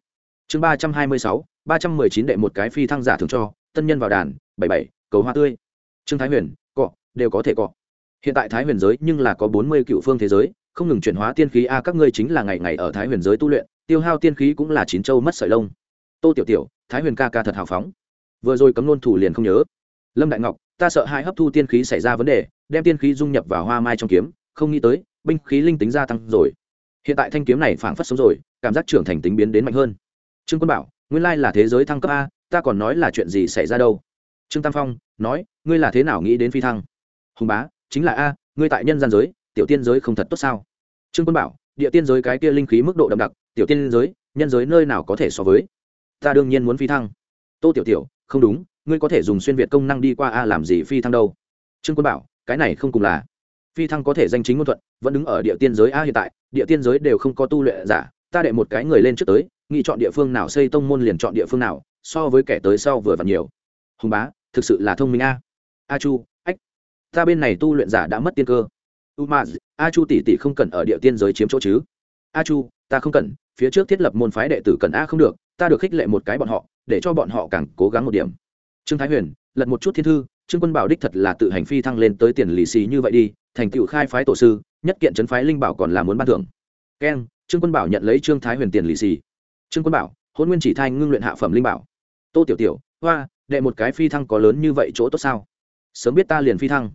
Chương ba trăm hai mươi sáu, ba trăm mười chín đệ một cái phi thăng giả thường cho, tân nhân vào đàn, bảy bảy, cầu hoa tươi. Trương thái huyền, cọ, đều có thể cọ. Hiện tại thái huyền giới nhưng là có bốn mươi cựu phương thế giới, không ngừng chuyển hóa tiên khí a, các ngươi chính là ngày ngày ở thái huyền giới tu luyện, tiêu hao tiên khí cũng là chín châu mất sợi lông tô tiểu tiểu, thái huyền ca ca thật hào phóng. Vừa rồi cấm nôn thủ liền không nhớ. Lâm đại ngọc, ta sợ hai hấp thu tiên khí xảy ra vấn đề, đem tiên khí dung nhập vào hoa mai trong kiếm, không nghĩ tới, binh khí linh tính gia tăng rồi. Hiện tại thanh kiếm này phảng phất sống rồi, cảm giác trưởng thành tính biến đến mạnh hơn. Trương quân bảo, nguyên lai là thế giới thăng cấp a, ta còn nói là chuyện gì xảy ra đâu? Trương tam phong, nói, ngươi là thế nào nghĩ đến phi thăng? Hùng bá, chính là a, ngươi tại nhân gian giới, tiểu tiên giới không thật tốt sao? Trương quân bảo, địa tiên giới cái kia linh khí mức độ đậm đặc, tiểu tiên giới, nhân giới nơi nào có thể so với? Ta đương nhiên muốn phi thăng. Tô tiểu tiểu, không đúng, ngươi có thể dùng xuyên việt công năng đi qua a làm gì phi thăng đâu? Trương quân bảo, cái này không cùng là. Phi thăng có thể danh chính ngôn thuận, vẫn đứng ở địa tiên giới a hiện tại, địa tiên giới đều không có tu luyện giả, ta đệ một cái người lên trước tới, nghị chọn địa phương nào xây tông môn liền chọn địa phương nào, so với kẻ tới sau vừa và nhiều. Hùng bá, thực sự là thông minh a. A chu, ách, ta bên này tu luyện giả đã mất tiên cơ. U ma, a chu tỷ tỷ không cần ở địa tiên giới chiếm chỗ chứ. A chu, ta không cần, phía trước thiết lập môn phái đệ tử cần a không được ta được khích lệ một cái bọn họ, để cho bọn họ càng cố gắng một điểm. Trương thái huyền, lật một chút thiên thư, trương quân bảo đích thật là tự hành phi thăng lên tới tiền lì xì như vậy đi, thành tựu khai phái tổ sư, nhất kiện trấn phái linh bảo còn là muốn ban thưởng. Keng, trương quân bảo nhận lấy trương thái huyền tiền lì xì. Trương quân bảo, hôn nguyên chỉ thai ngưng luyện hạ phẩm linh bảo. Tô tiểu tiểu, hoa, đệ một cái phi thăng có lớn như vậy chỗ tốt sao? Sớm biết ta liền phi thăng.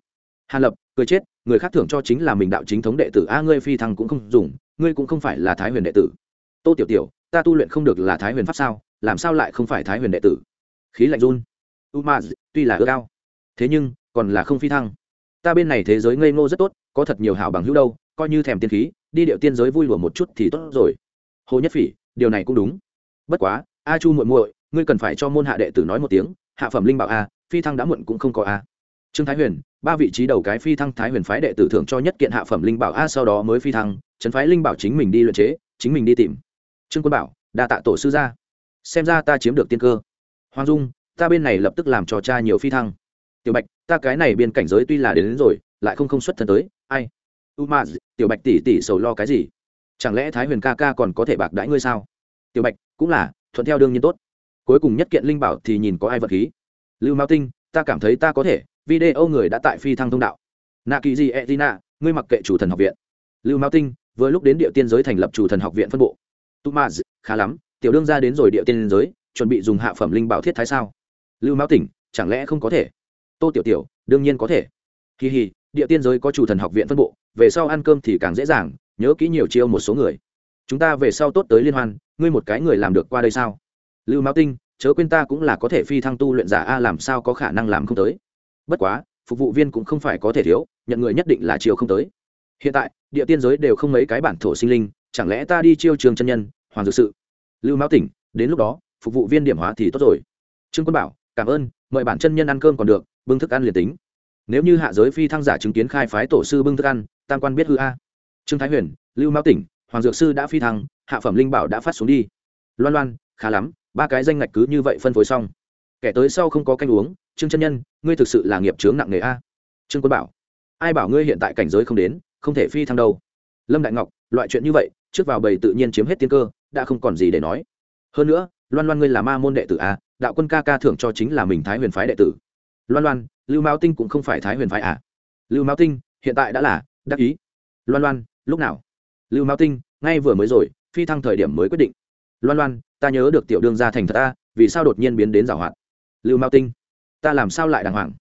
Hàn lập, cười chết, người khác thưởng cho chính là mình đạo chính thống đệ tử, a, ngươi phi thăng cũng không dùng, ngươi cũng không phải là thái huyền đệ tử. Tô tiểu tiểu ta tu luyện không được là thái huyền pháp sao, làm sao lại không phải thái huyền đệ tử? Khí lạnh run. U ma tuy là ước cao thế nhưng, còn là không phi thăng. Ta bên này thế giới ngây ngô rất tốt, có thật nhiều hảo bằng hữu đâu, coi như thèm tiên khí, đi điệu tiên giới vui lùa một chút thì tốt rồi. Hồ nhất phỉ, điều này cũng đúng. Bất quá, a chu muội muội, ngươi cần phải cho môn hạ đệ tử nói một tiếng, hạ phẩm linh bảo a, phi thăng đã muộn cũng không có a. Trương thái huyền, ba vị trí đầu cái phi thăng thái huyền phái đệ tử thưởng cho nhất kiện hạ phẩm linh bảo a, sau đó mới phi thăng, trấn phái linh bảo chính mình đi luyện chế, chính mình đi tìm trương quân bảo đa tạ tổ sư gia. Xem ra ta chiếm được tiên cơ. Hoàng dung ta bên này lập tức làm cho cha nhiều phi thăng. Tiểu bạch ta cái này biên cảnh giới tuy là đến, đến rồi lại không không xuất thân tới. Ai? U ma tiểu bạch tỷ tỷ sầu lo cái gì? Chẳng lẽ thái huyền ca ca còn có thể bạc đãi ngươi sao? Tiểu bạch cũng là thuận theo đương nhiên tốt. Cuối cùng nhất kiện linh bảo thì nhìn có ai vật khí. Lưu mao tinh ta cảm thấy ta có thể. Video người đã tại phi thăng thông đạo. Nạ kỳ di etina ngươi mặc kệ chủ thần học viện. Lưu mao tinh vừa lúc đến địa tiên giới thành lập chủ thần học viện phân bộ tumaz khá lắm tiểu đương gia đến rồi địa tiên giới chuẩn bị dùng hạ phẩm linh bảo thiết thái sao? Lưu mao tỉnh chẳng lẽ không có thể? Tô tiểu tiểu đương nhiên có thể. Kỳ hỉ, địa tiên giới có chủ thần học viện phân bộ về sau ăn cơm thì càng dễ dàng nhớ kỹ nhiều chiêu một số người. Chúng ta về sau tốt tới liên hoan ngươi một cái người làm được qua đây sao? Lưu mao tinh chớ quên ta cũng là có thể phi thăng tu luyện giả a làm sao có khả năng làm không tới? Bất quá phục vụ viên cũng không phải có thể thiếu nhận người nhất định là chiều không tới. Hiện tại địa tiên giới đều không mấy cái bản thổ sinh linh chẳng lẽ ta đi chiêu trường chân nhân, hoàng dược sự? Lưu mão tỉnh, đến lúc đó, phục vụ viên điểm hóa thì tốt rồi. Trương quân bảo, cảm ơn, mời bản chân nhân ăn cơm còn được, bưng thức ăn liền tính. Nếu như hạ giới phi thăng giả chứng kiến khai phái tổ sư bưng thức ăn, tam quan biết hư a. Trương thái huyền, lưu mão tỉnh, hoàng dược sư đã phi thăng, hạ phẩm linh bảo đã phát xuống đi. Loan loan, khá lắm, ba cái danh ngạch cứ như vậy phân phối xong. Kẻ tới sau không có canh uống, trương chân nhân, ngươi thực sự là nghiệp chướng nặng nề a. Trương quân bảo, ai bảo ngươi hiện tại cảnh giới không đến, không thể phi thăng đâu. Lâm đại ngọc, loại chuyện như vậy trước vào bầy tự nhiên chiếm hết tiên cơ, đã không còn gì để nói. Hơn nữa, loan loan ngươi là ma môn đệ tử a đạo quân ca ca thưởng cho chính là mình thái huyền phái đệ tử. Loan loan, lưu mao tinh cũng không phải thái huyền phái à. Lưu mao tinh, hiện tại đã là, đắc ý. Loan loan, lúc nào? Lưu mao tinh, ngay vừa mới rồi, phi thăng thời điểm mới quyết định. Loan loan, ta nhớ được tiểu đương gia thành thật ta, vì sao đột nhiên biến đến giảo hoạt? Lưu mao tinh, ta làm sao lại đàng hoàng?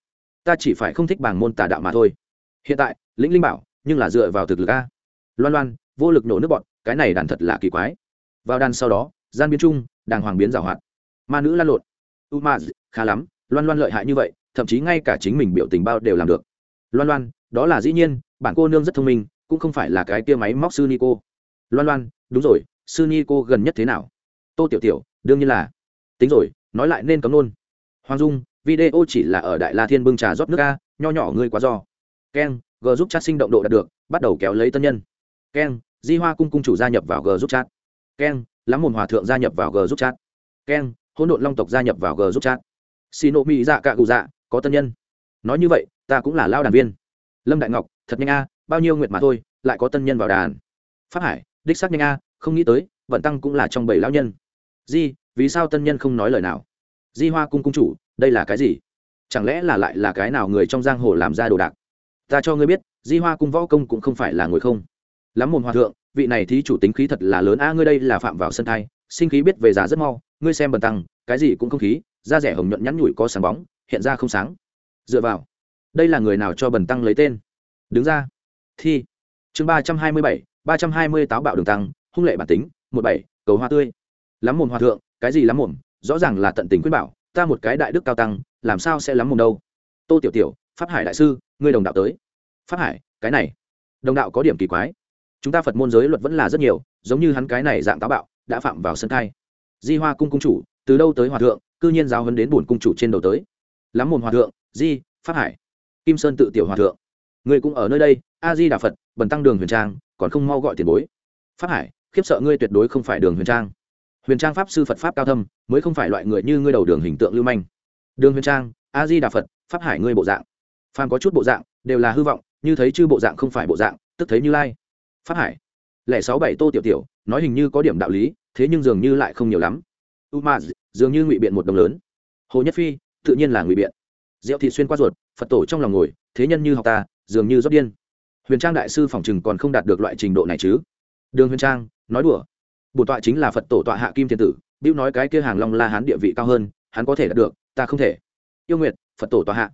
Ta chỉ phải không thích bảng môn tà đạo mà thôi. Hiện tại, lĩnh linh bảo, nhưng là dựa vào thực lực a. Loan loan, vô lực nổ nước bọn cái này đàn thật là kỳ quái. Vào đàn sau đó, gian biến trung đàng hoàng biến giảo hoạt. Ma nữ lan lộn. U ma khá lắm, loan loan lợi hại như vậy, thậm chí ngay cả chính mình biểu tình bao đều làm được. Loan loan, đó là dĩ nhiên, bản cô nương rất thông minh, cũng không phải là cái tia máy móc sư ni cô. Loan loan, đúng rồi, sư ni cô gần nhất thế nào? Tô tiểu tiểu, đương nhiên là. Tính rồi, nói lại nên cấm luôn. Hoàng dung, video chỉ là ở đại la thiên bưng trà rót nước ca nho nhỏ ngươi quá do. Keng g giúp chat sinh động độ đạt được, bắt đầu kéo lấy tân nhân. Keng di hoa cung cung chủ gia nhập vào g giúp chat. Keng, lắm mồm hòa thượng gia nhập vào g giúp chat. Keng, hỗn độn long tộc gia nhập vào g giúp chat. Xin nộ mỹ dạ cạ cụ dạ có tân nhân. Nói như vậy, ta cũng là lao đàn viên. Lâm đại ngọc, thật nhanh a, bao nhiêu nguyệt mà thôi, lại có tân nhân vào đàn. Phát hải, đích xác nhanh a, không nghĩ tới, vận tăng cũng là trong bảy lão nhân. Di, vì sao tân nhân không nói lời nào? Di hoa cung cung chủ, đây là cái gì? Chẳng lẽ là lại là cái nào người trong giang hồ làm ra đồ đạc? Ta cho ngươi biết, di hoa cung võ công cũng không phải là ngồi không lắm mồm hòa thượng, vị này thí chủ tính khí thật là lớn. A, ngươi đây là phạm vào sân thai, sinh khí biết về già rất mau, ngươi xem bần tăng, cái gì cũng không khí, da rẻ hồng nhuận nhắn nhủi có sáng bóng, hiện ra không sáng. Dựa vào, đây là người nào cho bần tăng lấy tên? Đứng ra. Thi. Chương ba trăm hai mươi bảy, ba trăm hai mươi táo bạo đường tăng, hung lệ bản tính, một bảy, cầu hoa tươi. Lắm mồm hòa thượng, cái gì lắm mồm? Rõ ràng là tận tình quyết bảo, ta một cái đại đức cao tăng, làm sao sẽ lắm mồm đâu? Tô tiểu tiểu, pháp hải đại sư, ngươi đồng đạo tới. Pháp hải, cái này. Đồng đạo có điểm kỳ quái chúng ta phật môn giới luật vẫn là rất nhiều, giống như hắn cái này dạng táo bạo, đã phạm vào sân thai. Di hoa cung cung chủ, từ đâu tới hòa thượng, cư nhiên giáo hấn đến bổn cung chủ trên đầu tới. Lắm mồm hòa thượng, di, pháp hải. Kim sơn tự tiểu hòa thượng. Người cũng ở nơi đây, a di đà phật, bần tăng đường huyền trang, còn không mau gọi tiền bối. Pháp hải, khiếp sợ ngươi tuyệt đối không phải đường huyền trang. Huyền trang pháp sư phật pháp cao thâm, mới không phải loại người như ngươi đầu đường hình tượng lưu manh. Đường huyền trang, a di đà phật, pháp hải ngươi bộ dạng. Phàm có chút bộ dạng, đều là hư vọng, như thấy chư bộ dạng không phải bộ dạng, tức thấy như lai pháp hải. Lẻ sáu bảy tô tiểu tiểu, nói hình như có điểm đạo lý, thế nhưng dường như lại không nhiều lắm. U ma dường như ngụy biện một đồng lớn. Hồ nhất phi, tự nhiên là ngụy biện. Diệu thị xuyên qua ruột, phật tổ trong lòng ngồi, thế nhân như học ta, dường như rót điên. Huyền trang đại sư phòng chừng còn không đạt được loại trình độ này chứ. Đường huyền trang, nói đùa. Bổn tọa chính là phật tổ tọa hạ kim thiên tử, bĩu nói cái kia hàng long la hán địa vị cao hơn, hắn có thể đạt được, ta không thể. Yêu nguyệt, phật tổ tọa hạ.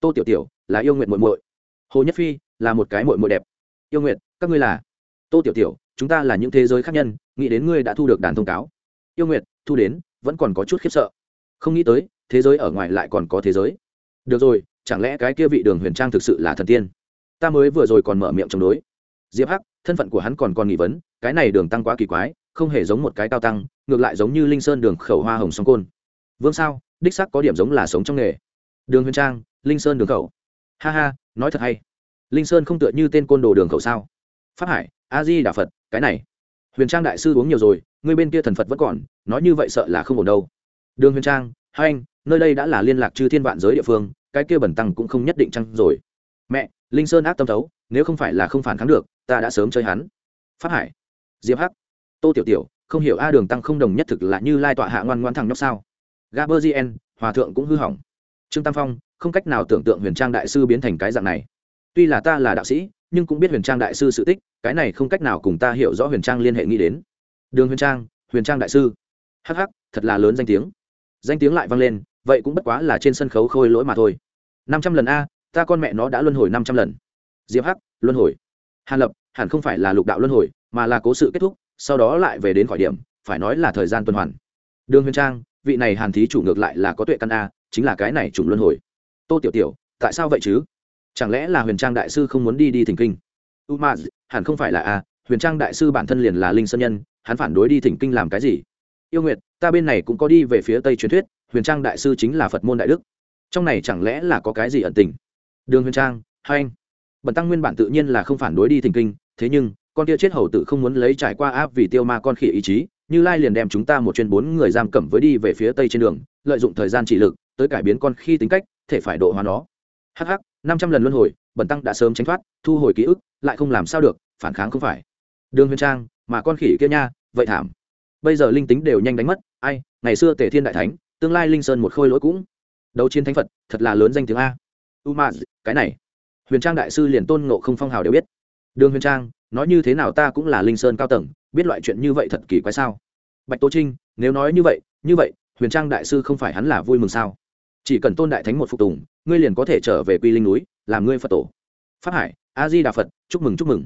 Tô tiểu tiểu, là yêu nguyệt muội muội. Hồ nhất phi, là một cái muội muội đẹp. Yêu nguyệt, các ngươi là? Tô tiểu tiểu, chúng ta là những thế giới khác nhân, nghĩ đến ngươi đã thu được đàn thông cáo. Yêu nguyệt, thu đến, vẫn còn có chút khiếp sợ. Không nghĩ tới, thế giới ở ngoài lại còn có thế giới. Được rồi, chẳng lẽ cái kia vị đường huyền trang thực sự là thần tiên? Ta mới vừa rồi còn mở miệng chống đối. Diệp hắc, thân phận của hắn còn còn nghi vấn, cái này đường tăng quá kỳ quái, không hề giống một cái cao tăng, ngược lại giống như linh sơn đường khẩu hoa hồng song côn. Vương sao, đích sắc có điểm giống là sống trong nghề. Đường huyền trang, linh sơn đường khẩu. Ha ha, nói thật hay. Linh sơn không tựa như tên côn đồ đường khẩu sao? Pháp hải a di đà phật, cái này. Huyền trang đại sư uống nhiều rồi người bên kia thần phật vẫn còn, nói như vậy sợ là không ổn đâu. Đường huyền trang, hai anh, nơi đây đã là liên lạc chư thiên vạn giới địa phương, cái kia bẩn tăng cũng không nhất định chăng rồi. Mẹ, linh sơn ác tâm thấu, nếu không phải là không phản kháng được, ta đã sớm chơi hắn. Phát hải, diệp hắc, tô tiểu tiểu, không hiểu a đường tăng không đồng nhất thực là như lai tọa hạ ngoan ngoan thằng nhóc sao? Gaberzien hòa thượng cũng hư hỏng. Trương tam phong, không cách nào tưởng tượng huyền trang đại sư biến thành cái dạng này. Tuy là ta là đạo sĩ nhưng cũng biết huyền trang đại sư sự tích, cái này không cách nào cùng ta hiểu rõ huyền trang liên hệ nghĩ đến. Đường huyền trang huyền trang đại sư. Hh thật là lớn danh tiếng. Danh tiếng lại vang lên, vậy cũng bất quá là trên sân khấu khôi lỗi mà thôi. Năm trăm lần a, ta con mẹ nó đã luân hồi năm trăm lần. Diệp hắc, luân hồi. Hàn lập, hẳn không phải là lục đạo luân hồi, mà là cố sự kết thúc, sau đó lại về đến khỏi điểm, phải nói là thời gian tuần hoàn. Đường huyền trang, vị này hàn thí chủ ngược lại là có tuệ căn a, chính là cái này chủng luân hồi. Tô tiểu tiểu, tại sao vậy chứ? Chẳng lẽ là huyền trang đại sư không muốn đi đi thỉnh kinh? U ma, hẳn không phải là a huyền trang đại sư bản thân liền là linh sơn nhân, hắn phản đối đi thỉnh kinh làm cái gì? Yêu nguyệt, ta bên này cũng có đi về phía tây truyền thuyết, huyền trang đại sư chính là phật môn đại đức. Trong này chẳng lẽ là có cái gì ẩn tình? Đường huyền trang, hai anh. Bần tăng nguyên bản tự nhiên là không phản đối đi thỉnh kinh, thế nhưng, con kia chết hầu tự không muốn lấy trải qua áp vì tiêu ma con khỉ ý chí, như lai liền đem chúng ta một chuyên bốn người giam cẩm với đi về phía tây trên đường, lợi dụng thời gian chỉ lực, tới cải biến con khi tính cách, thể phải độ hóa nó. Hh năm trăm lần luân hồi bần tăng đã sớm tránh thoát, thu hồi ký ức, lại không làm sao được, phản kháng không phải. Đường huyền trang, mà con khỉ kia nha, vậy thảm. Bây giờ linh tính đều nhanh đánh mất, ai, ngày xưa tề thiên đại thánh, tương lai linh sơn một khôi lỗi cũng. Đấu chiến thánh phật, thật là lớn danh tiếng a. U ma, cái này. Huyền trang đại sư liền tôn ngộ không phong hào đều biết. Đường huyền trang, nói như thế nào ta cũng là linh sơn cao tầng, biết loại chuyện như vậy thật kỳ quái sao? Bạch tố trinh, nếu nói như vậy như vậy, huyền trang đại sư không phải hắn là vui mừng sao? Chỉ cần tôn đại thánh một phục tùng ngươi liền có thể trở về quy linh núi, làm ngươi phật tổ. Pháp hải a di đà phật chúc mừng chúc mừng.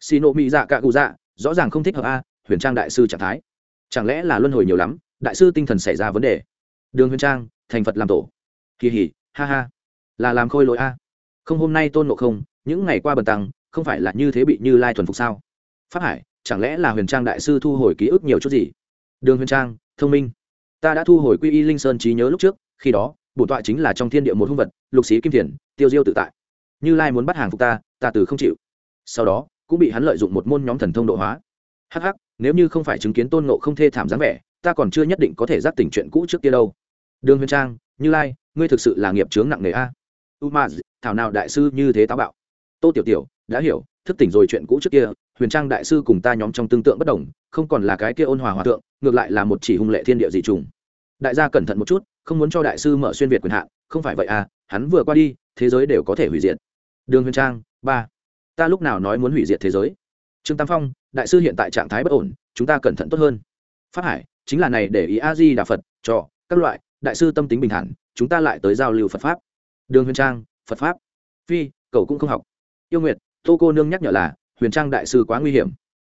Xì nộ mỹ dạ cạ cụ dạ rõ ràng không thích hợp a, huyền trang đại sư trạng thái. Chẳng lẽ là luân hồi nhiều lắm, đại sư tinh thần xảy ra vấn đề? Đường huyền trang, thành phật làm tổ. Kỳ hỉ, ha ha. Là làm khôi lỗi a. Không, hôm nay tôn nộ không, những ngày qua bần tăng, không phải là như thế bị như lai thuần phục sao? Pháp hải, chẳng lẽ là huyền trang đại sư thu hồi ký ức nhiều chút gì? Đường huyền trang, thông minh. Ta đã thu hồi quy y linh sơn trí nhớ lúc trước, khi đó bổn tọa chính là trong thiên địa một hung vật, lục xí kim thiền, tiêu diêu tự tại. Như lai muốn bắt hàng phục ta ta từ không chịu. Sau đó, cũng bị hắn lợi dụng một môn nhóm thần thông độ hóa. Hh nếu như không phải chứng kiến tôn nộ không thê thảm dáng vẻ, ta còn chưa nhất định có thể giác tỉnh chuyện cũ trước kia đâu. Đường huyền trang, như lai, ngươi thực sự là nghiệp chướng nặng nề a. Umaz, thảo nào đại sư như thế táo bạo. Tô tiểu tiểu, đã hiểu, thức tỉnh rồi chuyện cũ trước kia, huyền trang đại sư cùng ta nhóm trong tương tượng bất đồng, không còn là cái kia ôn hòa hòa thượng, ngược lại là một chỉ hung lệ thiên địa dị trùng. Đại gia cẩn thận một chút không muốn cho đại sư mở xuyên việt quyền hạn, không phải vậy à hắn vừa qua đi, thế giới đều có thể hủy diệt. Đường huyền trang, ba. Ta lúc nào nói muốn hủy diệt thế giới? Trương tam phong, đại sư hiện tại trạng thái bất ổn, chúng ta cẩn thận tốt hơn. Phát hải, chính là này để ý a di đà phật, cho, các loại, đại sư tâm tính bình thản, chúng ta lại tới giao lưu phật pháp. Đường huyền trang, phật pháp. Phi, cậu cũng không học. Yêu nguyệt, tô cô nương nhắc nhở là, huyền trang đại sư quá nguy hiểm.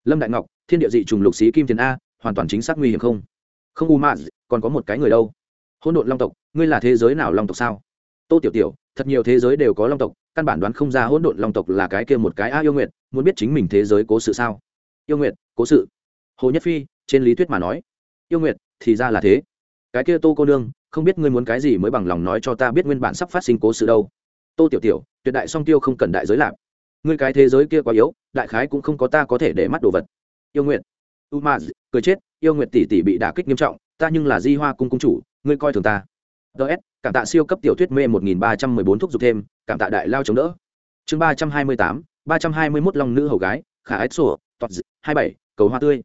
Lâm đại ngọc, thiên địa dị trùng lục xí kim tiền a, hoàn toàn chính xác nguy hiểm không? Không u mạ còn có một cái người đâu? Hỗn độn long tộc, ngươi là thế giới nào long tộc sao? Tô tiểu tiểu, thật nhiều thế giới đều có long tộc, căn bản đoán không ra hỗn độn long tộc là cái kia một cái a yêu nguyệt, muốn biết chính mình thế giới cố sự sao? Yêu nguyệt, cố sự. Hồ nhất phi, trên lý thuyết mà nói. Yêu nguyệt, thì ra là thế. Cái kia tô cô nương, không biết ngươi muốn cái gì mới bằng lòng nói cho ta biết nguyên bản sắp phát sinh cố sự đâu. Tô tiểu tiểu, tuyệt đại song tiêu không cần đại giới lạc. Ngươi cái thế giới kia quá yếu, đại khái cũng không có ta có thể để mắt đồ vật. Yêu nguyện u ma cười chết, yêu nguyện tỷ tỷ bị đả kích nghiêm trọng, ta nhưng là di hoa cung cung chủ ngươi coi thường ta. Ts cảm tạ siêu cấp tiểu thuyết mê một nghìn ba trăm mười bốn thuốc dục thêm, cảm tạ đại lao chống đỡ. Chương ba trăm hai mươi tám, ba trăm hai mươi mốt long nữ hầu gái, khả ái sổ toạt hai bảy, cầu hoa tươi.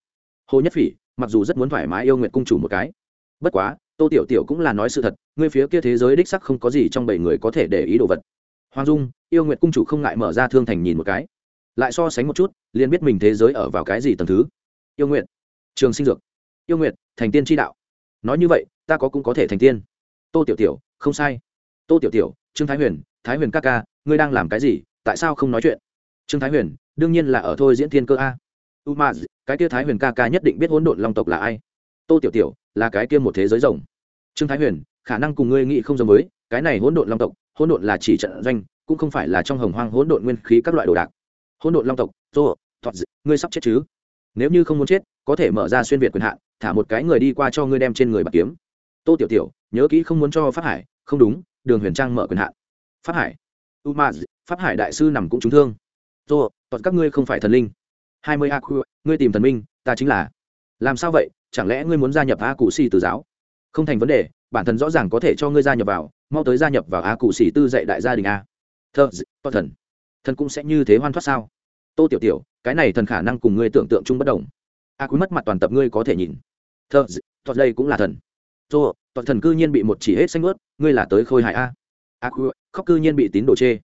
Hồ nhất phỉ, mặc dù rất muốn thoải mái yêu nguyện cung chủ một cái, bất quá, tô tiểu tiểu cũng là nói sự thật, ngươi phía kia thế giới đích sắc không có gì trong bảy người có thể để ý đồ vật. Hoàng dung, yêu nguyện cung chủ không ngại mở ra thương thành nhìn một cái. Lại so sánh một chút, liền biết mình thế giới ở vào cái gì tầm thứ. Yêu nguyện, trường sinh dược. Yêu nguyện, thành tiên tri đạo. Nói như vậy ta có cũng có thể thành tiên. Tô tiểu tiểu, không sai. Tô tiểu tiểu, trương thái huyền thái huyền ca ca, ngươi đang làm cái gì? Tại sao không nói chuyện? Trương thái huyền, đương nhiên là ở thôi diễn thiên cơ a. U ma cái kia thái huyền ca ca nhất định biết hỗn độn long tộc là ai. Tô tiểu tiểu, là cái kia một thế giới rồng. Trương thái huyền, khả năng cùng ngươi nghĩ không giống với, cái này hỗn độn long tộc, hỗn độn là chỉ trận doanh, cũng không phải là trong hồng hoang hỗn độn nguyên khí các loại đồ đạc. Hỗn độn long tộc, tô thoạt ngươi sắp chết chứ? Nếu như không muốn chết, có thể mở ra xuyên việt quyền hạn, thả một cái người đi qua cho ngươi đem trên người bạc kiếm tô tiểu tiểu, nhớ kỹ không muốn cho pháp hải. Không đúng, đường huyền trang mở quyền hạn. Pháp hải. U ma pháp hải đại sư nằm cũng trúng thương. Tô, toàn các ngươi không phải thần linh. Hai mươi a ngươi tìm thần minh, ta chính là. Làm sao vậy? Chẳng lẽ ngươi muốn gia nhập a cụ xì từ giáo? Không thành vấn đề, bản thân rõ ràng có thể cho ngươi gia nhập vào, mau tới gia nhập vào a cụ xì tư dạy đại gia đình a. Thơ to thần. Thần cũng sẽ như thế hoan thoát sao? Tô tiểu tiểu, cái này thần khả năng cùng ngươi tưởng tượng chung bất đồng. A quý mất mặt toàn tập ngươi có thể nhìn. Thơ thuật đây cũng là thần. Tô, toàn thần cư nhiên bị một chỉ hết xanh ướt ngươi là tới khôi hài a. A khu, khóc cư nhiên bị tín đồ chê.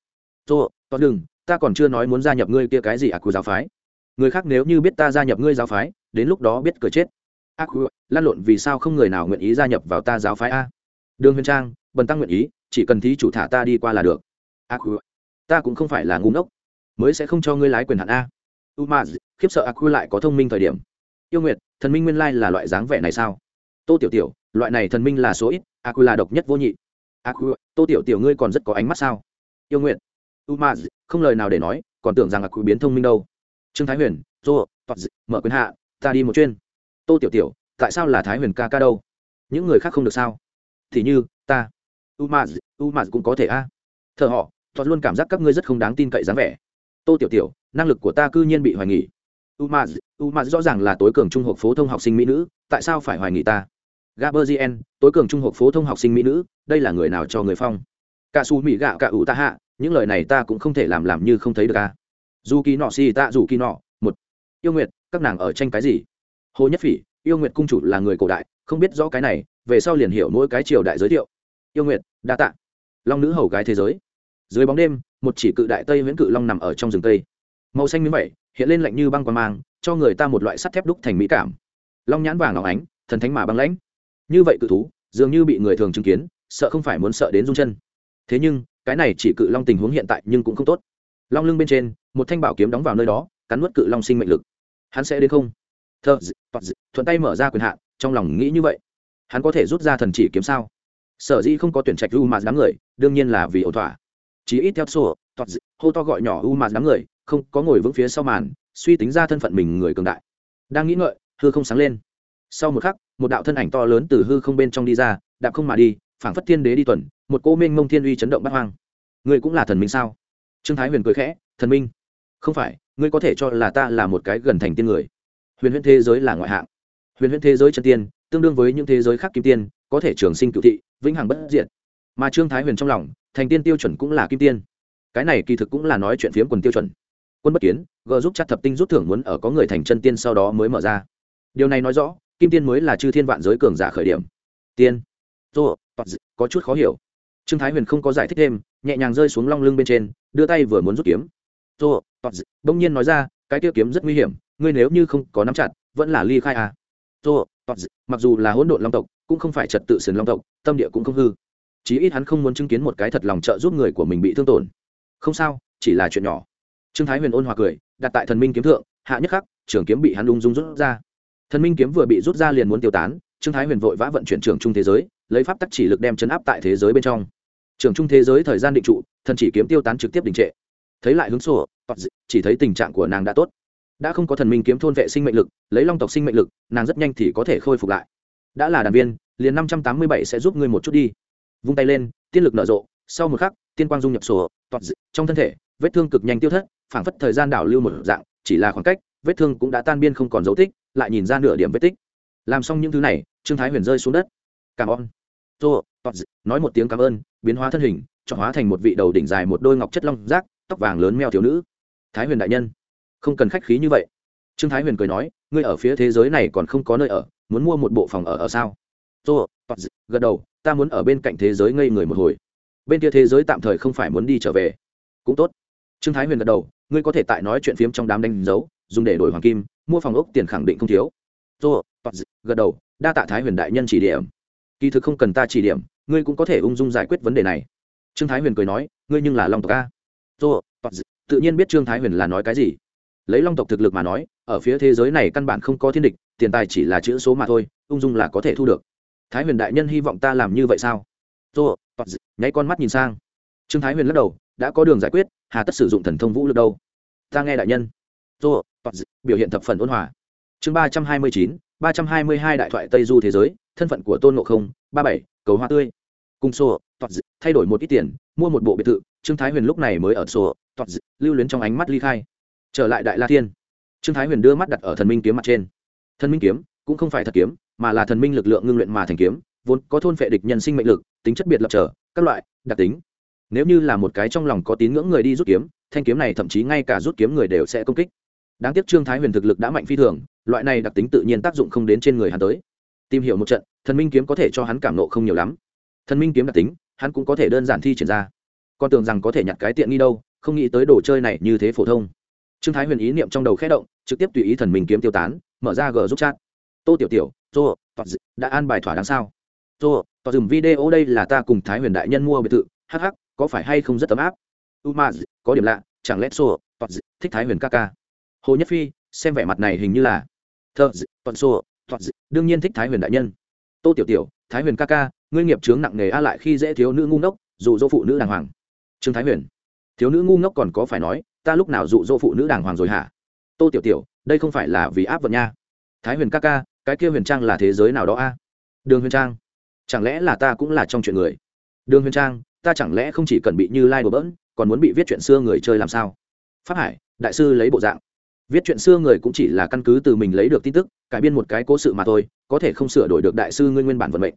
Tô, toàn đừng ta còn chưa nói muốn gia nhập ngươi kia cái gì a khu giáo phái. Người khác nếu như biết ta gia nhập ngươi giáo phái đến lúc đó biết cười chết. A khu, lan lộn vì sao không người nào nguyện ý gia nhập vào ta giáo phái a? Đường huyền trang bần tăng nguyện ý chỉ cần thí chủ thả ta đi qua là được. A khu, ta cũng không phải là ngu ngốc mới sẽ không cho ngươi lái quyền hạn a. U ma khiếp sợ a khu lại có thông minh thời điểm. Yêu nguyệt thần minh nguyên lai là loại dáng vẻ này sao? Tô tiểu tiểu loại này thần minh là số ít, a quy là độc nhất vô nhị. A quy tô tiểu tiểu ngươi còn rất có ánh mắt sao? Yêu nguyệt u ma không lời nào để nói, còn tưởng rằng a quy biến thông minh đâu. Trương thái huyền dô toạt mở quyền hạ, ta đi một chuyên. Tô tiểu tiểu, tại sao là thái huyền ca ca đâu? Những người khác không được sao? Thì như, ta u ma u ma cũng có thể a. À. thợ họ toạt luôn cảm giác các ngươi rất không đáng tin cậy dáng vẻ. Tô tiểu tiểu, năng lực của ta cư nhiên bị hoài nghỉ umaz umaz rõ ràng là tối cường trung học phổ thông học sinh mỹ nữ, tại sao phải hoài nghỉ ta? Gaberzien tối cường trung học phổ thông học sinh mỹ nữ, đây là người nào cho người phong? Cả su mỹ gạo cả ủ ta hạ, những lời này ta cũng không thể làm làm như không thấy được a dù kỳ nọ si ta dù kỳ nọ, một. Yêu nguyệt, các nàng ở tranh cái gì? Hồ nhất phỉ, yêu nguyệt cung chủ là người cổ đại, không biết rõ cái này, về sau liền hiểu mỗi cái triều đại giới thiệu. Yêu nguyệt, đa tạ. Long nữ hầu gái thế giới. Dưới bóng đêm, một chỉ cự đại tây huyễn cự long nằm ở trong rừng tây. Màu xanh miếng vậy hiện lên lạnh như băng quan mang, cho người ta một loại sắt thép đúc thành mỹ cảm. Long nhãn vàng óng ánh, thần thánh mà băng lãnh như vậy cự thú, dường như bị người thường chứng kiến, sợ không phải muốn sợ đến rung chân. Thế nhưng, cái này chỉ cự long tình huống hiện tại nhưng cũng không tốt. Long lưng bên trên, một thanh bảo kiếm đóng vào nơi đó, cắn nuốt cự long sinh mệnh lực. Hắn sẽ đến không? Thợ thuận tay mở ra quyền hạn, trong lòng nghĩ như vậy. Hắn có thể rút ra thần chỉ kiếm sao? Sở dĩ không có tuyển trạch u mà đám người, đương nhiên là vì ẩu thỏa. Chỉ ít theo sổ hô to gọi nhỏ u mà đám người, không có ngồi vững phía sau màn, suy tính ra thân phận mình người cường đại. Đang nghĩ ngợi, hư không sáng lên. Sau một khắc một đạo thân ảnh to lớn từ hư không bên trong đi ra, đạp không mà đi, phảng phất thiên đế đi tuần, một cô minh mông thiên uy chấn động bắt hoang. Ngươi cũng là thần minh sao? Trương thái huyền cười khẽ, thần minh? Không phải, ngươi có thể cho là ta là một cái gần thành tiên người. Huyền huyễn thế giới là ngoại hạng. Huyền huyễn thế giới chân tiên, tương đương với những thế giới khác kim tiên, có thể trường sinh cựu thị, vĩnh hằng bất diệt. Mà trương thái huyền trong lòng, thành tiên tiêu chuẩn cũng là kim tiên. Cái này kỳ thực cũng là nói chuyện phiếm quần tiêu chuẩn. Quân bất kiến g giúp chắc thập tinh rút thưởng muốn ở có người thành chân tiên sau đó mới mở ra. Điều này nói rõ kim tiên mới là chư thiên vạn giới cường giả khởi điểm. Tiên. Dô có chút khó hiểu. Trương thái huyền không có giải thích thêm, nhẹ nhàng rơi xuống long lưng bên trên, đưa tay vừa muốn rút kiếm. Dô bỗng nhiên nói ra, cái tiêu kiếm rất nguy hiểm, ngươi nếu như không có nắm chặt, vẫn là ly khai à. dô mặc dù là hỗn độn long tộc, cũng không phải trật tự sườn long tộc, tâm địa cũng không hư. Chí ít hắn không muốn chứng kiến một cái thật lòng trợ giúp người của mình bị thương tổn. Không sao, chỉ là chuyện nhỏ. Trương thái huyền ôn hòa cười, đặt tại thần minh kiếm thượng, hạ nhất khắc, trường kiếm bị hắn lung dung rút ra thần minh kiếm vừa bị rút ra liền muốn tiêu tán, trương thái huyền vội vã vận chuyển trường trung thế giới, lấy pháp tắc chỉ lực đem chấn áp tại thế giới bên trong. Trường trung thế giới thời gian định trụ, thần chỉ kiếm tiêu tán trực tiếp đình trệ. Thấy lại hướng sổ chỉ thấy tình trạng của nàng đã tốt. Đã không có thần minh kiếm thôn vệ sinh mệnh lực, lấy long tộc sinh mệnh lực, nàng rất nhanh thì có thể khôi phục lại. Đã là đàn viên, liền năm trăm tám mươi bảy sẽ giúp ngươi một chút đi. Vung tay lên, tiên lực nở rộ, sau một khắc, tiên quang dung nhập sổ trong thân thể, vết thương cực nhanh tiêu thất, phảng phất thời gian đảo lưu một dạng, chỉ là khoảng cách, vết thương cũng đã tan biên không còn dấu tích lại nhìn ra nửa điểm vết tích. Làm xong những thứ này, trương thái huyền rơi xuống đất. Cảm ơn. Tô nói một tiếng cảm ơn, biến hóa thân hình, chọn hóa thành một vị đầu đỉnh dài một đôi ngọc chất long rác, tóc vàng lớn meo thiếu nữ. Thái huyền đại nhân, không cần khách khí như vậy. Trương thái huyền cười nói, ngươi ở phía thế giới này còn không có nơi ở, muốn mua một bộ phòng ở ở sao? Tô, gật đầu, ta muốn ở bên cạnh thế giới ngây người một hồi. Bên kia thế giới tạm thời không phải muốn đi trở về. Cũng tốt. Trương thái huyền gật đầu, ngươi có thể tại nói chuyện phiếm trong đám đánh dấu dùng để đổi hoàng kim, mua phòng ốc tiền khẳng định không thiếu. Dô gật đầu, đa tạ thái huyền đại nhân chỉ điểm. Kỳ thực không cần ta chỉ điểm, ngươi cũng có thể ung dung giải quyết vấn đề này. Trương thái huyền cười nói, ngươi nhưng là long tộc a. Dô tự nhiên biết trương thái huyền là nói cái gì. Lấy long tộc thực lực mà nói, ở phía thế giới này căn bản không có thiên địch, tiền tài chỉ là chữ số mà thôi, ung dung là có thể thu được. Thái huyền đại nhân hy vọng ta làm như vậy sao? Dô nháy con mắt nhìn sang. Trương thái huyền lắc đầu, đã có đường giải quyết, hà tất sử dụng thần thông vũ lực đâu? Ta nghe đại nhân dô biểu hiện thập phần ôn hòa. Chương ba trăm hai mươi chín, ba trăm hai mươi hai đại thoại tây du thế giới, thân phận của tôn ngộ không, ba bảy, cầu hoa tươi. Cung sô thay đổi một ít tiền, mua một bộ biệt thự, trương thái huyền lúc này mới ở sổ lưu luyến trong ánh mắt ly khai. Trở lại đại la thiên. Trương thái huyền đưa mắt đặt ở thần minh kiếm mặt trên. Thần minh kiếm, cũng không phải thật kiếm, mà là thần minh lực lượng ngưng luyện mà thành kiếm, vốn có thôn phệ địch nhân sinh mệnh lực, tính chất biệt lập trở, các loại, đặc tính. Nếu như là một cái trong lòng có tín ngưỡng người đi rút kiếm, thanh kiếm này thậm chí ngay cả rút kiếm người đều sẽ công kích đáng tiếc trương thái huyền thực lực đã mạnh phi thường, loại này đặc tính tự nhiên tác dụng không đến trên người hắn tới. Tìm hiểu một trận, thần minh kiếm có thể cho hắn cảm nộ không nhiều lắm. Thần minh kiếm đặc tính, hắn cũng có thể đơn giản thi triển ra. Con tưởng rằng có thể nhặt cái tiện nghi đâu, không nghĩ tới đồ chơi này như thế phổ thông. Trương thái huyền ý niệm trong đầu khẽ động, trực tiếp tùy ý thần minh kiếm tiêu tán, mở ra g giúp chat. Tô tiểu tiểu, tô đã an bài thỏa đáng sao? Tô tỏ dừng video đây là ta cùng thái huyền đại nhân mua biệt thự. Hh có phải hay không rất ấm áp? Umaz có điểm lạ, chẳng lẽ xô thích thái huyền ca ca? Hồ nhất phi, xem vẻ mặt này hình như là thợ toàn xô đương nhiên thích thái huyền đại nhân. Tô tiểu tiểu, thái huyền ca ca, ngươi nghiệp chướng nặng nề a lại khi dễ thiếu nữ ngu ngốc, dụ dỗ phụ nữ đàng hoàng. Trương thái huyền, thiếu nữ ngu ngốc còn có phải nói, ta lúc nào dụ dỗ phụ nữ đàng hoàng rồi hả? Tô tiểu tiểu, đây không phải là vì áp vận nha. Thái huyền ca ca, cái kia huyền trang là thế giới nào đó a? Đường huyền trang, chẳng lẽ là ta cũng là trong chuyện người? Đường huyền trang, ta chẳng lẽ không chỉ cần bị như lai、like、đổ bỡn, còn muốn bị viết chuyện xưa người chơi làm sao? Pháp hải, đại sư lấy bộ dạng viết chuyện xưa người cũng chỉ là căn cứ từ mình lấy được tin tức, cải biên một cái cố sự mà thôi, có thể không sửa đổi được đại sư ngươi nguyên bản vận mệnh.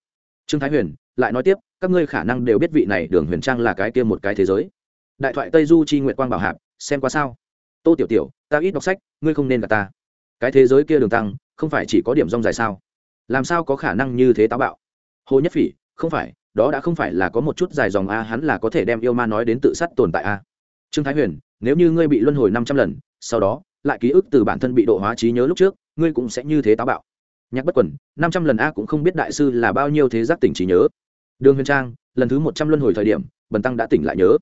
Trương thái huyền, lại nói tiếp, các ngươi khả năng đều biết vị này đường huyền trang là cái kia một cái thế giới. Đại thoại tây du chi nguyện quang bảo hạp, xem qua sao? Tô tiểu tiểu, ta ít đọc sách, ngươi không nên gặp ta. Cái thế giới kia đường tăng, không phải chỉ có điểm rong dài sao? Làm sao có khả năng như thế táo bạo? Hồ nhất phỉ, không phải, đó đã không phải là có một chút dài dòng a, hắn là có thể đem yêu ma nói đến tự sát tồn tại a. Trương thái huyền, nếu như ngươi bị luân hồi năm trăm lần, sau đó lại ký ức từ bản thân bị độ hóa trí nhớ lúc trước, ngươi cũng sẽ như thế táo bạo. Nhắc bất quần, năm trăm lần a cũng không biết đại sư là bao nhiêu thế giác tỉnh trí nhớ. Đường huyền trang, lần thứ một trăm luân hồi thời điểm, bần tăng đã tỉnh lại nhớ.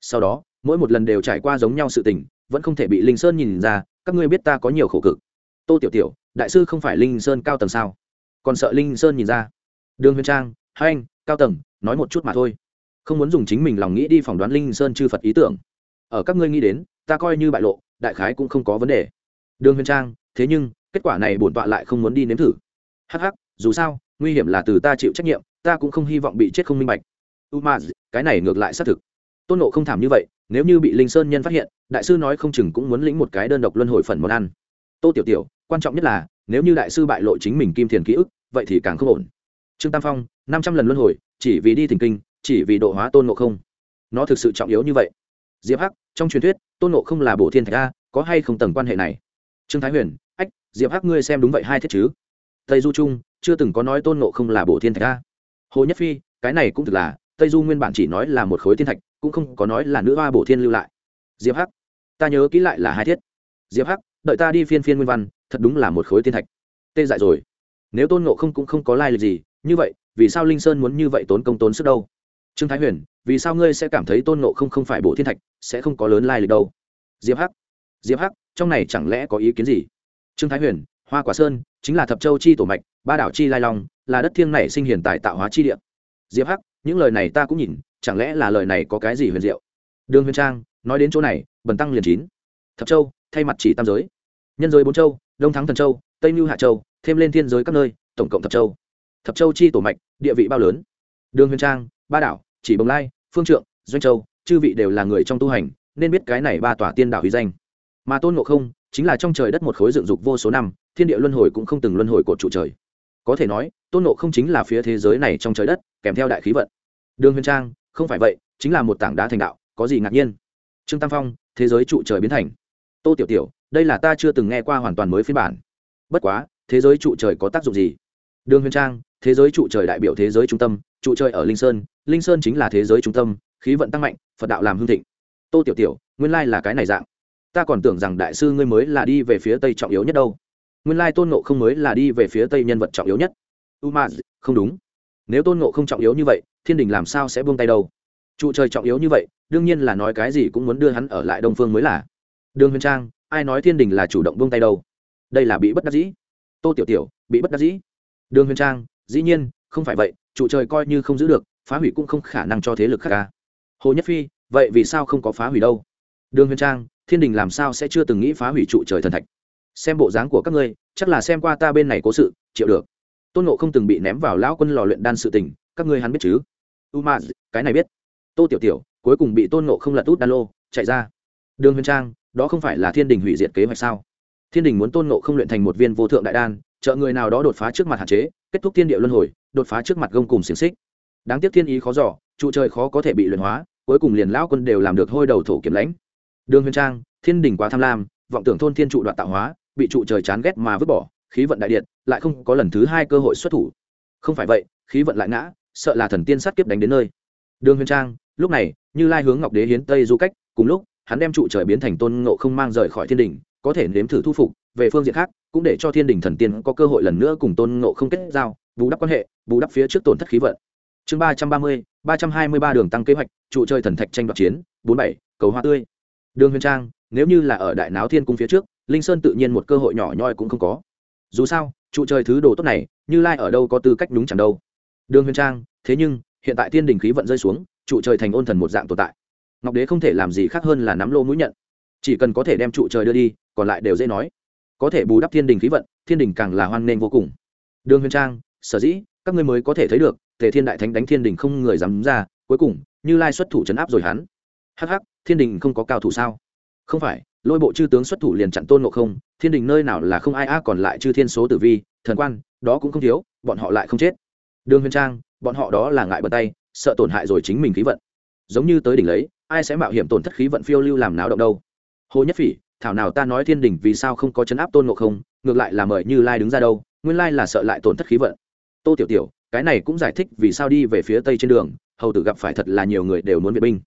Sau đó, mỗi một lần đều trải qua giống nhau sự tỉnh vẫn không thể bị linh sơn nhìn ra, các ngươi biết ta có nhiều khổ cực. Tô tiểu tiểu, đại sư không phải linh sơn cao tầng sao? Còn sợ linh sơn nhìn ra. Đường huyền trang, hai anh, cao tầng, nói một chút mà thôi. Không muốn dùng chính mình lòng nghĩ đi phỏng đoán linh sơn chư phật ý tưởng. Ở các ngươi nghĩ đến ta coi như bại lộ, đại khái cũng không có vấn đề. Đường huyền trang, thế nhưng, kết quả này bổn tọa lại không muốn đi nếm thử. Hh dù sao, nguy hiểm là từ ta chịu trách nhiệm, ta cũng không hy vọng bị chết không minh bạch. U ma cái này ngược lại xác thực. Tôn nộ không thảm như vậy, nếu như bị linh sơn nhân phát hiện, đại sư nói không chừng cũng muốn lĩnh một cái đơn độc luân hồi phần món ăn. Tô tiểu tiểu, quan trọng nhất là, nếu như đại sư bại lộ chính mình kim thiền ký ức, vậy thì càng không ổn. Trương tam phong, năm trăm lần luân hồi, chỉ vì đi thỉnh kinh, chỉ vì độ hóa tôn ngộ không. Nó thực sự trọng yếu như vậy diệp hắc, trong truyền thuyết, tôn ngộ không là bổ thiên thạch a, có hay không tầng quan hệ này? Trương thái huyền, ách, diệp hắc ngươi xem đúng vậy hai thiết chứ? Tây du trung, chưa từng có nói tôn ngộ không là bổ thiên thạch a. Hồ nhất phi, cái này cũng thực là, tây du nguyên bản chỉ nói là một khối thiên thạch, cũng không có nói là nữ hoa bổ thiên lưu lại. Diệp hắc, ta nhớ kỹ lại là hai thiết. Diệp hắc, đợi ta đi phiên phiên nguyên văn, thật đúng là một khối thiên thạch. Tê dại rồi. Nếu tôn ngộ không cũng không có lai lịch gì, như vậy, vì sao linh sơn muốn như vậy tốn công tốn sức đâu? Trương thái huyền, vì sao ngươi sẽ cảm thấy tôn ngộ không không phải bộ thiên thạch, sẽ không có lớn lai lịch đâu? Diệp hắc diệp hắc, trong này chẳng lẽ có ý kiến gì? Trương thái huyền, hoa quả sơn, chính là thập châu chi tổ mạch, ba đảo chi lai long, là đất thiêng này sinh hiền tại tạo hóa chi địa. Diệp hắc, những lời này ta cũng nhìn, chẳng lẽ là lời này có cái gì huyền diệu? Đường huyền trang, nói đến chỗ này, bần tăng liền chín. Thập châu, thay mặt chỉ tam giới. Nhân giới bốn châu, đông thắng thần châu, tây mưu hạ châu, thêm lên thiên giới các nơi, tổng cộng thập châu. Thập châu chi tổ mạch, địa vị bao lớn? Đường huyền trang ba đảo, chỉ bồng lai, phương trượng, doanh châu, chư vị đều là người trong tu hành, nên biết cái này ba tòa tiên đảo uy danh. Mà tôn ngộ không chính là trong trời đất một khối dựng dục vô số năm, thiên địa luân hồi cũng không từng luân hồi cột trụ trời. Có thể nói, tôn ngộ không chính là phía thế giới này trong trời đất, kèm theo đại khí vận. Đường huyền trang, không phải vậy, chính là một tảng đá thành đạo, có gì ngạc nhiên? Trương tam phong, thế giới trụ trời biến thành. Tô tiểu tiểu, đây là ta chưa từng nghe qua hoàn toàn mới phiên bản. Bất quá, thế giới trụ trời có tác dụng gì? Đường huyền trang thế giới trụ trời đại biểu thế giới trung tâm, trụ trời ở linh sơn linh sơn chính là thế giới trung tâm, khí vận tăng mạnh, phật đạo làm hương thịnh. Tô tiểu tiểu, nguyên lai là cái này dạng. Ta còn tưởng rằng đại sư ngươi mới là đi về phía tây trọng yếu nhất đâu. Nguyên lai tôn nộ không mới là đi về phía tây nhân vật trọng yếu nhất. U ma không đúng. Nếu tôn nộ không trọng yếu như vậy, thiên đình làm sao sẽ buông tay đâu? Trụ trời trọng yếu như vậy, đương nhiên là nói cái gì cũng muốn đưa hắn ở lại đông phương mới là. Đường huyền trang, ai nói thiên đình là chủ động buông tay đâu? Đây là bị bất đắc dĩ. Tô tiểu tiểu, bị bất đắc dĩ. Đường huyền trang dĩ nhiên, không phải vậy, trụ trời coi như không giữ được, phá hủy cũng không khả năng cho thế lực khác ca hồ nhất phi, vậy vì sao không có phá hủy đâu? Đường huyền trang, thiên đình làm sao sẽ chưa từng nghĩ phá hủy trụ trời thần thạch? Xem bộ dáng của các ngươi, chắc là xem qua ta bên này cố sự, chịu được. Tôn nộ không từng bị ném vào lão quân lò luyện đan sự tình, các ngươi hắn biết chứ? U ma cái này biết. Tô tiểu tiểu, cuối cùng bị tôn nộ không lật út đan lô, chạy ra. Đường huyền trang, đó không phải là thiên đình hủy diệt kế hoạch sao? Thiên đình muốn tôn nộ không luyện thành một viên vô thượng đại đan trợ người nào đó đột phá trước mặt hạn chế, kết thúc thiên địa luân hồi, đột phá trước mặt gông cùng xiềng xích. Đáng tiếc thiên ý khó giỏ trụ trời khó có thể bị luyện hóa, cuối cùng liền lão quân đều làm được hôi đầu thổ kiểm lãnh. Đường huyền trang, thiên đình quá tham lam, vọng tưởng thôn thiên trụ đoạn tạo hóa, bị trụ trời chán ghét mà vứt bỏ, khí vận đại điện, lại không có lần thứ hai cơ hội xuất thủ. Không phải vậy, khí vận lại ngã, sợ là thần tiên sát kiếp đánh đến nơi. Đường huyền trang, lúc này, như lai hướng ngọc đế hiến tây du cách, cùng lúc, hắn đem trụ trời biến thành tôn ngộ không mang rời khỏi thiên đình, có thể nếm thử thu phục về phương diện khác, cũng để cho thiên đình thần tiên có cơ hội lần nữa cùng tôn ngộ không kết giao, bù đắp quan hệ, bù đắp phía trước tổn thất khí vận. Chương ba trăm ba mươi, ba trăm hai mươi ba đường tăng kế hoạch, trụ trời thần thạch tranh đoạt chiến, bốn bảy, cầu hoa tươi. Đường huyền trang, nếu như là ở đại náo thiên cung phía trước, linh sơn tự nhiên một cơ hội nhỏ nhoi cũng không có. Dù sao, trụ trời thứ đồ tốt này, như lai ở đâu có tư cách đúng chẳng đâu. Đường huyền trang, thế nhưng, hiện tại thiên đình khí vận rơi xuống, trụ trời thành ôn thần một dạng tồn tại. Ngọc đế không thể làm gì khác hơn là nắm lô mũi nhận. Chỉ cần có thể đem trụ trời đưa đi, còn lại đều dễ nói có thể bù đắp thiên đình khí vận, thiên đình càng là hoan nghênh vô cùng. Đường huyền trang, sở dĩ, các ngươi mới có thể thấy được, tề thiên đại thánh đánh thiên đình không người dám ra, cuối cùng, như lai xuất thủ chấn áp rồi hắn. Hắc hắc, thiên đình không có cao thủ sao? Không phải, lôi bộ chư tướng xuất thủ liền chặn tôn ngộ không, thiên đình nơi nào là không ai a, còn lại chư thiên số tử vi, thần quan, đó cũng không thiếu, bọn họ lại không chết. Đường huyền trang, bọn họ đó là ngại bật tay, sợ tổn hại rồi chính mình khí vận. Giống như tới đỉnh lấy, ai sẽ mạo hiểm tổn thất khí vận phiêu lưu làm náo động đâu? Hồ nhất phỉ thảo nào ta nói thiên đình vì sao không có chấn áp tôn ngộ không, ngược lại là mời như lai đứng ra đâu, nguyên lai là sợ lại tổn thất khí vận. Tô tiểu tiểu, cái này cũng giải thích vì sao đi về phía tây trên đường, hầu tử gặp phải thật là nhiều người đều muốn viện binh.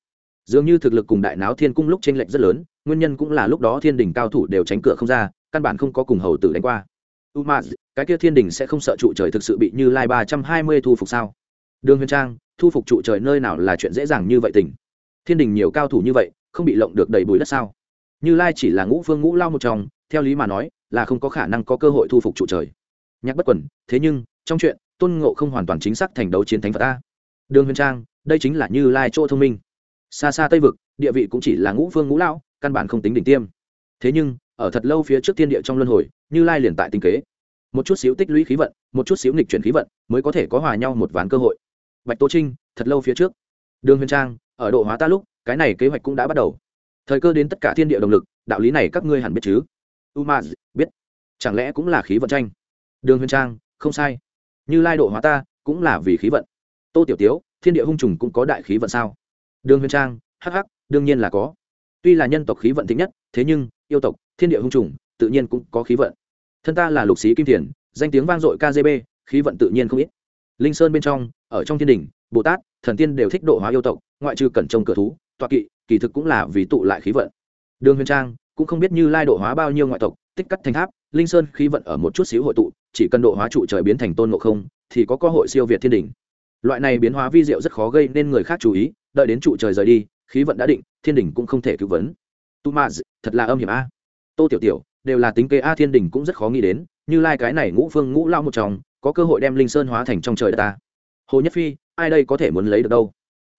Dường như thực lực cùng đại náo thiên cung lúc tranh lệch rất lớn, nguyên nhân cũng là lúc đó thiên đình cao thủ đều tránh cửa không ra, căn bản không có cùng hầu tử đánh qua. U m cái kia thiên đình sẽ không sợ trụ trời thực sự bị như lai ba trăm hai mươi thu phục sao? Đường huyền trang, thu phục trụ trời nơi nào là chuyện dễ dàng như vậy tỉnh thiên đình nhiều cao thủ như vậy, không bị lộng được đầy bùi đất sao? Như lai chỉ là ngũ phương ngũ lao một trong, theo lý mà nói, là không có khả năng có cơ hội thu phục trụ trời. Nhắc bất quần, thế nhưng, trong chuyện, tôn ngộ không hoàn toàn chính xác thành đấu chiến thánh phật ta đường huyền trang, đây chính là như lai chỗ thông minh. Xa xa tây vực, địa vị cũng chỉ là ngũ phương ngũ lão căn bản không tính đỉnh tiêm. Thế nhưng, ở thật lâu phía trước thiên địa trong luân hồi, như lai liền tại tinh kế. Một chút xíu tích lũy khí vận, một chút xíu nghịch chuyển khí vận, mới có thể có hòa nhau một ván cơ hội. Bạch tô trinh, thật lâu phía trước. Đường huyền trang, ở độ hóa ta lúc, cái này kế hoạch cũng đã bắt đầu thời cơ đến tất cả thiên địa động lực, đạo lý này các ngươi hẳn biết chứ? Umaz, biết. Chẳng lẽ cũng là khí vận tranh? Đường huyền trang, không sai. Như lai độ hóa ta, cũng là vì khí vận. Tô tiểu tiếu, thiên địa hung trùng cũng có đại khí vận sao? Đường huyền trang hh đương nhiên là có. Tuy là nhân tộc khí vận thịnh nhất, thế nhưng, yêu tộc, thiên địa hung trùng, tự nhiên cũng có khí vận. Thân ta là lục sĩ kim thiền danh tiếng vang dội kgb khí vận tự nhiên không ít. Linh sơn bên trong, ở trong thiên đình, bồ tát, thần tiên đều thích độ hóa yêu tộc, ngoại trừ cẩn trông cửa thú toa kỵ kỳ thực cũng là vì tụ lại khí vận. Đường huyền trang cũng không biết như lai độ hóa bao nhiêu ngoại tộc, tích cắt thành tháp, linh sơn khí vận ở một chút xíu hội tụ, chỉ cần độ hóa trụ trời biến thành tôn ngộ không, thì có cơ hội siêu việt thiên đình loại này biến hóa vi diệu rất khó gây nên người khác chú ý, đợi đến trụ trời rời đi, khí vận đã định, thiên đình cũng không thể cứu vấn tu ma thật là âm hiểm a. Tô tiểu tiểu, đều là tính kế a, thiên đình cũng rất khó nghĩ đến, như lai cái này ngũ phương ngũ lao một chồng có cơ hội đem linh sơn hóa thành trong trời đất ta. Hồ nhất phi, ai đây có thể muốn lấy được đâu?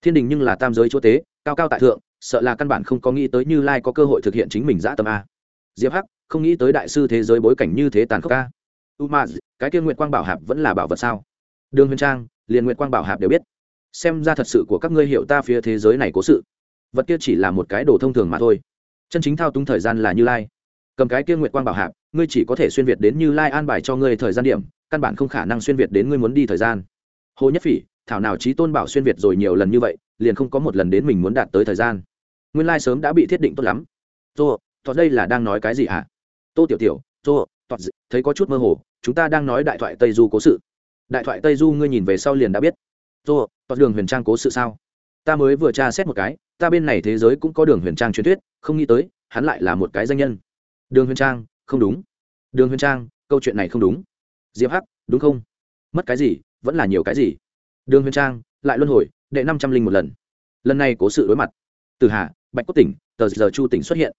Thiên đình nhưng là tam giới chúa tế, cao cao tại thượng sợ là căn bản không có nghĩ tới như lai có cơ hội thực hiện chính mình dã tâm a. Diệp hắc, không nghĩ tới đại sư thế giới bối cảnh như thế tàn khốc a. Umaz cái kia nguyện quang bảo hạp vẫn là bảo vật sao? Đường huyền trang, liền nguyện quang bảo hạp đều biết. Xem ra thật sự của các ngươi hiểu ta phía thế giới này cố sự. Vật kia chỉ là một cái đồ thông thường mà thôi. Chân chính thao túng thời gian là như lai. Cầm cái kia nguyện quang bảo hạp, ngươi chỉ có thể xuyên việt đến như lai an bài cho ngươi thời gian điểm, căn bản không khả năng xuyên việt đến ngươi muốn đi thời gian. Hồ nhất phỉ, thảo nào trí tôn bảo xuyên việt rồi nhiều lần như vậy, liền không có một lần đến mình muốn đạt tới thời gian nguyên lai sớm đã bị thiết định tốt lắm. Tô tọt đây là đang nói cái gì hả? Tô tiểu tiểu, tô tọt thấy có chút mơ hồ, chúng ta đang nói đại thoại tây du cố sự. Đại thoại tây du ngươi nhìn về sau liền đã biết. Tô tọt đường huyền trang cố sự sao? Ta mới vừa tra xét một cái, ta bên này thế giới cũng có đường huyền trang truyền thuyết, không nghĩ tới, hắn lại là một cái danh nhân. Đường huyền trang, không đúng. Đường huyền trang, câu chuyện này không đúng. Diệp hắc, đúng không? Mất cái gì, vẫn là nhiều cái gì? Đường huyền trang, lại luân hồi, đệ năm trăm linh một lần. Lần này cố sự đối mặt. Từ hà bạch cốt tỉnh, tờ giờ chu tỉnh xuất hiện.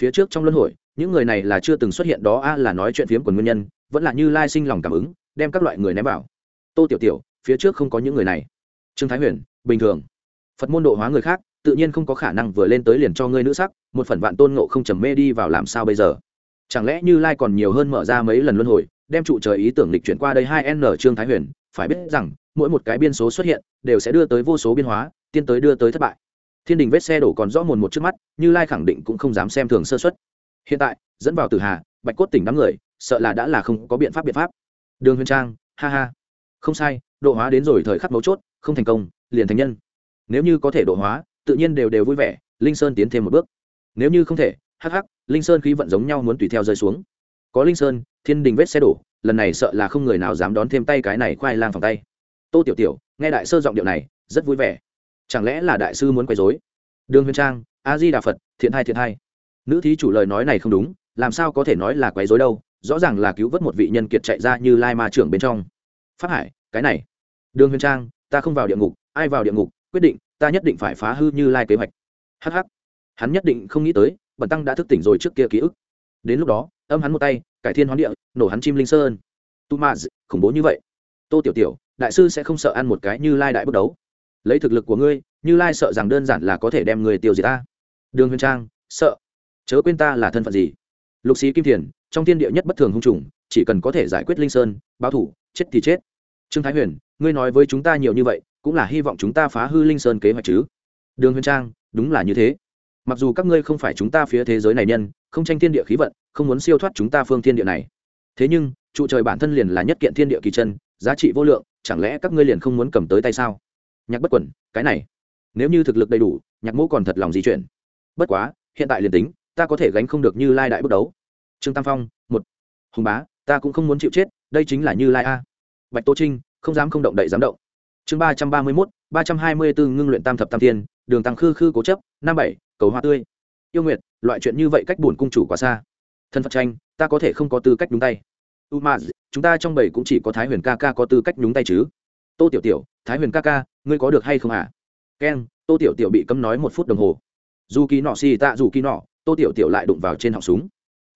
Phía trước trong luân hồi, những người này là chưa từng xuất hiện, đó a là nói chuyện phiếm của nguyên nhân, vẫn là như lai sinh lòng cảm ứng, đem các loại người ném vào. Tô tiểu tiểu, phía trước không có những người này. Trương thái huyền, bình thường. Phật môn độ hóa người khác, tự nhiên không có khả năng vừa lên tới liền cho ngươi nữ sắc, một phần vạn tôn ngộ không trầm mê đi vào làm sao bây giờ? Chẳng lẽ như lai còn nhiều hơn mở ra mấy lần luân hồi, đem trụ trời ý tưởng lịch chuyển qua đây hai n trương thái huyền? Phải biết rằng, mỗi một cái biên số xuất hiện, đều sẽ đưa tới vô số biên hóa tiên tới đưa tới thất bại thiên đình vết xe đổ còn rõ mồn một trước mắt, như lai khẳng định cũng không dám xem thường sơ xuất hiện tại, dẫn vào tử hà, bạch cốt tỉnh đám người, sợ là đã là không có biện pháp biện pháp. Đường huyền trang, ha ha. Không sai, độ hóa đến rồi thời khắc mấu chốt, không thành công, liền thành nhân. Nếu như có thể độ hóa, tự nhiên đều đều vui vẻ, linh sơn tiến thêm một bước. Nếu như không thể, hắc hắc, linh sơn khí vận giống nhau muốn tùy theo rơi xuống. Có linh sơn, thiên đình vết xe đổ, lần này sợ là không người nào dám đón thêm tay cái này khoai lang phòng tay. Tô tiểu tiểu, nghe đại sơ giọng điệu này, rất vui vẻ chẳng lẽ là đại sư muốn quấy dối đường huyền trang a di đà phật, thiện hai thiện hai nữ thí chủ lời nói này không đúng, làm sao có thể nói là quấy dối đâu? Rõ ràng là cứu vớt một vị nhân kiệt chạy ra như lai ma trưởng bên trong. Phát hải, cái này. Đường huyền trang, ta không vào địa ngục, ai vào địa ngục, quyết định, ta nhất định phải phá hư như lai kế hoạch. Hh hắn nhất định không nghĩ tới bẩn tăng đã thức tỉnh rồi trước kia ký ức. Đến lúc đó, âm hắn một tay, cải thiên hoán địa, nổ hắn chim linh sơn. Tu ma khủng bố như vậy. Tô tiểu tiểu, đại sư sẽ không sợ ăn một cái như lai đại bước đấu lấy thực lực của ngươi, như lai sợ rằng đơn giản là có thể đem người tiêu diệt ta. Đường huyền trang, sợ. Chớ quên ta là thân phận gì? Lục sĩ kim thiền, trong thiên địa nhất bất thường hung trùng, chỉ cần có thể giải quyết linh sơn, báo thủ, chết thì chết. Trương thái huyền, ngươi nói với chúng ta nhiều như vậy, cũng là hy vọng chúng ta phá hư linh sơn kế hoạch chứ? Đường huyền trang, đúng là như thế. Mặc dù các ngươi không phải chúng ta phía thế giới này nhân, không tranh thiên địa khí vận, không muốn siêu thoát chúng ta phương thiên địa này. Thế nhưng, trụ trời bản thân liền là nhất kiện thiên địa kỳ chân, giá trị vô lượng, chẳng lẽ các ngươi liền không muốn cầm tới tay sao? Nhạc bất quẩn, cái này. Nếu như thực lực đầy đủ, nhạc mẫu còn thật lòng di chuyển. Bất quá, hiện tại liền tính, ta có thể gánh không được như lai đại bất đấu. Trương tam phong, một. Hùng bá, ta cũng không muốn chịu chết, đây chính là như lai a. Bạch tô trinh, không dám không động đậy dám động. Chương ba trăm ba mươi mốt, ba trăm hai mươi bốn ngưng luyện tam thập tam thiên, đường tăng khư khư cố chấp, năm bảy, cầu hoa tươi. Yêu nguyệt, loại chuyện như vậy cách buồn cung chủ quá xa. Thân phật tranh, ta có thể không có tư cách đúng tay. U ma chúng ta trong bảy cũng chỉ có thái huyền ca ca có tư cách nhúng tay chứ tô tiểu tiểu, thái huyền ca ca, ngươi có được hay không à? Keng tô tiểu tiểu bị cấm nói một phút đồng hồ. Dù kỳ nọ xì tạ dù kỳ nọ, tô tiểu tiểu lại đụng vào trên họng súng.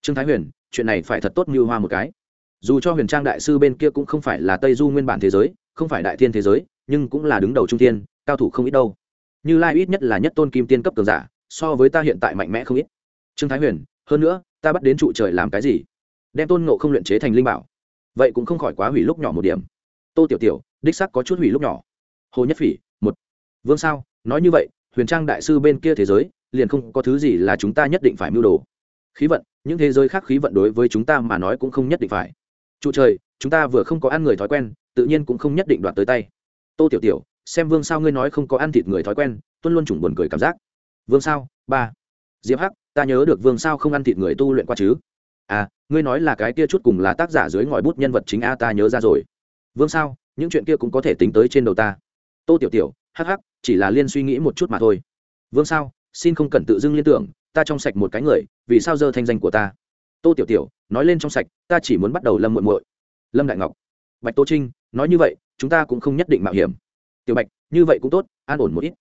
Trương thái huyền, chuyện này phải thật tốt như hoa một cái. Dù cho huyền trang đại sư bên kia cũng không phải là tây du nguyên bản thế giới, không phải đại thiên thế giới, nhưng cũng là đứng đầu trung tiên cao thủ không ít đâu. Như lai ít nhất là nhất tôn kim tiên cấp cường giả, so với ta hiện tại mạnh mẽ không ít. Trương thái huyền, hơn nữa, ta bắt đến trụ trời làm cái gì? Đem tôn ngộ không luyện chế thành linh bảo. Vậy cũng không khỏi quá hủy lúc nhỏ một điểm. Tô tiểu tiểu đích sắc có chút hủy lúc nhỏ. Hồ nhất phỉ, một. Vương sao, nói như vậy, huyền trang đại sư bên kia thế giới, liền không có thứ gì là chúng ta nhất định phải mưu đồ. Khí vận, những thế giới khác khí vận đối với chúng ta mà nói cũng không nhất định phải. Trụ trời, chúng ta vừa không có ăn người thói quen, tự nhiên cũng không nhất định đoạt tới tay. Tô tiểu tiểu, xem vương sao ngươi nói không có ăn thịt người thói quen, tuân luôn chủng buồn cười cảm giác. Vương sao, ba. Diệp hắc, ta nhớ được vương sao không ăn thịt người tu luyện qua chứ? À ngươi nói là cái kia chút cùng là tác giả dưới ngòi bút nhân vật chính a, ta nhớ ra rồi. Vương sao những chuyện kia cũng có thể tính tới trên đầu ta. Tô tiểu tiểu, hắc hắc, chỉ là liên suy nghĩ một chút mà thôi. Vương sao, xin không cần tự dưng liên tưởng, ta trong sạch một cái người, vì sao dơ thanh danh của ta? Tô tiểu tiểu, nói lên trong sạch, ta chỉ muốn bắt đầu lâm muội muội. Lâm đại ngọc. Bạch tô trinh, nói như vậy, chúng ta cũng không nhất định mạo hiểm. Tiểu bạch, như vậy cũng tốt, an ổn một ít.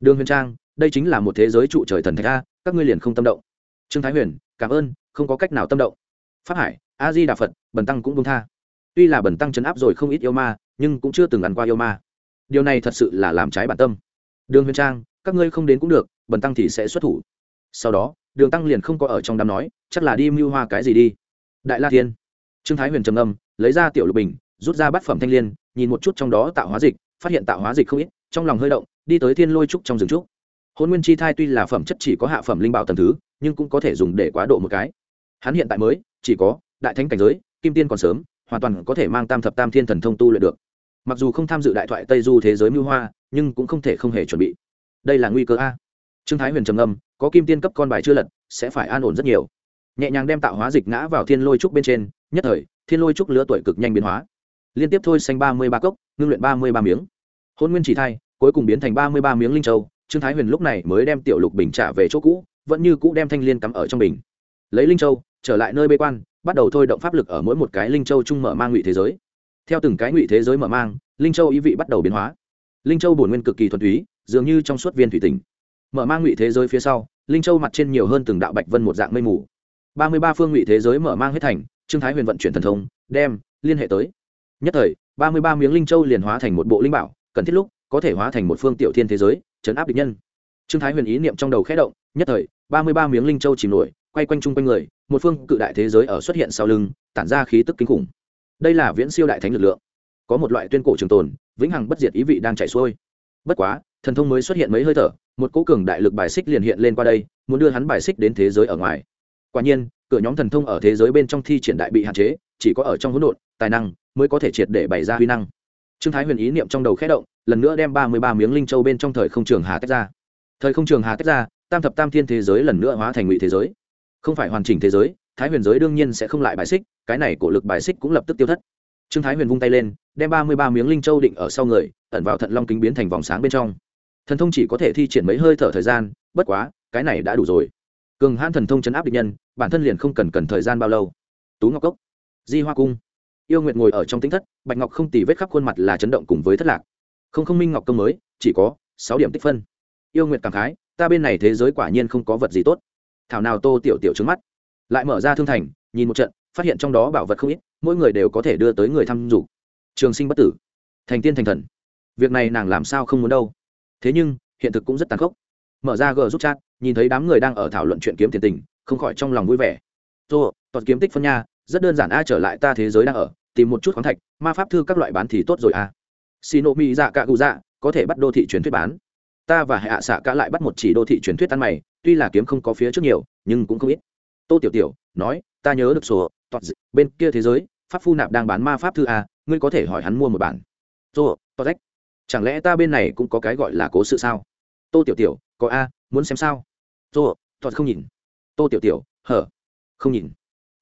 Đường huyền trang, đây chính là một thế giới trụ trời thần thạch a, các ngươi liền không tâm động. Trương thái huyền, cảm ơn, không có cách nào tâm động. Pháp hải, a di đà phật, bần tăng cũng bông tha. Tuy là bần tăng chấn áp rồi không ít yêu ma nhưng cũng chưa từng ăn qua yêu ma. Điều này thật sự là làm trái bản tâm. Đường huyền trang, các ngươi không đến cũng được, bần tăng thì sẽ xuất thủ. Sau đó, đường tăng liền không có ở trong đám nói, chắc là đi mưu hoa cái gì đi. Đại la thiên. Trương thái huyền trầm âm lấy ra tiểu lục bình, rút ra bát phẩm thanh l i ê n nhìn một chút trong đó tạo hóa dịch, phát hiện tạo hóa dịch không ít, trong lòng hơi động, đi tới thiên lôi trúc trong rừng trúc. Hôn nguyên chi thai tuy là phẩm chất chỉ có hạ phẩm linh bảo tầm thứ, nhưng cũng có thể dùng để quá độ một cái. Hắn hiện tại mới, chỉ có đại thánh cảnh giới, kim tiên còn sớm hoàn toàn có thể mang tam thập tam thiên thần thông tu luyện được. Mặc dù không tham dự đại thoại tây du thế giới mưu hoa nhưng cũng không thể không hề chuẩn bị. Đây là nguy cơ a. Trương thái huyền trầm âm có kim tiên cấp con bài chưa lật sẽ phải an ổn rất nhiều. Nhẹ nhàng đem tạo hóa dịch ngã vào thiên lôi trúc bên trên nhất thời thiên lôi trúc lứa tuổi cực nhanh biến hóa. Liên tiếp thôi xanh ba mươi ba cốc ngưng luyện ba mươi ba miếng. Hôn nguyên chỉ thay, cuối cùng biến thành ba mươi ba miếng linh châu trương thái huyền lúc này mới đem tiểu lục bình trả về chỗ cũ vẫn như cũ đem thanh liên cắm ở trong bình. Lấy linh châu trở lại nơi bê quan bắt đầu thôi động pháp lực ở mỗi một cái linh châu chung mở mang ngụy thế giới. Theo từng cái ngụy thế giới mở mang, linh châu ý vị bắt đầu biến hóa. Linh châu bổn nguyên cực kỳ thuần túy, dường như trong suốt viên thủy tinh. Mở mang ngụy thế giới phía sau, linh châu mặt trên nhiều hơn từng đạo bạch vân một dạng mây mù. Ba mươi ba phương ngụy thế giới mở mang hết thành, trương thái huyền vận chuyển thần thông, đem, liên hệ tới. Nhất thời, ba mươi ba miếng linh châu liền hóa thành một bộ linh bảo, cần thiết lúc, có thể hóa thành một phương tiểu thiên thế giới, chấn áp địch nhân. Trương thái huyền ý niệm trong đầu khẽ động, nhất thời, ba mươi ba miếng linh châu chìm nổi quay quanh chung quanh người, một phương cự đại thế giới ở xuất hiện sau lưng, tản ra khí tức kinh khủng. Đây là viễn siêu đại thánh lực lượng. Có một loại tuyên cổ trường tồn, vĩnh hằng bất diệt ý vị đang chạy xuôi. Bất quá, thần thông mới xuất hiện mấy hơi thở, một cố cường đại lực bài xích liền hiện lên qua đây, muốn đưa hắn bài xích đến thế giới ở ngoài. Quả nhiên, cửa nhóm thần thông ở thế giới bên trong thi triển đại bị hạn chế, chỉ có ở trong hỗn độn, tài năng mới có thể triệt để bày ra huy năng. Trương thái huyền ý niệm trong đầu khẽ động, lần nữa đem ba mươi ba miếng linh châu bên trong thời không trường hà tách ra. Thời không trường hà tách ra, tam thập tam thiên thế giới lần nữa hóa thành ngụy thế giới không phải hoàn chỉnh thế giới, thái huyền giới đương nhiên sẽ không lại bài xích, cái này cổ lực bài xích cũng lập tức tiêu thất. Trương thái huyền vung tay lên, đem ba mươi ba miếng linh châu định ở sau người, ẩn vào thận long kính biến thành vòng sáng bên trong. Thần thông chỉ có thể thi triển mấy hơi thở thời gian, bất quá, cái này đã đủ rồi. Cường hãn thần thông chấn áp địch nhân, bản thân liền không cần cần thời gian bao lâu. Tú ngọc cốc, di hoa cung. Yêu nguyệt ngồi ở trong tính thất, bạch ngọc không tì vết khắp khuôn mặt là chấn động cùng với thất lạc. Không không minh ngọc công mới, chỉ có sáu điểm tích phân. Yêu nguyệt cảm khái, ta bên này thế giới quả nhiên không có vật gì tốt thảo nào tô tiểu tiểu trứng mắt. Lại mở ra thương thành, nhìn một trận, phát hiện trong đó bảo vật không ít, mỗi người đều có thể đưa tới người thăm dục trường sinh bất tử. Thành tiên thành thần. Việc này nàng làm sao không muốn đâu. Thế nhưng, hiện thực cũng rất tàn khốc. Mở ra g giúp chat, nhìn thấy đám người đang ở thảo luận chuyện kiếm tiền tình, không khỏi trong lòng vui vẻ. Tô toàn kiếm tích phân nha, rất đơn giản a, trở lại ta thế giới đang ở, tìm một chút khoáng thạch, ma pháp thư các loại bán thì tốt rồi a. Xin nộ mỹ dạ cạ cụ dạ có thể bắt đô thị truyền thuyết bán. Ta và hạ xạ cả lại bắt một chỉ đô thị truyền thuyết ăn mày tuy là kiếm không có phía trước nhiều, nhưng cũng không ít. Tô tiểu tiểu nói, ta nhớ được sổ toạt bên kia thế giới, pháp phu nạp đang bán ma pháp thư a ngươi có thể hỏi hắn mua một bản. Tô toạt rách. Chẳng lẽ ta bên này cũng có cái gọi là cố sự sao? Tô tiểu tiểu, có a, muốn xem sao? Tô toạt không nhìn. Tô tiểu tiểu, hở, không nhìn.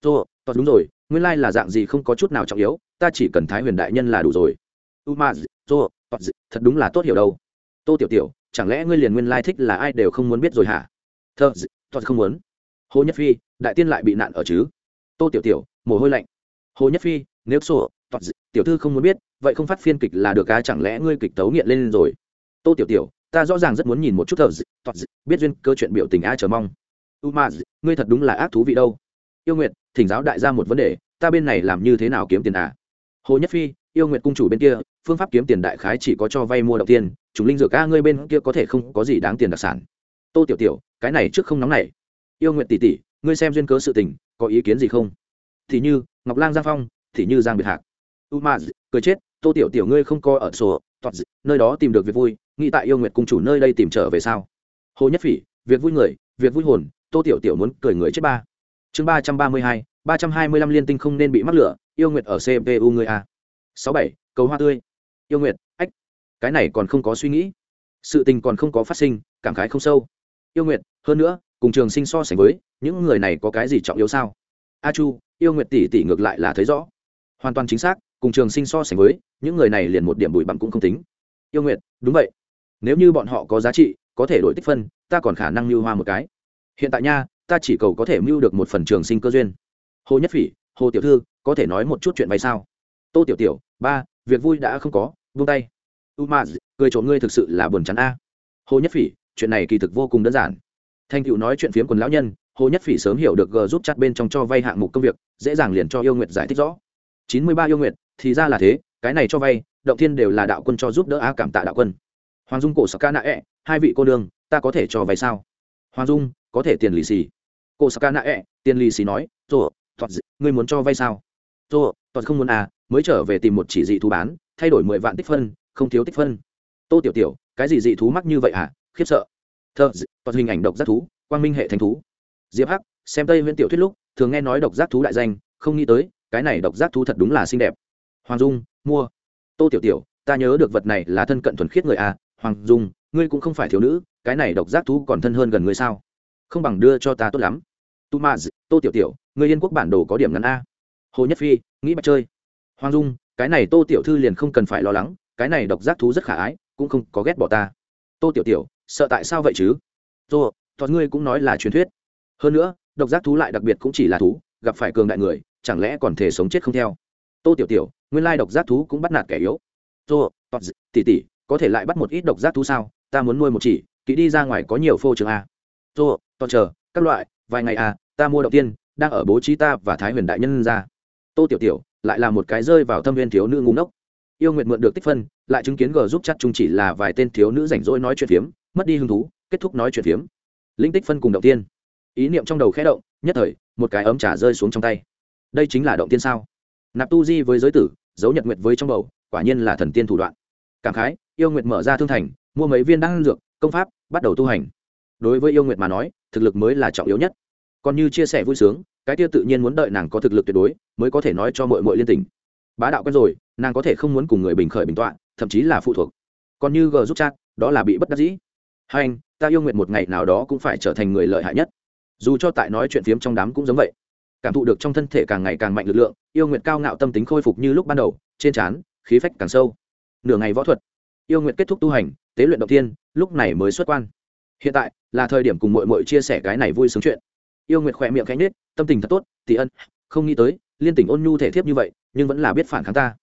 Tô toạt đúng rồi, nguyên lai là dạng gì không có chút nào trọng yếu, ta chỉ cần thái huyền đại nhân là đủ rồi. U ma tô toạt thật đúng là tốt hiểu đâu. Tô tiểu tiểu, chẳng lẽ ngươi liền nguyên lai thích là ai đều không muốn biết rồi hả? Thơ toạt không muốn. Hồ nhất phi, đại tiên lại bị nạn ở chứ? Tô tiểu tiểu, mồ hôi lạnh. Hồ nhất phi, nếu sổ toạt tiểu thư không muốn biết, vậy không phát phiên kịch là được cá chẳng lẽ ngươi kịch tấu nghiện lên rồi? Tô tiểu tiểu, ta rõ ràng rất muốn nhìn một chút thờ toạt biết duyên, cơ chuyện biểu tình a chờ mong. U ma ngươi thật đúng là ác thú vị đâu. Yêu nguyệt, thỉnh giáo đại gia một vấn đề, ta bên này làm như thế nào kiếm tiền à? Hồ nhất phi, yêu nguyệt cung chủ bên kia, phương pháp kiếm tiền đại khái chỉ có cho vay mua đầu tiên chúng linh dược a ngươi bên kia có thể không có gì đáng tiền đặc sản. Tô tiểu tiểu cái này trước không nóng này. Yêu nguyện tỷ tỷ ngươi xem duyên cớ sự tình có ý kiến gì không? Thì như ngọc lang giang phong thì như giang biệt hạc. U ma cười chết tô tiểu tiểu ngươi không coi ở sổ toạt nơi đó tìm được việc vui nghĩ tại yêu nguyện cung chủ nơi đây tìm trở về sao? Hồ nhất phỉ việc vui người việc vui hồn tô tiểu tiểu muốn cười người chết ba. Chương ba trăm ba mươi hai ba trăm hai mươi lăm liên tinh không nên bị mắc lửa yêu nguyện ở cpu người a. Sáu bảy cầu hoa tươi. Yêu nguyện, ách cái này còn không có suy nghĩ. Sự tình còn không có phát sinh cảm khái không sâu. Yêu nguyện hơn nữa, cùng trường sinh so sánh với, những người này có cái gì trọng yếu sao? A chu, yêu nguyệt tỷ tỷ ngược lại là thấy rõ. Hoàn toàn chính xác, cùng trường sinh so sánh với, những người này liền một điểm bụi bặm cũng không tính. Yêu nguyệt, đúng vậy. Nếu như bọn họ có giá trị, có thể đổi tích phân, ta còn khả năng mưu hoa một cái. Hiện tại nha, ta chỉ cầu có thể mưu được một phần trường sinh cơ duyên. Hồ nhất phỉ, hồ tiểu thư, có thể nói một chút chuyện vay sao? Tô tiểu tiểu, ba, việc vui đã không có vung tay. U ma cười trộm ngươi thực sự là buồn chán a. Hồ nhất phỉ, chuyện này kỳ thực vô cùng đơn giản thanh cựu nói chuyện phiếm quần lão nhân hồ nhất phỉ sớm hiểu được g giúp chặt bên trong cho vay hạng mục công việc dễ dàng liền cho yêu nguyệt giải thích rõ. Chín mươi ba yêu nguyệt thì ra là thế cái này cho vay động thiên đều là đạo quân cho giúp đỡ a cảm tạ đạo quân. Hoàng dung cổ sắc ca nạ ẹ、e, hai vị cô đương ta có thể cho vay sao? Hoàng dung có thể tiền lì xì. Cô sắc ca nạ ẹ、e, tiền lì xì nói rồ toạt ngươi muốn cho vay sao? Rồ, toạt không muốn à mới trở về tìm một chỉ dị thú bán thay đổi mười vạn tích phân không thiếu tích phân. Tô tiểu tiểu cái gì dị thú mắc như vậy à? khiếp sợ thơ toạt hình ảnh độc giác thú, quang minh hệ thành thú. Diệp hắc, xem tây viễn tiểu thuyết lúc, thường nghe nói độc giác thú đại danh, không nghĩ tới, cái này độc giác thú thật đúng là xinh đẹp. Hoàng dung, mua. Tô tiểu tiểu, ta nhớ được vật này là thân cận thuần khiết người à hoàng dung, ngươi cũng không phải thiếu nữ, cái này độc giác thú còn thân hơn gần ngươi sao? Không bằng đưa cho ta tốt lắm. Tu ma tô tiểu tiểu, người yên quốc bản đồ có điểm ngắn a. Hồ nhất phi, nghĩ bạch chơi. Hoàng dung, cái này tô tiểu thư liền không cần phải lo lắng, cái này độc giác thú rất khả ái, cũng không có ghét bỏ ta. Tô tiểu tiểu sợ tại sao vậy chứ? Tô thọt ngươi cũng nói là truyền thuyết. Hơn nữa, độc giác thú lại đặc biệt cũng chỉ là thú, gặp phải cường đại người, chẳng lẽ còn thể sống chết không theo? Tô tiểu tiểu, nguyên lai độc giác thú cũng bắt nạt kẻ yếu. Tô thọt tỷ tỷ, có thể lại bắt một ít độc giác thú sao? Ta muốn nuôi một chỉ, kỹ đi ra ngoài có nhiều phô trường a. Tô thọt chờ, các loại, vài ngày a ta mua đầu tiên, đang ở bố trí ta và thái huyền đại nhân ra. Tô tiểu tiểu, lại là một cái rơi vào thâm viên thiếu nữ ngu ngốc. Yêu nguyện mượn được tích phân, lại chứng kiến g giúp chắc chung chỉ là vài tên thiếu nữ rảnh rỗi nói chuyện phiếm mất đi hứng thú, kết thúc nói chuyện phiếm. Linh tích phân cùng động tiên. Ý niệm trong đầu khẽ động, nhất thời, một cái ấm trà rơi xuống trong tay. Đây chính là động tiên sao? Nạp tu di với giới tử, giấu nhật nguyệt với trong bầu, quả nhiên là thần tiên thủ đoạn. Cảm khái, yêu nguyệt mở ra thương thành, mua mấy viên đan dược, công pháp, bắt đầu tu hành. Đối với yêu nguyệt mà nói, thực lực mới là trọng yếu nhất. Còn như chia sẻ vui sướng, cái kia tự nhiên muốn đợi nàng có thực lực tuyệt đối, mới có thể nói cho mọi mọi liên tình. Bá đạo quen rồi, nàng có thể không muốn cùng người bình khởi bình tọa, thậm chí là phụ thuộc. Còn như g giúp chat, đó là bị bất đắc dĩ hai anh, ta yêu nguyện một ngày nào đó cũng phải trở thành người lợi hại nhất. Dù cho tại nói chuyện phiếm trong đám cũng giống vậy. Cảm thụ được trong thân thể càng ngày càng mạnh lực lượng, yêu nguyệt cao ngạo tâm tính khôi phục như lúc ban đầu, trên trán, khí phách càng sâu. Nửa ngày võ thuật, yêu nguyệt kết thúc tu hành, tế luyện động tiên lúc này mới xuất quan. Hiện tại, là thời điểm cùng mội mội chia sẻ cái này vui sướng chuyện. Yêu nguyệt khỏe miệng cánh nết tâm tình thật tốt tỷ ân, không nghĩ tới, liên tình ôn nhu thể thiếp như vậy, nhưng vẫn là biết phản kháng ta.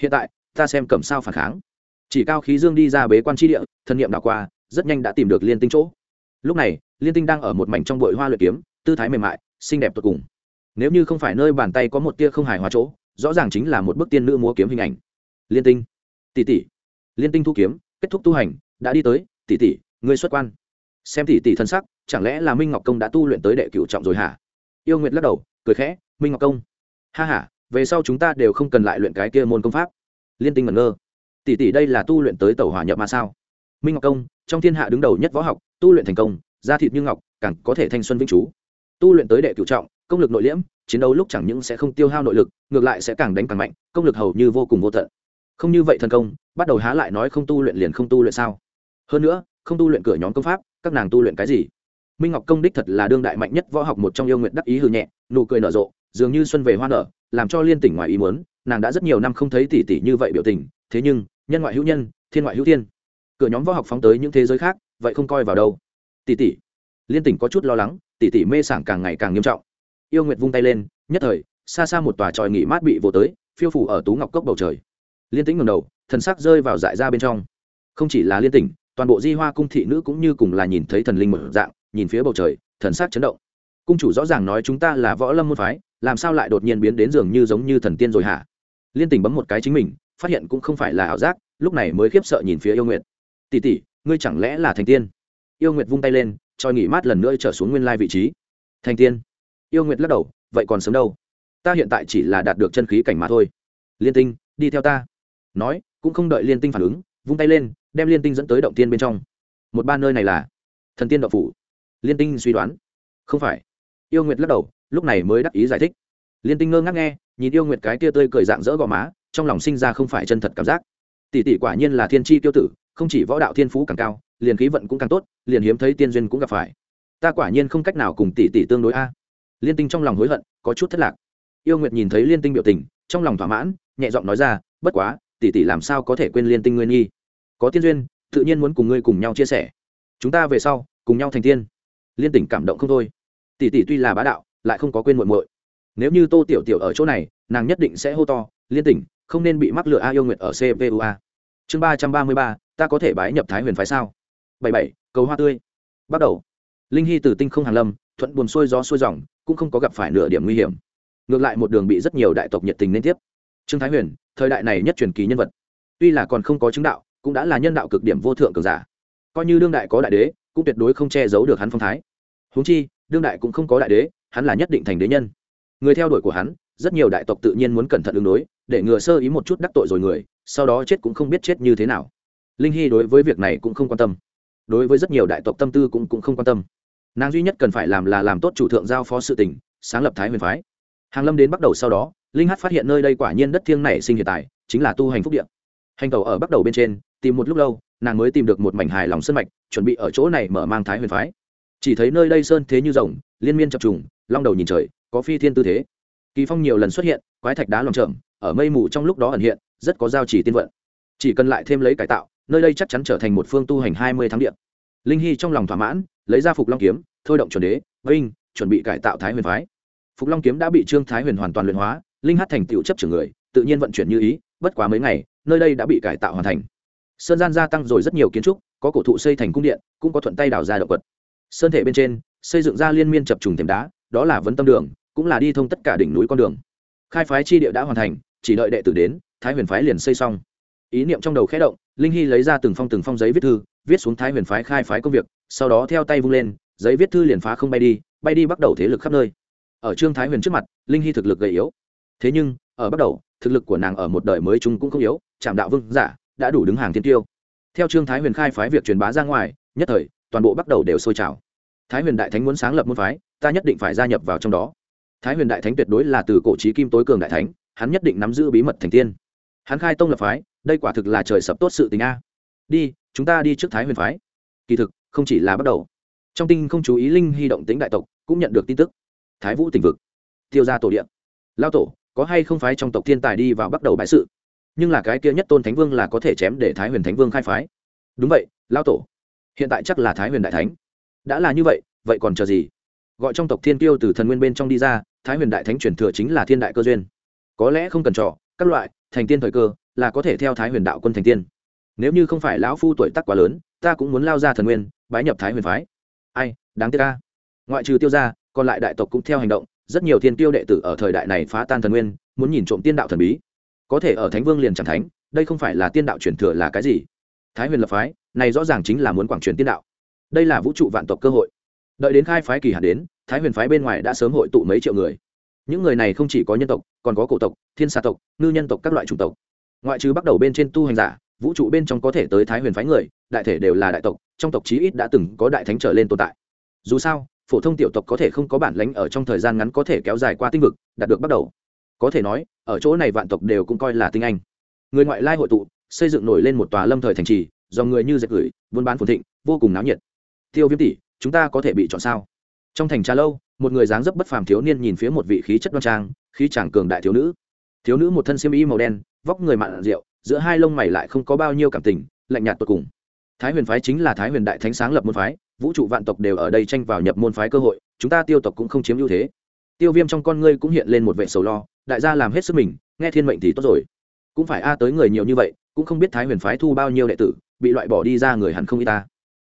Hiện tại, ta xem cầm sao phản kháng. Chỉ cao khí dương đi ra bế quan tri địa, thân nhiệm đảo qua rất nhanh đã tìm được liên tinh chỗ. Lúc này, liên tinh đang ở một mảnh trong bụi hoa luyện kiếm, tư thái mềm mại, xinh đẹp tột cùng. Nếu như không phải nơi bàn tay có một tia không hài hòa chỗ, rõ ràng chính là một bức tiên nữ múa kiếm hình ảnh. Liên tinh. Tỷ tỷ. Liên tinh thu kiếm, kết thúc tu hành, đã đi tới, tỷ tỷ, ngươi xuất quan. Xem tỷ tỷ thân sắc, chẳng lẽ là minh ngọc công đã tu luyện tới đệ cửu trọng rồi hả? Yêu nguyệt lắc đầu, cười khẽ, minh ngọc công. Ha ha, về sau chúng ta đều không cần lại luyện cái kia môn công pháp. Liên tinh ngẩn ngơ. Tỷ tỷ đây là tu luyện tới tẩu hỏa nhập mà sao? Minh ngọc công, trong thiên hạ đứng đầu nhất võ học, tu luyện thành công, da thịt như ngọc, càng có thể thanh xuân vĩnh chú tu luyện tới đệ cửu trọng, công lực nội liễm, chiến đấu lúc chẳng những sẽ không tiêu hao nội lực, ngược lại sẽ càng đánh càng mạnh, công lực hầu như vô cùng vô tận. Không như vậy thần công, bắt đầu há lại nói không tu luyện liền không tu luyện sao? Hơn nữa, không tu luyện cửa nhóm công pháp, các nàng tu luyện cái gì? Minh ngọc công đích thật là đương đại mạnh nhất võ học một trong yêu nguyện đắc ý hư nhẹ, nụ cười nở rộ, dường như xuân về hoa nở, làm cho liên tỉnh ngoài ý muốn, nàng đã rất nhiều năm không thấy tỷ tỷ như vậy biểu tình, thế nhưng, nhân ngoại hữu nhân, thiên ngoại hữu thiên cửa nhóm võ học phóng tới những thế giới khác, vậy không coi vào đâu. Tỷ tỷ. Liên tỉnh có chút lo lắng, tỷ tỷ mê sảng càng ngày càng nghiêm trọng. Yêu nguyệt vung tay lên, nhất thời, xa xa một tòa tròi nghỉ mát bị vồ tới, phiêu phủ ở tú ngọc cốc bầu trời. Liên tĩnh ngầm đầu, thần sắc rơi vào dại ra bên trong. Không chỉ là liên tỉnh, toàn bộ di hoa cung thị nữ cũng như cùng là nhìn thấy thần linh một dạng, nhìn phía bầu trời, thần sắc chấn động. Cung chủ rõ ràng nói chúng ta là võ lâm môn phái, làm sao lại đột nhiên biến đến dường như giống như thần tiên rồi hả? Liên tỉnh bấm một cái chính mình, phát hiện cũng không phải là ảo giác, lúc này mới khiếp sợ nhìn phía yêu nguyệt tỷ tỷ, ngươi chẳng lẽ là thành tiên? Yêu nguyệt vung tay lên, cho nghỉ mát lần nữa trở xuống nguyên lai vị trí. Thành tiên. Yêu nguyệt lắc đầu, vậy còn sớm đâu? Ta hiện tại chỉ là đạt được chân khí cảnh mà thôi. Liên tinh, đi theo ta. Nói, cũng không đợi liên tinh phản ứng, vung tay lên, đem liên tinh dẫn tới động tiên bên trong. Một ba nơi này là thần tiên đậu phủ. Liên tinh suy đoán. Không phải. Yêu nguyệt lắc đầu, lúc này mới đắc ý giải thích. Liên tinh ngơ ngác nghe, nhìn yêu nguyệt cái tia tươi cười dạng dỡ gò má, trong lòng sinh ra không phải chân thật cảm giác. Tỷ tỷ quả nhiên là thiên tri tiêu tử không chỉ võ đạo thiên phú càng cao, liền khí vận cũng càng tốt, liền hiếm thấy tiên duyên cũng gặp phải. Ta quả nhiên không cách nào cùng tỷ tỷ tương đối a. Liên tinh trong lòng hối hận, có chút thất lạc. Yêu nguyệt nhìn thấy liên tinh biểu tình, trong lòng thỏa mãn, nhẹ giọng nói ra, bất quá, tỷ tỷ làm sao có thể quên liên tinh nguyên nghi? Có tiên duyên, tự nhiên muốn cùng ngươi cùng nhau chia sẻ. Chúng ta về sau, cùng nhau thành tiên. Liên tỉnh cảm động không thôi. Tỷ tỷ tuy là bá đạo, lại không có quên muội muội. Nếu như tô tiểu tiểu ở chỗ này, nàng nhất định sẽ hô to, liên tỉnh, không nên bị mắc lừa a yêu nguyệt ở cpua chương ba trăm ba mươi ba, ta có thể bái nhập thái huyền phái sao? Bảy bảy, cầu hoa tươi. Bắt đầu. Linh hy từ tinh không hàn lâm, thuận buồn xuôi gió xuôi dòng, cũng không có gặp phải nửa điểm nguy hiểm. Ngược lại một đường bị rất nhiều đại tộc nhiệt tình liên tiếp. Trương thái huyền, thời đại này nhất truyền kỳ nhân vật. Tuy là còn không có chứng đạo, cũng đã là nhân đạo cực điểm vô thượng cường giả. Coi như đương đại có đại đế, cũng tuyệt đối không che giấu được hắn phong thái. Huống chi, đương đại cũng không có đại đế, hắn là nhất định thành đế nhân. Người theo đuổi của hắn, rất nhiều đại tộc tự nhiên muốn cẩn thận ứng đối, để ngừa sơ ý một chút đắc tội rồi người sau đó chết cũng không biết chết như thế nào. Linh hy đối với việc này cũng không quan tâm. Đối với rất nhiều đại tộc tâm tư cũng, cũng không quan tâm. Nàng duy nhất cần phải làm là làm tốt chủ thượng giao phó sự tỉnh sáng lập thái huyền phái. Hàng lâm đến bắt đầu sau đó linh hát phát hiện nơi đây quả nhiên đất thiêng nảy sinh hiện tại chính là tu hành phúc điện hành tàu ở bắt đầu bên trên tìm một lúc lâu nàng mới tìm được một mảnh hài lòng sân mạch chuẩn bị ở chỗ này mở mang thái huyền phái. Chỉ thấy nơi đây sơn thế như rồng liên miên chập trùng long đầu nhìn trời có phi thiên tư thế. Kỳ phong nhiều lần xuất hiện quái thạch đá lòng trợm ở mây mù trong lúc đó ẩn hiện, rất có giao chỉ tiên vận. Chỉ cần lại thêm lấy cải tạo, nơi đây chắc chắn trở thành một phương tu hành hai mươi tháng điện linh hy trong lòng thỏa mãn, lấy ra phục long kiếm, thôi động chuẩn đế, vinh, chuẩn bị cải tạo thái huyền phái. Phục long kiếm đã bị trương thái huyền hoàn toàn luyện hóa, linh hát thành tựu chấp trưởng người, tự nhiên vận chuyển như ý, bất quá mấy ngày, nơi đây đã bị cải tạo hoàn thành. Sơn gian gia tăng rồi rất nhiều kiến trúc, có cổ thụ xây thành cung điện, cũng có thuận tay đào ra động vật. Sơn thể bên trên, xây dựng ra liên miên chập trùng thềm đá, đó là vấn tâm đường, cũng là đi thông tất cả đỉnh núi con đường. Khai phái chi địa đã hoàn thành chỉ đợi đệ tử đến, thái huyền phái liền xây xong. Ý niệm trong đầu khẽ động, linh hy lấy ra từng phong từng phong giấy viết thư, viết xuống thái huyền phái khai phái công việc, sau đó theo tay vung lên, giấy viết thư liền phá không bay đi bay đi bắt đầu thế lực khắp nơi. Ở trương thái huyền trước mặt, linh hy thực lực gầy yếu. Thế nhưng, ở bắt đầu, thực lực của nàng ở một đời mới chúng cũng không yếu trạm đạo vương giả, đã đủ đứng hàng thiên tiêu. Theo trương thái huyền khai phái việc truyền bá ra ngoài, nhất thời, toàn bộ bắt đầu đều sôi trào. Thái huyền đại thánh muốn sáng lập môn phái, ta nhất định phải gia nhập vào trong đó. Thái huyền đại thánh tuyệt đối là từ cổ trí kim tối cường đại thánh hắn nhất định nắm giữ bí mật thành tiên. Hắn khai tông lập phái, đây quả thực là trời sập tốt sự tình a. Đi, chúng ta đi trước thái huyền phái. Kỳ thực, không chỉ là bắt đầu. Trong tinh không chú ý linh hy động tính đại tộc, cũng nhận được tin tức. Thái vũ tỉnh vực. Tiêu ra tổ điện lao tổ, có hay không phái trong tộc thiên tài đi vào bắt đầu bãi sự? Nhưng là cái kia nhất tôn thánh vương là có thể chém để thái huyền thánh vương khai phái. Đúng vậy, lao tổ. Hiện tại chắc là thái huyền đại thánh. Đã là như vậy vậy còn chờ gì? Gọi trong tộc thiên tiêu từ thần nguyên bên trong đi ra, thái huyền đại thánh truyền thừa chính là thiên đại cơ duyên có lẽ không cần trọ các loại thành tiên thời cơ là có thể theo thái huyền đạo quân thành tiên. Nếu như không phải lão phu tuổi tác quá lớn ta cũng muốn lao ra thần nguyên bái nhập thái huyền phái. Ai đáng tiếc ca ngoại trừ tiêu gia, còn lại đại tộc cũng theo hành động rất nhiều thiên tiêu đệ tử ở thời đại này phá tan thần nguyên muốn nhìn trộm tiên đạo thần bí. Có thể ở thánh vương liền chẳng thánh đây không phải là tiên đạo truyền thừa là cái gì? Thái huyền lập phái này rõ ràng chính là muốn quảng truyền tiên đạo. Đây là vũ trụ vạn tộc cơ hội. Đợi đến khai phái kỳ hạn đến thái huyền phái bên ngoài đã sớm hội tụ mấy triệu người những người này không chỉ có nhân tộc, còn có cổ tộc, thiên xa tộc, ngư nhân tộc các loại chủng tộc. Ngoại trừ bắt đầu bên trên tu hành giả, vũ trụ bên trong có thể tới thái huyền phái người, đại thể đều là đại tộc, trong tộc chí ít đã từng có đại thánh trở lên tồn tại. Dù sao, phổ thông tiểu tộc có thể không có bản lãnh ở trong thời gian ngắn có thể kéo dài qua tinh vực, đạt được bắt đầu. Có thể nói, ở chỗ này vạn tộc đều cũng coi là tinh anh. Người ngoại lai hội tụ, xây dựng nổi lên một tòa lâm thời thành trì, do người như dệt gửi, buôn bán phồn thịnh, vô cùng náo nhiệt. Tiêu viêm tỷ, chúng ta có thể bị chọn sao? Trong thành trà lâu một người dáng dấp bất phàm thiếu niên nhìn phía một vị khí chất đoan trang, khí chàng cường đại thiếu nữ. Thiếu nữ một thân xiêm y màu đen, vóc người mặn rượu, giữa hai lông mày lại không có bao nhiêu cảm tình, lạnh nhạt tột cùng. Thái huyền phái chính là thái huyền đại thánh sáng lập môn phái, vũ trụ vạn tộc đều ở đây tranh vào nhập môn phái cơ hội, chúng ta tiêu tộc cũng không chiếm ưu thế. Tiêu viêm trong con ngươi cũng hiện lên một vệ sầu lo, đại gia làm hết sức mình, nghe thiên mệnh thì tốt rồi. Cũng phải a tới người nhiều như vậy, cũng không biết thái huyền phái thu bao nhiêu đệ tử, bị loại bỏ đi ra người hẳn không y ta.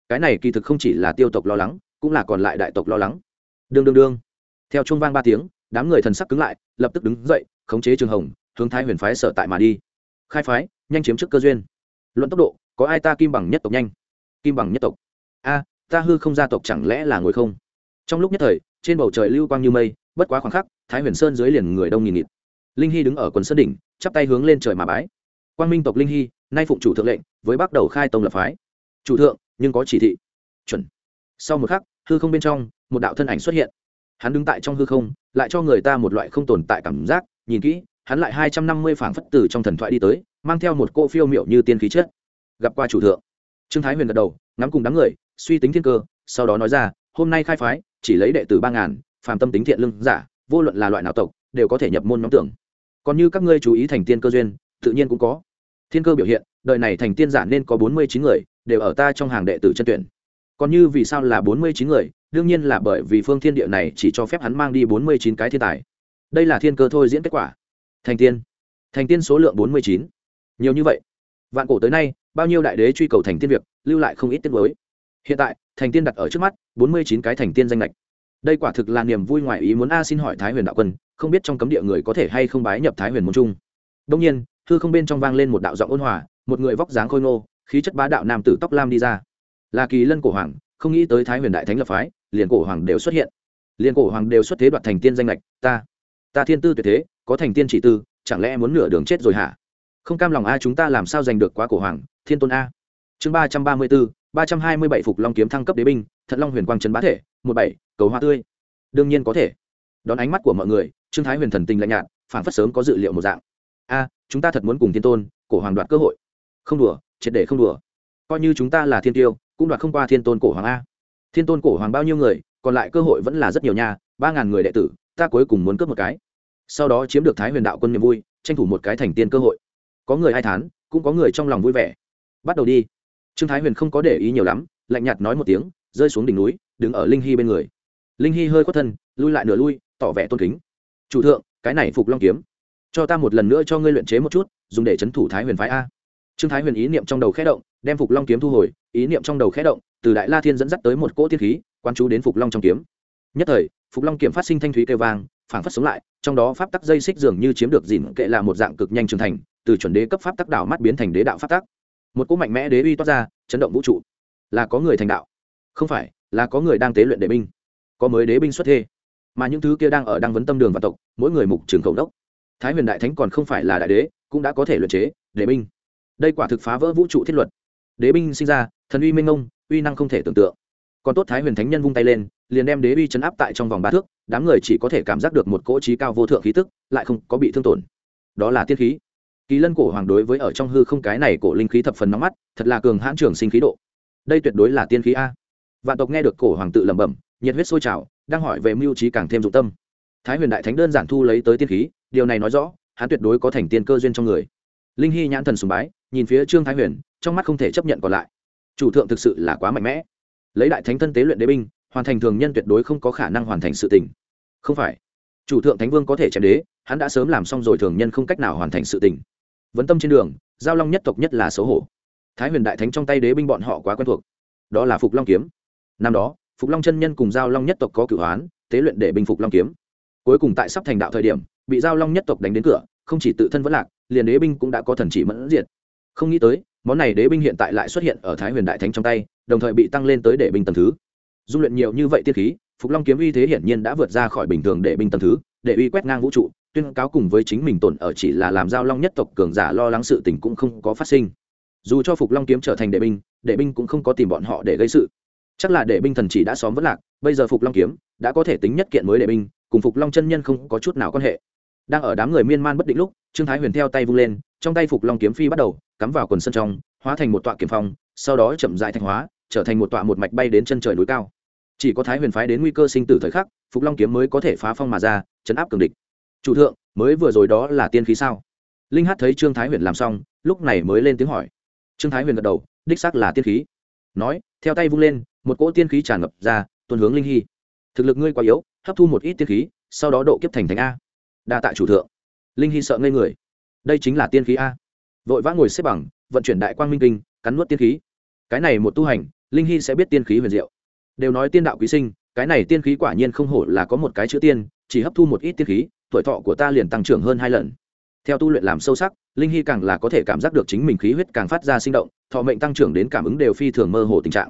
Cái này kỳ thực không chỉ là tiêu tộc lo lắng, cũng là còn lại đại tộc lo lắng đương đương đương. Theo chuông vang ba tiếng, đám người thần sắc cứng lại, lập tức đứng dậy, khống chế trường hồng, hướng thái huyền phái sở tại mà đi. Khai phái, nhanh chiếm trước cơ duyên. Luận tốc độ, có ai ta kim bằng nhất tộc nhanh? Kim bằng nhất tộc. A, ta hư không gia tộc chẳng lẽ là ngồi không? Trong lúc nhất thời, trên bầu trời lưu quang như mây, bất quá khoảng khắc, thái huyền sơn dưới liền người đông nghìn nghịt. Linh hy đứng ở quần sơn đỉnh, chắp tay hướng lên trời mà bái. Quang minh tộc linh hy, nay phụng chủ thượng lệnh, với bắt đầu khai tông lập phái. Chủ thượng, nhưng có chỉ thị. Chuẩn. Sau một khắc, hư không bên trong một đạo thân ảnh xuất hiện. Hắn đứng tại trong hư không, lại cho người ta một loại không tồn tại cảm giác, nhìn kỹ, hắn lại hai trăm năm mươi phảng phất từ trong thần thoại đi tới, mang theo một cô phiêu miệu như tiên khí chất. Gặp qua chủ thượng. Trương thái huyền gật đầu, ngắm cùng đám người, suy tính thiên cơ, sau đó nói ra, hôm nay khai phái, chỉ lấy đệ tử ba ngàn, phàm tâm tính thiện lương, giả, vô luận là loại nào tộc, đều có thể nhập môn nhóm tưởng. Còn như các ngươi chú ý thành tiên cơ duyên, tự nhiên cũng có. Thiên cơ biểu hiện, đời này thành tiên giả nên có bốn mươi chín người, đều ở ta trong hàng đệ tử chân tuyển. Còn như vì sao là bốn mươi chín người đương nhiên là bởi vì phương thiên địa này chỉ cho phép hắn mang đi bốn mươi chín cái thiên tài. Đây là thiên cơ thôi diễn kết quả. Thành tiên. Thành tiên số lượng bốn mươi chín. Nhiều như vậy. Vạn cổ tới nay, bao nhiêu đại đế truy cầu thành tiên việc, lưu lại không ít tiết mới hiện tại, thành tiên đặt ở trước mắt, bốn mươi chín cái thành tiên danh lệch đây quả thực là niềm vui ngoài ý muốn a xin hỏi thái huyền đạo quân, không biết trong cấm địa người có thể hay không bái nhập thái huyền môn trung. Đông nhiên hư không bên trong vang lên một đạo giọng ôn hòa, một người vóc dáng khôi ngô, khí chất bá đạo nam tử tóc lam đi ra. Là kỳ lân cổ hoàng không nghĩ tới thái huyền đại thánh lập phái, liền cổ hoàng đều xuất hiện. Liền cổ hoàng đều xuất thế đoạt thành tiên danh lệch, ta ta thiên tư tuyệt thế, có thành tiên chỉ tư, chẳng lẽ muốn nửa đường chết rồi hả? Không cam lòng a, chúng ta làm sao giành được quá cổ hoàng, thiên tôn a. Chương ba trăm ba mươi bốn, ba trăm hai mươi bảy phục long kiếm thăng cấp đế binh, thận long huyền quang trấn bá thể, một bảy, cầu hoa tươi. Đương nhiên có thể. Đón ánh mắt của mọi người, trương thái huyền thần tình lạnh nhạt phản phất sớm có dự liệu một dạng. A, chúng ta thật muốn cùng thiên tôn, cổ hoàng đoạt cơ hội. Không đùa, triệt để không đùa coi như chúng ta là thiên tiêu, cũng đoạt không qua thiên tôn cổ hoàng a. Thiên tôn cổ hoàng bao nhiêu người, còn lại cơ hội vẫn là rất nhiều nhà ba ngàn người đệ tử, ta cuối cùng muốn cướp một cái. Sau đó chiếm được thái huyền đạo quân niềm vui, tranh thủ một cái thành tiên cơ hội. Có người ai thán, cũng có người trong lòng vui vẻ. Bắt đầu đi. Trương thái huyền không có để ý nhiều lắm, lạnh nhạt nói một tiếng, rơi xuống đỉnh núi, đứng ở linh hy bên người. Linh hy hơi khuất thân, lui lại nửa lui, tỏ vẻ tôn kính. Chủ thượng, cái này phục long kiếm, cho ta một lần nữa cho ngươi luyện chế một chút, dùng để chấn thủ thái huyền phái a trương thái huyền ý niệm trong đầu khẽ động, đem phục long kiếm thu hồi, ý niệm trong đầu khẽ động, từ đại la thiên dẫn dắt tới một cỗ thiên khí quan chú đến phục long trong kiếm. Nhất thời, phục long kiếm phát sinh thanh thúy kêu vang, phảng phất sống lại, trong đó pháp tắc dây xích dường như chiếm được dìn kệ là một dạng cực nhanh trưởng thành, từ chuẩn đế cấp pháp tắc đảo mắt biến thành đế đạo pháp tắc. Một cỗ mạnh mẽ đế uy toát ra, chấn động vũ trụ. Là có người thành đạo, không phải, là có người đang tế luyện đệ binh. Có mới đế binh xuất thê, mà những thứ kia đang ở đang vấn tâm đường và tộc, mỗi người mục trường khẩu đốc. Thái huyền đại thánh còn không phải là đại đế, cũng đã có thể luyện chế đệ binh đây quả thực phá vỡ vũ trụ thiết luật. Đế binh sinh ra, thần uy minh ông uy năng không thể tưởng tượng. Còn tốt thái huyền thánh nhân vung tay lên, liền đem đế uy chấn áp tại trong vòng ba thước, đám người chỉ có thể cảm giác được một cỗ trí cao vô thượng khí tức, lại không có bị thương tổn. Đó là tiết khí. Kỳ lân cổ hoàng đối với ở trong hư không cái này cổ linh khí thập phần nóng mắt, thật là cường hãn trường sinh khí độ. Đây tuyệt đối là tiên khí a. Vạn tộc nghe được cổ hoàng tự lẩm bẩm, nhiệt huyết sôi trào, đang hỏi về mưu trí càng thêm dụng tâm. Thái huyền đại thánh đơn giản thu lấy tới tiên khí, điều này nói rõ, hắn tuyệt đối có thành tiên cơ duyên trong người linh hy nhãn thần sùng bái, nhìn phía trương thái huyền, trong mắt không thể chấp nhận còn lại. Chủ thượng thực sự là quá mạnh mẽ. Lấy đại thánh thân tế luyện đế binh, hoàn thành thường nhân tuyệt đối không có khả năng hoàn thành sự tình. Không phải. Chủ thượng thánh vương có thể chém đế, hắn đã sớm làm xong rồi thường nhân không cách nào hoàn thành sự tình. Vấn tâm trên đường, giao long nhất tộc nhất là xấu hổ. Thái huyền đại thánh trong tay đế binh bọn họ quá quen thuộc. Đó là phục long kiếm. Năm đó, phục long chân nhân cùng giao long nhất tộc có cửu hoán, tế luyện để bình phục long kiếm. Cuối cùng tại sắp thành đạo thời điểm, bị giao long nhất tộc đánh đến cửa, không chỉ tự thân vẫn lạc liền đế binh cũng đã có thần chỉ mẫn diệt. Không nghĩ tới, món này đế binh hiện tại lại xuất hiện ở thái huyền đại thánh trong tay, đồng thời bị tăng lên tới đệ binh tầm thứ. Dung luyện nhiều như vậy tiên khí, phục long kiếm uy thế hiển nhiên đã vượt ra khỏi bình thường đệ binh tầm thứ, để uy quét ngang vũ trụ, tuyên cáo cùng với chính mình tổn ở chỉ là làm giao long nhất tộc cường giả lo lắng sự tình cũng không có phát sinh. Dù cho phục long kiếm trở thành đệ binh đệ binh cũng không có tìm bọn họ để gây sự. Chắc là đệ binh thần chỉ đã xóm vất lạc, bây giờ phục long kiếm đã có thể tính nhất kiện mới đệ binh, cùng phục long chân nhân không có chút nào quan hệ đang ở đám người miên man bất định lúc, trương thái huyền theo tay vung lên, trong tay phục long kiếm phi bắt đầu, cắm vào quần sân trong, hóa thành một tọa kiếm phong, sau đó chậm dại thanh hóa, trở thành một tọa một mạch bay đến chân trời núi cao. Chỉ có thái huyền phái đến nguy cơ sinh tử thời khắc, phục long kiếm mới có thể phá phong mà ra, chấn áp cường địch. Chủ thượng, mới vừa rồi đó là tiên khí sao? Linh hát thấy trương thái huyền làm xong, lúc này mới lên tiếng hỏi. Trương thái huyền gật đầu, đích xác là tiên khí. Nói, theo tay vung lên, một cỗ tiên khí tràn ngập ra tuần hướng linh hy. Thực lực ngươi quá yếu, hấp thu một ít tiên khí, sau đó độ kiếp thành thành a đa tạ chủ thượng. Linh hy sợ ngây người. Đây chính là tiên khí a. Vội vã ngồi xếp bằng, vận chuyển đại quang minh kinh, cắn nuốt tiên khí. Cái này một tu hành, linh hy sẽ biết tiên khí huyền diệu. Đều nói tiên đạo quý sinh, cái này tiên khí quả nhiên không hổ là có một cái chữ tiên, chỉ hấp thu một ít tiên khí, tuổi thọ của ta liền tăng trưởng hơn hai lần. Theo tu luyện làm sâu sắc, linh hy càng là có thể cảm giác được chính mình khí huyết càng phát ra sinh động, thọ mệnh tăng trưởng đến cảm ứng đều phi thường mơ hồ tình trạng.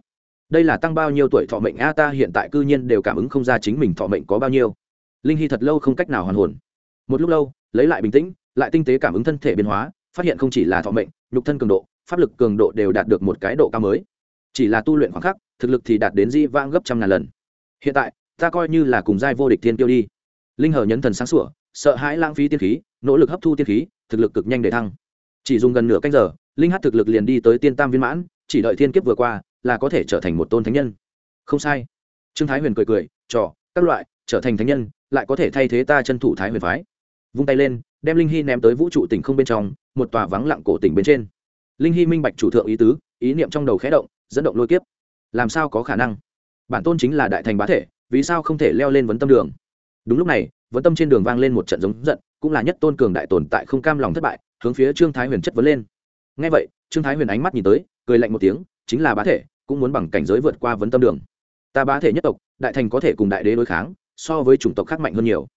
Đây là tăng bao nhiêu tuổi thọ mệnh a ta hiện tại cư nhiên đều cảm ứng không ra chính mình thọ mệnh có bao nhiêu. Linh hy thật lâu không cách nào hoàn hồn một lúc lâu, lấy lại bình tĩnh, lại tinh tế cảm ứng thân thể biến hóa, phát hiện không chỉ là thọ mệnh, nhục thân cường độ, pháp lực cường độ đều đạt được một cái độ cao mới. Chỉ là tu luyện khoảng khắc, thực lực thì đạt đến di vang gấp trăm ngàn lần. Hiện tại, ta coi như là cùng giai vô địch thiên tiêu đi. Linh hờ nhấn thần sáng sủa, sợ hãi lãng phí tiên khí, nỗ lực hấp thu tiên khí, thực lực cực nhanh để thăng. Chỉ dùng gần nửa canh giờ, linh hát thực lực liền đi tới tiên tam viên mãn, chỉ đợi thiên kiếp vừa qua, là có thể trở thành một tôn thánh nhân. Không sai. Trương thái huyền cười cười, trò, các loại, trở thành thánh nhân, lại có thể thay thế ta chân thủ thái huyền phái vung tay lên, đem linh hy ném tới vũ trụ tỉnh không bên trong, một tòa vắng lặng cổ tỉnh bên trên. Linh hy minh bạch chủ thượng ý tứ, ý niệm trong đầu khẽ động, dẫn động lôi kiếp. Làm sao có khả năng? Bản tôn chính là đại thành bá thể, vì sao không thể leo lên vấn tâm đường? Đúng lúc này, vấn tâm trên đường vang lên một trận giống giận, cũng là nhất tôn cường đại tồn tại không cam lòng thất bại, hướng phía trương thái huyền chất vấn lên. Ngay vậy, trương thái huyền ánh mắt nhìn tới, cười lạnh một tiếng, chính là bá thể, cũng muốn bằng cảnh giới vượt qua vấn tâm đường. Ta bá thể nhất tộc, đại thành có thể cùng đại đế đối kháng, so với chủng tộc khác mạnh hơn nhiều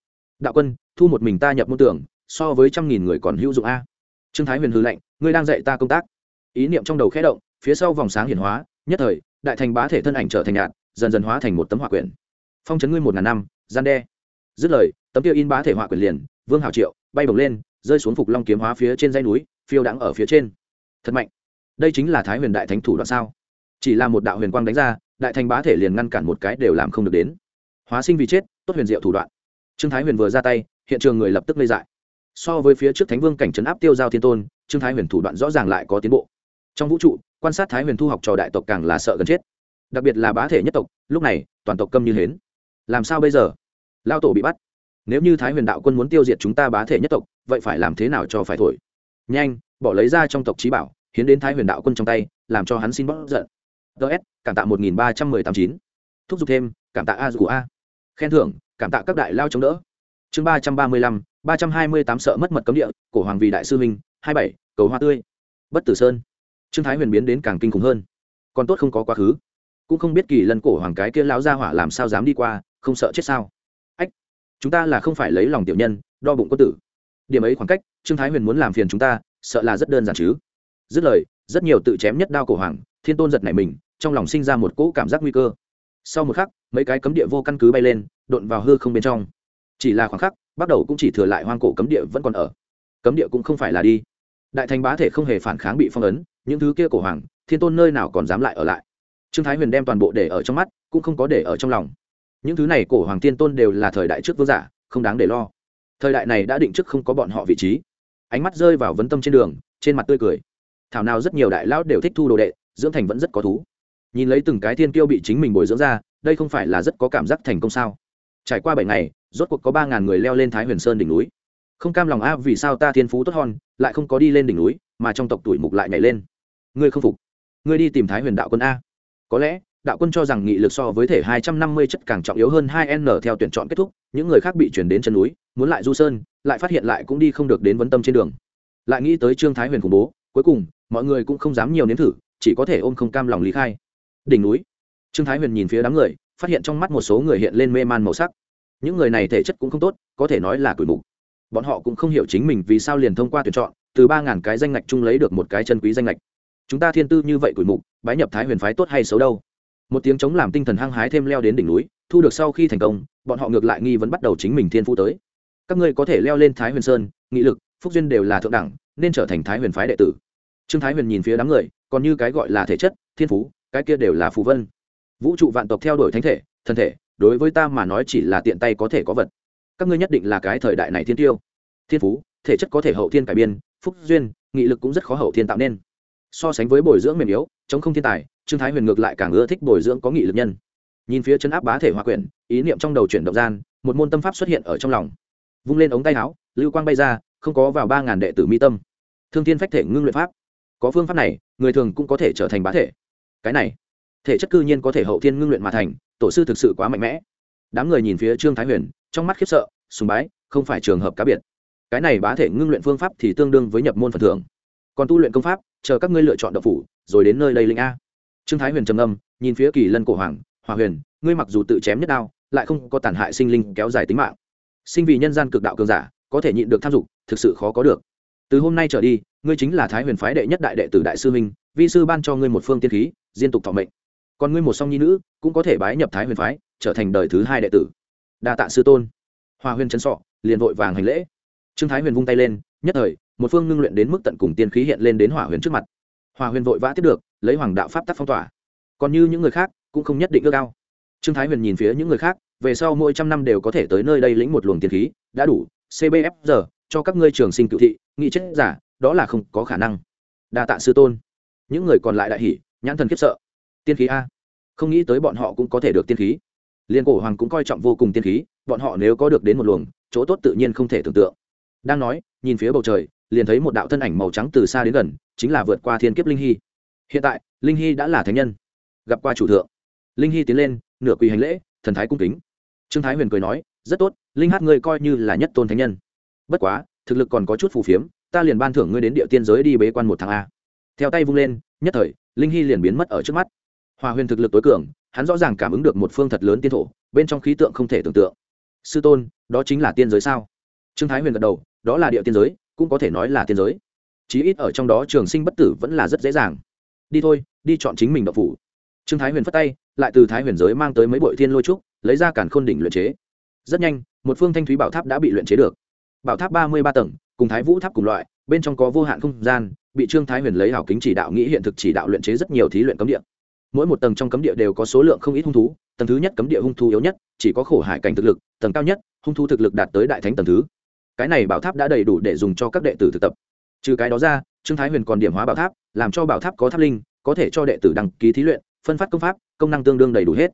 đạo quân, thu một mình ta nhập môn tưởng, so với trăm nghìn người còn hữu dụng a. Trương thái huyền hư lệnh ngươi đang dạy ta công tác. Ý niệm trong đầu khẽ động, phía sau vòng sáng hiển hóa, nhất thời, đại thành bá thể thân ảnh trở thành nhạt, dần dần hóa thành một tấm hỏa quyển. Phong trấn ngươi một ngàn năm, gian đe. Dứt lời, tấm tiêu in bá thể hỏa quyển liền, vương hảo triệu, bay bổng lên, rơi xuống phục long kiếm hóa phía trên dây núi, phiêu đắng ở phía trên. Thật mạnh. Đây chính là thái huyền đại thánh thủ đoạn sao? Chỉ là một đạo huyền quang đánh ra, đại thành bá thể liền ngăn cản một cái đều làm không được đến. Hóa sinh vì chết, tốt huyền diệu thủ đoạn trương thái huyền vừa ra tay, hiện trường người lập tức lây dại. So với phía trước thánh vương cảnh trấn áp tiêu giao thiên tôn, trương thái huyền thủ đoạn rõ ràng lại có tiến bộ. Trong vũ trụ, quan sát thái huyền thu học trò đại tộc càng là sợ gần chết. Đặc biệt là bá thể nhất tộc, lúc này, toàn tộc câm như hến. Làm sao bây giờ? Lao tổ bị bắt. Nếu như thái huyền đạo quân muốn tiêu diệt chúng ta bá thể nhất tộc, vậy phải làm thế nào cho phải thổi? Nhanh, bỏ lấy ra trong tộc trí bảo, hiến đến thái huyền đạo quân trong tay, làm cho hắn xin bóp giận. Ts cảm tạ một nghìn ba trăm mười tám chín. Thúc giục thêm, cảm tạ a của a. Khen thưởng cảm tạ các đại lao chống đỡ. Chương ba trăm ba mươi lăm, ba trăm hai mươi tám sợ mất mật cấm địa, cổ hoàng vì đại sư minh hai bảy, cầu hoa tươi. Bất tử sơn. Trương thái huyền biến đến càng kinh khủng hơn. Còn tốt không có quá khứ. Cũng không biết kỳ lần cổ hoàng cái kia lão gia hỏa làm sao dám đi qua, không sợ chết sao. Ách, chúng ta là không phải lấy lòng tiểu nhân, đo bụng có tử. Điểm ấy khoảng cách, trương thái huyền muốn làm phiền chúng ta, sợ là rất đơn giản chứ. Dứt lời, rất nhiều tự chém nhất đao cổ hoàng, thiên tôn giật nảy mình, trong lòng sinh ra một cỗ cảm giác nguy cơ sau một khắc, mấy cái cấm địa vô căn cứ bay lên đột vào hư không bên trong. Chỉ là khoảng khắc, bắt đầu cũng chỉ thừa lại hoang cổ cấm địa vẫn còn ở. Cấm địa cũng không phải là đi. Đại thành bá thể không hề phản kháng bị phong ấn, những thứ kia cổ hoàng, thiên tôn nơi nào còn dám lại ở lại. Trương thái huyền đem toàn bộ để ở trong mắt, cũng không có để ở trong lòng. Những thứ này cổ hoàng thiên tôn đều là thời đại trước vương giả, không đáng để lo. Thời đại này đã định trước không có bọn họ vị trí. Ánh mắt rơi vào vấn tâm trên đường, trên mặt tươi cười. Thảo nào rất nhiều đại lão đều thích thu đồ đệ, dưỡng thành vẫn rất có thú nhìn lấy từng cái thiên kiêu bị chính mình bồi dưỡng ra, đây không phải là rất có cảm giác thành công sao? Trải qua bảy ngày, rốt cuộc có ba ngàn người leo lên thái huyền sơn đỉnh núi. Không cam lòng a vì sao ta thiên phú tốt hon lại không có đi lên đỉnh núi, mà trong tộc tuổi mục lại nhảy lên? Ngươi không phục. Ngươi đi tìm thái huyền đạo quân a. Có lẽ, đạo quân cho rằng nghị lực so với thể hai trăm năm mươi chất càng trọng yếu hơn hai n theo tuyển chọn kết thúc, những người khác bị chuyển đến chân núi, muốn lại du sơn, lại phát hiện lại cũng đi không được đến vấn tâm trên đường. Lại nghĩ tới trương thái huyền khủng bố, cuối cùng, mọi người cũng không dám nhiều nếm thử, chỉ có thể ôm không cam lòng lý khai đỉnh núi. Trương thái huyền nhìn phía đám người, phát hiện trong mắt một số người hiện lên mê man màu sắc. Những người này thể chất cũng không tốt, có thể nói là tuổi mục. Bọn họ cũng không hiểu chính mình vì sao liền thông qua tuyển chọn, từ ba ngàn cái danh ngạch chung lấy được một cái chân quý danh ngạch. Chúng ta thiên tư như vậy tuổi mục, bái nhập thái huyền phái tốt hay xấu đâu? Một tiếng chống làm tinh thần hăng hái thêm leo đến đỉnh núi, thu được sau khi thành công, bọn họ ngược lại nghi vấn bắt đầu chính mình thiên phú tới. Các ngươi có thể leo lên thái huyền sơn, nghị lực, phúc duyên đều là thượng đẳng, nên trở thành thái huyền phái đệ tử. Trương thái huyền nhìn phía đám người, còn như cái gọi là thể chất, thiên phú cái kia đều là phù vân. Vũ trụ vạn tộc theo đuổi thánh thể thân thể, đối với ta mà nói chỉ là tiện tay có thể có vật. Các ngươi nhất định là cái thời đại này thiên tiêu. Thiên phú, thể chất có thể hậu thiên cải biên, phúc duyên, nghị lực cũng rất khó hậu thiên tạo nên. So sánh với bồi dưỡng mềm yếu, chống không thiên tài, trương thái huyền ngược lại càng ưa thích bồi dưỡng có nghị lực nhân. Nhìn phía chân áp bá thể hòa quyển, ý niệm trong đầu chuyển động gian, một môn tâm pháp xuất hiện ở trong lòng. Vung lên ống tay áo, lưu quang bay ra, không có vào ba ngàn đệ tử mi tâm. Thương thiên phách thể ngưng luyện pháp. Có phương pháp này, người thường cũng có thể trở thành bá thể cái này, thể chất cư nhiên có thể hậu thiên ngưng luyện mà thành, tổ sư thực sự quá mạnh mẽ. Đám người nhìn phía trương thái huyền, trong mắt khiếp sợ, sùng bái, không phải trường hợp cá biệt. Cái này bá thể ngưng luyện phương pháp thì tương đương với nhập môn phần thưởng. Còn tu luyện công pháp, chờ các ngươi lựa chọn độc phủ, rồi đến nơi đây linh a. Trương thái huyền trầm âm nhìn phía kỳ lân cổ hoàng hòa huyền, ngươi mặc dù tự chém nhất đao, lại không có tàn hại sinh linh kéo dài tính mạng. Sinh vì nhân gian cực đạo cường giả, có thể nhịn được tham dục, thực sự khó có được. Từ hôm nay trở đi, ngươi chính là thái huyền phái đệ nhất đại đệ tử đại sư minh, vi sư ban cho ngươi một phương tiên khí diên tục thọ mệnh. Còn ngươi một song nhi nữ, cũng có thể bái nhập thái huyền phái, trở thành đời thứ hai đệ tử. Đa tạ sư tôn. Hoa huyền chấn sọ, liền vội vàng hành lễ. Trương thái huyền vung tay lên, nhất thời, một phương ngưng luyện đến mức tận cùng tiên khí hiện lên đến hỏa huyền trước mặt. Hòa huyền vội vã tiếp được, lấy hoàng đạo pháp tắc phong tỏa. Còn như những người khác, cũng không nhất định ước cao trương thái huyền nhìn phía những người khác, về sau mỗi trăm năm đều có thể tới nơi đây lĩnh một luồng tiên khí, đã đủ cbf giờ, cho các ngươi trường sinh cựu thị, nghị chết giả, đó là không có khả năng. Đa tạ sư tôn. Những người còn lại đại hỉ nhãn thần khiếp sợ. Tiên khí a. Không nghĩ tới bọn họ cũng có thể được tiên khí. Liên cổ hoàng cũng coi trọng vô cùng tiên khí, bọn họ nếu có được đến một luồng, chỗ tốt tự nhiên không thể tưởng tượng. Đang nói, nhìn phía bầu trời, liền thấy một đạo thân ảnh màu trắng từ xa đến gần, chính là vượt qua thiên kiếp linh hy. Hiện tại, linh hy đã là thánh nhân. Gặp qua chủ thượng. Linh hy tiến lên, nửa quỳ hành lễ, thần thái cung kính. Trương thái huyền cười nói, rất tốt, linh hát ngươi coi như là nhất tôn thánh nhân. Bất quá, thực lực còn có chút phù phiếm, ta liền ban thưởng ngươi đến địa tiên giới đi bế quan một tháng a. Theo tay vung lên, nhất thời linh hy liền biến mất ở trước mắt. Hòa huyền thực lực tối cường, hắn rõ ràng cảm ứng được một phương thật lớn tiên thổ, bên trong khí tượng không thể tưởng tượng. Sư tôn, đó chính là tiên giới sao? Trương thái huyền gật đầu, đó là địa tiên giới, cũng có thể nói là tiên giới. Chí ít ở trong đó trường sinh bất tử vẫn là rất dễ dàng. Đi thôi, đi chọn chính mình đậu phủ. Trương thái huyền phất tay, lại từ thái huyền giới mang tới mấy bội thiên lôi trúc, lấy ra cản khôn đỉnh luyện chế. Rất nhanh, một phương thanh thúy bảo tháp đã bị luyện chế được. Bảo tháp ba mươi ba tầng, cùng thái vũ tháp cùng loại, bên trong có vô hạn không gian bị trương thái huyền lấy hảo kính chỉ đạo nghĩ hiện thực chỉ đạo luyện chế rất nhiều thí luyện cấm địa. Mỗi một tầng trong cấm địa đều có số lượng không ít hung thú, tầng thứ nhất cấm địa hung thú yếu nhất, chỉ có khổ hải cảnh thực lực, tầng cao nhất, hung thú thực lực đạt tới đại thánh tầng thứ. Cái này bảo tháp đã đầy đủ để dùng cho các đệ tử thực tập. Trừ cái đó ra, trương thái huyền còn điểm hóa bảo tháp, làm cho bảo tháp có tháp linh, có thể cho đệ tử đăng ký thí luyện, phân phát công pháp, công năng tương đương đầy đủ hết.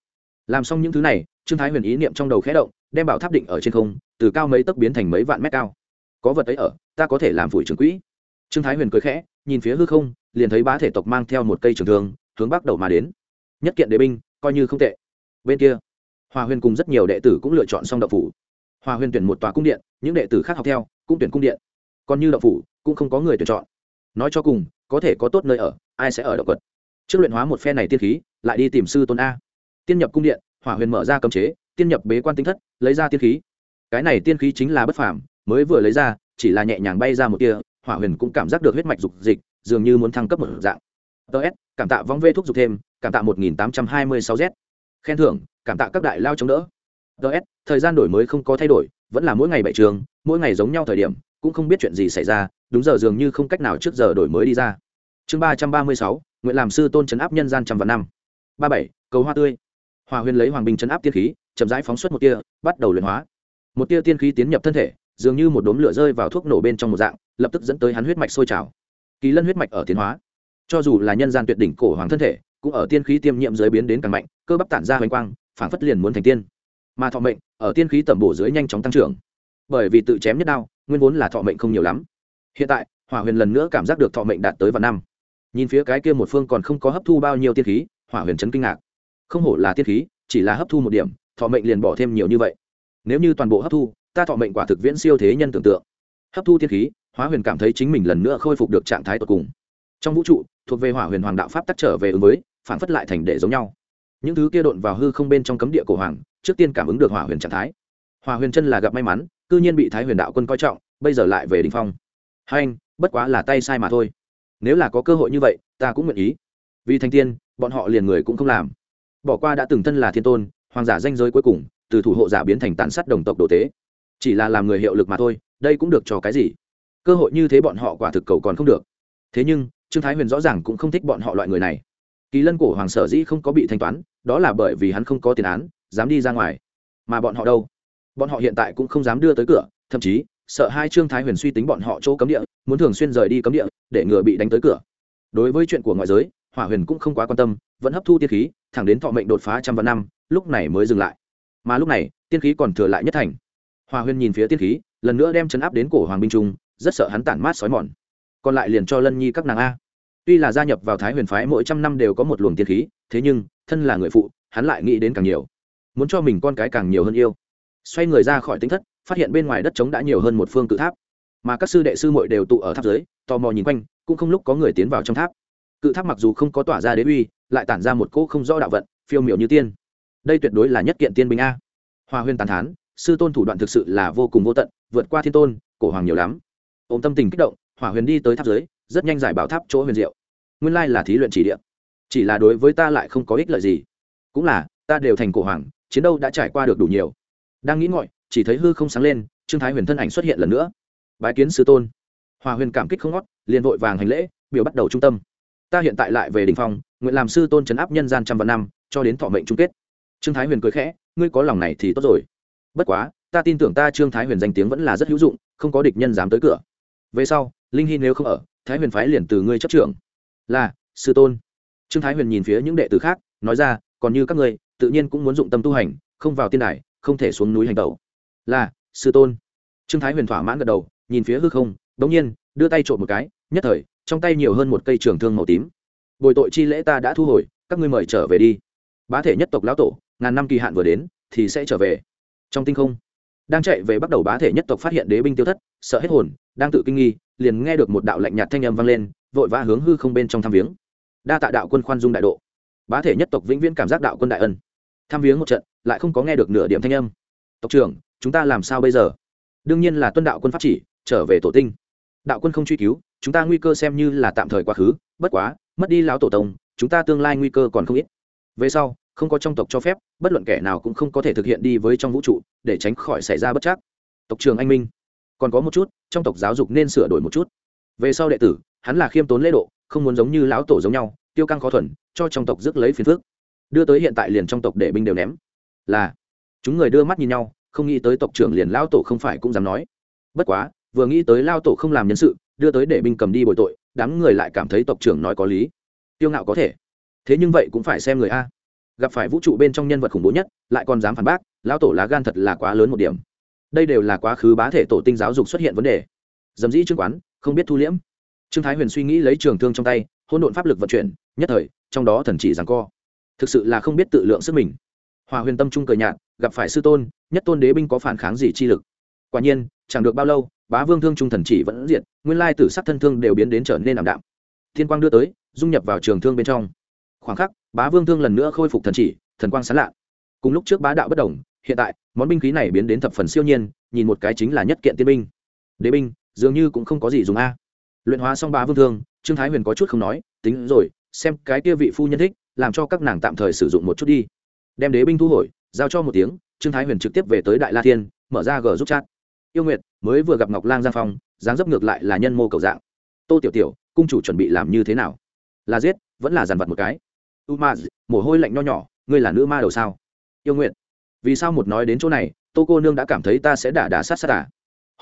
Làm xong những thứ này, trương thái huyền ý niệm trong đầu khẽ động, đem bảo tháp định ở trên không, từ cao mấy tấc biến thành mấy vạn mét cao. Có vật ấy ở, ta có thể làm phủi trường quỹ trương thái huyền cười khẽ, nhìn phía hư không, liền thấy bá thể tộc mang theo một cây trường thương, hướng bắc đầu mà đến. Nhất kiện đế binh, coi như không tệ. Bên kia, hòa huyền cùng rất nhiều đệ tử cũng lựa chọn xong đậu phủ. Hòa huyền tuyển một tòa cung điện, những đệ tử khác học theo, cũng tuyển cung điện. Còn như đậu phủ, cũng không có người tuyển chọn. Nói cho cùng, có thể có tốt nơi ở, ai sẽ ở đậu quật? trước luyện hóa một phe này tiên khí, lại đi tìm sư tôn a. Tiên nhập cung điện hỏa huyền mở ra cấm chế, tiên nhập bế quan tinh thất, lấy ra tiên khí. Cái này tiên khí chính là bất phàm, mới vừa lấy ra, chỉ là nhẹ nhàng bay ra một tia hỏa huyền cũng cảm giác được huyết mạch dục dịch, dường như muốn thăng cấp một dạng. Ts cảm tạ vong vê thuốc dục thêm, cảm tạ một nghìn tám trăm hai mươi sáu z. Khen thưởng, cảm tạ các đại lao chống đỡ. Ts thời gian đổi mới không có thay đổi, vẫn là mỗi ngày bảy trường, mỗi ngày giống nhau thời điểm, cũng không biết chuyện gì xảy ra, đúng giờ dường như không cách nào trước giờ đổi mới đi ra. Chương ba trăm ba mươi sáu, nguyện làm sư tôn chấn áp nhân gian trăm vạn năm. Ba bảy, cầu hoa tươi. Hòa huyền lấy hoàng bình chấn áp tiên khí, chậm rãi phóng xuất một tia, bắt đầu luyện hóa. Một tia tiên khí tiến nhập thân thể dường như một đốm lửa rơi vào thuốc nổ bên trong một dạng, lập tức dẫn tới hắn huyết mạch sôi trào. Kỳ lân huyết mạch ở tiến hóa. Cho dù là nhân gian tuyệt đỉnh cổ hoàng thân thể, cũng ở tiên khí tiêm nhiễm dưới biến đến càng mạnh, cơ bắp tản ra hoành quang, phảng phất liền muốn thành tiên. Mà thọ mệnh, ở tiên khí tẩm bổ dưới nhanh chóng tăng trưởng. Bởi vì tự chém nhất đao, nguyên vốn là thọ mệnh không nhiều lắm. Hiện tại, hỏa huyền lần nữa cảm giác được thọ mệnh đạt tới vạn năm. Nhìn phía cái kia một phương còn không có hấp thu bao nhiêu tiên khí, hỏa huyền chấn kinh ngạc. Không hổ là tiên khí, chỉ là hấp thu một điểm, thọ mệnh liền bỏ thêm nhiều như vậy. Nếu như toàn bộ hấp thu ta thọ mệnh quả thực viễn siêu thế nhân tưởng tượng. Hấp thu thiên khí, hóa huyền cảm thấy chính mình lần nữa khôi phục được trạng thái tột cùng. Trong vũ trụ, thuộc về hỏa huyền hoàng đạo pháp tắc trở về ứng với, phản phất lại thành để giống nhau. Những thứ kia độn vào hư không bên trong cấm địa cổ hoàng, trước tiên cảm ứng được hỏa huyền trạng thái. Hỏa huyền chân là gặp may mắn, cư nhiên bị thái huyền đạo quân coi trọng, bây giờ lại về đình phong. Hai anh, bất quá là tay sai mà thôi. Nếu là có cơ hội như vậy, ta cũng nguyện ý. Vì thành tiên, bọn họ liền người cũng không làm. Bỏ qua đã từng thân là thiên tôn, hoàng giả danh giới cuối cùng, từ thủ hộ giả biến thành tàn sát đồng tộc đồ tế chỉ là làm người hiệu lực mà thôi, đây cũng được cho cái gì? Cơ hội như thế bọn họ quả thực cầu còn không được. Thế nhưng, trương thái huyền rõ ràng cũng không thích bọn họ loại người này. Kỳ lân cổ hoàng sở dĩ không có bị thanh toán, đó là bởi vì hắn không có tiền án, dám đi ra ngoài. Mà bọn họ đâu? Bọn họ hiện tại cũng không dám đưa tới cửa, thậm chí, sợ hai trương thái huyền suy tính bọn họ chỗ cấm địa, muốn thường xuyên rời đi cấm địa, để ngừa bị đánh tới cửa. Đối với chuyện của ngoại giới, hỏa huyền cũng không quá quan tâm, vẫn hấp thu tiên khí, thẳng đến thọ mệnh đột phá trăm vạn năm, lúc này mới dừng lại. Mà lúc này, tiên khí còn thừa lại nhất thành hòa huyên nhìn phía tiên khí, lần nữa đem chấn áp đến cổ hoàng binh trung, rất sợ hắn tản mát sói mòn. Còn lại liền cho lân nhi các nàng a. Tuy là gia nhập vào thái huyền phái mỗi trăm năm đều có một luồng tiên khí, thế nhưng, thân là người phụ, hắn lại nghĩ đến càng nhiều. Muốn cho mình con cái càng nhiều hơn yêu. Xoay người ra khỏi tính thất, phát hiện bên ngoài đất trống đã nhiều hơn một phương cự tháp. Mà các sư đệ sư muội đều tụ ở tháp dưới, tò mò nhìn quanh, cũng không lúc có người tiến vào trong tháp. Cự tháp mặc dù không có tỏa ra đế uy, lại tản ra một cỗ không rõ đạo vận, phiêu miểu như tiên. Đây tuyệt đối là nhất kiện tiên binh a. Hoa huyên tàn thán sư tôn thủ đoạn thực sự là vô cùng vô tận, vượt qua thiên tôn, cổ hoàng nhiều lắm. Ông tâm tình kích động, hỏa huyền đi tới tháp dưới, rất nhanh giải bảo tháp chỗ huyền diệu. Nguyên lai là thí luyện chỉ địa. Chỉ là đối với ta lại không có ích lợi gì. Cũng là, ta đều thành cổ hoàng, chiến đâu đã trải qua được đủ nhiều. Đang nghĩ ngợi, chỉ thấy hư không sáng lên, trương thái huyền thân ảnh xuất hiện lần nữa. Bái kiến sư tôn. Hòa huyền cảm kích không ngót, liền vội vàng hành lễ, biểu bắt đầu trung tâm. Ta hiện tại lại về đình phong, nguyện làm sư tôn trấn áp nhân gian trăm vạn năm, cho đến thọ mệnh chung kết. Trương thái huyền cười khẽ, ngươi có lòng này thì tốt rồi bất quá, ta tin tưởng ta trương thái huyền danh tiếng vẫn là rất hữu dụng, không có địch nhân dám tới cửa. Về sau, linh hy nếu không ở, thái huyền phái liền từ ngươi chấp trưởng. Là, sư tôn. Trương thái huyền nhìn phía những đệ tử khác, nói ra, còn như các ngươi, tự nhiên cũng muốn dụng tâm tu hành, không vào tiên đài, không thể xuống núi hành tẩu. Là, sư tôn. Trương thái huyền thỏa mãn gật đầu, nhìn phía hư không, đống nhiên, đưa tay trộm một cái, nhất thời, trong tay nhiều hơn một cây trường thương màu tím. Bồi tội chi lễ ta đã thu hồi, các ngươi mời trở về đi. Bá thể nhất tộc lão tổ, ngàn năm kỳ hạn vừa đến, thì sẽ trở về trong tinh không, đang chạy về bắt đầu bá thể nhất tộc phát hiện đế binh tiêu thất, sợ hết hồn, đang tự kinh nghi, liền nghe được một đạo lạnh nhạt thanh âm vang lên, vội vã hướng hư không bên trong thăm viếng. Đa tạ đạo quân khoan dung đại độ. Bá thể nhất tộc vĩnh viễn cảm giác đạo quân đại ân. Thăm viếng một trận, lại không có nghe được nửa điểm thanh âm. Tộc trưởng, chúng ta làm sao bây giờ? Đương nhiên là tuân đạo quân pháp chỉ, trở về tổ tinh. Đạo quân không truy cứu, chúng ta nguy cơ xem như là tạm thời quá khứ, bất quá, mất đi lão tổ tông, chúng ta tương lai nguy cơ còn không ít. Về sau không có trong tộc cho phép, bất luận kẻ nào cũng không có thể thực hiện đi với trong vũ trụ, để tránh khỏi xảy ra bất chắc. Tộc trường anh minh. Còn có một chút, trong tộc giáo dục nên sửa đổi một chút. Về sau đệ tử, hắn là khiêm tốn lễ độ, không muốn giống như lão tổ giống nhau, tiêu căng khó thuần, cho trong tộc rước lấy phiền phước đưa tới hiện tại liền trong tộc để binh đều ném. Là, chúng người đưa mắt nhìn nhau, không nghĩ tới tộc trưởng liền lão tổ không phải cũng dám nói. Bất quá, vừa nghĩ tới lao tổ không làm nhân sự, đưa tới để binh cầm đi bồi tội, đám người lại cảm thấy tộc trưởng nói có lý. Tiêu ngạo có thể. Thế nhưng vậy cũng phải xem người a gặp phải vũ trụ bên trong nhân vật khủng bố nhất, lại còn dám phản bác, lão tổ lá gan thật là quá lớn một điểm. Đây đều là quá khứ bá thể tổ tinh giáo dục xuất hiện vấn đề. Dầm dĩ chứng quán, không biết thu liễm. Trương thái huyền suy nghĩ lấy trường thương trong tay hôn độn pháp lực vận chuyển, nhất thời, trong đó thần chỉ rằng co. Thực sự là không biết tự lượng sức mình. Hòa huyền tâm trung cười nhạt, gặp phải sư tôn, nhất tôn đế binh có phản kháng gì chi lực? Quả nhiên, chẳng được bao lâu, bá vương thương trung thần chỉ vẫn diệt, nguyên lai tử sắc thân thương đều biến đến trở nên ảm đạm. Thiên quang đưa tới, dung nhập vào trường thương bên trong khoảng khắc, bá vương thương lần nữa khôi phục thần chỉ, thần quang sán lạ. Cùng lúc trước bá đạo bất đồng, hiện tại, món binh khí này biến đến thập phần siêu nhiên, nhìn một cái chính là nhất kiện tiên binh. Đế binh, dường như cũng không có gì dùng a. Luyện hóa xong bá vương thương, trương thái huyền có chút không nói, tính rồi, xem cái kia vị phu nhân thích, làm cho các nàng tạm thời sử dụng một chút đi. Đem đế binh thu hồi, giao cho một tiếng, trương thái huyền trực tiếp về tới đại la thiên, mở ra g giúp chat. Yêu nguyệt, mới vừa gặp ngọc lang giang phong, dáng dấp ngược lại là nhân mô cầu dạng. Tô tiểu tiểu, cung chủ chuẩn bị làm như thế nào? Là giết, vẫn là dàn vật một cái u ma, mồ hôi lạnh nho nhỏ, ngươi là nữ ma đầu sao? Yêu nguyện vì sao một nói đến chỗ này, tô cô nương đã cảm thấy ta sẽ đả đả sát sát đả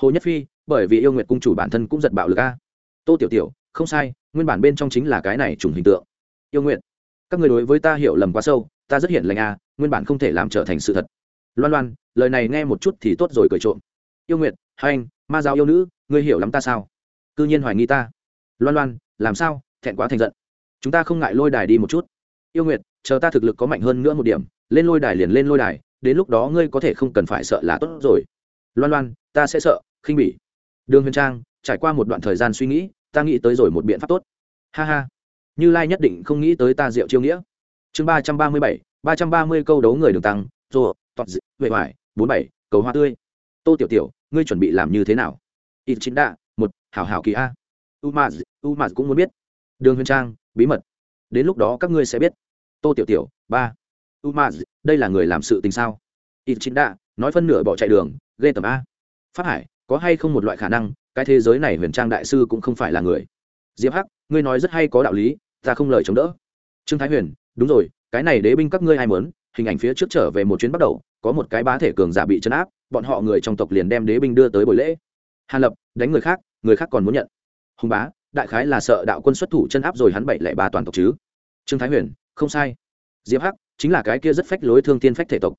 hồ nhất phi, bởi vì yêu nguyện cung chủ bản thân cũng giật bạo lực a tô tiểu tiểu, không sai, nguyên bản bên trong chính là cái này trùng hình tượng. Yêu nguyện các người đối với ta hiểu lầm quá sâu, ta rất hiển lành a nguyên bản không thể làm trở thành sự thật. Loan loan, lời này nghe một chút thì tốt rồi cười trộm. Yêu nguyệt, hai anh, ma giáo yêu nữ, ngươi hiểu lắm ta sao? Cư nhiên hoài nghi ta. Loan loan, làm sao? Thẹn quá thành giận. Chúng ta không ngại lôi đài đi một chút yêu nguyệt, chờ ta thực lực có mạnh hơn nữa một điểm, lên lôi đài liền lên lôi đài, đến lúc đó ngươi có thể không cần phải sợ là tốt rồi. Loan loan, ta sẽ sợ, khinh bỉ. Đường huyền trang, trải qua một đoạn thời gian suy nghĩ, ta nghĩ tới rồi một biện pháp tốt. Ha ha. Như lai nhất định không nghĩ tới ta diệu chiêu nghĩa. Chương ba trăm ba mươi bảy, ba trăm ba mươi câu đấu người đường tăng rùa tọt dị vệ hoài, bốn bảy, cầu hoa tươi. Tô tiểu tiểu, ngươi chuẩn bị làm như thế nào? Ít chín đạ, một, hảo hảo kỳ a. U m u m cũng muốn biết. Đường huyền trang, bí mật. Đến lúc đó các ngươi sẽ biết tô tiểu tiểu, ba. U m đây là người làm sự tình sao? Ít Chính đạ nói phân nửa bỏ chạy đường, ghê tầm a. Phát hải, có hay không một loại khả năng, cái thế giới này huyền trang đại sư cũng không phải là người. Diệp hắc, ngươi nói rất hay có đạo lý, ta không lời chống đỡ. Trương thái huyền, đúng rồi, cái này đế binh các ngươi ai muốn? Hình ảnh phía trước trở về một chuyến bắt đầu, có một cái bá thể cường giả bị chấn áp, bọn họ người trong tộc liền đem đế binh đưa tới buổi lễ. Hàn lập, đánh người khác người khác còn muốn nhận. Hùng bá, đại khái là sợ đạo quân xuất thủ chân áp rồi hắn bảy lẻ ba toàn tộc chứ. Trương thái huyền không sai. Diệp hắc chính là cái kia rất phách lối thương tiên phách thể tộc.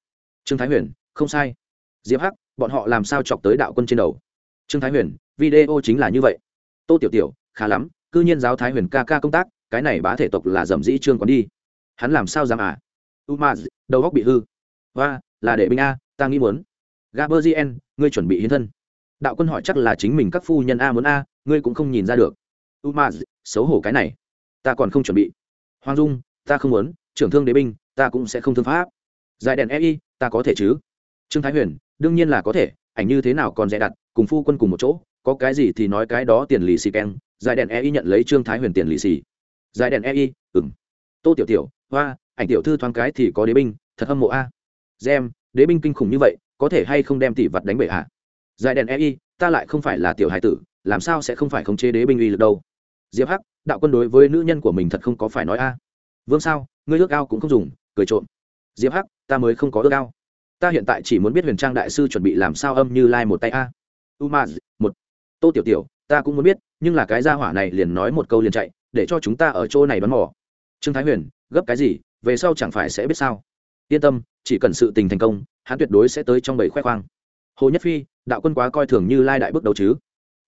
Trương thái huyền, không sai. Diệp hắc, bọn họ làm sao chọc tới đạo quân trên đầu? Trương thái huyền, video chính là như vậy. Tô tiểu tiểu, khá lắm, cư nhiên giáo thái huyền ca ca công tác, cái này bá thể tộc là dầm dĩ trương còn đi. Hắn làm sao dám à? Umaz, đầu góc bị hư. Và là để binh a, ta nghĩ muốn. Gaberzien ngươi chuẩn bị hiến thân. Đạo quân hỏi chắc là chính mình các phu nhân a muốn a, ngươi cũng không nhìn ra được. Umaz, xấu hổ cái này. Ta còn không chuẩn bị. Hoàng dung ta không muốn, trưởng thương đế binh, ta cũng sẽ không thương pháp. Giải đèn ei ta có thể chứ? Trương thái huyền, đương nhiên là có thể, ảnh như thế nào còn dè đặt, cùng phu quân cùng một chỗ, có cái gì thì nói cái đó tiền lì xì keng. Giải đèn ei nhận lấy trương thái huyền tiền lì xì. Giải đèn ei ừng tô tiểu tiểu, hoa, ảnh tiểu thư thoáng cái thì có đế binh, thật hâm mộ a. Gem, đế binh kinh khủng như vậy, có thể hay không đem tỷ vật đánh bể hạ giải đèn ei ta lại không phải là tiểu hải tử, làm sao sẽ không phải khống chế đế binh uy lực đâu? Diệp hắc, đạo quân đối với nữ nhân của mình thật không có phải nói a vương sao, ngươi ước ao cũng không dùng, cười trộm. Diệp hắc, ta mới không có ước ao. Ta hiện tại chỉ muốn biết huyền trang đại sư chuẩn bị làm sao âm như lai một tay a. U ma một. Tô tiểu tiểu, ta cũng muốn biết, nhưng là cái gia hỏa này liền nói một câu liền chạy, để cho chúng ta ở chỗ này bắn mỏ. Trương thái huyền, gấp cái gì, về sau chẳng phải sẽ biết sao. Yên tâm, chỉ cần sự tình thành công, hắn tuyệt đối sẽ tới trong bảy khoe khoang. Hồ nhất phi, đạo quân quá coi thường như lai đại bước đầu chứ.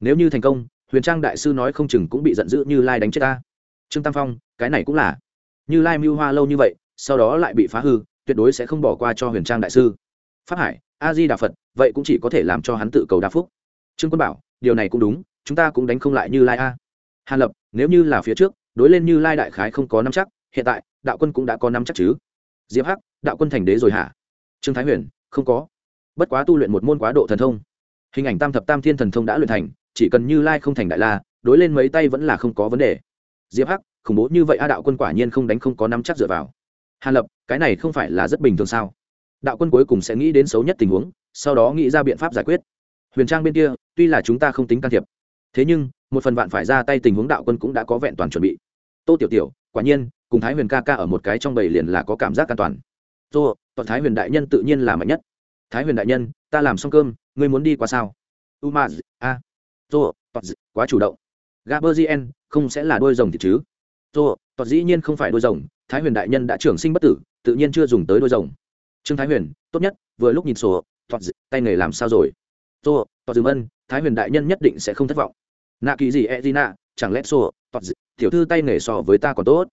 Nếu như thành công, huyền trang đại sư nói không chừng cũng bị giận dữ như lai đánh chết ta. Trương tam phong, cái này cũng là như lai mưu hoa lâu như vậy, sau đó lại bị phá hư, tuyệt đối sẽ không bỏ qua cho huyền trang đại sư. Phát hải, a di đà phật, vậy cũng chỉ có thể làm cho hắn tự cầu đa phúc. Trương quân bảo, điều này cũng đúng, chúng ta cũng đánh không lại như lai a. Hàn lập, nếu như là phía trước, đối lên như lai đại khái không có năm chắc, hiện tại, đạo quân cũng đã có năm chắc chứ. Diệp hắc, đạo quân thành đế rồi hả? Trương thái huyền, không có. Bất quá tu luyện một môn quá độ thần thông. Hình ảnh tam thập tam thiên thần thông đã luyện thành, chỉ cần như lai không thành đại la, đối lên mấy tay vẫn là không có vấn đề. Diệp hắc khủng bố như vậy a đạo quân quả nhiên không đánh không có năm chắc dựa vào. Hàn lập, cái này không phải là rất bình thường sao? Đạo quân cuối cùng sẽ nghĩ đến xấu nhất tình huống, sau đó nghĩ ra biện pháp giải quyết. Huyền trang bên kia, tuy là chúng ta không tính can thiệp, thế nhưng, một phần vạn phải ra tay tình huống đạo quân cũng đã có vẹn toàn chuẩn bị. Tô tiểu tiểu, quả nhiên, cùng thái huyền ca ca ở một cái trong bầy liền là có cảm giác an toàn. Tô toàn thái huyền đại nhân tự nhiên là mạnh nhất. Thái huyền đại nhân, ta làm xong cơm, ngươi muốn đi qua sao? U a. Tô toàn quá chủ động. Gaberzien không sẽ là đôi rồng thì chứ tô tọt dĩ nhiên không phải đôi rồng thái huyền đại nhân đã trưởng sinh bất tử tự nhiên chưa dùng tới đôi rồng. Trương thái huyền tốt nhất vừa lúc nhìn sổ dĩ tay nghề làm sao rồi? Tô tọt dừng ân thái huyền đại nhân nhất định sẽ không thất vọng. Nạ kỳ gì e d i chẳng lẽ sổ dĩ tiểu thư tay nghề so với ta còn tốt?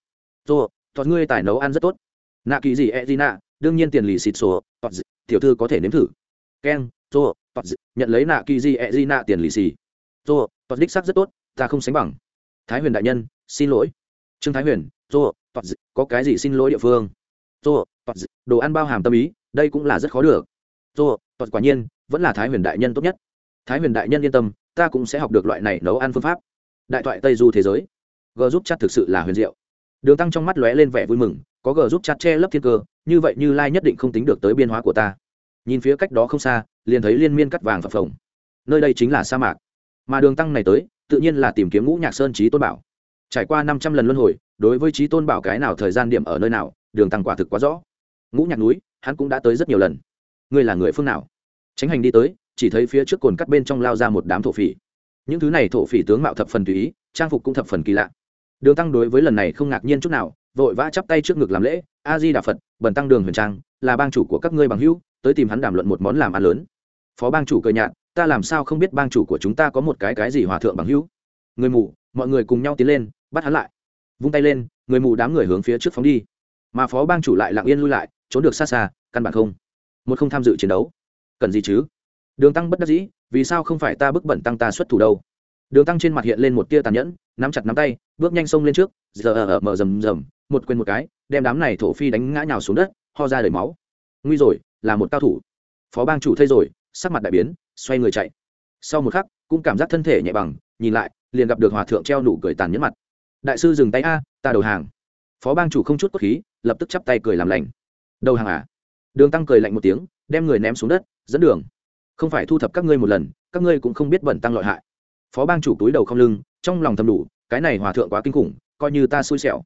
Tô tọt ngươi tài nấu ăn rất tốt. Nạ kỳ gì e d i đương nhiên tiền lì xịt sổ dĩ tiểu thư có thể nếm thử. Keng tô tọt dĩ, nhận lấy nạ kỳ gì e d i tiền lì xì. Tô tọt đích sắc rất tốt ta không sánh bằng. Thái huyền đại nhân xin lỗi trương thái huyền, dô toạt có cái gì xin lỗi địa phương? Dô toạt đồ ăn bao hàm tâm ý, đây cũng là rất khó được. Dô toạt quả nhiên, vẫn là thái huyền đại nhân tốt nhất. Thái huyền đại nhân yên tâm, ta cũng sẽ học được loại này nấu ăn phương pháp. Đại thoại tây du thế giới. G giúp chat thực sự là huyền diệu. Đường tăng trong mắt lóe lên vẻ vui mừng, có g giúp chặt che lấp thiên cơ, như vậy như lai nhất định không tính được tới biên hóa của ta. Nhìn phía cách đó không xa, liền thấy liên miên cắt vàng phập phồng. Nơi đây chính là sa mạc. Mà đường tăng này tới, tự nhiên là tìm kiếm ngũ nhạc sơn trí tôn bảo trải qua năm trăm lần luân hồi, đối với trí tôn bảo cái nào thời gian điểm ở nơi nào, đường tăng quả thực quá rõ. Ngũ nhạc núi, hắn cũng đã tới rất nhiều lần. Ngươi là người phương nào? Tránh hành đi tới, chỉ thấy phía trước cồn cắt bên trong lao ra một đám thổ phỉ. Những thứ này thổ phỉ tướng mạo thập phần tùy ý, trang phục cũng thập phần kỳ lạ. Đường tăng đối với lần này không ngạc nhiên chút nào, vội vã chắp tay trước ngực làm lễ a di đà phật, bần tăng đường huyền trang, là bang chủ của các ngươi bằng hữu, tới tìm hắn đàm luận một món làm ăn lớn. Phó bang chủ cười nhạt, ta làm sao không biết bang chủ của chúng ta có một cái cái gì hòa thượng bằng hữu? Người mù, mọi người cùng nhau tiến lên bắt hắn lại. Vung tay lên, người mù đám người hướng phía trước phóng đi. Mà phó bang chủ lại lặng yên lui lại, trốn được xa xa, căn bản không. Một không tham dự chiến đấu. Cần gì chứ? Đường tăng bất đắc dĩ, vì sao không phải ta bức bẩn tăng ta xuất thủ đâu? Đường tăng trên mặt hiện lên một tia tàn nhẫn, nắm chặt nắm tay, bước nhanh sông lên trước, giờ ở mở rầm rầm, một quên một cái, đem đám này thổ phi đánh ngã nhào xuống đất, ho ra đầy máu. Nguy rồi, là một cao thủ. Phó bang chủ thay rồi, sắc mặt đại biến, xoay người chạy. Sau một khắc, cũng cảm giác thân thể nhẹ bằng, nhìn lại, liền gặp được hòa thượng treo nụ cười tàn nhẫn mặt đại sư dừng tay a, ta đầu hàng. Phó bang chủ không chút cốt khí, lập tức chắp tay cười làm lành. Đầu hàng à? Đường tăng cười lạnh một tiếng, đem người ném xuống đất, dẫn đường. Không phải thu thập các ngươi một lần, các ngươi cũng không biết bẩn tăng lợi hại. Phó bang chủ túi đầu không lưng, trong lòng thầm đủ, cái này hòa thượng quá kinh khủng, coi như ta xui xẻo.